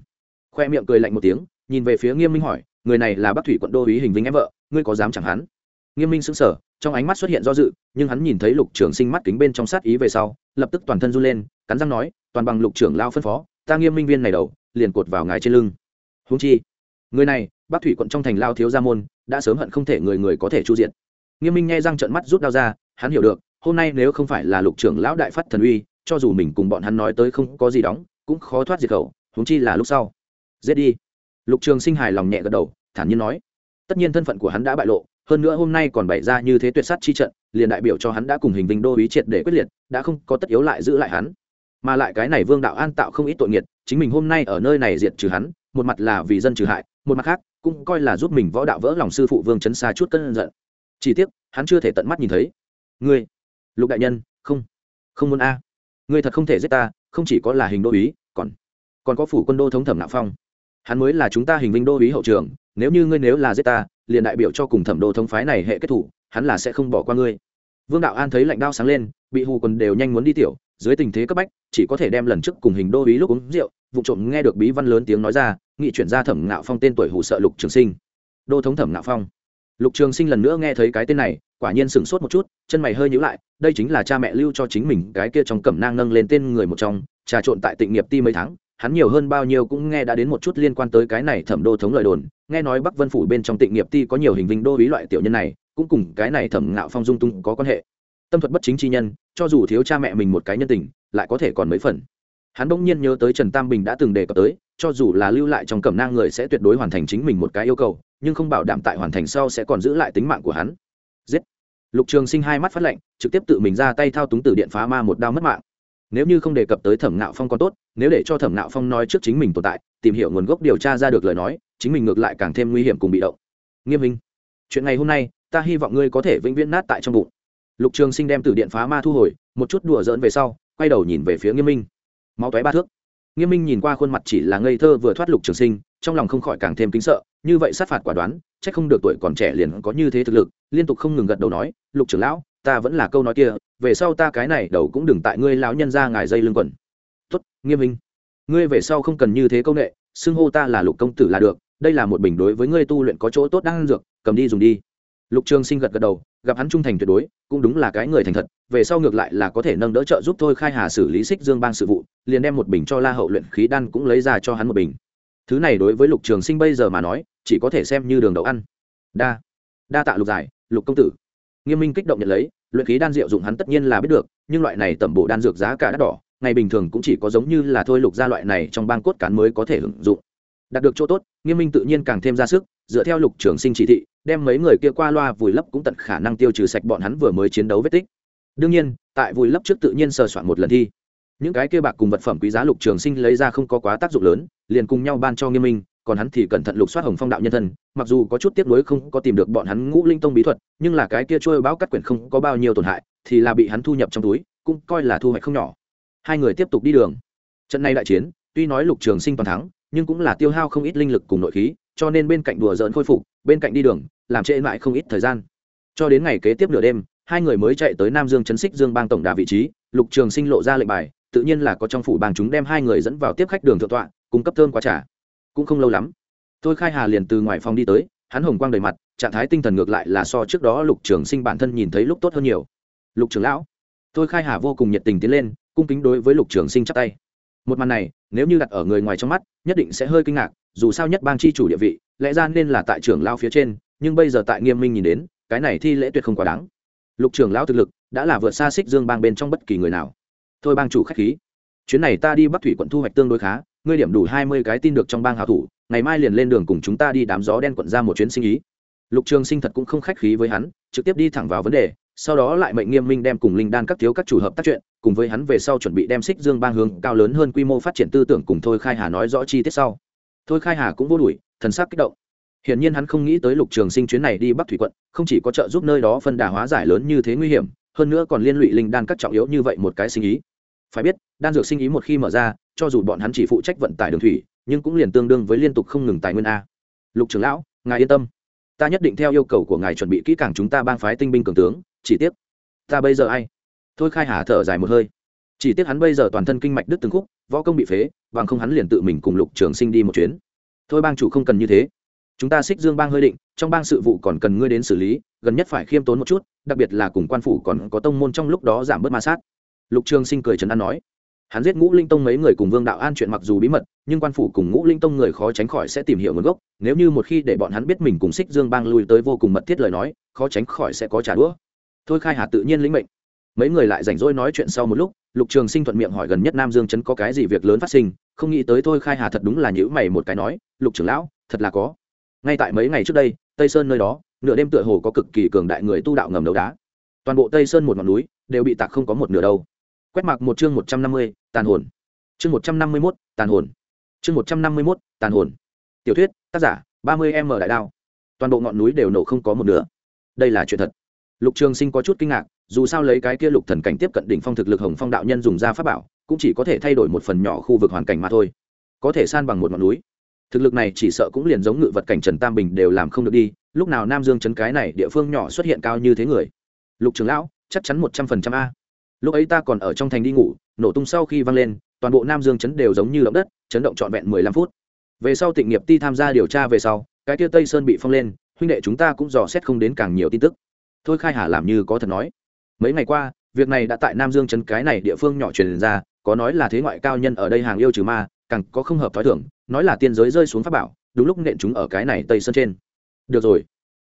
Khoe miệng cười lạnh một tiếng, nhìn về phía nghiêm minh hỏi, người này là bắc thủy quận đô ý hình vinh em vợ, ngươi có dám chẳng hắn? Nghiêm minh sững sờ, trong ánh mắt xuất hiện do dự, nhưng hắn nhìn thấy lục trường sinh mắt kính bên trong sát ý về sau, lập tức toàn thân run lên, cắn răng nói, toàn bằng lục trưởng lao phân phó, ta nghiêm minh viên này đầu, liền cột vào ngài trên lưng. Húng chi, người này, bắc thủy quận trong thành lao thiếu gia môn, đã sớm hận không thể người người có thể chu diện. Nghiêm minh nghe răng trợn mắt rút đao ra, hắn hiểu được hôm nay nếu không phải là lục trưởng lão đại phát thần uy, cho dù mình cùng bọn hắn nói tới không có gì đóng, cũng khó thoát diệt khẩu húng chi là lúc sau. Giết đi. Lục trường sinh hài lòng nhẹ gật đầu, thản nhiên nói. Tất nhiên thân phận của hắn đã bại lộ, hơn nữa hôm nay còn bày ra như thế tuyệt sát chi trận, liền đại biểu cho hắn đã cùng hình vinh đô ý triệt để quyết liệt, đã không có tất yếu lại giữ lại hắn. Mà lại cái này vương đạo an tạo không ít tội nghiệt, chính mình hôm nay ở nơi này diệt trừ hắn, một mặt là vì dân trừ hại, một mặt khác, cũng coi là giúp mình võ đạo vỡ lòng sư phụ vương chấn xa chút cân giận. Chỉ tiếc, hắn chưa thể tận mắt nhìn thấy. Ngươi lục đại nhân, không không muốn a. Ngươi thật không thể giết ta, không chỉ có là hình đô ý còn còn có phủ quân đô thống thẩm nạo phong. Hắn mới là chúng ta hình vinh đô ý hậu trường, nếu như ngươi nếu là giết ta, liền đại biểu cho cùng thẩm đô thống phái này hệ kết thủ, hắn là sẽ không bỏ qua ngươi. Vương đạo an thấy lạnh đao sáng lên, bị hù quần đều nhanh muốn đi tiểu, dưới tình thế cấp bách, chỉ có thể đem lần trước cùng hình đô ý lúc uống rượu, vụ trộm nghe được bí văn lớn tiếng nói ra, nghị chuyển ra thẩm ngạo phong tên tuổi hù sợ lục trường sinh. Đô thống thẩm ngạo phong. Lục trường sinh lần nữa nghe thấy cái tên này quả nhiên sửng sốt một chút, chân mày hơi nhíu lại, đây chính là cha mẹ lưu cho chính mình cái kia trong cẩm nang nâng lên tên người một trong, trà trộn tại tịnh nghiệp ti mấy tháng, hắn nhiều hơn bao nhiêu cũng nghe đã đến một chút liên quan tới cái này thẩm đô thống lời đồn, nghe nói bắc vân phủ bên trong tịnh nghiệp ti có nhiều hình vinh đô ý loại tiểu nhân này, cũng cùng cái này thẩm ngạo phong dung tung có quan hệ. Tâm thuật bất chính chi nhân, cho dù thiếu cha mẹ mình một cái nhân tình, lại có thể còn mấy phần. Hắn bỗng nhiên nhớ tới trần tam bình đã từng đề cập tới, cho dù là lưu lại trong cẩm nang người sẽ tuyệt đối hoàn thành chính mình một cái yêu cầu, nhưng không bảo đảm tại hoàn thành sau sẽ còn giữ lại tính mạng của hắn giết. Lục trường sinh hai mắt phát lệnh trực tiếp tự mình ra tay thao túng từ điện phá ma một đao mất mạng. Nếu như không đề cập tới thẩm Nạo phong còn tốt, nếu để cho thẩm Nạo phong nói trước chính mình tồn tại, tìm hiểu nguồn gốc điều tra ra được lời nói, chính mình ngược lại càng thêm nguy hiểm cùng bị động. Nghiêm minh, chuyện ngày hôm nay, ta hy vọng ngươi có thể vĩnh viễn nát tại trong bụng. Lục trường sinh đem từ điện phá ma thu hồi, một chút đùa dỡn về sau, quay đầu nhìn về phía nghiêm minh. Máu toé ba thước. Nghiêm minh nhìn qua khuôn mặt chỉ là ngây thơ vừa thoát lục trường sinh, trong lòng không khỏi càng thêm kính sợ, như vậy sát phạt quả đoán chắc không được tuổi còn trẻ liền có như thế thực lực, liên tục không ngừng gật đầu nói, lục trưởng lão, ta vẫn là câu nói kia, về sau ta cái này đầu cũng đừng tại ngươi lão nhân ra ngài dây lưng quần. Tuất nghiêm minh. Ngươi về sau không cần như thế công nghệ xưng hô ta là lục công tử là được, đây là một bình đối với ngươi tu luyện có chỗ tốt đang dược, cầm đi dùng đi. Lục trường sinh gật gật đầu, gặp hắn trung thành tuyệt đối, cũng đúng là cái người thành thật, về sau ngược lại là có thể nâng đỡ trợ giúp thôi khai hà xử lý xích dương bang sự vụ, liền đem một bình cho la hậu luyện khí đan cũng lấy ra cho hắn một bình. Thứ này đối với lục trường sinh bây giờ mà nói chỉ có thể xem như đường đậu ăn. Đa đa tạ lục giải, lục công tử. Nghiêm minh kích động nhận lấy, luyện khí đan diệu dụng hắn tất nhiên là biết được, nhưng loại này tẩm bổ đan dược giá cả đắt đỏ, ngày bình thường cũng chỉ có giống như là thôi lục gia loại này trong bang cốt cán mới có thể hưởng dụng. Đạt được chỗ tốt, nghiêm minh tự nhiên càng thêm ra sức, dựa theo lục trường sinh chỉ thị, đem mấy người kia qua loa vùi lấp cũng tận khả năng tiêu trừ sạch bọn hắn vừa mới chiến đấu vết tích. Đương nhiên, tại vùi lấp trước tự nhiên sờ soạn một lần thi. Những cái kia bạc cùng vật phẩm quý giá lục trường sinh lấy ra không có quá tác dụng lớn, liền cùng nhau ban cho nghiêm minh còn hắn thì cẩn thận lục soát hồng phong đạo nhân thân, mặc dù có chút tiếc nuối không có tìm được bọn hắn ngũ linh tông bí thuật, nhưng là cái kia trôi báo cắt quyển không có bao nhiêu tổn hại, thì là bị hắn thu nhập trong túi, cũng coi là thu hoạch không nhỏ. Hai người tiếp tục đi đường. Trận này đại chiến, tuy nói lục trường sinh toàn thắng, nhưng cũng là tiêu hao không ít linh lực cùng nội khí, cho nên bên cạnh đùa dỡn khôi phục, bên cạnh đi đường, làm trễ mãi không ít thời gian. Cho đến ngày kế tiếp nửa đêm, hai người mới chạy tới nam dương chấn xích dương bang tổng đà vị trí, lục trường sinh lộ ra lệnh bài, tự nhiên là có trong phủ bang chúng đem hai người dẫn vào tiếp khách đường thượng tọa, cung cấp thơm qua trả cũng không lâu lắm. Tôi khai hà liền từ ngoài phòng đi tới, hắn hồng quang đầy mặt, trạng thái tinh thần ngược lại là so trước đó lục trường sinh bản thân nhìn thấy lúc tốt hơn nhiều. Lục trưởng lão. Tôi khai hà vô cùng nhiệt tình tiến lên, cung kính đối với lục trường sinh chắp tay. Một màn này, nếu như đặt ở người ngoài trong mắt, nhất định sẽ hơi kinh ngạc, dù sao nhất bang chi chủ địa vị, lẽ ra nên là tại trưởng lao phía trên, nhưng bây giờ tại nghiêm minh nhìn đến, cái này thi lễ tuyệt không quá đáng. Lục trưởng lão thực lực, đã là vượt xa xích dương bang bên trong bất kỳ người nào. Thôi bang chủ k h á c h khí, chuyến này ta đi bắc thủy quận thu hoạch tương đối khá ngươi điểm đủ hai mươi cái tin được trong bang hào thủ, ngày mai liền lên đường cùng chúng ta đi đám gió đen quận ra một chuyến sinh ý. Lục trường sinh thật cũng không khách khí với hắn, trực tiếp đi thẳng vào vấn đề, sau đó lại mệnh nghiêm minh đem cùng linh đan các thiếu các chủ hợp tác chuyện, cùng với hắn về sau chuẩn bị đem xích dương bang hướng cao lớn hơn quy mô phát triển tư tưởng cùng thôi khai hà nói rõ chi tiết sau. Thôi khai hà cũng vô đuổi, thần sắc kích động. Hiển nhiên hắn không nghĩ tới lục trường sinh chuyến này đi bắc thủy quận, không chỉ có trợ giúp nơi đó phân đà hóa giải lớn như thế nguy hiểm, hơn nữa còn liên lụy linh đan các trọng yếu như vậy một cái sinh ý phải biết, đan dược sinh ý một khi mở ra, cho dù bọn hắn chỉ phụ trách vận tải đường thủy, nhưng cũng liền tương đương với liên tục không ngừng tài nguyên a. Lục trưởng lão, ngài yên tâm. Ta nhất định theo yêu cầu của ngài chuẩn bị kỹ càng chúng ta bang phái tinh binh cường tướng, chỉ tiếc, ta bây giờ ai? Thôi khai hà thở dài một hơi. Chỉ tiếc hắn bây giờ toàn thân kinh mạch đứt từng khúc, võ công bị phế, bằng không hắn liền tự mình cùng lục trường sinh đi một chuyến. Thôi bang chủ không cần như thế. Chúng ta xích dương bang hơi định, trong bang sự vụ còn cần ngươi đến xử lý, gần nhất phải khiêm tốn một chút, đặc biệt là cùng quan phủ còn có tông môn trong lúc đó giảm bớt ma sát lục trường sinh cười trấn an nói, hắn giết ngũ linh tông mấy người cùng vương đạo an chuyện mặc dù bí mật, nhưng quan phủ cùng ngũ linh tông người khó tránh khỏi sẽ tìm hiểu nguồn gốc, nếu như một khi để bọn hắn biết mình cùng xích dương bang lui tới vô cùng mật thiết lời nói, khó tránh khỏi sẽ có trả đũa. Thôi khai hà tự nhiên lĩnh mệnh. Mấy người lại rảnh rỗi nói chuyện sau một lúc, lục trường sinh thuận miệng hỏi gần nhất nam dương trấn có cái gì việc lớn phát sinh, không nghĩ tới thôi khai hà thật đúng là nhữ mày một cái nói, lục trưởng lão, thật là có. Ngay tại mấy ngày trước đây, tây sơn nơi đó, nửa đêm tựa hồ có cực kỳ cường đại người tu đạo ngầm đầu đá. Toàn bộ tây sơn một ngọn núi, đều bị tạc không có một nửa đâu quét mặc một chương một trăm năm mươi, tàn hồn. Chương một trăm năm mươi mốt, tàn hồn. Chương một trăm năm mươi mốt, tàn hồn. Tiểu thuyết, tác giả, ba mươi m đại đao. Toàn bộ ngọn núi đều nổ không có một nửa. Đây là chuyện thật. Lục trường sinh có chút kinh ngạc, dù sao lấy cái kia lục thần cảnh tiếp cận đỉnh phong thực lực hồng phong đạo nhân dùng ra pháp bảo, cũng chỉ có thể thay đổi một phần nhỏ khu vực hoàn cảnh mà thôi. Có thể san bằng một ngọn núi. Thực lực này chỉ sợ cũng liền giống ngự vật cảnh trần tam bình đều làm không được đi, lúc nào nam dương chấn cái này địa phương nhỏ xuất hiện cao như thế người. Lục Trường lão, chắc chắn một trăm phần trăm a lúc ấy ta còn ở trong thành đi ngủ, nổ tung sau khi văng lên, toàn bộ nam dương chấn đều giống như động đất, chấn động trọn vẹn mười lăm phút. Về sau tịnh nghiệp ti tham gia điều tra về sau, cái tia tây sơn bị phong lên, huynh đệ chúng ta cũng dò xét không đến càng nhiều tin tức. Thôi khai hà làm như có thật nói. Mấy ngày qua, việc này đã tại nam dương chấn cái này địa phương nhỏ truyền ra, có nói là thế ngoại cao nhân ở đây hàng yêu trừ ma, càng có không hợp thói thường, nói là tiên giới rơi xuống pháp bảo, đúng lúc nện chúng ở cái này tây sơn trên. Được rồi.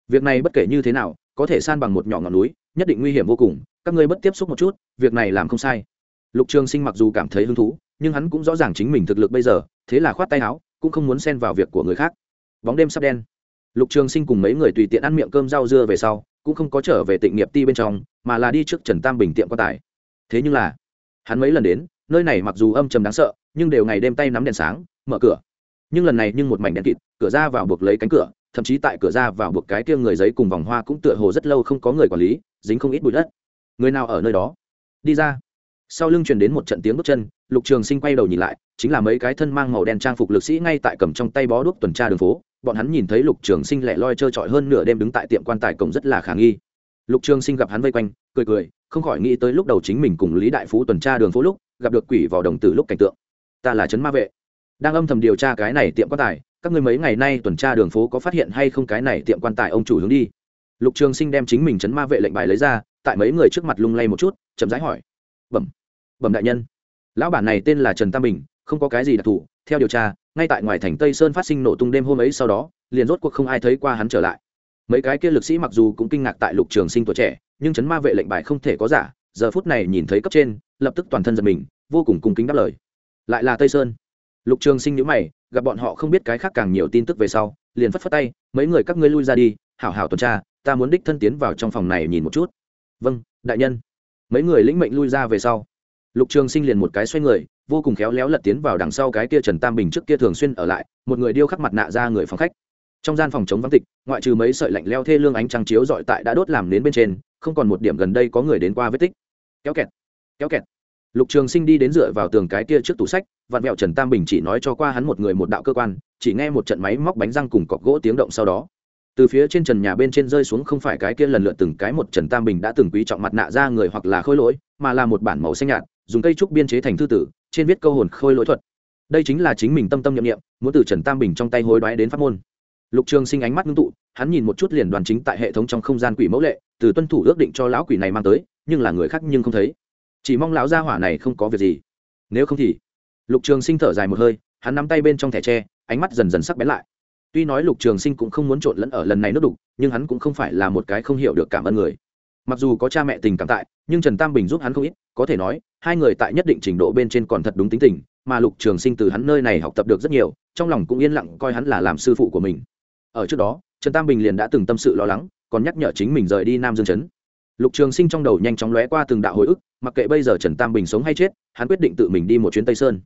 Việc này bất kể như thế nào, có thể san bằng một nhỏ ngọn núi, nhất định nguy hiểm vô cùng các ngươi bất tiếp xúc một chút, việc này làm không sai. Lục trường sinh mặc dù cảm thấy hứng thú, nhưng hắn cũng rõ ràng chính mình thực lực bây giờ, thế là khoát tay áo, cũng không muốn xen vào việc của người khác. Bóng đêm sắp đen. Lục trường sinh cùng mấy người tùy tiện ăn miệng cơm rau dưa về sau, cũng không có trở về tịnh nghiệp ti bên trong, mà là đi trước trần tam bình tiệm quan tài. Thế nhưng là, hắn mấy lần đến, nơi này mặc dù âm trầm đáng sợ, nhưng đều ngày đêm tay nắm đèn sáng, mở cửa. Nhưng lần này nhưng một mảnh đèn kịt, cửa ra vào buộc lấy cánh cửa, thậm chí tại cửa ra vào buộc cái kia người giấy cùng vòng hoa cũng tựa hồ rất lâu không có người quản lý, dính không ít bụi đất người nào ở nơi đó? Đi ra. Sau lưng truyền đến một trận tiếng bước chân, lục trường sinh quay đầu nhìn lại, chính là mấy cái thân mang màu đen trang phục lực sĩ ngay tại cầm trong tay bó đuốc tuần tra đường phố. Bọn hắn nhìn thấy lục trường sinh lẻ loi trơ trọi hơn nửa đêm đứng tại tiệm quan tài cổng rất là khả nghi. Lục trường sinh gặp hắn vây quanh, cười cười, không khỏi nghĩ tới lúc đầu chính mình cùng lý đại phú tuần tra đường phố lúc, gặp được quỷ vào đồng tử lúc cảnh tượng. Ta là trấn ma vệ. Đang âm thầm điều tra cái này tiệm quan tài, các người mấy ngày nay tuần tra đường phố có phát hiện hay không cái này tiệm quan tài ông chủ hướng đi? Lục trường sinh đem chính mình chấn ma vệ lệnh bài lấy ra tại mấy người trước mặt lung lay một chút, chậm rãi hỏi. Bẩm bẩm đại nhân. Lão bản này tên là trần tam bình, không có cái gì đặc thù. Theo điều tra, ngay tại ngoài thành tây sơn phát sinh nổ tung đêm hôm ấy sau đó, liền rốt cuộc không ai thấy qua hắn trở lại. Mấy cái kia lực sĩ mặc dù cũng kinh ngạc tại lục trường sinh tuổi trẻ, nhưng chấn ma vệ lệnh bài không thể có giả, giờ phút này nhìn thấy cấp trên, lập tức toàn thân giật mình, vô cùng cung kính đáp lời. Lại là tây sơn. Lục trường sinh nhữ mày, gặp bọn họ không biết cái khác càng nhiều tin tức về sau, liền phất phất tay, mấy người các ngươi lui ra đi, hảo hảo tuần tra, ta muốn đích thân tiến vào trong phòng này nhìn một chút vâng đại nhân. Mấy người lĩnh mệnh lui ra về sau. Lục trường sinh liền một cái xoay người, vô cùng khéo léo lật tiến vào đằng sau cái kia trần tam bình trước kia thường xuyên ở lại, một người điêu khắc mặt nạ ra người phòng khách. Trong gian phòng chống vắng tịch, ngoại trừ mấy sợi lạnh leo thê lương ánh trăng chiếu dọi tại đã đốt làm đến bên trên, không còn một điểm gần đây có người đến qua vết tích. Kéo kẹt kéo kẹt. Lục trường sinh đi đến dựa vào tường cái kia trước tủ sách vạn mẹo trần tam bình chỉ nói cho qua hắn một người một đạo cơ quan, chỉ nghe một trận máy móc bánh răng cùng cọc gỗ tiếng động sau đó từ phía trên trần nhà bên trên rơi xuống không phải cái kia lần lượt từng cái một trần tam bình đã từng quý trọng mặt nạ ra người hoặc là khôi lỗi, mà là một bản màu xanh nhạt, dùng cây trúc biên chế thành thư tử, trên viết câu hồn khôi lỗi thuật. Đây chính là chính mình tâm tâm nhậm nghiệm muốn từ trần tam bình trong tay hối đoái đến pháp môn. Lục trường sinh ánh mắt ngưng tụ, hắn nhìn một chút liền đoàn chính tại hệ thống trong không gian quỷ mẫu lệ, từ tuân thủ ước định cho lão quỷ này mang tới, nhưng là người khác nhưng không thấy. Chỉ mong lão gia hỏa này không có việc gì. Nếu không thì, lục trường sinh thở dài một hơi, hắn nắm tay bên trong thẻ tre, ánh mắt dần dần sắc bén lại tuy nói lục trường sinh cũng không muốn trộn lẫn ở lần này nước đục, nhưng hắn cũng không phải là một cái không hiểu được cảm ơn người. Mặc dù có cha mẹ tình cảm tại, nhưng trần tam bình giúp hắn không ít, có thể nói, hai người tại nhất định trình độ bên trên còn thật đúng tính tình, mà lục trường sinh từ hắn nơi này học tập được rất nhiều, trong lòng cũng yên lặng coi hắn là làm sư phụ của mình. Ở trước đó, trần tam bình liền đã từng tâm sự lo lắng, còn nhắc nhở chính mình rời đi nam dương chấn. Lục trường sinh trong đầu nhanh chóng lóe qua từng đạo hồi ức, mặc kệ bây giờ trần tam bình sống hay chết, hắn quyết định tự mình đi một chuyến tây sơn.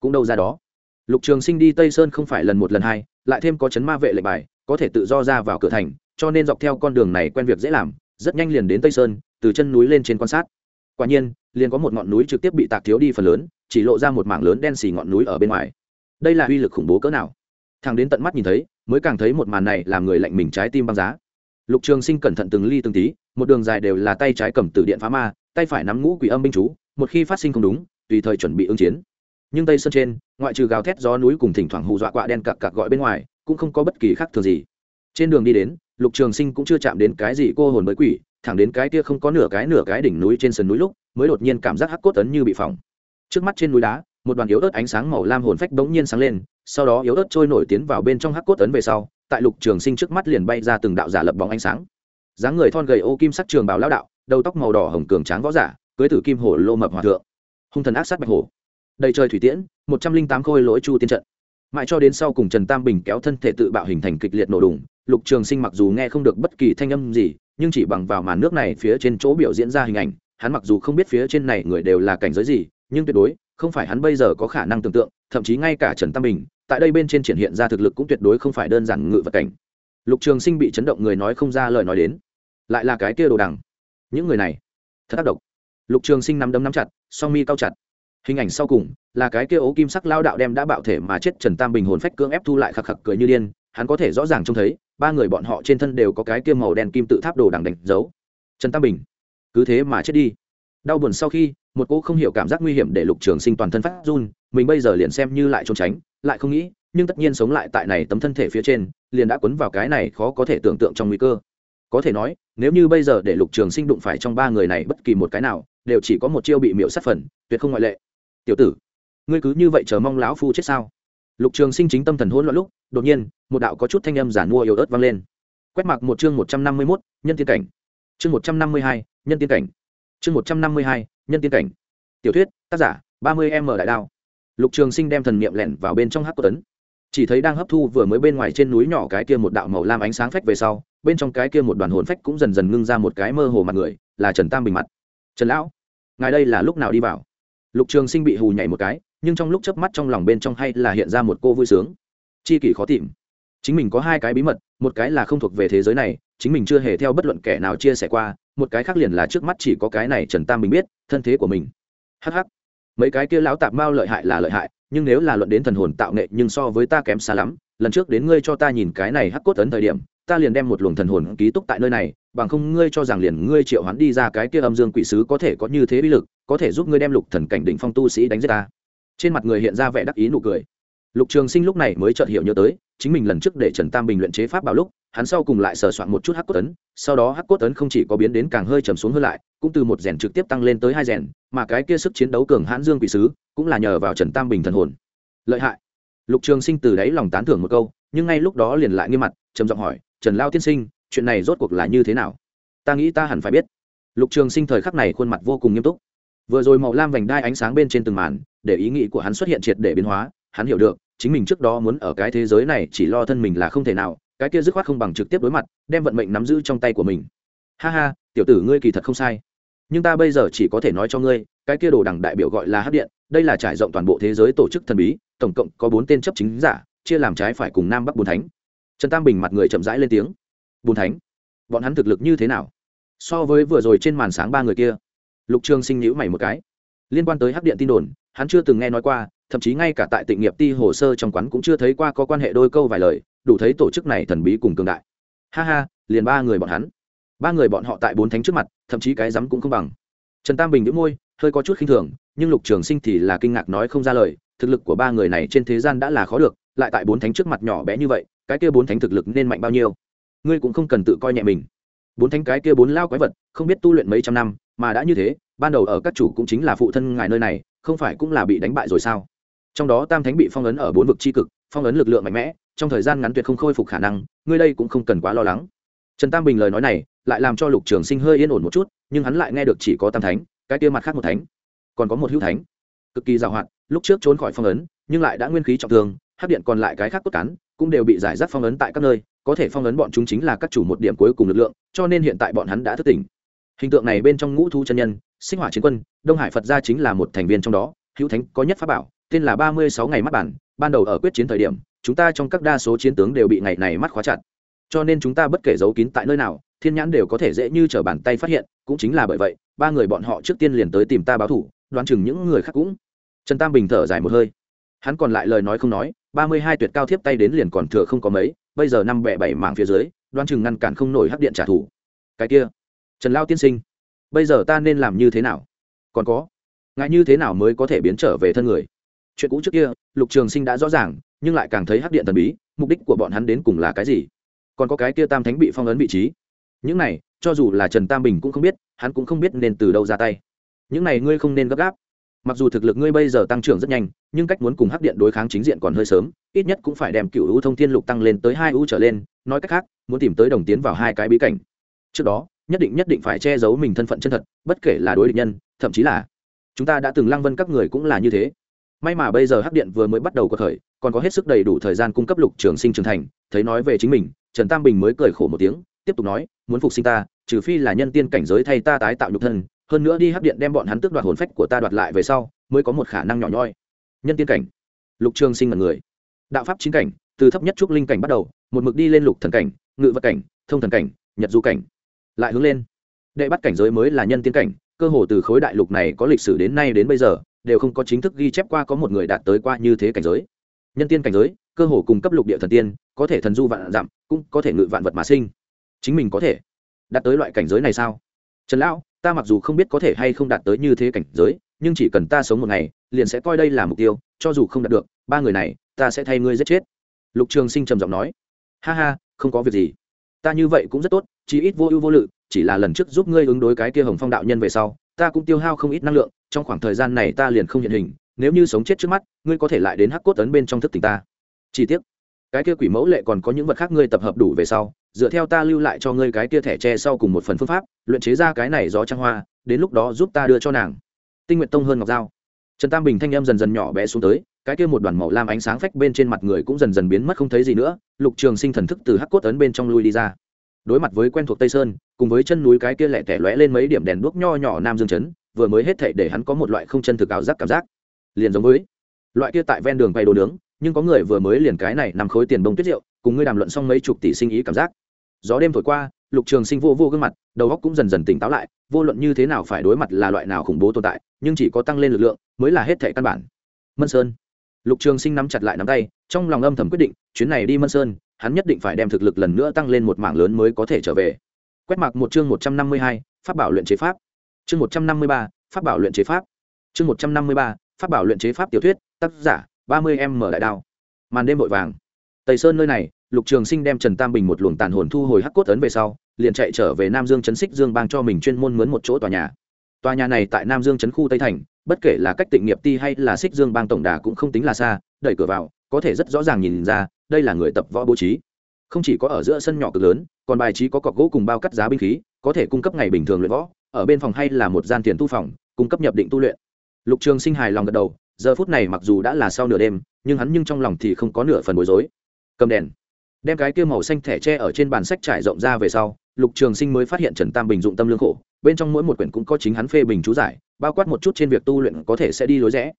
Cũng đâu ra đó. Lục trường sinh đi tây sơn không phải lần một lần hai lại thêm có chấn ma vệ lệnh bài, có thể tự do ra vào cửa thành, cho nên dọc theo con đường này quen việc dễ làm, rất nhanh liền đến tây sơn, từ chân núi lên trên quan sát. Quả nhiên, liền có một ngọn núi trực tiếp bị tạc thiếu đi phần lớn, chỉ lộ ra một mảng lớn đen xì ngọn núi ở bên ngoài. Đây là uy lực khủng bố cỡ nào? Thằng đến tận mắt nhìn thấy, mới càng thấy một màn này làm người lạnh mình trái tim băng giá. Lục trường sinh cẩn thận từng ly từng tí, một đường dài đều là tay trái cầm từ điện phá ma, tay phải nắm ngũ quỷ âm binh chú, một khi phát sinh không đúng, tùy thời chuẩn bị ứng chiến. Nhưng tây sơn trên ngoại trừ gào thét gió núi cùng thỉnh thoảng hù dọa quạ đen cặc cặc gọi bên ngoài, cũng không có bất kỳ khác thường gì. Trên đường đi đến, lục trường sinh cũng chưa chạm đến cái gì cô hồn mới quỷ, thẳng đến cái kia không có nửa cái nửa cái đỉnh núi trên sườn núi lúc, mới đột nhiên cảm giác hắc cốt tấn như bị phỏng. Trước mắt trên núi đá, một đoàn yếu ớt ánh sáng màu lam hồn phách bỗng nhiên sáng lên, sau đó yếu ớt trôi nổi tiến vào bên trong hắc cốt tấn về sau, tại lục trường sinh trước mắt liền bay ra từng đạo giả lập bóng ánh sáng. Dáng người thon gầy ô kim sắc trường bào lao đạo, đầu tóc màu đỏ hồng cường tráng võ giả, cưới tử kim hổ lô mập hòa thượng. Hung thần ác sát bạch hổ đầy trời thủy tiễn, một trăm linh tám khôi lỗi chu tiên trận. Mãi cho đến sau cùng trần tam bình kéo thân thể tự bạo hình thành kịch liệt nổ đùng, lục trường sinh mặc dù nghe không được bất kỳ thanh âm gì, nhưng chỉ bằng vào màn nước này phía trên chỗ biểu diễn ra hình ảnh, hắn mặc dù không biết phía trên này người đều là cảnh giới gì, nhưng tuyệt đối không phải hắn bây giờ có khả năng tưởng tượng, thậm chí ngay cả trần tam bình, tại đây bên trên triển hiện ra thực lực cũng tuyệt đối không phải đơn giản ngự vật cảnh. Lục trường sinh bị chấn động người nói không ra lời nói đến. Lại là cái kia đồ đằng. Những người này, thật tác động lục trường sinh nắm đấm nắm chặt, song mi cao chặt hình ảnh sau cùng là cái kia ố kim sắc lao đạo đem đã bạo thể mà chết trần tam bình hồn phách cưỡng ép thu lại khạc khạc cười như điên, hắn có thể rõ ràng trông thấy, ba người bọn họ trên thân đều có cái kia màu đen kim tự tháp đồ đằng đánh dấu. Trần tam bình, cứ thế mà chết đi. Đau buồn sau khi, một cô không hiểu cảm giác nguy hiểm để lục trường sinh toàn thân phát run, mình bây giờ liền xem như lại trốn tránh, lại không nghĩ, nhưng tất nhiên sống lại tại này tấm thân thể phía trên, liền đã quấn vào cái này khó có thể tưởng tượng trong nguy cơ. Có thể nói, nếu như bây giờ để lục trường sinh đụng phải trong ba người này bất kỳ một cái nào, đều chỉ có một chiêu bị miễu sát phần, tuyệt không ngoại lệ tiểu tử, ngươi cứ như vậy chờ mong lão phu chết sao? Lục trường sinh chính tâm thần hỗn loạn lúc, đột nhiên, một đạo có chút thanh âm giản mua yếu ớt vang lên. Quét mặc một chương một trăm năm mươi mốt, nhân tiên cảnh. Chương một trăm năm mươi hai, nhân tiên cảnh. Chương một trăm năm mươi hai, nhân tiên cảnh. Tiểu thuyết, tác giả, ba mươi m đại đao. Lục trường sinh đem thần niệm lẻn vào bên trong hắc của tấn chỉ thấy đang hấp thu vừa mới bên ngoài trên núi nhỏ cái kia một đạo màu lam ánh sáng phách về sau, bên trong cái kia một đoàn hồn phách cũng dần dần ngưng ra một cái mơ hồ mặt người, là trần tam bình mặt. Trần lão, ngài đây là lúc nào đi vào? Lục trường sinh bị hù nhảy một cái, nhưng trong lúc chớp mắt trong lòng bên trong hay là hiện ra một cô vui sướng. Chi kỷ khó tìm. Chính mình có hai cái bí mật, một cái là không thuộc về thế giới này, chính mình chưa hề theo bất luận kẻ nào chia sẻ qua, một cái khác liền là trước mắt chỉ có cái này trần tam mình biết, thân thế của mình. Hh mấy cái kia lão tạp mao lợi hại là lợi hại, nhưng nếu là luận đến thần hồn tạo nghệ nhưng so với ta kém xa lắm, lần trước đến ngươi cho ta nhìn cái này hắc cốt ấn thời điểm, ta liền đem một luồng thần hồn ký túc tại nơi này bằng không ngươi cho rằng liền ngươi triệu hắn đi ra cái kia âm dương quỷ sứ có thể có như thế bí lực có thể giúp ngươi đem lục thần cảnh đỉnh phong tu sĩ đánh giết ta. Trên mặt người hiện ra vẻ đắc ý nụ cười. Lục trường sinh lúc này mới chợt hiểu nhớ tới chính mình lần trước để trần tam bình luyện chế pháp bảo lúc hắn sau cùng lại sờ soạn một chút hắc cốt tấn, sau đó hắc cốt tấn không chỉ có biến đến càng hơi trầm xuống hơn lại cũng từ một rèn trực tiếp tăng lên tới hai rèn mà cái kia sức chiến đấu cường hãn dương quỷ sứ cũng là nhờ vào trần tam bình thần hồn. Lợi hại. Lục trường sinh từ đáy lòng tán thưởng một câu nhưng ngay lúc đó liền lại nghiêm mặt trầm giọng hỏi trần lao tiên sinh chuyện này rốt cuộc là như thế nào? Ta nghĩ ta hẳn phải biết. Lục trường sinh thời khắc này khuôn mặt vô cùng nghiêm túc. Vừa rồi màu lam vành đai ánh sáng bên trên từng màn, để ý nghĩ của hắn xuất hiện triệt để biến hóa, hắn hiểu được, chính mình trước đó muốn ở cái thế giới này chỉ lo thân mình là không thể nào, cái kia dứt khoát không bằng trực tiếp đối mặt, đem vận mệnh nắm giữ trong tay của mình. Ha ha, tiểu tử ngươi kỳ thật không sai. Nhưng ta bây giờ chỉ có thể nói cho ngươi, cái kia đồ đằng đại biểu gọi là hát điện, đây là trải rộng toàn bộ thế giới tổ chức thần bí, tổng cộng có bốn tên chấp chính giả, chia làm trái phải cùng nam bắc bùn thánh. Trần tam bình mặt người chậm rãi lên tiếng bùn thánh, bọn hắn thực lực như thế nào? So với vừa rồi trên màn sáng ba người kia, lục trường sinh nhữ mày một cái. Liên quan tới hắc điện tin đồn, hắn chưa từng nghe nói qua, thậm chí ngay cả tại tịnh nghiệp ti hồ sơ trong quán cũng chưa thấy qua có quan hệ đôi câu vài lời, đủ thấy tổ chức này thần bí cùng cường đại. Ha ha, liền ba người bọn hắn. Ba người bọn họ tại bốn thánh trước mặt, thậm chí cái rắm cũng không bằng. Trần tam bình đĩu môi, hơi có chút khinh thường, nhưng lục trường sinh thì là kinh ngạc nói không ra lời, thực lực của ba người này trên thế gian đã là khó được, lại tại bốn thánh trước mặt nhỏ bé như vậy, cái kia bốn thánh thực lực nên mạnh bao nhiêu? Ngươi cũng không cần tự coi nhẹ mình. Bốn thánh cái kia bốn lao quái vật, không biết tu luyện mấy trăm năm, mà đã như thế, ban đầu ở các chủ cũng chính là phụ thân ngài nơi này, không phải cũng là bị đánh bại rồi sao? Trong đó tam thánh bị phong ấn ở bốn vực chi cực, phong ấn lực lượng mạnh mẽ, trong thời gian ngắn tuyệt không khôi phục khả năng, ngươi đây cũng không cần quá lo lắng. Trần tam bình lời nói này, lại làm cho lục trường sinh hơi yên ổn một chút, nhưng hắn lại nghe được chỉ có tam thánh, cái kia mặt khác một thánh, còn có một hữu thánh. Cực kỳ giàu hoạt lúc trước trốn khỏi phong ấn, nhưng lại đã nguyên khí trọng thương, hấp điện còn lại cái khác cốt cán, cũng đều bị giải rác phong ấn tại các nơi có thể phong ấn bọn chúng chính là các chủ một điểm cuối cùng lực lượng, cho nên hiện tại bọn hắn đã thức tỉnh. Hình tượng này bên trong ngũ thu chân nhân, sinh hỏa chiến quân, đông hải phật gia chính là một thành viên trong đó, hữu thánh, có nhất pháp bảo, tên là ba mươi sáu ngày mắt bản, ban đầu ở quyết chiến thời điểm, chúng ta trong các đa số chiến tướng đều bị ngày này mắt khóa chặt. Cho nên chúng ta bất kể giấu kín tại nơi nào, thiên nhãn đều có thể dễ như t r ở bàn tay phát hiện, cũng chính là bởi vậy, ba người bọn họ trước tiên liền tới tìm ta báo thủ, đoán chừng những người khác cũng. Trần tam bình thở dài một hơi. Hắn còn lại lời nói không nói, ba mươi hai tuyệt cao thiếp tay đến liền còn thừa không có mấy bây giờ năm bẹ bảy mảng phía dưới, đoan chừng ngăn cản không nổi hắc điện trả thù. Cái kia, trần lao tiên sinh, bây giờ ta nên làm như thế nào? Còn có ngại như thế nào mới có thể biến trở về thân người? Chuyện cũ trước kia, lục trường sinh đã rõ ràng, nhưng lại càng thấy hắc điện thần bí, mục đích của bọn hắn đến cùng là cái gì? Còn có cái kia tam thánh bị phong ấn vị trí. Những này, cho dù là trần tam bình cũng không biết, hắn cũng không biết nên từ đâu ra tay. Những này ngươi không nên gấp gáp mặc dù thực lực ngươi bây giờ tăng trưởng rất nhanh, nhưng cách muốn cùng hắc điện đối kháng chính diện còn hơi sớm, ít nhất cũng phải đem cựu u thông thiên lục tăng lên tới hai u trở lên, nói cách khác, muốn tìm tới đồng tiến vào hai cái bí cảnh. Trước đó, nhất định nhất định phải che giấu mình thân phận chân thật, bất kể là đối địch nhân, thậm chí là chúng ta đã từng lăng vân các người cũng là như thế. May mà bây giờ hắc điện vừa mới bắt đầu có thời, còn có hết sức đầy đủ thời gian cung cấp lục trường sinh trưởng thành, thấy nói về chính mình, trần tam bình mới cười khổ một tiếng, tiếp tục nói, muốn phục sinh ta, trừ phi là nhân tiên cảnh giới thay ta tái tạo nhục thân hơn nữa đi hấp điện đem bọn hắn tước đoạt hồn phách của ta đoạt lại về sau, mới có một khả năng nhỏ nhoi. Nhân tiên cảnh. Lục trường sinh là người. Đạo pháp chính cảnh, từ thấp nhất trúc linh cảnh bắt đầu, một mực đi lên lục thần cảnh, ngự vật cảnh, thông thần cảnh, nhật du cảnh. Lại hướng lên. Đệ bắt cảnh giới mới là nhân tiên cảnh, cơ hồ từ khối đại lục này có lịch sử đến nay đến bây giờ, đều không có chính thức ghi chép qua có một người đạt tới qua như thế cảnh giới. Nhân tiên cảnh giới, cơ hồ cùng cấp lục địa thần tiên, có thể thần du vạn dặm cũng có thể ngự vạn vật mà sinh. Chính mình có thể. Đạt tới loại cảnh giới này sao? Trần lão ta mặc dù không biết có thể hay không đạt tới như thế cảnh giới nhưng chỉ cần ta sống một ngày liền sẽ coi đây là mục tiêu cho dù không đạt được ba người này ta sẽ thay ngươi giết chết. Lục trường sinh trầm giọng nói. Ha ha không có việc gì. Ta như vậy cũng rất tốt chỉ ít vô ưu vô lự chỉ là lần trước giúp ngươi ứng đối cái kia hồng phong đạo nhân về sau ta cũng tiêu hao không ít năng lượng trong khoảng thời gian này ta liền không hiện hình nếu như sống chết trước mắt ngươi có thể lại đến hắc cốt tấn bên trong thức tỉnh ta. Chỉ tiếc, cái kia quỷ mẫu lệ còn có những vật khác ngươi tập hợp đủ về sau dựa theo ta lưu lại cho ngươi cái kia thẻ tre sau cùng một phần phương pháp, luyện chế ra cái này gió trăng hoa, đến lúc đó giúp ta đưa cho nàng. Tinh nguyện tông hơn ngọc dao trần tam bình thanh em dần dần nhỏ bé xuống tới, cái kia một đoàn màu lam ánh sáng phách bên trên mặt người cũng dần dần biến mất không thấy gì nữa, lục trường sinh thần thức từ hắc cốt ấn bên trong lui đi ra. Đối mặt với quen thuộc tây sơn, cùng với chân núi cái kia lẹ tẻ lóe lên mấy điểm đèn đuốc nho nhỏ nam dương chấn vừa mới hết thệ để hắn có một loại không chân thực ảo giác cảm giác. Liền giống với loại kia tại ven đường bày đồ nướng, nhưng có người vừa mới liền cái này nằm khối tiền bông tuyết rượu, cùng ngươi đàm luận xong mấy chục tỷ sinh ý cảm giác gió đêm thổi qua, lục trường sinh vô vô gương mặt, đầu óc cũng dần dần tỉnh táo lại, vô luận như thế nào phải đối mặt là loại nào khủng bố tồn tại, nhưng chỉ có tăng lên lực lượng mới là hết thể căn bản. Mân sơn. Lục trường sinh nắm chặt lại nắm tay, trong lòng âm thầm quyết định, chuyến này đi mân sơn, hắn nhất định phải đem thực lực lần nữa tăng lên một mảng lớn mới có thể trở về. Quét mặc một chương một trăm năm mươi hai, pháp bảo luyện chế pháp. Chương một trăm năm mươi ba, pháp bảo luyện chế pháp. Chương một trăm năm mươi ba, pháp bảo luyện chế pháp tiểu thuyết, tác giả, ba mươi em mở đại đao. Màn đêm vội vàng. Tây sơn nơi này lục trường sinh đem trần tam bình một luồng tàn hồn thu hồi hắc cốt ấn về sau, liền chạy trở về nam dương chấn xích dương bang cho mình chuyên môn mướn một chỗ tòa nhà. Tòa nhà này tại nam dương chấn khu tây thành, bất kể là cách tịnh nghiệp ti hay là xích dương bang tổng đà cũng không tính là xa, đẩy cửa vào, có thể rất rõ ràng nhìn ra, đây là người tập võ bố trí. Không chỉ có ở giữa sân nhỏ cực lớn, còn bài trí có cọc gỗ cùng bao cắt giá binh khí, có thể cung cấp ngày bình thường luyện võ, ở bên phòng hay là một gian tiền tu phòng, cung cấp nhập định tu luyện. Lục trường sinh hài lòng gật đầu, giờ phút này mặc dù đã là sau nửa đêm, nhưng hắn nhưng trong lòng thì không có nửa phần bối rối. Cầm đèn đem cái kia màu xanh thẻ tre ở trên bàn sách trải rộng ra về sau, lục trường sinh mới phát hiện trần tam bình dụng tâm lương khổ, bên trong mỗi một quyển cũng có chính hắn phê bình chú giải, bao quát một chút trên việc tu luyện có thể sẽ đi lối rẽ.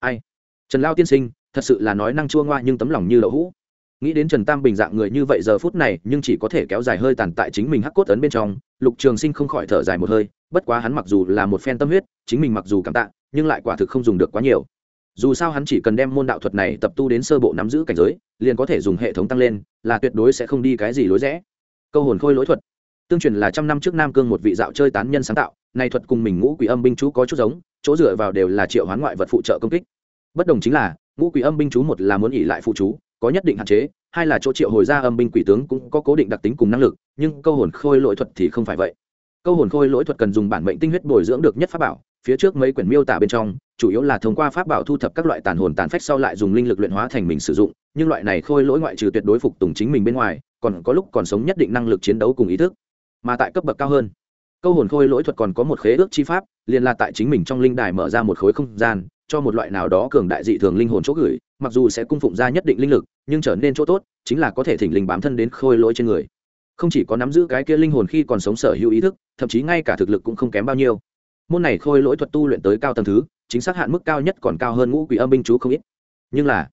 Ai? Trần lao tiên sinh, thật sự là nói năng chua ngoa nhưng tấm lòng như đậu hũ. Nghĩ đến trần tam bình dạng người như vậy giờ phút này, nhưng chỉ có thể kéo dài hơi tàn tại chính mình hắc cốt ấn bên trong, lục trường sinh không khỏi thở dài một hơi, bất quá hắn mặc dù là một phen tâm huyết, chính mình mặc dù cảm tạ, nhưng lại quả thực không dùng được quá nhiều dù sao hắn chỉ cần đem môn đạo thuật này tập tu đến sơ bộ nắm giữ cảnh giới, liền có thể dùng hệ thống tăng lên, là tuyệt đối sẽ không đi cái gì lối rẽ. Câu hồn khôi lối thuật. Tương truyền là trăm năm trước nam cương một vị dạo chơi tán nhân sáng tạo, nay thuật cùng mình ngũ quỷ âm binh chú có chút giống, chỗ dựa vào đều là triệu hoán ngoại vật phụ trợ công kích. Bất đồng chính là, ngũ quỷ âm binh chú một là muốn ỉ lại phụ chú, có nhất định hạn chế, hai là chỗ triệu hồi ra âm binh quỷ tướng cũng có cố định đặc tính cùng năng lực, nhưng câu hồn khôi lỗi thuật thì không phải vậy. Câu hồn khôi lỗi thuật cần dùng bản mệnh tinh huyết bồi dưỡng được nhất pháp bảo phía trước mấy quyển miêu tả bên trong, chủ yếu là thông qua pháp bảo thu thập các loại tàn hồn tàn phách sau lại dùng linh lực luyện hóa thành mình sử dụng, nhưng loại này khôi lỗi ngoại trừ tuyệt đối phục tùng chính mình bên ngoài, còn có lúc còn sống nhất định năng lực chiến đấu cùng ý thức. Mà tại cấp bậc cao hơn, câu hồn khôi lỗi thuật còn có một khế ước chi pháp, liền là tại chính mình trong linh đài mở ra một khối không gian, cho một loại nào đó cường đại dị thường linh hồn chỗ gửi, mặc dù sẽ cung phụng ra nhất định linh lực, nhưng trở nên chỗ tốt chính là có thể thỉnh linh bám thân đến khôi lỗi trên người. Không chỉ có nắm giữ cái kia linh hồn khi còn sống sở hữu ý thức, thậm chí ngay cả thực lực cũng không kém bao nhiêu môn này khôi lỗi thuật tu luyện tới cao tầng thứ, chính xác hạn mức cao nhất còn cao hơn ngũ quỷ âm binh chú không ít. Nhưng là,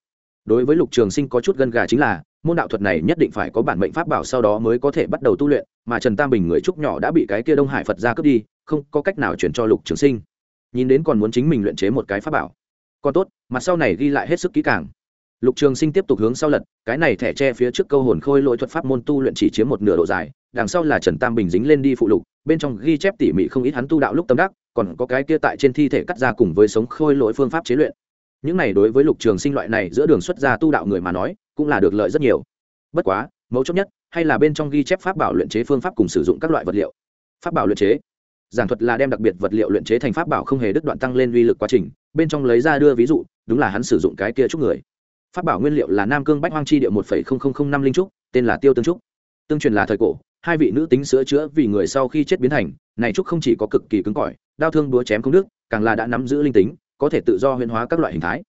đối với lục trường sinh có chút gân gà chính là, môn đạo thuật này nhất định phải có bản mệnh pháp bảo sau đó mới có thể bắt đầu tu luyện, mà trần tam bình người trúc nhỏ đã bị cái kia đông hải phật ra cướp đi, không có cách nào chuyển cho lục trường sinh. Nhìn đến còn muốn chính mình luyện chế một cái pháp bảo. Còn tốt mặt sau này ghi lại hết sức kỹ càng. Lục trường sinh tiếp tục hướng sau lật, cái này thẻ tre phía trước câu hồn khôi lỗi thuật pháp môn tu luyện chỉ chiếm một nửa độ dài, đằng sau là trần tam bình dính lên đi phụ lục, bên trong ghi chép tỉ mỉ không ít hắn tu đạo lúc tâm đắc còn có cái kia tại trên thi thể cắt ra cùng với sống khôi lỗi phương pháp chế luyện. Những này đối với lục trường sinh loại này giữa đường xuất gia tu đạo người mà nói, cũng là được lợi rất nhiều. Bất quá, mấu chốt nhất, hay là bên trong ghi chép pháp bảo luyện chế phương pháp cùng sử dụng các loại vật liệu. Pháp bảo luyện chế. Giảng thuật là đem đặc biệt vật liệu luyện chế thành pháp bảo không hề đứt đoạn tăng lên uy lực quá trình, bên trong lấy ra đưa ví dụ, đúng là hắn sử dụng cái kia trúc người. Pháp bảo nguyên liệu là nam cương bách hoang chi địa một năm linh trúc, tên là tiêu tương trúc. Tương truyền là thời cổ hai vị nữ tính sữa chữa vì người sau khi chết biến thành này trúc không chỉ có cực kỳ cứng cỏi đao thương đúa chém không đức, càng là đã nắm giữ linh tính có thể tự do huyễn hóa các loại hình thái.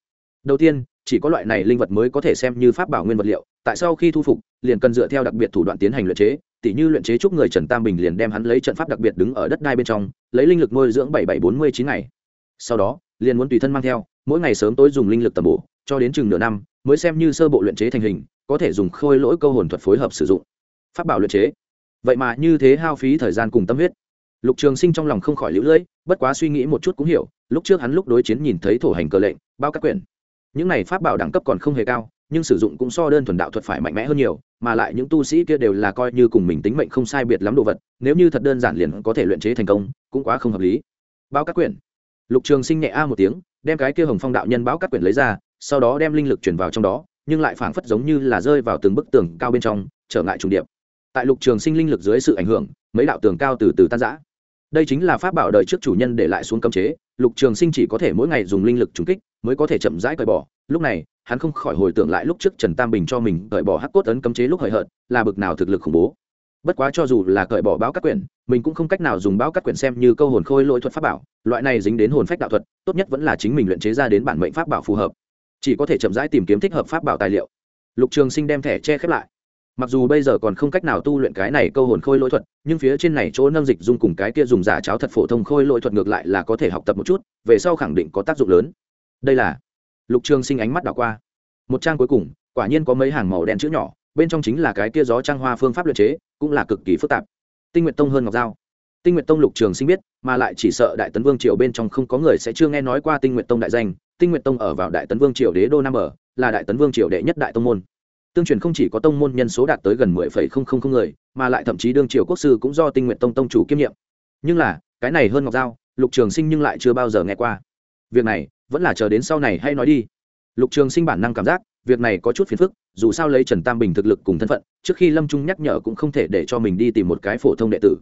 Đầu tiên chỉ có loại này linh vật mới có thể xem như pháp bảo nguyên vật liệu tại sau khi thu phục liền cần dựa theo đặc biệt thủ đoạn tiến hành luyện chế tỉ như luyện chế chúc người trần tam bình liền đem hắn lấy trận pháp đặc biệt đứng ở đất đai bên trong lấy linh lực nuôi dưỡng bảy bảy bốn mươi chín ngày. Sau đó liền muốn tùy thân mang theo mỗi ngày sớm tối dùng linh lực tầm bổ cho đến chừng nửa năm mới xem như sơ bộ luyện chế thành hình có thể dùng khôi lỗi câu hồn thuật phối hợp sử dụng. Pháp bảo luyện chế vậy mà như thế hao phí thời gian cùng tâm huyết. Lục trường sinh trong lòng không khỏi lũ lưỡi bất quá suy nghĩ một chút cũng hiểu, lúc trước hắn lúc đối chiến nhìn thấy thổ hành cờ lệnh, bao các quyển những này pháp bảo đẳng cấp còn không hề cao, nhưng sử dụng cũng so đơn thuần đạo thuật phải mạnh mẽ hơn nhiều, mà lại những tu sĩ kia đều là coi như cùng mình tính mệnh không sai biệt lắm đồ vật, nếu như thật đơn giản liền có thể luyện chế thành công, cũng quá không hợp lý. Bao các quyển lục trường sinh nhẹ a một tiếng, đem cái kia hồng phong đạo nhân báo các quyển lấy ra, sau đó đem linh lực chuyển vào trong đó, nhưng lại phảng phất giống như là rơi vào từng bức tường cao bên trong, trở ngại trùng điệp tại lục trường sinh linh lực dưới sự ảnh hưởng, mấy đạo tường cao từ từ tan giã đây chính là pháp bảo đời trước chủ nhân để lại xuống cấm chế, lục trường sinh chỉ có thể mỗi ngày dùng linh lực trúng kích mới có thể chậm rãi cởi bỏ. Lúc này, hắn không khỏi hồi tưởng lại lúc trước trần tam bình cho mình cởi bỏ hắc cốt ấn cấm chế lúc hời hợt, là bực nào thực lực khủng bố. Bất quá cho dù là cởi bỏ báo các quyển, mình cũng không cách nào dùng báo các quyển xem như câu hồn khôi lỗi thuật pháp bảo, loại này dính đến hồn phách đạo thuật, tốt nhất vẫn là chính mình luyện chế ra đến bản mệnh pháp bảo phù hợp. Chỉ có thể chậm rãi tìm kiếm thích hợp pháp bảo tài liệu. Lục trường sinh đem thẻ che khép lại mặc dù bây giờ còn không cách nào tu luyện cái này câu hồn khôi lỗi thuật, nhưng phía trên này chỗ nâng dịch dung cùng cái kia dùng giả cháo thật phổ thông khôi lỗi thuật ngược lại là có thể học tập một chút, về sau khẳng định có tác dụng lớn. Đây là lục trường sinh ánh mắt đảo qua. Một trang cuối cùng, quả nhiên có mấy hàng màu đen chữ nhỏ, bên trong chính là cái kia gió trang hoa phương pháp luyện chế, cũng là cực kỳ phức tạp. Tinh nguyện tông hơn ngọc giao. Tinh nguyện tông lục trường sinh biết, mà lại chỉ sợ đại tấn vương triều bên trong không có người sẽ chưa nghe nói qua tinh nguyện tông đại danh. Tinh nguyện tông ở vào đại tấn vương triều đế đô nam ở là đại tấn vương triều đệ nhất đại tông môn tương truyền không chỉ có tông môn nhân số đạt tới gần mười phẩy không không không người, mà lại thậm chí đương triều quốc sư cũng do tinh nguyện tông tông chủ kiêm nhiệm. Nhưng là, cái này hơn ngọc giao, lục trường sinh nhưng lại chưa bao giờ nghe qua. Việc này, vẫn là chờ đến sau này hay nói đi. Lục trường sinh bản năng cảm giác, việc này có chút phiền phức, dù sao lấy trần tam bình thực lực cùng thân phận, trước khi lâm trung nhắc nhở cũng không thể để cho mình đi tìm một cái phổ thông đệ tử.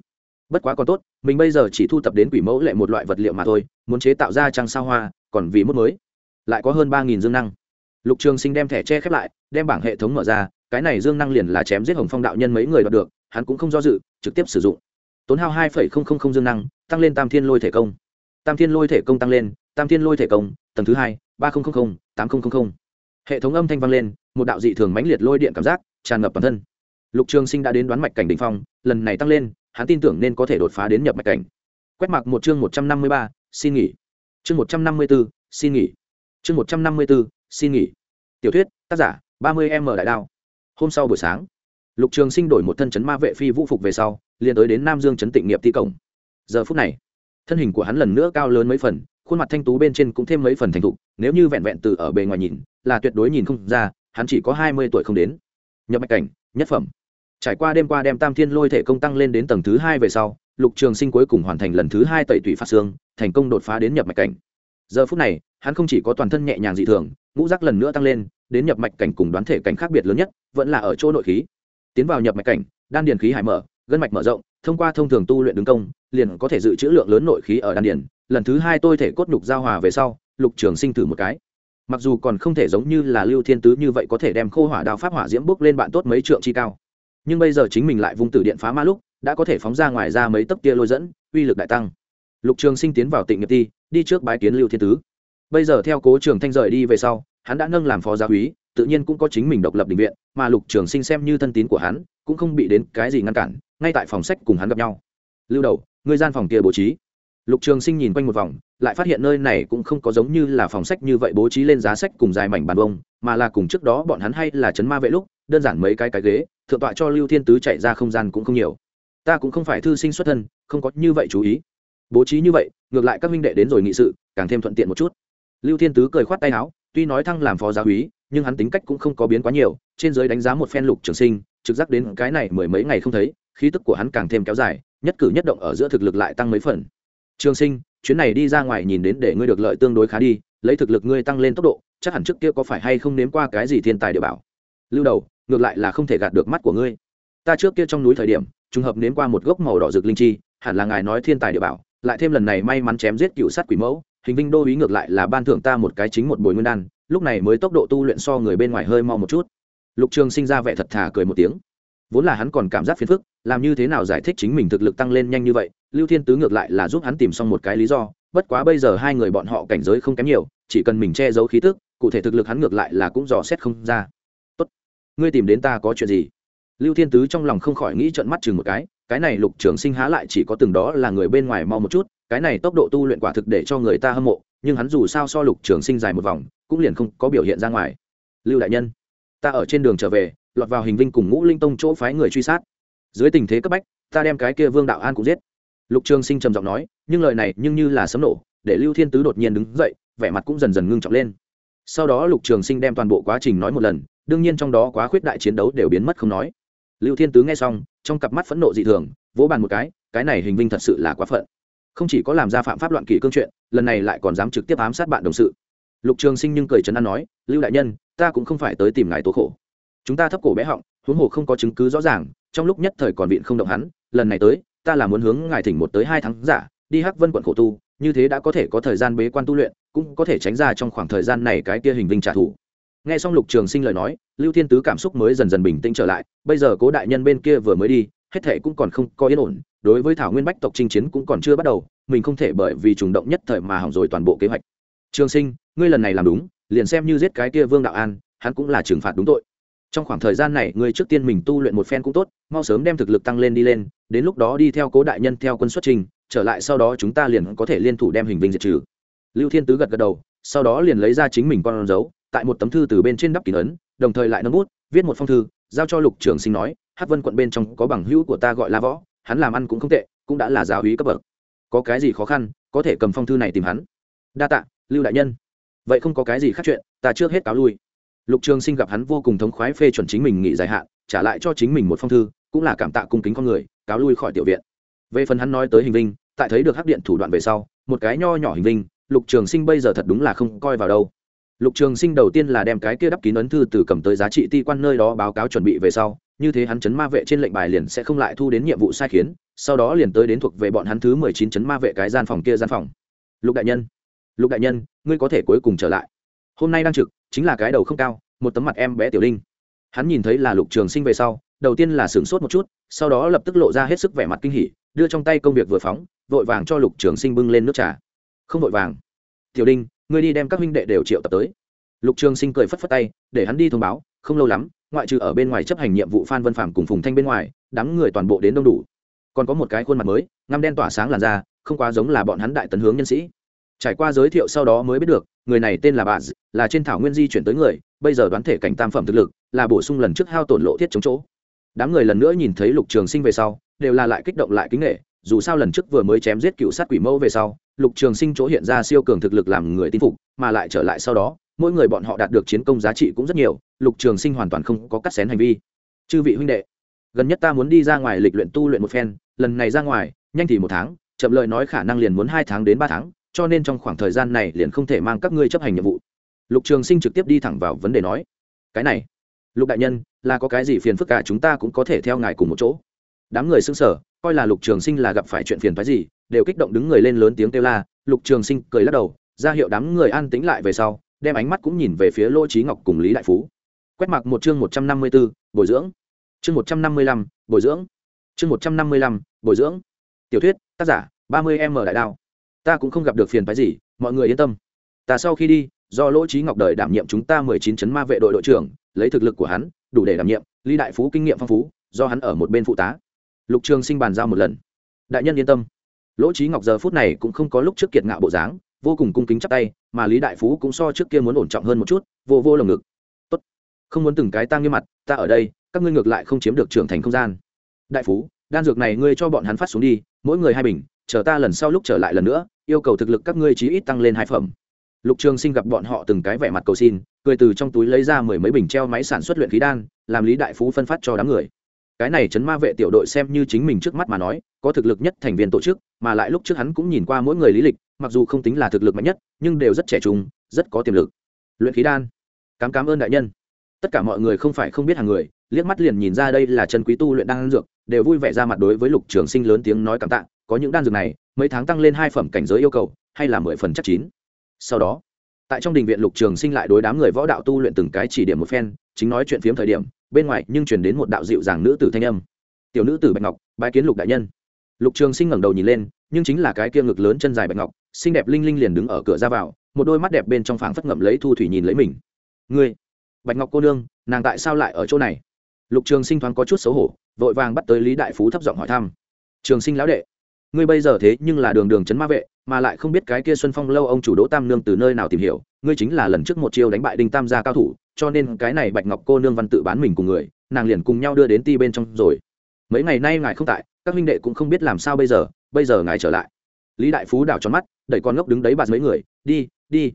Bất quá còn tốt, mình bây giờ chỉ thu tập đến quỷ mẫu lệ một loại vật liệu mà thôi, muốn chế tạo ra trăng sao hoa, còn vì mốt mới, lại có hơn ba nghìn dương năng. Lục trường sinh đem thẻ che khép lại đem bảng hệ thống mở ra, cái này dương năng liền là chém giết hồng phong đạo nhân mấy người đoạt được, hắn cũng không do dự, trực tiếp sử dụng. Tốn hao hai dương năng, tăng lên tam thiên lôi thể công. Tam thiên lôi thể công tăng lên, tam thiên lôi thể công, tầng thứ hai, ba nghìn tám nghìn hệ thống âm thanh vang lên, một đạo dị thường mãnh liệt lôi điện cảm giác, tràn ngập toàn thân. Lục trường sinh đã đến đoán mạch cảnh đ ỉ n h phong, lần này tăng lên, hắn tin tưởng nên có thể đột phá đến nhập mạch cảnh. Quét mặc một chương một trăm năm mươi ba, xin nghỉ. Chương một trăm năm mươi b ố xin nghỉ. Chương một trăm năm mươi b ố xin nghỉ. Tiểu thuyết, tác giả ba mươi m đại đao. Hôm sau buổi sáng, lục trường sinh đổi một thân chấn ma vệ phi vũ phục về sau, liền tới đến nam dương chấn tịnh nghiệp thi cổng. Giờ phút này, thân hình của hắn lần nữa cao lớn mấy phần, khuôn mặt thanh tú bên trên cũng thêm mấy phần thành thục, nếu như vẹn vẹn từ ở bề ngoài nhìn, là tuyệt đối nhìn không ra, hắn chỉ có hai mươi tuổi không đến. Nhập mạch cảnh, nhất phẩm. Trải qua đêm qua đem tam thiên lôi thể công tăng lên đến tầng thứ hai về sau, lục trường sinh cuối cùng hoàn thành lần thứ hai tẩy tủy phát xương, thành công đột phá đến nhập mạch cảnh. Giờ phút này, hắn không chỉ có toàn thân nhẹ nhàng dị thường, ngũ rác lần nữa tăng lên đến nhập mạch cảnh cùng đoán thể cảnh khác biệt lớn nhất, vẫn là ở chỗ nội khí. Tiến vào nhập mạch cảnh, đan điền khí hải mở, gân mạch mở rộng, thông qua thông thường tu luyện đứng công, liền có thể dự trữ lượng lớn nội khí ở đan điền. Lần thứ hai tôi thể cốt nhục giao hòa về sau, lục trường sinh thử một cái. Mặc dù còn không thể giống như là lưu thiên tứ như vậy có thể đem khô hỏa đao pháp hỏa diễm bốc lên bạn tốt mấy trượng chi cao. Nhưng bây giờ chính mình lại vung tử điện phá ma lúc, đã có thể phóng ra ngoài ra mấy tấc tia lôi dẫn, uy lực đại tăng. Lục trường sinh tiến vào tịnh nghiệp ti, đi trước bái kiến lưu thiên tứ. Bây giờ theo cố trường thanh rời đi về sau hắn đã nâng làm phó gia úy, tự nhiên cũng có chính mình độc lập định viện, mà lục trường sinh xem như thân tín của hắn, cũng không bị đến cái gì ngăn cản, ngay tại phòng sách cùng hắn gặp nhau. Lưu đầu, người gian phòng kia bố trí. Lục trường sinh nhìn quanh một vòng, lại phát hiện nơi này cũng không có giống như là phòng sách như vậy bố trí lên giá sách cùng dài mảnh bàn bông mà là cùng trước đó bọn hắn hay là chấn ma vệ lúc, đơn giản mấy cái cái ghế, thượng tọa cho lưu thiên tứ chạy ra không gian cũng không nhiều. Ta cũng không phải thư sinh xuất thân, không có như vậy chú ý. Bố trí như vậy, ngược lại các minh đệ đến rồi nghị sự, càng thêm thuận tiện một chút. Lưu thiên tứ cười khoát tay áo tuy nói thăng làm phó giáo úy nhưng hắn tính cách cũng không có biến quá nhiều, trên giới đánh giá một phen lục trường sinh, trực giác đến cái này mười mấy ngày không thấy, khí tức của hắn càng thêm kéo dài, nhất cử nhất động ở giữa thực lực lại tăng mấy phần. Trường sinh, chuyến này đi ra ngoài nhìn đến để ngươi được lợi tương đối khá đi, lấy thực lực ngươi tăng lên tốc độ, chắc hẳn trước kia có phải hay không nếm qua cái gì thiên tài địa bảo? Lưu đầu, ngược lại là không thể gạt được mắt của ngươi. Ta trước kia trong núi thời điểm, trùng hợp nếm qua một gốc màu đỏ rực linh chi, hẳn là ngài nói thiên tài địa bảo, lại thêm lần này may mắn chém giết cựu sát quỷ mẫu hình vinh đô ý ngược lại là ban thưởng ta một cái chính một bồi nguyên đan, lúc này mới tốc độ tu luyện so người bên ngoài hơi mau một chút. Lục trường sinh ra vẻ thật thà cười một tiếng. Vốn là hắn còn cảm giác phiền phức, làm như thế nào giải thích chính mình thực lực tăng lên nhanh như vậy, lưu thiên tứ ngược lại là giúp hắn tìm xong một cái lý do, bất quá bây giờ hai người bọn họ cảnh giới không kém nhiều, chỉ cần mình che giấu khí tức, cụ thể thực lực hắn ngược lại là cũng dò xét không ra. Tốt, ngươi tìm đến ta có chuyện gì? Lưu thiên tứ trong lòng không khỏi nghĩ trận mắt chừng một cái cái này lục trường sinh há lại chỉ có từng đó là người bên ngoài mau một chút, cái này tốc độ tu luyện quả thực để cho người ta hâm mộ, nhưng hắn dù sao so lục trường sinh dài một vòng, cũng liền không có biểu hiện ra ngoài. Lưu đại nhân, ta ở trên đường trở về, lọt vào hình vinh cùng ngũ linh tông chỗ phái người truy sát. Dưới tình thế cấp bách, ta đem cái kia vương đạo an cũng giết. Lục trường sinh trầm giọng nói, nhưng lời này nhưng như là sấm nổ, để lưu thiên tứ đột nhiên đứng dậy, vẻ mặt cũng dần dần ngưng trọng lên. Sau đó lục trường sinh đem toàn bộ quá trình nói một lần, đương nhiên trong đó quá khuyết đại chiến đấu đều biến mất không nói. Lưu thiên tứ nghe xong trong cặp mắt phẫn nộ dị thường, vỗ bàn một cái cái này hình vinh thật sự là quá phận. Không chỉ có làm ra phạm pháp loạn kỷ cương chuyện, lần này lại còn dám trực tiếp ám sát bạn đồng sự. Lục trường sinh nhưng cười trấn an nói, lưu đại nhân, ta cũng không phải tới tìm ngài tố khổ. Chúng ta thấp cổ bé họng, huống hồ không có chứng cứ rõ ràng, trong lúc nhất thời còn viện không động hắn, lần này tới, ta là muốn hướng ngài thỉnh một tới hai tháng giả, đi hắc vân quận khổ tu, như thế đã có thể có thời gian bế quan tu luyện, cũng có thể tránh ra trong khoảng thời gian này cái kia hình vinh trả thù nghe xong lục trường sinh lời nói, lưu thiên tứ cảm xúc mới dần dần bình tĩnh trở lại. Bây giờ cố đại nhân bên kia vừa mới đi, hết thệ cũng còn không có yên ổn. Đối với thảo nguyên bách tộc chinh chiến cũng còn chưa bắt đầu, mình không thể bởi vì trùng động nhất thời mà hỏng rồi toàn bộ kế hoạch. Trường sinh, ngươi lần này làm đúng, liền xem như giết cái kia vương đạo an, hắn cũng là trừng phạt đúng tội. Trong khoảng thời gian này, ngươi trước tiên mình tu luyện một phen cũng tốt, mau sớm đem thực lực tăng lên đi lên, đến lúc đó đi theo cố đại nhân theo quân xuất trình, trở lại sau đó chúng ta liền có thể liên thủ đem hình vinh diệt trừ. Lưu thiên tứ gật gật đầu, sau đó liền lấy ra chính mình con dấu tại một tấm thư từ bên trên đắp kín ấn, đồng thời lại nâng bút, viết một phong thư, giao cho lục trường sinh nói hát vân quận bên trong có bằng hữu của ta gọi là võ, hắn làm ăn cũng không tệ, cũng đã là giáo hí cấp bậc. Có cái gì khó khăn, có thể cầm phong thư này tìm hắn. Đa tạ, lưu đại nhân. Vậy không có cái gì khác chuyện, ta trước hết cáo lui. Lục trường sinh gặp hắn vô cùng thống khoái phê chuẩn chính mình nghỉ dài hạn, trả lại cho chính mình một phong thư, cũng là cảm tạ cung kính con người, cáo lui khỏi tiểu viện. Về phần hắn nói tới hình vinh, tại thấy được hắc điện thủ đoạn về sau, một cái nho nhỏ hình vinh, lục trường sinh bây giờ thật đúng là không coi vào đâu lục trường sinh đầu tiên là đem cái kia đắp kín ấn thư từ cầm tới giá trị ti quan nơi đó báo cáo chuẩn bị về sau, như thế hắn chấn ma vệ trên lệnh bài liền sẽ không lại thu đến nhiệm vụ sai khiến, sau đó liền tới đến thuộc về bọn hắn thứ mười chín chấn ma vệ cái gian phòng kia gian phòng. Lục đại nhân, lục đại nhân, ngươi có thể cuối cùng trở lại. Hôm nay đang trực, chính là cái đầu không cao, một tấm mặt em bé tiểu linh. Hắn nhìn thấy là lục trường sinh về sau, đầu tiên là sửng sốt một chút, sau đó lập tức lộ ra hết sức vẻ mặt kinh hỉ, đưa trong tay công việc vừa phóng, vội vàng cho lục trường sinh bưng lên nước trà. Không vội vàng. Tiểu đinh ngươi đi đem các huynh đệ đều triệu tập tới. Lục trường sinh cười phất phất tay, để hắn đi thông báo, không lâu lắm, ngoại trừ ở bên ngoài chấp hành nhiệm vụ phan vân phạm cùng phùng thanh bên ngoài, đám người toàn bộ đến đông đủ. Còn có một cái khuôn mặt mới, ngăm đen tỏa sáng làn da, không quá giống là bọn hắn đại tấn hướng nhân sĩ. Trải qua giới thiệu sau đó mới biết được, người này tên là bà là trên thảo nguyên di chuyển tới người, bây giờ đoán thể cảnh tam phẩm thực lực, là bổ sung lần trước hao tổn lộ thiết chống chỗ. Đám người lần nữa nhìn thấy lục trường sinh về sau, đều là lại kích động lại kính nghệ, dù sao lần trước vừa mới chém giết cựu sát quỷ mẫu về sau lục trường sinh chỗ hiện ra siêu cường thực lực làm người tin phục, mà lại trở lại sau đó, mỗi người bọn họ đạt được chiến công giá trị cũng rất nhiều, lục trường sinh hoàn toàn không có cắt xén hành vi. Chư vị huynh đệ, gần nhất ta muốn đi ra ngoài lịch luyện tu luyện một phen, lần này ra ngoài, nhanh thì một tháng, chậm lời nói khả năng liền muốn hai tháng đến ba tháng, cho nên trong khoảng thời gian này liền không thể mang các ngươi chấp hành nhiệm vụ. Lục trường sinh trực tiếp đi thẳng vào vấn đề nói, cái này, lục đại nhân, là có cái gì phiền phức cả, chúng ta cũng có thể theo ngài cùng một chỗ. Đám người xưng sở coi là lục trường sinh là gặp phải chuyện phiền phái gì đều kích động đứng người lên lớn tiếng kêu la, lục trường sinh cười lắc đầu, ra hiệu đám người an tĩnh lại về sau, đem ánh mắt cũng nhìn về phía lỗ trí ngọc cùng lý đại phú. Quét mặc một chương một trăm năm mươi b ố bồi dưỡng. Chương một trăm năm mươi lăm, bồi dưỡng. Chương một trăm năm mươi lăm, bồi dưỡng. Tiểu thuyết, tác giả, ba mươi m đại đao. Ta cũng không gặp được phiền phái gì, mọi người yên tâm. Ta sau khi đi, do lỗ trí ngọc đời đảm nhiệm chúng ta mười chín chấn ma vệ đội đội trưởng, lấy thực lực của hắn, đủ để đảm nhiệm, lý đại phú kinh nghiệm phong phú, do hắn ở một bên phụ tá. Lục trường sinh bàn giao một lần. Đại nhân yên tâm lỗ trí ngọc giờ phút này cũng không có lúc trước kiệt ngạo bộ dáng, vô cùng cung kính chắp tay, mà lý đại phú cũng so trước kia muốn ổn trọng hơn một chút, vô vô lồng ngực. Tốt, không muốn từng cái tăng nghiêm mặt, ta ở đây, các ngươi ngược lại không chiếm được trưởng thành không gian. Đại phú, đan dược này ngươi cho bọn hắn phát xuống đi, mỗi người hai bình, chờ ta lần sau lúc trở lại lần nữa, yêu cầu thực lực các ngươi chí ít tăng lên hai phẩm. Lục trường sinh gặp bọn họ từng cái vẻ mặt cầu xin, cười từ trong túi lấy ra mười mấy bình treo máy sản xuất luyện khí đan, làm lý đại phú phân phát cho đám người cái này chấn ma vệ tiểu đội xem như chính mình trước mắt mà nói, có thực lực nhất thành viên tổ chức, mà lại lúc trước hắn cũng nhìn qua mỗi người lý lịch, mặc dù không tính là thực lực mạnh nhất, nhưng đều rất trẻ trung, rất có tiềm lực. Luyện khí đan. Cám cám ơn đại nhân. Tất cả mọi người không phải không biết hàng người, liếc mắt liền nhìn ra đây là chân quý tu luyện đan dược, đều vui vẻ ra mặt đối với lục trường sinh lớn tiếng nói cảm tạ, có những đan dược này, mấy tháng tăng lên hai phẩm cảnh giới yêu cầu, hay là mười phần chắc chín. Sau đó, tại trong đình viện lục trường sinh lại đối đám người võ đạo tu luyện từng cái chỉ điểm một phen, chính nói chuyện phiếm thời điểm bên ngoài nhưng truyền đến một đạo dịu dàng nữ tử thanh âm. Tiểu nữ tử bạch ngọc, bái kiến lục đại nhân. Lục trường sinh ngẩng đầu nhìn lên, nhưng chính là cái kia ngực lớn chân dài bạch ngọc, xinh đẹp linh linh liền đứng ở cửa ra vào, một đôi mắt đẹp bên trong phảng phất ngậm lấy thu thủy nhìn lấy mình. Ngươi, bạch ngọc cô nương, nàng tại sao lại ở chỗ này? Lục trường sinh thoáng có chút xấu hổ, vội vàng bắt tới lý đại phú thấp giọng hỏi thăm. Trường sinh lão đệ ngươi bây giờ thế nhưng là đường đường chấn ma vệ, mà lại không biết cái kia xuân phong lâu ông chủ đỗ tam nương từ nơi nào tìm hiểu, ngươi chính là lần trước một chiêu đánh bại đinh tam gia cao thủ, cho nên cái này bạch ngọc cô nương văn tự bán mình cùng người, nàng liền cùng nhau đưa đến ti bên trong rồi. Mấy ngày nay ngài không tại, các huynh đệ cũng không biết làm sao bây giờ bây giờ ngài trở lại. Lý đại phú đảo tròn mắt, đẩy con ngốc đứng đấy bạt mấy người, đi đi.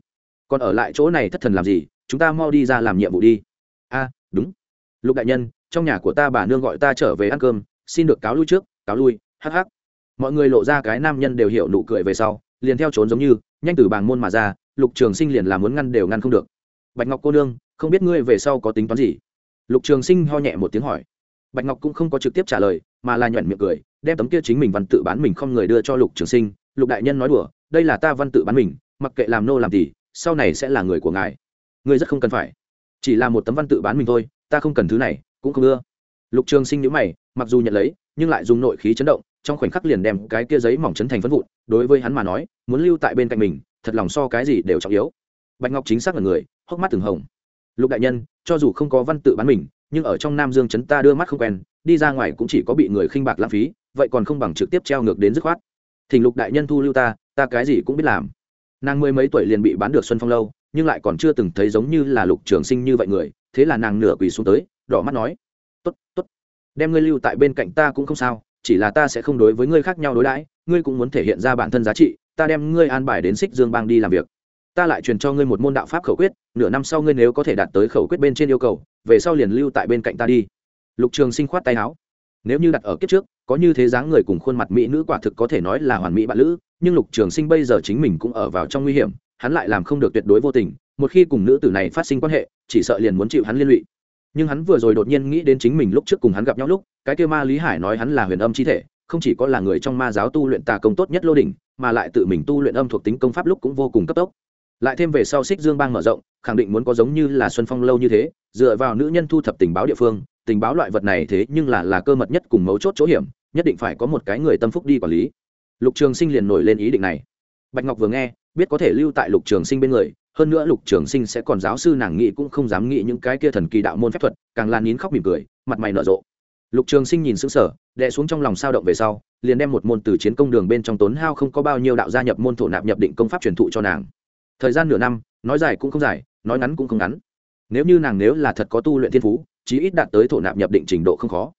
Còn ở lại chỗ này thất thần làm gì? Chúng ta mau đi ra làm nhiệm vụ đi. A, đúng. Lục đại nhân, trong nhà của ta bà nương gọi ta trở về ăn cơm, xin được cáo lui trước, cáo lui, hắc hắc mọi người lộ ra cái nam nhân đều hiểu nụ cười về sau, liền theo trốn giống như, nhanh từ bàng môn mà ra, lục trường sinh liền làm muốn ngăn đều ngăn không được. Bạch ngọc cô nương, không biết ngươi về sau có tính toán gì? Lục trường sinh ho nhẹ một tiếng hỏi. Bạch ngọc cũng không có trực tiếp trả lời, mà là nhuận miệng cười, đem tấm kia chính mình văn tự bán mình không người đưa cho lục trường sinh. Lục đại nhân nói đùa, đây là ta văn tự bán mình, mặc kệ làm nô làm gì sau này sẽ là người của ngài. Ngươi rất không cần phải. Chỉ là một tấm văn tự bán mình thôi, ta không cần thứ này, cũng không ưa. Lục trường sinh nhữ mày, mặc dù nhận lấy, nhưng lại dùng nội khí chấn động trong khoảnh khắc liền đem cái kia giấy mỏng chấn thành phân vụn, đối với hắn mà nói, muốn lưu tại bên cạnh mình, thật lòng so cái gì đều trọng yếu. Bạch ngọc chính xác là người, hốc mắt từng hồng. Lục đại nhân, cho dù không có văn tự bán mình, nhưng ở trong nam dương chấn ta đưa mắt không quen, đi ra ngoài cũng chỉ có bị người khinh bạc lãng phí, vậy còn không bằng trực tiếp treo ngược đến dứt khoát. Thỉnh lục đại nhân thu lưu ta ta cái gì cũng biết làm. Nàng mười mấy tuổi liền bị bán được xuân phong lâu, nhưng lại còn chưa từng thấy giống như là lục trường sinh như vậy người, thế là nàng nửa quỳ xuống tới, đỏ mắt nói, tốt tốt, đem ngươi lưu tại bên cạnh ta cũng không sao chỉ là ta sẽ không đối với ngươi khác nhau đối đãi ngươi cũng muốn thể hiện ra bản thân giá trị ta đem ngươi an bài đến xích dương bang đi làm việc. Ta lại truyền cho ngươi một môn đạo pháp khẩu quyết nửa năm sau ngươi nếu có thể đạt tới khẩu quyết bên trên yêu cầu về sau liền lưu tại bên cạnh ta đi. Lục trường sinh khoát tay áo. Nếu như đặt ở kiếp trước có như thế dáng người cùng khuôn mặt mỹ nữ quả thực có thể nói là hoàn mỹ bạn nữ, nhưng lục trường sinh bây giờ chính mình cũng ở vào trong nguy hiểm hắn lại làm không được tuyệt đối vô tình một khi cùng nữ tử này phát sinh quan hệ chỉ sợ liền muốn chịu hắn liên lụy nhưng hắn vừa rồi đột nhiên nghĩ đến chính mình lúc trước cùng hắn gặp nhau lúc, cái kêu ma lý hải nói hắn là huyền âm chi thể, không chỉ có là người trong ma giáo tu luyện tà công tốt nhất lô đỉnh, mà lại tự mình tu luyện âm thuộc tính công pháp lúc cũng vô cùng cấp tốc. Lại thêm về sau xích dương bang mở rộng, khẳng định muốn có giống như là xuân phong lâu như thế, dựa vào nữ nhân thu thập tình báo địa phương, tình báo loại vật này thế nhưng là là cơ mật nhất cùng mấu chốt chỗ hiểm, nhất định phải có một cái người tâm phúc đi quản lý. Lục trường sinh liền nổi lên ý định này. Bạch ngọc vừa nghe, biết có thể lưu tại lục trường sinh bên người hơn nữa lục trường sinh sẽ còn giáo sư nàng nghĩ cũng không dám nghĩ những cái kia thần kỳ đạo môn phép thuật, càng lan nín khóc mỉm cười, mặt mày nở rộ. Lục trường sinh nhìn xứng sở đè xuống trong lòng sao động về sau, liền đem một môn từ chiến công đường bên trong tốn hao không có bao nhiêu đạo gia nhập môn thổ nạp nhập định công pháp truyền thụ cho nàng. Thời gian nửa năm, nói dài cũng không dài, nói ngắn cũng không ngắn. Nếu như nàng nếu là thật có tu luyện thiên phú, chí ít đạt tới thổ nạp nhập định trình độ không khó.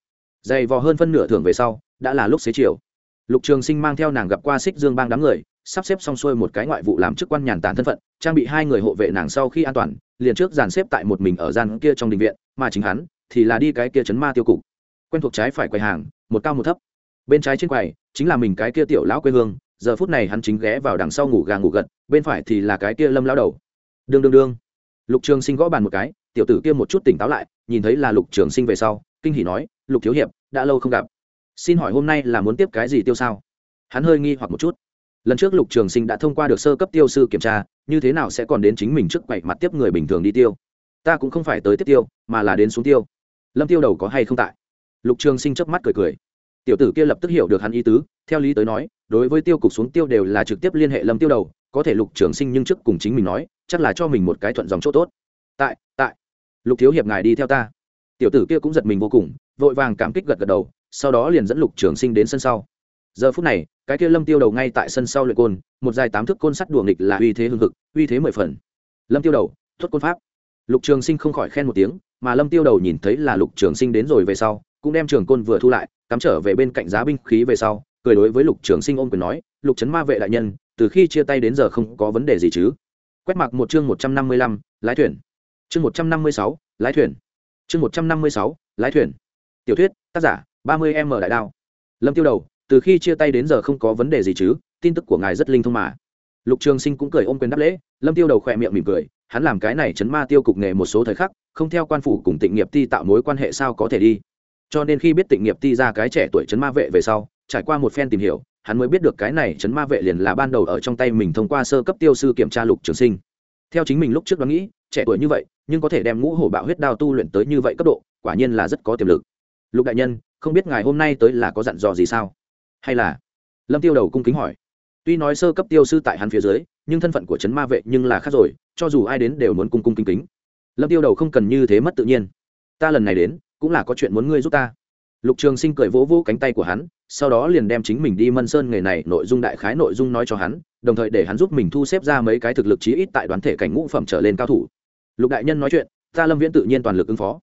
Dày vò hơn phân nửa thường về sau, đã là lúc xế chiều. Lục trường sinh mang theo nàng gặp qua xích dương bang đám người sắp xếp xong xuôi một cái ngoại vụ làm chức quan nhàn tản thân phận, trang bị hai người hộ vệ nàng sau khi an toàn, liền trước dàn xếp tại một mình ở gian kia trong đình viện, mà chính hắn thì là đi cái kia chấn ma tiêu cục. Quen thuộc trái phải quầy hàng, một cao một thấp. Bên trái trên quầy chính là mình cái kia tiểu lão quê hương, giờ phút này hắn chính ghé vào đằng sau ngủ gà ngủ gật, bên phải thì là cái kia lâm lão đầu. Đương đương đương. Lục trường sinh gõ bàn một cái, tiểu tử kia một chút tỉnh táo lại, nhìn thấy là lục trường sinh về sau, kinh hỉ nói, lục thiếu hiệp, đã lâu không gặp. Xin hỏi hôm nay là muốn tiếp cái gì tiêu sao? Hắn hơi nghi hoặc một chút lần trước lục trường sinh đã thông qua được sơ cấp tiêu sư kiểm tra, như thế nào sẽ còn đến chính mình trước quậy mặt tiếp người bình thường đi tiêu? Ta cũng không phải tới tiếp tiêu, mà là đến xuống tiêu. Lâm tiêu đầu có hay không tại? Lục trường sinh chớp mắt cười cười. Tiểu tử kia lập tức hiểu được hắn ý tứ, theo lý tới nói, đối với tiêu cục xuống tiêu đều là trực tiếp liên hệ lâm tiêu đầu, có thể lục trường sinh nhưng trước cùng chính mình nói, chắc là cho mình một cái thuận dòng chỗ tốt. Tại tại. Lục thiếu hiệp ngài đi theo ta. Tiểu tử kia cũng giật mình vô cùng, vội vàng cảm kích gật gật đầu, sau đó liền dẫn lục trường sinh đến sân sau giờ phút này, cái kia lâm tiêu đầu ngay tại sân sau luyện côn, một dài tám thước côn sắt đùa nghịch là uy thế hương thực uy thế mười phần. Lâm tiêu đầu tuất côn pháp. Lục trường sinh không khỏi khen một tiếng, mà lâm tiêu đầu nhìn thấy là lục trường sinh đến rồi về sau, cũng đem trường côn vừa thu lại, cắm trở về bên cạnh giá binh khí về sau, cười đối với lục trường sinh ôm quyền nói, lục trấn ma vệ đại nhân, từ khi chia tay đến giờ không có vấn đề gì chứ? Quét mặc một chương một trăm năm mươi lăm, lái thuyền. Chương một trăm năm mươi sáu, lái thuyền. Chương một trăm năm mươi sáu, lái thuyền. Tiểu thuyết, tác giả, ba mươi m đại đao. Lâm tiêu đầu từ khi chia tay đến giờ không có vấn đề gì chứ, tin tức của ngài rất linh thông mà. Lục trường sinh cũng cười ôm quyền đáp lễ, lâm tiêu đầu khỏe miệng mỉm cười, hắn làm cái này chấn ma tiêu cục nghề một số thời khắc, không theo quan phủ cùng tịnh nghiệp ti tạo mối quan hệ sao có thể đi. Cho nên khi biết tịnh nghiệp ti ra cái trẻ tuổi chấn ma vệ về sau, trải qua một phen tìm hiểu, hắn mới biết được cái này chấn ma vệ liền là ban đầu ở trong tay mình thông qua sơ cấp tiêu sư kiểm tra lục trường sinh. Theo chính mình lúc trước đó nghĩ, trẻ tuổi như vậy, nhưng có thể đem ngũ hổ bạo huyết đao tu luyện tới như vậy cấp độ, quả nhiên là rất có tiềm lực. Lục đại nhân, không biết ngài hôm nay tới là có dặn dò gì sao? Hay là? Lâm tiêu đầu cung kính hỏi. Tuy nói sơ cấp tiêu sư tại hắn phía dưới, nhưng thân phận của trấn ma vệ nhưng là khác rồi, cho dù ai đến đều muốn cung cung kính kính. Lâm tiêu đầu không cần như thế mất tự nhiên. Ta lần này đến, cũng là có chuyện muốn ngươi giúp ta. Lục trường sinh cười vỗ vỗ cánh tay của hắn, sau đó liền đem chính mình đi mân sơn nghề này nội dung đại khái nội dung nói cho hắn, đồng thời để hắn giúp mình thu xếp ra mấy cái thực lực chí ít tại đoán thể cảnh ngũ phẩm trở lên cao thủ. Lục đại nhân nói chuyện, ta lâm viễn tự nhiên toàn lực ứng phó.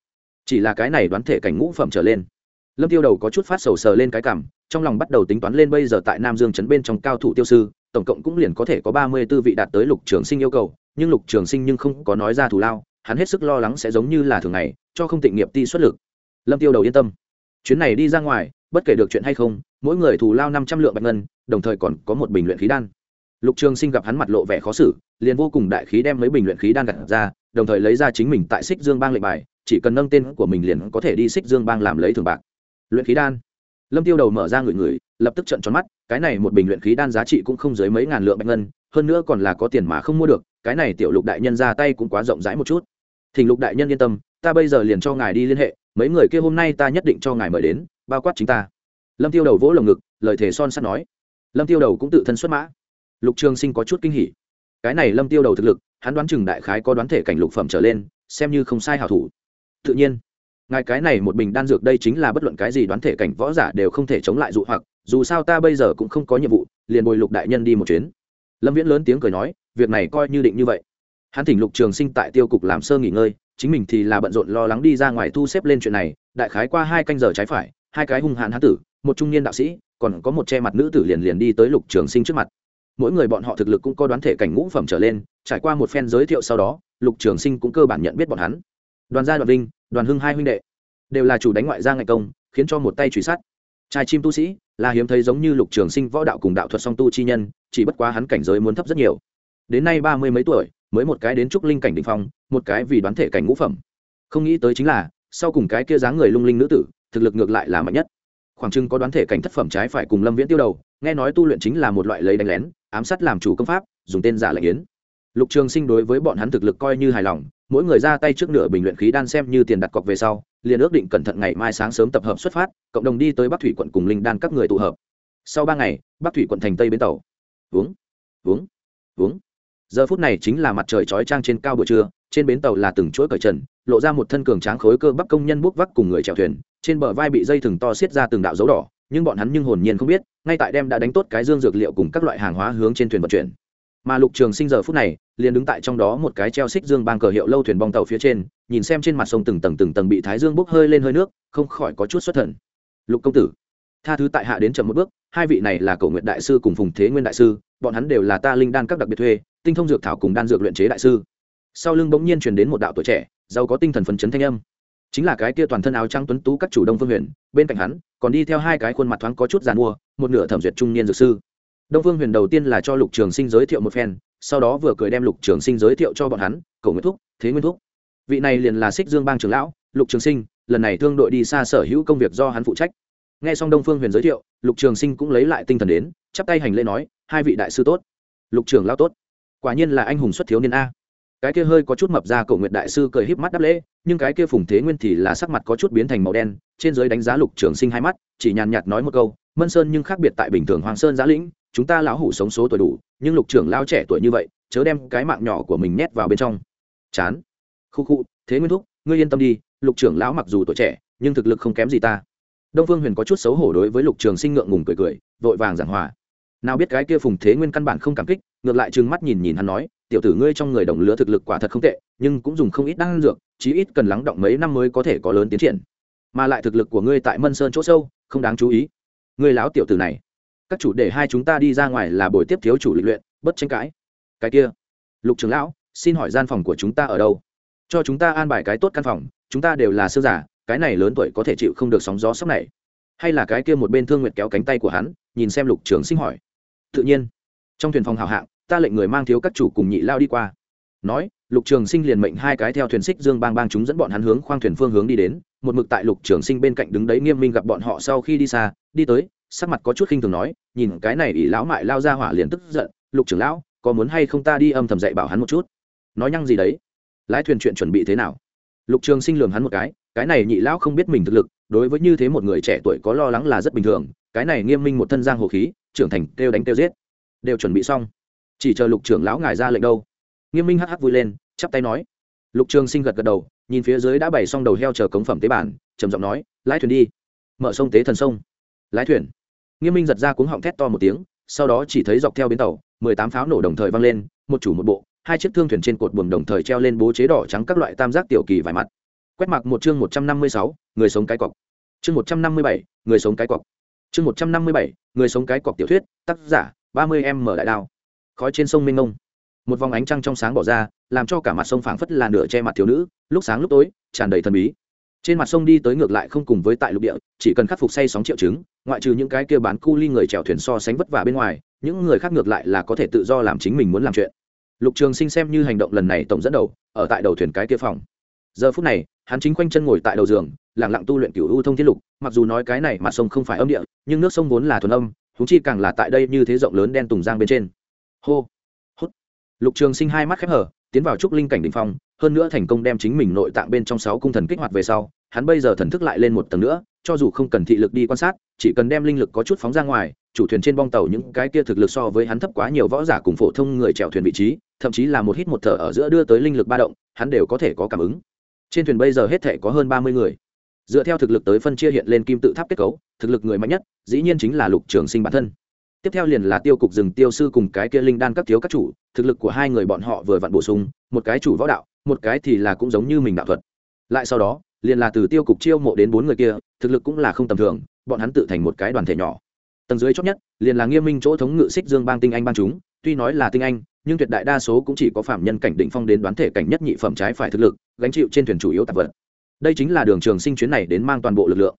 Chỉ là cái này đoán thể cảnh ngũ phẩm trở lên lâm tiêu đầu có chút phát sầu sờ lên cái cảm, trong lòng bắt đầu tính toán lên bây giờ tại nam dương trấn bên trong cao thủ tiêu sư, tổng cộng cũng liền có thể có ba mươi tư vị đạt tới lục trường sinh yêu cầu, nhưng lục trường sinh nhưng không có nói ra thủ lao, hắn hết sức lo lắng sẽ giống như là thường ngày, cho không tịnh nghiệp ti xuất lực. Lâm tiêu đầu yên tâm. Chuyến này đi ra ngoài, bất kể được chuyện hay không, mỗi người thù lao năm trăm lượng bạch ngân, đồng thời còn có một bình luyện khí đan. Lục trường sinh gặp hắn mặt lộ vẻ khó xử, liền vô cùng đại khí đem mấy bình luyện khí đan gặt ra, đồng thời lấy ra chính mình tại xích dương bang lệnh bài, chỉ cần nâng tên của mình liền có thể đi xích dương bang làm lấy thường bạc luyện khí đan. Lâm tiêu đầu mở ra người người lập tức trận tròn mắt, cái này một bình luyện khí đan giá trị cũng không dưới mấy ngàn lượng bạch ngân, hơn nữa còn là có tiền mà không mua được, cái này tiểu lục đại nhân ra tay cũng quá rộng rãi một chút. Thỉnh lục đại nhân yên tâm, ta bây giờ liền cho ngài đi liên hệ, mấy người kia hôm nay ta nhất định cho ngài mời đến, bao quát chính ta. Lâm tiêu đầu vỗ lồng ngực, lời thề son sắt nói. Lâm tiêu đầu cũng tự thân xuất mã. Lục trường sinh có chút kinh hỉ. Cái này lâm tiêu đầu thực lực, hắn đoán chừng đại khái có đoán thể cảnh lục phẩm trở lên, xem như không sai hảo thủ. Tự nhiên ngài cái này một bình đan dược đây chính là bất luận cái gì đoán thể cảnh võ giả đều không thể chống lại dụ hoặc, dù sao ta bây giờ cũng không có nhiệm vụ, liền bồi lục đại nhân đi một chuyến. Lâm viễn lớn tiếng cười nói, việc này coi như định như vậy. Hắn thỉnh lục trường sinh tại tiêu cục làm sơ nghỉ ngơi, chính mình thì là bận rộn lo lắng đi ra ngoài thu xếp lên chuyện này, đại khái qua hai canh giờ trái phải, hai cái hung hãn hán tử, một trung niên đạo sĩ, còn có một che mặt nữ tử liền liền đi tới lục trường sinh trước mặt. Mỗi người bọn họ thực lực cũng có đoán thể cảnh ngũ phẩm trở lên, trải qua một phen giới thiệu sau đó, lục trường sinh cũng cơ bản nhận biết bọn hắn. Đoàn gia đoàn vinh đoàn hưng hai huynh đệ đều là chủ đánh ngoại gia ngày công, khiến cho một tay truy sát. Trai chim tu sĩ là hiếm thấy giống như lục trường sinh võ đạo cùng đạo thuật song tu chi nhân, chỉ bất quá hắn cảnh giới muốn thấp rất nhiều. Đến nay ba mươi mấy tuổi, mới một cái đến trúc linh cảnh đ ỉ n h phong, một cái vì đoán thể cảnh ngũ phẩm. Không nghĩ tới chính là, sau cùng cái kia dáng người lung linh nữ tử, thực lực ngược lại là mạnh nhất. Khoảng trưng có đoán thể cảnh thất phẩm trái phải cùng lâm viễn tiêu đầu, nghe nói tu luyện chính là một loại lấy đánh lén, ám sát làm chủ công pháp, dùng tên giả lệnh yến lục trường sinh đối với bọn hắn thực lực coi như hài lòng, mỗi người ra tay trước nửa bình luyện khí đan xem như tiền đặt cọc về sau, liền ước định cẩn thận ngày mai sáng sớm tập hợp xuất phát, cộng đồng đi tới bắc thủy quận cùng linh đan các người tụ hợp. Sau ba ngày, bắc thủy quận thành tây bến tàu. Uống uống uống giờ phút này chính là mặt trời chói trang trên cao buổi trưa, trên bến tàu là từng chuỗi cởi trần, lộ ra một thân cường tráng khối cơ bắp công nhân bút vác cùng người chèo thuyền, trên bờ vai bị dây thừng to xiết ra từng đạo dấu đỏ, nhưng bọn hắn nhưng hồn nhiên không biết, ngay tại đem đã đánh tốt cái dương dược liệu cùng các loại hàng hóa hướng trên thuyền vận chuyển mà lục trường sinh giờ phút này liền đứng tại trong đó một cái treo xích dương bang cờ hiệu lâu thuyền bong tàu phía trên, nhìn xem trên mặt sông từng tầng từng tầng bị thái dương bốc hơi lên hơi nước, không khỏi có chút xuất thần. Lục công tử, tha thứ tại hạ đến chậm một bước, hai vị này là cầu nguyện đại sư cùng phùng thế nguyên đại sư, bọn hắn đều là ta linh đan các đặc biệt thuê, tinh thông dược thảo cùng đan dược luyện chế đại sư. Sau lưng bỗng nhiên truyền đến một đạo tuổi trẻ, giàu có tinh thần phấn chấn thanh âm. Chính là cái kia toàn thân áo trắng tuấn tú các chủ đông phương huyền, bên cạnh hắn, còn đi theo hai cái khuôn mặt thoáng có chút giàn mua, một nửa thẩm duyệt trung niên dược sư đông phương huyền đầu tiên là cho lục trường sinh giới thiệu một phen, sau đó vừa cười đem lục trường sinh giới thiệu cho bọn hắn, Cổ nguyên thúc, thế nguyên thúc. Vị này liền là xích dương bang trường lão, lục trường sinh, lần này thương đội đi xa sở hữu công việc do hắn phụ trách. Nghe xong đông phương huyền giới thiệu, lục trường sinh cũng lấy lại tinh thần đến, chắp tay hành lễ nói, hai vị đại sư tốt. Lục trường lao tốt. Quả nhiên là anh hùng xuất thiếu niên a. Cái kia hơi có chút mập ra Cổ nguyện đại sư cười híp mắt đáp lễ, nhưng cái kia phùng thế nguyên thì là sắc mặt có chút biến thành màu đen, trên giới đánh giá lục trường sinh hai mắt, chỉ nhàn nhạt nói một câu, mân sơn nhưng khác biệt tại bình thường hoàng sơn giã lĩnh chúng ta lão hủ sống số tuổi đủ, nhưng lục trưởng lao trẻ tuổi như vậy, chớ đem cái mạng nhỏ của mình nhét vào bên trong. Chán. Khu khu, thế nguyên thúc, ngươi yên tâm đi, lục trưởng lão mặc dù tuổi trẻ, nhưng thực lực không kém gì ta. Đông phương huyền có chút xấu hổ đối với lục trường sinh ngượng ngùng cười cười, vội vàng giảng hòa. Nào biết cái kia phùng thế nguyên căn bản không cảm kích, ngược lại trừng mắt nhìn nhìn hắn nói, tiểu tử ngươi trong người đồng lứa thực lực quả thật không tệ, nhưng cũng dùng không ít đan dược, chí ít cần lắng động mấy năm mới có thể có lớn tiến triển. Mà lại thực lực của ngươi tại mân sơn chỗ sâu, không đáng chú ý. Ngươi lão tiểu tử này các chủ để hai chúng ta đi ra ngoài là buổi tiếp thiếu chủ lịch luyện, bất tranh cãi. Cái kia, lục trưởng lão, xin hỏi gian phòng của chúng ta ở đâu? Cho chúng ta an bài cái tốt căn phòng, chúng ta đều là sư giả, cái này lớn tuổi có thể chịu không được sóng gió sốc này. Hay là cái kia một bên thương nguyệt kéo cánh tay của hắn, nhìn xem lục trường sinh hỏi. Tự nhiên, trong thuyền phòng hào hạng, ta lệnh người mang thiếu các chủ cùng nhị lao đi qua. Nói, lục trường sinh liền mệnh hai cái theo thuyền xích dương bang bang chúng dẫn bọn hắn hướng khoang thuyền phương hướng đi đến, một mực tại lục trường sinh bên cạnh đứng đấy nghiêm minh gặp bọn họ sau khi đi xa, đi tới sắc mặt có chút khinh thường nói, nhìn cái này ỷ lão mại lao ra hỏa liền tức giận, lục trưởng lão, có muốn hay không ta đi âm thầm dạy bảo hắn một chút? Nói nhăng gì đấy? Lái thuyền chuyện chuẩn bị thế nào? Lục trường sinh lường hắn một cái cái này nhị lão không biết mình thực lực, đối với như thế một người trẻ tuổi có lo lắng là rất bình thường, cái này nghiêm minh một thân giang hồ khí, trưởng thành kêu đánh kêu giết, đều chuẩn bị xong. Chỉ chờ lục trưởng lão ngài ra lệnh đâu. Nghiêm minh hắc hắc vui lên, chắp tay nói. Lục trường sinh gật gật đầu, nhìn phía dưới đã bày xong đầu heo chờ cống phẩm tế bản, trầm giọng nói, lái thuyền đi, mở sông tế thần sông. Lái thuyền? Nghiêm minh giật ra cuống họng thét to một tiếng, sau đó chỉ thấy dọc theo bến tàu, mười tám pháo nổ đồng thời văng lên, một chủ một bộ, hai chiếc thương thuyền trên cột buồm đồng thời treo lên bố chế đỏ trắng các loại tam giác tiểu kỳ vài mặt. Quét mặc một chương một trăm năm mươi sáu, người sống cái cọc. Chương một trăm năm mươi bảy, người sống cái cọc. Chương một trăm năm mươi bảy, người sống cái cọc tiểu thuyết, tác giả, ba mươi em mở đại đao. Khói trên sông minh ngông một vòng ánh trăng trong sáng bỏ ra, làm cho cả mặt sông phảng phất là nửa che mặt thiếu nữ, lúc sáng lúc tối, tràn đầy thần bí trên mặt sông đi tới ngược lại không cùng với tại lục địa, chỉ cần khắc phục say sóng triệu chứng, ngoại trừ những cái kia bán cu ly người chèo thuyền so sánh vất vả bên ngoài, những người khác ngược lại là có thể tự do làm chính mình muốn làm chuyện. Lục trường sinh xem như hành động lần này tổng dẫn đầu, ở tại đầu thuyền cái kia phòng. Giờ phút này, hắn chính quanh chân ngồi tại đầu giường lẳng lặng tu luyện cửu u thông thiên lục, mặc dù nói cái này mặt sông không phải âm địa, nhưng nước sông vốn là thuần âm thú chi càng là tại đây như thế rộng lớn đen tùng giang bên trên. Hô, hút. Lục trường sinh hai mắt khép hở, tiến vào trúc linh cảnh đỉnh phong hơn nữa thành công đem chính mình nội tạng bên trong sáu cung thần kích hoạt về sau, hắn bây giờ thần thức lại lên một tầng nữa, cho dù không cần thị lực đi quan sát, chỉ cần đem linh lực có chút phóng ra ngoài, chủ thuyền trên bong tàu những cái kia thực lực so với hắn thấp quá nhiều võ giả cùng phổ thông người chèo thuyền vị trí, thậm chí là một hít một thở ở giữa đưa tới linh lực ba động, hắn đều có thể có cảm ứng. Trên thuyền bây giờ hết thể có hơn ba mươi người. Dựa theo thực lực tới phân chia hiện lên kim tự tháp kết cấu, thực lực người mạnh nhất, dĩ nhiên chính là lục trường sinh bản thân. Tiếp theo liền là tiêu cục rừng tiêu sư cùng cái kia linh đan các thiếu các chủ, thực lực của hai người bọn họ vừa vặn bổ sung, một cái chủ võ đạo một cái thì là cũng giống như mình đạo thuật. Lại sau đó, liền là từ tiêu cục chiêu mộ đến bốn người kia, thực lực cũng là không tầm thường, bọn hắn tự thành một cái đoàn thể nhỏ. Tầng dưới chót nhất, liền là nghiêm minh chỗ thống ngự xích dương bang tinh anh bang chúng, tuy nói là tinh anh, nhưng tuyệt đại đa số cũng chỉ có phạm nhân cảnh định phong đến đoán thể cảnh nhất nhị phẩm trái phải thực lực, gánh chịu trên thuyền chủ yếu tạp vật. Đây chính là đường trường sinh chuyến này đến mang toàn bộ lực lượng.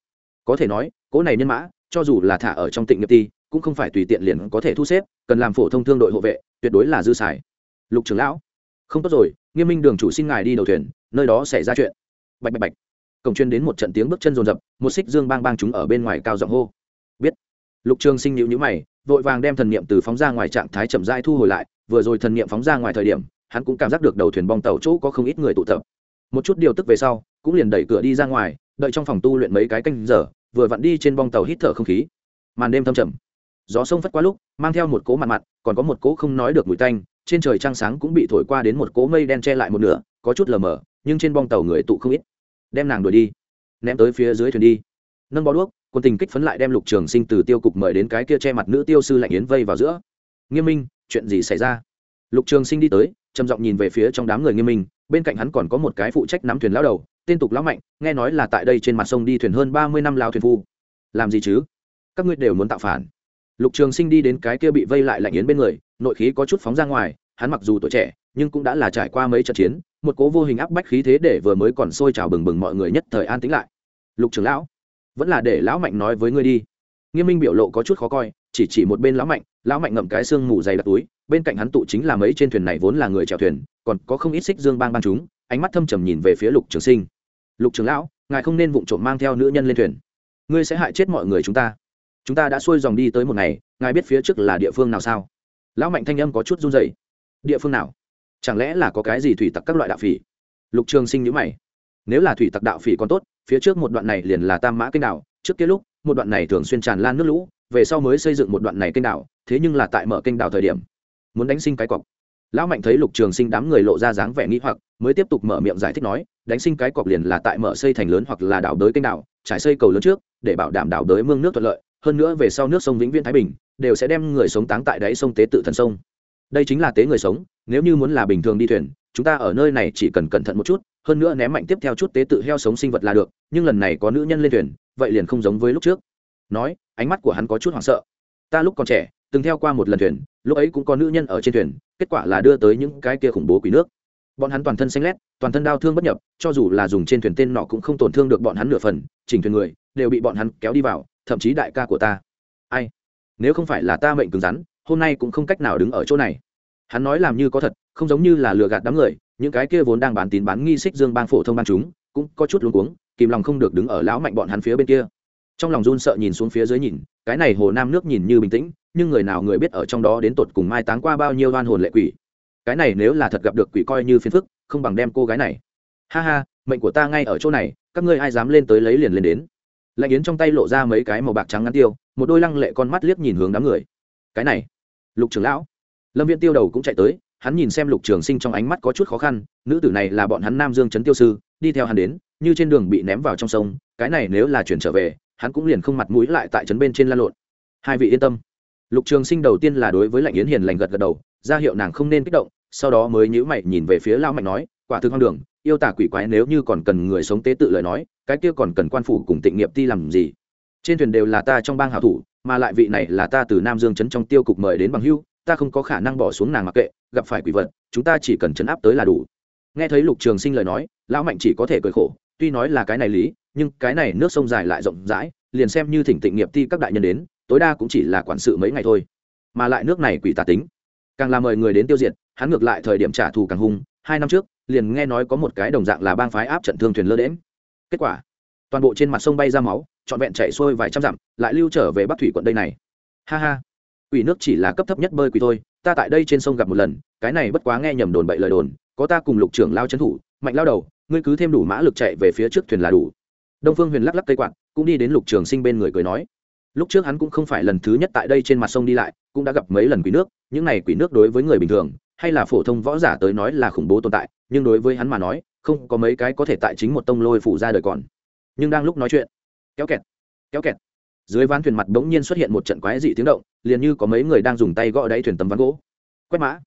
Có thể nói cỗ này nhân mã, cho dù là thả ở trong tịnh nghiệp ti, cũng không phải tùy tiện liền có thể thu xếp, cần làm phổ thông thương đội hộ vệ, tuyệt đối là dư xài. Lục trưởng lão, không tốt rồi nghiêm minh đường chủ xin ngài đi đầu thuyền, nơi đó xảy ra chuyện. Bạch bạch bạch. Cổng chuyên đến một trận tiếng bước chân rồn rập, một xích dương bang bang chúng ở bên ngoài cao giọng hô. Biết. Lục trường sinh nhịu nhữ mày, vội vàng đem thần niệm từ phóng ra ngoài trạng thái chậm rãi thu hồi lại, vừa rồi thần niệm phóng ra ngoài thời điểm, hắn cũng cảm giác được đầu thuyền bong tàu chỗ có không ít người tụ tập. Một chút điều tức về sau, cũng liền đẩy cửa đi ra ngoài, đợi trong phòng tu luyện mấy cái canh giờ, vừa vặn đi trên bong tàu hít thở không khí. Màn đêm thâm trầm. Gió sông phất qua lúc, mang theo một cỗ mặt mặt còn có một cỗ không nói được mùi tanh trên trời trăng sáng cũng bị thổi qua đến một cỗ mây đen che lại một nửa, có chút lờ mờ, nhưng trên bong tàu người tụ không ít. Đem nàng đuổi đi, ném tới phía dưới thuyền đi. Nâng bó đuốc, quân tình kích phấn lại đem lục trường sinh từ tiêu cục mời đến cái kia che mặt nữ tiêu sư lạnh yến vây vào giữa. Nghiêm minh, chuyện gì xảy ra? Lục trường sinh đi tới, trầm giọng nhìn về phía trong đám người nghiêm minh, bên cạnh hắn còn có một cái phụ trách nắm thuyền lão đầu, tên tục lão mạnh, nghe nói là tại đây trên mặt sông đi thuyền hơn ba mươi năm lao thuyền phu. Làm gì chứ? Các ngươi đều muốn tạo phản lục trường sinh đi đến cái kia bị vây lại lạnh yến bên người, nội khí có chút phóng ra ngoài, hắn mặc dù tuổi trẻ, nhưng cũng đã là trải qua mấy trận chiến, một cố vô hình áp bách khí thế để vừa mới còn sôi trào bừng bừng mọi người nhất thời an tĩnh lại. Lục trưởng lão, vẫn là để lão mạnh nói với ngươi đi. Nghiêm minh biểu lộ có chút khó coi, chỉ chỉ một bên lão mạnh lão mạnh ngậm cái xương mù dày đặc túi, bên cạnh hắn tụ chính là mấy trên thuyền này vốn là người chèo thuyền, còn có không ít xích dương bang ban chúng, ánh mắt thâm trầm nhìn về phía lục trường sinh. Lục trưởng lão, ngài không nên vụng trộm mang theo nữ nhân lên thuyền. Ngươi sẽ hại chết mọi người chúng ta chúng ta đã xuôi dòng đi tới một ngày, ngài biết phía trước là địa phương nào sao? Lão mạnh thanh âm có chút run dày địa phương nào? Chẳng lẽ là có cái gì thủy tặc các loại đạo phỉ? Lục trường sinh nhữ mày. Nếu là thủy tặc đạo phỉ còn tốt, phía trước một đoạn này liền là tam mã kênh đảo, trước kia lúc, một đoạn này thường xuyên tràn lan nước lũ, về sau mới xây dựng một đoạn này kênh đảo, thế nhưng là tại mở kênh đảo thời điểm, muốn đánh sinh cái cọc. Lão mạnh thấy lục trường sinh đám người lộ ra dáng vẻ nghĩ hoặc, mới tiếp tục mở miệng giải thích nói, đánh sinh cái cọc liền là tại mở xây thành lớn hoặc là đảo đới kênh đảo, trải xây cầu lớn trước, để bảo đảm đảo đới mương nước thuận lợi hơn nữa về sau nước sông vĩnh viễn thái bình đều sẽ đem người sống táng tại đáy sông tế tự thần sông. Đây chính là tế người sống, nếu như muốn là bình thường đi thuyền, chúng ta ở nơi này chỉ cần cẩn thận một chút, hơn nữa ném mạnh tiếp theo chút tế tự heo sống sinh vật là được, nhưng lần này có nữ nhân lên thuyền, vậy liền không giống với lúc trước. Nói, ánh mắt của hắn có chút hoảng sợ. Ta lúc còn trẻ, từng theo qua một lần thuyền, lúc ấy cũng có nữ nhân ở trên thuyền, kết quả là đưa tới những cái kia khủng bố quỷ nước. Bọn hắn toàn thân xanh lét, toàn thân đau thương bất nhập, cho dù là dùng trên thuyền tên nọ cũng không tổn thương được bọn hắn nửa phần, chỉnh thuyền người, đều bị bọn hắn kéo đi vào thậm chí đại ca của ta. Ai? Nếu không phải là ta mệnh cứng rắn, hôm nay cũng không cách nào đứng ở chỗ này. Hắn nói làm như có thật, không giống như là lừa gạt đám người, những cái kia vốn đang bán tín bán nghi xích dương bang phổ thông ban chúng, cũng có chút luống cuống, kìm lòng không được đứng ở lão mạnh bọn hắn phía bên kia. Trong lòng run sợ nhìn xuống phía dưới nhìn, cái này hồ nam nước nhìn như bình tĩnh, nhưng người nào người biết ở trong đó đến tột cùng mai táng qua bao nhiêu oan hồn lệ quỷ. Cái này nếu là thật gặp được quỷ coi như phiền phức, không bằng đem cô gái này. Ha ha, mệnh của ta ngay ở chỗ này, các ngươi ai dám lên tới lấy liền lên đến lạnh yến trong tay lộ ra mấy cái màu bạc trắng ngắn tiêu, một đôi lăng lệ con mắt liếc nhìn hướng đám người. Cái này, lục trưởng lão. Lâm viên tiêu đầu cũng chạy tới, hắn nhìn xem lục trường sinh trong ánh mắt có chút khó khăn, nữ tử này là bọn hắn nam dương trấn tiêu sư, đi theo hắn đến, như trên đường bị ném vào trong sông, cái này nếu là chuyển trở về, hắn cũng liền không mặt mũi lại tại trấn bên trên la lộn. Hai vị yên tâm. Lục trường sinh đầu tiên là đối với lạnh yến hiền lành gật gật đầu, ra hiệu nàng không nên kích động, sau đó mới nhữ mày nhìn về phía lao mạnh nói, quả thực hoang đường yêu tả quỷ quái nếu như còn cần người sống tế tự lời nói, cái kia còn cần quan phủ cùng tịnh nghiệp ti làm gì? Trên thuyền đều là ta trong bang hảo thủ, mà lại vị này là ta từ nam dương chấn trong tiêu cục mời đến bằng hưu, ta không có khả năng bỏ xuống nàng mặc kệ, gặp phải quỷ vật, chúng ta chỉ cần chấn áp tới là đủ. Nghe thấy lục trường sinh lời nói, lão mạnh chỉ có thể cười khổ, tuy nói là cái này lý, nhưng cái này nước sông dài lại rộng rãi, liền xem như thỉnh tịnh nghiệp ti các đại nhân đến, tối đa cũng chỉ là quản sự mấy ngày thôi. Mà lại nước này quỷ tà tính. Càng là mời người đến tiêu diệt, hắn ngược lại thời điểm trả thù càng hung hai năm trước, liền nghe nói có một cái đồng dạng là bang phái áp trận thương thuyền lơ đễm kết quả, toàn bộ trên mặt sông bay ra máu, trọn vẹn chạy xuôi vài trăm dặm, lại lưu trở về bắc thủy quận đây này. Ha ha, quỷ nước chỉ là cấp thấp nhất bơi quỷ thôi, ta tại đây trên sông gặp một lần, cái này bất quá nghe nhầm đồn bậy lời đồn, có ta cùng lục trưởng lao trấn thủ, mạnh lao đầu, ngươi cứ thêm đủ mã lực chạy về phía trước thuyền là đủ. Đông phương huyền lắc lắc cây quạt, cũng đi đến lục trường sinh bên người cười nói. Lúc trước hắn cũng không phải lần thứ nhất tại đây trên mặt sông đi lại, cũng đã gặp mấy lần quỷ nước, những này quỷ nước đối với người bình thường hay là phổ thông võ giả tới nói là khủng bố tồn tại, nhưng đối với hắn mà nói, không có mấy cái có thể tại chính một tông lôi phủ ra đời còn. Nhưng đang lúc nói chuyện, kéo kẹt kéo kẹt, dưới ván thuyền mặt bỗng nhiên xuất hiện một trận quái dị tiếng động, liền như có mấy người đang dùng tay gõ đáy thuyền tấm ván gỗ. Quét mã.